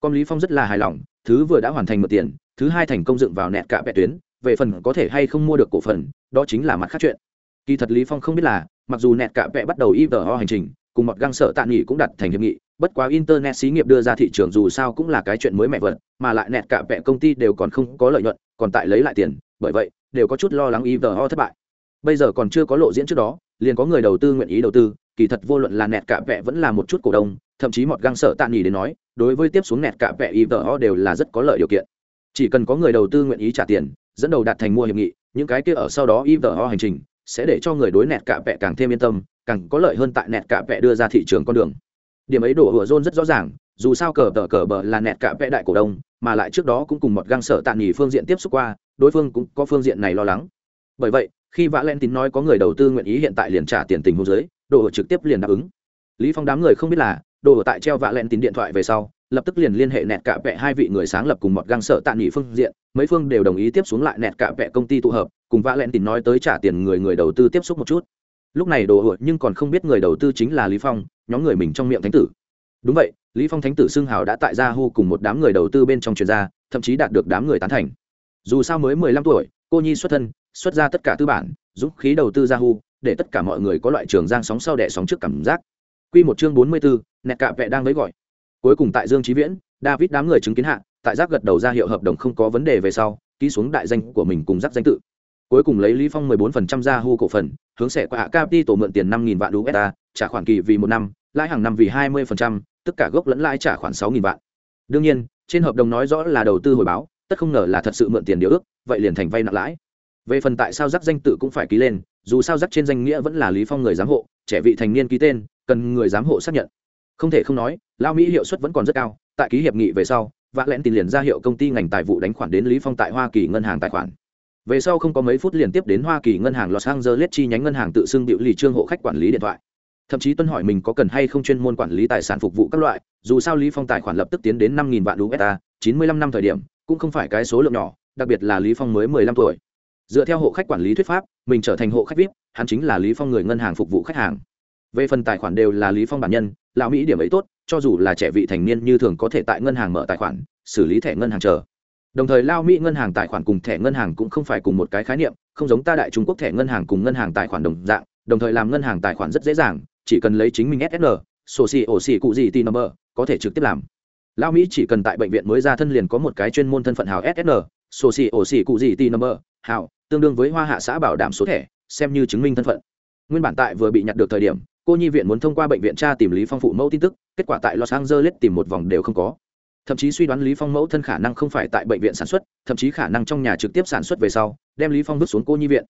con lý phong rất là hài lòng, thứ vừa đã hoàn thành một tiền, thứ hai thành công dựng vào nẹt cả bệ tuyến, về phần có thể hay không mua được cổ phần, đó chính là mặt khác chuyện. Kỳ thật lý phong không biết là, mặc dù nẹt cả bệ bắt đầu ivo hành trình, cùng một găng sợ tạ nghỉ cũng đặt thành hiệp nghị bất quá internet xí nghiệp đưa ra thị trường dù sao cũng là cái chuyện mới mẹ vật, mà lại nẹt cả vẹ công ty đều còn không có lợi nhuận, còn tại lấy lại tiền, bởi vậy, đều có chút lo lắng ivo thất bại. Bây giờ còn chưa có lộ diễn trước đó, liền có người đầu tư nguyện ý đầu tư, kỳ thật vô luận là nẹt cả vẹ vẫn là một chút cổ đông, thậm chí một găng sợ tạ nghỉ đến nói, đối với tiếp xuống nẹt cả vẹ ivo đều là rất có lợi điều kiện. Chỉ cần có người đầu tư nguyện ý trả tiền, dẫn đầu đạt thành mua hiệp nghị, những cái kia ở sau đó ivo hành trình, sẽ để cho người đối nẹt cả vẹ càng thêm yên tâm, càng có lợi hơn tại nẹt cả vẹ đưa ra thị trường con đường điểm ấy đổ hựa rôn rất rõ ràng, dù sao cờ tờ cờ bờ là nẹt cả vẽ đại cổ đông, mà lại trước đó cũng cùng một găng sở tạm nghỉ phương diện tiếp xúc qua, đối phương cũng có phương diện này lo lắng. Bởi vậy, khi vã len tín nói có người đầu tư nguyện ý hiện tại liền trả tiền tình hồ dưới, đồ hựa trực tiếp liền đáp ứng. Lý phong đám người không biết là, đồ hựa tại treo vã len tín điện thoại về sau, lập tức liền liên hệ nẹt cả vẽ hai vị người sáng lập cùng một găng sở tạm nghỉ phương diện, mấy phương đều đồng ý tiếp xuống lại nẹt cả vẽ công ty tụ hợp, cùng vã len tín nói tới trả tiền người người đầu tư tiếp xúc một chút lúc này đồ hội nhưng còn không biết người đầu tư chính là lý phong nhóm người mình trong miệng thánh tử. Đúng vậy lý phong thánh tử xưng hào đã tại gia hu cùng một đám người đầu tư bên trong chuyên gia thậm chí đạt được đám người tán thành. Dù sao mới mười lăm tuổi cô nhi xuất thân xuất ra tất cả tư bản giúp khí đầu tư gia hu để tất cả mọi người có loại trường giang sóng sau đẻ sóng trước cảm giác. Quy một chương bốn mươi 44, nẹt cạ vẽ đang với gọi. Cuối cùng tại dương trí viễn david đám người chứng kiến hạ tại giác gật đầu ra hiệu hợp đồng không có vấn đề về sau ký xuống đại danh của mình cùng giác danh tự cuối cùng lấy lý phong 14% ra hu cổ phần hướng sẽ qua capi tổ mượn tiền 5.000 vạn usd trả khoản kỳ vì một năm lãi hàng năm vì 20%, tất cả gốc lẫn lãi trả khoản 6.000 vạn. Đương nhiên trên hợp đồng nói rõ là đầu tư hồi báo tất không ngờ là thật sự mượn tiền điều ước vậy liền thành vay nặng lãi. Về phần tại sao giác danh tự cũng phải ký lên dù sao giác trên danh nghĩa vẫn là lý phong người giám hộ trẻ vị thành niên ký tên cần người giám hộ xác nhận. Không thể không nói lao mỹ hiệu suất vẫn còn rất cao tại ký hiệp nghị về sau vạ lẽn tiền liền ra hiệu công ty ngành tài vụ đánh khoản đến lý phong tại hoa kỳ ngân hàng tài khoản về sau không có mấy phút liền tiếp đến hoa kỳ ngân hàng los angeles chi nhánh ngân hàng tự xưng biểu lì trương hộ khách quản lý điện thoại. Thậm chí tuân hỏi mình có cần hay không chuyên môn quản lý tài sản phục vụ các loại, dù sao lý phong tài khoản lập tức tiến đến năm nghìn vạn usd chín mươi lăm năm thời điểm, cũng không phải cái số lượng nhỏ, đặc biệt là lý phong mới mười lăm tuổi. Dựa theo hộ khách quản lý thuyết pháp, mình trở thành hộ khách vip hắn chính là lý phong người ngân hàng phục vụ khách hàng. Về phần tài khoản đều là lý phong bản nhân, lão mỹ điểm ấy tốt, cho dù là trẻ vị thành niên như thường có thể tại ngân hàng mở tài khoản, xử lý thẻ ngân hàng chờ đồng thời lao mỹ ngân hàng tài khoản cùng thẻ ngân hàng cũng không phải cùng một cái khái niệm, không giống ta đại trung quốc thẻ ngân hàng cùng ngân hàng tài khoản đồng dạng, đồng thời làm ngân hàng tài khoản rất dễ dàng, chỉ cần lấy chính mình ssn sổ xì, ổ xì, cụ gì T number, có thể trực tiếp làm. Lao mỹ chỉ cần tại bệnh viện mới ra thân liền có một cái chuyên môn thân phận hào ssn sổ xì, ổ xì, cụ gì T number, hào, tương đương với hoa hạ xã bảo đảm số thẻ, xem như chứng minh thân phận. Nguyên bản tại vừa bị nhặt được thời điểm, cô nhi viện muốn thông qua bệnh viện tra tìm lý phong phụ mẫu tin tức, kết quả tại los angeles tìm một vòng đều không có thậm chí suy đoán lý phong mẫu thân khả năng không phải tại bệnh viện sản xuất, thậm chí khả năng trong nhà trực tiếp sản xuất về sau, đem lý phong vứt xuống cô nhi viện.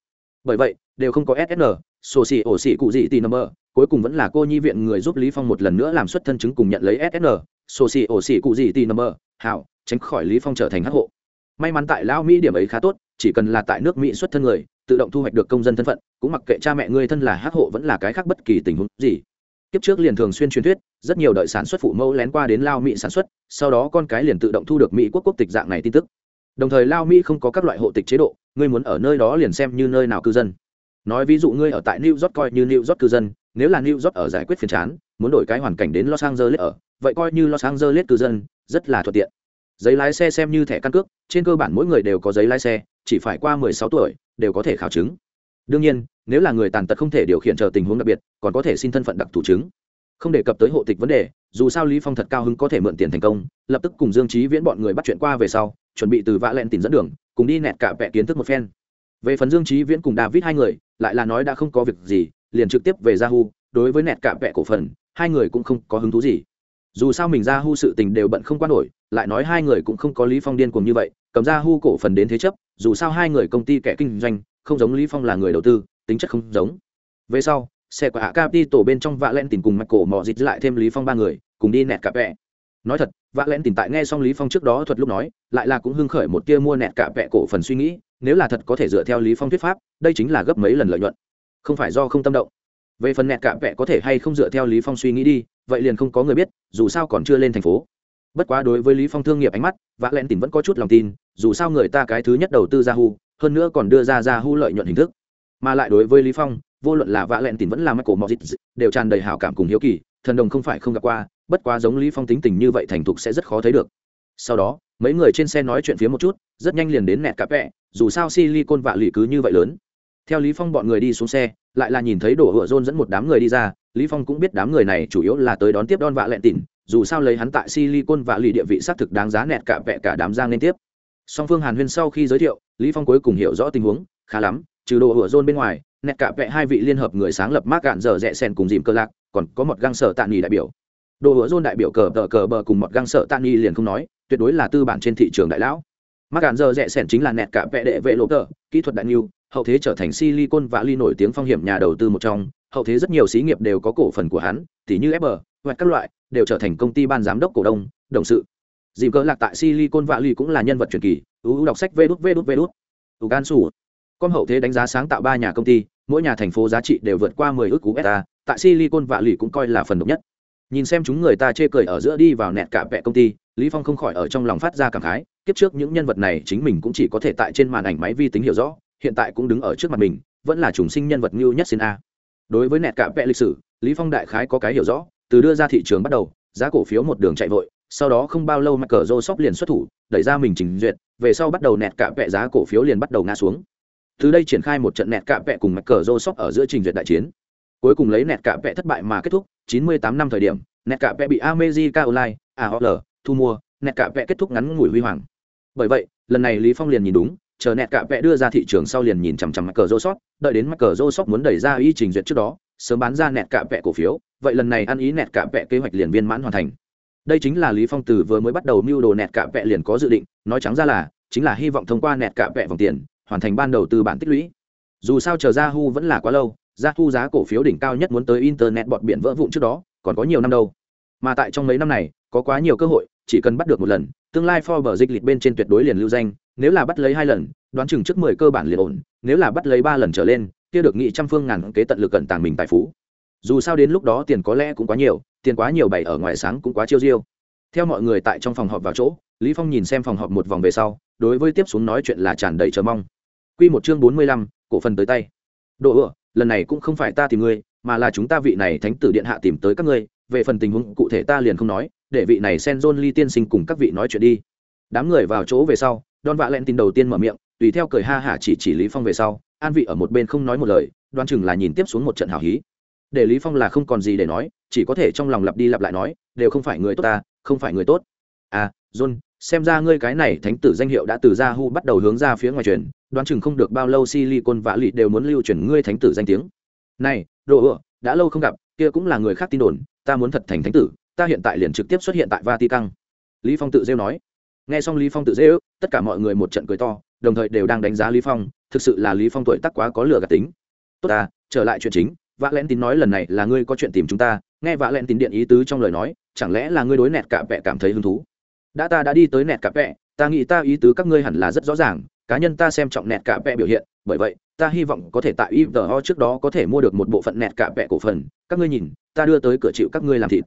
Bởi vậy, đều không có ssn sổ xỉ ổ xỉ cụ gì tì number cuối cùng vẫn là cô nhi viện người giúp lý phong một lần nữa làm xuất thân chứng cùng nhận lấy ssn sổ xỉ ổ xỉ cụ gì tì number hảo, tránh khỏi lý phong trở thành hắc hộ. May mắn tại lão mỹ điểm ấy khá tốt, chỉ cần là tại nước mỹ xuất thân người, tự động thu hoạch được công dân thân phận, cũng mặc kệ cha mẹ ngươi thân là hắc hộ vẫn là cái khác bất kỳ tình huống gì kiếp trước liền thường xuyên truyền thuyết, rất nhiều đợi sản xuất phụ mẫu lén qua đến lao mỹ sản xuất, sau đó con cái liền tự động thu được mỹ quốc quốc tịch dạng này tin tức. Đồng thời lao mỹ không có các loại hộ tịch chế độ, ngươi muốn ở nơi đó liền xem như nơi nào cư dân. Nói ví dụ ngươi ở tại new york coi như new york cư dân, nếu là new york ở giải quyết phiền chán, muốn đổi cái hoàn cảnh đến los angeles ở, vậy coi như los angeles cư dân, rất là thuận tiện. Giấy lái xe xem như thẻ căn cước, trên cơ bản mỗi người đều có giấy lái xe, chỉ phải qua 16 tuổi, đều có thể khảo chứng đương nhiên, nếu là người tàn tật không thể điều khiển chờ tình huống đặc biệt, còn có thể xin thân phận đặc thủ chứng. Không đề cập tới hộ tịch vấn đề, dù sao lý phong thật cao hứng có thể mượn tiền thành công, lập tức cùng dương trí viễn bọn người bắt chuyện qua về sau, chuẩn bị từ vạ lẹn tìm dẫn đường, cùng đi nẹt cả vẽ kiến thức một phen. Về phần dương trí viễn cùng david hai người, lại là nói đã không có việc gì, liền trực tiếp về yahoo, đối với nẹt cả vẽ cổ phần, hai người cũng không có hứng thú gì. Dù sao mình yahoo sự tình đều bận không qua nổi, lại nói hai người cũng không có lý phong điên cuồng như vậy, cầm yahoo cổ phần đến thế chấp, dù sao hai người công ty kẻ kinh doanh không giống lý phong là người đầu tư, tính chất không giống. Về sau, xe của hạ capital bên trong vạ len tìm cùng mạch cổ mò dịch lại thêm lý phong ba người, cùng đi nẹt cả vẽ nói thật vạ len tìm tại nghe xong lý phong trước đó thuật lúc nói, lại là cũng hưng khởi một tia mua nẹt cả vẽ cổ phần suy nghĩ, nếu là thật có thể dựa theo lý phong thuyết pháp, đây chính là gấp mấy lần lợi nhuận. Không phải do không tâm động. Về phần nẹt cả vẽ có thể hay không dựa theo lý phong suy nghĩ đi, vậy liền không có người biết, dù sao còn chưa lên thành phố. Bất quá đối với lý phong thương nghiệp ánh mắt vạ len tìm vẫn có chút lòng tin, dù sao người ta cái thứ nhất đầu tư yahoo hơn nữa còn đưa ra ra hưu lợi nhuận hình thức. Mà lại đối với lý phong, vô luận là vạ lẹn tỉn vẫn là michael mozit đều tràn đầy hảo cảm cùng hiếu kỳ, thần đồng không phải không gặp qua, bất quá giống lý phong tính tình như vậy thành thục sẽ rất khó thấy được. Sau đó, mấy người trên xe nói chuyện phía một chút, rất nhanh liền đến nẹt cà vẹ dù sao silicon vạ lì cứ như vậy lớn. Theo lý phong bọn người đi xuống xe, lại là nhìn thấy đổ hựa rôn dẫn một đám người đi ra, lý phong cũng biết đám người này chủ yếu là tới đón tiếp đón vạ lẹn tỉn, dù sao lấy hắn tại silicon vạ lì địa vị xác thực đáng giá nẹt cả vẹ cả đám giang liên tiếp song phương hàn huyên sau khi giới thiệu, lý phong cuối cùng hiểu rõ tình huống, khá lắm, trừ đồ hựa rôn bên ngoài, nẹt cả vẹ hai vị liên hợp người sáng lập mác gạn dở rẽ sen cùng dìm cơ lạc, còn có một găng sở tạ nghỉ đại biểu. Đồ hựa rôn đại biểu cờ tờ cờ bờ cùng một găng sở tạ nghỉ liền không nói, tuyệt đối là tư bản trên thị trường đại lão. Mác gạn dở rẽ sen chính là nẹt cả vẹ đệ vệ lộ tờ, kỹ thuật đại nhiêu hậu thế trở thành silicon và ly nổi tiếng phong hiểm nhà đầu tư một trong, hậu thế rất nhiều xí nghiệp đều có cổ phần của hắn tỷ như fb hoặc các loại, đều trở thành công ty ban giám đốc cổ đông, đồng sự dìm cỡ lạc tại silicon valley cũng là nhân vật truyền kỳ, ưu đọc sách vê đút vê đút vê đút. Gan su con hậu thế đánh giá sáng tạo ba nhà công ty, mỗi nhà thành phố giá trị đều vượt qua mười ước cú beta, tại silicon valley cũng coi là phần độc nhất. Nhìn xem chúng người ta chê cười ở giữa đi vào nẹt cả vẹ công ty, lý phong không khỏi ở trong lòng phát ra cảm khái, kiếp trước những nhân vật này chính mình cũng chỉ có thể tại trên màn ảnh máy vi tính hiểu rõ, hiện tại cũng đứng ở trước mặt mình, vẫn là trùng sinh nhân vật ngưu nhất xin a. Đối với nẹt cả vẹ lịch sử, lý phong đại khái có cái hiểu rõ, từ đưa ra thị trường bắt đầu, giá cổ phiếu một đường chạy vội sau đó không bao lâu Michael Joseph liền xuất thủ, đẩy ra mình trình duyệt, về sau bắt đầu nẹt cả vẹ giá cổ phiếu liền bắt đầu ngã xuống. Từ đây triển khai một trận nẹt cả vẹ cùng Michael Joseph ở giữa trình duyệt đại chiến. Cuối cùng lấy nẹt cả vẹ thất bại mà kết thúc, 98 năm thời điểm, nẹt cả vẹ bị America Online, à, AOL, thu mua, nẹt cả vẹ kết thúc ngắn ngủi huy hoàng. Bởi vậy, lần này Lý Phong liền nhìn đúng, chờ nẹt cả vẹ đưa ra thị trường sau liền nhìn chằm chằm Michael Joseph, đợi đến Michael Joseph muốn đẩy ra ý trình duyệt trước đó, sớm bán ra nẹt cả vẹ cổ phiếu, vậy lần này ăn ý nẹt cả vẹ kế hoạch liền viên mãn hoàn thành đây chính là lý phong từ vừa mới bắt đầu mưu đồ nẹt cả vẹ liền có dự định, nói trắng ra là, chính là hy vọng thông qua nẹt cả vẹ vòng tiền, hoàn thành ban đầu từ bản tích lũy. Dù sao chờ Yahoo vẫn là quá lâu Yahoo giá cổ phiếu đỉnh cao nhất muốn tới internet bọt biển vỡ vụn trước đó, còn có nhiều năm đâu. Mà tại trong mấy năm này, có quá nhiều cơ hội, chỉ cần bắt được một lần, tương lai Forbes dịch lịch bên trên tuyệt đối liền lưu danh, nếu là bắt lấy hai lần, đoán chừng trước mười cơ bản liền ổn, nếu là bắt lấy ba lần trở lên, kia được nghị trăm phương ngàn kế tận lực cận tàng mình tài phú dù sao đến lúc đó tiền có lẽ cũng quá nhiều tiền quá nhiều bày ở ngoài sáng cũng quá chiêu diêu. Theo mọi người tại trong phòng họp vào chỗ lý phong nhìn xem phòng họp một vòng về sau đối với tiếp xuống nói chuyện là tràn đầy chờ mong. Quy một chương bốn mươi lăm, cổ phần tới tay. Độ ựa lần này cũng không phải ta tìm ngươi mà là chúng ta vị này thánh tử điện hạ tìm tới các ngươi về phần tình huống cụ thể ta liền không nói để vị này sen john ly tiên sinh cùng các vị nói chuyện đi. Đám người vào chỗ về sau don vạ lẹn tin đầu tiên mở miệng tùy theo cười ha hả chỉ chỉ lý phong về sau an vị ở một bên không nói một lời đoan chừng là nhìn tiếp xuống một trận hào hí để lý phong là không còn gì để nói, chỉ có thể trong lòng lặp đi lặp lại nói, đều không phải người tốt ta, không phải người tốt. À john, xem ra ngươi cái này thánh tử danh hiệu đã từ ra hu bắt đầu hướng ra phía ngoài truyền, đoán chừng không được bao lâu silicon vạ lị đều muốn lưu truyền ngươi thánh tử danh tiếng. Này, đồ ựa đã lâu không gặp, kia cũng là người khác tin đồn, ta muốn thật thành thánh tử, ta hiện tại liền trực tiếp xuất hiện tại vatican. Lý phong tự rêu nói. Nghe xong lý phong tự rêu, tất cả mọi người một trận cười to, đồng thời đều đang đánh giá lý phong, thực sự là lý phong tuổi tác quá có lửa gạt tính. Tốt ta, trở lại chuyện chính vạ lẽn tín nói lần này là ngươi có chuyện tìm chúng ta, nghe vạ lẽn tín điện ý tứ trong lời nói, chẳng lẽ là ngươi đối nẹt cả vẹ cảm thấy hứng thú? Đã ta đã đi tới nẹt cả vẹ, ta nghĩ ta ý tứ các ngươi hẳn là rất rõ ràng, cá nhân ta xem trọng nẹt cả vẹ biểu hiện, bởi vậy, ta hy vọng có thể tại IVO trước đó có thể mua được một bộ phận nẹt cả vẹ cổ phần. Các ngươi nhìn, ta đưa tới cửa chịu các ngươi làm thịt.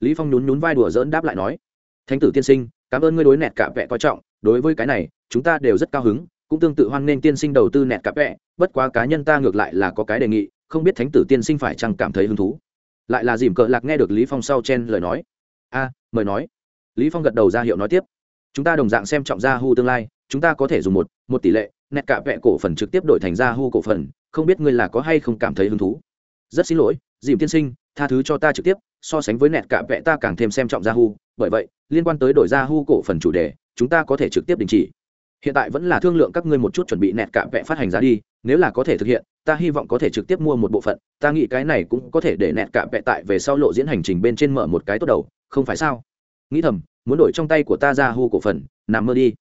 Lý phong nhún nhún vai đùa dỡn đáp lại nói, thánh tử tiên sinh, cảm ơn ngươi đối nẹt cả vẹ coi trọng. Đối với cái này, chúng ta đều rất cao hứng, cũng tương tự hoan nghênh tiên sinh đầu tư nẹt cả vẹ, bất quá cá nhân ta ngược lại là có cái đề nghị không biết thánh tử tiên sinh phải chăng cảm thấy hứng thú. Lại là dìm cờ lạc nghe được lý phong sau chen lời nói. A, mời nói. Lý phong gật đầu ra hiệu nói tiếp. Chúng ta đồng dạng xem trọng gia hu tương lai, chúng ta có thể dùng một một tỷ lệ nẹt cả vẹ cổ phần trực tiếp đổi thành gia hu cổ phần, không biết ngươi là có hay không cảm thấy hứng thú. Rất xin lỗi, dìm tiên sinh, tha thứ cho ta trực tiếp, so sánh với nẹt cả vẹ ta càng thêm xem trọng gia hu, bởi vậy, liên quan tới đổi gia hu cổ phần chủ đề, chúng ta có thể trực tiếp đình chỉ. Hiện tại vẫn là thương lượng các ngươi một chút chuẩn bị nẹt cả vẹ phát hành giá đi, nếu là có thể thực hiện ta hy vọng có thể trực tiếp mua một bộ phận, ta nghĩ cái này cũng có thể để nẹt cả vẹ tại về sau lộ diễn hành trình bên trên mở một cái tốt đầu, không phải sao? Nghĩ thầm, muốn đổi trong tay của ta ra hu cổ phần, nằm mơ đi.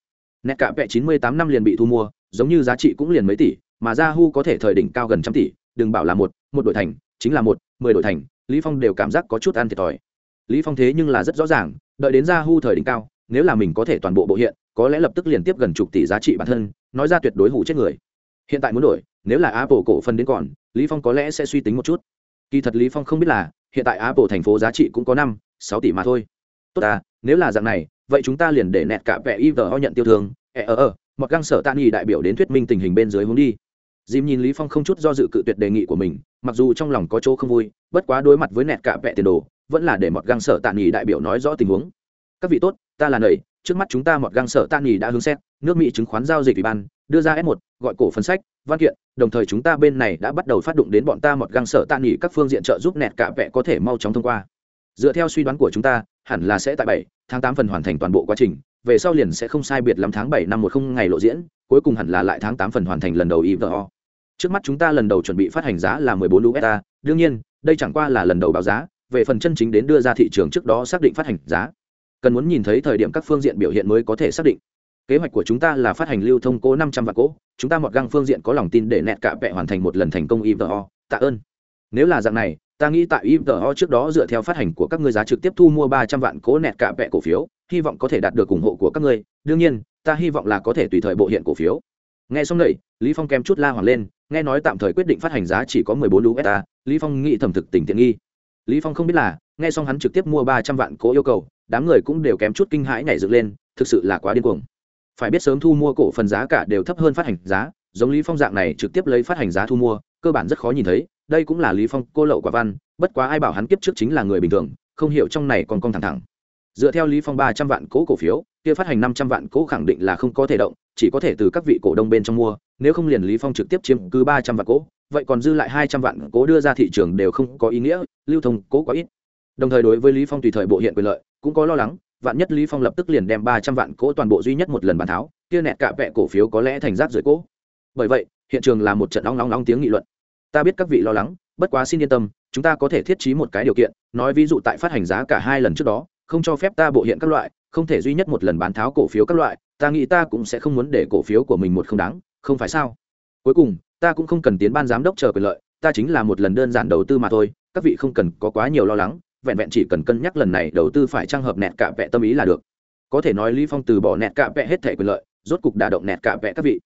Nẹt cả vẹ chín mươi tám năm liền bị thu mua, giống như giá trị cũng liền mấy tỷ, mà ra hu có thể thời đỉnh cao gần trăm tỷ, đừng bảo là một một đội thành, chính là một, mười đội thành, lý phong đều cảm giác có chút ăn thiệt thòi. Lý phong thế nhưng là rất rõ ràng, đợi đến ra hu thời đỉnh cao, nếu là mình có thể toàn bộ bộ hiện, có lẽ lập tức liền tiếp gần chục tỷ giá trị bản thân, nói ra tuyệt đối hủ chết người. Hiện tại muốn đổi nếu là apple cổ phần đến còn, lý phong có lẽ sẽ suy tính một chút. Kỳ thật lý phong không biết là, hiện tại apple thành phố giá trị cũng có năm, sáu tỷ mà thôi. Tốt à nếu là dạng này, vậy chúng ta liền để nẹt cả vẻ ivo nhận tiêu thương. Ờ ờ ờ một găng sở tạn nghị đại biểu đến thuyết minh tình hình bên dưới hướng đi. Dìm nhìn lý phong không chút do dự cự tuyệt đề nghị của mình, mặc dù trong lòng có chỗ không vui, bất quá đối mặt với nẹt cả vẻ tiền đồ, vẫn là để một găng sở tạn nghị đại biểu nói rõ tình huống. Các vị tốt, ta là nầy trước mắt chúng ta một găng sở tan nghỉ đã hướng xét nước mỹ chứng khoán giao dịch ủy ban đưa ra f1, gọi cổ phân sách văn kiện đồng thời chúng ta bên này đã bắt đầu phát động đến bọn ta một găng sở tan nghỉ các phương diện trợ giúp nẹt cả vẽ có thể mau chóng thông qua. Dựa theo suy đoán của chúng ta hẳn là sẽ tại bảy tháng tám phần hoàn thành toàn bộ quá trình về sau liền sẽ không sai biệt lắm tháng bảy năm một không ngày lộ diễn cuối cùng hẳn là lại tháng tám phần hoàn thành lần đầu ivo trước mắt chúng ta lần đầu chuẩn bị phát hành giá là 14 usd đương nhiên đây chẳng qua là lần đầu báo giá về phần chân chính đến đưa ra thị trường trước đó xác định phát hành giá cần muốn nhìn thấy thời điểm các phương diện biểu hiện mới có thể xác định. Kế hoạch của chúng ta là phát hành lưu thông cố năm trăm vạn cỗ chúng ta một găng phương diện có lòng tin để nẹt cả vẹ hoàn thành một lần thành công ivo tạ ơn. Nếu là dạng này, ta nghĩ tại ivo trước đó dựa theo phát hành của các ngươi giá trực tiếp thu mua ba trăm vạn cố nẹt cả vẹ cổ phiếu, hy vọng có thể đạt được ủng hộ của các ngươi. Đương nhiên, ta hy vọng là có thể tùy thời bộ hiện cổ phiếu. Nghe xong vậy lý phong kém chút la hoàng lên, nghe nói tạm thời quyết định phát hành giá chỉ có mười bốn usd lý phong nghĩ thẩm thực tình tiện nghi. Lý phong không biết là, nghe xong hắn trực tiếp mua ba trăm vạn cố yêu cầu đám người cũng đều kém chút kinh hãi nhảy dựng lên, thực sự là quá điên cuồng. Phải biết sớm thu mua cổ phần giá cả đều thấp hơn phát hành giá, giống lý phong dạng này trực tiếp lấy phát hành giá thu mua, cơ bản rất khó nhìn thấy, đây cũng là lý phong cô lậu quả văn, bất quá ai bảo hắn kiếp trước chính là người bình thường, không hiểu trong này còn con thẳng thẳng. Dựa theo lý phong ba trăm vạn cố cổ phiếu, kia phát hành năm trăm vạn cố khẳng định là không có thể động, chỉ có thể từ các vị cổ đông bên trong mua, nếu không liền lý phong trực tiếp chiếm cứ ba trăm vạn cố, vậy còn dư lại hai trăm vạn cố đưa ra thị trường đều không có ý nghĩa, lưu thông cố quá ít. Đồng thời đối với lý phong tùy thời bộ hiện quyền lợi cũng có lo lắng, vạn nhất lý phong lập tức liền đem ba trăm vạn cỗ toàn bộ duy nhất một lần bán tháo, kia nẹt cả vẹ cổ phiếu có lẽ thành rác rưởi cỗ. Bởi vậy, hiện trường là một trận nóng nóng nóng tiếng nghị luận. Ta biết các vị lo lắng, bất quá xin yên tâm, chúng ta có thể thiết trí một cái điều kiện, nói ví dụ tại phát hành giá cả hai lần trước đó, không cho phép ta bộ hiện các loại, không thể duy nhất một lần bán tháo cổ phiếu các loại, ta nghĩ ta cũng sẽ không muốn để cổ phiếu của mình một không đáng, không phải sao? Cuối cùng, ta cũng không cần tiến ban giám đốc chờ quyền lợi, ta chính là một lần đơn giản đầu tư mà thôi, các vị không cần có quá nhiều lo lắng vẹn vẹn chỉ cần cân nhắc lần này đầu tư phải trang hợp nẹt cả vẹ tâm ý là được. Có thể nói lý phong từ bỏ nẹt cả vẹ hết thể quyền lợi, rốt cục đả động nẹt cả vẹ các vị.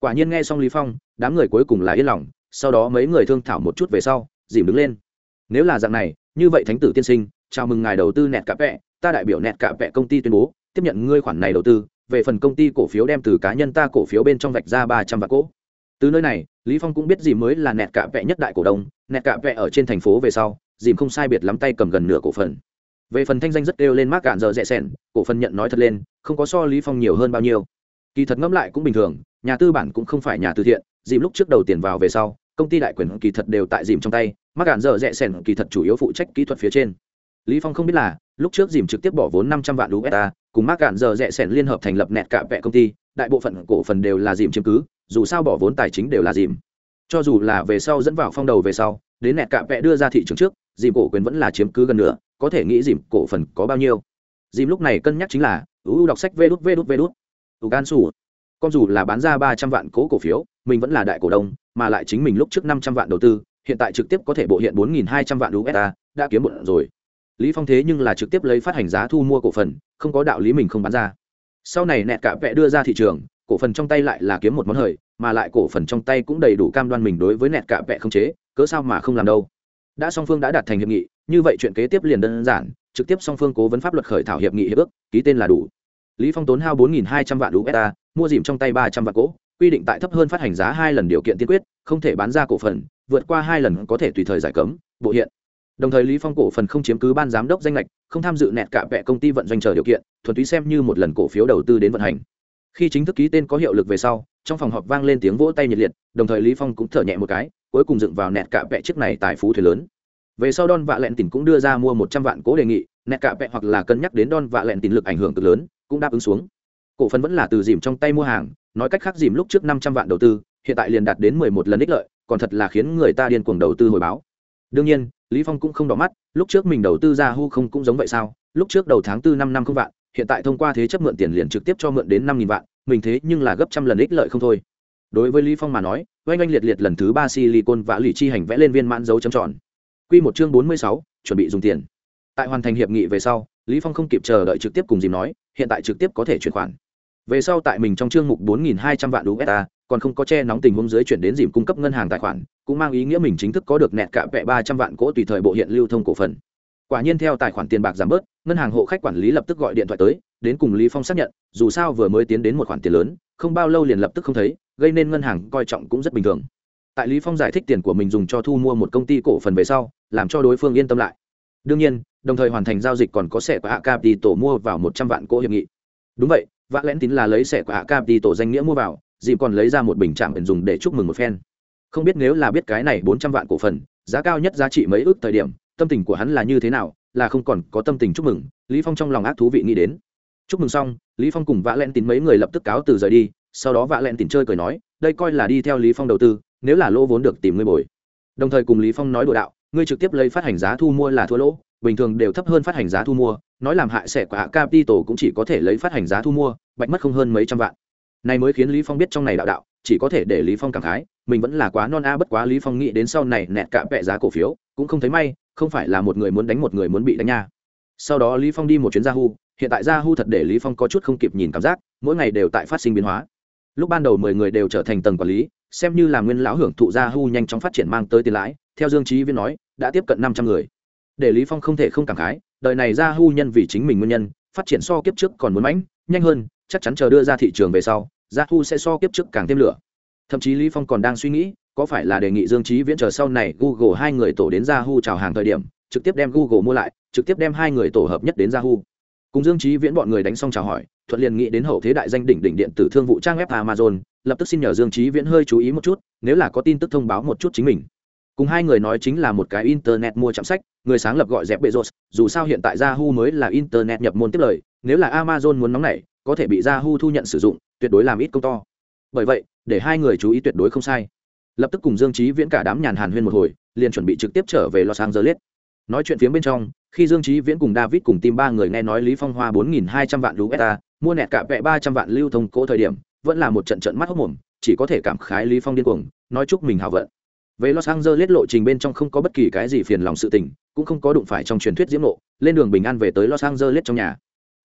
Quả nhiên nghe xong lý phong, đám người cuối cùng là yên lòng, sau đó mấy người thương thảo một chút về sau, dìm đứng lên. Nếu là dạng này, như vậy thánh tử tiên sinh, chào mừng ngài đầu tư nẹt cả vẹ, ta đại biểu nẹt cả vẹ công ty tuyên bố, tiếp nhận ngươi khoản này đầu tư, về phần công ty cổ phiếu đem từ cá nhân ta cổ phiếu bên trong vạch ra ba trăm vạn cổ từ nơi này, lý phong cũng biết gì mới là nẹt cả vẹ nhất đại cổ đông, nẹt cả vẹ ở trên thành phố về sau dìm không sai biệt lắm tay cầm gần nửa cổ phần. Về phần thanh danh rất đều lên mác cạn giờ rẽ sẻn, cổ phần nhận nói thật lên, không có so lý phong nhiều hơn bao nhiêu. Kỳ thật ngẫm lại cũng bình thường, nhà tư bản cũng không phải nhà từ thiện, dìm lúc trước đầu tiền vào về sau, công ty đại quyền kỳ thật đều tại dìm trong tay mắc cạn giờ rẽ sẻn kỳ thật chủ yếu phụ trách kỹ thuật phía trên. Lý phong không biết là, lúc trước dìm trực tiếp bỏ vốn 500 vạn usd cùng mắc cạn giờ rẽ sẻn liên hợp thành lập nẹt cả vẹ công ty, đại bộ phận cổ phần đều là dìm chiếm cứ, dù sao bỏ vốn tài chính đều là dìm. Cho dù là về sau dẫn vào phong đầu về sau, đến nẹt cả vẹ đưa ra thị trường trước dìm cổ quyền vẫn là chiếm cứ gần nửa, có thể nghĩ dìm cổ phần có bao nhiêu. Dìm lúc này cân nhắc chính là ưu đọc sách vê đút vê đút vê đút. Ưu gan sủ con dù là bán ra ba trăm vạn cố cổ phiếu, mình vẫn là đại cổ đông, mà lại chính mình lúc trước năm trăm vạn đầu tư, hiện tại trực tiếp có thể bộ hiện bốn nghìn hai trăm vạn usd đã kiếm một rồi. Lý phong thế nhưng là trực tiếp lấy phát hành giá thu mua cổ phần, không có đạo lý mình không bán ra. Sau này nẹt cả vẽ đưa ra thị trường, cổ phần trong tay lại là kiếm một món hời, mà lại cổ phần trong tay cũng đầy đủ cam đoan mình đối với nẹt cả vẽ không chế, cớ sao mà không làm đâu đã song phương đã đạt thành hiệp nghị, như vậy chuyện kế tiếp liền đơn giản, trực tiếp song phương cố vấn pháp luật khởi thảo hiệp nghị hiệp ước, ký tên là đủ. Lý phong tốn hao bốn hai trăm vạn usd mua dìm trong tay ba trăm vạn cổ quy định tại thấp hơn phát hành giá hai lần điều kiện tiên quyết, không thể bán ra cổ phần, vượt qua hai lần có thể tùy thời giải cấm, bộ hiện. Đồng thời lý phong cổ phần không chiếm cứ ban giám đốc danh lệch, không tham dự nẹt cả vẽ công ty vận doanh chờ điều kiện, thuần túy xem như một lần cổ phiếu đầu tư đến vận hành. Khi chính thức ký tên có hiệu lực về sau, trong phòng họp vang lên tiếng vỗ tay nhiệt liệt, đồng thời lý phong cũng thở nhẹ một cái cuối cùng dựng vào nẹt cả vẽ chiếc này tài phú thuyền lớn. Về sau don vạ lẹn tỉnh cũng đưa ra mua một trăm vạn cố đề nghị, nẹt cả vẽ hoặc là cân nhắc đến don vạ lẹn tỉnh lực ảnh hưởng cực lớn, cũng đáp ứng xuống. Cổ phần vẫn là từ dìm trong tay mua hàng, nói cách khác dìm lúc trước năm trăm vạn đầu tư, hiện tại liền đạt đến mười một lần ích lợi, còn thật là khiến người ta điên cuồng đầu tư hồi báo. Đương nhiên, lý phong cũng không đỏ mắt, lúc trước mình đầu tư ra hu không cũng giống vậy sao? Lúc trước đầu tháng tư năm năm không vạn, hiện tại thông qua thế chấp mượn tiền liền trực tiếp cho mượn đến năm nghìn vạn, mình thế nhưng là gấp trăm lần ích lợi không thôi. Đối với lý phong mà nói oanh oanh liệt liệt lần thứ ba silicon và lì chi hành vẽ lên viên mãn dấu chấm tròn. Quy một chương bốn mươi sáu, chuẩn bị dùng tiền. Tại hoàn thành hiệp nghị về sau lý phong không kịp chờ đợi trực tiếp cùng dìm nói hiện tại trực tiếp có thể chuyển khoản. Về sau tại mình trong chương mục bốn nghìn hai trăm vạn usd còn không có che nóng tình huống dưới chuyển đến dìm cung cấp ngân hàng tài khoản cũng mang ý nghĩa mình chính thức có được nẹt cả vẹ ba trăm vạn cỗ tùy thời bộ hiện lưu thông cổ phần. Quả nhiên theo tài khoản tiền bạc giảm bớt ngân hàng hộ khách quản lý lập tức gọi điện thoại tới đến cùng lý phong xác nhận dù sao vừa mới tiến đến một khoản tiền lớn không bao lâu liền lập tức không thấy gây nên ngân hàng coi trọng cũng rất bình thường. Tại lý phong giải thích tiền của mình dùng cho thu mua một công ty cổ phần về sau, làm cho đối phương yên tâm lại. Đương nhiên, đồng thời hoàn thành giao dịch còn có sẻ của hạ đi tổ mua vào một trăm vạn cỗ hiệp nghị. Đúng vậy vã lén tín là lấy sẻ của hạ đi tổ danh nghĩa mua vào dịp còn lấy ra một bình chạm dùng để chúc mừng một phen. Không biết nếu là biết cái này bốn trăm vạn cổ phần, giá cao nhất giá trị mấy ước thời điểm, tâm tình của hắn là như thế nào, là không còn có tâm tình chúc mừng, lý phong trong lòng ác thú vị nghĩ đến. Chúc mừng xong, lý phong cùng vã lén tín mấy người lập tức cáo từ rời đi sau đó vạ lẹn tìm chơi cười nói, đây coi là đi theo lý phong đầu tư, nếu là lỗ vốn được tìm ngươi bồi. Đồng thời cùng lý phong nói đùa đạo, ngươi trực tiếp lấy phát hành giá thu mua là thua lỗ, bình thường đều thấp hơn phát hành giá thu mua, nói làm hại sẽ của hạ capital cũng chỉ có thể lấy phát hành giá thu mua, bạch mất không hơn mấy trăm vạn. Này mới khiến lý phong biết trong này đạo đạo, chỉ có thể để lý phong cảm khái, mình vẫn là quá non a, bất quá lý phong nghĩ đến sau này nẹt cả vẽ giá cổ phiếu, cũng không thấy may, không phải là một người muốn đánh một người muốn bị đánh nha. Sau đó lý phong đi một chuyến yahoo, hiện tại yahoo thật để lý phong có chút không kịp nhìn cảm giác, mỗi ngày đều tại phát sinh biến hóa lúc ban đầu mười người đều trở thành tầng quản lý, xem như là nguyên lão hưởng thụ yahoo nhanh chóng phát triển mang tới tiền lãi, theo dương trí viên nói, đã tiếp cận năm trăm người. Để lý phong không thể không cảm khái, đời này yahoo nhân vì chính mình nguyên nhân, phát triển so kiếp trước còn muốn mãnh, nhanh hơn, chắc chắn chờ đưa ra thị trường về sau yahoo sẽ so kiếp trước càng thêm lửa. Thậm chí lý phong còn đang suy nghĩ, có phải là đề nghị dương trí viễn chờ sau này google hai người tổ đến yahoo chào hàng thời điểm, trực tiếp đem google mua lại, trực tiếp đem hai người tổ hợp nhất đến yahoo cùng dương trí viễn bọn người đánh xong chào hỏi thuận liền nghĩ đến hậu thế đại danh đỉnh đỉnh điện tử thương vụ trang web amazon, lập tức xin nhờ dương trí viễn hơi chú ý một chút, nếu là có tin tức thông báo một chút chính mình. Cùng hai người nói chính là một cái internet mua chạm sách, người sáng lập gọi dẹp bezos, dù sao hiện tại yahoo mới là internet nhập môn tiếp lời, nếu là amazon muốn nóng này có thể bị yahoo thu nhận sử dụng, tuyệt đối làm ít công to. Bởi vậy, để hai người chú ý tuyệt đối không sai. Lập tức cùng dương trí viễn cả đám nhàn hàn huyên một hồi, liền chuẩn bị trực tiếp trở về los angeles. Nói chuyện phía bên trong, khi dương trí viễn cùng david cùng tìm ba người nghe nói lý phong hoa bốn nghìn hai trăm vạn usd mua nẹt cả vẹ ba trăm vạn lưu thông cố thời điểm vẫn là một trận trận mắt hốc mồm chỉ có thể cảm khái lý phong điên cuồng nói chúc mình hào vận. Về los angeles lộ trình bên trong không có bất kỳ cái gì phiền lòng sự tình cũng không có đụng phải trong truyền thuyết diễm nộ lên đường bình an về tới los angeles trong nhà.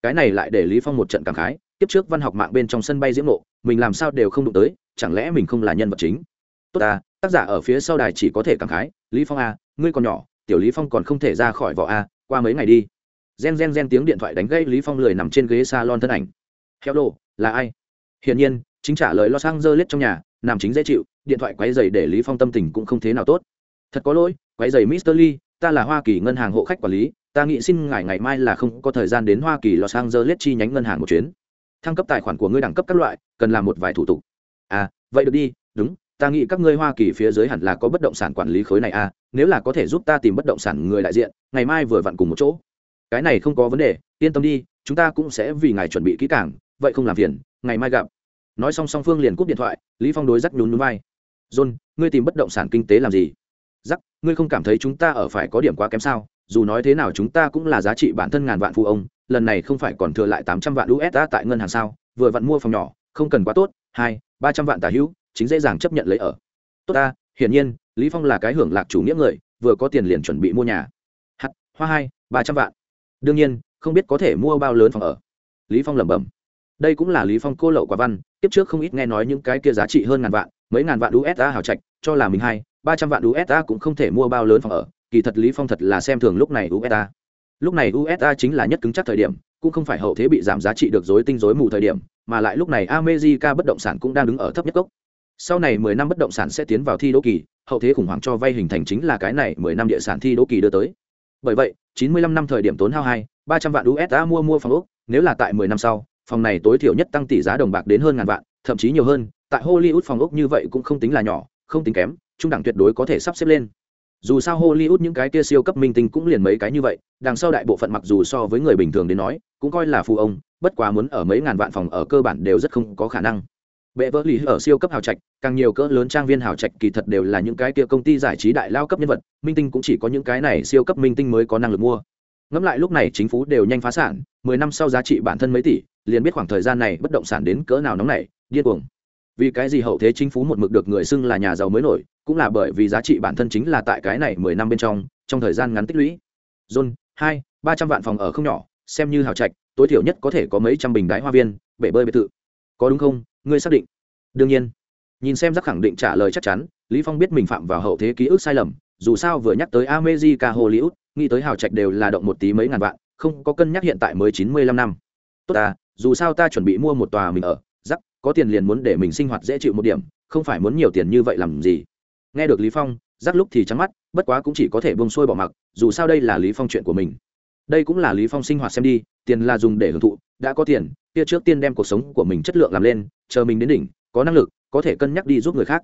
Cái này lại để lý phong một trận cảm khái tiếp trước văn học mạng bên trong sân bay diễm nộ mình làm sao đều không đụng tới chẳng lẽ mình không là nhân vật chính? Tốt ta tác giả ở phía sau đài chỉ có thể cảm khái lý phong a à, ngươi còn nhỏ tiểu lý phong còn không thể ra khỏi vỏ a à, qua mấy ngày đi gen gen gen tiếng điện thoại đánh gây lý phong lười nằm trên ghế salon thân ảnh. Hello, là ai? Hiển nhiên, chính trả lời los angeles trong nhà, nằm chính dễ chịu, điện thoại quấy giày để lý phong tâm tình cũng không thế nào tốt. Thật có lỗi, quấy giày mister lee, ta là hoa kỳ ngân hàng hộ khách quản lý, ta nghĩ xin ngài ngày mai là không có thời gian đến hoa kỳ los angeles chi nhánh ngân hàng một chuyến. Thăng cấp tài khoản của ngươi đẳng cấp các loại, cần làm một vài thủ tục. À vậy được đi, đúng, ta nghĩ các ngươi hoa kỳ phía dưới hẳn là có bất động sản quản lý khối này à nếu là có thể giúp ta tìm bất động sản người đại diện, ngày mai vừa vặn cùng một chỗ cái này không có vấn đề, yên tâm đi, chúng ta cũng sẽ vì ngài chuẩn bị kỹ càng, vậy không làm phiền, ngày mai gặp. Nói xong song phương liền cúp điện thoại, lý phong đối rắc nhún nhún vai. John, ngươi tìm bất động sản kinh tế làm gì? Rắc ngươi không cảm thấy chúng ta ở phải có điểm quá kém sao? Dù nói thế nào chúng ta cũng là giá trị bản thân ngàn vạn phụ ông, lần này không phải còn thừa lại tám trăm vạn usd tại ngân hàng sao? Vừa vặn mua phòng nhỏ, không cần quá tốt, hai, ba trăm vạn tà hữu, chính dễ dàng chấp nhận lấy ở. Tốt ta, hiển nhiên, lý phong là cái hưởng lạc chủ nghĩa người, vừa có tiền liền chuẩn bị mua nhà. Hạt hoa hai, ba trăm vạn đương nhiên không biết có thể mua bao lớn phòng ở. Lý phong lẩm bẩm. Đây cũng là lý phong cô lậu quả văn tiếp trước không ít nghe nói những cái kia giá trị hơn ngàn vạn mấy ngàn vạn usd hào trạch cho là mình hay, ba trăm vạn usd cũng không thể mua bao lớn phòng ở kỳ thật lý phong thật là xem thường lúc này usd lúc này usd chính là nhất cứng chắc thời điểm cũng không phải hậu thế bị giảm giá trị được rối tinh rối mù thời điểm mà lại lúc này America bất động sản cũng đang đứng ở thấp nhất gốc. Sau này 10 năm bất động sản sẽ tiến vào thi đấu kỳ hậu thế khủng hoảng cho vay hình thành chính là cái này 10 năm địa sản thi đấu kỳ đưa tới bởi vậy 95 năm thời điểm tốn hao hai 300 vạn USD mua mua phòng ốc, nếu là tại 10 năm sau, phòng này tối thiểu nhất tăng tỷ giá đồng bạc đến hơn ngàn vạn, thậm chí nhiều hơn, tại hollywood phòng ốc như vậy cũng không tính là nhỏ, không tính kém, trung đẳng tuyệt đối có thể sắp xếp lên. Dù sao hollywood những cái kia siêu cấp minh tinh cũng liền mấy cái như vậy, đằng sau đại bộ phận mặc dù so với người bình thường đến nói, cũng coi là phù ông, bất quá muốn ở mấy ngàn vạn phòng ở cơ bản đều rất không có khả năng bệ vỡ lì ở siêu cấp hào trạch, càng nhiều cỡ lớn trang viên hào trạch kỳ thật đều là những cái kia công ty giải trí đại lao cấp nhân vật, minh tinh cũng chỉ có những cái này siêu cấp minh tinh mới có năng lực mua. Ngẫm lại lúc này chính phủ đều nhanh phá sản, mười năm sau giá trị bản thân mấy tỷ, liền biết khoảng thời gian này bất động sản đến cỡ nào nóng này điên cuồng. Vì cái gì hậu thế chính phủ một mực được người xưng là nhà giàu mới nổi, cũng là bởi vì giá trị bản thân chính là tại cái này mười năm bên trong trong thời gian ngắn tích lũy. John, hai, ba trăm vạn phòng ở không nhỏ, xem như hào trạch, tối thiểu nhất có thể có mấy trăm bình đáy hoa viên, bể bơi biệt thự. Có đúng không? Ngươi xác định. Đương nhiên. Nhìn xem giác khẳng định trả lời chắc chắn, lý phong biết mình phạm vào hậu thế ký ức sai lầm, dù sao vừa nhắc tới America Hollywood, nghĩ tới hào trạch đều là động một tí mấy ngàn vạn, không có cân nhắc hiện tại mới chín mươi lăm năm. Tốt à dù sao ta chuẩn bị mua một tòa mình ở rắc có tiền liền muốn để mình sinh hoạt dễ chịu một điểm, không phải muốn nhiều tiền như vậy làm gì. Nghe được lý phong rắc lúc thì trắng mắt, bất quá cũng chỉ có thể bông xuôi bỏ mặc, dù sao đây là lý phong chuyện của mình. Đây cũng là lý phong sinh hoạt xem đi, tiền là dùng để hưởng thụ đã có tiền, kia trước tiên đem cuộc sống của mình chất lượng làm lên, chờ mình đến đỉnh, có năng lực, có thể cân nhắc đi giúp người khác.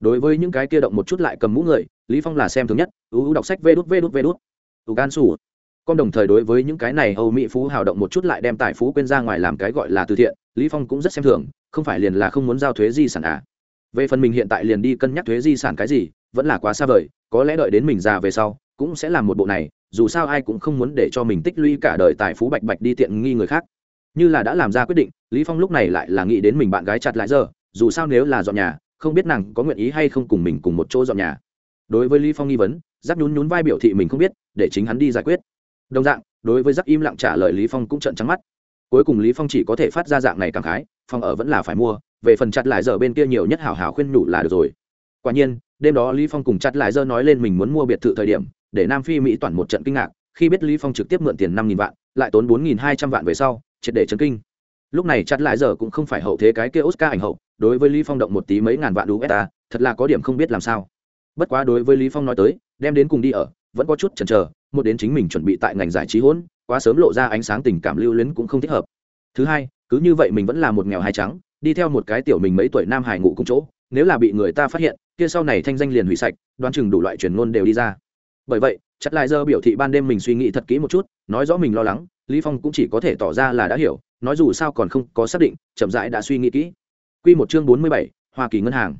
Đối với những cái kia động một chút lại cầm mũ người, lý phong là xem thường nhất ưu đọc sách vê đút vê đút vê đút. Ưu gan sủ. Con đồng thời đối với những cái này âu mỹ phú hào động một chút lại đem tài phú quên ra ngoài làm cái gọi là từ thiện, lý phong cũng rất xem thường, không phải liền là không muốn giao thuế di sản à? Về phần mình hiện tại liền đi cân nhắc thuế di sản cái gì, vẫn là quá xa vời, có lẽ đợi đến mình già về sau, cũng sẽ làm một bộ này, dù sao ai cũng không muốn để cho mình tích lũy cả đời tài phú bạch bạch đi tiện nghi người khác như là đã làm ra quyết định, lý phong lúc này lại là nghĩ đến mình bạn gái chặt lại giờ, dù sao nếu là dọn nhà, không biết nàng có nguyện ý hay không cùng mình cùng một chỗ dọn nhà. Đối với lý phong nghi vấn, giáp nhún nhún vai biểu thị mình không biết, để chính hắn đi giải quyết. Đồng dạng, đối với giáp im lặng trả lời lý phong cũng trợn trắng mắt. Cuối cùng lý phong chỉ có thể phát ra dạng này cảm khái phòng ở vẫn là phải mua, về phần chặt lại giờ bên kia nhiều nhất hảo hảo khuyên nhủ là được rồi. Quả nhiên, đêm đó lý phong cùng chặt lại giờ nói lên mình muốn mua biệt thự thời điểm, để nam phi mỹ toàn một trận kinh ngạc, khi biết lý phong trực tiếp mượn tiền năm nghìn vạn, lại tốn bốn nghìn hai trăm vạn về sau triệt để chấn kinh. Lúc này chặt lại giờ cũng không phải hậu thế cái kia oscar ảnh hậu, đối với lý phong động một tí mấy ngàn vạn usd thật là có điểm không biết làm sao. Bất quá đối với lý phong nói tới, đem đến cùng đi ở, vẫn có chút chần chờ, một đến chính mình chuẩn bị tại ngành giải trí hỗn, quá sớm lộ ra ánh sáng tình cảm lưu luyến cũng không thích hợp. Thứ hai, cứ như vậy mình vẫn là một nghèo hai trắng, đi theo một cái tiểu mình mấy tuổi nam hải ngụ cùng chỗ, nếu là bị người ta phát hiện, kia sau này thanh danh liền hủy sạch, đoán chừng đủ loại truyền ngôn đều đi ra. Bởi vậy, chặt lại giờ biểu thị ban đêm mình suy nghĩ thật kỹ một chút, nói rõ mình lo lắng lý phong cũng chỉ có thể tỏ ra là đã hiểu nói dù sao còn không có xác định chậm rãi đã suy nghĩ kỹ. Quy một chương bốn mươi bảy, hoa kỳ ngân hàng.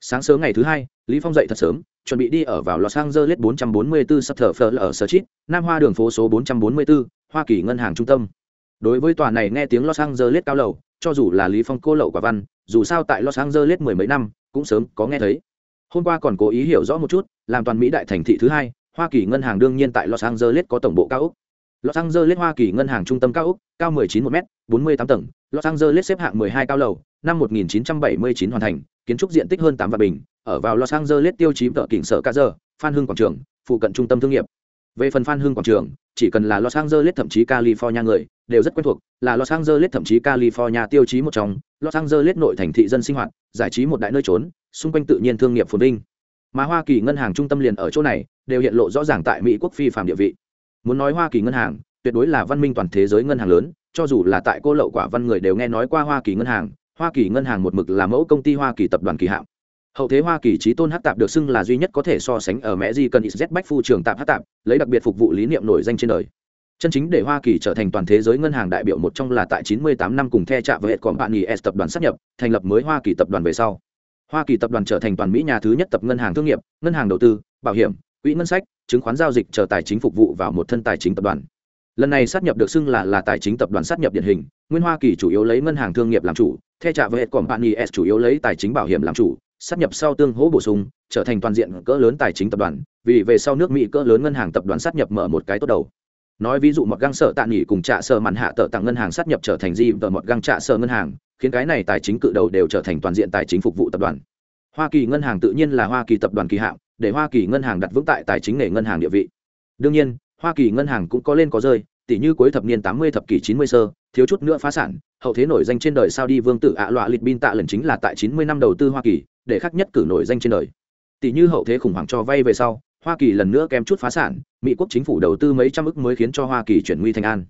Sáng sớm ngày thứ hai lý phong dậy thật sớm chuẩn bị đi ở vào los angeles 444 Sutherland ở Searchit, nam hoa đường phố số 444, hoa kỳ ngân hàng trung tâm. Đối với tòa này nghe tiếng los angeles cao lầu cho dù là lý phong cô lậu quả văn dù sao tại los angeles mười mấy năm cũng sớm có nghe thấy. Hôm qua còn cố ý hiểu rõ một chút làm toàn mỹ đại thành thị thứ hai hoa kỳ ngân hàng đương nhiên tại los angeles có tổng bộ cao ốc los angeles hoa kỳ ngân hàng trung tâm cao ốc cao 19 một m 48 tầng. Los angeles xếp hạng 12 cao lầu, năm 1979 hoàn thành, kiến trúc diện tích hơn 8 vạn bình. Ở vào los angeles tiêu chí tợ kỉnh sở cả giờ, phan hưng quảng trường, phụ cận trung tâm thương nghiệp. Về phần phan hưng quảng trường, chỉ cần là los angeles thậm chí california người, đều rất quen thuộc. Là los angeles thậm chí california tiêu chí một trong. Los angeles nội thành thị dân sinh hoạt, giải trí một đại nơi trốn, xung quanh tự nhiên thương nghiệp phồn vinh. Mà hoa kỳ ngân hàng trung tâm liền ở chỗ này, đều hiện lộ rõ ràng tại mỹ quốc phi phạm địa vị muốn nói hoa kỳ ngân hàng, tuyệt đối là văn minh toàn thế giới ngân hàng lớn, cho dù là tại cô lậu quả văn người đều nghe nói qua hoa kỳ ngân hàng, hoa kỳ ngân hàng một mực là mẫu công ty hoa kỳ tập đoàn kỳ hạm. Hậu thế hoa kỳ trí tôn hát tạp được xưng là duy nhất có thể so sánh ở mẹ di cần z bách phu trường tạp hát tạp, lấy đặc biệt phục vụ lý niệm nổi danh trên đời. Chân chính để hoa kỳ trở thành toàn thế giới ngân hàng đại biểu một trong là tại 98 năm cùng the chạm với hệ cọm bạn nghỉ s tập đoàn sắp nhập, thành lập mới hoa kỳ tập đoàn về sau. Hoa kỳ tập đoàn trở thành toàn mỹ nhà thứ nhất tập ngân hàng thương nghiệp, ngân hàng đầu tư, bảo hiểm quỹ ngân sách, chứng khoán giao dịch chờ tài chính phục vụ vào một thân tài chính tập đoàn. Lần này sát nhập được xưng là là tài chính tập đoàn sát nhập điển hình, nguyên hoa kỳ chủ yếu lấy ngân hàng thương nghiệp làm chủ theo trạ với hệ company s chủ yếu lấy tài chính bảo hiểm làm chủ, sát nhập sau tương hỗ bổ sung, trở thành toàn diện cỡ lớn tài chính tập đoàn, vì về sau nước mỹ cỡ lớn ngân hàng tập đoàn sát nhập mở một cái tốt đầu. Nói ví dụ một găng sợ tạ nghỉ cùng trạ sợ mặn hạ tờ tặng ngân hàng sát nhập trở thành di và một găng trạ sợ ngân hàng, khiến cái này tài chính cự đầu đều trở thành toàn diện tài chính phục vụ tập đoàn. Hoa kỳ ngân hàng tự nhiên là hoa kỳ tập đoàn kỳ hạng để hoa kỳ ngân hàng đặt vững tại tài chính nghề ngân hàng địa vị. Đương nhiên, hoa kỳ ngân hàng cũng có lên có rơi tỷ như cuối thập niên tám mươi thập kỷ chín mươi sơ, thiếu chút nữa phá sản, hậu thế nổi danh trên đời sao đi vương tử ạ à loạ lịch bin tạ lần chính là tại chín mươi năm đầu tư hoa kỳ, để khắc nhất cử nổi danh trên đời. Tỷ như hậu thế khủng hoảng cho vay về sau, hoa kỳ lần nữa kém chút phá sản, mỹ quốc chính phủ đầu tư mấy trăm ức mới khiến cho hoa kỳ chuyển nguy thành an.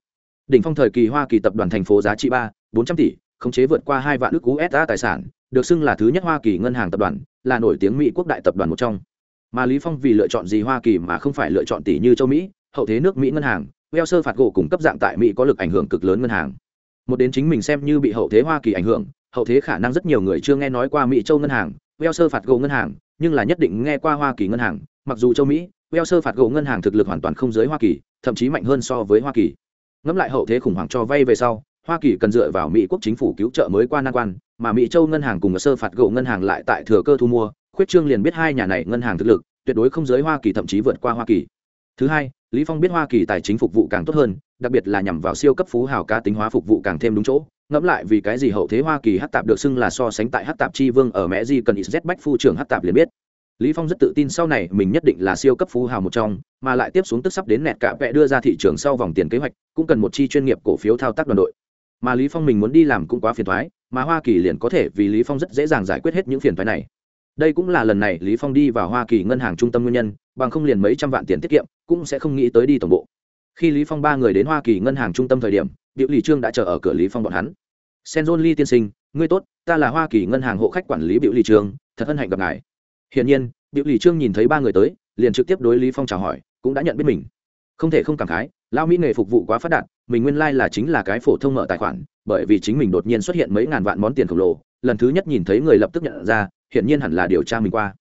Đỉnh phong thời kỳ hoa kỳ tập đoàn thành phố giá trị ba, bốn trăm tỷ, khống chế vượt qua hai vạn ức usd tài sản, được xưng là thứ nhất hoa kỳ ngân hàng tập đoàn, là nổi tiếng mỹ quốc đại tập đoàn một trong mà lý phong vì lựa chọn gì hoa kỳ mà không phải lựa chọn tỷ như châu mỹ, hậu thế nước mỹ ngân hàng weo sơ phạt gỗ cùng cấp dạng tại mỹ có lực ảnh hưởng cực lớn ngân hàng. Một đến chính mình xem như bị hậu thế hoa kỳ ảnh hưởng, hậu thế khả năng rất nhiều người chưa nghe nói qua mỹ châu ngân hàng weo sơ phạt gỗ ngân hàng, nhưng là nhất định nghe qua hoa kỳ ngân hàng, mặc dù châu mỹ weo sơ phạt gỗ ngân hàng thực lực hoàn toàn không dưới hoa kỳ, thậm chí mạnh hơn so với hoa kỳ. Ngẫm lại hậu thế khủng hoảng cho vay về sau, hoa kỳ cần dựa vào mỹ quốc chính phủ cứu trợ mới qua nan quan, mà mỹ châu ngân hàng cùng sơ phạt gỗ ngân hàng lại tại thừa cơ thu mua khuyết trương liền biết hai nhà này ngân hàng thực lực, tuyệt đối không dưới hoa kỳ thậm chí vượt qua hoa kỳ. Thứ hai, lý phong biết hoa kỳ tài chính phục vụ càng tốt hơn, đặc biệt là nhằm vào siêu cấp phú hào cá tính hóa phục vụ càng thêm đúng chỗ. Ngẫm lại vì cái gì hậu thế hoa kỳ hát tạp được xưng là so sánh tại hát tạp chi vương ở mẹ di cần z bách phu trưởng hát tạp liền biết. Lý phong rất tự tin sau này mình nhất định là siêu cấp phú hào một trong, mà lại tiếp xuống tức sắp đến nẹt cả vẽ đưa ra thị trường sau vòng tiền kế hoạch, cũng cần một chi chuyên nghiệp cổ phiếu thao tác đoàn đội. Mà lý phong mình muốn đi làm cũng quá phiền toái mà hoa kỳ liền có thể vì lý phong rất dễ dàng giải quyết hết những phiền toái này đây cũng là lần này lý phong đi vào hoa kỳ ngân hàng trung tâm nguyên nhân, bằng không liền mấy trăm vạn tiền tiết kiệm, cũng sẽ không nghĩ tới đi tổng bộ. Khi lý phong ba người đến hoa kỳ ngân hàng trung tâm thời điểm biểu lý trương đã chờ ở cửa lý phong bọn hắn. Senjon lee tiên sinh, ngươi tốt, ta là hoa kỳ ngân hàng hộ khách quản lý biểu lý trương, thật hân hạnh gặp ngài. Hiển nhiên biểu lý trương nhìn thấy ba người tới, liền trực tiếp đối lý phong chào hỏi, cũng đã nhận biết mình. Không thể không cảm khái lao mỹ nghề phục vụ quá phát đạt, mình nguyên lai like là chính là cái phổ thông mở tài khoản, bởi vì chính mình đột nhiên xuất hiện mấy ngàn vạn món tiền khổng lồ, lần thứ nhất nhìn thấy người lập tức nhận ra hiển nhiên hẳn là điều tra mình qua.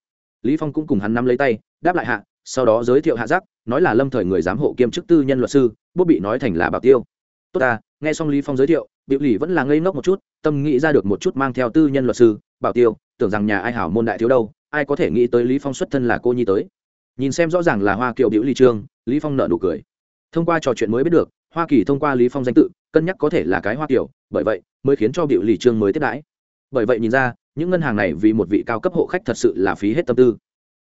Lý phong cũng cùng hắn nắm lấy tay, đáp lại hạ, sau đó giới thiệu hạ giác, nói là lâm thời người giám hộ kiêm chức tư nhân luật sư bút bị nói thành là bảo tiêu. Tốt ta, nghe xong lý phong giới thiệu, biểu lì vẫn là ngây ngốc một chút, tâm nghĩ ra được một chút mang theo tư nhân luật sư, bảo tiêu, tưởng rằng nhà ai hảo môn đại thiếu đâu, ai có thể nghĩ tới lý phong xuất thân là cô nhi tới. Nhìn xem rõ ràng là hoa kiều biểu ly trương, lý phong nở nụ cười. Thông qua trò chuyện mới biết được, hoa kỳ thông qua lý phong danh tự, cân nhắc có thể là cái hoa kiều, bởi vậy mới khiến cho biểu lì trương mới tiếp đãi. Bởi vậy nhìn ra những ngân hàng này vì một vị cao cấp hộ khách thật sự là phí hết tâm tư.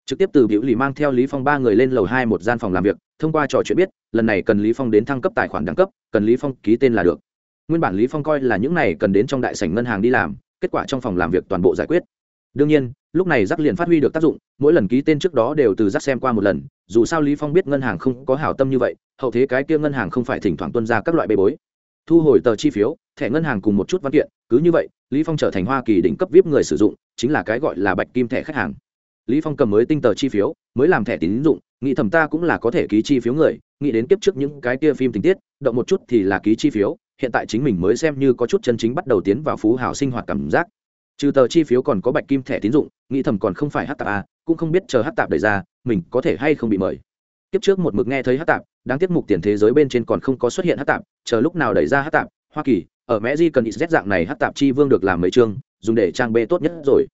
Trực tiếp từ biểu lì mang theo lý phong ba người lên lầu hai một gian phòng làm việc, thông qua trò chuyện biết, lần này cần lý phong đến thăng cấp tài khoản đẳng cấp, cần lý phong ký tên là được. Nguyên bản lý phong coi là những này cần đến trong đại sảnh ngân hàng đi làm, kết quả trong phòng làm việc toàn bộ giải quyết. Đương nhiên, lúc này rắc liền phát huy được tác dụng, mỗi lần ký tên trước đó đều từ rắc xem qua một lần, dù sao lý phong biết ngân hàng không có hảo tâm như vậy, hậu thế cái kia ngân hàng không phải thỉnh thoảng tuân ra các loại bê bối. Thu hồi tờ chi phiếu, thẻ ngân hàng cùng một chút văn kiện, cứ như vậy lý phong trở thành hoa kỳ đỉnh cấp vip người sử dụng chính là cái gọi là bạch kim thẻ khách hàng. Lý phong cầm mới tinh tờ chi phiếu mới làm thẻ tín dụng nghĩ thầm ta cũng là có thể ký chi phiếu người nghĩ đến kiếp trước những cái kia phim tình tiết động một chút thì là ký chi phiếu hiện tại chính mình mới xem như có chút chân chính bắt đầu tiến vào phú hào sinh hoạt cảm giác. Trừ tờ chi phiếu còn có bạch kim thẻ tín dụng nghĩ thầm còn không phải hát tạp à, cũng không biết chờ hát tạp đẩy ra mình có thể hay không bị mời. Kiếp trước một mực nghe thấy hát tạp đáng tiếc mục tiền thế giới bên trên còn không có xuất hiện hát tạp chờ lúc nào đẩy ra hát tạp hoa kỳ ở mẹ di cần ít z dạng này hát tạp chi vương được làm mấy chương dùng để trang b tốt nhất rồi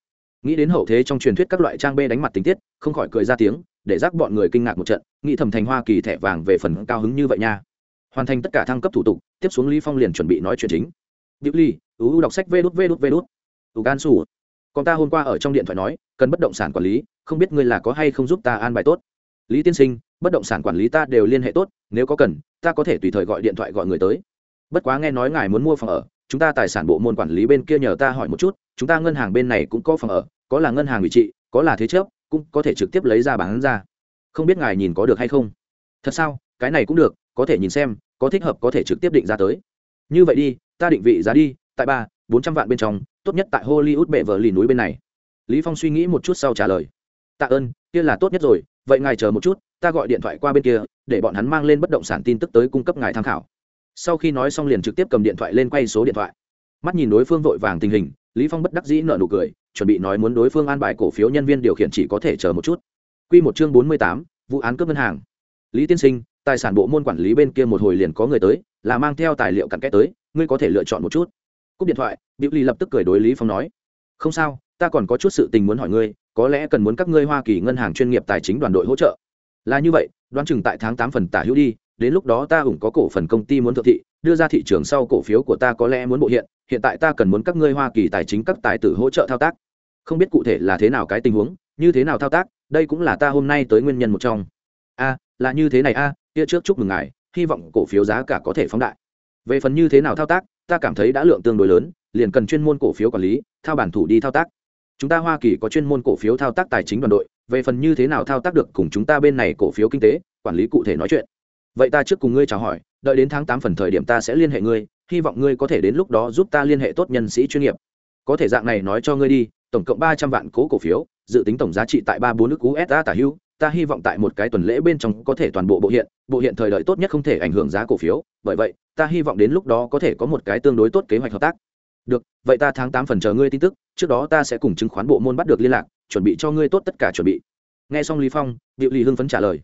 nghĩ đến hậu thế trong truyền thuyết các loại trang b đánh mặt tình tiết không khỏi cười ra tiếng để rác bọn người kinh ngạc một trận nghĩ thầm thành hoa kỳ thẻ vàng về phần cao hứng như vậy nha hoàn thành tất cả thăng cấp thủ tục tiếp xuống lý phong liền chuẩn bị nói chuyện chính điệu Ly, ú đọc sách vê đút vê đút vê đút. Tù gan sủ. Còn ta hôm qua ở trong điện thoại nói, cần bất động sản quản lý, không biết ngươi là có hay không giúp ta an bài tốt. Lý tiên sinh, bất động sản quản lý ta đều liên hệ tốt, nếu có cần, ta có thể tùy thời gọi điện thoại gọi người tới. Bất quá nghe nói ngài muốn mua phòng ở, chúng ta tài sản bộ môn quản lý bên kia nhờ ta hỏi một chút, chúng ta ngân hàng bên này cũng có phòng ở, có là ngân hàng ủy trị, có là thế chấp, cũng có thể trực tiếp lấy ra bán ra. Không biết ngài nhìn có được hay không? Thật sao? Cái này cũng được, có thể nhìn xem, có thích hợp có thể trực tiếp định ra tới. Như vậy đi, ta định vị giá đi, tại ba, bốn trăm vạn bên trong, tốt nhất tại Hollywood bệ vợ lì núi bên này. Lý Phong suy nghĩ một chút sau trả lời. Tạ ơn, kia là tốt nhất rồi, vậy ngài chờ một chút, ta gọi điện thoại qua bên kia, để bọn hắn mang lên bất động sản tin tức tới cung cấp ngài tham khảo. Sau khi nói xong liền trực tiếp cầm điện thoại lên quay số điện thoại. Mắt nhìn đối phương vội vàng tình hình, Lý Phong bất đắc dĩ nở nụ cười, chuẩn bị nói muốn đối phương an bài cổ phiếu nhân viên điều khiển chỉ có thể chờ một chút Quy một chương bốn mươi tám, vụ án cướp ngân hàng. Lý Tiên Sinh, tài sản bộ môn quản lý bên kia một hồi liền có người tới, là mang theo tài liệu cặn kẽ tới, ngươi có thể lựa chọn một chút. Cúp điện thoại, Diệu Ly lập tức cười đối Lý Phong nói: "Không sao, ta còn có chút sự tình muốn hỏi ngươi, có lẽ cần muốn các ngươi Hoa Kỳ ngân hàng chuyên nghiệp tài chính đoàn đội hỗ trợ." Là như vậy, đoán chừng tại tháng tám phần tả hữu đi, đến lúc đó ta ủng có cổ phần công ty muốn thượng thị, đưa ra thị trường sau cổ phiếu của ta có lẽ muốn bộ hiện, hiện tại ta cần muốn các ngươi Hoa Kỳ tài chính các tài tử hỗ trợ thao tác. Không biết cụ thể là thế nào cái tình huống, như thế nào thao tác, đây cũng là ta hôm nay tới nguyên nhân một trong. A là như thế này a kia trước chúc mừng ngài hy vọng cổ phiếu giá cả có thể phóng đại. Về phần như thế nào thao tác ta cảm thấy đã lượng tương đối lớn liền cần chuyên môn cổ phiếu quản lý thao bản thủ đi thao tác. Chúng ta hoa kỳ có chuyên môn cổ phiếu thao tác tài chính đoàn đội về phần như thế nào thao tác được cùng chúng ta bên này cổ phiếu kinh tế quản lý cụ thể nói chuyện vậy ta trước cùng ngươi chào hỏi, đợi đến tháng tám phần thời điểm ta sẽ liên hệ ngươi, hy vọng ngươi có thể đến lúc đó giúp ta liên hệ tốt nhân sĩ chuyên nghiệp. Có thể dạng này nói cho ngươi đi, tổng cộng ba trăm vạn cố cổ phiếu, dự tính tổng giá trị tại ba bốn nước usa tả hữu, ta hy vọng tại một cái tuần lễ bên trong có thể toàn bộ bộ hiện bộ hiện thời đợi tốt nhất không thể ảnh hưởng giá cổ phiếu, bởi vậy, ta hy vọng đến lúc đó có thể có một cái tương đối tốt kế hoạch hợp tác. Được, vậy ta tháng tám phần chờ ngươi tin tức, trước đó ta sẽ cùng chứng khoán bộ môn bắt được liên lạc, chuẩn bị cho ngươi tốt tất cả chuẩn bị. Nghe xong lý phong, điệu lì hưng phấn trả lời.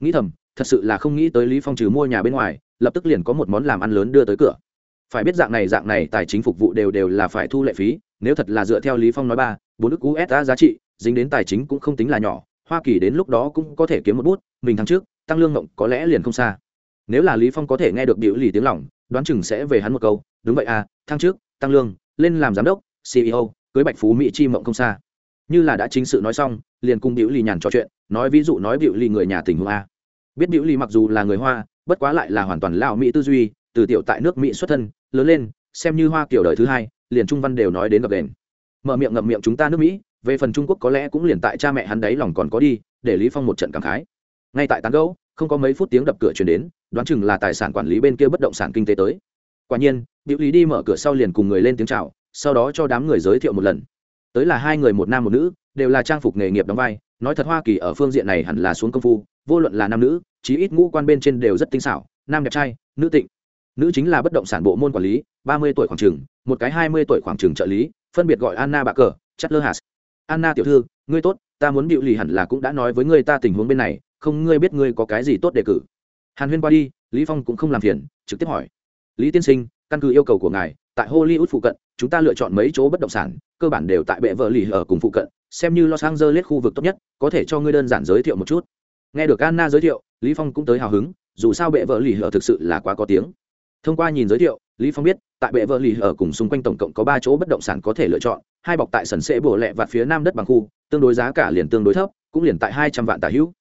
Nghĩ thầm thật sự là không nghĩ tới lý phong trừ mua nhà bên ngoài, lập tức liền có một món làm ăn lớn đưa tới cửa. Phải biết dạng này dạng này tài chính phục vụ đều đều là phải thu lệ phí, nếu thật là dựa theo lý phong nói ba, bốn ức usd giá trị, dính đến tài chính cũng không tính là nhỏ, hoa kỳ đến lúc đó cũng có thể kiếm một bút, mình tháng trước, tăng lương ngộng có lẽ liền không xa. Nếu là lý phong có thể nghe được biểu lì tiếng lòng, đoán chừng sẽ về hắn một câu, đúng vậy à thăng trước, tăng lương, lên làm giám đốc ceo cưới bạch phú mỹ chi mộng không xa. Như là đã chính sự nói xong, liền cùng biểu lì nhàn trò chuyện, nói ví dụ nói biểu lì người nhà tình huống a biết biểu lì mặc dù là người hoa, bất quá lại là hoàn toàn lao mỹ tư duy, từ tiểu tại nước mỹ xuất thân, lớn lên, xem như hoa kiểu đời thứ hai, liền trung văn đều nói đến gặp đền. Mở miệng ngậm miệng chúng ta nước mỹ, về phần trung quốc có lẽ cũng liền tại cha mẹ hắn đấy lòng còn có đi, để lý phong một trận cảm khái. Ngay tại tán gấu không có mấy phút tiếng đập cửa truyền đến, đoán chừng là tài sản quản lý bên kia bất động sản kinh tế tới. Quả nhiên biểu lý đi mở cửa sau liền cùng người lên tiếng chào, sau đó cho đám người giới thiệu một lần. Tới là hai người, một nam một nữ, đều là trang phục nghề nghiệp đóng vai, nói thật hoa kỳ ở phương diện này hẳn là xuống công phu vô luận là nam nữ, chí ít ngũ quan bên trên đều rất tinh xảo, nam đẹp trai, nữ tịnh. Nữ chính là bất động sản bộ môn quản lý, ba mươi tuổi khoảng trường, một cái hai mươi tuổi khoảng trường trợ lý, phân biệt gọi anna bạc cờ chất lơ hạt anna tiểu thư, ngươi tốt, ta muốn điệu lì hẳn là cũng đã nói với ngươi ta tình huống bên này, không ngươi biết ngươi có cái gì tốt đề cử. Hàn huyên qua đi, lý phong cũng không làm phiền, trực tiếp hỏi. Lý tiên sinh, căn cứ yêu cầu của ngài, tại hollywood phụ cận, chúng ta lựa chọn mấy chỗ bất động sản, cơ bản đều tại bệ vợ lì ở cùng phụ cận, xem như los angeles khu vực tốt nhất, có thể cho ngươi đơn giản giới thiệu một chút nghe được anna giới thiệu, lý phong cũng tới hào hứng, dù sao bệ vợ lì ở thực sự là quá có tiếng. Thông qua nhìn giới thiệu, lý phong biết, tại bệ vợ lì ở cùng xung quanh tổng cộng có ba chỗ bất động sản có thể lựa chọn, hai bọc tại sần sễ bổ lẹ và phía nam đất bằng khu, tương đối giá cả liền tương đối thấp, cũng liền tại hai trăm vạn tả hữu.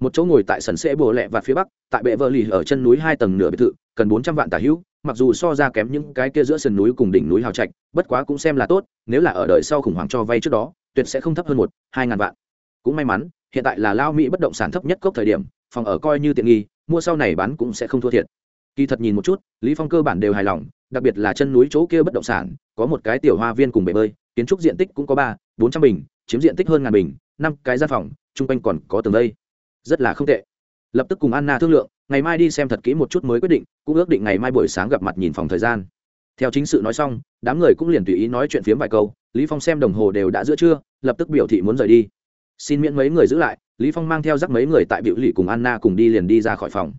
Một chỗ ngồi tại sần sễ bồ lẹ và phía bắc, tại bệ vợ lì ở chân núi hai tầng nửa biệt thự, cần bốn trăm vạn tả hữu, mặc dù so ra kém những cái kia giữa sườn núi cùng đỉnh núi hào trạch, bất quá cũng xem là tốt, nếu là ở đời sau khủng hoảng cho vay trước đó, tuyệt sẽ không thấp hơn một, hai ngàn vạn. Cũng may mắn hiện tại là lao mỹ bất động sản thấp nhất cốc thời điểm, phòng ở coi như tiện nghi, mua sau này bán cũng sẽ không thua thiệt. Kỳ thật nhìn một chút, lý phong cơ bản đều hài lòng, đặc biệt là chân núi chỗ kia bất động sản, có một cái tiểu hoa viên cùng bể bơi, kiến trúc diện tích cũng có ba, bốn trăm bình, chiếm diện tích hơn ngàn bình, năm cái gian phòng, chung quanh còn có tường đây rất là không tệ. Lập tức cùng anna thương lượng, ngày mai đi xem thật kỹ một chút mới quyết định, cũng ước định ngày mai buổi sáng gặp mặt nhìn phòng thời gian. Theo chính sự nói xong, đám người cũng liền tùy ý nói chuyện phiếm vài câu, lý phong xem đồng hồ đều đã giữa trưa, lập tức biểu thị muốn rời đi xin miễn mấy người giữ lại, lý phong mang theo rắc mấy người tại biểu lì cùng anna cùng đi liền đi ra khỏi phòng.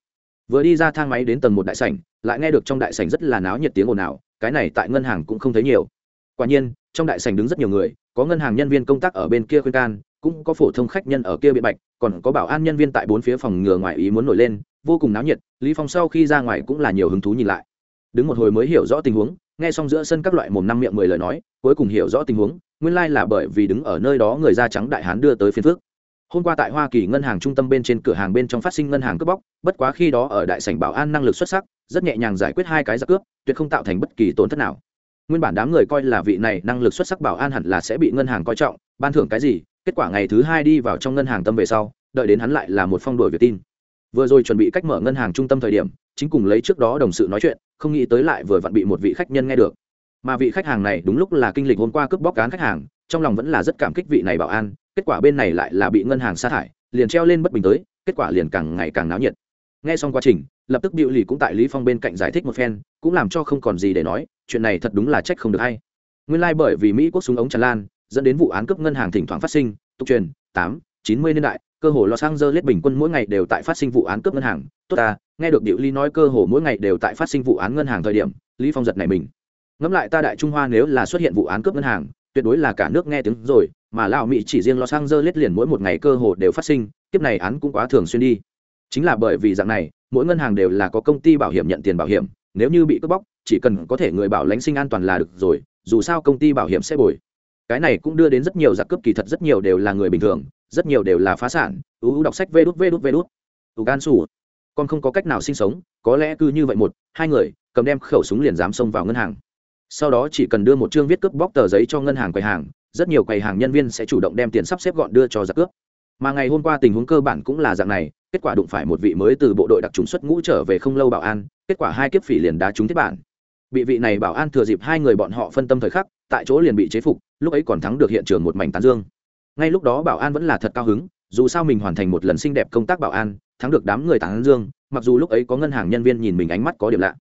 Vừa đi ra thang máy đến tầng một đại sảnh, lại nghe được trong đại sảnh rất là náo nhiệt tiếng ồn ào, cái này tại ngân hàng cũng không thấy nhiều. Quả nhiên, trong đại sảnh đứng rất nhiều người, có ngân hàng nhân viên công tác ở bên kia khuyên can, cũng có phổ thông khách nhân ở kia biện bạch, còn có bảo an nhân viên tại bốn phía phòng ngừa ngoài ý muốn nổi lên, vô cùng náo nhiệt, lý phong sau khi ra ngoài cũng là nhiều hứng thú nhìn lại. Đứng một hồi mới hiểu rõ tình huống nghe xong giữa sân các loại mồm năm miệng mười lời nói, cuối cùng hiểu rõ tình huống, nguyên lai là bởi vì đứng ở nơi đó người da trắng đại hán đưa tới phiên phước hôm qua tại hoa kỳ ngân hàng trung tâm bên trên cửa hàng bên trong phát sinh ngân hàng cướp bóc, bất quá khi đó ở đại sảnh bảo an năng lực xuất sắc, rất nhẹ nhàng giải quyết hai cái giặc cướp, tuyệt không tạo thành bất kỳ tổn thất nào. Nguyên bản đám người coi là vị này năng lực xuất sắc bảo an hẳn là sẽ bị ngân hàng coi trọng, ban thưởng cái gì, kết quả ngày thứ hai đi vào trong ngân hàng tâm về sau, đợi đến hắn lại là một phong đổi việc tin vừa rồi chuẩn bị cách mở ngân hàng trung tâm thời điểm, chính cùng lấy trước đó đồng sự nói chuyện, không nghĩ tới lại vừa vặn bị một vị khách nhân nghe được. Mà vị khách hàng này đúng lúc là kinh lịch hôm qua cướp bóc cán khách hàng, trong lòng vẫn là rất cảm kích vị này bảo an, kết quả bên này lại là bị ngân hàng sa thải, liền treo lên bất bình tới, kết quả liền càng ngày càng náo nhiệt. Nghe xong quá trình, lập tức điệu lì cũng tại lý phong bên cạnh giải thích một phen, cũng làm cho không còn gì để nói, chuyện này thật đúng là trách không được hay. Nguyên lai like bởi vì mỹ quốc súng ống tràn lan, dẫn đến vụ án cướp ngân hàng thỉnh thoảng phát sinh, tục truyền, tám, chín mươi niên đại cơ hồ los angeles bình quân mỗi ngày đều tại phát sinh vụ án cướp ngân hàng. Tốt ta, nghe được điệu ly nói cơ hồ mỗi ngày đều tại phát sinh vụ án ngân hàng thời điểm, lý phong giật này mình. Ngẫm lại ta đại trung hoa nếu là xuất hiện vụ án cướp ngân hàng, tuyệt đối là cả nước nghe tiếng rồi, mà lão mỹ chỉ riêng los angeles liền mỗi một ngày cơ hồ đều phát sinh tiếp này án cũng quá thường xuyên đi. Chính là bởi vì dạng này, mỗi ngân hàng đều là có công ty bảo hiểm nhận tiền bảo hiểm, nếu như bị cướp bóc, chỉ cần có thể người bảo lãnh sinh an toàn là được rồi, dù sao công ty bảo hiểm sẽ bồi. Cái này cũng đưa đến rất nhiều giặc cướp kỳ thật rất nhiều đều là người bình thường rất nhiều đều là phá sản, ưu đọc sách vê đút vê đút vê đút. Ưu gan sủ. Con không có cách nào sinh sống, có lẽ cứ như vậy một, hai người, cầm đem khẩu súng liền dám xông vào ngân hàng. Sau đó chỉ cần đưa một chương viết cướp bóc tờ giấy cho ngân hàng quầy hàng, rất nhiều quầy hàng nhân viên sẽ chủ động đem tiền sắp xếp gọn đưa cho giặc cướp. Mà ngày hôm qua tình huống cơ bản cũng là dạng này, kết quả đụng phải một vị mới từ bộ đội đặc trùng xuất ngũ trở về không lâu bảo an, kết quả hai kiếp phỉ liền đá trúng thiết bản. Bị vị này bảo an thừa dịp hai người bọn họ phân tâm thời khắc, tại chỗ liền bị chế phục, lúc ấy còn thắng được hiện trường một mảnh tán dương ngay lúc đó bảo an vẫn là thật cao hứng, dù sao mình hoàn thành một lần xinh đẹp công tác bảo an, thắng được đám người tán dương, mặc dù lúc ấy có ngân hàng nhân viên nhìn mình ánh mắt có điểm lạ.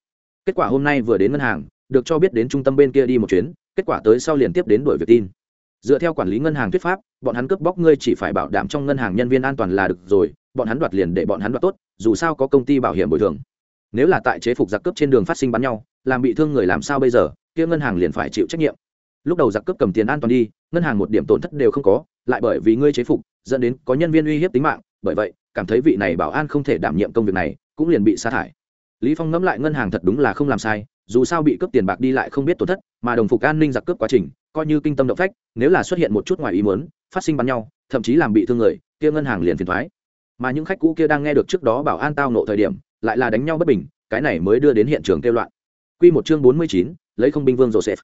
Kết quả hôm nay vừa đến ngân hàng, được cho biết đến trung tâm bên kia đi một chuyến, kết quả tới sau liền tiếp đến đổi việc tin. Dựa theo quản lý ngân hàng thuyết pháp, bọn hắn cướp bóc ngươi chỉ phải bảo đảm trong ngân hàng nhân viên an toàn là được rồi, bọn hắn đoạt liền để bọn hắn đoạt tốt, dù sao có công ty bảo hiểm bồi thường. Nếu là tại chế phục giặc cướp trên đường phát sinh bắn nhau, làm bị thương người làm sao bây giờ, kia ngân hàng liền phải chịu trách nhiệm. Lúc đầu giặc cướp cầm tiền an toàn đi, ngân hàng một điểm tổn thất đều không có lại bởi vì ngươi chế phục dẫn đến có nhân viên uy hiếp tính mạng bởi vậy cảm thấy vị này bảo an không thể đảm nhiệm công việc này cũng liền bị sa thải. Lý phong ngẫm lại ngân hàng thật đúng là không làm sai dù sao bị cướp tiền bạc đi lại không biết tổn thất mà đồng phục an ninh giặc cướp quá trình coi như kinh tâm động phách nếu là xuất hiện một chút ngoài ý muốn phát sinh bắn nhau thậm chí làm bị thương người kia ngân hàng liền phiền thoái mà những khách cũ kia đang nghe được trước đó bảo an tao nộ thời điểm lại là đánh nhau bất bình cái này mới đưa đến hiện trường kêu loạn. Quy một chương bốn mươi chín, lấy không binh vương joseph.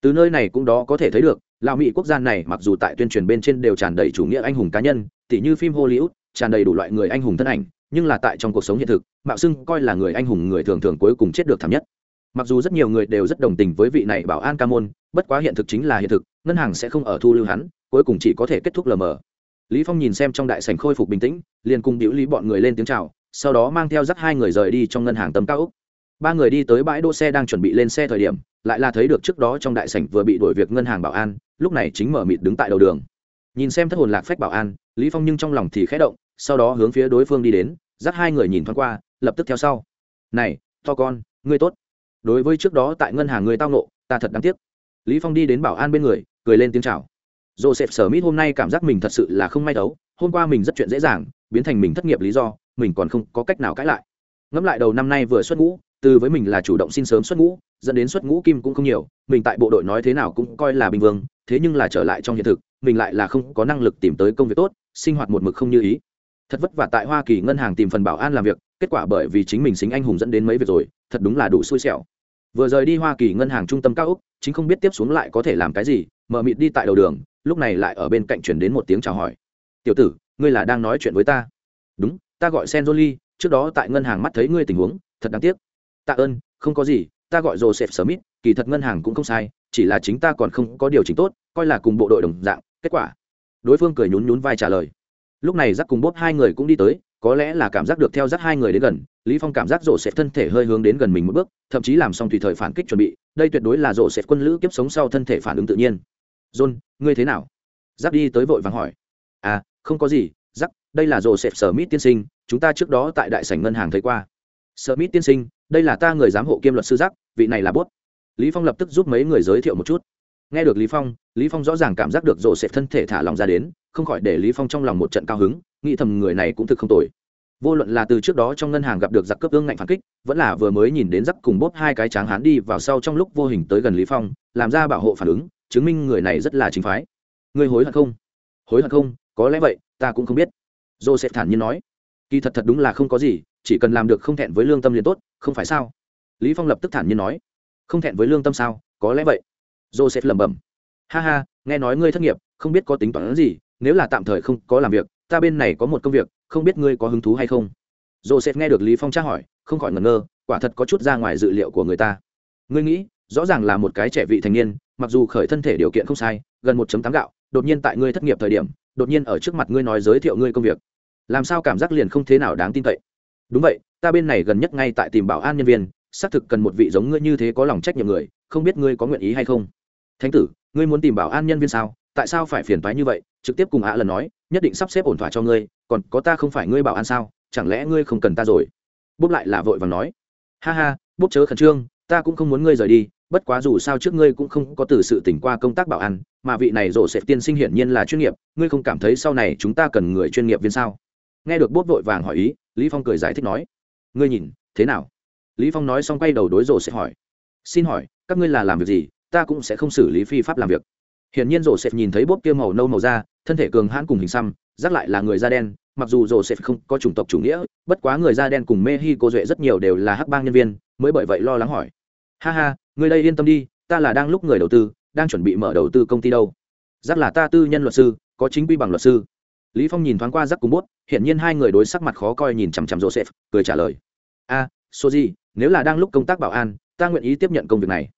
Từ nơi này cũng đó có thể thấy được lão mỹ quốc gia này mặc dù tại tuyên truyền bên trên đều tràn đầy chủ nghĩa anh hùng cá nhân, tỉ như phim hollywood, tràn đầy đủ loại người anh hùng thân ảnh, nhưng là tại trong cuộc sống hiện thực, mạo xưng coi là người anh hùng người thường thường cuối cùng chết được thảm nhất. Mặc dù rất nhiều người đều rất đồng tình với vị này bảo an ca môn, bất quá hiện thực chính là hiện thực, ngân hàng sẽ không ở thu lưu hắn, cuối cùng chỉ có thể kết thúc lờ mờ. Lý phong nhìn xem trong đại sảnh khôi phục bình tĩnh, liền cùng biểu lý bọn người lên tiếng chào, sau đó mang theo dắt hai người rời đi trong ngân hàng tầm cao ba người đi tới bãi đỗ xe đang chuẩn bị lên xe thời điểm, lại là thấy được trước đó trong đại sảnh vừa bị đuổi việc ngân hàng bảo an lúc này chính mở mịt đứng tại đầu đường. Nhìn xem thất hồn lạc phách bảo an, lý phong nhưng trong lòng thì khẽ động, sau đó hướng phía đối phương đi đến, dắt hai người nhìn thoáng qua, lập tức theo sau. Này, to con, ngươi tốt. Đối với trước đó tại ngân hàng người tao nộ ta thật đáng tiếc. Lý phong đi đến bảo an bên người, cười lên tiếng chào. Joseph sở mít hôm nay cảm giác mình thật sự là không may đấu hôm qua mình rất chuyện dễ dàng, biến thành mình thất nghiệp lý do, mình còn không có cách nào cãi lại. Ngẫm lại đầu năm nay vừa xuất ngũ từ với mình là chủ động xin sớm xuất ngũ, dẫn đến xuất ngũ kim cũng không nhiều, mình tại bộ đội nói thế nào cũng coi là bình vương, thế nhưng là trở lại trong hiện thực, mình lại là không có năng lực tìm tới công việc tốt, sinh hoạt một mực không như ý. Thật vất vả tại hoa kỳ ngân hàng tìm phần bảo an làm việc, kết quả bởi vì chính mình xính anh hùng dẫn đến mấy việc rồi, thật đúng là đủ xui xẻo. Vừa rời đi hoa kỳ ngân hàng trung tâm cao úc chính không biết tiếp xuống lại có thể làm cái gì mở mịt đi tại đầu đường, lúc này lại ở bên cạnh chuyển đến một tiếng chào hỏi. Tiểu tử, ngươi là đang nói chuyện với ta? Đúng, ta gọi sen jolie trước đó tại ngân hàng mắt thấy ngươi tình huống, thật đáng tiếc tạ ơn, không có gì, ta gọi joseph smith, kỳ thật ngân hàng cũng không sai, chỉ là chính ta còn không có điều chỉnh tốt, coi là cùng bộ đội đồng dạng, kết quả. Đối phương cười nhún nhún vai trả lời. Lúc này giác cùng bốp hai người cũng đi tới, có lẽ là cảm giác được theo dắt hai người đến gần, lý phong cảm giác rổ sẽ thân thể hơi hướng đến gần mình một bước, thậm chí làm xong tùy thời phản kích chuẩn bị, đây tuyệt đối là rổ sẽ quân lữ kiếp sống sau thân thể phản ứng tự nhiên. John, ngươi thế nào? Giáp đi tới vội vàng hỏi. À không có gì giáp đây là rổ sẽ sở mít tiên sinh, chúng ta trước đó tại đại sảnh ngân hàng thấy qua. Sở mít tiên sinh đây là ta người giám hộ kiêm luật sư giác vị này là bốt. Lý phong lập tức giúp mấy người giới thiệu một chút. Nghe được lý phong lý phong rõ ràng cảm giác được rổ sệt thân thể thả lòng ra đến, không khỏi để lý phong trong lòng một trận cao hứng, nghĩ thầm người này cũng thực không tồi. Vô luận là từ trước đó trong ngân hàng gặp được giặc cướp ương ngạnh phản kích, vẫn là vừa mới nhìn đến giặc cùng bốp hai cái tráng hán đi vào sau trong lúc vô hình tới gần lý phong, làm ra bảo hộ phản ứng, chứng minh người này rất là chính phái. Người hối hận không? Hối hận không? Có lẽ vậy, ta cũng không biết. Joseph thản nhiên nói kỳ thật thật đúng là không có gì, chỉ cần làm được không thẹn với lương tâm liền tốt, không phải sao? Lý phong lập tức thản nhiên nói. Không thẹn với lương tâm sao? Có lẽ vậy. Joseph lẩm bẩm. Ha ha, nghe nói ngươi thất nghiệp, không biết có tính toán gì, nếu là tạm thời không có làm việc, ta bên này có một công việc, không biết ngươi có hứng thú hay không? Joseph nghe được lý phong tra hỏi, không khỏi ngẩn ngơ, quả thật có chút ra ngoài dự liệu của người ta. Ngươi nghĩ, rõ ràng là một cái trẻ vị thành niên, mặc dù khởi thân thể điều kiện không sai, gần một chấm tám gạo, đột nhiên tại ngươi thất nghiệp thời điểm, đột nhiên ở trước mặt ngươi nói giới thiệu ngươi công việc làm sao cảm giác liền không thế nào đáng tin cậy? Đúng vậy, ta bên này gần nhất ngay tại tìm bảo an nhân viên, xác thực cần một vị giống ngươi như thế có lòng trách nhiệm người, không biết ngươi có nguyện ý hay không. Thánh tử, ngươi muốn tìm bảo an nhân viên sao? Tại sao phải phiền toái như vậy? Trực tiếp cùng ạ lần nói, nhất định sắp xếp ổn thỏa cho ngươi, còn có ta không phải ngươi bảo an sao? Chẳng lẽ ngươi không cần ta rồi? Bốp lại là vội và nói. Ha ha, bốp chớ khẩn trương, ta cũng không muốn ngươi rời đi, bất quá dù sao trước ngươi cũng không có từ sự tỉnh qua công tác bảo an, mà vị này rổ sẽ tiên sinh hiển nhiên là chuyên nghiệp, ngươi không cảm thấy sau này chúng ta cần người chuyên nghiệp viên sao? Nghe được bốp vội vàng hỏi ý, lý phong cười giải thích nói, ngươi nhìn, thế nào? Lý phong nói xong quay đầu đối rổ sẽ hỏi, xin hỏi, các ngươi là làm việc gì? Ta cũng sẽ không xử lý phi pháp làm việc. Hiển nhiên rổ sẽ nhìn thấy bốp kia màu nâu màu da, thân thể cường hãn cùng hình xăm, rắc lại là người da đen, mặc dù rổ sẽ không có chủng tộc chủ nghĩa, bất quá người da đen cùng mexico duệ rất nhiều đều là hắc bang nhân viên, mới bởi vậy lo lắng hỏi, ha ha, người đây yên tâm đi, ta là đang lúc người đầu tư, đang chuẩn bị mở đầu tư công ty đâu? Rắc là ta tư nhân luật sư, có chính quy bằng luật sư lý phong nhìn thoáng qua rắc cùng bút hiện nhiên hai người đối sắc mặt khó coi nhìn chằm chằm joseph cười trả lời. A à, soji nếu là đang lúc công tác bảo an ta nguyện ý tiếp nhận công việc này.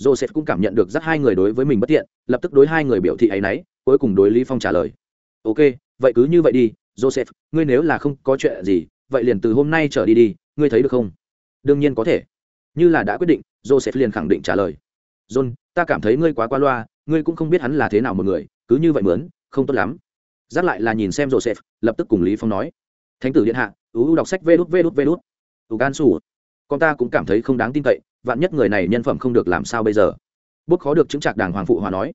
Joseph cũng cảm nhận được rất hai người đối với mình bất tiện lập tức đối hai người biểu thị ấy nấy cuối cùng đối lý phong trả lời. Ok vậy cứ như vậy đi joseph ngươi nếu là không có chuyện gì vậy liền từ hôm nay trở đi đi ngươi thấy được không? Đương nhiên có thể. Như là đã quyết định joseph liền khẳng định trả lời. John ta cảm thấy ngươi quá qua loa ngươi cũng không biết hắn là thế nào một người cứ như vậy mướn không tốt lắm giác lại là nhìn xem joseph, lập tức cùng lý phong nói. Thánh tử điện hạ uu đọc sách vê đút vê đút vê đút. Gan sủ con ta cũng cảm thấy không đáng tin cậy, vạn nhất người này nhân phẩm không được làm sao bây giờ? Bút khó được chứng trạc đàng hoàng phụ hòa nói.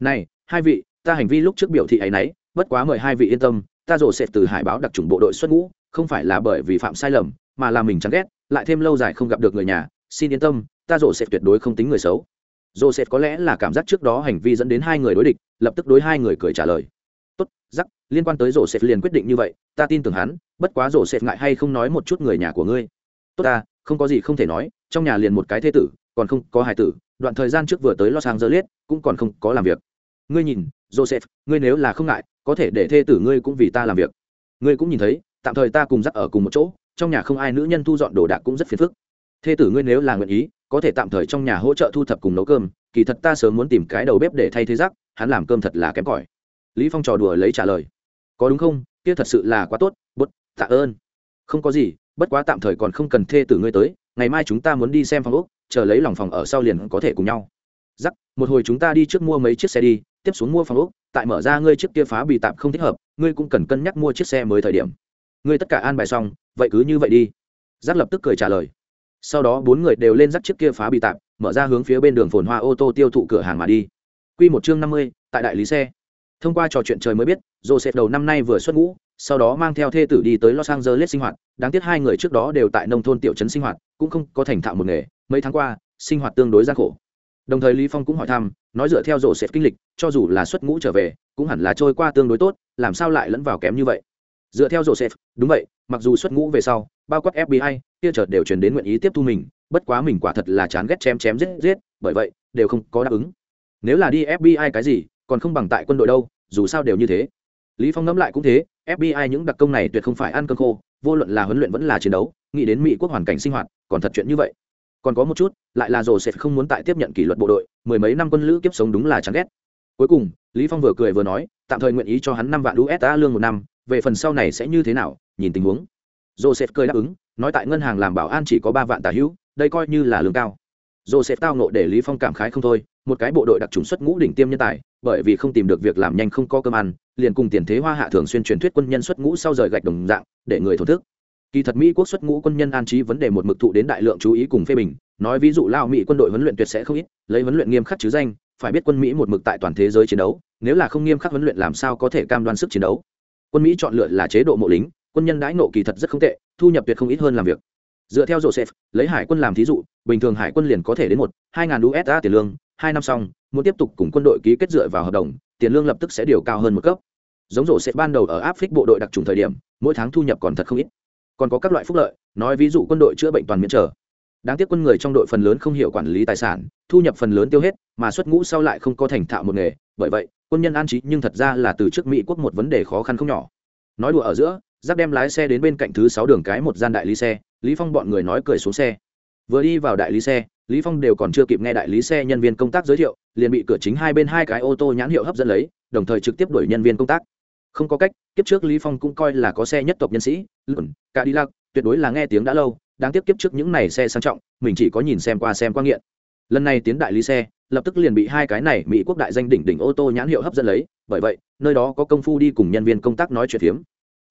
Này, hai vị, ta hành vi lúc trước biểu thị ấy nấy, bất quá mời hai vị yên tâm, ta rổ sẽ từ hải báo đặc trùng bộ đội xuất ngũ, không phải là bởi vì phạm sai lầm, mà là mình chán ghét, lại thêm lâu dài không gặp được người nhà, xin yên tâm, ta rổ sẽ tuyệt đối không tính người xấu. Rổ sẽ có lẽ là cảm giác trước đó hành vi dẫn đến hai người đối địch, lập tức đối hai người cười trả lời tốt giắc liên quan tới rổ sẽ liền quyết định như vậy, ta tin tưởng hắn, bất quá rổ sẽ ngại hay không nói một chút người nhà của ngươi. Tốt ta, không có gì không thể nói, trong nhà liền một cái thế tử, còn không có hài tử, đoạn thời gian trước vừa tới lo sang los liết cũng còn không có làm việc. Ngươi nhìn, joseph, ngươi nếu là không ngại, có thể để thê tử ngươi cũng vì ta làm việc. Ngươi cũng nhìn thấy, tạm thời ta cùng dắt ở cùng một chỗ, trong nhà không ai nữ nhân thu dọn đồ đạc cũng rất phiền phức. Thê tử ngươi nếu là nguyện ý, có thể tạm thời trong nhà hỗ trợ thu thập cùng nấu cơm, kỳ thật ta sớm muốn tìm cái đầu bếp để thay thế giắc hắn làm cơm thật là kém cỏi lý phong trò đùa lấy trả lời. Có đúng không? Kia thật sự là quá tốt bút tạ ơn. Không có gì bất quá tạm thời còn không cần thê tử ngươi tới ngày mai chúng ta muốn đi xem phòng ốc chờ lấy lòng phòng ở sau liền có thể cùng nhau. Giắc một hồi chúng ta đi trước mua mấy chiếc xe đi tiếp xuống mua phòng ốc tại mở ra ngươi chiếc kia phá bị tạm không thích hợp ngươi cũng cần cân nhắc mua chiếc xe mới thời điểm. Ngươi tất cả an bài xong vậy cứ như vậy đi. Giắc lập tức cười trả lời. Sau đó bốn người đều lên dắt chiếc kia phá bị tạm mở ra hướng phía bên đường phồn hoa ô tô tiêu thụ cửa hàng mà đi. Quy một chương năm mươi, tại đại lý xe. Thông qua trò chuyện trời mới biết, Joseph đầu năm nay vừa xuất ngũ, sau đó mang theo thê tử đi tới Los Angeles sinh hoạt, đáng tiếc hai người trước đó đều tại nông thôn tiểu trấn sinh hoạt, cũng không có thành thạo một nghề, mấy tháng qua, sinh hoạt tương đối gian khổ. Đồng thời Lý Phong cũng hỏi thăm, nói dựa theo Joseph kinh lịch, cho dù là xuất ngũ trở về, cũng hẳn là trôi qua tương đối tốt, làm sao lại lẫn vào kém như vậy. Dựa theo Joseph, đúng vậy, mặc dù xuất ngũ về sau, bao quát FBI, kia chợt đều truyền đến nguyện ý tiếp thu mình, bất quá mình quả thật là chán ghét chém chém giết giết, bởi vậy, đều không có đáp ứng. Nếu là đi FBI cái gì, còn không bằng tại quân đội đâu, dù sao đều như thế. Lý phong ngẫm lại cũng thế fbi những đặc công này tuyệt không phải ăn cơm khô vô luận là huấn luyện vẫn là chiến đấu nghĩ đến mỹ quốc hoàn cảnh sinh hoạt còn thật chuyện như vậy. Còn có một chút lại là rồi sẽ không muốn tại tiếp nhận kỷ luật bộ đội mười mấy năm quân lữ kiếp sống đúng là chán ghét. Cuối cùng lý phong vừa cười vừa nói tạm thời nguyện ý cho hắn năm vạn usd lương một năm về phần sau này sẽ như thế nào nhìn tình huống. Joseph cười đáp ứng nói tại ngân hàng làm bảo an chỉ có ba vạn tà hữu đây coi như là lương cao. Joseph tao nộ để lý phong cảm khái không thôi một cái bộ đội đặc trùng xuất ngũ đỉnh tiêm nhân tài, bởi vì không tìm được việc làm nhanh không có cơm ăn, liền cùng tiền thế hoa hạ thường xuyên truyền thuyết quân nhân xuất ngũ sau rời gạch đồng dạng, để người thổn thức. Kỳ thật mỹ quốc xuất ngũ quân nhân an trí vấn đề một mực thụ đến đại lượng chú ý cùng phê bình, nói ví dụ lao mỹ quân đội huấn luyện tuyệt sẽ không ít, lấy huấn luyện nghiêm khắc chứ danh, phải biết quân mỹ một mực tại toàn thế giới chiến đấu, nếu là không nghiêm khắc huấn luyện làm sao có thể cam đoan sức chiến đấu. Quân mỹ chọn lựa là chế độ mộ lính, quân nhân đãi nộ kỳ thật rất không tệ, thu nhập tuyệt không ít hơn làm việc. Dựa theo joseph, lấy hải quân làm thí dụ, bình thường hải quân liền có thể đến một, hai ngàn usd tiền lương hai năm xong, muốn tiếp tục cùng quân đội ký kết dựa vào hợp đồng, tiền lương lập tức sẽ điều cao hơn một cấp. Giống rổ sẽ ban đầu ở áp phích bộ đội đặc trùng thời điểm, mỗi tháng thu nhập còn thật không ít. Còn có các loại phúc lợi, nói ví dụ quân đội chữa bệnh toàn miễn trở đáng tiếc quân người trong đội phần lớn không hiểu quản lý tài sản, thu nhập phần lớn tiêu hết, mà xuất ngũ sau lại không có thành thạo một nghề. Bởi vậy, quân nhân an trí nhưng thật ra là từ trước mỹ quốc một vấn đề khó khăn không nhỏ. Nói đùa ở giữa, giáp đem lái xe đến bên cạnh thứ sáu đường cái một gian đại lý xe, lý phong bọn người nói cười xuống xe vừa đi vào đại lý xe, lý phong đều còn chưa kịp nghe đại lý xe nhân viên công tác giới thiệu, liền bị cửa chính hai bên hai cái ô tô nhãn hiệu hấp dẫn lấy, đồng thời trực tiếp đuổi nhân viên công tác. Không có cách, kiếp trước lý phong cũng coi là có xe nhất tộc nhân sĩ lượn cả đi lạc tuyệt đối là nghe tiếng đã lâu, đáng tiếc kiếp trước những này xe sang trọng, mình chỉ có nhìn xem qua xem qua nghiện. Lần này tiến đại lý xe, lập tức liền bị hai cái này mỹ quốc đại danh đỉnh đỉnh ô tô nhãn hiệu hấp dẫn lấy, bởi vậy, nơi đó có công phu đi cùng nhân viên công tác nói chuyện phiếm.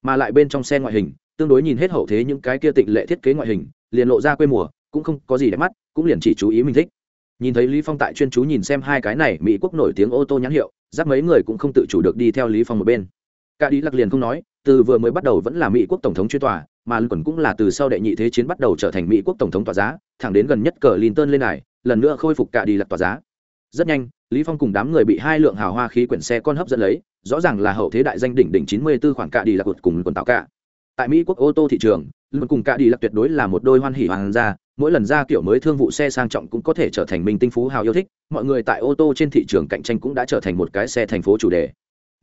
Mà lại bên trong xe ngoại hình, tương đối nhìn hết hậu thế những cái kia tịnh lệ thiết kế ngoại hình, liền lộ ra quê mùa cũng không có gì đẹp mắt, cũng liền chỉ chú ý mình thích. Nhìn thấy lý phong tại chuyên chú nhìn xem hai cái này mỹ quốc nổi tiếng ô tô nhãn hiệu, giáp mấy người cũng không tự chủ được đi theo lý phong một bên. Cả đi Lạc liền không nói, từ vừa mới bắt đầu vẫn là mỹ quốc tổng thống chuyên tòa, mà lần cũng là từ sau đệ nhị thế chiến bắt đầu trở thành mỹ quốc tổng thống tòa giá, thẳng đến gần nhất cờ linton lên này, lần nữa khôi phục cả đi lật tòa giá. Rất nhanh, lý phong cùng đám người bị hai lượng hào hoa khí quyển xe con hấp dẫn lấy, rõ ràng là hậu thế đại danh đỉnh đỉnh 94 khoảng cả đi lật cùng quần tạo cả. Tại mỹ quốc ô tô thị trường luôn cùng cả đi lật tuyệt đối là một đôi hoan hỉ hoàng gia mỗi lần ra kiểu mới thương vụ xe sang trọng cũng có thể trở thành minh tinh phú hào yêu thích, mọi người tại ô tô trên thị trường cạnh tranh cũng đã trở thành một cái xe thành phố chủ đề.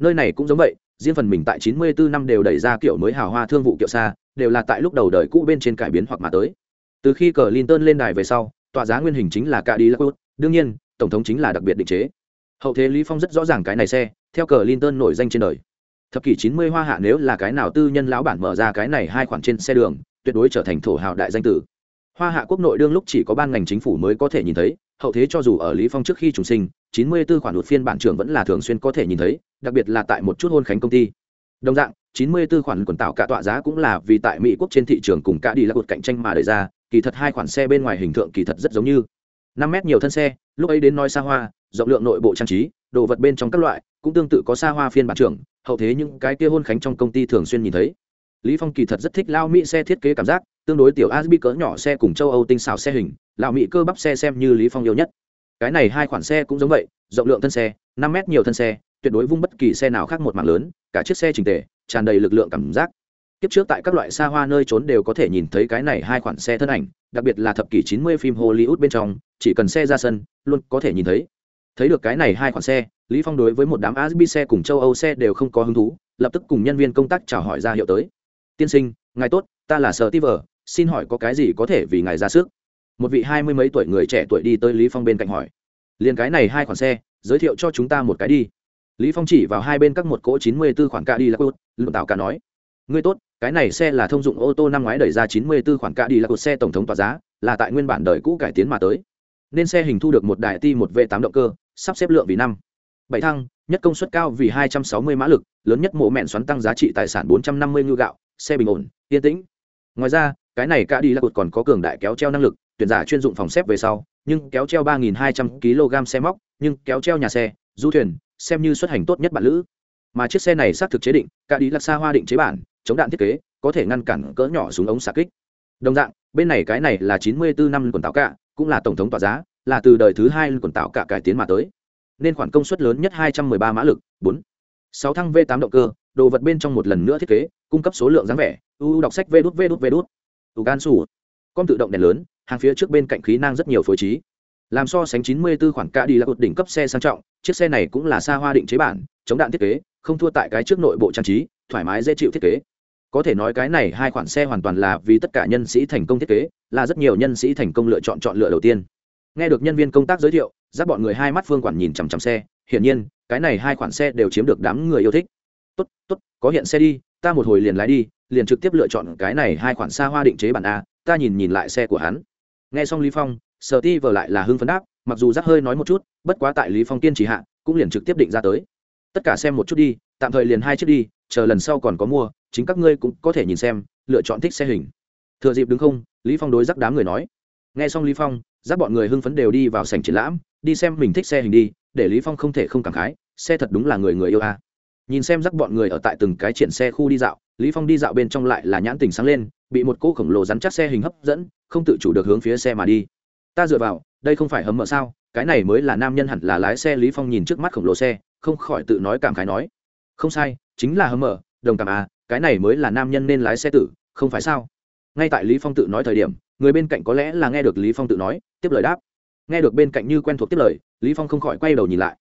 Nơi này cũng giống vậy, riêng phần mình tại 94 năm đều đẩy ra kiểu mới hào hoa thương vụ kiểu xa, đều là tại lúc đầu đời cũ bên trên cải biến hoặc mà tới. Từ khi cờ linton lên đài về sau, tọa giá nguyên hình chính là cả đi lắc đương nhiên, tổng thống chính là đặc biệt định chế. Hậu thế lý phong rất rõ ràng cái này xe, theo cờ linton nổi danh trên đời. Thập kỷ 90 hoa hạ nếu là cái nào tư nhân lão bản mở ra cái này hai khoản trên xe đường, tuyệt đối trở thành thổ hào đại danh tử hoa hạ quốc nội đương lúc chỉ có ban ngành chính phủ mới có thể nhìn thấy, hậu thế cho dù ở lý phong trước khi trùng sinh 94 khoản luật phiên bản trưởng vẫn là thường xuyên có thể nhìn thấy, đặc biệt là tại một chút hôn khánh công ty. Đồng dạng 94 khoản quần tạo cả tọa giá cũng là vì tại mỹ quốc trên thị trường cùng cả đi là cuộc cạnh tranh mà đẩy ra, kỳ thật hai khoản xe bên ngoài hình tượng kỳ thật rất giống như. năm mét nhiều thân xe, lúc ấy đến nói xa hoa, rộng lượng nội bộ trang trí, đồ vật bên trong các loại, cũng tương tự có xa hoa phiên bản trưởng, hậu thế những cái kia hôn khánh trong công ty thường xuyên nhìn thấy. Lý phong kỳ thật rất thích lao mỹ xe thiết kế cảm giác tương đối tiểu asbi cỡ nhỏ xe cùng châu âu tinh xảo xe hình, lão mỹ cơ bắp xe xem như lý phong yêu nhất. Cái này hai khoản xe cũng giống vậy, rộng lượng thân xe, năm mét nhiều thân xe, tuyệt đối vung bất kỳ xe nào khác một mảng lớn, cả chiếc xe chỉnh tề, tràn đầy lực lượng cảm giác. Kiếp trước tại các loại xa hoa nơi trốn đều có thể nhìn thấy cái này hai khoản xe thân ảnh, đặc biệt là thập kỷ 90 phim hollywood bên trong, chỉ cần xe ra sân, luôn có thể nhìn thấy. Thấy được cái này hai khoản xe, lý phong đối với một đám asbi xe cùng châu âu xe đều không có hứng thú, lập tức cùng nhân viên công tác chào hỏi ra hiệu tới. Tiên sinh, ngài tốt, ta là sở ti xin hỏi có cái gì có thể vì ngài ra sức? Một vị hai mươi mấy tuổi người trẻ tuổi đi tới lý phong bên cạnh hỏi. Liền cái này hai khoản xe, giới thiệu cho chúng ta một cái đi. Lý phong chỉ vào hai bên các một cỗ chín mươi 94 khoản ca đi là cốt lượng tạo cả nói. Ngươi tốt, cái này xe là thông dụng ô tô năm ngoái đẩy ra chín mươi 94 khoản ca đi là cốt xe tổng thống tỏa giá, là tại nguyên bản đời cũ cải tiến mà tới. Nên xe hình thu được một đại ti một v tám động cơ, sắp xếp lượng vì năm. Bảy thăng, nhất công suất cao vì hai trăm sáu mươi mã lực, lớn nhất mộ mẹn xoắn tăng giá trị tài sản bốn trăm năm mươi ngư gạo, xe bình ổn, yên tĩnh. Ngoài ra cái này cả đi là cột còn có cường đại kéo treo năng lực, tuyển giả chuyên dụng phòng xếp về sau, nhưng kéo treo ba nghìn hai trăm kg xe móc, nhưng kéo treo nhà xe, du thuyền, xem như xuất hành tốt nhất bản lữ. Mà chiếc xe này xác thực chế định, cả đi là xa hoa định chế bản, chống đạn thiết kế, có thể ngăn cản cỡ nhỏ súng ống xạ kích. Đồng dạng, bên này cái này là chín mươi bốn năm quần tạo cả cũng là tổng thống tỏa giá, là từ đời thứ hai quần tạo cả cải tiến mà tới. Nên khoản công suất lớn nhất hai trăm ba mã lực, bốn. sáu thăng v tám động cơ, đồ vật bên trong một lần nữa thiết kế, cung cấp số lượng dáng vẻ u đọc sách vê đút vê đút vê đút tủ gan sủ con tự động đèn lớn, hàng phía trước bên cạnh khí năng rất nhiều phối trí. Làm so sánh 94 khoản cả đi là cột đỉnh cấp xe sang trọng, chiếc xe này cũng là xa hoa định chế bản, chống đạn thiết kế, không thua tại cái trước nội bộ trang trí, thoải mái dễ chịu thiết kế. Có thể nói cái này hai khoản xe hoàn toàn là vì tất cả nhân sĩ thành công thiết kế, là rất nhiều nhân sĩ thành công lựa chọn chọn lựa đầu tiên. Nghe được nhân viên công tác giới thiệu, giáp bọn người hai mắt phương quản nhìn chằm chằm xe, hiển nhiên, cái này hai khoản xe đều chiếm được đám người yêu thích. Tốt tốt, có hiện xe đi, ta một hồi liền lái đi liền trực tiếp lựa chọn cái này hai khoản xa hoa định chế bản a, ta nhìn nhìn lại xe của hắn. Nghe xong lý phong, sở ti vờ lại là hưng phấn đáp, mặc dù rắc hơi nói một chút, bất quá tại lý phong kiên trì hạ, cũng liền trực tiếp định ra tới. Tất cả xem một chút đi, tạm thời liền hai chiếc đi, chờ lần sau còn có mua, chính các ngươi cũng có thể nhìn xem, lựa chọn thích xe hình. Thừa dịp đứng không, lý phong đối rắc đám người nói. Nghe xong lý phong rắc bọn người hưng phấn đều đi vào sảnh triển lãm, đi xem mình thích xe hình đi, để lý phong không thể không cảm khái, xe thật đúng là người người yêu a. Nhìn xem rắc bọn người ở tại từng cái triển xe khu đi dạo lý phong đi dạo bên trong lại là nhãn tình sáng lên, bị một cỗ khổng lồ rắn chắc xe hình hấp dẫn, không tự chủ được hướng phía xe mà đi. Ta dựa vào, đây không phải hầm mở sao? Cái này mới là nam nhân hẳn là lái xe, lý phong nhìn trước mắt khổng lồ xe, không khỏi tự nói cảm khái nói. Không sai, chính là hầm mở đồng cảm à cái này mới là nam nhân nên lái xe tử, không phải sao? Ngay tại lý phong tự nói thời điểm, người bên cạnh có lẽ là nghe được lý phong tự nói, tiếp lời đáp. Nghe được bên cạnh như quen thuộc tiếp lời, lý phong không khỏi quay đầu nhìn lại.